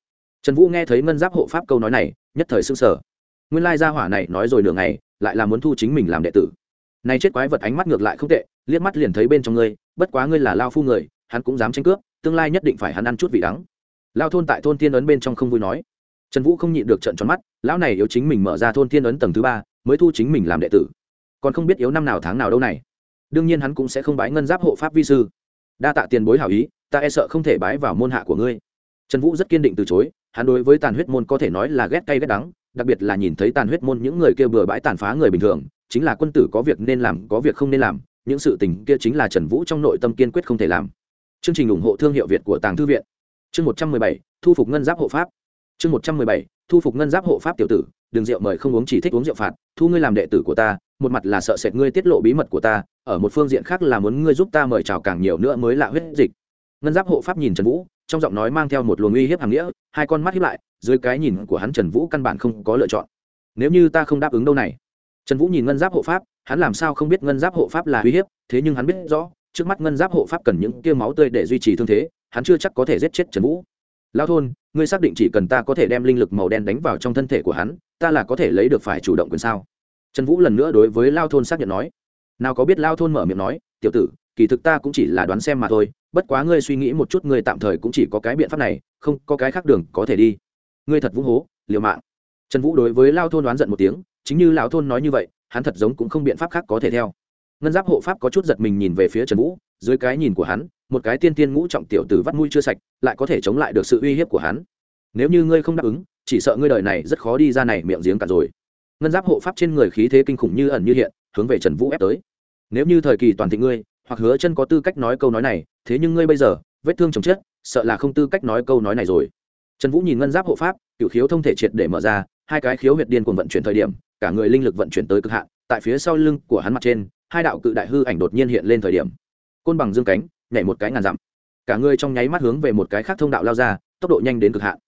Trần vũ nghe thấy ngân giáp hộ pháp câu nói này, nhất thời s ư n g sở nguyên lai gia hỏa này nói rồi nửa ngày, lại là muốn thu chính mình làm đệ tử. Này chết quái vật ánh mắt ngược lại không tệ, liếc mắt liền thấy bên trong ngươi, bất quá ngươi là lao phu người, hắn cũng dám tranh cướp, tương lai nhất định phải hắn ăn chút vị đắng. Lao thôn tại thôn thiên ấn bên trong không vui nói. Trần vũ không nhịn được trận tròn mắt, lão này yếu chính mình mở ra thôn thiên ấn tầng thứ ba, mới thu chính mình làm đệ tử. Còn không biết yếu năm nào tháng nào đâu này đương nhiên hắn cũng sẽ không bái ngân giáp hộ pháp vi sư. Đa tạ tiền bối hảo ý, ta e sợ không thể bái vào môn hạ của ngươi. Trần vũ rất kiên định từ chối, hắn đối với tàn huyết môn có thể nói là ghét cay ghét đắng, đặc biệt là nhìn thấy tàn huyết môn những người kia bừa bãi tàn phá người bình thường, chính là quân tử có việc nên làm, có việc không nên làm, những sự tình kia chính là trần vũ trong nội tâm kiên quyết không thể làm. Chương trình ủng hộ thương hiệu việt của tàng thư viện. Chương một trăm mười bảy, thu phục ngân giáp hộ pháp. Chương một trăm mười bảy, thu phục ngân giáp hộ pháp tiểu tử đừng rượu mời không uống chỉ thích uống rượu phạt, thu ngươi làm đệ tử của ta một mặt là sợ sệt ngươi tiết lộ bí mật của ta, ở một phương diện khác là muốn ngươi giúp ta mời chào càng nhiều nữa mới lạ huyết dịch. Ngân giáp hộ pháp nhìn trần vũ, trong giọng nói mang theo một luồng uy hiếp hàng nghĩa, hai con mắt hiếp lại, dưới cái nhìn của hắn trần vũ căn bản không có lựa chọn. Nếu như ta không đáp ứng đâu này. Trần vũ nhìn ngân giáp hộ pháp, hắn làm sao không biết ngân giáp hộ pháp là uy hiếp, thế nhưng hắn biết rõ, trước mắt ngân giáp hộ pháp cần những tia máu tươi để duy trì thương thế, hắn chưa chắc có thể giết chết trần vũ. Lao thôn, ngươi xác định chỉ cần ta có thể đem linh lực màu đen đánh vào trong thân thể của hắn, ta là có thể lấy được phải chủ động quyền sao? Trần vũ lần nữa đối với lao thôn xác nhận nói, nào có biết lao thôn mở miệng nói, tiểu tử, kỳ thực ta cũng chỉ là đoán xem mà thôi, bất quá ngươi suy nghĩ một chút, ngươi tạm thời cũng chỉ có cái biện pháp này, không có cái khác đường có thể đi. Ngươi thật vũ hố, liều mạng. Trần vũ đối với lao thôn đoán giận một tiếng, chính như lão thôn nói như vậy, hắn thật giống cũng không biện pháp khác có thể theo. Ngân giáp hộ pháp có chút giật mình nhìn về phía trần vũ, dưới cái nhìn của hắn, một cái tiên tiên ngũ trọng tiểu tử vắt mũi chưa sạch, lại có thể chống lại được sự uy hiếp của hắn. Nếu như ngươi không đáp ứng, chỉ sợ ngươi đời này rất khó đi ra này miệng giếng cả rồi ngân giáp hộ pháp trên người khí thế kinh khủng như ẩn như hiện, hướng về trần vũ ép tới. Nếu như thời kỳ toàn thị ngươi, hoặc hứa chân có tư cách nói câu nói này, thế nhưng ngươi bây giờ, vết thương chồng chết, sợ là không tư cách nói câu nói này rồi. Trần vũ nhìn ngân giáp hộ pháp cựu khiếu thông thể triệt để mở ra, hai cái khiếu huyệt điên cuồng vận chuyển thời điểm, cả người linh lực vận chuyển tới cực hạn, tại phía sau lưng của hắn mặt trên, hai đạo cự đại hư ảnh đột nhiên hiện lên thời điểm. Côn bằng dương cánh, nhảy một cái ngàn dặm. Cả người trong nháy mắt hướng về một cái khác thông đạo lao ra, tốc độ nhanh đến cực hạn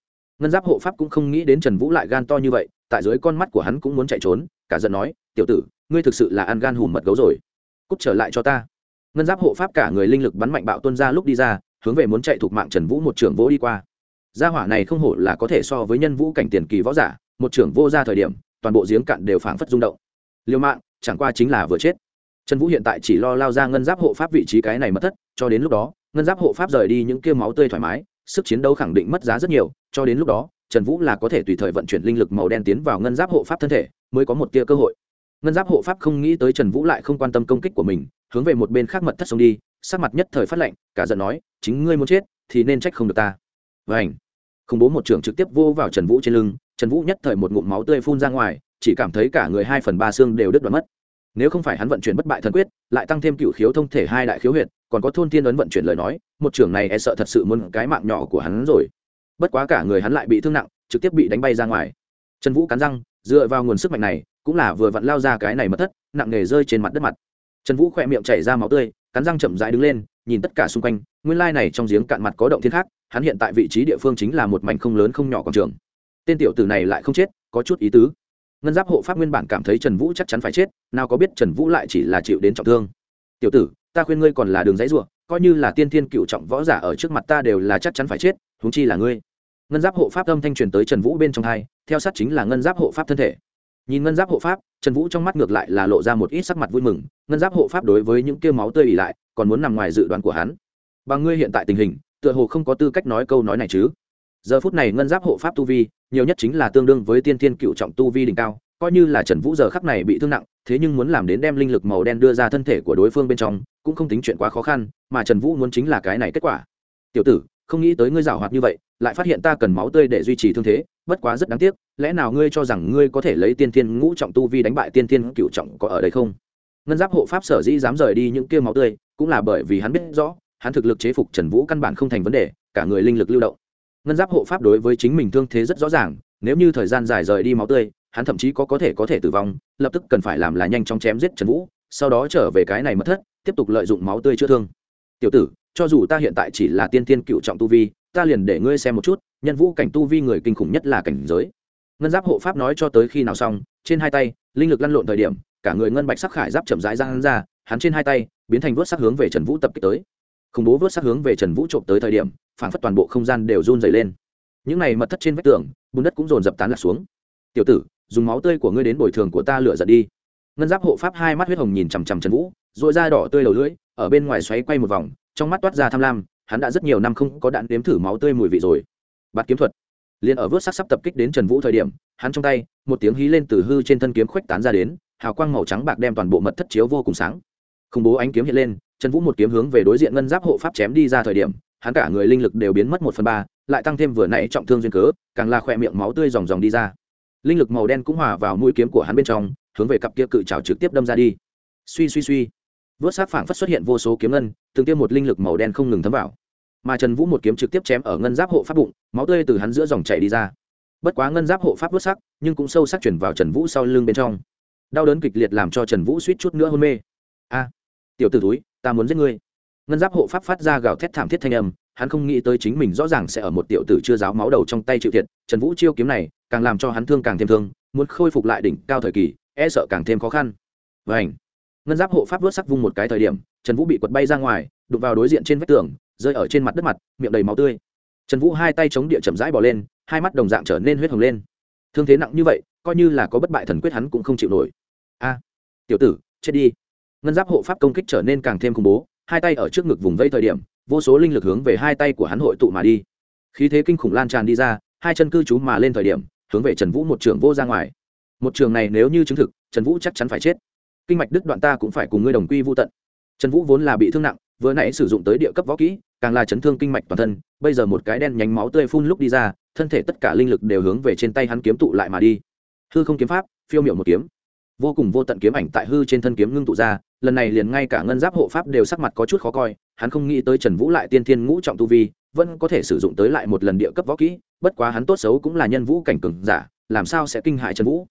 ngân giáp hộ pháp cũng không nghĩ đến trần vũ lại gan to như vậy, tại dưới con mắt của hắn cũng muốn chạy trốn, cả giận nói, tiểu tử, ngươi thực sự là ăn gan hùm mật gấu rồi. Cút trở lại cho ta. Ngân giáp hộ pháp cả người linh lực bắn mạnh bạo tuân ra lúc đi ra, hướng về muốn chạy thuộc mạng trần vũ một trưởng vỗ đi qua. Gia hỏa này không hổ là có thể so với nhân vũ cảnh tiền kỳ võ giả, một trưởng vô ra thời điểm, toàn bộ giếng cạn đều phảng phất rung động. Liêu mạng, chẳng qua chính là vừa chết. Trần vũ hiện tại chỉ lo lao ra ngân giáp hộ pháp vị trí cái này mất thất, cho đến lúc đó, ngân giáp hộ pháp rời đi những kia máu tươi thoải mái, sức chiến đấu khẳng định mất giá rất nhiều cho đến lúc đó, trần vũ là có thể tùy thời vận chuyển linh lực màu đen tiến vào ngân giáp hộ pháp thân thể, mới có một tia cơ hội. Ngân giáp hộ pháp không nghĩ tới trần vũ lại không quan tâm công kích của mình, hướng về một bên khác mật thất sông đi, sắc mặt nhất thời phát lệnh cả giận nói, chính ngươi muốn chết thì nên trách không được ta. Và ảnh khủng bố một trưởng trực tiếp vô vào trần vũ trên lưng, trần vũ nhất thời một ngụm máu tươi phun ra ngoài, chỉ cảm thấy cả người hai phần ba xương đều đứt đoạn mất. Nếu không phải hắn vận chuyển bất bại thần quyết, lại tăng thêm cựu khiếu thông thể hai đại khiếu huyệt, còn có thôn thiên ấn vận chuyển lời nói, một trưởng này e sợ thật sự muốn cái mạng nhỏ của hắn rồi bất quá cả người hắn lại bị thương nặng, trực tiếp bị đánh bay ra ngoài. Trần vũ cắn răng, dựa vào nguồn sức mạnh này, cũng là vừa vặn lao ra cái này mất thất, nặng nề rơi trên mặt đất mặt. Trần vũ khỏe miệng chảy ra máu tươi, cắn răng chậm rãi đứng lên, nhìn tất cả xung quanh, nguyên lai này trong giếng cạn mặt có động thiên khác, hắn hiện tại vị trí địa phương chính là một mảnh không lớn không nhỏ quảng trường. Tên tiểu tử này lại không chết, có chút ý tứ. Ngân giáp hộ pháp nguyên bản cảm thấy trần vũ chắc chắn phải chết, nào có biết trần vũ lại chỉ là chịu đến trọng thương. Tiểu tử, ta khuyên ngươi còn là đường dãy ruộng coi như là tiên thiên cựu trọng võ giả ở trước mặt ta đều là chắc chắn phải chết húng chi là ngươi ngân giáp hộ pháp âm thanh truyền tới trần vũ bên trong hai, theo sát chính là ngân giáp hộ pháp thân thể. Nhìn ngân giáp hộ pháp, trần vũ trong mắt ngược lại là lộ ra một ít sắc mặt vui mừng, ngân giáp hộ pháp đối với những kêu máu tươi ỉ lại, còn muốn nằm ngoài dự đoán của hắn. Bằng ngươi hiện tại tình hình, tựa hồ không có tư cách nói câu nói này chứ. Giờ phút này ngân giáp hộ pháp tu vi, nhiều nhất chính là tương đương với tiên Thiên cựu trọng tu vi đỉnh cao, coi như là trần vũ giờ khắc này bị thương nặng, thế nhưng muốn làm đến đem linh lực màu đen đưa ra thân thể của đối phương bên trong, cũng không tính chuyện quá khó khăn, mà trần vũ muốn chính là cái này kết quả. Tiểu tử không nghĩ tới ngươi giảo hoạt như vậy, lại phát hiện ta cần máu tươi để duy trì thương thế, bất quá rất đáng tiếc, lẽ nào ngươi cho rằng ngươi có thể lấy tiên thiên ngũ trọng tu vi đánh bại tiên thiên cựu trọng có ở đây không? Ngân giáp hộ pháp sở dĩ dám rời đi những kia máu tươi, cũng là bởi vì hắn biết rõ, hắn thực lực chế phục trần vũ căn bản không thành vấn đề, cả người linh lực lưu động. Ngân giáp hộ pháp đối với chính mình thương thế rất rõ ràng, nếu như thời gian dài rời đi máu tươi, hắn thậm chí có có thể có thể tử vong, lập tức cần phải làm là nhanh chóng chém giết trần vũ, sau đó trở về cái này mất thất, tiếp tục lợi dụng máu tươi chữa thương. Tiểu tử cho dù ta hiện tại chỉ là tiên tiên cựu trọng tu vi, ta liền để ngươi xem một chút, nhân vũ cảnh tu vi người kinh khủng nhất là cảnh giới. Ngân giáp hộ pháp nói cho tới khi nào xong, trên hai tay, linh lực lăn lộn thời điểm, cả người ngân bạch sắc khải giáp chậm rãi ra hắn ra, hắn trên hai tay, biến thành vớt sắc hướng về trần vũ tập kích tới. Khủng bố vớt sắc hướng về trần vũ trộm tới thời điểm, phản phất toàn bộ không gian đều run dày lên. Những này mật thất trên vách tường, bùn đất cũng dồn dập tán lạc xuống. Tiểu tử, dùng máu tươi của ngươi đến bồi thường của ta lửa giật đi. Ngân giáp hộ pháp hai mắt huyết hồng nhìn chằm chằm trần vũ dội da đỏ tươi đầu lưỡi, ở bên ngoài xoáy quay một vòng trong mắt toát ra tham lam, hắn đã rất nhiều năm không có đạn đếm thử máu tươi mùi vị rồi. Bạt kiếm thuật. Liền ở vớt sắc sắp tập kích đến trần vũ thời điểm, hắn trong tay, một tiếng hí lên từ hư trên thân kiếm khuếch tán ra đến, hào quang màu trắng bạc đem toàn bộ mật thất chiếu vô cùng sáng. Khủng bố ánh kiếm hiện lên, trần vũ một kiếm hướng về đối diện ngân giáp hộ pháp chém đi ra thời điểm, hắn cả người linh lực đều biến mất một phần ba, lại tăng thêm vừa nãy trọng thương duyên cớ, càng là khỏe miệng máu tươi dòng dòng đi ra. Linh lực màu đen cũng hòa vào mũi kiếm của hắn bên trong, hướng về cặp kia cự trào trực tiếp đâm ra đi. Suy suy suy vớt sát phảng phất xuất hiện vô số kiếm ngân, từng tiêm một linh lực màu đen không ngừng thấm vào. Mà trần vũ một kiếm trực tiếp chém ở ngân giáp hộ pháp bụng, máu tươi từ hắn giữa dòng chảy đi ra. Bất quá ngân giáp hộ pháp vớt sắc, nhưng cũng sâu sắc chuyển vào trần vũ sau lưng bên trong. Đau đớn kịch liệt làm cho trần vũ suýt chút nữa hôn mê. A, tiểu t ử túi ta muốn giết ngươi. Ngân giáp hộ pháp phát ra gào thét thảm thiết thanh âm, hắn không nghĩ tới chính mình rõ ràng sẽ ở một tiểu tử chưa giáo máu đầu trong tay chịu thiệt. Trần vũ chiêu kiếm này, càng làm cho hắn thương càng thêm thương, muốn khôi phục lại đỉnh cao thời kỳ e sợ càng thêm khó khăn. Vảnh ngân giáp hộ pháp vớt sắc vung một cái thời điểm, trần vũ bị quật bay ra ngoài, đụng vào đối diện trên vách tường, rơi ở trên mặt đất mặt, miệng đầy máu tươi. Trần vũ hai tay chống địa chậm rãi bỏ lên, hai mắt đồng dạng trở nên huyết hồng lên. Thương thế nặng như vậy, coi như là có bất bại thần quyết hắn cũng không chịu nổi. A, tiểu tử, chết đi. Ngân giáp hộ pháp công kích trở nên càng thêm khủng bố, hai tay ở trước ngực vùng vây thời điểm, vô số linh lực hướng về hai tay của hắn hội tụ mà đi. Khí thế kinh khủng lan tràn đi ra, hai chân cư trú mà lên thời điểm, hướng về trần vũ một trường vô ra ngoài. Một trường này nếu như chứng thực, trần vũ chắc chắn phải chết kinh mạch đứt đoạn ta cũng phải cùng ngươi đồng quy vô tận. Trần vũ vốn là bị thương nặng, vừa nãy sử dụng tới địa cấp võ kỹ, càng là chấn thương kinh mạch toàn thân, bây giờ một cái đen nhánh máu tươi phun lúc đi ra, thân thể tất cả linh lực đều hướng về trên tay hắn kiếm tụ lại mà đi. Hư không kiếm pháp, phiêu miệu một kiếm. Vô cùng vô tận kiếm ảnh tại hư trên thân kiếm ngưng tụ ra, lần này liền ngay cả ngân giáp hộ pháp đều sắc mặt có chút khó coi, hắn không nghĩ tới trần vũ lại tiên thiên ngũ trọng tu vi, vẫn có thể sử dụng tới lại một lần địa cấp võ kỹ, bất quá hắn tốt xấu cũng là nhân vũ cảnh cường giả, làm sao sẽ kinh hại trần vũ?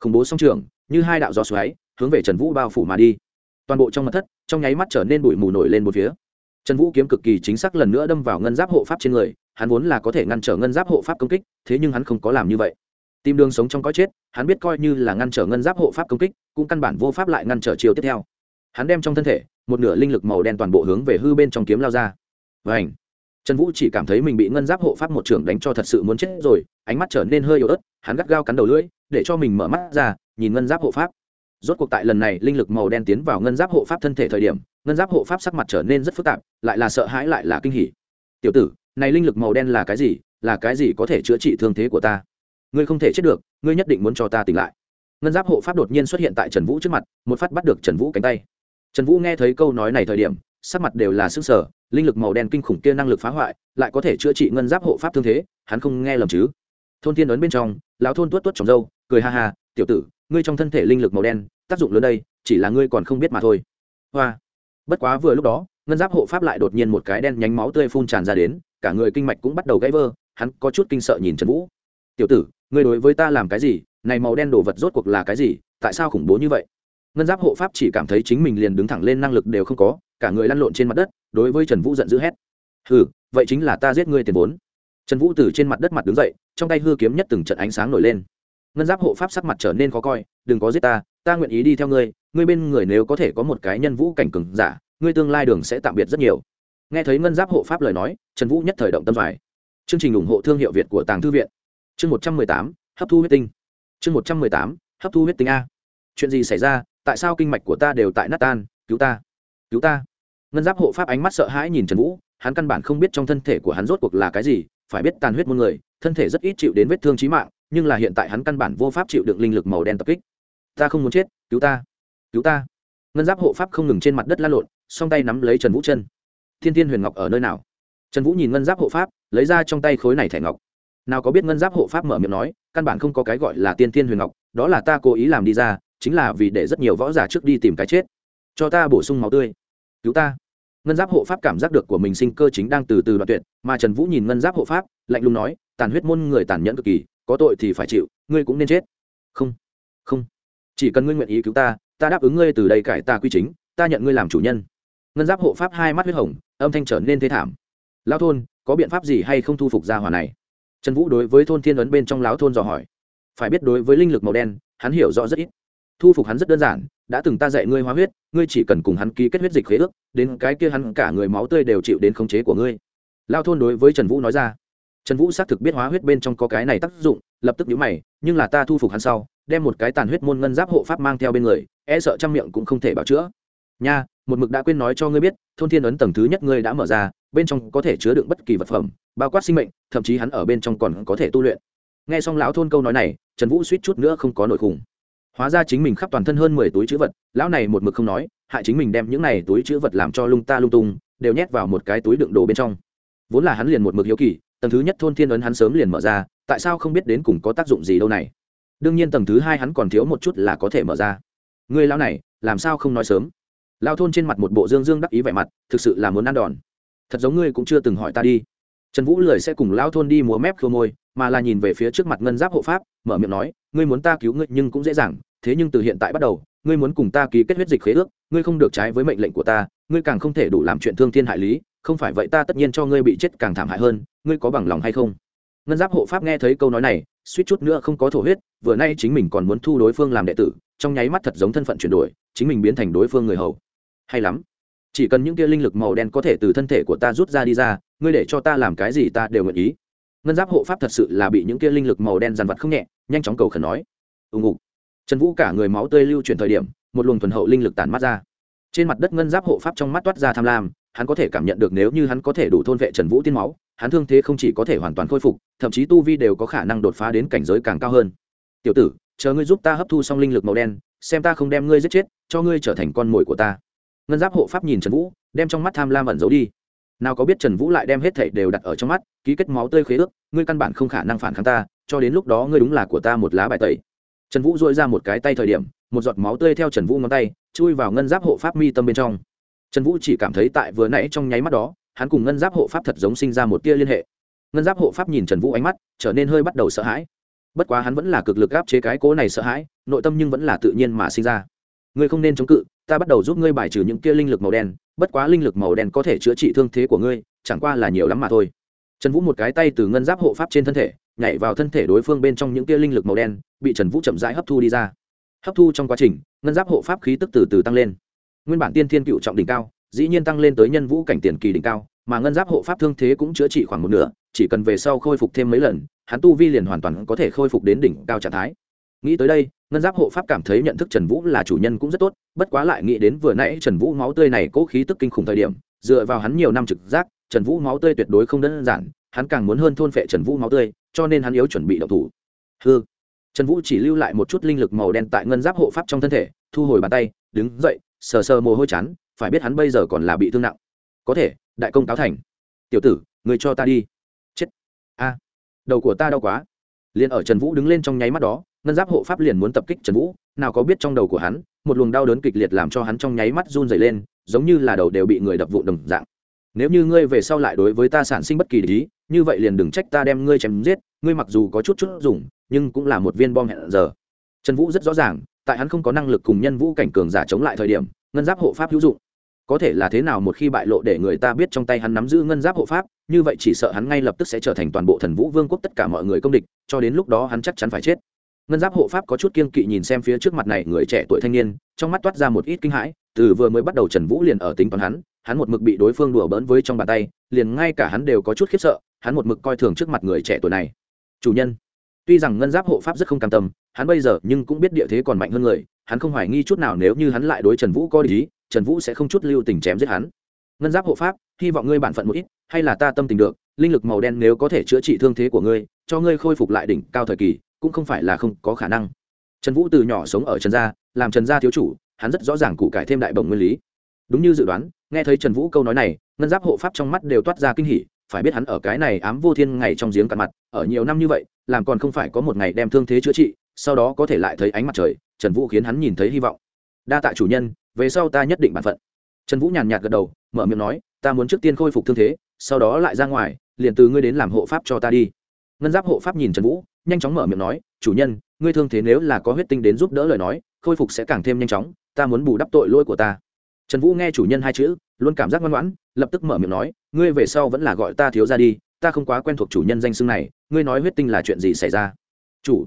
Khủng bố song trường, như hai đạo gió xoáy hướng về trần vũ bao phủ mà đi. Toàn bộ trong mặt thất, trong nháy mắt trở nên bụi mù nổi lên một phía. Trần vũ kiếm cực kỳ chính xác lần nữa đâm vào ngân giáp hộ pháp trên người, hắn vốn là có thể ngăn trở ngân giáp hộ pháp công kích, thế nhưng hắn không có làm như vậy. Tìm đường sống trong có chết, hắn biết coi như là ngăn trở ngân giáp hộ pháp công kích, cũng căn bản vô pháp lại ngăn trở chiều tiếp theo. Hắn đem trong thân thể, một nửa linh lực màu đen toàn bộ hướng về hư bên trong kiếm lao ra. Và ảnh trần vũ chỉ cảm thấy mình bị ngân giáp hộ pháp một trưởng đánh cho thật sự muốn chết rồi, ánh mắt trở nên hơi yếu ớt, hắn gắt gao cắn đầu lưỡi, để cho mình mở mắt ra, nhìn ngân giáp hộ pháp rốt cuộc tại lần này, linh lực màu đen tiến vào ngân giáp hộ pháp thân thể thời điểm, ngân giáp hộ pháp sắc mặt trở nên rất phức tạp, lại là sợ hãi, lại là kinh hỉ. Tiểu tử, này linh lực màu đen là cái gì? Là cái gì có thể chữa trị thương thế của ta? Ngươi không thể chết được, ngươi nhất định muốn cho ta tỉnh lại. Ngân giáp hộ pháp đột nhiên xuất hiện tại trần vũ trước mặt, một phát bắt được trần vũ cánh tay. Trần vũ nghe thấy câu nói này thời điểm, sắc mặt đều là sức sở linh lực màu đen kinh khủng kia năng lực phá hoại, lại có thể chữa trị ngân giáp hộ pháp thương thế, hắn không nghe lầm chứ? Thôn thiên ấn bên trong, lão thôn tuốt tuốt trồng dâu, cười ha ha, tiểu tử ngươi trong thân thể linh lực màu đen, tác dụng lớn đây, chỉ là ngươi còn không biết mà thôi. Hoa. Bất quá vừa lúc đó, ngân giáp hộ pháp lại đột nhiên một cái đen nhánh máu tươi phun tràn ra đến, cả người kinh mạch cũng bắt đầu gãy vơ hắn có chút kinh sợ nhìn trần vũ. Tiểu tử, ngươi đối với ta làm cái gì? Này màu đen đồ vật rốt cuộc là cái gì? Tại sao khủng bố như vậy? Ngân giáp hộ pháp chỉ cảm thấy chính mình liền đứng thẳng lên năng lực đều không có, cả người lăn lộn trên mặt đất, đối với trần vũ giận dữ hét. Hừ, vậy chính là ta giết ngươi tiền vốn. Trần vũ từ trên mặt đất mặt đứng dậy, trong tay hư kiếm nhất từng trận ánh sáng nổi lên ngân giáp hộ pháp sắc mặt trở nên khó coi, đừng có giết ta ta nguyện ý đi theo ngươi ngươi bên người nếu có thể có một cái nhân vũ cảnh cừng giả, ngươi tương lai đường sẽ tạm biệt rất nhiều. Nghe thấy ngân giáp hộ pháp lời nói, trần vũ nhất thời động tâm phải. Chương trình ủng hộ thương hiệu việt của tàng thư viện. Chương một trăm mười tám, hấp thu huyết tinh. Chương một trăm mười tám, hấp thu huyết tinh a. Chuyện gì xảy ra? Tại sao kinh mạch của ta đều tại nát tan? Cứu ta. Cứu ta. Ngân giáp hộ pháp ánh mắt sợ hãi nhìn trần vũ, hắn căn bản không biết trong thân thể của hắn rốt cuộc là cái gì, phải biết tàn huyết muôn người, thân thể rất ít chịu đến vết thương trí mạng nhưng là hiện tại hắn căn bản vô pháp chịu đựng linh lực màu đen tập kích. Ta không muốn chết, cứu ta cứu ta. Ngân giáp hộ pháp không ngừng trên mặt đất la lộn, song tay nắm lấy trần vũ chân. Thiên thiên huyền ngọc ở nơi nào? Trần vũ nhìn ngân giáp hộ pháp, lấy ra trong tay khối này thẻ ngọc. Nào có biết ngân giáp hộ pháp mở miệng nói, căn bản không có cái gọi là tiên thiên huyền ngọc, đó là ta cố ý làm đi ra, chính là vì để rất nhiều võ giả trước đi tìm cái chết. Cho ta bổ sung máu tươi. Cứu ta. Ngân giáp hộ pháp cảm giác được của mình sinh cơ chính đang từ từ đoạn tuyệt, mà trần vũ nhìn ngân giáp hộ pháp, lạnh lùng nói, tàn huyết môn người tàn nhẫn cực kỳ có tội thì phải chịu, ngươi cũng nên chết. Không không. Chỉ cần ngươi nguyện ý cứu ta ta đáp ứng ngươi từ đây cải ta quy chính, ta nhận ngươi làm chủ nhân. Ngân giáp hộ pháp hai mắt huyết hồng, âm thanh trở nên thế thảm. Lao thôn, có biện pháp gì hay không thu phục gia hỏa này? Trần vũ đối với thôn thiên ấn bên trong lão thôn dò hỏi. Phải biết đối với linh lực màu đen, hắn hiểu rõ rất ít. Thu phục hắn rất đơn giản, đã từng ta dạy ngươi hóa huyết, ngươi chỉ cần cùng hắn ký kết huyết dịch khế ước, đến cái kia hắn cả người máu tươi đều chịu đến khống chế của ngươi. Lao thôn đối với trần vũ nói ra trần vũ xác thực biết hóa huyết bên trong có cái này tác dụng, lập tức nhíu mày, nhưng là ta thu phục hắn sau, đem một cái tàn huyết môn ngân giáp hộ pháp mang theo bên người e sợ trăm miệng cũng không thể bảo chữa. Nha, một mực đã quên nói cho ngươi biết, thôn thiên ấn tầng thứ nhất ngươi đã mở ra, bên trong có thể chứa đựng bất kỳ vật phẩm, bao quát sinh mệnh, thậm chí hắn ở bên trong còn có thể tu luyện. Nghe xong lão thôn câu nói này, trần vũ suýt chút nữa không có nội khủng hóa ra chính mình khắp toàn thân hơn mười túi chữ vật, lão này một mực không nói, hại chính mình đem những này túi chữ vật làm cho lung ta lung tung, đều nhét vào một cái túi đựng đồ bên trong. Vốn là hắn liền một mực hiếu kỳ tầng thứ nhất thôn thiên ấn hắn sớm liền mở ra, tại sao không biết đến cùng có tác dụng gì đâu này? Đương nhiên tầng thứ hai hắn còn thiếu một chút là có thể mở ra. Người lao này, làm sao không nói sớm? Lao thôn trên mặt một bộ dương dương đắc ý vẻ mặt, thực sự là muốn ăn đòn. Thật giống ngươi cũng chưa từng hỏi ta đi. Trần vũ lười sẽ cùng lao thôn đi múa mép khô môi, mà là nhìn về phía trước mặt ngân giáp hộ pháp, mở miệng nói, ngươi muốn ta cứu ngươi nhưng cũng dễ dàng, thế nhưng từ hiện tại bắt đầu, ngươi muốn cùng ta ký kết huyết dịch khế ước, ngươi không được trái với mệnh lệnh của ta, ngươi càng không thể đủ làm chuyện thương thiên hại lý không phải vậy ta tất nhiên cho ngươi bị chết càng thảm hại hơn, ngươi có bằng lòng hay không? Ngân giáp hộ pháp nghe thấy câu nói này, suýt chút nữa không có thổ huyết, vừa nay chính mình còn muốn thu đối phương làm đệ tử, trong nháy mắt thật giống thân phận chuyển đổi, chính mình biến thành đối phương người hầu. Hay lắm. Chỉ cần những kia linh lực màu đen có thể từ thân thể của ta rút ra đi ra, ngươi để cho ta làm cái gì ta đều nguyện ý. Ngân giáp hộ pháp thật sự là bị những kia linh lực màu đen dằn vặt không nhẹ, nhanh chóng cầu khẩn nói. Ưng ục trần vũ cả người máu tươi lưu chuyển thời điểm, một luồng thuần hậu linh lực tàn mắt ra trên mặt đất ngân giáp hộ pháp trong mắt toát ra tham lam, hắn có thể cảm nhận được nếu như hắn có thể đủ thôn vệ trần vũ tiên máu, hắn thương thế không chỉ có thể hoàn toàn khôi phục, thậm chí tu vi đều có khả năng đột phá đến cảnh giới càng cao hơn. Tiểu tử, chờ ngươi giúp ta hấp thu xong linh lực màu đen, xem ta không đem ngươi giết chết, cho ngươi trở thành con mồi của ta. Ngân giáp hộ pháp nhìn trần vũ, đem trong mắt tham lam ẩn giấu đi. Nào có biết trần vũ lại đem hết thảy đều đặt ở trong mắt, ký kết máu tươi khế ước, ngươi căn bản không khả năng phản kháng ta, cho đến lúc đó ngươi đúng là của ta một lá bài tẩy. Trần vũ dội ra một cái tay thời điểm, một giọt máu tươi theo trần vũ ngón tay chui vào ngân giáp hộ pháp mi tâm bên trong. Trần vũ chỉ cảm thấy tại vừa nãy trong nháy mắt đó, hắn cùng ngân giáp hộ pháp thật giống sinh ra một tia liên hệ. Ngân giáp hộ pháp nhìn trần vũ ánh mắt, trở nên hơi bắt đầu sợ hãi. Bất quá hắn vẫn là cực lực gáp chế cái cố này sợ hãi, nội tâm nhưng vẫn là tự nhiên mà sinh ra. Ngươi không nên chống cự, ta bắt đầu giúp ngươi bài trừ những kia linh lực màu đen, bất quá linh lực màu đen có thể chữa trị thương thế của ngươi, chẳng qua là nhiều lắm mà thôi. Trần vũ một cái tay từ ngân giáp hộ pháp trên thân thể, nhảy vào thân thể đối phương bên trong những kia linh lực màu đen, bị trần vũ chậm rãi hấp thu đi ra hấp thu trong quá trình, ngân giáp hộ pháp khí tức từ từ tăng lên. Nguyên bản tiên thiên cựu trọng đỉnh cao, dĩ nhiên tăng lên tới nhân vũ cảnh tiền kỳ đỉnh cao, mà ngân giáp hộ pháp thương thế cũng chữa trị khoảng một nửa, chỉ cần về sau khôi phục thêm mấy lần, hắn tu vi liền hoàn toàn có thể khôi phục đến đỉnh cao trạng thái. Nghĩ tới đây, ngân giáp hộ pháp cảm thấy nhận thức trần vũ là chủ nhân cũng rất tốt, bất quá lại nghĩ đến vừa nãy trần vũ máu tươi này cố khí tức kinh khủng thời điểm, dựa vào hắn nhiều năm trực giác, trần vũ máu tươi tuyệt đối không đơn giản, hắn càng muốn hơn thôn phệ trần vũ máu tươi, cho nên hắn yếu chuẩn bị đậu thủ. Hư trần vũ chỉ lưu lại một chút linh lực màu đen tại ngân giáp hộ pháp trong thân thể, thu hồi bàn tay, đứng dậy, sờ sờ mồ hôi chán, phải biết hắn bây giờ còn là bị thương nặng. Có thể, đại công cáo thành. Tiểu tử, người cho ta đi. Chết. A. Đầu của ta đau quá. Liền ở trần vũ đứng lên trong nháy mắt đó, ngân giáp hộ pháp liền muốn tập kích trần vũ, nào có biết trong đầu của hắn, một luồng đau đớn kịch liệt làm cho hắn trong nháy mắt run dày lên, giống như là đầu đều bị người đập vụn đồng dạng nếu như ngươi về sau lại đối với ta sản sinh bất kỳ lý như vậy liền đừng trách ta đem ngươi chém giết, ngươi mặc dù có chút chút dùng, nhưng cũng là một viên bom hẹn giờ. Trần vũ rất rõ ràng, tại hắn không có năng lực cùng nhân vũ cảnh cường giả chống lại thời điểm, ngân giáp hộ pháp hữu dụng. Có thể là thế nào một khi bại lộ để người ta biết trong tay hắn nắm giữ ngân giáp hộ pháp, như vậy chỉ sợ hắn ngay lập tức sẽ trở thành toàn bộ thần vũ vương quốc tất cả mọi người công địch, cho đến lúc đó hắn chắc chắn phải chết. Ngân giáp hộ pháp có chút kiên kỵ nhìn xem phía trước mặt này người trẻ tuổi thanh niên, trong mắt toát ra một ít kinh hãi, từ vừa mới bắt đầu trần vũ liền ở tính toán hắn hắn một mực bị đối phương đùa bỡn với trong bàn tay, liền ngay cả hắn đều có chút khiếp sợ, hắn một mực coi thường trước mặt người trẻ tuổi này. Chủ nhân, tuy rằng ngân giáp hộ pháp rất không cam tâm, hắn bây giờ nhưng cũng biết địa thế còn mạnh hơn người, hắn không hoài nghi chút nào nếu như hắn lại đối trần vũ có lý trần vũ sẽ không chút lưu tình chém giết hắn. Ngân giáp hộ pháp, hy vọng ngươi bản phận một ít, hay là ta tâm tình được, linh lực màu đen nếu có thể chữa trị thương thế của ngươi, cho ngươi khôi phục lại đỉnh cao thời kỳ, cũng không phải là không có khả năng. Trần vũ từ nhỏ sống ở trần gia, làm trần gia thiếu chủ, hắn rất rõ ràng cụ cải thêm đại bổng nguyên lý đúng như dự đoán, nghe thấy trần vũ câu nói này, ngân giáp hộ pháp trong mắt đều toát ra kinh hỉ, phải biết hắn ở cái này ám vô thiên ngày trong giếng cặn mặt, ở nhiều năm như vậy, làm còn không phải có một ngày đem thương thế chữa trị, sau đó có thể lại thấy ánh mặt trời, trần vũ khiến hắn nhìn thấy hy vọng. Đa tạ chủ nhân, về sau ta nhất định bản phận. Trần vũ nhàn nhạt gật đầu, mở miệng nói, ta muốn trước tiên khôi phục thương thế, sau đó lại ra ngoài, liền từ ngươi đến làm hộ pháp cho ta đi. Ngân giáp hộ pháp nhìn trần vũ, nhanh chóng mở miệng nói, chủ nhân, ngươi thương thế nếu là có huyết tinh đến giúp đỡ lời nói, khôi phục sẽ càng thêm nhanh chóng, ta muốn bù đắp tội lỗi của ta trần vũ nghe chủ nhân hai chữ, luôn cảm giác ngoan ngoãn, lập tức mở miệng nói, ngươi về sau vẫn là gọi ta thiếu ra đi, ta không quá quen thuộc chủ nhân danh xưng này, ngươi nói huyết tinh là chuyện gì xảy ra? Chủ,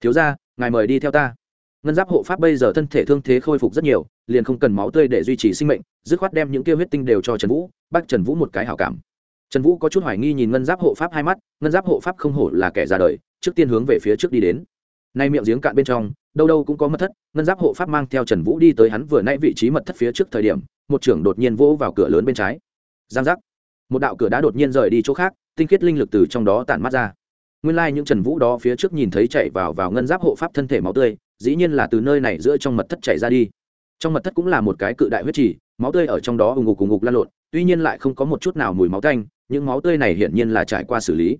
thiếu ra ngài mời đi theo ta. Ngân giáp hộ pháp bây giờ thân thể thương thế khôi phục rất nhiều, liền không cần máu tươi để duy trì sinh mệnh, dứt khoát đem những kia huyết tinh đều cho trần vũ bắt trần vũ một cái hảo cảm. Trần vũ có chút hoài nghi nhìn ngân giáp hộ pháp hai mắt, ngân giáp hộ pháp không hổ là kẻ ra đời, trước tiên hướng về phía trước đi đến. Nay miệng giếng cạn bên trong đâu đâu cũng có mật thất, ngân giáp hộ pháp mang theo trần vũ đi tới hắn vừa nãy vị trí mật thất phía trước thời điểm, một trưởng đột nhiên vỗ vào cửa lớn bên trái. Giang giác. Một đạo cửa đã đột nhiên rời đi chỗ khác, tinh khiết linh lực từ trong đó tản mắt ra. Nguyên lai、like、những trần vũ đó phía trước nhìn thấy chạy vào vào ngân giáp hộ pháp thân thể máu tươi, dĩ nhiên là từ nơi này giữa trong mật thất chạy ra đi. Trong mật thất cũng là một cái cự đại huyết trì, máu tươi ở trong đó ù ngục ù ngục lan lộn, tuy nhiên lại không có một chút nào mùi máu tanh, những máu tươi này hiển nhiên là trải qua xử lý.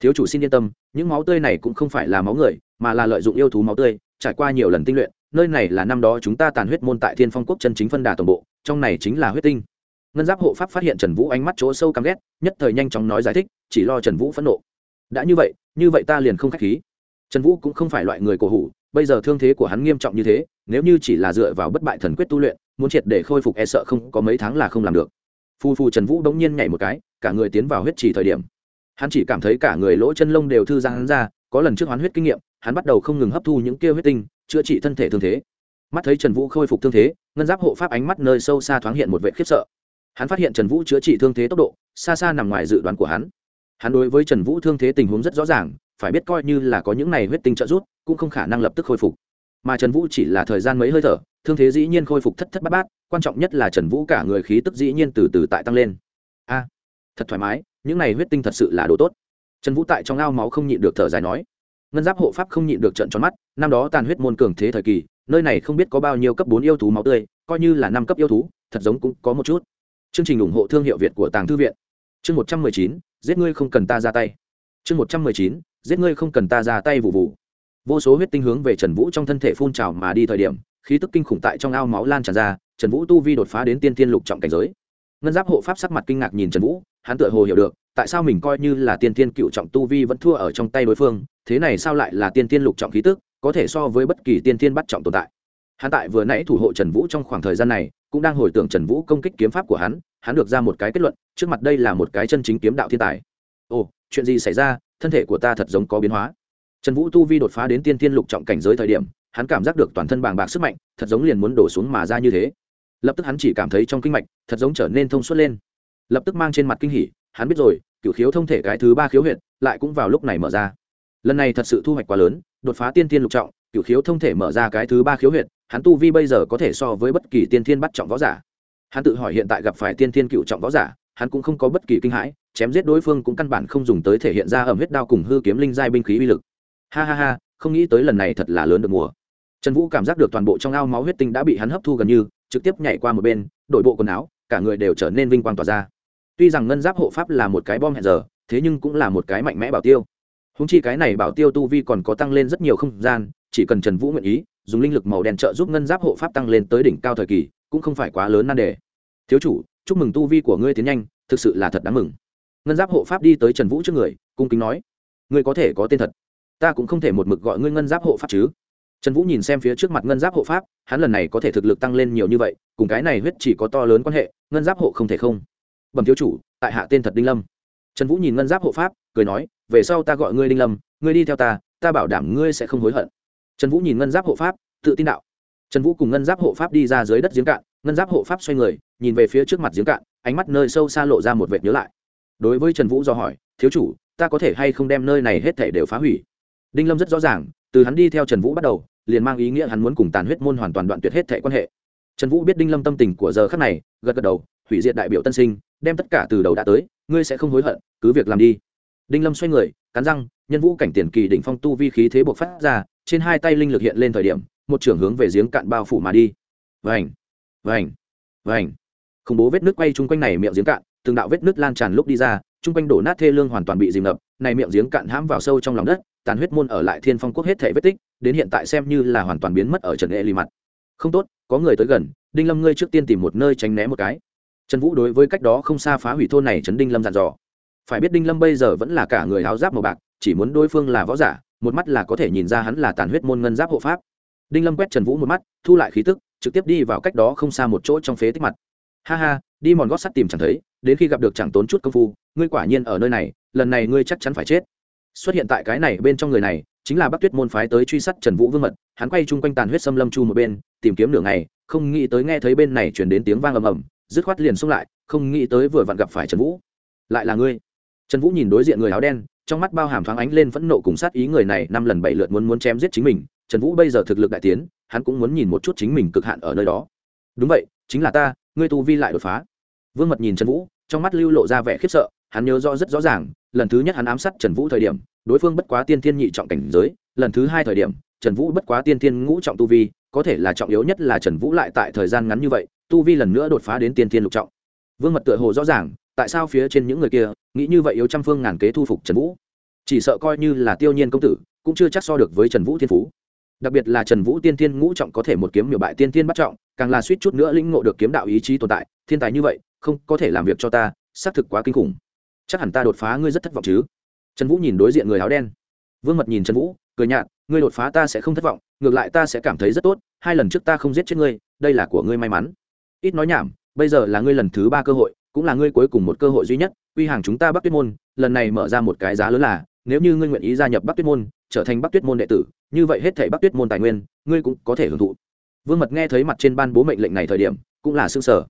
Thiếu chủ xin yên tâm, những máu tươi này cũng không phải là máu người, mà là lợi dụng yêu thú máu tươi trải qua nhiều lần tinh luyện, nơi này là năm đó chúng ta tàn huyết môn tại thiên phong quốc chân chính phân đà tổng bộ, trong này chính là huyết tinh. Ngân giáp hộ pháp phát hiện trần vũ ánh mắt chỗ sâu căm ghét, nhất thời nhanh chóng nói giải thích, chỉ lo trần vũ phẫn nộ. Đã như vậy như vậy ta liền không k h á c h khí. Trần vũ cũng không phải loại người cổ hủ, bây giờ thương thế của hắn nghiêm trọng như thế, nếu như chỉ là dựa vào bất bại thần quyết tu luyện, muốn triệt để khôi phục e sợ không có mấy tháng là không làm được. Phu phu trần vũ đ n g nhiên nhảy một cái, cả người tiến vào huyết trì thời điểm. Hắn chỉ cảm thấy cả người lỗ chân lông đều thư giang hắn ra có lần trước hoán huyết kinh nghiệm, hắn bắt đầu không ngừng hấp thu những kia huyết tinh, chữa trị thân thể thương thế. Mắt thấy trần vũ khôi phục thương thế, ngân giáp hộ pháp ánh mắt nơi sâu xa thoáng hiện một vệ khiếp sợ. Hắn phát hiện trần vũ chữa trị thương thế tốc độ, xa xa nằm ngoài dự đoán của hắn. Hắn đối với trần vũ thương thế tình huống rất rõ ràng, phải biết coi như là có những này huyết tinh trợ rút cũng không khả năng lập tức khôi phục. Mà trần vũ chỉ là thời gian mấy hơi thở, thương thế dĩ nhiên khôi phục thất thất bát bát, quan trọng nhất là trần vũ cả người khí tức dĩ nhiên từ từ tại tăng lên. A, thật thoải mái, những này huyết tinh thật sự là đồ tốt trần vũ tại trong ao máu không nhịn được thở dài nói, ngân giáp hộ pháp không nhịn được trận tròn mắt, năm đó tàn huyết môn cường thế thời kỳ, nơi này không biết có bao nhiêu cấp bốn yêu thú máu tươi, coi như là năm cấp yêu thú, thật giống cũng có một chút. Chương trình ủng hộ thương hiệu việt của tàng thư viện. Chương một trăm mười chín, giết ngươi không cần ta ra tay. Chương một trăm mười chín, giết ngươi không cần ta ra tay vụ vụ. Vô số huyết tinh hướng về trần vũ trong thân thể phun trào mà đi thời điểm, khí tức kinh khủng tại trong ao máu lan tràn ra, trần vũ tu vi đột phá đến tiên tiên lục trọng cảnh giới. Ngân giáp hộ pháp sắc mặt kinh ngạc nhìn trần vũ, hắn tựa hồ hiểu được tại sao mình coi như là tiên tiên cựu trọng tu vi vẫn thua ở trong tay đối phương, thế này sao lại là tiên tiên lục trọng khí tức, có thể so với bất kỳ tiên tiên bắt trọng tồn tại. Hắn tại vừa nãy thủ hộ trần vũ trong khoảng thời gian này, cũng đang hồi tưởng trần vũ công kích kiếm pháp của hắn hắn được ra một cái kết luận, trước mặt đây là một cái chân chính kiếm đạo thiên tài. Ồ, chuyện gì xảy ra, thân thể của ta thật giống có biến hóa. Trần vũ tu vi đột phá đến tiên tiên lục trọng cảnh giới thời điểm, hắn cảm giác được toàn thân bàng bạc sức mạnh, thật giống liền muốn đổ xuống mà ra như thế. Lập tức hắn chỉ cảm thấy trong kinh mạch, thật giống trở nên thông suốt lên. Lập tức mang trên mặt kinh hỉ hắn biết rồi cựu khiếu thông thể cái thứ ba khiếu huyện lại cũng vào lúc này mở ra. Lần này thật sự thu hoạch quá lớn, đột phá tiên tiên lục trọng cựu khiếu thông thể mở ra cái thứ ba khiếu huyện hắn tu vi bây giờ có thể so với bất kỳ tiên thiên bắt trọng võ giả. Hắn tự hỏi hiện tại gặp phải tiên thiên cựu trọng võ giả, hắn cũng không có bất kỳ kinh hãi, chém giết đối phương cũng căn bản không dùng tới thể hiện ra ẩm huyết đao cùng hư kiếm linh giai binh khí uy lực. Ha ha ha, không nghĩ tới lần này thật là lớn được mùa. Trần vũ cảm giác được toàn bộ trong ao máu huyết tinh đã bị hắn hấp thu gần như, trực tiếp nhảy qua một bên đội bộ quần áo, cả người đều trở nên vinh quang tỏa ra tuy rằng ngân giáp hộ pháp là một cái bom hẹn giờ, thế nhưng cũng là một cái mạnh mẽ bảo tiêu. Húng chi cái này bảo tiêu tu vi còn có tăng lên rất nhiều không gian, chỉ cần trần vũ nguyện ý, dùng linh lực màu đen trợ giúp ngân giáp hộ pháp tăng lên tới đỉnh cao thời kỳ, cũng không phải quá lớn nan đề. Thiếu chủ, chúc mừng tu vi của ngươi tiến nhanh, thực sự là thật đáng mừng. Ngân giáp hộ pháp đi tới trần vũ trước người, cung kính nói, ngươi có thể có tên thật. Ta cũng không thể một mực gọi ngươi ngân giáp hộ pháp chứ. Trần vũ nhìn xem phía trước mặt ngân giáp hộ pháp, hắn lần này có thể thực lực tăng lên nhiều như vậy, cùng cái này huyết chỉ có to lớn quan hệ, ngân giáp hộ không thể không bẩm thiếu chủ, tại hạ tên thật đinh lâm. Trần vũ nhìn ngân giáp hộ pháp, cười nói, về sau ta gọi ngươi đinh lâm, ngươi đi theo ta ta bảo đảm ngươi sẽ không hối hận. Trần vũ nhìn ngân giáp hộ pháp, tự tin đạo. Trần vũ cùng ngân giáp hộ pháp đi ra dưới đất giếng cạn, ngân giáp hộ pháp xoay người, nhìn về phía trước mặt giếng cạn, ánh mắt nơi sâu xa lộ ra một vệt nhớ lại. Đối với trần vũ do hỏi, thiếu chủ, ta có thể hay không đem nơi này hết thể đều phá hủy? Đinh lâm rất rõ ràng, từ hắn đi theo trần vũ bắt đầu, liền mang ý nghĩa hắn muốn cùng tàn huyết môn hoàn toàn đoạn tuyệt hết thể quan hệ. Trần vũ biết đinh lâm tâm tình của giờ khắc này, gật gật đầu, hủy diệt đại biểu tân sinh đem tất cả từ đầu đã tới, ngươi sẽ không hối hận, cứ việc làm đi. Đinh lâm xoay người, cắn răng, nhân vũ cảnh tiền kỳ đỉnh phong tu vi khí thế buộc phát ra, trên hai tay linh lực hiện lên thời điểm, một trưởng hướng về giếng cạn bao phủ mà đi. Vành vành vành. Khủng bố vết nước quay chung quanh này miệng giếng cạn, từng đạo vết nước lan tràn lúc đi ra, chung quanh đổ nát thê lương hoàn toàn bị dìm ngập, này miệng giếng cạn hãm vào sâu trong lòng đất, tàn huyết môn ở lại thiên phong quốc hết thể vết tích, đến hiện tại xem như là hoàn toàn biến mất ở trần nghệ lì mặt không tốt, có người tới gần, đinh lâm ngươi trước tiên tìm một nơi tránh né một cái trần vũ đối với cách đó không xa phá hủy thôn này trấn đinh lâm dặn dò. Phải biết đinh lâm bây giờ vẫn là cả người áo giáp màu bạc, chỉ muốn đối phương là võ giả, một mắt là có thể nhìn ra hắn là tàn huyết môn ngân giáp hộ pháp. Đinh lâm quét trần vũ một mắt, thu lại khí tức, trực tiếp đi vào cách đó không xa một chỗ trong phế tích mặt. Ha ha, đi mòn gót sắt tìm chẳng thấy, đến khi gặp được chẳng tốn chút công phu, ngươi quả nhiên ở nơi này, lần này ngươi chắc chắn phải chết. Xuất hiện tại cái này bên trong người này, chính là bắc tuyết môn phái tới truy sát trần vũ vương mật, hắn quay chung quanh tàn huyết xâm lâm chu một bên, tìm kiếm nửa ngày, không nghĩ tới nghe thấy bên này chuyển đến tiếng vang ầm ầm dứt khoát liền xông lại, không nghĩ tới vừa vặn gặp phải trần vũ. Lại là ngươi. Trần vũ nhìn đối diện người áo đen, trong mắt bao hàm thoáng ánh lên phẫn nộ cùng sát ý người này năm lần bảy lượt muốn muốn chém giết chính mình. Trần vũ bây giờ thực lực đại tiến, hắn cũng muốn nhìn một chút chính mình cực hạn ở nơi đó. Đúng vậy, chính là ta, ngươi tu vi lại đột phá. Vương mật nhìn trần vũ, trong mắt lưu lộ ra vẻ khiếp sợ, hắn nhớ rõ rất rõ ràng, lần thứ nhất hắn ám sát trần vũ thời điểm, đối phương bất quá tiên thiên nhị trọng cảnh giới, lần thứ hai thời điểm, trần vũ bất quá tiên thiên ngũ trọng tu vi, có thể là trọng yếu nhất là trần vũ lại tại thời gian ngắn như vậy tu vi lần nữa đột phá đến tiên thiên lục trọng. Vương mật tựa hồ rõ ràng, tại sao phía trên những người kia, nghĩ như vậy yếu trăm phương ngàn kế thu phục trần vũ. Chỉ sợ coi như là tiêu nhiên công tử, cũng chưa chắc so được với trần vũ thiên phú. Đặc biệt là trần vũ tiên thiên ngũ trọng có thể một kiếm miểu bại tiên thiên bắt trọng, càng là suýt chút nữa lĩnh ngộ được kiếm đạo ý chí tồn tại, thiên tài như vậy, không có thể làm việc cho ta, xác thực quá kinh khủng. Chắc hẳn ta đột phá ngươi rất thất vọng chứ? Trần vũ nhìn đối diện người áo đen. Vương mật nhìn trần vũ, cười nhạt, ngươi đột phá ta sẽ không thất vọng, ngược lại ta sẽ cảm thấy rất tốt, hai lần trước ta không giết chết ngươi, đây là của ngươi may mắn ít nói nhảm, bây giờ là ngươi lần thứ ba cơ hội, cũng là ngươi cuối cùng một cơ hội duy nhất, quy hàng chúng ta bắc tuyết môn, lần này mở ra một cái giá lớn là, nếu như ngươi nguyện ý gia nhập bắc tuyết môn, trở thành bắc tuyết môn đệ tử, như vậy hết thảy bắc tuyết môn tài nguyên, ngươi cũng có thể hưởng thụ. Vương mật nghe thấy mặt trên ban bố mệnh lệnh này thời điểm, cũng là xương sở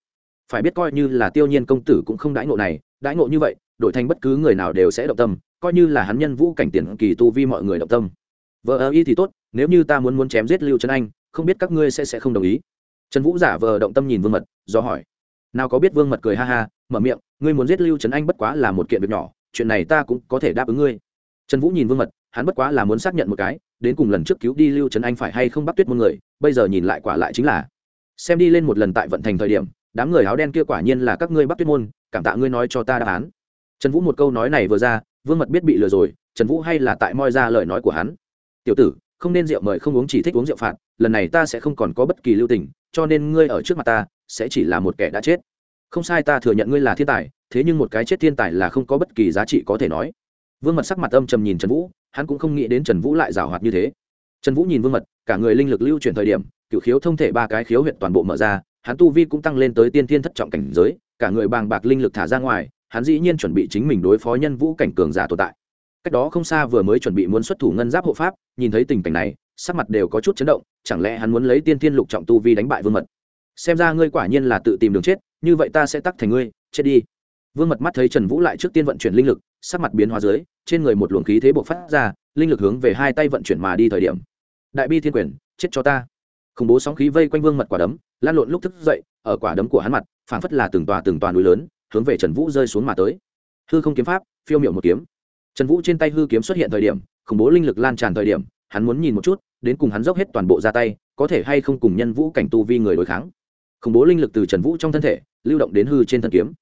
phải biết coi như là tiêu nhiên công tử cũng không đãi ngộ này, đãi ngộ như vậy, đổi thành bất cứ người nào đều sẽ động tâm, coi như là hắn nhân vũ cảnh tiền kỳ tu vi mọi người động tâm. Vợ ơ y thì tốt, nếu như ta muốn muốn chém giết lưu trấn anh, không biết các ngươi sẽ sẽ không đồng ý trần vũ giả vờ động tâm nhìn vương mật, do hỏi. Nào có biết vương mật cười ha ha, mở miệng, ngươi muốn giết lưu trấn anh bất quá là một kiện việc nhỏ, chuyện này ta cũng có thể đáp ứng ngươi. Trần vũ nhìn vương mật, hắn bất quá là muốn xác nhận một cái, đến cùng lần trước cứu đi lưu trấn anh phải hay không bắt tuyết một người, bây giờ nhìn lại quả lại chính là. Xem đi lên một lần tại vận thành thời điểm, đám người áo đen kia quả nhiên là các ngươi bắt tuyết môn, cảm tạ ngươi nói cho ta đáp án. Trần vũ một câu nói này vừa ra, vương mật biết bị lừa rồi, trần vũ hay là tại moi ra lời nói của hắn. Tiểu tử không nên rượu mời không uống chỉ thích uống rượu phạt, lần này ta sẽ không còn có bất kỳ lưu tình, cho nên ngươi ở trước mặt ta, sẽ chỉ là một kẻ đã chết. Không sai ta thừa nhận ngươi là thiên tài, thế nhưng một cái chết thiên tài là không có bất kỳ giá trị có thể nói. Vương mật sắc mặt âm trầm nhìn trần vũ, hắn cũng không nghĩ đến trần vũ lại giảo hoạt như thế. Trần vũ nhìn vương mật, cả người linh lực lưu chuyển thời điểm, cựu khiếu thông thể ba cái khiếu huyện toàn bộ mở ra, hắn tu vi cũng tăng lên tới tiên thiên thất trọng cảnh giới, cả người bàng bạc linh lực thả ra ngoài, hắn dĩ nhiên chuẩn bị chính mình đối phó nhân vũ cảnh cường giả tồn tại cách đó không xa vừa mới chuẩn bị muốn xuất thủ ngân giáp hộ pháp, nhìn thấy tình cảnh này, sắc mặt đều có chút chấn động, chẳng lẽ hắn muốn lấy tiên thiên lục trọng tu vi đánh bại vương mật? Xem ra ngươi quả nhiên là tự tìm đường chết, như vậy ta sẽ tắc thành ngươi, chết đi. Vương mật mắt thấy trần vũ lại trước tiên vận chuyển linh lực, sắc mặt biến hóa dưới, trên người một luồng khí thế bộc phát ra, linh lực hướng về hai tay vận chuyển mà đi thời điểm. Đại bi thiên quyền, chết cho ta. Khủng bố sóng khí vây quanh vương mật quả đấm, lan lộn lúc thức dậy, ở quả đấm của hắn mặt, phảng phất là từng tòa từng tòa núi lớn, hướng về trần vũ rơi xuống mà tới. Hư không kiếm pháp, phiêu miệu một kiếm trần vũ trên tay hư kiếm xuất hiện thời điểm, khủng bố linh lực lan tràn thời điểm, hắn muốn nhìn một chút, đến cùng hắn dốc hết toàn bộ ra tay, có thể hay không cùng nhân vũ cảnh tu vi người đối kháng. Khủng bố linh lực từ trần vũ trong thân thể, lưu động đến hư trên thân kiếm.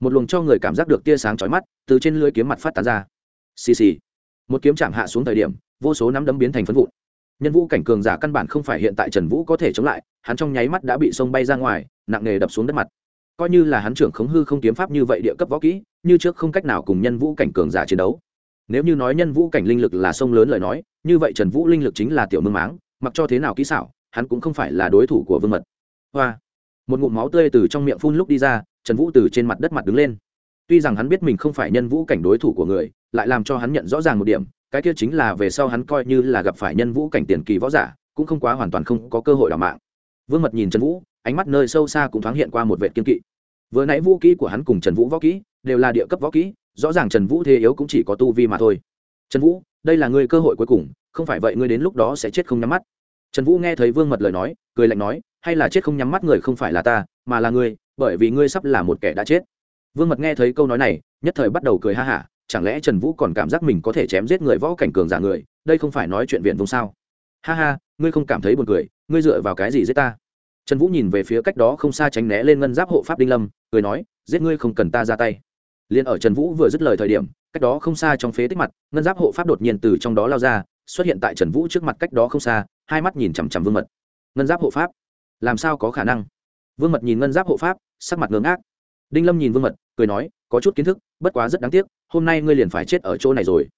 Một luồng cho người cảm giác được tia sáng chói mắt, từ trên lưới kiếm mặt phát tán ra. Xì xì. Một kiếm chạm hạ xuống thời điểm, vô số nắm đấm biến thành phân vụn. Nhân vũ cảnh cường giả căn bản không phải hiện tại trần vũ có thể chống lại, hắn trong nháy mắt đã bị sông bay ra ngoài, nặng nề đập xuống đất mặt. Coi như là hắn trưởng khống hư không kiếm pháp như vậy địa cấp võ kỹ, như trước không cách nào cùng nhân vũ cảnh cường giả chiến đấu nếu như nói nhân vũ cảnh linh lực là sông lớn lời nói, như vậy trần vũ linh lực chính là tiểu mương máng, mặc cho thế nào kỹ xảo, hắn cũng không phải là đối thủ của vương mật. Hoa. Một ngụm máu tươi từ trong miệng phun lúc đi ra, trần vũ từ trên mặt đất mặt đứng lên. Tuy rằng hắn biết mình không phải nhân vũ cảnh đối thủ của người, lại làm cho hắn nhận rõ ràng một điểm, cái kia chính là về sau hắn coi như là gặp phải nhân vũ cảnh tiền kỳ võ giả, cũng không quá hoàn toàn không có cơ hội đào mạng. Vương mật nhìn trần vũ, ánh mắt nơi sâu xa cũng thoáng hiện qua một vệ kiên kỵ. Vừa nãy vũ kỹ của hắn cùng trần vũ võ kỹ, đều là địa cấp võ kỹ rõ ràng trần vũ thế yếu cũng chỉ có tu vi mà thôi. Trần vũ, đây là ngươi cơ hội cuối cùng, không phải vậy ngươi đến lúc đó sẽ chết không nhắm mắt. Trần vũ nghe thấy vương mật lời nói, cười lạnh nói, hay là chết không nhắm mắt người không phải là ta, mà là ngươi, bởi vì ngươi sắp là một kẻ đã chết. Vương mật nghe thấy câu nói này, nhất thời bắt đầu cười ha hả, chẳng lẽ trần vũ còn cảm giác mình có thể chém giết người võ cảnh cường giả người, đây không phải nói chuyện viện vùng sao? Ha ha, ngươi không cảm thấy buồn cười, ngươi dựa vào cái gì giết ta? Trần vũ nhìn về phía cách đó không xa tránh né lên ngân giáp hộ pháp đinh lâm, cười nói, giết ngươi không cần ta ra tay liền ở trần vũ vừa dứt lời thời điểm, cách đó không xa trong phế tích mặt, ngân giáp hộ pháp đột nhiên từ trong đó lao ra, xuất hiện tại trần vũ trước mặt cách đó không xa, hai mắt nhìn chằm chằm vương mật. Ngân giáp hộ pháp? Làm sao có khả năng? Vương mật nhìn ngân giáp hộ pháp, sắc mặt ngưỡng ác đinh lâm nhìn vương mật, cười nói, có chút kiến thức, bất quá rất đáng tiếc, hôm nay ngươi liền phải chết ở chỗ này rồi.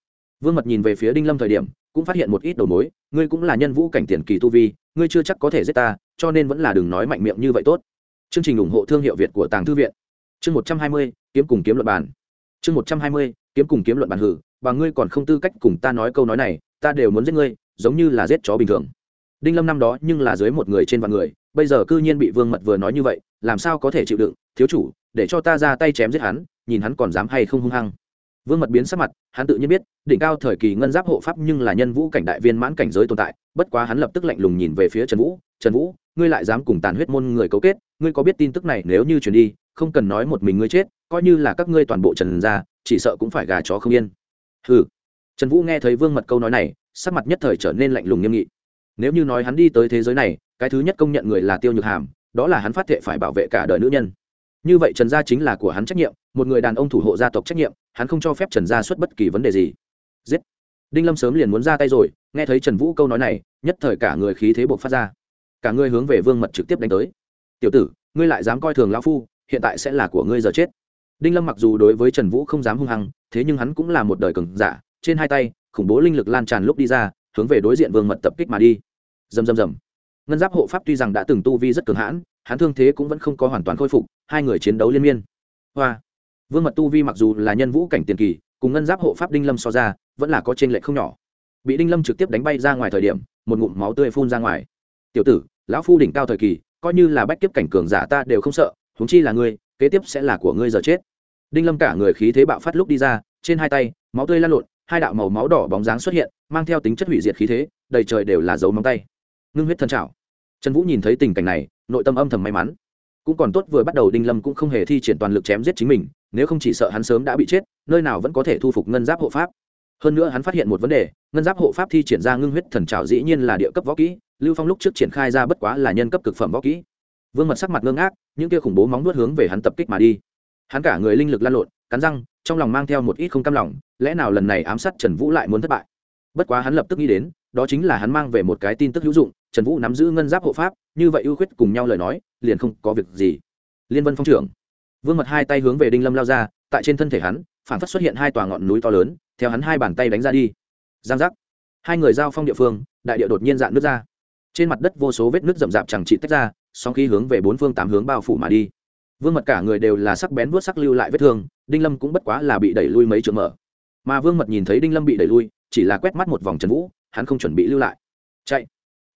Vương mật nhìn về phía đinh lâm thời điểm, cũng phát hiện một ít đầu mối, ngươi cũng là nhân vũ cảnh tiền kỳ tu vi, ngươi chưa chắc có thể giết ta, cho nên vẫn là đừng nói mạnh miệng như vậy tốt. Chương trình ủng hộ thương hiệu việt của tàng thư viện. Chương một trăm hai mươi kiếm cùng kiếm luận bàn. Chương một trăm hai mươi, kiếm cùng kiếm luận bàn hử, và ngươi còn không tư cách cùng ta nói câu nói này, ta đều muốn giết ngươi, giống như là giết chó bình thường. Đinh lâm năm đó nhưng là dưới một người trên vạn người, bây giờ cư nhiên bị vương mật vừa nói như vậy, làm sao có thể chịu đựng? Thiếu chủ, để cho ta ra tay chém giết hắn, nhìn hắn còn dám hay không hung hăng. Vương mật biến sắc mặt, hắn tự nhiên biết, đỉnh cao thời kỳ ngân giáp hộ pháp nhưng là nhân vũ cảnh đại viên mãn cảnh giới tồn tại, bất quá hắn lập tức lạnh lùng nhìn về phía trần vũ trần vũ, ngươi lại dám cùng tàn huyết môn người cấu kết, ngươi có biết tin tức này nếu như truyền đi, không cần nói một mình ngươi chết coi như là các ngươi toàn bộ trần ra chỉ sợ cũng phải gà chó không yên. Ừ trần vũ nghe thấy vương mật câu nói này, sắc mặt nhất thời trở nên lạnh lùng nghiêm nghị. Nếu như nói hắn đi tới thế giới này, cái thứ nhất công nhận người là tiêu nhược hàm, đó là hắn phát thệ phải bảo vệ cả đời nữ nhân. Như vậy trần gia chính là của hắn trách nhiệm, một người đàn ông thủ hộ gia tộc trách nhiệm, hắn không cho phép trần gia xuất bất kỳ vấn đề gì. Giết. Đinh lâm sớm liền muốn ra tay rồi, nghe thấy trần vũ câu nói này, nhất thời cả người khí thế buộc phát ra. Cả người hướng về vương mật trực tiếp đánh tới. Tiểu tử, ngươi lại dám coi thường lão phu, hiện tại sẽ là của ngươi giờ chết đinh lâm mặc dù đối với trần vũ không dám hung hăng, thế nhưng hắn cũng là một đời cường giả, trên hai tay, khủng bố linh lực lan tràn lúc đi ra, hướng về đối diện vương mật tập kích mà đi. Dầm dầm dầm ngân giáp hộ pháp tuy rằng đã từng tu vi rất cường hãn, hắn thương thế cũng vẫn không có hoàn toàn khôi phục, hai người chiến đấu liên miên. Hoa. Vương mật tu vi mặc dù là nhân vũ cảnh tiền kỳ, cùng ngân giáp hộ pháp đinh lâm so ra, vẫn là có t r ê n lệch không nhỏ. Bị đinh lâm trực tiếp đánh bay ra ngoài thời điểm, một ngụm máu tươi phun ra ngoài. Tiểu tử, lão phu đỉnh cao thời kỳ, coi như là bách kiếp cảnh cường giả ta đều không sợ, huống chi là ngươi, kế tiếp sẽ là của ngươi giờ chết đinh lâm cả người khí thế bạo phát lúc đi ra, trên hai tay, máu tươi lan lộn, hai đạo màu máu đỏ bóng dáng xuất hiện, mang theo tính chất hủy diệt khí thế, đầy trời đều là dấu móng tay. Ngưng huyết thân trào trần vũ nhìn thấy tình cảnh này, nội tâm âm thầm may mắn. Cũng còn tốt vừa bắt đầu đinh lâm cũng không hề thi triển toàn lực chém giết chính mình, nếu không chỉ sợ hắn sớm đã bị chết, nơi nào vẫn có thể thu phục ngân giáp hộ pháp. Hơn nữa hắn phát hiện một vấn đề, ngân giáp hộ pháp thi triển ra ngưng huyết thần trào dĩ nhiên là địa cấp võ kỹ, lưu phong lúc trước triển khai ra bất quá là nhân cấp cực phẩm võ kỹ. Vương mật sắc mặt ngưng ác những kia khủng bố móng nuốt hướng về hắn tập kích mà đi hắn cả người linh lực lan lộn, cắn răng, trong lòng mang theo một ít không cam lòng, lẽ nào lần này ám sát trần vũ lại muốn thất bại? Bất quá hắn lập tức nghĩ đến, đó chính là hắn mang về một cái tin tức hữu dụng, trần vũ nắm giữ ngân giáp hộ pháp, như vậy ưu khuyết cùng nhau lời nói, liền không có việc gì. Liên vân phong trưởng, vương mật hai tay hướng về đinh lâm lao ra, tại trên thân thể hắn, phản phất xuất hiện hai tòa ngọn núi to lớn, theo hắn hai bàn tay đánh ra đi. Giang giác. Hai người giao phong địa phương, đại địa đột nhiên dạn nước ra. Trên mặt đất vô số vết nước rậm rạp chẳng trị tách ra song khi hướng về bốn phương tám hướng bao phủ mà đi vương mật cả người đều là sắc bén vuốt sắc lưu lại vết thương, đinh lâm cũng bất quá là bị đẩy lui mấy trường mở. Mà vương mật nhìn thấy đinh lâm bị đẩy lui, chỉ là quét mắt một vòng trần vũ, hắn không chuẩn bị lưu lại. Chạy.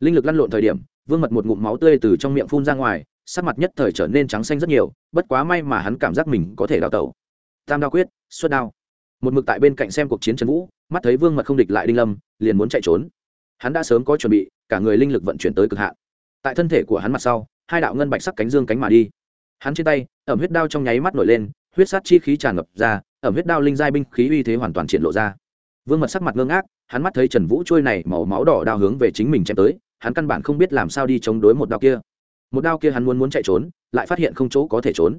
Linh lực lăn lộn thời điểm, vương mật một ngụm máu tươi từ trong miệng phun ra ngoài, sắc mặt nhất thời trở nên trắng xanh rất nhiều, bất quá may mà hắn cảm giác mình có thể đào tẩu. Tam đao quyết, xuất đao. Một mực tại bên cạnh xem cuộc chiến trần vũ, mắt thấy vương mật không địch lại đinh lâm, liền muốn chạy trốn. Hắn đã sớm có chuẩn bị, cả người linh lực vận chuyển tới cực hạn. Tại thân thể của hắn mặt sau, hai đạo ngân bạch sắc cánh dương cánh mà đi hắn trên tay, ẩm huyết đao trong nháy mắt nổi lên, huyết sát chi khí tràn ngập ra, ẩm huyết đao linh giai binh khí uy thế hoàn toàn triển lộ ra. Vương mật sắc mặt ngưng ác hắn mắt thấy trần vũ trôi này màu máu đỏ đao hướng về chính mình chém tới, hắn căn bản không biết làm sao đi chống đối một đao kia. Một đao kia hắn muốn muốn chạy trốn, lại phát hiện không chỗ có thể trốn.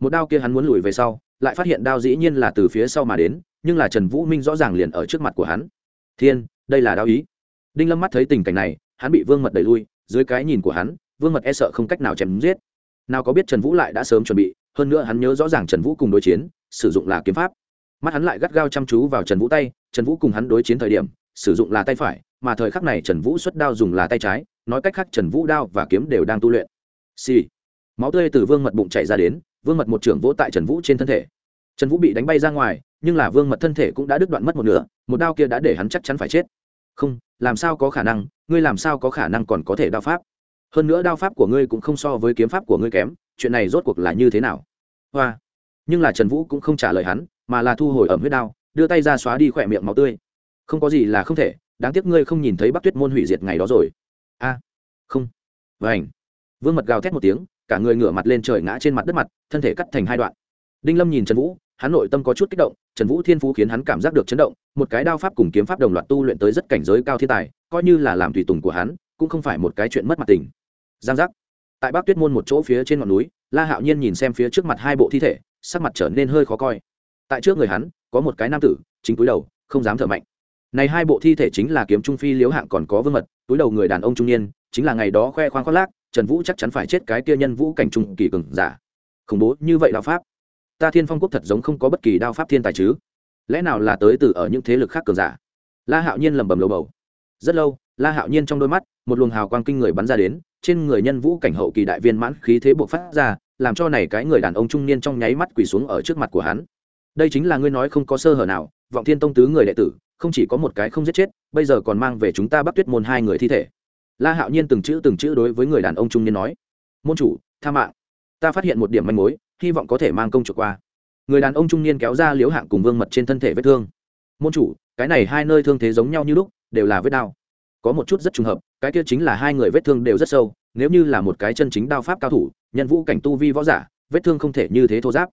Một đao kia hắn muốn lùi về sau, lại phát hiện đao dĩ nhiên là từ phía sau mà đến, nhưng là trần vũ minh rõ ràng liền ở trước mặt của hắn. Thiên, đây là đao ý. Đinh lâm mắt thấy tình cảnh này, hắn bị vương mật đẩy lui, dưới cái nhìn của hắn, vương mật e sợ không cách nào chém giết nào có biết trần vũ lại đã sớm chuẩn bị, hơn nữa hắn nhớ rõ ràng trần vũ cùng đối chiến, sử dụng là kiếm pháp. Mắt hắn lại gắt gao chăm chú vào trần vũ tay, trần vũ cùng hắn đối chiến thời điểm, sử dụng là tay phải, mà thời khắc này trần vũ xuất đao dùng là tay trái, nói cách khác trần vũ đao và kiếm đều đang tu luyện. Xì、sì. máu tươi từ vương mật bụng chảy ra đến, vương mật một trưởng vỗ tại trần vũ trên thân thể. Trần vũ bị đánh bay ra ngoài, nhưng là vương mật thân thể cũng đã đứt đoạn mất một nửa, một đao kia đã để hắn chắc chắn phải chết. Không, làm sao có khả năng, ngươi làm sao có khả năng còn có thể đao pháp? Hơn nữa đao pháp của ngươi cũng không so với kiếm pháp của ngươi kém, chuyện này rốt cuộc là như thế nào? Hoa. Nhưng là trần vũ cũng không trả lời hắn, mà là thu hồi ẩm huyết đao, đưa tay ra xóa đi khỏe miệng máu tươi. Không có gì là không thể, đáng tiếc ngươi không nhìn thấy bắc tuyết môn hủy diệt ngày đó rồi. A. Không. Vảnh vương mật gào thét một tiếng, cả người ngửa mặt lên trời ngã trên mặt đất mặt, thân thể cắt thành hai đoạn. Đinh lâm nhìn trần vũ, hắn nội tâm có chút kích động, trần vũ thiên phú khiến hắn cảm giác được chấn động, một cái đao pháp cùng kiếm pháp đồng loạt tu luyện tới rất cảnh giới cao thiên tài, coi như là làm tùy tùng của hắn, cũng không phải một cái chuyện mất mặt tình giang giác. Tại bắc tuyết môn một chỗ phía trên ngọn núi, la hạo nhiên nhìn xem phía trước mặt hai bộ thi thể, sắc mặt trở nên hơi khó coi. Tại trước người hắn, có một cái nam tử, chính túi đầu, không dám thở mạnh. Này hai bộ thi thể chính là kiếm trung phi liếu hạng còn có vương mật, túi đầu người đàn ông trung niên, chính là ngày đó khoe khoang khoác lác, trần vũ chắc chắn phải chết cái kia nhân vũ cảnh trung kỳ cường giả. Khủng bố như vậy đạo pháp. Ta thiên phong quốc thật giống không có bất kỳ đao pháp thiên tài chứ. Lẽ nào là tới từ ở những thế lực khác cường giả? La hạo nhiên lẩm bẩm lầu bầu. Rất lâu, la hạo nhiên trong đôi mắt, một luồng hào quang kinh người bắn ra đến trên người nhân vũ cảnh hậu kỳ đại viên mãn khí thế buộc phát ra, làm cho này cái người đàn ông trung niên trong nháy mắt quỳ xuống ở trước mặt của hắn. Đây chính là ngươi nói không có sơ hở nào, vọng thiên tông tứ người đệ tử, không chỉ có một cái không giết chết, bây giờ còn mang về chúng ta bắt tuyết môn hai người thi thể. La hạo nhiên từng chữ từng chữ đối với người đàn ông trung niên nói, môn chủ, tha mạng. Ta phát hiện một điểm manh mối, hy vọng có thể mang công trục qua. Người đàn ông trung niên kéo ra liếu hạng cùng vương mật trên thân thể vết thương. Môn chủ, cái này hai nơi thương thế giống nhau như lúc, đều là vết đao có một chút rất trùng hợp, cái kia chính là hai người vết thương đều rất sâu, nếu như là một cái chân chính đao pháp cao thủ, nhân vũ cảnh tu vi võ giả, vết thương không thể như thế thô giáp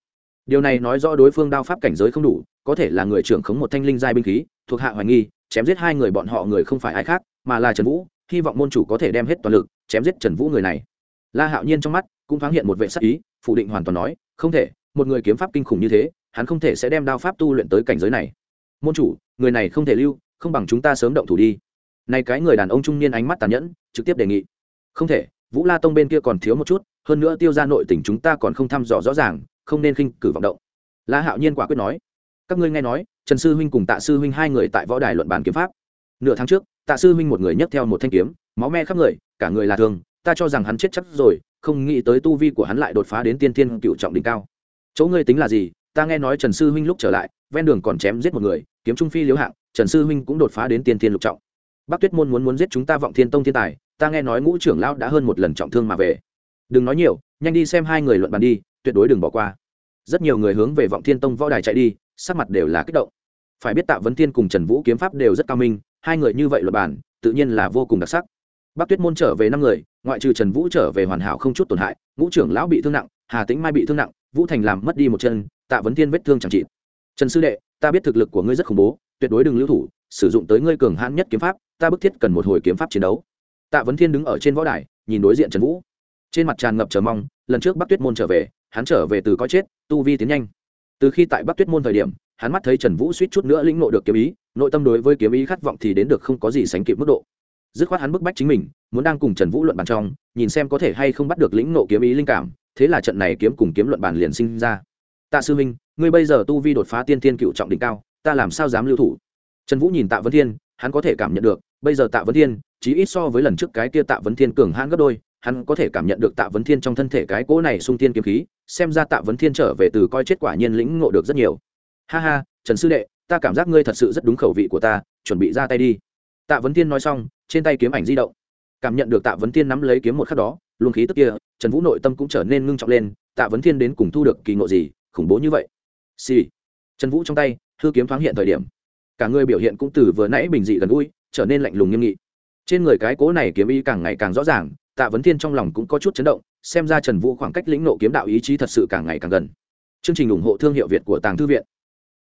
điều này nói rõ đối phương đao pháp cảnh giới không đủ, có thể là người trưởng khống một thanh linh giai binh khí, thuộc hạ hoài nghi, chém giết hai người bọn họ người không phải ai khác, mà là trần vũ, hy vọng môn chủ có thể đem hết toàn lực, chém giết trần vũ người này. La hạo nhiên trong mắt cũng thoáng hiện một vệ sắc ý, phủ định hoàn toàn nói, không thể, một người kiếm pháp kinh khủng như thế, hắn không thể sẽ đem đao pháp tu luyện tới cảnh giới này. Môn chủ, người này không thể lưu, không bằng chúng ta sớm động thủ đi này cái người đàn ông trung niên ánh mắt tàn nhẫn, trực tiếp đề nghị. Không thể, vũ la tông bên kia còn thiếu một chút, hơn nữa tiêu ra nội tỉnh chúng ta còn không thăm dò rõ ràng, không nên khinh cử vọng động. La hạo nhiên quả quyết nói. Các ngươi nghe nói, trần sư huynh cùng tạ sư huynh hai người tại võ đài luận bàn kiếm pháp. Nửa tháng trước, tạ sư huynh một người nhấc theo một thanh kiếm, máu me khắp người, cả người là thường ta cho rằng hắn chết chắc rồi, không nghĩ tới tu vi của hắn lại đột phá đến tiên tiên cựu trọng đỉnh cao. Chỗ ngươi tính là gì? Ta nghe nói trần sư huynh lúc trở lại, ven đường còn chém giết một người, kiếm trung phi liếu hạng, trần sư huynh cũng đột phá đến tiên tiên lục trọng bắc tuyết môn muốn muốn giết chúng ta vọng thiên tông thiên tài, ta nghe nói ngũ trưởng lão đã hơn một lần trọng thương mà về. Đừng nói nhiều, nhanh đi xem hai người luận bàn đi, tuyệt đối đừng bỏ qua. Rất nhiều người hướng về vọng thiên tông võ đài chạy đi, sắc mặt đều là kích động. Phải biết tạ vấn thiên cùng trần vũ kiếm pháp đều rất cao minh, hai người như vậy luật bản tự nhiên là vô cùng đặc sắc. Bắc tuyết môn trở về năm người, ngoại trừ trần vũ trở về hoàn hảo không chút tổn hại, ngũ trưởng lão bị thương nặng, hà tĩnh mai bị thương nặng, vũ thành làm mất đi một chân, tạ vấn thiên vết thương chẳng trị trần sư đệ, ta biết thực lực của ngươi rất khủng bố, tuyệt đối đừng lưu thủ, sử dụng tới ngươi cường hãn nhất kiếm pháp ta bức thiết cần một hồi kiếm pháp chiến đấu. Tạ vấn thiên đứng ở trên võ đài, nhìn đối diện trần vũ. Trên mặt tràn ngập chờ mong, lần trước bắc tuyết môn trở về, hắn trở về từ có chết, tu vi tiến nhanh. Từ khi tại bắc tuyết môn thời điểm, hắn mắt thấy trần vũ suýt chút nữa lĩnh nộ được kiếm ý, nội tâm đối với kiếm ý khát vọng thì đến được không có gì sánh kịp mức độ. Dứt khoát hắn bức bách chính mình, muốn đang cùng trần vũ luận bàn trong, nhìn xem có thể hay không bắt được lĩnh nộ kiếm ý linh cảm, thế là trận này kiếm cùng kiếm luận bàn liền sinh ra. Tạ sư minh, ngươi bây giờ tu vi đột phá tiên thiên cựu trọng đỉnh cao, ta làm sao dám lưu thủ? Trần vũ nhìn tạ vân thiên hắn có thể cảm nhận được, bây giờ tạ vấn thiên, chí ít so với lần trước cái kia tạ vấn thiên cường hãn gấp đôi, hắn có thể cảm nhận được tạ vấn thiên trong thân thể cái cỗ này sung tiên kiếm khí, xem ra tạ vấn thiên trở về từ coi chết quả nhiên lĩnh ngộ được rất nhiều. Ha ha, trần sư đệ, ta cảm giác ngươi thật sự rất đúng khẩu vị của ta, chuẩn bị ra tay đi. Tạ vấn thiên nói xong, trên tay kiếm ảnh di động. Cảm nhận được tạ vấn thiên nắm lấy kiếm một khắc đó, luồng khí tức kia, trần vũ nội tâm cũng trở nên ngưng trọng lên, tạ vấn thiên đến cùng thu được kỳ ngộ gì, khủng bố như vậy. Xì、sì. trần vũ trong tay thư kiếm thoáng hiện thời điểm cả người biểu hiện cũng từ vừa nãy bình dị gần gũi, trở nên lạnh lùng nghiêm nghị. Trên người cái cố này kiếm ý càng ngày càng rõ ràng, tạ vấn thiên trong lòng cũng có chút chấn động, xem ra trần vũ khoảng cách lĩnh nộ kiếm đạo ý chí thật sự càng ngày càng gần. Chương trình ủng hộ thương hiệu việt của tàng thư viện.